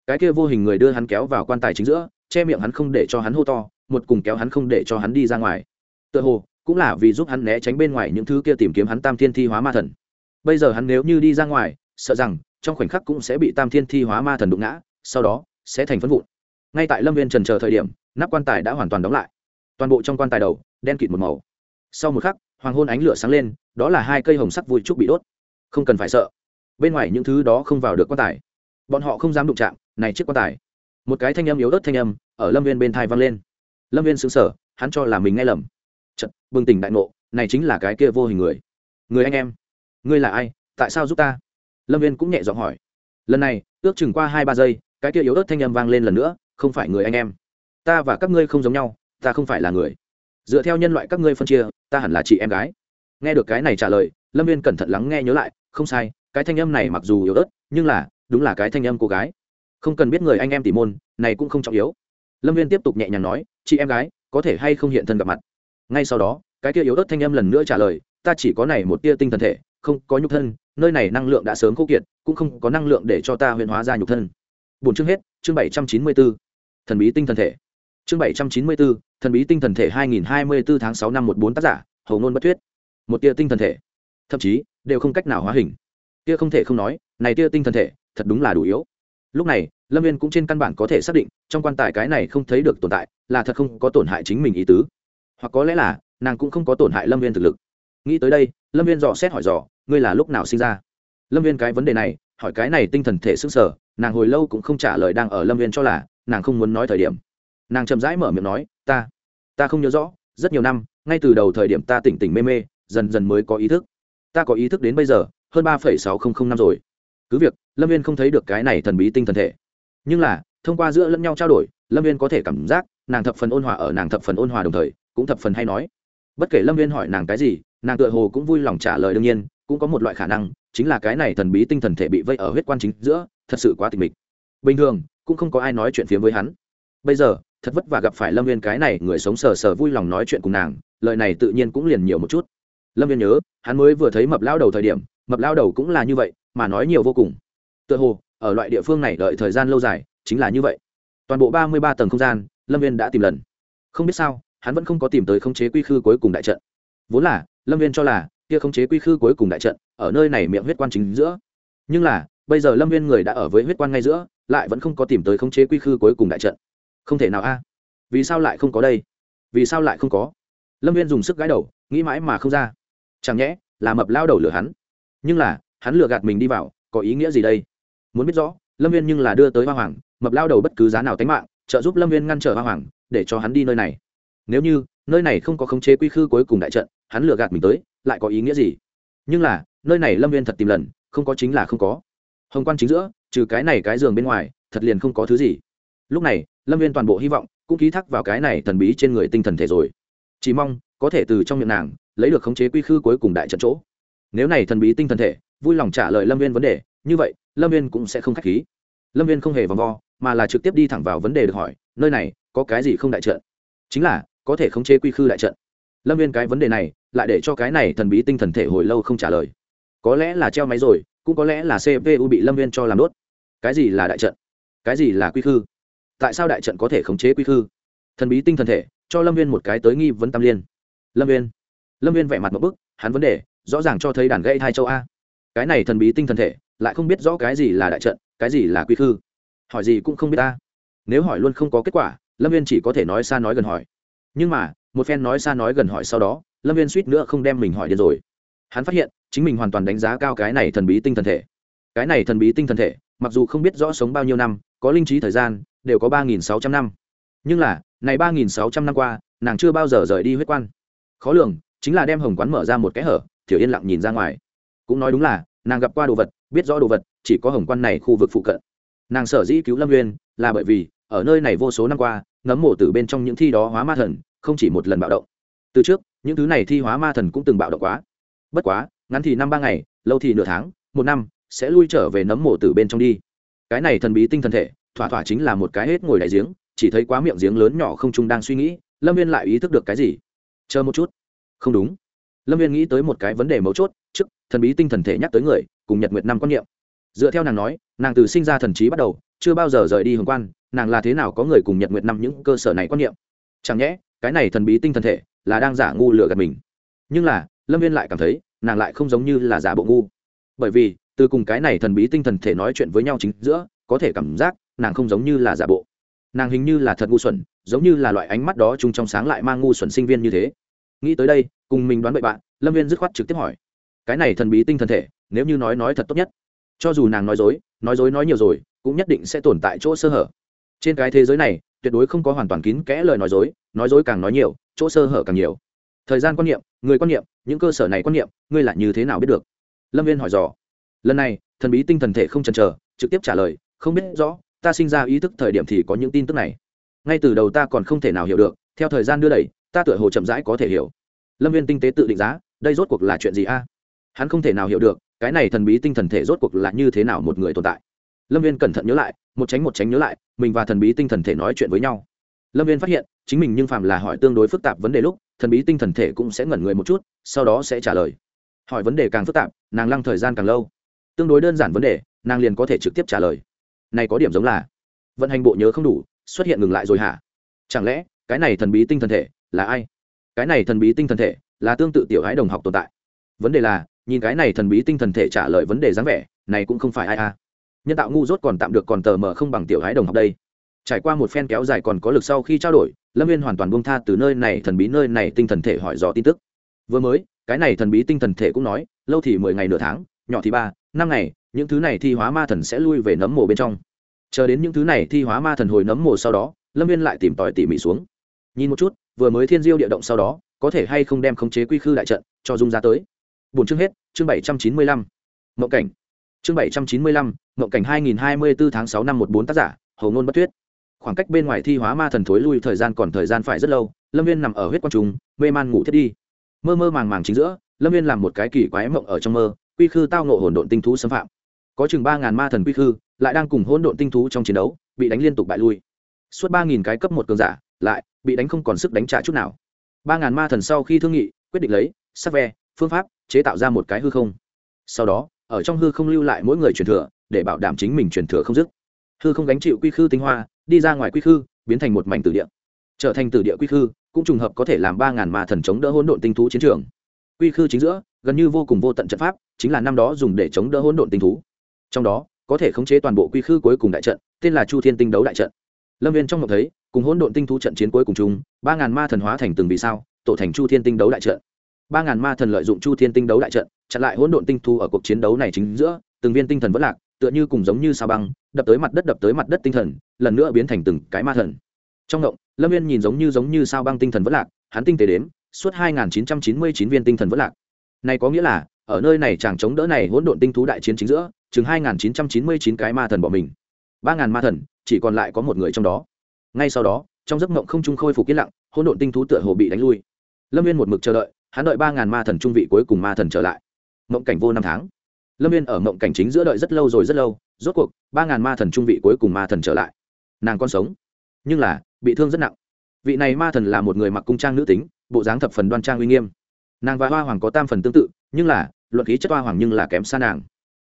A: Cái kia vô hình người đưa hắn kéo vào quan tài chính giữa, che miệng hắn không để cho hắn hô to, một cùng kéo hắn không để cho hắn đi ra ngoài. Tựa hồ, cũng là vì giúp hắn né tránh bên ngoài những thứ kia tìm kiếm hắn tam thiên thi hóa ma thần. Bây giờ hắn nếu như đi ra ngoài, sợ rằng, trong khoảnh khắc cũng sẽ bị tam thiên thi hóa ma thần đụng ngã, sau đó, sẽ thành phân vụn. Ngay tại lâm viên trần chờ thời điểm, nắp quan tài đã hoàn toàn đóng lại toàn bộ trong quan tài đầu, đen kịt một màu. Sau một khắc, hoàng hôn ánh lửa sáng lên, đó là hai cây hồng sắc vui trúc bị đốt. Không cần phải sợ. Bên ngoài những thứ đó không vào được quan tài. Bọn họ không dám đụng chạm, này chiếc quan tài. Một cái thanh âm yếu ớt thanh âm ở lâm viên bên thai vang lên. Lâm viên xứng sở hắn cho là mình nghe lầm. Chật bừng tỉnh đại ngộ, này chính là cái kia vô hình người. Người anh em. Ngươi là ai? Tại sao giúp ta? Lâm viên cũng nhẹ giọng hỏi. Lần này, ước chừng qua hai ba giây, cái kia yếu ớt thanh âm vang lên lần nữa, không phải người anh em. Ta và các ngươi không giống nhau ta không phải là người. Dựa theo nhân loại các ngươi phân chia, ta hẳn là chị em gái. Nghe được cái này trả lời, lâm viên cẩn thận lắng nghe nhớ lại, không sai, cái thanh âm này mặc dù yếu ớt, nhưng là, đúng là cái thanh âm cô gái. Không cần biết người anh em tỉ môn, này cũng không trọng yếu. Lâm viên tiếp tục nhẹ nhàng nói, chị em gái, có thể hay không hiện thân gặp mặt? Ngay sau đó, cái kia yếu ớt thanh âm lần nữa trả lời, ta chỉ có này một tia tinh thần thể, không có nhục thân, nơi này năng lượng đã sớm khô kiệt, cũng không có năng lượng để cho ta huyền hóa ra nhục thân. Bốn chương hết, chương bảy trăm chín mươi bốn thần bí tinh thần thể. Chương bảy trăm chín mươi bốn thần bí tinh thần thể hai nghìn hai mươi bốn tháng 6 năm một bốn tác giả hầu ngôn bất thuyết. Một tia tinh thần thể, thậm chí, đều không cách nào hóa hình. Tia không thể không nói, này tia tinh thần thể, thật đúng là đủ yếu. Lúc này, lâm viên cũng trên căn bản có thể xác định, trong quan tài cái này không thấy được tồn tại, là thật không có tổn hại chính mình ý tứ. Hoặc có lẽ là, nàng cũng không có tổn hại lâm viên thực lực. Nghĩ tới đây, lâm viên dò xét hỏi dò, ngươi là lúc nào sinh ra? Lâm viên cái vấn đề này, hỏi cái này tinh thần thể sức sở nàng hồi lâu cũng không trả lời đang ở lâm viên cho là, nàng không muốn nói thời điểm. Nàng chậm rãi mở miệng nói ta. Ta không nhớ rõ, rất nhiều năm, ngay từ đầu thời điểm ta tỉnh tỉnh mê mê, dần dần mới có ý thức. Ta có ý thức đến bây giờ, hơn ba phẩy sáu không năm rồi. Cứ việc, lâm viên không thấy được cái này thần bí tinh thần thể. Nhưng là, thông qua giữa lẫn nhau trao đổi, lâm viên có thể cảm giác, nàng thập phần ôn hòa ở nàng thập phần ôn hòa đồng thời, cũng thập phần hay nói. Bất kể lâm viên hỏi nàng cái gì, nàng tựa hồ cũng vui lòng trả lời đương nhiên, cũng có một loại khả năng, chính là cái này thần bí tinh thần thể bị vây ở huyết quan chính giữa, thật sự quá tịch mịch. Bình thường, cũng không có ai nói chuyện phiếm với hắn. Bây giờ thật vất vả gặp phải lâm viên cái này người sống sờ sờ vui lòng nói chuyện cùng nàng, lời này tự nhiên cũng liền nhiều một chút. Lâm viên nhớ, hắn mới vừa thấy mập lao đầu thời điểm, mập lao đầu cũng là như vậy, mà nói nhiều vô cùng. Tựa hồ, ở loại địa phương này đợi thời gian lâu dài, chính là như vậy. Toàn bộ ba mươi ba tầng không gian, lâm viên đã tìm lần. Không biết sao, hắn vẫn không có tìm tới khống chế quy khư cuối cùng đại trận. Vốn là, lâm viên cho là, kia khống chế quy khư cuối cùng đại trận, ở nơi này miệng huyết quan chính giữa. Nhưng là, bây giờ lâm viên người đã ở với huyết quan ngay giữa, lại vẫn không có tìm tới khống chế quy khư cuối cùng đại trận không thể nào a. Vì sao lại không có đây? Vì sao lại không có? Lâm viên dùng sức gãi đầu, nghĩ mãi mà không ra. Chẳng nhẽ là mập lao đầu lừa hắn. Nhưng là, hắn lừa gạt mình đi vào, có ý nghĩa gì đây? Muốn biết rõ, lâm viên nhưng là đưa tới hoa hoàng, mập lao đầu bất cứ giá nào tánh mạng, trợ giúp lâm viên ngăn trở hoa hoàng, để cho hắn đi nơi này. Nếu như, nơi này không có khống chế quy khư cuối cùng đại trận, hắn lừa gạt mình tới, lại có ý nghĩa gì? Nhưng là, nơi này lâm viên thật tìm lần, không có chính là không có. Hồng quan chính giữa, trừ cái này cái giường bên ngoài, thật liền không có thứ gì lúc này, lâm viên toàn bộ hy vọng cũng ký thác vào cái này thần bí trên người tinh thần thể rồi. Chỉ mong có thể từ trong miệng nàng lấy được khống chế quy khư cuối cùng đại trận chỗ. Nếu này thần bí tinh thần thể vui lòng trả lời lâm viên vấn đề, như vậy, lâm viên cũng sẽ không k h á c h khí. Lâm viên không hề vòng vo, mà là trực tiếp đi thẳng vào vấn đề được hỏi, nơi này có cái gì không đại trận? Chính là, có thể khống chế quy khư đại trận. Lâm viên cái vấn đề này lại để cho cái này thần bí tinh thần thể hồi lâu không trả lời. Có lẽ là treo máy rồi, cũng có lẽ là cpu bị lâm viên cho làm đốt. Cái gì là đại trận? Cái gì là quy khư? Tại sao đại trận có thể khống chế quy khư? Thần bí tinh thần thể, cho lâm viên một cái tới nghi vấn tam liên. Lâm viên lâm viên vẻ mặt một bức, hắn vấn đề, rõ ràng cho thấy đàn gây thai châu a. Cái này thần bí tinh thần thể, lại không biết rõ cái gì là đại trận, cái gì là quy khư. Hỏi gì cũng không biết ta nếu hỏi luôn không có kết quả, lâm viên chỉ có thể nói xa nói gần hỏi. Nhưng mà, một phen nói xa nói gần hỏi sau đó, lâm viên suýt nữa không đem mình hỏi điên rồi. Hắn phát hiện, chính mình hoàn toàn đánh giá cao cái này thần bí tinh thần thể. Cái này thần bí tinh thần thể, mặc dù không biết rõ sống bao nhiêu năm, có linh trí thời gian đều có ba nghìn sáu trăm năm. Nhưng là, này ba nghìn sáu trăm năm qua, nàng chưa bao giờ rời đi huyết quan. Khó lường, chính là đem hồng quán mở ra một cái hở, thiểu yên lặng nhìn ra ngoài. Cũng nói đúng là, nàng gặp qua đồ vật, biết rõ đồ vật, chỉ có hồng quan này khu vực phụ cận. Nàng sở dĩ cứu lâm nguyên là bởi vì, ở nơi này vô số năm qua nấm mộ từ bên trong những thi đó hóa ma thần, không chỉ một lần bạo động. Từ trước, những thứ này thi hóa ma thần cũng từng bạo động quá. Bất quá, ngắn thì năm ba ngày, lâu thì nửa tháng, một năm, sẽ lui trở về nấm mộ từ bên trong đi. Cái này thần bí tinh thần thể thỏa thỏa chính là một cái hết ngồi đại giếng, chỉ thấy quá miệng giếng lớn nhỏ không trung đang suy nghĩ, lâm viên lại ý thức được cái gì? Chờ một chút. Không đúng. Lâm viên nghĩ tới một cái vấn đề mấu chốt, trước, thần bí tinh thần thể nhắc tới người, cùng nhật nguyệt năm quan niệm. Dựa theo nàng nói, nàng từ sinh ra thần trí bắt đầu, chưa bao giờ rời đi hồng quan, nàng là thế nào có người cùng nhật nguyệt năm những cơ sở này quan niệm? Chẳng nhẽ, cái này thần bí tinh thần thể là đang giả ngu lừa gạt mình. Nhưng là, lâm viên lại cảm thấy, nàng lại không giống như là giả bộ ngu. Bởi vì, từ cùng cái này thần bí tinh thần thể nói chuyện với nhau chính giữa, có thể cảm giác nàng không giống như là giả bộ. Nàng hình như là thật ngu xuẩn, giống như là loại ánh mắt đó chung trong sáng lại mang ngu xuẩn sinh viên như thế. Nghĩ tới đây, cùng mình đoán bậy bạn, lâm viên dứt khoát trực tiếp hỏi. Cái này thần bí tinh thần thể, nếu như nói nói thật tốt nhất, cho dù nàng nói dối nói dối nói nhiều rồi, cũng nhất định sẽ tồn tại chỗ sơ hở. Trên cái thế giới này, tuyệt đối không có hoàn toàn kín kẽ lời nói dối nói dối càng nói nhiều, chỗ sơ hở càng nhiều. Thời gian quan niệm, người quan niệm, những cơ sở này quan niệm, ngươi là như thế nào biết được? Lâm viên hỏi dò. Lần này, thần bí tinh thần thể không chần chờ, trực tiếp trả lời, không biết rõ ta sinh ra ý thức thời điểm thì có những tin tức này. Ngay từ đầu ta còn không thể nào hiểu được, theo thời gian đưa đẩy, ta tựa hồ chậm rãi có thể hiểu. Lâm viên tinh tế tự định giá, đây rốt cuộc là chuyện gì a? Hắn không thể nào hiểu được, cái này thần bí tinh thần thể rốt cuộc là như thế nào một người tồn tại. Lâm viên cẩn thận nhớ lại, một tránh một tránh nhớ lại, mình và thần bí tinh thần thể nói chuyện với nhau. Lâm viên phát hiện, chính mình nhưng phạm là hỏi tương đối phức tạp vấn đề lúc, thần bí tinh thần thể cũng sẽ ngẩn người một chút, sau đó sẽ trả lời. Hỏi vấn đề càng phức tạp, nàng lăng thời gian càng lâu. Tương đối đơn giản vấn đề, nàng liền có thể trực tiếp trả lời này có điểm giống là vận hành bộ nhớ không đủ, xuất hiện ngừng lại rồi hả? Chẳng lẽ, cái này thần bí tinh thần thể là ai? Cái này thần bí tinh thần thể là tương tự tiểu hái đồng học tồn tại. Vấn đề là, nhìn cái này thần bí tinh thần thể trả lời vấn đề dáng vẻ, này cũng không phải ai a. Nhân tạo ngu dốt còn tạm được còn tờ mờ không bằng tiểu hái đồng học đây. Trải qua một phen kéo dài còn có lực sau khi trao đổi, lâm viên hoàn toàn buông tha từ nơi này, thần bí nơi này tinh thần thể hỏi rõ tin tức. Vừa mới, cái này thần bí tinh thần thể cũng nói, lâu thì mười ngày nửa tháng, nhỏ thì ba, năm ngày những thứ này thi hóa ma thần sẽ lui về nấm mồ bên trong. Chờ đến những thứ này thi hóa ma thần hồi nấm mồ sau đó, lâm viên lại tìm tòi tỉ mỉ xuống. Nhìn một chút, vừa mới thiên diêu địa động sau đó, có thể hay không đem khống chế quy khư đại trận cho dung ra tới. Bốn chương hết, chương bảy trăm chín mươi lăm. Mộng cảnh. Chương bảy trăm chín mươi lăm, mộng cảnh hai nghìn hai mươi bốn tháng sáu năm một bốn tác giả hầu ngôn bất thuyết khoảng cách bên ngoài thi hóa ma thần thối lui thời gian còn thời gian phải rất lâu, lâm viên nằm ở huyết quang trùng, mê man ngủ thiết đi. Mơ mơ màng màng chính giữa, lâm viên làm một cái kỳ quái mộng ở trong mơ, quy khư tao nộ hồn độn tinh thú xâm phạm có chừng ba ngàn ma thần quy khư, lại đang cùng hỗn độn tinh thú trong chiến đấu, bị đánh liên tục bại lui. Suốt ba nghìn cái cấp một cường giả, lại bị đánh không còn sức đánh trả chút nào. Ba ngàn ma thần sau khi thương nghị, quyết định lấy, sắc ve, phương pháp, chế tạo ra một cái hư không. Sau đó, ở trong hư không lưu lại mỗi người truyền thừa, để bảo đảm chính mình truyền thừa không dứt. Hư không gánh chịu quy khư tinh hoa, đi ra ngoài quy khư, biến thành một mảnh tử địa. Trở thành tử địa quy khư, cũng trùng hợp có thể làm ba ngàn ma thần chống đỡ hỗn độn tinh thú chiến trường. Quy khư chính giữa, gần như vô cùng vô tận trận pháp, chính là năm đó dùng để chống đỡ hỗn độn tinh thú trong đó, có thể khống chế toàn bộ quy khư cuối cùng đại trận, tên là chu thiên tinh đấu đại trận. Lâm viên trong mộng thấy, cùng hỗn độn tinh thú trận chiến cuối cùng chung, ba ngàn ma thần hóa thành từng vì sao, tổ thành chu thiên tinh đấu đại trận. Ba ngàn ma thần lợi dụng chu thiên tinh đấu đại trận, chặn lại hỗn độn tinh thú ở cuộc chiến đấu này chính giữa, từng viên tinh thần vẫn lạc, tựa như cùng giống như sao băng, đập tới mặt đất đập tới mặt đất tinh thần, lần nữa biến thành từng cái ma thần. Trong động lâm viên nhìn giống như giống như sao băng tinh thần vẫn lạc, hắn tinh tế đếm, suốt hai nghìn chín trăm chín mươi chín viên tinh thần vẫn lạc. Này có nghĩa là, ở nơi này chàng chống đỡ này hỗn độn tinh thú đại chiến chính giữa chừng hai nghìn chín trăm chín mươi chín cái ma thần bỏ mình. ba ngàn ma thần, chỉ còn lại có một người trong đó. Ngay sau đó, trong giấc mộng không trung khôi phục yên lặng, hỗn độn tinh thú tựa hồ bị đánh lui. Lâm viên một mực chờ đợi, hắn đợi ba ngàn ma thần trung vị cuối cùng ma thần trở lại. Mộng cảnh vô năm tháng. Lâm viên ở mộng cảnh chính giữa đợi rất lâu rồi rất lâu, rốt cuộc, ba ngàn ma thần trung vị cuối cùng ma thần trở lại. Nàng còn sống, nhưng là, bị thương rất nặng. Vị này ma thần là một người mặc cung trang nữ tính, bộ dáng thập phần đoan trang uy nghiêm. Nàng và hoa hoàng có tam phần tương tự, nhưng là, luận khí chất hoa hoàng nhưng là kém xa nàng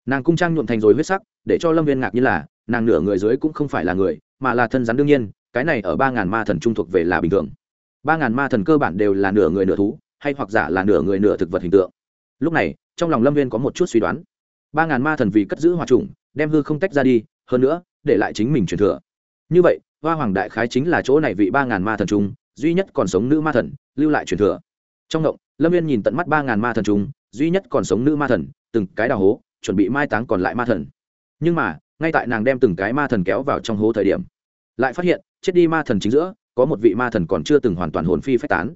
A: nàng cung trang nhuộm thành rồi huyết sắc, để cho lâm viên ngạc như là, nàng nửa người dưới cũng không phải là người, mà là thân rắn đương nhiên, cái này ở ba ngàn ma thần trung thuộc về là bình thường. Ba ngàn ma thần cơ bản đều là nửa người nửa thú, hay hoặc giả là nửa người nửa thực vật hình tượng. Lúc này, trong lòng lâm viên có một chút suy đoán. Ba ngàn ma thần vì cất giữ hòa trùng, đem hư không tách ra đi, hơn nữa, để lại chính mình truyền thừa. Như vậy, hoa hoàng đại khái chính là chỗ này vị ba ngàn ma thần trung, duy nhất còn sống nữ ma thần, lưu lại truyền thừa. Trong động, lâm viên nhìn tận mắt ba ngàn ma thần trung, duy nhất còn sống nữ ma thần, từng cái đào hố chuẩn bị mai táng còn lại ma thần. Nhưng mà, ngay tại nàng đem từng cái ma thần kéo vào trong hố thời điểm, lại phát hiện, chết đi ma thần chính giữa, có một vị ma thần còn chưa từng hoàn toàn hồn phi phách tán.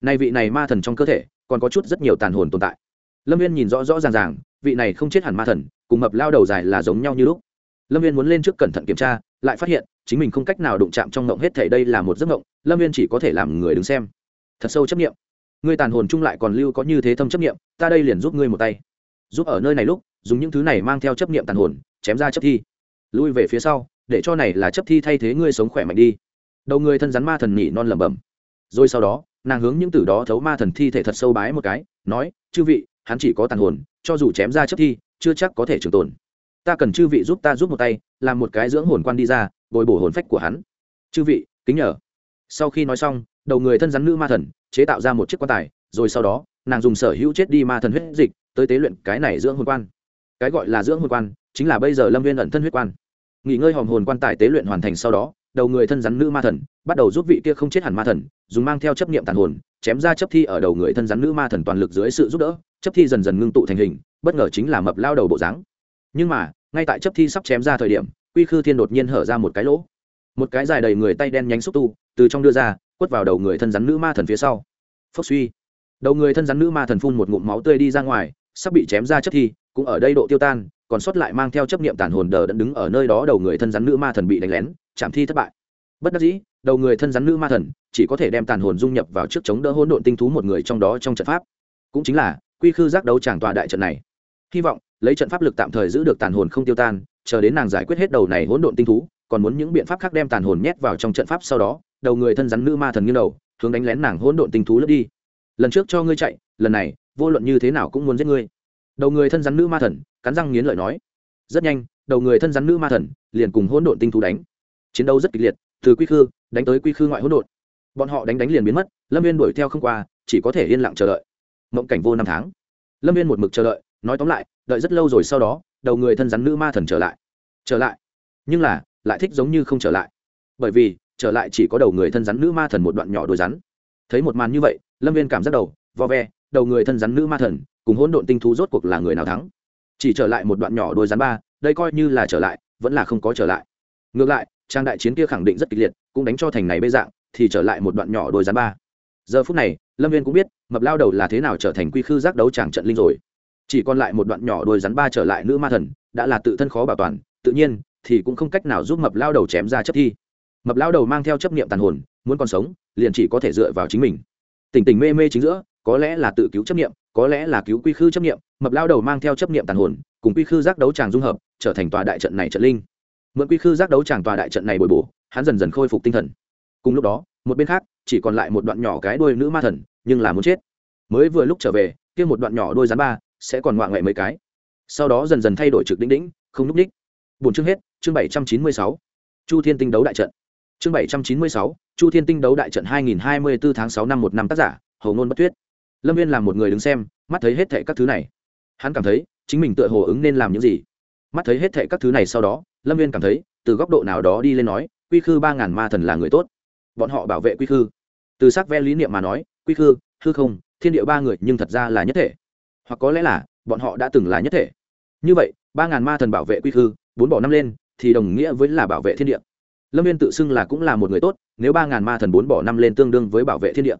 A: Nay vị này ma thần trong cơ thể, còn có chút rất nhiều tàn hồn tồn tại. Lâm viên nhìn rõ rõ ràng ràng, vị này không chết hẳn ma thần, cùng mập lao đầu dài là giống nhau như lúc. Lâm viên muốn lên trước cẩn thận kiểm tra, lại phát hiện, chính mình không cách nào đụng chạm trong ngộng hết thể đây là một giấc ngộng, lâm viên chỉ có thể làm người đứng xem. Thật sâu chấp nghiệm ngươi tàn hồn chung lại còn lưu có như thế thâm chấp nghiệm ta đây liền giúp ngươi một tay. Giúp ở nơi này lúc dùng những thứ này mang theo chấp niệm tàn hồn, chém ra chấp thi. Lui về phía sau, để cho này là chấp thi thay thế ngươi sống khỏe mạnh đi. Đầu người thân rắn ma thần nhỉ non lẩm bẩm. Rồi sau đó, nàng hướng những từ đó thấu ma thần thi thể thật sâu bái một cái, nói, chư vị, hắn chỉ có tàn hồn, cho dù chém ra chấp thi, chưa chắc có thể trường tồn. Ta cần chư vị giúp ta giúp một tay, làm một cái dưỡng hồn quan đi ra, bồi bổ hồn phách của hắn. Chư vị, kính nhờ. Sau khi nói xong, đầu người thân rắn nữ ma thần chế tạo ra một chiếc quan tài, rồi sau đó, nàng dùng sở hữu chết đi ma thần huyết dịch, tới tế luyện cái này dưỡng hồn quan cái gọi là dưỡng hồn quan, chính là bây giờ lâm viên ẩn thân huyết quan. Nghỉ ngơi hòm hồn quan tài tế luyện hoàn thành sau đó, đầu người thân rắn nữ ma thần, bắt đầu giúp vị kia không chết hẳn ma thần, dùng mang theo chấp niệm tàn hồn, chém ra chấp thi ở đầu người thân rắn nữ ma thần toàn lực dưới sự giúp đỡ, chấp thi dần dần ngưng tụ thành hình, bất ngờ chính là mập lao đầu bộ dáng. Nhưng mà, ngay tại chấp thi sắp chém ra thời điểm, quy khư thiên đột nhiên hở ra một cái lỗ. Một cái dài đầy người tay đen nhánh xúc tu, từ trong đưa ra, quất vào đầu người thân rắn nữ ma thần phía sau. Phốc suy. Đầu người thân rắn nữ ma thần phun một ngụm máu tươi đi ra ngoài, sắp bị chém ra chấp thi cũng ở đây độ tiêu tan, còn sót lại mang theo chấp niệm tàn hồn đờ đẫn đứng ở nơi đó đầu người thân rắn nữ ma thần bị đánh lén, chạm thi thất bại. Bất đắc dĩ, đầu người thân rắn nữ ma thần chỉ có thể đem tàn hồn dung nhập vào trước chống đỡ hỗn độn tinh thú một người trong đó trong trận pháp. Cũng chính là, quy khư giác đấu tràng tòa đại trận này. Hy vọng, lấy trận pháp lực tạm thời giữ được tàn hồn không tiêu tan, chờ đến nàng giải quyết hết đầu này hỗn độn tinh thú, còn muốn những biện pháp khác đem tàn hồn nhét vào trong trận pháp sau đó, đầu người thân rắn nữ ma thần nghiêng đầu, hướng đánh lén nàng hỗn độn tinh thú lướt đi. Lần trước cho ngươi chạy, lần này, vô luận như thế nào cũng muốn giết ngươi đầu người thân rắn nữ ma thần, cắn răng nghiến lợi nói. Rất nhanh, đầu người thân rắn nữ ma thần liền cùng hỗn độn tinh thú đánh. Chiến đấu rất kịch liệt, từ quy khư, đánh tới quy khư ngoại hỗn độn. Bọn họ đánh đánh liền biến mất, lâm viên đuổi theo không qua, chỉ có thể yên lặng chờ đợi. Mộng cảnh vô năm tháng. Lâm viên một mực chờ đợi, nói tóm lại, đợi rất lâu rồi sau đó, đầu người thân rắn nữ ma thần trở lại. Trở lại? Nhưng là, lại thích giống như không trở lại. Bởi vì, trở lại chỉ có đầu người thân rắn nữ ma thần một đoạn nhỏ đôi rắn. Thấy một màn như vậy, lâm viên cảm giác đầu, vo ve, đầu người thân rắn nữ ma thần cùng hỗn độn tinh thú rốt cuộc là người nào thắng? Chỉ trở lại một đoạn nhỏ đôi rắn ba, đây coi như là trở lại, vẫn là không có trở lại. Ngược lại, trang đại chiến kia khẳng định rất kịch liệt, cũng đánh cho thành này bê dạng, thì trở lại một đoạn nhỏ đôi rắn ba. Giờ phút này, lâm viên cũng biết, mập lao đầu là thế nào trở thành quy khư giác đấu tràng trận linh rồi. Chỉ còn lại một đoạn nhỏ đôi rắn ba trở lại nữ ma thần, đã là tự thân khó bảo toàn, tự nhiên thì cũng không cách nào giúp mập lao đầu chém ra chấp thi. Mập lao đầu mang theo chấp niệm tàn hồn, muốn còn sống, liền chỉ có thể dựa vào chính mình. Tỉnh tỉnh mê mê chính giữa, có lẽ là tự cứu chấp niệm có lẽ là cứu quy khư chấp niệm, mập lao đầu mang theo chấp niệm tàn hồn, cùng quy khư giác đấu tràng dung hợp, trở thành tòa đại trận này trận linh. Mượn quy khư giác đấu tràng tòa đại trận này bồi bổ, hắn dần dần khôi phục tinh thần. Cùng lúc đó, một bên khác, chỉ còn lại một đoạn nhỏ cái đuôi nữ ma thần, nhưng là muốn chết. Mới vừa lúc trở về, kia một đoạn nhỏ đôi rắn ba, sẽ còn ngoạ ngoại mấy cái. Sau đó dần dần thay đổi trực đỉnh đỉnh, không núp đích. Bốn chương hết, chương bảy trăm chín mươi sáu. Chu thiên tinh đấu đại trận. Chương bảy trăm chín mươi sáu, chu thiên tinh đấu đại trận hai nghìn hai mươi bốn tháng sáu năm một năm tác giả hầu ngôn bất tuyết lâm viên là một người đứng xem, mắt thấy hết thệ các thứ này. Hắn cảm thấy, chính mình tựa hồ ứng nên làm những gì. Mắt thấy hết thệ các thứ này sau đó, lâm viên cảm thấy, từ góc độ nào đó đi lên nói, quy khư ba ngàn ma thần là người tốt. Bọn họ bảo vệ quy khư. Từ sắc ve lý niệm mà nói, quy khư, hư không, thiên địa ba người nhưng thật ra là nhất thể. Hoặc có lẽ là, bọn họ đã từng là nhất thể. Như vậy, ba ngàn ma thần bảo vệ quy khư, bốn bỏ năm lên, thì đồng nghĩa với là bảo vệ thiên địa. Lâm viên tự xưng là cũng là một người tốt, nếu ba ngàn ma thần bốn bỏ năm lên tương đương với bảo vệ thiên địa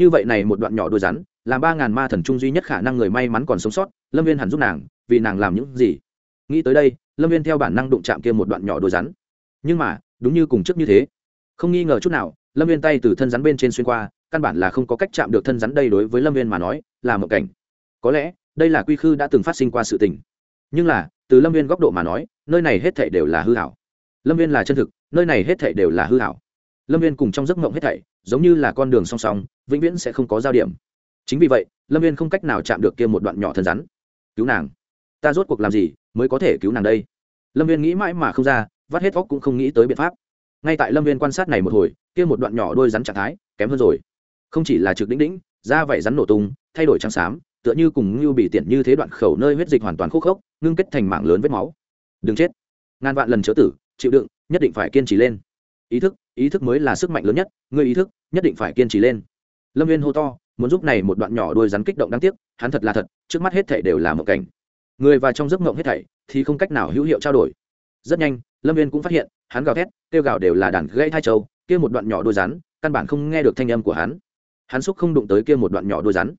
A: như vậy này một đoạn nhỏ đôi rắn là ba ngàn ma thần trung duy nhất khả năng người may mắn còn sống sót, lâm viên hẳn giúp nàng, vì nàng làm những gì? Nghĩ tới đây, lâm viên theo bản năng đụng chạm kia một đoạn nhỏ đôi rắn. Nhưng mà, đúng như cùng trước như thế. Không nghi ngờ chút nào, lâm viên tay từ thân rắn bên trên xuyên qua, căn bản là không có cách chạm được thân rắn đây đối với lâm viên mà nói, là một cảnh. Có lẽ, đây là quy khư đã từng phát sinh qua sự tình. Nhưng là, từ lâm viên góc độ mà nói, nơi này hết thảy đều là hư hảo lâm viên là chân thực, nơi này hết thảy đều là hư hảo lâm viên cùng trong giấc mộng hết thảy, giống như là con đường song song, vĩnh viễn sẽ không có giao điểm. Chính vì vậy, lâm viên không cách nào chạm được kia một đoạn nhỏ thân rắn. Cứu nàng. Ta rốt cuộc làm gì mới có thể cứu nàng đây? Lâm viên nghĩ mãi mà không ra, vắt hết óc cũng không nghĩ tới biện pháp. Ngay tại lâm viên quan sát này một hồi, kia một đoạn nhỏ đôi rắn trạng thái kém hơn rồi. Không chỉ là trực đĩnh đĩnh da vảy rắn nổ tung, thay đổi trắng xám, tựa như cùng ngưu bị tiện như thế đoạn khẩu nơi huyết dịch hoàn toàn khô khốc, ngưng kết thành mạng lớn vết máu. Đừng chết. Ngàn vạn lần chớ tử, chịu đựng, nhất định phải kiên trì lên ý thức ý thức mới là sức mạnh lớn nhất, ngươi ý thức nhất định phải kiên trì lên. Lâm viên hô to, muốn giúp này một đoạn nhỏ đôi rắn kích động đáng tiếc, hắn thật là thật, trước mắt hết thảy đều là một cảnh. Người và trong giấc mộng hết thảy thì không cách nào hữu hiệu trao đổi. Rất nhanh, lâm viên cũng phát hiện, hắn gào thét, kêu gào đều là đàn gây thai trâu, kia một đoạn nhỏ đôi rắn, căn bản không nghe được thanh âm của hắn. Hắn xúc không đụng tới kia một đoạn nhỏ đôi rắn,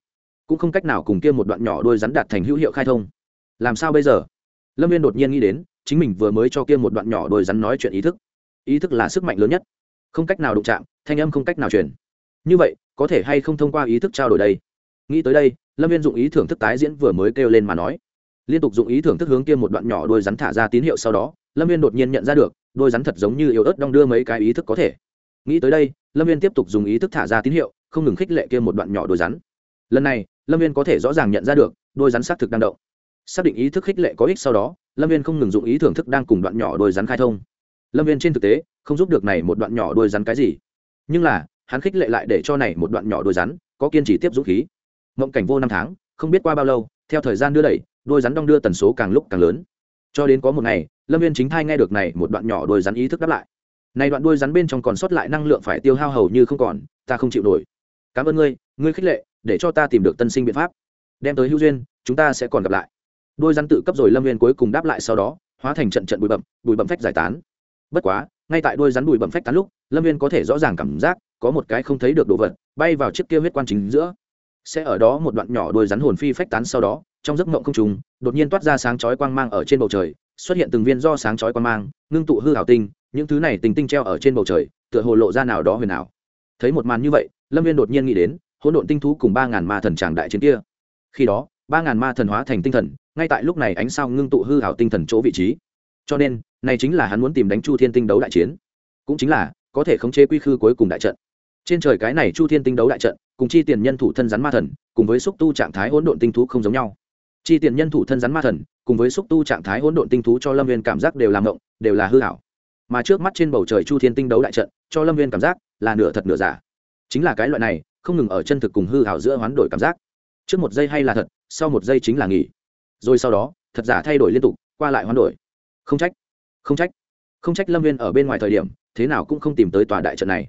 A: cũng không cách nào cùng kia một đoạn nhỏ đôi rắn đạt thành hữu hiệu khai thông. Làm sao bây giờ? Lâm viên đột nhiên nghĩ đến, chính mình vừa mới cho kia một đoạn nhỏ đôi rắn nói chuyện ý thức ý thức là sức mạnh lớn nhất. Không cách nào đụng chạm, thanh âm không cách nào truyền. Như vậy, có thể hay không thông qua ý thức trao đổi đây? Nghĩ tới đây, lâm viên dụng ý thưởng thức tái diễn vừa mới kêu lên mà nói. Liên tục dụng ý thưởng thức hướng kia một đoạn nhỏ đôi rắn thả ra tín hiệu sau đó, lâm viên đột nhiên nhận ra được, đôi rắn thật giống như yếu ớt đong đưa mấy cái ý thức có thể. Nghĩ tới đây, lâm viên tiếp tục dùng ý thức thả ra tín hiệu, không ngừng khích lệ kia một đoạn nhỏ đôi rắn. Lần này, lâm viên có thể rõ ràng nhận ra được, đôi rắn xác thực đang động. Xác định ý thức khích lệ có ích sau đó, lâm viên không ngừng dụng ý thưởng thức đang cùng đoạn nhỏ đôi rắn khai thông lâm viên trên thực tế, không giúp được này một đoạn nhỏ đôi rắn cái gì. Nhưng là, hắn khích lệ lại để cho này một đoạn nhỏ đôi rắn có kiên trì tiếp dũng khí. Mộng cảnh vô năm tháng, không biết qua bao lâu, theo thời gian đưa đẩy, đôi rắn đong đưa tần số càng lúc càng lớn. Cho đến có một ngày, lâm viên chính thai nghe được này một đoạn nhỏ đôi rắn ý thức đáp lại. Này đoạn đôi rắn bên trong còn sót lại năng lượng phải tiêu hao hầu như không còn, ta không chịu nổi. Cảm ơn ngươi ngươi khích lệ, để cho ta tìm được tân sinh biện pháp. Đem tới hữu duyên, chúng ta sẽ còn gặp lại. Đôi rắn tự cấp rồi lâm viên cuối cùng đáp lại sau đó, hóa thành trận trận bụi bậm bụi bậm phách giải tán bất quá, ngay tại đôi rắn bụi bẩm phách tán lúc, lâm viên có thể rõ ràng cảm giác, có một cái không thấy được đồ vật, bay vào chiếc kia huyết quan chính giữa. Sẽ ở đó một đoạn nhỏ đôi rắn hồn phi phách tán sau đó, trong giấc mộng không trùng, đột nhiên toát ra sáng chói quang mang ở trên bầu trời, xuất hiện từng viên do sáng chói quang mang, ngưng tụ hư hảo tinh, những thứ này tình tinh treo ở trên bầu trời, tựa hồ lộ ra nào đó huyền ảo. Thấy một màn như vậy, lâm viên đột nhiên nghĩ đến, hỗn độn tinh thú cùng ba ngàn ma thần tràng đại chiến kia. Khi đó, ba ngàn ma thần hóa thành tinh thần, ngay tại lúc này ánh sao ngưng tụ hư hảo tinh thần chỗ vị trí cho nên, này chính là hắn muốn tìm đánh chu thiên tinh đấu đại chiến. Cũng chính là, có thể khống chế quy khư cuối cùng đại trận. Trên trời cái này chu thiên tinh đấu đại trận, cùng chi tiền nhân thủ thân rắn ma thần, cùng với xúc tu trạng thái hỗn độn tinh thú không giống nhau. Chi tiền nhân thủ thân rắn ma thần, cùng với xúc tu trạng thái hỗn độn tinh thú cho lâm viên cảm giác đều làm ngộng đều là hư hảo mà trước mắt trên bầu trời chu thiên tinh đấu đại trận, cho lâm viên cảm giác là nửa thật nửa giả. Chính là cái loại này, không ngừng ở chân thực cùng hư hảo giữa hoán đổi cảm giác. Trước một giây hay là thật, sau một giây chính là nghỉ. Rồi sau đó, thật giả thay đổi liên tục, qua lại hoán đổi không trách không trách không trách lâm viên ở bên ngoài thời điểm, thế nào cũng không tìm tới tòa đại trận này.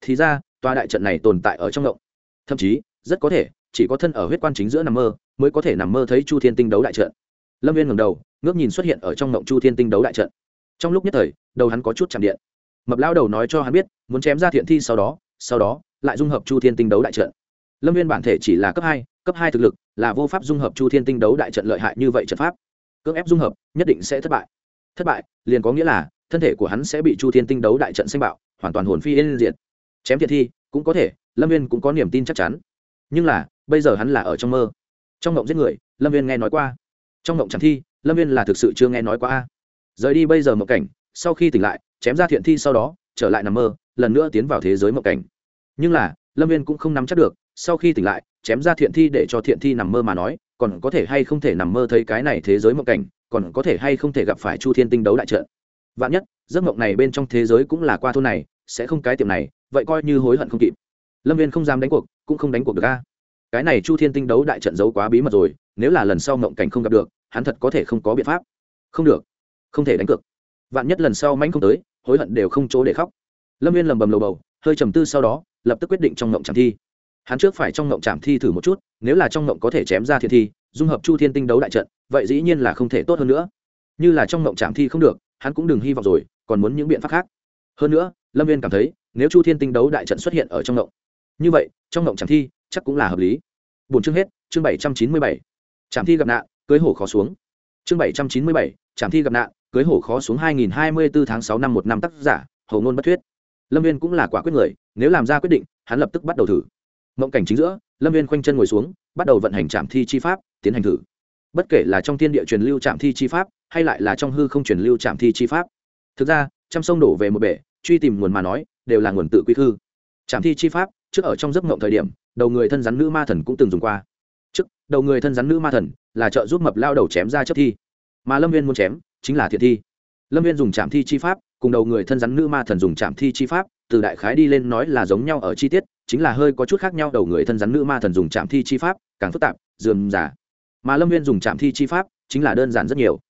A: Thì ra, tòa đại trận này tồn tại ở trong ngộng thậm chí, rất có thể, chỉ có thân ở huyết quan chính giữa nằm mơ, mới có thể nằm mơ thấy chu thiên tinh đấu đại trận. Lâm viên ngầm đầu, ngước nhìn xuất hiện ở trong ngộng chu thiên tinh đấu đại trận. Trong lúc nhất thời, đầu hắn có chút chạm điện. Mập lao đầu nói cho hắn biết, muốn chém ra thiện thi sau đó sau đó, lại dung hợp chu thiên tinh đấu đại trận. Lâm viên bản thể chỉ là cấp hai cấp hai thực lực, là vô pháp dung hợp chu thiên tinh đấu đại trận lợi hại như vậy trận pháp. Cưỡng ép dung hợp, nhất định sẽ thất bại thất bại, liền có nghĩa là, thân thể của hắn sẽ bị chu thiên tinh đấu đại trận xanh bạo, hoàn toàn hồn phi yên diệt. Chém thiệt thi, cũng có thể, lâm viên cũng có niềm tin chắc chắn. Nhưng là, bây giờ hắn là ở trong mơ. Trong ngộng giết người, lâm viên nghe nói qua. Trong ngộng chẳng thi, lâm viên là thực sự chưa nghe nói qua a. Rời đi bây giờ mộng cảnh, sau khi tỉnh lại, chém ra thiện thi sau đó, trở lại nằm mơ, lần nữa tiến vào thế giới mộng cảnh. Nhưng là, lâm viên cũng không nắm chắc được, sau khi tỉnh lại, chém ra thiện thi để cho thiện thi nằm mơ mà nói, còn có thể hay không thể nằm mơ thấy cái này thế giới mộng cảnh còn có thể hay không thể gặp phải chu thiên tinh đấu đại trận. Vạn nhất, giấc mộng này bên trong thế giới cũng là qua thôn này, sẽ không cái tiệm này, vậy coi như hối hận không kịp. Lâm viên không dám đánh cuộc, cũng không đánh cuộc được a. Cái này chu thiên tinh đấu đại trận giấu quá bí mật rồi, nếu là lần sau mộng cảnh không gặp được, hắn thật có thể không có biện pháp. Không được. Không thể đánh cược. Vạn nhất lần sau manh không tới, hối hận đều không chỗ để khóc. Lâm viên lầm bầm lầu bầu, hơi trầm tư sau đó, lập tức quyết định trong mộng trạm thi. Hắn trước phải trong mộng trạm thi thử một chút, nếu là trong mộng có thể chém ra thiệt thi dung hợp chu thiên tinh đấu đại trận, vậy dĩ nhiên là không thể tốt hơn nữa. Như là trong mộng trạm thi không được, hắn cũng đừng hy vọng rồi, còn muốn những biện pháp khác. Hơn nữa, lâm viên cảm thấy, nếu chu thiên tinh đấu đại trận xuất hiện ở trong mộng, như vậy, trong mộng trạm thi chắc cũng là hợp lý. Bốn chương hết, chương bảy trăm chín mươi bảy. Trạm thi gặp nạn, cưới hổ khó xuống. Chương bảy trăm chín mươi bảy trạm thi gặp nạn, cưới hổ khó xuống hai nghìn hai mươi bốn tháng sáu năm một năm tác giả hầu ngôn bất thuyết. Lâm viên cũng là quả quyết người, nếu làm ra quyết định, hắn lập tức bắt đầu thử. Mộng cảnh chính giữa lâm viên khoanh chân ngồi xuống, bắt đầu vận hành trạm thi chi pháp, tiến hành thử. Bất kể là trong thiên địa truyền lưu trạm thi chi pháp, hay lại là trong hư không truyền lưu trạm thi chi pháp. Thực ra, trăm sông đổ về một bể, truy tìm nguồn mà nói, đều là nguồn tự quy khư. Trạm thi chi pháp, trước ở trong giấc mộng thời điểm, đầu người thân rắn nữ ma thần cũng từng dùng qua. Trước, đầu người thân rắn nữ ma thần là trợ giúp mập lao đầu chém ra chất thi. Mà lâm viên muốn chém, chính là thiện thi. Lâm viên dùng trạm thi chi pháp, cùng đầu người thân rắn nữ ma thần dùng trạm thi chi pháp từ đại khái đi lên nói là giống nhau ở chi tiết, chính là hơi có chút khác nhau đầu người thân rắn nữ ma thần dùng trạm thi chi pháp, càng phức tạp, dườm giả mà lâm viên dùng trạm thi chi pháp, chính là đơn giản rất nhiều.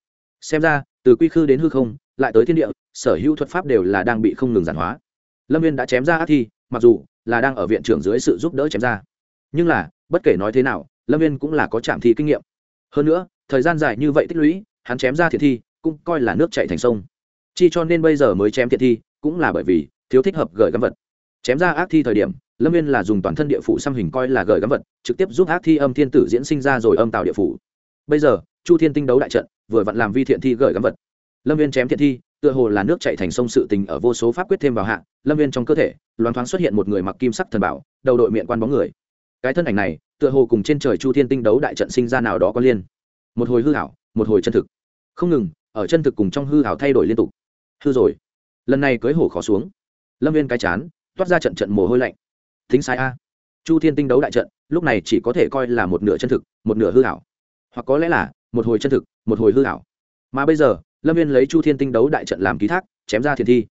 A: Xem ra, từ quy khư đến hư không, lại tới thiên địa, sở hữu thuật pháp đều là đang bị không ngừng giản hóa. Lâm viên đã chém ra ác thi, mặc dù là đang ở viện trưởng dưới sự giúp đỡ chém ra. Nhưng là, bất kể nói thế nào, lâm viên cũng là có trạm thi kinh nghiệm. Hơn nữa, thời gian dài như vậy tích lũy, hắn chém ra thiệt thi, cũng coi là nước chạy thành sông. Chi cho nên bây giờ mới chém thiệt thi, cũng là bởi vì thiếu thích hợp gửi gắm vật. Chém ra ác thi thời điểm, lâm viên là dùng toàn thân địa phủ xăm hình coi là gửi gắm vật, trực tiếp giúp ác thi âm thiên tử diễn sinh ra rồi âm tạo địa phủ. Bây giờ, chu thiên tinh đấu đại trận, vừa vặn làm vi thiện thi gửi gắm vật. Lâm viên chém thiện thi, tựa hồ là nước chạy thành sông sự tình ở vô số pháp quyết thêm vào hạ, lâm viên trong cơ thể loan thoáng xuất hiện một người mặc kim sắc thần bảo, đầu đội miệng quan bóng người. Cái thân ảnh này, tựa hồ cùng trên trời chu thiên tinh đấu đại trận sinh ra nào đó có liên. Một hồi hư hảo một hồi chân thực. Không ngừng, ở chân thực cùng trong hư hảo thay đổi liên tục. Hư rồi. Lần này cưới hổ khó xuống lâm viên cái chán, toát ra trận trận mồ hôi lạnh. Thính sai a. Chu thiên tinh đấu đại trận, lúc này chỉ có thể coi là một nửa chân thực, một nửa hư hảo hoặc có lẽ là, một hồi chân thực, một hồi hư hảo mà bây giờ, lâm viên lấy chu thiên tinh đấu đại trận làm ký thác, chém ra thiện thi.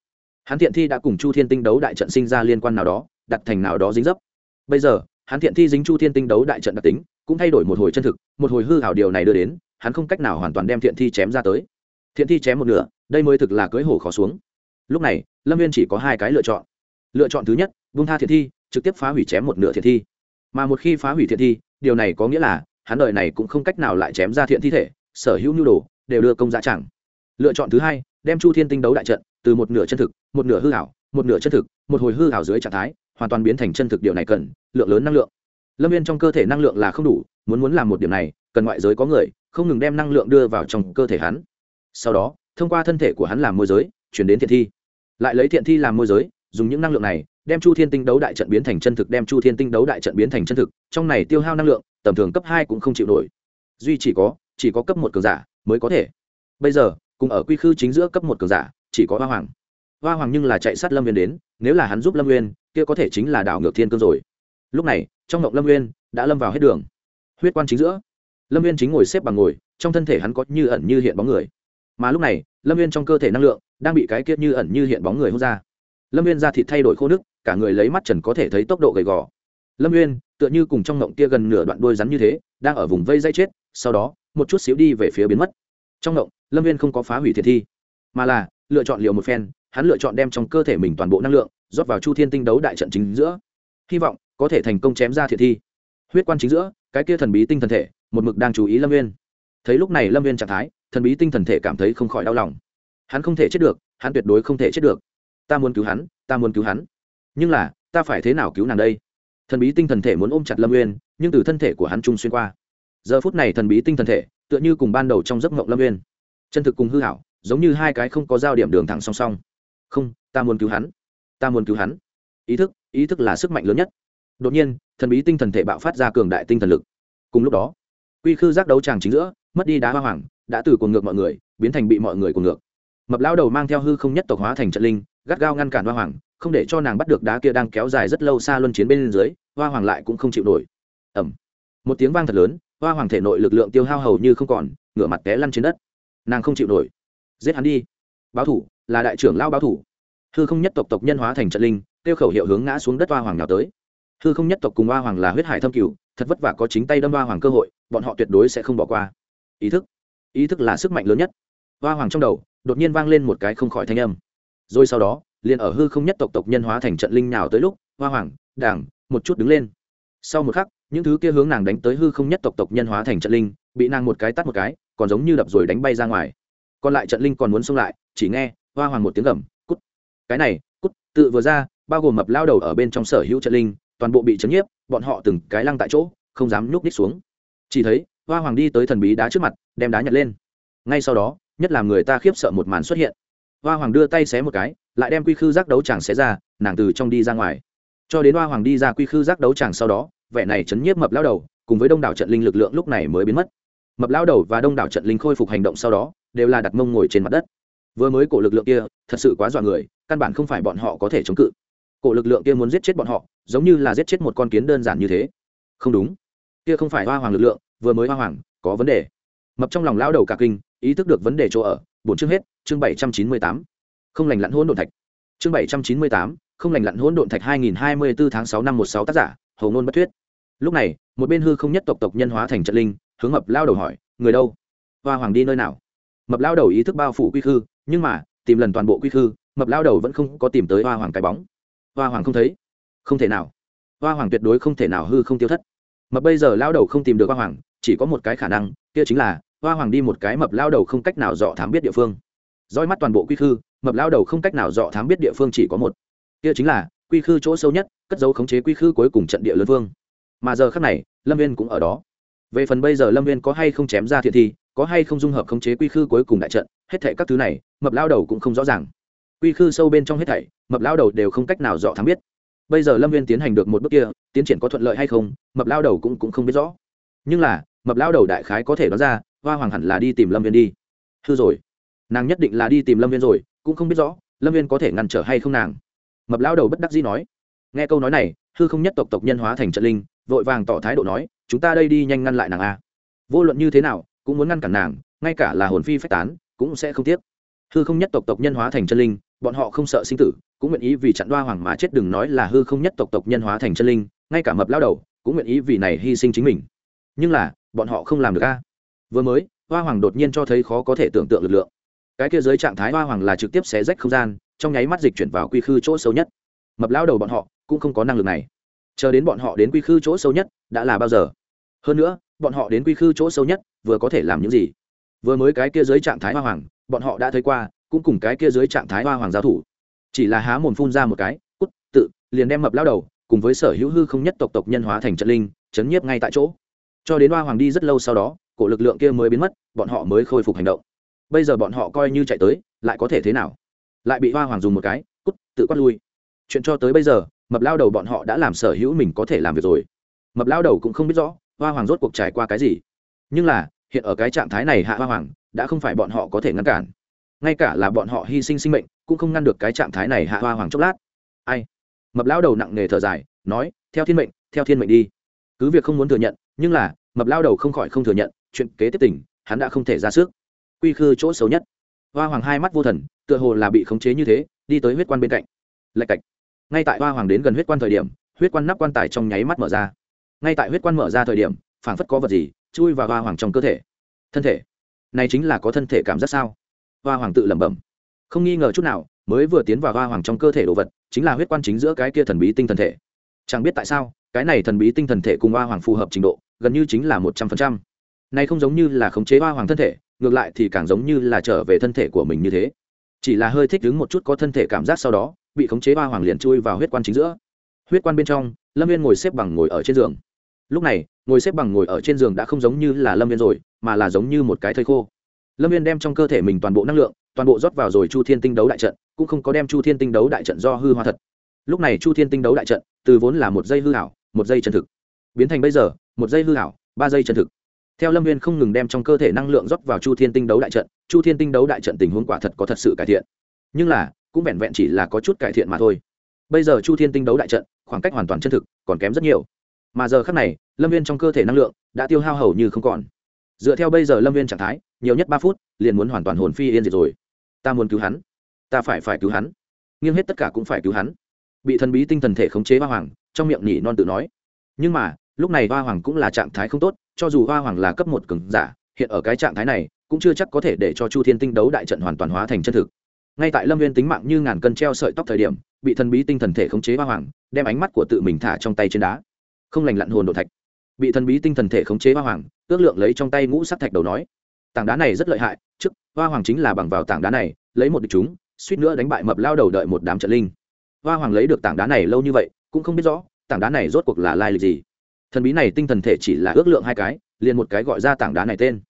A: Hắn thiện thi đã cùng chu thiên tinh đấu đại trận sinh ra liên quan nào đó, đặt thành nào đó dính dấp. Bây giờ, hắn thiện thi dính chu thiên tinh đấu đại trận đặc tính, cũng thay đổi một hồi chân thực, một hồi hư hảo điều này đưa đến, hắn không cách nào hoàn toàn đem thiện thi chém ra tới. Thiện thi chém một nửa, đây mới thực là cưới hổ khó xuống lúc này, lâm viên chỉ có hai cái lựa chọn. Lựa chọn thứ nhất vung tha thiện thi, trực tiếp phá hủy chém một nửa thiện thi. Mà một khi phá hủy thiện thi, điều này có nghĩa là, hắn đời này cũng không cách nào lại chém ra thiện thi thể, sở hữu nhu đồ, đều đưa công giá chẳng. Lựa chọn thứ hai, đem chu thiên tinh đấu đại trận, từ một nửa chân thực, một nửa hư hảo một nửa chân thực, một hồi hư hảo dưới trạng thái, hoàn toàn biến thành chân thực điều này cần, lượng lớn năng lượng. Lâm viên trong cơ thể năng lượng là không đủ, muốn muốn làm một điểm này, cần ngoại giới có người, không ngừng đem năng lượng đưa vào trong cơ thể hắn. Sau đó, thông qua thân thể của hắn làm môi giới chuyển đến thiện thi. Lại lấy thiện thi làm môi giới, dùng những năng lượng này, đem chu thiên tinh đấu đại trận biến thành chân thực, đem chu thiên tinh đấu đại trận biến thành chân thực, trong này tiêu hao năng lượng, tầm thường cấp hai cũng không chịu nổi. Duy chỉ có chỉ có cấp một cường giả mới có thể. Bây giờ, cùng ở quy khư chính giữa cấp một cường giả, chỉ có hoa hoàng. Hoa hoàng nhưng là chạy sát lâm viên đến, nếu là hắn giúp lâm nguyên, kia có thể chính là đảo ngược thiên cương rồi. Lúc này, trong ngộng lâm nguyên đã lâm vào hết đường. Huyết quan chính giữa, lâm nguyên chính ngồi xếp bằng ngồi, trong thân thể hắn có như ẩn như hiện bóng người. Mà lúc này, lâm nguyên trong cơ thể năng lượng đang bị cái kiết như ẩn như hiện bóng người hút ra. Lâm viên ra thịt thay đổi khô nước, cả người lấy mắt trần có thể thấy tốc độ gầy gò. Lâm viên tựa như cùng trong ngộng kia gần nửa đoạn đôi rắn như thế, đang ở vùng vây dây chết, sau đó, một chút xíu đi về phía biến mất. Trong ngộng, lâm viên không có phá hủy thiệt thi, mà là lựa chọn liệu một phen, hắn lựa chọn đem trong cơ thể mình toàn bộ năng lượng, rót vào chu thiên tinh đấu đại trận chính giữa. Hy vọng có thể thành công chém ra thiệt thi. Huyết quan chính giữa, cái kia thần bí tinh thần thể, một mực đang chú ý lâm viên thấy lúc này lâm viên trạng thái, thần bí tinh thần thể cảm thấy không khỏi đau lòng hắn không thể chết được, hắn tuyệt đối không thể chết được. Ta muốn cứu hắn, ta muốn cứu hắn. Nhưng là, ta phải thế nào cứu nàng đây? Thần bí tinh thần thể muốn ôm chặt lâm uyên, nhưng từ thân thể của hắn trung xuyên qua. Giờ phút này thần bí tinh thần thể, tựa như cùng ban đầu trong giấc mộng lâm uyên. Chân thực cùng hư hảo, giống như hai cái không có giao điểm đường thẳng song song. Không, ta muốn cứu hắn. Ta muốn cứu hắn. Ý thức ý thức là sức mạnh lớn nhất. Đột nhiên, thần bí tinh thần thể bạo phát ra cường đại tinh thần lực. Cùng lúc đó, quy khư giác đấu tràng chính giữa, mất đi đá hoa hoàng, đã từ cuồng ngược mọi người, biến thành bị mọi người cuồng ngược mập lao đầu mang theo hư không nhất tộc hóa thành trận linh, gắt gao ngăn cản hoa hoàng, không để cho nàng bắt được đá kia đang kéo dài rất lâu xa luân chiến bên dưới, hoa hoàng lại cũng không chịu nổi. Ẩm một tiếng vang thật lớn, hoa hoàng thể nội lực lượng tiêu hao hầu như không còn, ngửa mặt té lăn trên đất. Nàng không chịu nổi. Giết hắn đi. Báo thủ, là đại trưởng lao báo thủ. Hư không nhất tộc tộc nhân hóa thành trận linh tiêu khẩu hiệu hướng ngã xuống đất hoa hoàng nào tới. Hư không nhất tộc cùng hoa hoàng là huyết hải thâm cửu, thật vất vả có chính tay đâm hoa hoàng cơ hội, bọn họ tuyệt đối sẽ không bỏ qua. Ý thức. Ý thức là sức mạnh lớn nhất. Hoa hoàng trong đầu đột nhiên vang lên một cái không khỏi thanh âm. Rồi sau đó, liền ở hư không nhất tộc tộc nhân hóa thành trận linh nào tới lúc, hoa hoàng, đảng, một chút đứng lên. Sau một khắc, những thứ kia hướng nàng đánh tới hư không nhất tộc tộc nhân hóa thành trận linh, bị nàng một cái tắt một cái, còn giống như đập rồi đánh bay ra ngoài. Còn lại trận linh còn muốn xông lại, chỉ nghe, hoa hoàng một tiếng gầm, cút. Cái này, cút, tự vừa ra, bao gồm mập lao đầu ở bên trong sở hữu trận linh, toàn bộ bị chấn nhiếp, bọn họ từng cái lăng tại chỗ, không dám nhúc nhích xuống. Chỉ thấy, hoa hoàng đi tới thần bí đá trước mặt, đem đá nhặt lên. Ngay sau đó nhất là người ta khiếp sợ một màn xuất hiện. Hoa hoàng đưa tay xé một cái, lại đem quy khư giác đấu tràng xé ra, nàng từ trong đi ra ngoài. Cho đến hoa hoàng đi ra quy khư giác đấu tràng sau đó, vẻ này chấn nhiếp mập lao đầu, cùng với đông đảo trận linh lực lượng lúc này mới biến mất. Mập lao đầu và đông đảo trận linh khôi phục hành động sau đó, đều là đặt mông ngồi trên mặt đất. Vừa mới cổ lực lượng kia, thật sự quá dọa người, căn bản không phải bọn họ có thể chống cự. Cổ lực lượng kia muốn giết chết bọn họ, giống như là giết chết một con kiến đơn giản như thế. Không đúng. Kia không phải hoa hoàng lực lượng, vừa mới hoa hoàng, có vấn đề. Mập trong lòng lao đầu cả kinh ý thức được vấn đề chỗ ở bốn chương hết, chương bảy trăm chín mươi tám. Không lành lặn hỗn độn thạch. Chương bảy trăm chín mươi tám, không lành lặn hỗn độn thạch hai nghìn hai mươi bốn tháng sáu năm một sáu tác giả hầu ngôn bất thuyết. Lúc này, một bên hư không nhất tộc tộc nhân hóa thành trận linh, hướng mập lao đầu hỏi, người đâu? Hoa hoàng đi nơi nào? Mập lao đầu ý thức bao phủ quy khư, nhưng mà, tìm lần toàn bộ quy khư, mập lao đầu vẫn không có tìm tới hoa hoàng cái bóng. Hoa hoàng không thấy. Không thể nào. Hoa hoàng tuyệt đối không thể nào hư không tiêu thất. Mập bây giờ lao đầu không tìm được hoa hoàng, chỉ có một cái khả năng, kia chính là hoa hoàng đi một cái mập lao đầu không cách nào dọ thám biết địa phương. Roi mắt toàn bộ quy khư mập lao đầu không cách nào dọ thám biết địa phương chỉ có một. Kia chính là quy khư chỗ sâu nhất cất dấu khống chế quy khư cuối cùng trận địa lớn vương. Mà giờ khác này lâm viên cũng ở đó. Về phần bây giờ lâm viên có hay không chém ra thiện thi có hay không dung hợp khống chế quy khư cuối cùng đại trận hết thảy các thứ này mập lao đầu cũng không rõ ràng. Quy khư sâu bên trong hết thảy mập lao đầu đều không cách nào dọ thám biết. Bây giờ lâm viên tiến hành được một bước kia tiến triển có thuận lợi hay không mập lao đầu cũng, cũng không biết rõ. Nhưng là mập lao đầu đại khái có thể đoán ra hoa hoàng hẳn là đi tìm lâm viên đi. Hư rồi. Nàng nhất định là đi tìm lâm viên rồi, cũng không biết rõ, lâm viên có thể ngăn trở hay không nàng. Mập lao đầu bất đắc dĩ nói. Nghe câu nói này, hư không nhất tộc tộc nhân hóa thành trận linh, vội vàng tỏ thái độ nói, chúng ta đây đi nhanh ngăn lại nàng a. Vô luận như thế nào, cũng muốn ngăn cản nàng, ngay cả là hồn phi phách tán, cũng sẽ không tiếc. Hư không nhất tộc tộc nhân hóa thành chân linh, bọn họ không sợ sinh tử, cũng nguyện ý vì chặn đoa hoàng mà chết đừng nói là hư không nhất tộc tộc nhân hóa thành chân linh, ngay cả mập lao đầu cũng nguyện ý vì này hy sinh chính mình. Nhưng là, bọn họ không làm được a vừa mới, hoa hoàng đột nhiên cho thấy khó có thể tưởng tượng lực lượng. Cái kia dưới trạng thái hoa hoàng là trực tiếp xé rách không gian, trong nháy mắt dịch chuyển vào quy khư chỗ sâu nhất. Mập lao đầu bọn họ cũng không có năng lực này. Chờ đến bọn họ đến quy khư chỗ sâu nhất, đã là bao giờ? Hơn nữa, bọn họ đến quy khư chỗ sâu nhất, vừa có thể làm những gì? Vừa mới cái kia dưới trạng thái hoa hoàng, bọn họ đã thấy qua, cũng cùng cái kia dưới trạng thái hoa hoàng giao thủ. Chỉ là há mồm phun ra một cái, cút, tự, liền đem mập lao đầu, cùng với sở hữu hư không nhất tộc tộc nhân hóa thành trận linh, chấn nhiếp ngay tại chỗ. Cho đến hoa hoàng đi rất lâu sau đó cổ lực lượng kia mới biến mất, bọn họ mới khôi phục hành động. Bây giờ bọn họ coi như chạy tới, lại có thể thế nào? Lại bị hoa hoàng dùng một cái, cút, tự quát lui. Chuyện cho tới bây giờ, mập lao đầu bọn họ đã làm sở hữu mình có thể làm việc rồi. Mập lao đầu cũng không biết rõ, hoa hoàng rốt cuộc trải qua cái gì. Nhưng là, hiện ở cái trạng thái này hạ hoa hoàng, đã không phải bọn họ có thể ngăn cản. Ngay cả là bọn họ hy sinh sinh mệnh, cũng không ngăn được cái trạng thái này hạ hoa hoàng chốc lát. Ai? Mập lao đầu nặng nề thở dài, nói, theo thiên mệnh, theo thiên mệnh đi. Cứ việc không muốn thừa nhận, nhưng là, mập lao đầu không khỏi không thừa nhận chuyện kế tiếp tỉnh hắn đã không thể ra sức. Quy khư chỗ xấu nhất. Hoa hoàng hai mắt vô thần, tựa hồ là bị khống chế như thế, đi tới huyết quan bên cạnh. Lạch cạch. Ngay tại hoa hoàng đến gần huyết quan thời điểm, huyết quan nắp quan tài trong nháy mắt mở ra. Ngay tại huyết quan mở ra thời điểm, phảng phất có vật gì chui vào hoa hoàng trong cơ thể. Thân thể. Này chính là có thân thể cảm giác sao? Hoa hoàng tự lẩm bẩm. Không nghi ngờ chút nào, mới vừa tiến vào hoa hoàng trong cơ thể đồ vật, chính là huyết quan chính giữa cái kia thần bí tinh thần thể. Chẳng biết tại sao, cái này thần bí tinh thần thể cùng hoa hoàng phù hợp trình độ, gần như chính là một trăm phần trăm nay không giống như là khống chế hoa hoàng thân thể, ngược lại thì càng giống như là trở về thân thể của mình như thế. Chỉ là hơi thích ứng một chút có thân thể cảm giác sau đó, bị khống chế hoa hoàng liền chui vào huyết quan chính giữa. Huyết quan bên trong, lâm viên ngồi xếp bằng ngồi ở trên giường. Lúc này, ngồi xếp bằng ngồi ở trên giường đã không giống như là lâm viên rồi, mà là giống như một cái thây khô. Lâm viên đem trong cơ thể mình toàn bộ năng lượng, toàn bộ rót vào rồi chu thiên tinh đấu đại trận, cũng không có đem chu thiên tinh đấu đại trận do hư hoa thật. Lúc này chu thiên tinh đấu đại trận, từ vốn là một giây hư hảo một giây chân thực, biến thành bây giờ, một giây hư hảo ba giây chân thực theo lâm viên không ngừng đem trong cơ thể năng lượng rót vào chu thiên tinh đấu đại trận, chu thiên tinh đấu đại trận tình huống quả thật có thật sự cải thiện. Nhưng là, cũng vẹn vẹn chỉ là có chút cải thiện mà thôi. Bây giờ chu thiên tinh đấu đại trận, khoảng cách hoàn toàn chân thực, còn kém rất nhiều. Mà giờ khác này, lâm viên trong cơ thể năng lượng đã tiêu hao hầu như không còn. Dựa theo bây giờ lâm viên trạng thái, nhiều nhất ba phút, liền muốn hoàn toàn hồn phi yên diệt rồi. Ta muốn cứu hắn. Ta phải phải cứu hắn. Nghiêng hết tất cả cũng phải cứu hắn. Bị thần bí tinh thần thể khống chế ba hoàng, trong miệng nhỉ non tự nói. Nhưng mà lúc này hoa hoàng cũng là trạng thái không tốt, cho dù hoa hoàng là cấp một cường giả, hiện ở cái trạng thái này, cũng chưa chắc có thể để cho chu thiên tinh đấu đại trận hoàn toàn hóa thành chân thực. Ngay tại lâm viên tính mạng như ngàn cân treo sợi tóc thời điểm, bị thần bí tinh thần thể khống chế hoa hoàng, đem ánh mắt của tự mình thả trong tay trên đá. Không lành lặn hồn độ thạch. Bị thần bí tinh thần thể khống chế hoa hoàng, ước lượng lấy trong tay ngũ sắc thạch đầu nói, tảng đá này rất lợi hại, trước, hoa hoàng chính là bằng vào tảng đá này, lấy một địch chúng, suýt nữa đánh bại mập lao đầu đợi một đám trận linh. Hoa hoàng lấy được tảng đá này lâu như vậy, cũng không biết rõ, tảng đá này rốt cuộc là lai lịch gì thần bí này tinh thần thể chỉ là ước lượng hai cái, liền một cái gọi ra tảng đá này tên.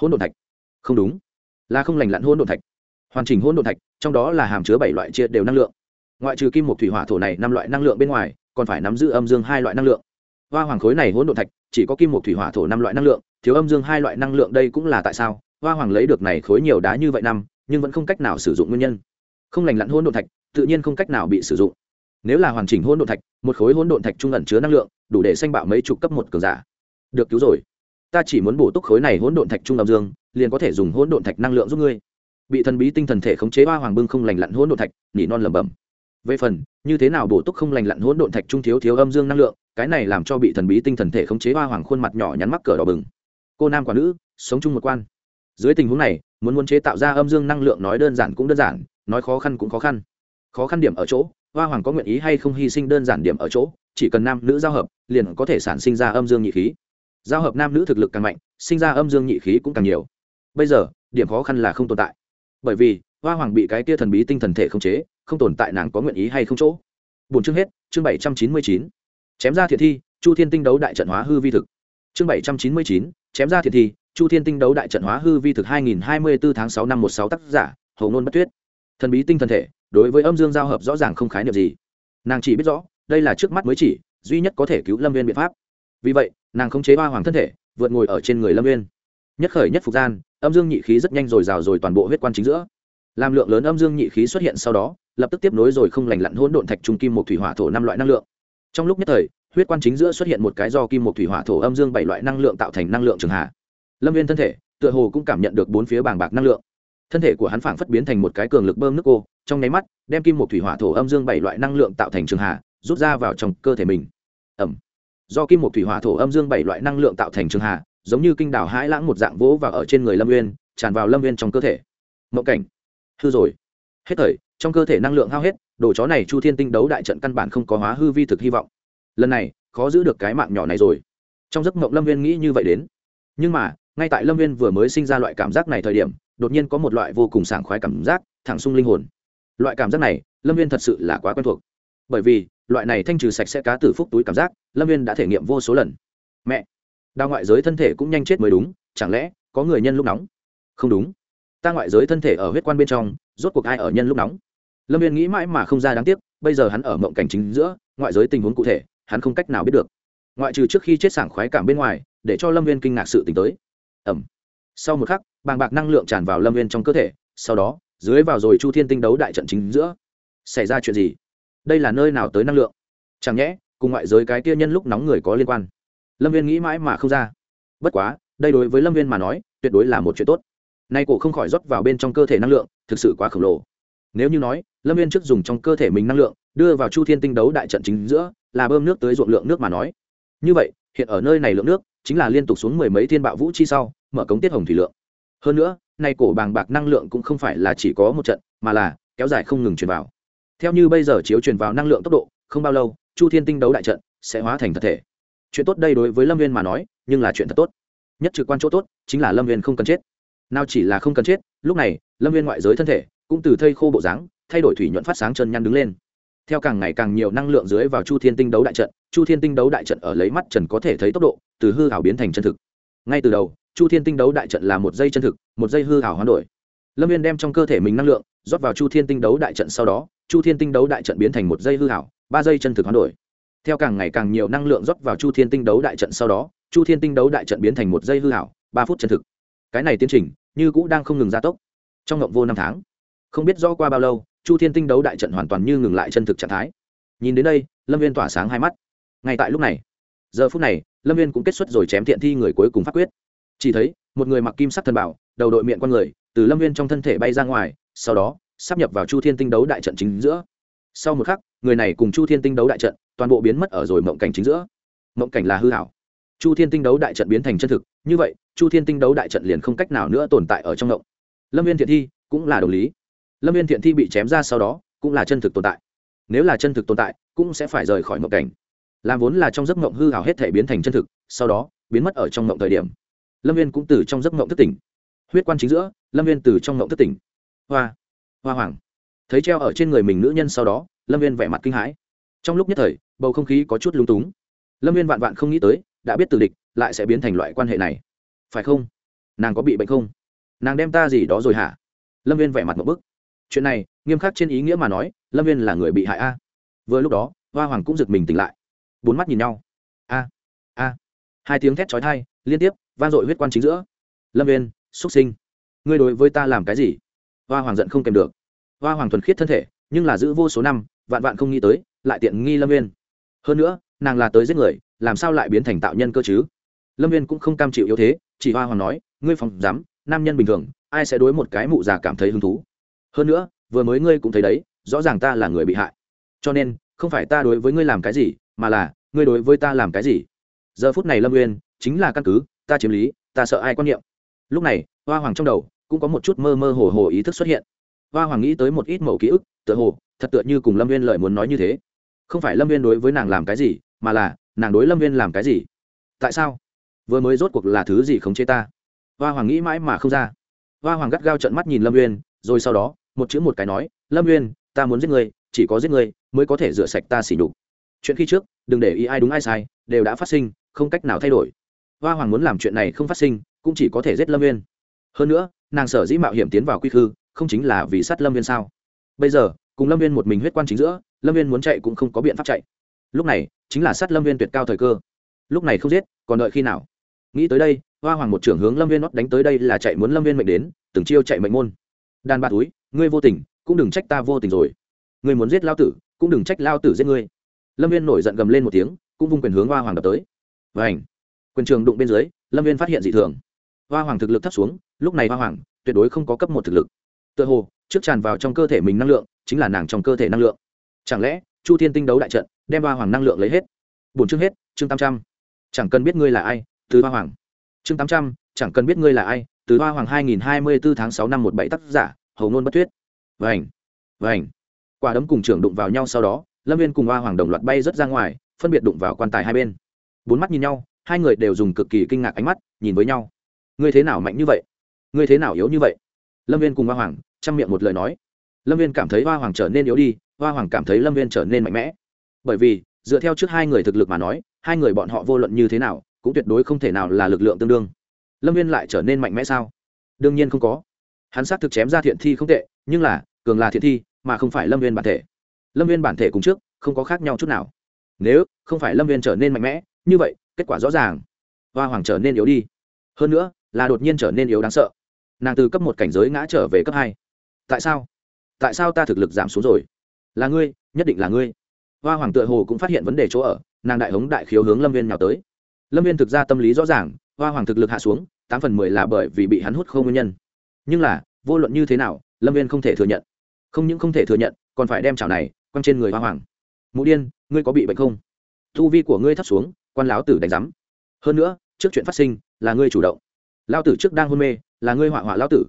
A: Hôn đồn thạch. Không đúng. Là không lành lặn hôn đồn thạch. Hoàn chỉnh hôn đồn thạch, trong đó là hàm chứa bảy loại chia đều năng lượng. Ngoại trừ kim một thủy hỏa thổ này năm loại năng lượng bên ngoài, còn phải nắm giữ âm dương hai loại năng lượng. Hoa hoàng khối này hỗn độn thạch, chỉ có kim một thủy hỏa thổ năm loại năng lượng, thiếu âm dương hai loại năng lượng đây cũng là tại sao? Hoa hoàng lấy được này khối nhiều đá như vậy năm, nhưng vẫn không cách nào sử dụng nguyên nhân. Không lành lặn hỗn độn thạch, tự nhiên không cách nào bị sử dụng nếu là hoàn chỉnh hỗn độn thạch, một khối hỗn độn thạch trung ẩn chứa năng lượng, đủ để sanh bạo mấy chục cấp một cường giả. Được cứu rồi. Ta chỉ muốn bổ túc khối này hỗn độn thạch trung âm dương, liền có thể dùng hỗn độn thạch năng lượng giúp ngươi. Bị thần bí tinh thần thể khống chế hoa hoàng bưng không lành lặn hỗn độn thạch, nỉ non lẩm bẩm. Về phần, như thế nào bổ túc không lành lặn hỗn độn thạch trung thiếu thiếu âm dương năng lượng, cái này làm cho bị thần bí tinh thần thể khống chế hoa hoàng khuôn mặt nhỏ nhắn mắc cờ đỏ bừng. Cô nam quả nữ, sống chung một quan. Dưới tình huống này, muốn muốn chế tạo ra âm dương năng lượng nói đơn giản cũng đơn giản, nói khó khăn cũng khó khăn. Khó khăn điểm ở chỗ hoa hoàng có nguyện ý hay không hy sinh đơn giản điểm ở chỗ, chỉ cần nam nữ giao hợp, liền có thể sản sinh ra âm dương nhị khí. Giao hợp nam nữ thực lực càng mạnh, sinh ra âm dương nhị khí cũng càng nhiều. Bây giờ, điểm khó khăn là không tồn tại. Bởi vì, hoa hoàng bị cái kia thần bí tinh thần thể không chế, không tồn tại nàng có nguyện ý hay không chỗ. Bốn chương hết, chương bảy trăm chín mươi chín. Chém ra thiệt thi, chu thiên tinh đấu đại trận hóa hư vi thực. Chương bảy trăm chín mươi chín, chém ra thiệt thi, chu thiên tinh đấu đại trận hóa hư vi thực hai nghìn hai mươi bốn tháng sáu năm một sáu tác giả hầu ngôn bất tuyết. Thần bí tinh thần thể đối với âm dương giao hợp rõ ràng không khái niệm gì. Nàng chỉ biết rõ, đây là trước mắt mới chỉ, duy nhất có thể cứu lâm viên biện pháp. Vì vậy, nàng không chế ba hoàng thân thể, vượt ngồi ở trên người lâm viên nhất khởi nhất phục gian, âm dương nhị khí rất nhanh rồi rào rồi toàn bộ huyết quan chính giữa. Làm lượng lớn âm dương nhị khí xuất hiện sau đó, lập tức tiếp nối rồi không lành lặn hỗn độn thạch trung kim một thủy hỏa thổ năm loại năng lượng. Trong lúc nhất thời, huyết quan chính giữa xuất hiện một cái do kim một thủy hỏa thổ âm dương bảy loại năng lượng tạo thành năng lượng trường hạ. Lâm viên thân thể, tựa hồ cũng cảm nhận được bốn phía bàng bạc năng lượng. Thân thể của hắn phảng phất biến thành một cái cường lực bơm nước cô trong nháy mắt, đem kim một thủy hỏa thổ âm dương bảy loại năng lượng tạo thành trường hạ rút ra vào trong cơ thể mình. Ẩm. Do kim một thủy hỏa thổ âm dương bảy loại năng lượng tạo thành trường hạ giống như kinh đảo hãi lãng một dạng vỗ và ở trên người lâm uyên, tràn vào lâm uyên trong cơ thể. Mộng cảnh. Hư rồi. Hết thời trong cơ thể năng lượng hao hết, đồ chó này chu thiên tinh đấu đại trận căn bản không có hóa hư vi thực hy vọng. Lần này, khó giữ được cái mạng nhỏ này rồi. Trong giấc mộng lâm viên nghĩ như vậy đến. Nhưng mà, ngay tại lâm viên vừa mới sinh ra loại cảm giác này thời điểm, đột nhiên có một loại vô cùng sảng khoái cảm giác, thẳng sung linh hồn loại cảm giác này, lâm viên thật sự là quá quen thuộc. Bởi vì, loại này thanh trừ sạch sẽ cá tử phúc túi cảm giác, lâm viên đã thể nghiệm vô số lần. Mẹ, đào ngoại giới thân thể cũng nhanh chết mới đúng, chẳng lẽ có người nhân lúc nóng? Không đúng. Ta ngoại giới thân thể ở huyết quan bên trong, rốt cuộc ai ở nhân lúc nóng? Lâm viên nghĩ mãi mà không ra đáng tiếc, bây giờ hắn ở mộng cảnh chính giữa, ngoại giới tình huống cụ thể, hắn không cách nào biết được. Ngoại trừ trước khi chết sảng khoái cảm bên ngoài, để cho lâm viên kinh ngạc sự t tới. Ẩm sau một khắc, bàng bạc năng lượng tràn vào lâm viên trong cơ thể, sau đó dưới vào rồi chu thiên tinh đấu đại trận chính giữa. Xảy ra chuyện gì? Đây là nơi nào tới năng lượng? Chẳng nhẽ, cùng ngoại giới cái kia nhân lúc nóng người có liên quan? Lâm viên nghĩ mãi mà không ra. Bất quá, đây đối với lâm viên mà nói, tuyệt đối là một chuyện tốt. Nay cổ không khỏi rót vào bên trong cơ thể năng lượng, thực sự quá khổng lồ. Nếu như nói, lâm viên trước dùng trong cơ thể mình năng lượng, đưa vào chu thiên tinh đấu đại trận chính giữa, là bơm nước tới ruộng lượng nước mà nói. Như vậy, hiện ở nơi này lượng nước, chính là liên tục xuống mười mấy thiên bạo vũ chi sau, mở cống tiết hồng thủy lượng. Hơn nữa nay cổ bàng bạc năng lượng cũng không phải là chỉ có một trận, mà là kéo dài không ngừng truyền vào. Theo như bây giờ chiếu truyền vào năng lượng tốc độ, không bao lâu, chu thiên tinh đấu đại trận sẽ hóa thành thật thể. Chuyện tốt đây đối với lâm viên mà nói, nhưng là chuyện thật tốt. Nhất trực quan chỗ tốt chính là lâm viên không cần chết. Nào chỉ là không cần chết, lúc này, lâm viên ngoại giới thân thể cũng từ thây khô bộ dáng thay đổi thủy nhuận phát sáng chân nhăn đứng lên. Theo càng ngày càng nhiều năng lượng dưới vào chu thiên tinh đấu đại trận, chu thiên tinh đấu đại trận ở lấy mắt trần có thể thấy tốc độ từ hư hảo biến thành chân thực. Ngay từ đầu chu thiên tinh đấu đại trận là một dây chân thực, một dây hư hảo hoán đổi. Lâm viên đem trong cơ thể mình năng lượng, rót vào chu thiên tinh đấu đại trận sau đó, chu thiên tinh đấu đại trận biến thành một dây hư hảo ba dây chân thực hoán đổi. Theo càng ngày càng nhiều năng lượng rót vào chu thiên tinh đấu đại trận sau đó, chu thiên tinh đấu đại trận biến thành một dây hư hảo ba phút chân thực. Cái này tiến trình, như cũ đang không ngừng gia tốc. Trong ngộng vô năm tháng, không biết do qua bao lâu, chu thiên tinh đấu đại trận hoàn toàn như ngừng lại chân thực trạng thái. Nhìn đến đây, lâm viên tỏa sáng hai mắt. Ngay tại lúc này, giờ phút này, lâm viên cũng kết xuất rồi chém thiện thi người cuối cùng phát quyết chỉ thấy, một người mặc kim sắc thần bảo, đầu đội miệng con người, từ lâm viên trong thân thể bay ra ngoài, sau đó, sắp nhập vào chu thiên tinh đấu đại trận chính giữa. Sau một khắc, người này cùng chu thiên tinh đấu đại trận, toàn bộ biến mất ở rồi mộng cảnh chính giữa. Mộng cảnh là hư hảo chu thiên tinh đấu đại trận biến thành chân thực. Như vậy, chu thiên tinh đấu đại trận liền không cách nào nữa tồn tại ở trong mộng. Lâm viên thiện thi cũng là đồng lý. Lâm viên thiện thi bị chém ra sau đó, cũng là chân thực tồn tại. Nếu là chân thực tồn tại, cũng sẽ phải rời khỏi mộng cảnh. Làm vốn là trong giấc mộng hư hảo hết thể biến thành chân thực, sau đó, biến mất ở trong mộng thời điểm lâm viên cũng từ trong giấc mộng thất tỉnh. Huyết quan chính giữa, lâm viên từ trong mộng thất tỉnh. Hoa hoa hoàng. Thấy treo ở trên người mình nữ nhân sau đó, lâm viên vẻ mặt kinh hãi. Trong lúc nhất thời, bầu không khí có chút lung túng. Lâm viên vạn vạn không nghĩ tới, đã biết từ địch, lại sẽ biến thành loại quan hệ này. Phải không? Nàng có bị bệnh không? Nàng đem ta gì đó rồi hả? Lâm viên vẻ mặt một bức. Chuyện này, nghiêm khắc trên ý nghĩa mà nói, lâm viên là người bị hại a. Vừa lúc đó, hoa hoàng cũng giật mình tỉnh lại. Bốn mắt nhìn nhau. A a. Hai tiếng thét trói thai liên tiếp vang dội huyết quan chính giữa. Lâm viên xuất sinh, ngươi đối với ta làm cái gì? Hoa hoàng giận không kèm được. Hoa hoàng thuần khiết thân thể, nhưng là giữ vô số năm, vạn vạn không nghĩ tới, lại tiện nghi lâm viên hơn nữa, nàng là tới giết người, làm sao lại biến thành tạo nhân cơ chứ? Lâm viên cũng không cam chịu yếu thế, chỉ hoa hoàng nói, ngươi phòng dám, nam nhân bình thường, ai sẽ đối một cái mụ già cảm thấy hứng thú? Hơn nữa, vừa mới ngươi cũng thấy đấy, rõ ràng ta là người bị hại. Cho nên, không phải ta đối với ngươi làm cái gì, mà là, ngươi đối với ta làm cái gì? Giờ phút này lâm uyên, chính là căn cứ ta chiếm lý, ta sợ ai quan niệm. Lúc này, hoa hoàng trong đầu cũng có một chút mơ mơ hồ hồ ý thức xuất hiện. Hoa hoàng nghĩ tới một ít mẫu ký ức, tựa hồ, thật tựa như cùng lâm viên lợi muốn nói như thế. Không phải lâm viên đối với nàng làm cái gì, mà là, nàng đối lâm viên làm cái gì? Tại sao? Vừa mới rốt cuộc là thứ gì khống chế ta? Hoa hoàng nghĩ mãi mà không ra. Hoa hoàng gắt gao trận mắt nhìn lâm viên rồi sau đó, một chữ một cái nói, lâm viên ta muốn giết người chỉ có giết người mới có thể rửa sạch ta xỉ nhục. Chuyện khi trước, đừng để ý ai đúng ai sai, đều đã phát sinh, không cách nào thay đổi hoa hoàng muốn làm chuyện này không phát sinh, cũng chỉ có thể giết lâm viên hơn nữa, nàng sở dĩ mạo hiểm tiến vào quy khư, không chính là vì sát lâm viên sao? Bây giờ, cùng lâm viên một mình huyết quan chính giữa, lâm viên muốn chạy cũng không có biện pháp chạy. Lúc này, chính là sát lâm viên tuyệt cao thời cơ. Lúc này không giết, còn đợi khi nào? Nghĩ tới đây, hoa hoàng một trưởng hướng lâm viên nót đánh tới đây là chạy muốn lâm viên mệnh đến, từng chiêu chạy mệnh môn. Đàn bạc túi, ngươi vô tình, cũng đừng trách ta vô tình rồi. Ngươi muốn giết lao tử, cũng đừng trách lao tử giết ngươi. Lâm viên nổi giận gầm lên một tiếng, cũng vung quyền hướng hoa hoàng đập tới. Và ảnh quyền trường đụng bên dưới, lâm viên phát hiện dị thường. Hoa hoàng thực lực thấp xuống, lúc này hoa hoàng tuyệt đối không có cấp một thực lực. Tựa hồ, trước tràn vào trong cơ thể mình năng lượng, chính là nàng trong cơ thể năng lượng. Chẳng lẽ, chu thiên tinh đấu đại trận, đem hoa hoàng năng lượng lấy hết? Bổn chương hết, chương tám trăm. Chẳng cần biết ngươi là ai, từ hoa hoàng. Chương tám trăm, chẳng cần biết ngươi là ai, từ hoa hoàng hai nghìn hai mươi bốn tháng sáu năm một bảy tác giả, hầu ngôn bất thuyết vảnh vảnh quả đấm cùng trưởng đụng vào nhau sau đó, lâm viên cùng hoa hoàng đồng loạt bay rớt ra ngoài, phân biệt đụng vào quan tài hai bên. Bốn mắt nhìn nhau hai người đều dùng cực kỳ kinh ngạc ánh mắt, nhìn với nhau. Ngươi thế nào mạnh như vậy? Ngươi thế nào yếu như vậy? Lâm viên cùng hoa hoàng chăm miệng một lời nói. Lâm viên cảm thấy hoa hoàng trở nên yếu đi, hoa hoàng cảm thấy lâm viên trở nên mạnh mẽ. Bởi vì, dựa theo trước hai người thực lực mà nói, hai người bọn họ vô luận như thế nào, cũng tuyệt đối không thể nào là lực lượng tương đương. Lâm viên lại trở nên mạnh mẽ sao? Đương nhiên không có. Hắn xác thực chém ra thiện thi không tệ, nhưng là, cường là thiện thi, mà không phải lâm viên bản thể. Lâm viên bản thể cùng trước, không có khác nhau chút nào. Nếu không phải lâm viên trở nên mạnh mẽ, như vậy kết quả rõ ràng. Hoa hoàng trở nên yếu đi. Hơn nữa, là đột nhiên trở nên yếu đáng sợ. Nàng từ cấp một cảnh giới ngã trở về cấp hai. Tại sao? Tại sao ta thực lực giảm xuống rồi? Là ngươi, nhất định là ngươi. Hoa hoàng tựa hồ cũng phát hiện vấn đề chỗ ở, nàng đại hống đại khiếu hướng lâm viên nhào tới. Lâm viên thực ra tâm lý rõ ràng, hoa hoàng thực lực hạ xuống, tám phần mười là bởi vì bị hắn hút không nguyên nhân. Nhưng là, vô luận như thế nào, lâm viên không thể thừa nhận. Không những không thể thừa nhận, còn phải đem chảo này quăng trên người hoa hoàng. Mụ điên, ngươi có bị bệnh không? Thu vi của ngươi thấp xuống quan lão tử đánh giám. Hơn nữa, trước chuyện phát sinh, là ngươi chủ động. Lao tử trước đang hôn mê, là ngươi họa họa lao tử.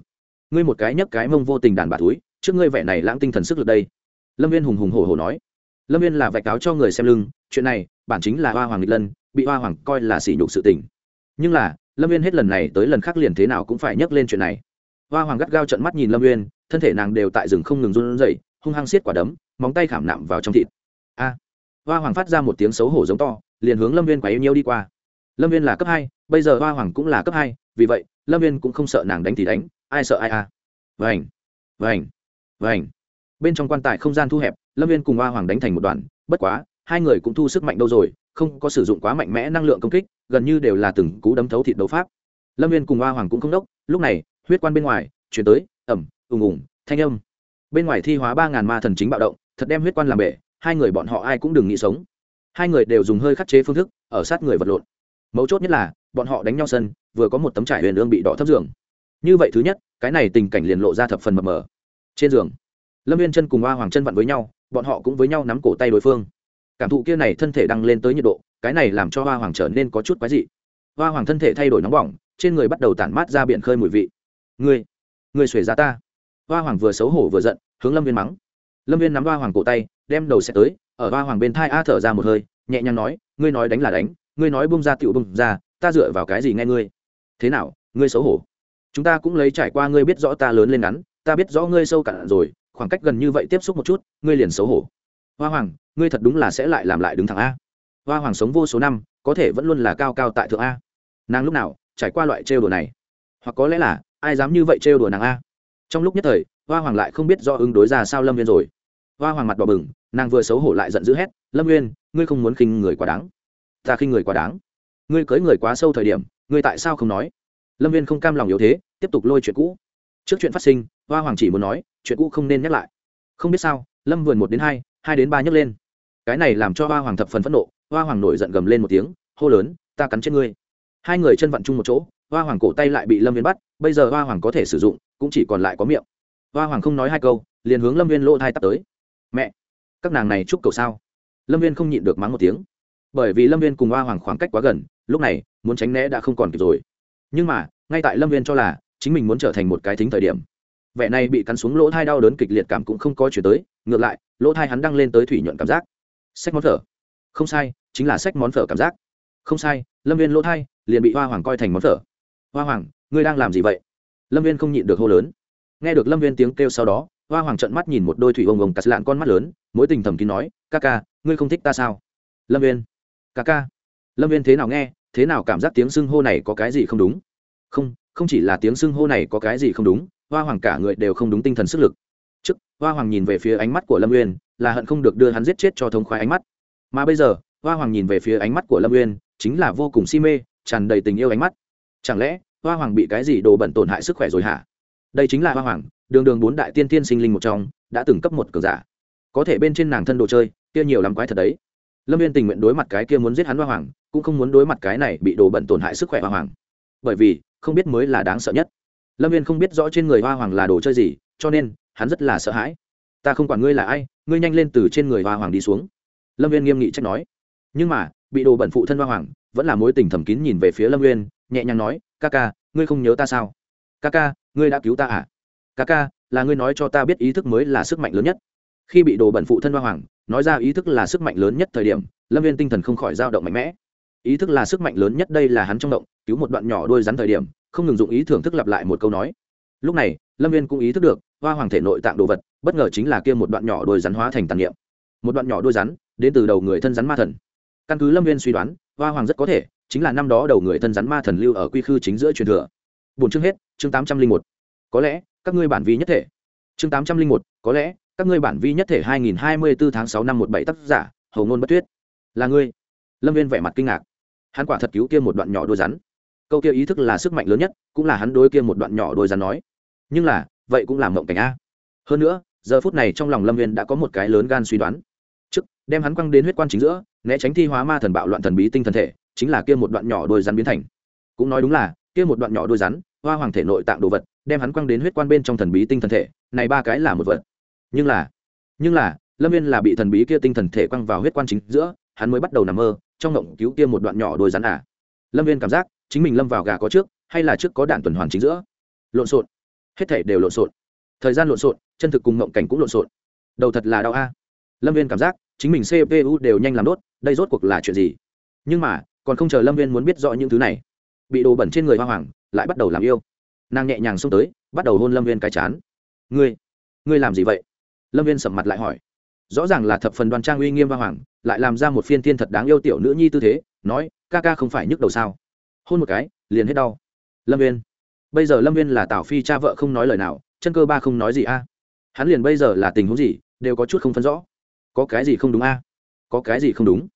A: Ngươi một cái nhấc cái mông vô tình đàn bà túi trước ngươi vẻ này lãng tinh thần sức lực đây. Lâm viên hùng hùng hổ hổ nói. Lâm viên là vạch cáo cho người xem lưng, chuyện này, bản chính là hoa hoàng nghịch lân, bị hoa hoàng coi là sỉ nhục sự tình. Nhưng là, lâm viên hết lần này tới lần khác liền thế nào cũng phải nhắc lên chuyện này. Hoa hoàng gắt gao trận mắt nhìn lâm viên thân thể nàng đều tại rừng không ngừng run rẩy, hung hăng xiết quả đấm, móng tay khảm nạm vào trong thịt. A! Hoa hoàng phát ra một tiếng xấu hổ giống to liền hướng lâm viên quá yêu nhiêu đi qua. Lâm viên là cấp hai, bây giờ hoa hoàng cũng là cấp hai, vì vậy, lâm viên cũng không sợ nàng đánh thì đánh, ai sợ ai à. Vảnh vảnh vảnh bên trong quan tài không gian thu hẹp, lâm viên cùng hoa hoàng đánh thành một đoàn, bất quá, hai người cũng thu sức mạnh đâu rồi, không có sử dụng quá mạnh mẽ năng lượng công kích, gần như đều là từng cú đấm thấu thịt đấu pháp. Lâm viên cùng hoa hoàng cũng không đốc, lúc này, huyết quan bên ngoài, chuyển tới, ẩm, ùng ùng, thanh âm. Bên ngoài thi hóa ba ngàn ma thần chính bạo động, thật đem huyết quan làm bể, hai người bọn họ ai cũng đừng nghĩ sống hai người đều dùng hơi khắc chế phương thức ở sát người vật lộn. Mấu chốt nhất là bọn họ đánh nhau sân vừa có một tấm trải huyền ương bị đỏ thấp giường. Như vậy thứ nhất cái này tình cảnh liền lộ ra thập phần mập mờ. Trên giường lâm viên chân cùng hoa hoàng chân vặn với nhau bọn họ cũng với nhau nắm cổ tay đối phương. Cảm thụ kia này thân thể đăng lên tới nhiệt độ cái này làm cho hoa hoàng trở nên có chút quái dị. Hoa hoàng thân thể thay đổi nóng bỏng trên người bắt đầu tản mát ra biển khơi mùi vị. Người, người xuể ra ta. Hoa hoàng vừa xấu hổ vừa giận hướng lâm viên mắng. Lâm viên nắm hoa hoàng cổ tay đem đầu xe tới ở Ba hoàng bên thai a thở ra một hơi, nhẹ nhàng nói, ngươi nói đánh là đánh, ngươi nói bung ra tựu bung ra, ta dựa vào cái gì nghe ngươi? Thế nào, ngươi xấu hổ? Chúng ta cũng lấy trải qua ngươi biết rõ ta lớn lên ngắn, ta biết rõ ngươi sâu cạn rồi, khoảng cách gần như vậy tiếp xúc một chút, ngươi liền xấu hổ. Hoa hoàng, ngươi thật đúng là sẽ lại làm lại đứng thẳng a. Hoa hoàng sống vô số năm, có thể vẫn luôn là cao cao tại thượng a. Nàng lúc nào trải qua loại trêu đùa này? Hoặc có lẽ là, ai dám như vậy trêu đùa nàng a? Trong lúc nhất thời, hoa hoàng lại không biết do ứng đối ra sao lâm viên rồi. Hoa hoàng mặt đỏ bừng nàng vừa xấu hổ lại giận dữ hét lâm Nguyên, ngươi không muốn khinh người quá đáng. Ta khinh người quá đáng. Ngươi cưới người quá sâu thời điểm ngươi tại sao không nói? Lâm viên không cam lòng yếu thế tiếp tục lôi chuyện cũ. Trước chuyện phát sinh hoa hoàng chỉ muốn nói chuyện cũ không nên nhắc lại. Không biết sao lâm vườn một đến hai hai đến ba nhấc lên. Cái này làm cho hoa hoàng thập phần phẫn nộ hoa hoàng nổi giận gầm lên một tiếng hô lớn ta cắn chết ngươi. Hai người chân vặn chung một chỗ hoa hoàng cổ tay lại bị lâm viên bắt bây giờ hoa hoàng có thể sử dụng cũng chỉ còn lại có miệng. Hoa hoàng không nói hai câu liền hướng lâm viên lỗ thai tắt tới. Mẹ các nàng này chúc cầu sao? Lâm viên không nhịn được mắng một tiếng. Bởi vì lâm viên cùng hoa hoàng khoảng cách quá gần, lúc này, muốn tránh né đã không còn kịp rồi. Nhưng mà, ngay tại lâm viên cho là chính mình muốn trở thành một cái thính thời điểm, vẻ này bị cắn xuống lỗ thai đau đớn kịch liệt cảm cũng không có chuyển tới, ngược lại, lỗ thai hắn đăng lên tới thủy nhuận cảm giác. Sách món phở. Không sai, chính là sách món phở cảm giác. Không sai, lâm viên lỗ thai liền bị hoa hoàng coi thành món phở. Hoa hoàng, ngươi đang làm gì vậy? Lâm viên không nhịn được hô lớn. Nghe được lâm viên tiếng kêu sau đó hoa hoàng trận mắt nhìn một đôi thủy ông ông cắt lạn con mắt lớn, mối tình thầm kín nói, ca ca, ngươi không thích ta sao? Lâm viên ca ca. Lâm viên thế nào nghe, thế nào cảm giác tiếng xưng hô này có cái gì không đúng? Không không chỉ là tiếng xưng hô này có cái gì không đúng, hoa hoàng cả người đều không đúng tinh thần sức lực. Trước, hoa hoàng nhìn về phía ánh mắt của lâm uyên, là hận không được đưa hắn giết chết cho thống khoái ánh mắt. Mà bây giờ, hoa hoàng nhìn về phía ánh mắt của lâm uyên, chính là vô cùng si mê, tràn đầy tình yêu ánh mắt. Chẳng lẽ, hoa hoàng bị cái gì đồ bẩn tổn hại sức khỏe rồi hả? Đây chính là hoa hoàng đường đường bốn đại tiên tiên sinh linh một trong, đã từng cấp một cường giả. Có thể bên trên nàng thân đồ chơi, kia nhiều lắm quái thật đấy. Lâm viên tình nguyện đối mặt cái kia muốn giết hắn hoa hoàng, cũng không muốn đối mặt cái này bị đồ bẩn tổn hại sức khỏe hoa hoàng. Bởi vì, không biết mới là đáng sợ nhất. Lâm viên không biết rõ trên người hoa hoàng là đồ chơi gì, cho nên, hắn rất là sợ hãi. Ta không quản ngươi là ai, ngươi nhanh lên từ trên người hoa hoàng đi xuống. Lâm viên nghiêm nghị trách nói. Nhưng mà, bị đồ bẩn phụ thân hoa hoàng, vẫn là mối tình thầm kín nhìn về phía lâm viên nhẹ nhàng nói, ca ca, ngươi không nhớ ta sao? Ca ca, ngươi đã cứu ta à? Ca ca, là ngươi nói cho ta biết ý thức mới là sức mạnh lớn nhất. Khi bị đồ bẩn phụ thân hoa hoàng, nói ra ý thức là sức mạnh lớn nhất thời điểm, lâm viên tinh thần không khỏi dao động mạnh mẽ. Ý thức là sức mạnh lớn nhất đây là hắn trong động, cứu một đoạn nhỏ đôi rắn thời điểm, không ngừng dụng ý thưởng thức lặp lại một câu nói. Lúc này, lâm viên cũng ý thức được, hoa hoàng thể nội tạng đồ vật, bất ngờ chính là kia một đoạn nhỏ đôi rắn hóa thành tàn niệm. Một đoạn nhỏ đôi rắn, đến từ đầu người thân rắn ma thần. Căn cứ lâm viên suy đoán, hoa hoàng rất có thể chính là năm đó đầu người thân rắn ma thần lưu ở quy khư chính giữa truyền thừa. Bốn chương hết, chương tám trăm linh một. Có lẽ các ngươi bản vi nhất thể. Chương tám trăm linh một, có lẽ, các ngươi bản vi nhất thể hai nghìn hai mươi bốn tháng sáu năm một bảy tác giả, hầu ngôn bất tuyết. Là ngươi. Lâm viên vẻ mặt kinh ngạc. Hắn quả thật cứu kia một đoạn nhỏ đôi rắn. Câu kia ý thức là sức mạnh lớn nhất, cũng là hắn đối kia một đoạn nhỏ đôi rắn nói. Nhưng là, vậy cũng làm mộng cảnh a. Hơn nữa, giờ phút này trong lòng lâm viên đã có một cái lớn gan suy đoán. Trước, đem hắn quăng đến huyết quan chính giữa, né tránh thi hóa ma thần bạo loạn thần bí tinh thần thể, chính là kia một đoạn nhỏ đôi rắn biến thành. Cũng nói đúng là, kia một đoạn nhỏ đôi rắn, hoa hoàng thể nội tạng đồ vật đem hắn quăng đến huyết quan bên trong thần bí tinh thần thể, này ba cái là một vật. Nhưng là nhưng là, lâm viên là bị thần bí kia tinh thần thể quăng vào huyết quan chính giữa, hắn mới bắt đầu nằm mơ, trong ngộng cứu kia một đoạn nhỏ đôi rắn à. Lâm viên cảm giác, chính mình lâm vào gà có trước, hay là trước có đạn tuần hoàn chính giữa. Lộn xộn. Hết thể đều lộn xộn. Thời gian lộn xộn, chân thực cùng ngộng cảnh cũng lộn xộn. Đầu thật là đau a. Lâm viên cảm giác, chính mình cpu đều nhanh làm đốt, đây rốt cuộc là chuyện gì? Nhưng mà, còn không chờ lâm viên muốn biết rõ những thứ này, bị đồ bẩn trên người hoa hoàng, lại bắt đầu làm yêu nàng nhẹ nhàng xông tới, bắt đầu hôn lâm viên cái chán. Ngươi ngươi làm gì vậy? Lâm viên sầm mặt lại hỏi. Rõ ràng là thập phần đoan trang uy nghiêm và hoàng, lại làm ra một phiên tiên thật đáng yêu tiểu nữ nhi tư thế, nói, ca ca không phải nhức đầu sao? Hôn một cái, liền hết đau. Lâm viên, bây giờ lâm viên là tào phi cha vợ không nói lời nào, chân cơ ba không nói gì a. Hắn liền bây giờ là tình huống gì, đều có chút không phân rõ. Có cái gì không đúng a? Có cái gì không đúng?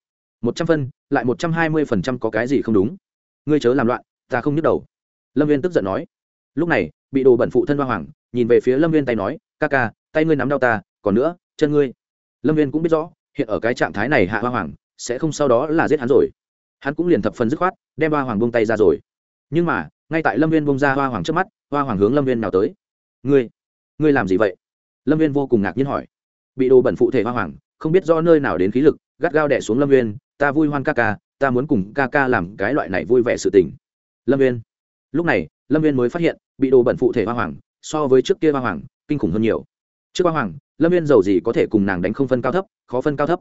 A: Một trăm phân, lại một trăm hai mươi phần trăm có cái gì không đúng? Ngươi chớ làm loạn, ta không nhức đầu. Lâm viên tức giận nói lúc này, bị đồ bẩn phụ thân hoa hoàng nhìn về phía lâm viên tay nói, ca ca, tay ngươi nắm đau ta, còn nữa, chân ngươi. Lâm viên cũng biết rõ, hiện ở cái trạng thái này hạ hoa hoàng sẽ không sau đó là giết hắn rồi. Hắn cũng liền thập phần dứt khoát, đem hoa hoàng bông tay ra rồi. Nhưng mà, ngay tại lâm viên bông ra hoa hoàng trước mắt, hoa hoàng hướng lâm viên nào tới? Ngươi ngươi làm gì vậy? Lâm viên vô cùng ngạc nhiên hỏi. Bị đồ bẩn phụ thể hoa hoàng không biết do nơi nào đến khí lực, gắt gao đẻ xuống lâm viên, ta vui hoan ca ca, ta muốn cùng ca ca làm cái loại này vui vẻ sự tình. Lâm viên, lúc này, lâm viên mới phát hiện bị đồ bẩn phụ thể hoa hoàng, so với trước kia hoa hoàng, kinh khủng hơn nhiều. Trước hoa hoàng, lâm viên giàu gì có thể cùng nàng đánh không phân cao thấp, khó phân cao thấp.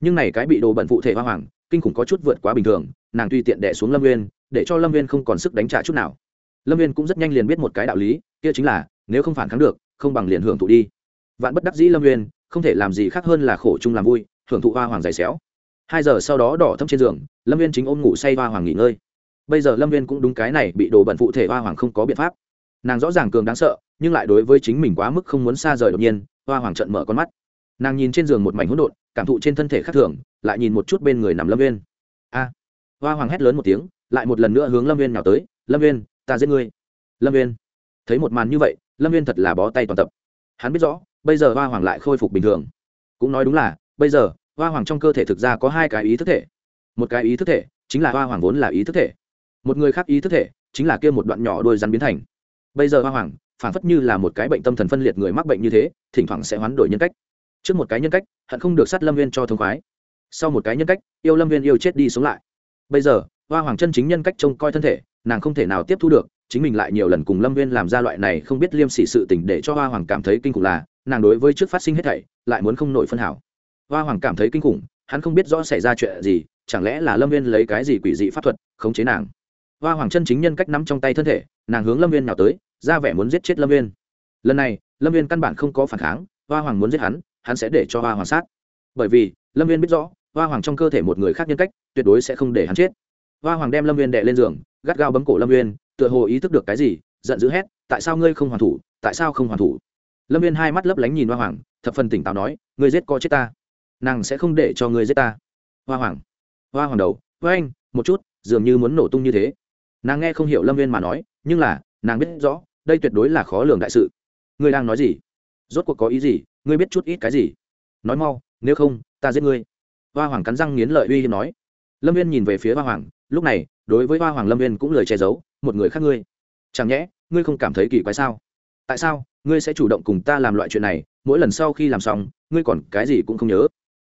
A: Nhưng này cái bị đồ bẩn phụ thể hoa hoàng, kinh khủng có chút vượt quá bình thường, nàng tùy tiện đẻ xuống lâm viên để cho lâm viên không còn sức đánh trả chút nào. Lâm viên cũng rất nhanh liền biết một cái đạo lý, kia chính là, nếu không phản kháng được, không bằng liền hưởng thụ đi. Vạn bất đắc dĩ lâm viên không thể làm gì khác hơn là khổ chung làm vui, hưởng thụ hoa hoàng dày xéo. Hai giờ sau đó đỏ thâm trên giường, lâm viên chính ôm ngủ say hoa hoàng nghỉ ngơi. Bây giờ lâm viên cũng đúng cái này bị đồ bẩn phụ thể hoa hoàng không có biện pháp nàng rõ ràng cường đáng sợ, nhưng lại đối với chính mình quá mức không muốn xa rời đột nhiên, hoa hoàng trận mở con mắt. Nàng nhìn trên giường một mảnh hỗn độn, cảm thụ trên thân thể khác thường, lại nhìn một chút bên người nằm lâm viên a! Hoa hoàng hét lớn một tiếng, lại một lần nữa hướng lâm viên nào tới, lâm viên ta giết ngươi. Lâm viên thấy một màn như vậy, lâm viên thật là bó tay toàn tập. Hắn biết rõ, bây giờ hoa hoàng lại khôi phục bình thường. Cũng nói đúng là, bây giờ, hoa hoàng trong cơ thể thực ra có hai cái ý thức thể. Một cái ý thức thể chính là hoa hoàng vốn là ý thức thể. Một người khác ý thức thể chính là kia một đoạn nhỏ đôi rắn biến thành bây giờ hoa hoàng phản phất như là một cái bệnh tâm thần phân liệt người mắc bệnh như thế, thỉnh thoảng sẽ hoán đổi nhân cách. Trước một cái nhân cách, hận không được sát lâm viên cho thông khoái. Sau một cái nhân cách, yêu lâm viên yêu chết đi sống lại. Bây giờ, hoa hoàng chân chính nhân cách trông coi thân thể, nàng không thể nào tiếp thu được, chính mình lại nhiều lần cùng lâm viên làm ra loại này không biết liêm sỉ sự tình để cho hoa hoàng cảm thấy kinh khủng là, nàng đối với trước phát sinh hết thảy, lại muốn không nổi phân hảo. Hoa hoàng cảm thấy kinh khủng, hắn không biết rõ xảy ra chuyện gì, chẳng lẽ là lâm viên lấy cái gì quỷ dị pháp thuật, khống chế nàng? Hoa hoàng chân chính nhân cách nắm trong tay thân thể, nàng hướng lâm viên nào tới, ra vẻ muốn giết chết lâm viên lần này, lâm viên căn bản không có phản kháng, hoa hoàng muốn giết hắn hắn sẽ để cho hoa hoàng sát. Bởi vì, lâm viên biết rõ, hoa hoàng trong cơ thể một người khác nhân cách, tuyệt đối sẽ không để hắn chết. Hoa hoàng đem lâm viên đệ lên giường, gắt gao bấm cổ lâm viên tựa hồ ý thức được cái gì, giận dữ hét, tại sao ngươi không hoàn thủ? Tại sao không hoàn thủ? Lâm viên hai mắt lấp lánh nhìn hoa hoàng, thập phần tỉnh táo nói, ngươi giết co chết ta, nàng sẽ không để cho ngươi giết ta. Hoa hoàng hoa hoàng đầu với anh một chút, dường như muốn nổ tung như thế nàng nghe không hiểu lâm viên mà nói nhưng là nàng biết rõ đây tuyệt đối là khó lường đại sự ngươi đang nói gì rốt cuộc có ý gì ngươi biết chút ít cái gì nói mau nếu không ta giết ngươi hoa hoàng cắn răng nghiến lợi uy hiếp nói lâm viên nhìn về phía hoa hoàng lúc này đối với hoa hoàng lâm viên cũng lời che giấu một người khác ngươi chẳng nhẽ ngươi không cảm thấy kỳ quái sao tại sao ngươi sẽ chủ động cùng ta làm loại chuyện này mỗi lần sau khi làm xong ngươi còn cái gì cũng không nhớ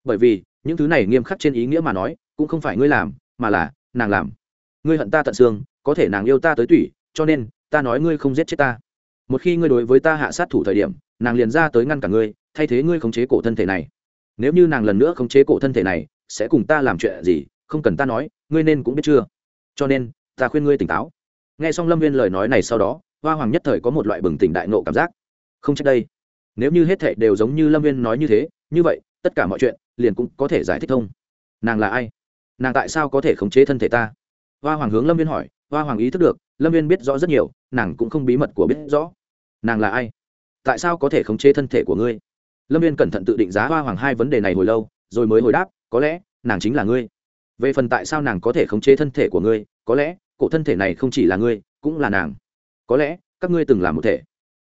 A: bởi vì những thứ này nghiêm khắc trên ý nghĩa mà nói cũng không phải ngươi làm mà là nàng làm ngươi hận ta tận xương có thể nàng yêu ta tới tủy, cho nên, ta nói ngươi không giết chết ta. Một khi ngươi đối với ta hạ sát thủ thời điểm, nàng liền ra tới ngăn cả ngươi, thay thế ngươi khống chế cổ thân thể này. Nếu như nàng lần nữa khống chế cổ thân thể này, sẽ cùng ta làm chuyện gì, không cần ta nói, ngươi nên cũng biết chưa. Cho nên, ta khuyên ngươi tỉnh táo. Nghe xong lâm viên lời nói này sau đó, hoa hoàng nhất thời có một loại bừng tỉnh đại nộ cảm giác. Không trách đây. Nếu như hết thệ đều giống như lâm viên nói như thế, như vậy, tất cả mọi chuyện liền cũng có thể giải thích thông. Nàng là ai? Nàng tại sao có thể khống chế thân thể ta? Hoa hoàng hướng lâm viên hỏi hoa hoàng ý thức được, lâm viên biết rõ rất nhiều, nàng cũng không bí mật của biết rõ. Nàng là ai? Tại sao có thể khống chế thân thể của ngươi? Lâm viên cẩn thận tự định giá hoa hoàng hai vấn đề này hồi lâu, rồi mới hồi đáp, có lẽ, nàng chính là ngươi. Về phần tại sao nàng có thể khống chế thân thể của ngươi, có lẽ, cổ thân thể này không chỉ là ngươi, cũng là nàng. Có lẽ, các ngươi từng là một thể.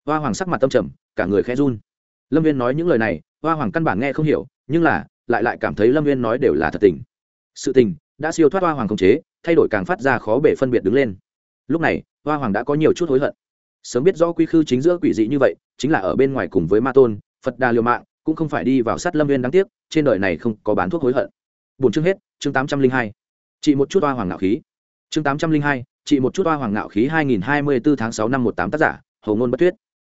A: Hoa hoàng sắc mặt tâm trầm, cả người khẽ run. Lâm viên nói những lời này, hoa hoàng căn bản nghe không hiểu, nhưng là, lại lại cảm thấy lâm viên nói đều là thật tình. Sự tình, đã siêu thoát hoa hoàng khống chế thay đổi càng phát ra khó bể phân biệt đứng lên. Lúc này, hoa hoàng đã có nhiều chút hối hận. Sớm biết rõ quy khư chính giữa quỷ dị như vậy, chính là ở bên ngoài cùng với ma tôn, phật đà liều mạng, cũng không phải đi vào sát lâm viên đáng tiếc, trên đời này không có bán thuốc hối hận. Bốn chương hết, chương tám trăm linh hai. Chị một chút hoa hoàng ngạo khí. Chương tám trăm linh hai chị một chút hoa hoàng ngạo khí hai nghìn hai mươi bốn tháng sáu năm một tám tác giả, hầu ngôn bất tuyết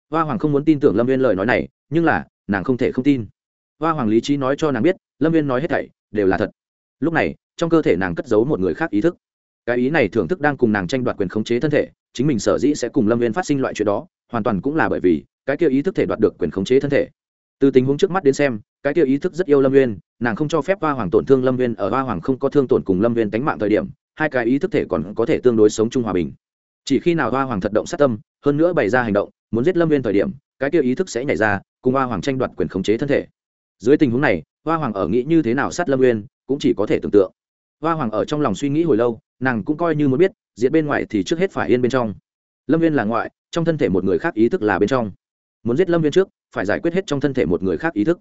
A: hoa hoàng không muốn tin tưởng lâm viên lời nói này, nhưng là, nàng không thể không tin. Hoa hoàng lý trí nói cho nàng biết, lâm viên nói hết thảy, đều là thật. Lúc này trong cơ thể nàng cất giấu một người khác ý thức. Cái ý này thưởng thức đang cùng nàng tranh đoạt quyền khống chế thân thể, chính mình sở dĩ sẽ cùng lâm viên phát sinh loại chuyện đó, hoàn toàn cũng là bởi vì, cái kia ý thức thể đoạt được quyền khống chế thân thể. Từ tình huống trước mắt đến xem, cái kia ý thức rất yêu lâm viên nàng không cho phép hoa hoàng tổn thương lâm viên ở hoa hoàng không có thương tổn cùng lâm viên tánh mạng thời điểm, hai cái ý thức thể còn có thể tương đối sống chung hòa bình. Chỉ khi nào hoa hoàng thật động sát tâm, hơn nữa bày ra hành động, muốn giết lâm viên thời điểm, cái kia ý thức sẽ nhảy ra, cùng hoa hoàng tranh đoạt quyền khống chế thân thể. Dưới tình huống này hoa hoàng ở nghĩ như thế nào sát lâm viên cũng chỉ có thể tưởng tượng hoa hoàng ở trong lòng suy nghĩ hồi lâu, nàng cũng coi như muốn biết, diệt bên ngoài thì trước hết phải yên bên trong. Lâm viên là ngoại, trong thân thể một người khác ý thức là bên trong. Muốn giết lâm viên trước, phải giải quyết hết trong thân thể một người khác ý thức.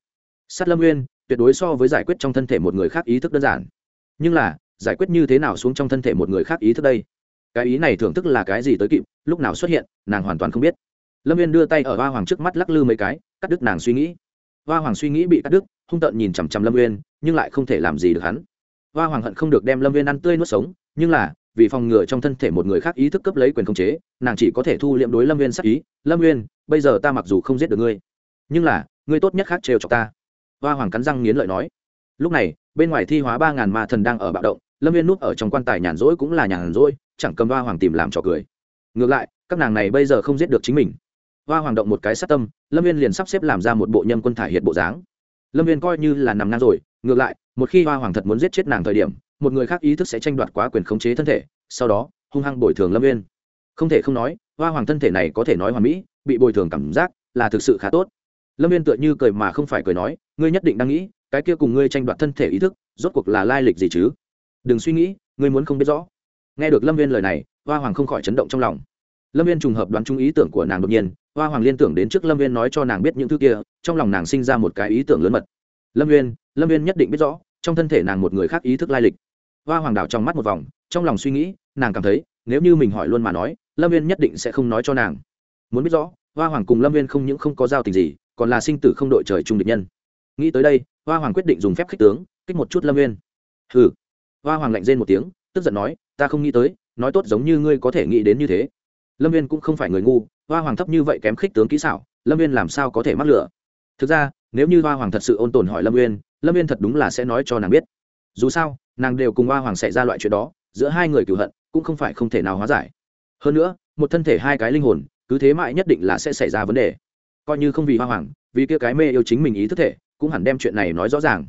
A: Sát lâm viên, tuyệt đối so với giải quyết trong thân thể một người khác ý thức đơn giản. Nhưng là, giải quyết như thế nào xuống trong thân thể một người khác ý thức đây? Cái ý này thưởng thức là cái gì tới kịp, lúc nào xuất hiện, nàng hoàn toàn không biết. Lâm viên đưa tay ở hoa hoàng trước mắt lắc lư mấy cái, cắt đứt nàng suy nghĩ. Hoa hoàng suy nghĩ bị cắt đứt, hung tợn nhìn chằm chằm lâm uyên nhưng lại không thể làm gì được hắn hoa hoàng hận không được đem lâm viên ăn tươi nuốt sống, nhưng là, vì phòng ngừa trong thân thể một người khác ý thức cấp lấy quyền khống chế, nàng chỉ có thể thu liệm đối lâm viên sắc ý, lâm viên, bây giờ ta mặc dù không giết được ngươi, nhưng là, ngươi tốt nhất khác trêu chọc ta. Hoa hoàng cắn răng nghiến lợi nói. Lúc này, bên ngoài thi hóa ba ngàn ma thần đang ở bạo động, lâm viên núp ở trong quan tài nhàn rỗi cũng là nhàn rỗi, chẳng cầm hoa hoàng tìm làm trò cười. Ngược lại, các nàng này bây giờ không giết được chính mình. Hoa hoàng động một cái sát tâm, lâm viên liền sắp xếp làm ra một bộ nhân quân thải hiện bộ dáng. Lâm viên coi như là nằm ngang rồi, ngược lại một khi hoa hoàng thật muốn giết chết nàng thời điểm, một người khác ý thức sẽ tranh đoạt quá quyền khống chế thân thể, sau đó, hung hăng bồi thường lâm viên không thể không nói, hoa hoàng thân thể này có thể nói hoàn mỹ, bị bồi thường cảm giác là thực sự khá tốt. Lâm viên tựa như cười mà không phải cười nói, ngươi nhất định đang nghĩ, cái kia cùng ngươi tranh đoạt thân thể ý thức, rốt cuộc là lai lịch gì chứ? Đừng suy nghĩ, ngươi muốn không biết rõ. Nghe được lâm viên lời này, hoa hoàng không khỏi chấn động trong lòng. Lâm viên trùng hợp đoán chung ý tưởng của nàng đột nhiên, hoa hoàng liên tưởng đến trước lâm viên nói cho nàng biết những thứ kia, trong lòng nàng sinh ra một cái ý tưởng lớn mật. Lâm viên lâm viên nhất định biết rõ trong thân thể nàng một người khác ý thức lai lịch. Hoa hoàng đảo trong mắt một vòng, trong lòng suy nghĩ, nàng cảm thấy, nếu như mình hỏi luôn mà nói, lâm viên nhất định sẽ không nói cho nàng. Muốn biết rõ, hoa hoàng cùng lâm viên không những không có giao tình gì, còn là sinh tử không đội trời chung địch nhân. Nghĩ tới đây, hoa hoàng quyết định dùng phép khích tướng, kích một chút lâm viên hừ. Hoa hoàng lạnh rên một tiếng, tức giận nói, ta không nghĩ tới, nói tốt giống như ngươi có thể nghĩ đến như thế. Lâm viên cũng không phải người ngu, hoa hoàng thấp như vậy kém khích tướng kỹ xảo, lâm viên làm sao có thể mắc lửa? Thực ra, nếu như hoa hoàng thật sự ôn tồn hỏi lâm viên lâm viên thật đúng là sẽ nói cho nàng biết dù sao nàng đều cùng hoa hoàng xảy ra loại chuyện đó giữa hai người cựu hận cũng không phải không thể nào hóa giải hơn nữa một thân thể hai cái linh hồn cứ thế mãi nhất định là sẽ xảy ra vấn đề coi như không vì hoa hoàng vì kia cái mê yêu chính mình ý thức thể cũng hẳn đem chuyện này nói rõ ràng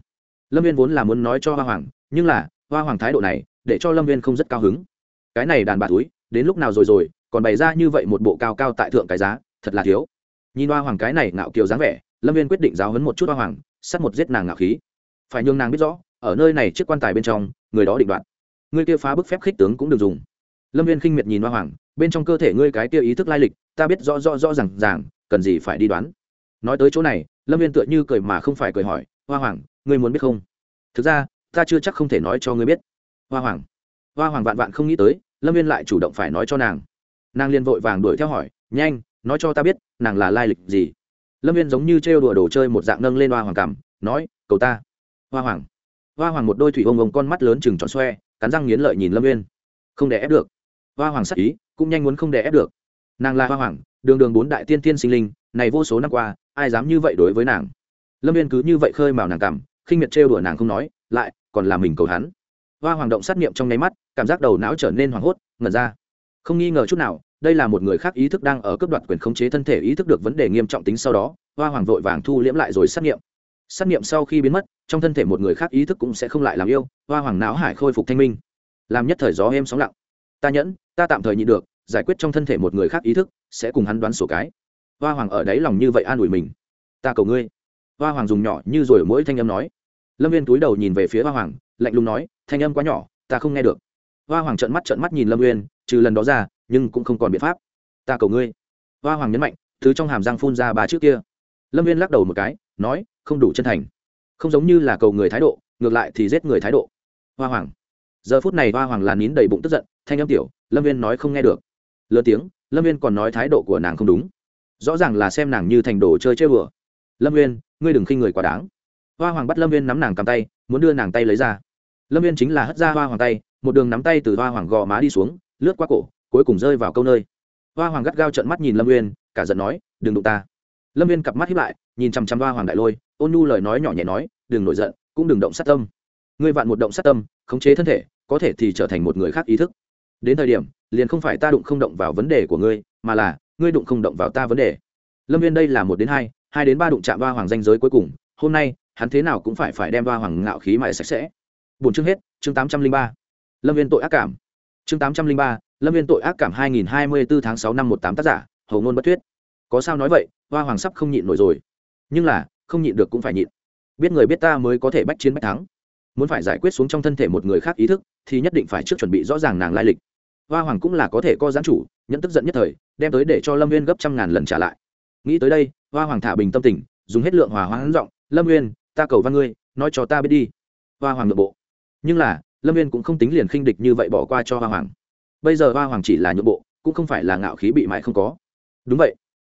A: lâm viên vốn là muốn nói cho hoa hoàng nhưng là hoa hoàng thái độ này để cho lâm viên không rất cao hứng cái này đàn bà túi đến lúc nào rồi rồi còn bày ra như vậy một bộ cao cao tại thượng cái giá thật là thiếu nhìn hoa hoàng cái này ngạo kiều dáng vẻ lâm viên quyết định giáo hấn một chút hoa hoàng, sát một giết nàng ngạo khí. Phải nhường nàng biết rõ, ở nơi này chiếc quan tài bên trong, người đó định đoạt. Ngươi kia phá bức phép khích tướng cũng được dùng. Lâm viên khinh miệt nhìn hoa hoàng, bên trong cơ thể ngươi cái kia ý thức lai lịch, ta biết rõ rõ rõ rằng ràng, cần gì phải đi đoán. Nói tới chỗ này, lâm viên tựa như cười mà không phải cười hỏi, hoa hoàng, ngươi muốn biết không? Thực ra, ta chưa chắc không thể nói cho ngươi biết. Hoa hoàng. Hoa hoàng vạn vạn không nghĩ tới, lâm viên lại chủ động phải nói cho nàng. Nàng liền vội vàng đuổi theo hỏi, nhanh, nói cho ta biết, nàng là lai lịch gì? Lâm viên giống như trêu đùa đồ chơi một dạng nâng lên hoa hoàng cảm, nói, cầu ta. Hoa hoàng. Hoa hoàng một đôi thủy ông ông con mắt lớn chừng tròn xoe, cắn răng nghiến lợi nhìn lâm viên. Không đè ép được. Hoa hoàng sắc ý, cũng nhanh muốn không đè ép được. Nàng là hoa hoàng, đường đường bốn đại tiên tiên sinh linh, này vô số năm qua, ai dám như vậy đối với nàng? Lâm viên cứ như vậy khơi mào nàng cảm, khinh miệt trêu đùa nàng không nói, lại, còn là mình cầu hắn. Hoa hoàng động sát nghiệm trong nháy mắt, cảm giác đầu não trở nên hoảng hốt, ngẩn ra. Không nghi ngờ chút nào đây là một người khác ý thức đang ở cấp đoạt quyền khống chế thân thể ý thức được vấn đề nghiêm trọng tính sau đó, hoa hoàng vội vàng thu liễm lại rồi xét nghiệm. Xét nghiệm sau khi biến mất, trong thân thể một người khác ý thức cũng sẽ không lại làm yêu, hoa hoàng não hải khôi phục thanh minh. Làm nhất thời gió êm sóng lặng. Ta nhẫn, ta tạm thời nhịn được, giải quyết trong thân thể một người khác ý thức, sẽ cùng hắn đoán sổ cái. Hoa hoàng ở đáy lòng như vậy an ủi mình. Ta cầu ngươi. Hoa hoàng dùng nhỏ như rồi mỗi thanh âm nói. Lâm viên túi đầu nhìn về phía hoa hoàng, lạnh lùng nói, thanh âm quá nhỏ, ta không nghe được. Hoa hoàng trợn mắt trợn mắt nhìn lâm uyên, trừ lần đó ra nhưng cũng không còn biện pháp. Ta cầu ngươi. Hoa hoàng nhấn mạnh thứ trong hàm răng phun ra ba trước kia. Lâm viên lắc đầu một cái, nói, không đủ chân thành. Không giống như là cầu người thái độ, ngược lại thì giết người thái độ. Hoa hoàng. Giờ phút này hoa hoàng là nín đầy bụng tức giận, thanh âm tiểu, lâm viên nói không nghe được. Lớn tiếng, lâm viên còn nói thái độ của nàng không đúng. Rõ ràng là xem nàng như thành đồ chơi chơi bừa. Lâm viên, ngươi đừng khinh người quá đáng. Hoa hoàng bắt lâm viên nắm nàng cầm tay, muốn đưa nàng tay lấy ra. Lâm viên chính là hất ra hoa hoàng tay, một đường nắm tay từ hoa hoàng gò má đi xuống, lướt qua cổ cuối cùng rơi vào câu nơi. Hoa hoàng gắt gao trận mắt nhìn lâm Nguyên, cả giận nói đừng đụng ta. Lâm Nguyên cặp mắt hiếp lại nhìn chằm chằm hoa hoàng đại lôi ôn nhu lời nói nhỏ nhẹ nói đừng nổi giận cũng đừng động sát tâm. Ngươi vạn một động sát tâm khống chế thân thể có thể thì trở thành một người khác ý thức. Đến thời điểm liền không phải ta đụng không động vào vấn đề của ngươi mà là ngươi đụng không động vào ta vấn đề. Lâm viên đây là một đến hai hai đến ba đụng chạm Ba hoàng danh giới cuối cùng hôm nay hắn thế nào cũng phải phải đem Ba hoàng ngạo khí mại sạch sẽ. Bốn chương hết chương tám trăm linh ba. Lâm viên tội ác cảm. Chương tám trăm linh ba lâm viên tội ác cảm hai nghìn hai mươi bốn tháng 6 năm một tám tác giả, hầu ngôn bất thuyết. Có sao nói vậy, hoa hoàng sắp không nhịn nổi rồi. Nhưng là, không nhịn được cũng phải nhịn. Biết người biết ta mới có thể bách chiến bách thắng. Muốn phải giải quyết xuống trong thân thể một người khác ý thức, thì nhất định phải trước chuẩn bị rõ ràng nàng lai lịch. Hoa hoàng cũng là có thể co gián chủ nhận tức giận nhất thời, đem tới để cho lâm viên gấp trăm ngàn lần trả lại. Nghĩ tới đây, hoa hoàng thả bình tâm tình, dùng hết lượng hòa hoãn giọng, lâm viên ta cầu văn ngươi, nói cho ta biết đi. Hoa hoàng nội bộ. Nhưng là, lâm viên cũng không tính liền khinh địch như vậy bỏ qua cho hoa hoàng bây giờ hoa hoàng chỉ là nhượng bộ, cũng không phải là ngạo khí bị mại không có. Đúng vậy.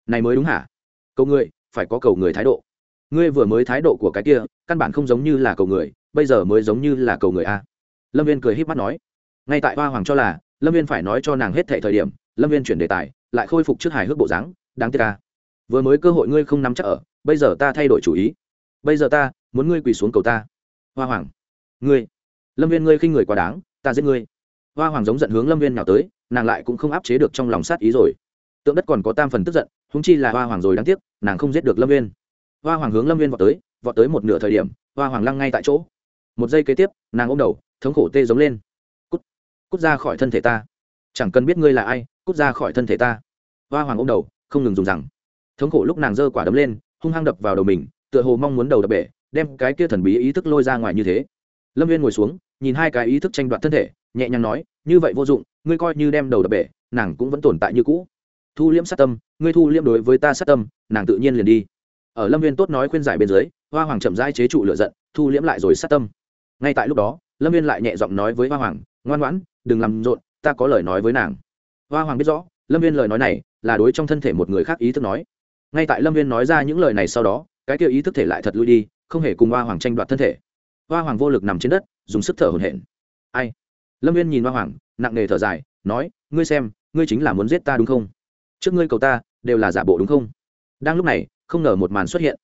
A: Này mới đúng hả? Cầu người, phải có cầu người thái độ. Ngươi vừa mới thái độ của cái kia, căn bản không giống như là cầu người, bây giờ mới giống như là cầu người a. Lâm viên cười h í p mắt nói. Ngay tại hoa hoàng cho là, lâm viên phải nói cho nàng hết thệ thời điểm, lâm viên chuyển đề tài, lại khôi phục trước hài hước bộ dáng, đáng tiếc ca vừa mới cơ hội ngươi không nắm chắc ở, bây giờ ta thay đổi chủ ý. Bây giờ ta, muốn ngươi quỳ xuống cầu ta. Hoa hoàng. Ngươi. Lâm viên ngươi khinh người quá đáng, ta giết ngươi hoa hoàng giống giận hướng lâm viên nào tới, nàng lại cũng không áp chế được trong lòng sát ý rồi. Tượng đất còn có tam phần tức giận húng chi là hoa hoàng rồi đáng tiếc, nàng không giết được lâm viên. Hoa hoàng hướng lâm viên vọt tới vọt tới một nửa thời điểm, hoa hoàng lăng ngay tại chỗ. Một giây kế tiếp, nàng ôm đầu, thống khổ tê giống lên. Cút cút ra khỏi thân thể ta. Chẳng cần biết ngươi là ai, cút ra khỏi thân thể ta. Hoa hoàng ôm đầu, không ngừng dùng rằng. Thống khổ lúc nàng giơ quả đấm lên, hung hăng đập vào đầu mình, tựa hồ mong muốn đầu đập bể, đem cái kia thần bí ý thức lôi ra ngoài như thế lâm viên ngồi xuống, nhìn hai cái ý thức tranh đoạt thân thể, nhẹ nhàng nói, như vậy vô dụng, ngươi coi như đem đầu đập bể, nàng cũng vẫn tồn tại như cũ. Thu liễm sát tâm, ngươi thu liễm đối với ta sát tâm, nàng tự nhiên liền đi. Ở lâm viên tốt nói khuyên giải bên dưới, hoa hoàng chậm rãi chế trụ lựa giận, thu liễm lại rồi sát tâm. Ngay tại lúc đó, lâm viên lại nhẹ giọng nói với hoa hoàng, ngoan ngoãn, đừng làm rộn, ta có lời nói với nàng. Hoa hoàng biết rõ, lâm viên lời nói này là đối trong thân thể một người khác ý thức nói. Ngay tại lâm viên nói ra những lời này sau đó, cái kia ý thức thể lại thật lui đi, không hề cùng hoa hoàng tranh đoạt thân thể hoa hoàng vô lực nằm trên đất, dùng sức thở hổn hển. Ai? Lâm viên nhìn hoa hoàng, nặng nề thở dài, nói, ngươi xem, ngươi chính là muốn giết ta đúng không? Trước ngươi cầu ta, đều là giả bộ đúng không? Đang lúc này, không ngờ một màn xuất hiện.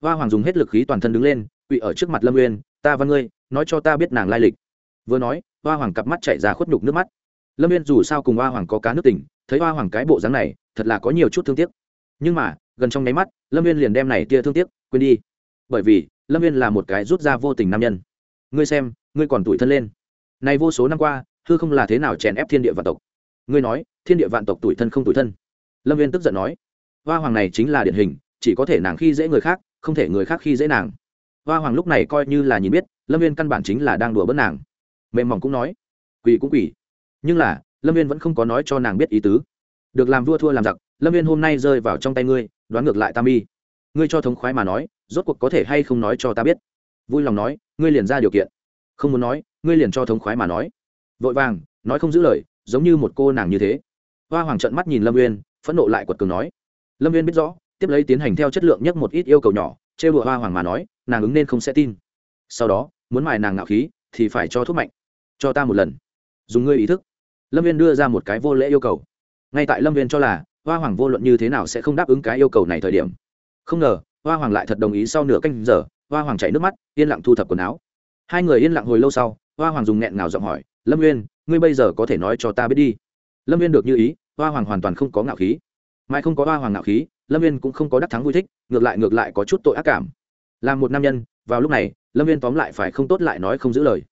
A: Hoa hoàng dùng hết lực khí toàn thân đứng lên quỵ ở trước mặt lâm nguyên ta văn ngươi, nói cho ta biết nàng lai lịch. Vừa nói, hoa hoàng cặp mắt chạy ra khuất nhục nước mắt. Lâm uyên dù sao cùng hoa hoàng có cá nước tỉnh thấy hoa hoàng cái bộ dáng này, thật là có nhiều chút thương tiếc. Nhưng mà, gần trong nháy mắt, lâm uyên liền đem này tia thương tiếc quên đi. Bởi vì lâm viên là một cái rút ra vô tình nam nhân. Ngươi xem, ngươi còn tuổi thân lên. Nay vô số năm qua, hư không là thế nào chèn ép thiên địa vạn tộc? Ngươi nói, thiên địa vạn tộc tuổi thân không tuổi thân? Lâm viên tức giận nói. Hoa hoàng này chính là điển hình, chỉ có thể nàng khi dễ người khác, không thể người khác khi dễ nàng. Hoa hoàng lúc này coi như là nhìn biết, lâm viên căn bản chính là đang đùa bớt nàng. Mềm mỏng cũng nói. Quỳ cũng quỳ nhưng là, lâm viên vẫn không có nói cho nàng biết ý tứ. Được làm vua thua làm giặc, lâm viên hôm nay rơi vào trong tay ngươi, đoán ngược lại tam y. Ngươi cho thống khoái mà nói rốt cuộc có thể hay không nói cho ta biết? Vui lòng nói, ngươi liền ra điều kiện. Không muốn nói, ngươi liền cho thống khoái mà nói. Vội vàng, nói không giữ lời, giống như một cô nàng như thế. Hoa hoàng trận mắt nhìn lâm uyên, phẫn nộ lại quật cường nói. Lâm uyên biết rõ, tiếp lấy tiến hành theo chất lượng nhất một ít yêu cầu nhỏ, trêu đùa hoa hoàng mà nói, nàng ứng nên không sẽ tin. Sau đó, muốn mài nàng ngạo khí, thì phải cho thuốc mạnh. Cho ta một lần. Dùng ngươi ý thức. Lâm viên đưa ra một cái vô lễ yêu cầu. Ngay tại lâm viên cho là, hoa hoàng vô luận như thế nào sẽ không đáp ứng cái yêu cầu này thời điểm. Không ngờ hoa hoàng lại thật đồng ý sau nửa canh giờ hoa hoàng chảy nước mắt yên lặng thu thập quần áo. Hai người yên lặng hồi lâu sau hoa hoàng dùng nghẹn ngào giọng hỏi lâm Nguyên, ngươi bây giờ có thể nói cho ta biết đi. Lâm Nguyên được như ý hoa hoàng hoàn toàn không có ngạo khí. Mai không có hoa hoàng ngạo khí lâm viên cũng không có đắc thắng vui thích ngược lại ngược lại có chút tội ác cảm. Là một nam nhân vào lúc này lâm viên tóm lại phải không tốt lại nói không giữ lời.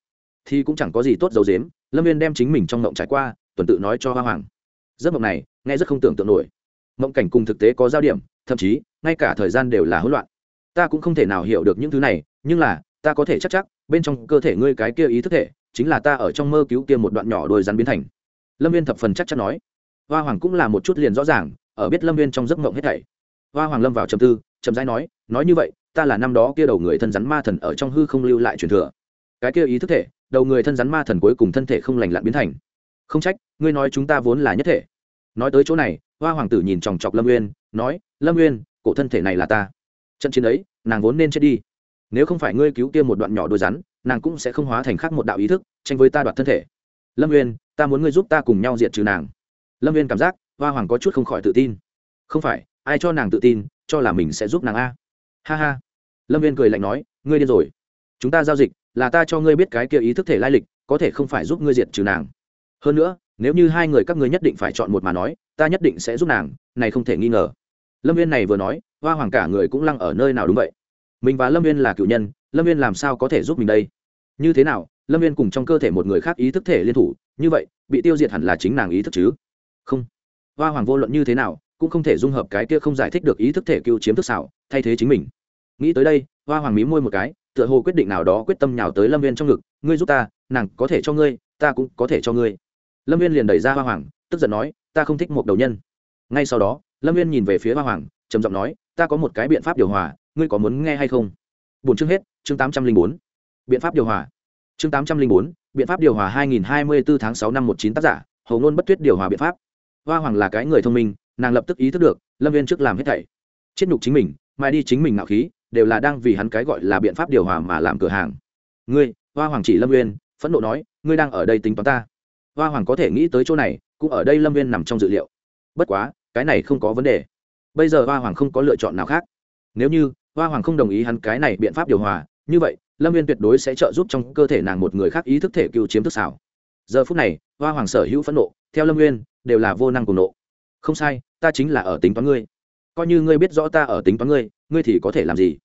A: Thì cũng chẳng có gì tốt dầu dếm lâm viên đem chính mình trong ngộng trải qua tuần tự nói cho hoa hoàng. Giấc mộng này nghe rất không tưởng tượng nổi. Mộng cảnh cùng thực tế có giao điểm thậm chí, ngay cả thời gian đều là hỗn loạn. Ta cũng không thể nào hiểu được những thứ này, nhưng là, ta có thể chắc chắc, bên trong cơ thể ngươi cái kia ý thức thể, chính là ta ở trong mơ cứu kia một đoạn nhỏ đôi rắn biến thành. Lâm viên thập phần chắc chắn nói. Hoa hoàng cũng là một chút liền rõ ràng, ở biết lâm viên trong giấc mộng hết thảy. Hoa hoàng lâm vào trầm tư, chậm rãi nói nói như vậy, ta là năm đó kia đầu người thân rắn ma thần ở trong hư không lưu lại truyền thừa. Cái kia ý thức thể, đầu người thân rắn ma thần cuối cùng thân thể không lành lặn biến thành. Không trách, ngươi nói chúng ta vốn là nhất thể. Nói tới chỗ này hoa hoàng tử nhìn chòng chọc lâm uyên, nói, lâm uyên, cổ thân thể này là ta. Trận chiến ấy, nàng vốn nên chết đi. Nếu không phải ngươi cứu kia một đoạn nhỏ đôi rắn, nàng cũng sẽ không hóa thành khác một đạo ý thức, tranh với ta đoạt thân thể. Lâm uyên, ta muốn ngươi giúp ta cùng nhau diệt trừ nàng. Lâm uyên cảm giác, hoa hoàng có chút không khỏi tự tin. Không phải, ai cho nàng tự tin, cho là mình sẽ giúp nàng a? Ha ha. Lâm viên cười lạnh nói, ngươi điên rồi. Chúng ta giao dịch, là ta cho ngươi biết cái kia ý thức thể lai lịch, có thể không phải giúp ngươi diệt trừ nàng. Hơn nữa, nếu như hai người các ngươi nhất định phải chọn một mà nói ta nhất định sẽ giúp nàng, này không thể nghi ngờ. Lâm viên này vừa nói, hoa hoàng cả người cũng lăng ở nơi nào đúng vậy? Mình và lâm viên là cựu nhân, lâm viên làm sao có thể giúp mình đây? Như thế nào, lâm viên cùng trong cơ thể một người khác ý thức thể liên thủ, như vậy, bị tiêu diệt hẳn là chính nàng ý thức chứ? Không. Hoa hoàng vô luận như thế nào, cũng không thể dung hợp cái kia không giải thích được ý thức thể cưu chiếm thức xảo, thay thế chính mình. Nghĩ tới đây, hoa hoàng mí môi một cái, tựa hồ quyết định nào đó quyết tâm nhào tới lâm viên trong ngực, ngươi giúp ta, nàng có thể cho ngươi, ta cũng có thể cho ngươi. Lâm viên liền đẩy ra hoa hoàng tức giận nói, ta không thích một đầu nhân. Ngay sau đó, lâm viên nhìn về phía hoa hoàng, trầm giọng nói, ta có một cái biện pháp điều hòa, ngươi có muốn nghe hay không? Bốn chương hết, chương tám trăm linh bốn. Biện pháp điều hòa. Chương tám trăm linh bốn, biện pháp điều hòa hai nghìn hai mươi bốn tháng sáu năm một chín tác giả, hầu ngôn bất tuyết điều hòa biện pháp. Hoa hoàng là cái người thông minh, nàng lập tức ý thức được, lâm viên trước làm hết thảy. Chết nhục chính mình, mai đi chính mình ngạo khí, đều là đang vì hắn cái gọi là biện pháp điều hòa mà làm cửa hàng. Ngươi, hoa hoàng chỉ lâm uyên, phẫn nộ nói, ngươi đang ở đây tính toán ta. Hoa hoàng có thể nghĩ tới chỗ này cũng ở đây lâm viên nằm trong dự liệu. Bất quá, cái này không có vấn đề. Bây giờ hoa hoàng không có lựa chọn nào khác. Nếu như hoa hoàng không đồng ý hắn cái này biện pháp điều hòa, như vậy, lâm viên tuyệt đối sẽ trợ giúp trong cơ thể nàng một người khác ý thức thể cựu chiếm thức xảo. Giờ phút này, hoa hoàng sở hữu phẫn nộ, theo lâm viên, đều là vô năng cùng nộ. Không sai, ta chính là ở tính toán ngươi. Coi như ngươi biết rõ ta ở tính toán ngươi ngươi thì có thể làm gì?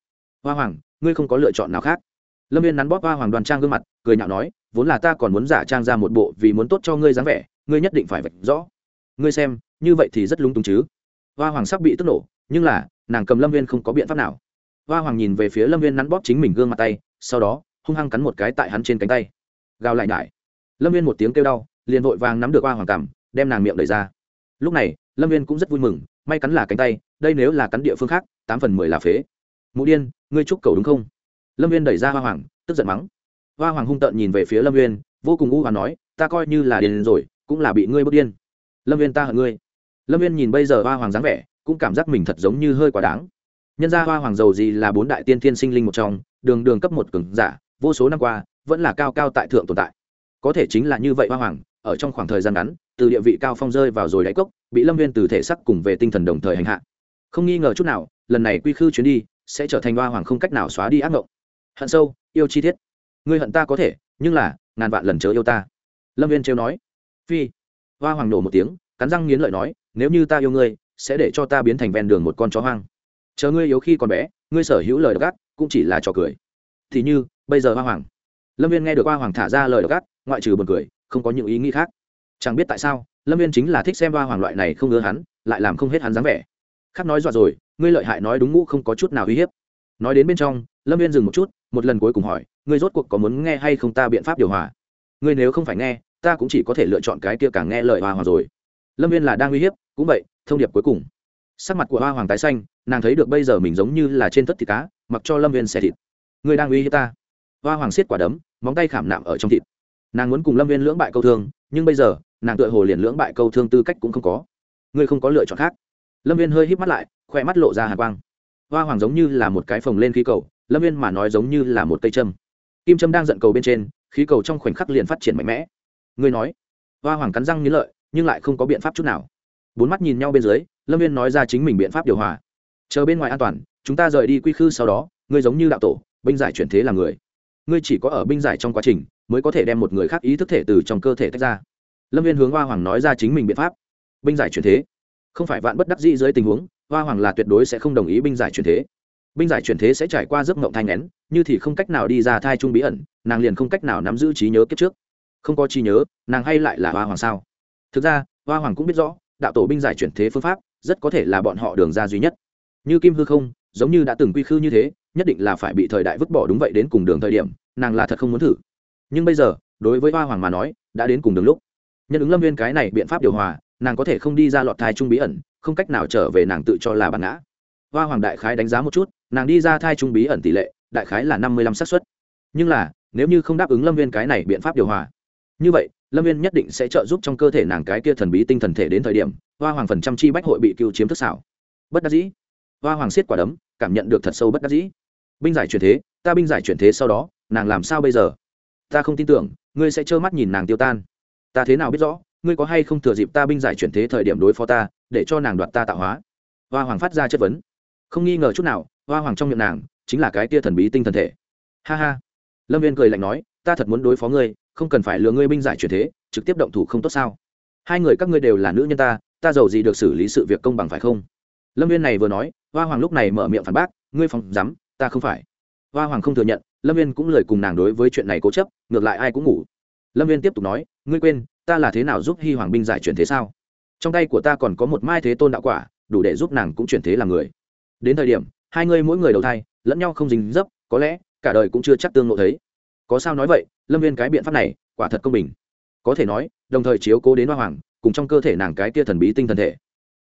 A: Hoa hoàng, ngươi không có lựa chọn nào khác. Lâm viên nắn bóp hoa hoàng đoàn trang gương mặt, cười nhạo nói, vốn là ta còn muốn giả trang ra một bộ vì muốn tốt cho ngươi dáng vẻ ngươi nhất định phải vạch rõ. Ngươi xem, như vậy thì rất lung túng chứ. Hoa hoàng sắp bị tức nổ, nhưng là, nàng cầm lâm viên không có biện pháp nào. Hoa hoàng nhìn về phía lâm viên nắn bóp chính mình gương mặt tay, sau đó, hung hăng cắn một cái tại hắn trên cánh tay. Gào lại nhải. Lâm viên một tiếng kêu đau, liền vội vàng nắm được hoa hoàng cảm đem nàng miệng đẩy ra. Lúc này, lâm viên cũng rất vui mừng, may cắn là cánh tay, đây nếu là cắn địa phương khác, tám phần mười là phế. Mụ điên, ngươi chúc cầu đúng không? Lâm viên đẩy ra hoa hoàng, tức giận mắng. Hoa hoàng hung tợn nhìn về phía lâm viên vô cùng u hoàng nói, ta coi như là điên rồi cũng là bị ngươi bất điên. Lâm viên ta hận ngươi. Lâm viên nhìn bây giờ hoa hoàng dáng vẻ, cũng cảm giác mình thật giống như hơi quá đáng. Nhân ra hoa hoàng giàu gì là bốn đại tiên thiên sinh linh một trong, đường đường cấp một cường giả, vô số năm qua, vẫn là cao cao tại thượng tồn tại. Có thể chính là như vậy hoa hoàng, ở trong khoảng thời gian ngắn, từ địa vị cao phong rơi vào rồi đáy cốc, bị lâm viên từ thể sắc cùng về tinh thần đồng thời hành hạ. Không nghi ngờ chút nào, lần này quy khư chuyến đi, sẽ trở thành hoa hoàng không cách nào xóa đi ác mộng hận sâu, yêu chi tiết ngươi hận ta có thể, nhưng là, ngàn vạn lần chớ yêu ta. Lâm viên trêu nói phi. Hoa hoàng nổ một tiếng, cắn răng nghiến lợi nói, nếu như ta yêu ngươi, sẽ để cho ta biến thành ven đường một con chó hoang. Chờ ngươi yếu khi còn bé, ngươi sở hữu lời đ gác cũng chỉ là trò cười. Thì như, bây giờ hoa hoàng. Lâm viên nghe được hoa hoàng thả ra lời đ gác ngoại trừ b u ồ n cười, không có những ý nghĩ khác. Chẳng biết tại sao, lâm viên chính là thích xem hoa hoàng loại này không ngớ hắn, lại làm không hết hắn dáng vẻ. Khác nói dọa rồi, ngươi lợi hại nói đúng ngũ không có chút nào uy hiếp. Nói đến bên trong, lâm viên dừng một chút, một lần cuối cùng hỏi, ngươi rốt cuộc có muốn nghe hay không ta biện pháp điều hòa? Ngươi nếu không phải nghe ta cũng chỉ có thể lựa chọn cái kia càng nghe lời hoa hoàng rồi. Lâm viên là đang uy hiếp, cũng vậy, thông điệp cuối cùng. Sắc mặt của hoa hoàng tái xanh, nàng thấy được bây giờ mình giống như là trên tất thịt cá, mặc cho lâm viên xẻ thịt. Người đang uy hiếp ta. Hoa hoàng xiết quả đấm, móng tay khảm nạm ở trong thịt. Nàng muốn cùng lâm viên lưỡng bại câu thương, nhưng bây giờ, nàng tựa hồ liền lưỡng bại câu thương tư cách cũng không có. Ngươi không có lựa chọn khác. Lâm viên hơi híp mắt lại khoe mắt lộ ra hạ quang. Hoa hoàng giống như là một cái phồng lên khí cầu, lâm viên mà nói giống như là một cây châm. Kim châm đang giận cầu bên trên, khí cầu trong khoảnh khắc liền phát triển mạnh mẽ ngươi nói. Hoa hoàng cắn răng nghĩ lợi, nhưng lại không có biện pháp chút nào. Bốn mắt nhìn nhau bên dưới, lâm viên nói ra chính mình biện pháp điều hòa. Chờ bên ngoài an toàn, chúng ta rời đi quy khư sau đó, ngươi giống như đạo tổ, binh giải chuyển thế là người. Ngươi chỉ có ở binh giải trong quá trình, mới có thể đem một người khác ý thức thể từ trong cơ thể tách ra. Lâm viên hướng hoa hoàng nói ra chính mình biện pháp. Binh giải chuyển thế. Không phải vạn bất đắc dĩ dưới tình huống, hoa hoàng là tuyệt đối sẽ không đồng ý binh giải chuyển thế. Binh giải chuyển thế sẽ trải qua giấc mộng thai ngén như thì không cách nào đi ra thai trung bí ẩn, nàng liền không cách nào nắm giữ trí nhớ kiếp trước không có chi nhớ, nàng hay lại là hoa hoàng sao? Thực ra, hoa hoàng cũng biết rõ, đạo tổ binh giải chuyển thế phương pháp, rất có thể là bọn họ đường ra duy nhất. Như kim hư không, giống như đã từng quy khư như thế, nhất định là phải bị thời đại vứt bỏ đúng vậy đến cùng đường thời điểm, nàng là thật không muốn thử. Nhưng bây giờ, đối với hoa hoàng mà nói, đã đến cùng đường lúc. Nhân ứng lâm viên cái này biện pháp điều hòa, nàng có thể không đi ra lọt thai trung bí ẩn, không cách nào trở về nàng tự cho là bản ngã. Hoa hoàng đại khái đánh giá một chút, nàng đi ra thai trung bí ẩn tỷ lệ, đại khái là năm mươi lăm xác suất. Nhưng là, nếu như không đáp ứng lâm viên cái này biện pháp điều hòa như vậy, lâm viên nhất định sẽ trợ giúp trong cơ thể nàng cái kia thần bí tinh thần thể đến thời điểm, hoa hoàng phần trăm chi bách hội bị cựu chiếm thức xảo. Bất đắc dĩ. Hoa hoàng siết quả đấm, cảm nhận được thật sâu bất đắc dĩ. Binh giải chuyển thế, ta binh giải chuyển thế sau đó, nàng làm sao bây giờ? Ta không tin tưởng, ngươi sẽ trơ mắt nhìn nàng tiêu tan. Ta thế nào biết rõ, ngươi có hay không thừa dịp ta binh giải chuyển thế thời điểm đối phó ta, để cho nàng đoạt ta tạo hóa? Hoa hoàng phát ra chất vấn. Không nghi ngờ chút nào, hoa hoàng trong miệng nàng, chính là cái tia thần bí tinh thần thể. Ha ha. Lâm viên cười lạnh nói, ta thật muốn đối phó ngươi không cần phải lừa ngươi binh giải chuyển thế, trực tiếp động thủ không tốt sao? Hai người các ngươi đều là nữ nhân ta ta giàu gì được xử lý sự việc công bằng phải không? Lâm viên này vừa nói, hoa hoàng lúc này mở miệng phản bác, ngươi phòng dám, ta không phải. Hoa hoàng không thừa nhận, lâm viên cũng lời cùng nàng đối với chuyện này cố chấp, ngược lại ai cũng ngủ. Lâm viên tiếp tục nói, ngươi quên, ta là thế nào giúp hy hoàng binh giải chuyển thế sao? Trong tay của ta còn có một mai thế tôn đạo quả, đủ để giúp nàng cũng chuyển thế làm người. Đến thời điểm, hai ngươi mỗi người đầu thai, lẫn nhau không dính dấp, có lẽ, cả đời cũng chưa chắc tương ngộ thấy có sao nói vậy, lâm viên cái biện pháp này, quả thật công bình. Có thể nói, đồng thời chiếu cố đến hoa hoàng, cùng trong cơ thể nàng cái kia thần bí tinh thần thể.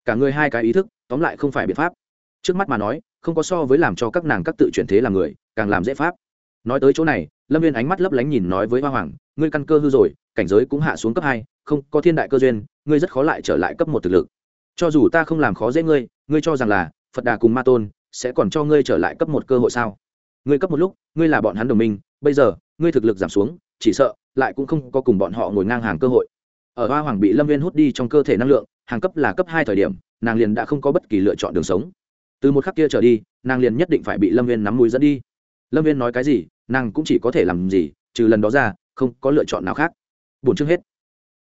A: Cả người hai cái ý thức, tóm lại không phải biện pháp. Trước mắt mà nói, không có so với làm cho các nàng các tự chuyển thế làm người, càng làm dễ pháp. Nói tới chỗ này, lâm viên ánh mắt lấp lánh nhìn nói với hoa hoàng, ngươi căn cơ hư rồi, cảnh giới cũng hạ xuống cấp hai, không, có thiên đại cơ duyên, ngươi rất khó lại trở lại cấp một thực lực. Cho dù ta không làm khó dễ ngươi ngươi cho rằng là phật đà cùng ma tôn sẽ còn cho ngươi trở lại cấp một cơ hội sao? Ngươi cấp một lúc, ngươi là bọn hắn đồng minh bây giờ, ngươi thực lực giảm xuống, chỉ sợ, lại cũng không có cùng bọn họ ngồi ngang hàng cơ hội. Ở hoa hoàng bị lâm viên hút đi trong cơ thể năng lượng, hàng cấp là cấp hai thời điểm, nàng liền đã không có bất kỳ lựa chọn đường sống. Từ một khắc kia trở đi, nàng liền nhất định phải bị lâm viên nắm mũi dẫn đi. Lâm viên nói cái gì, nàng cũng chỉ có thể làm gì, trừ lần đó ra, không có lựa chọn nào khác. Bổn chương hết.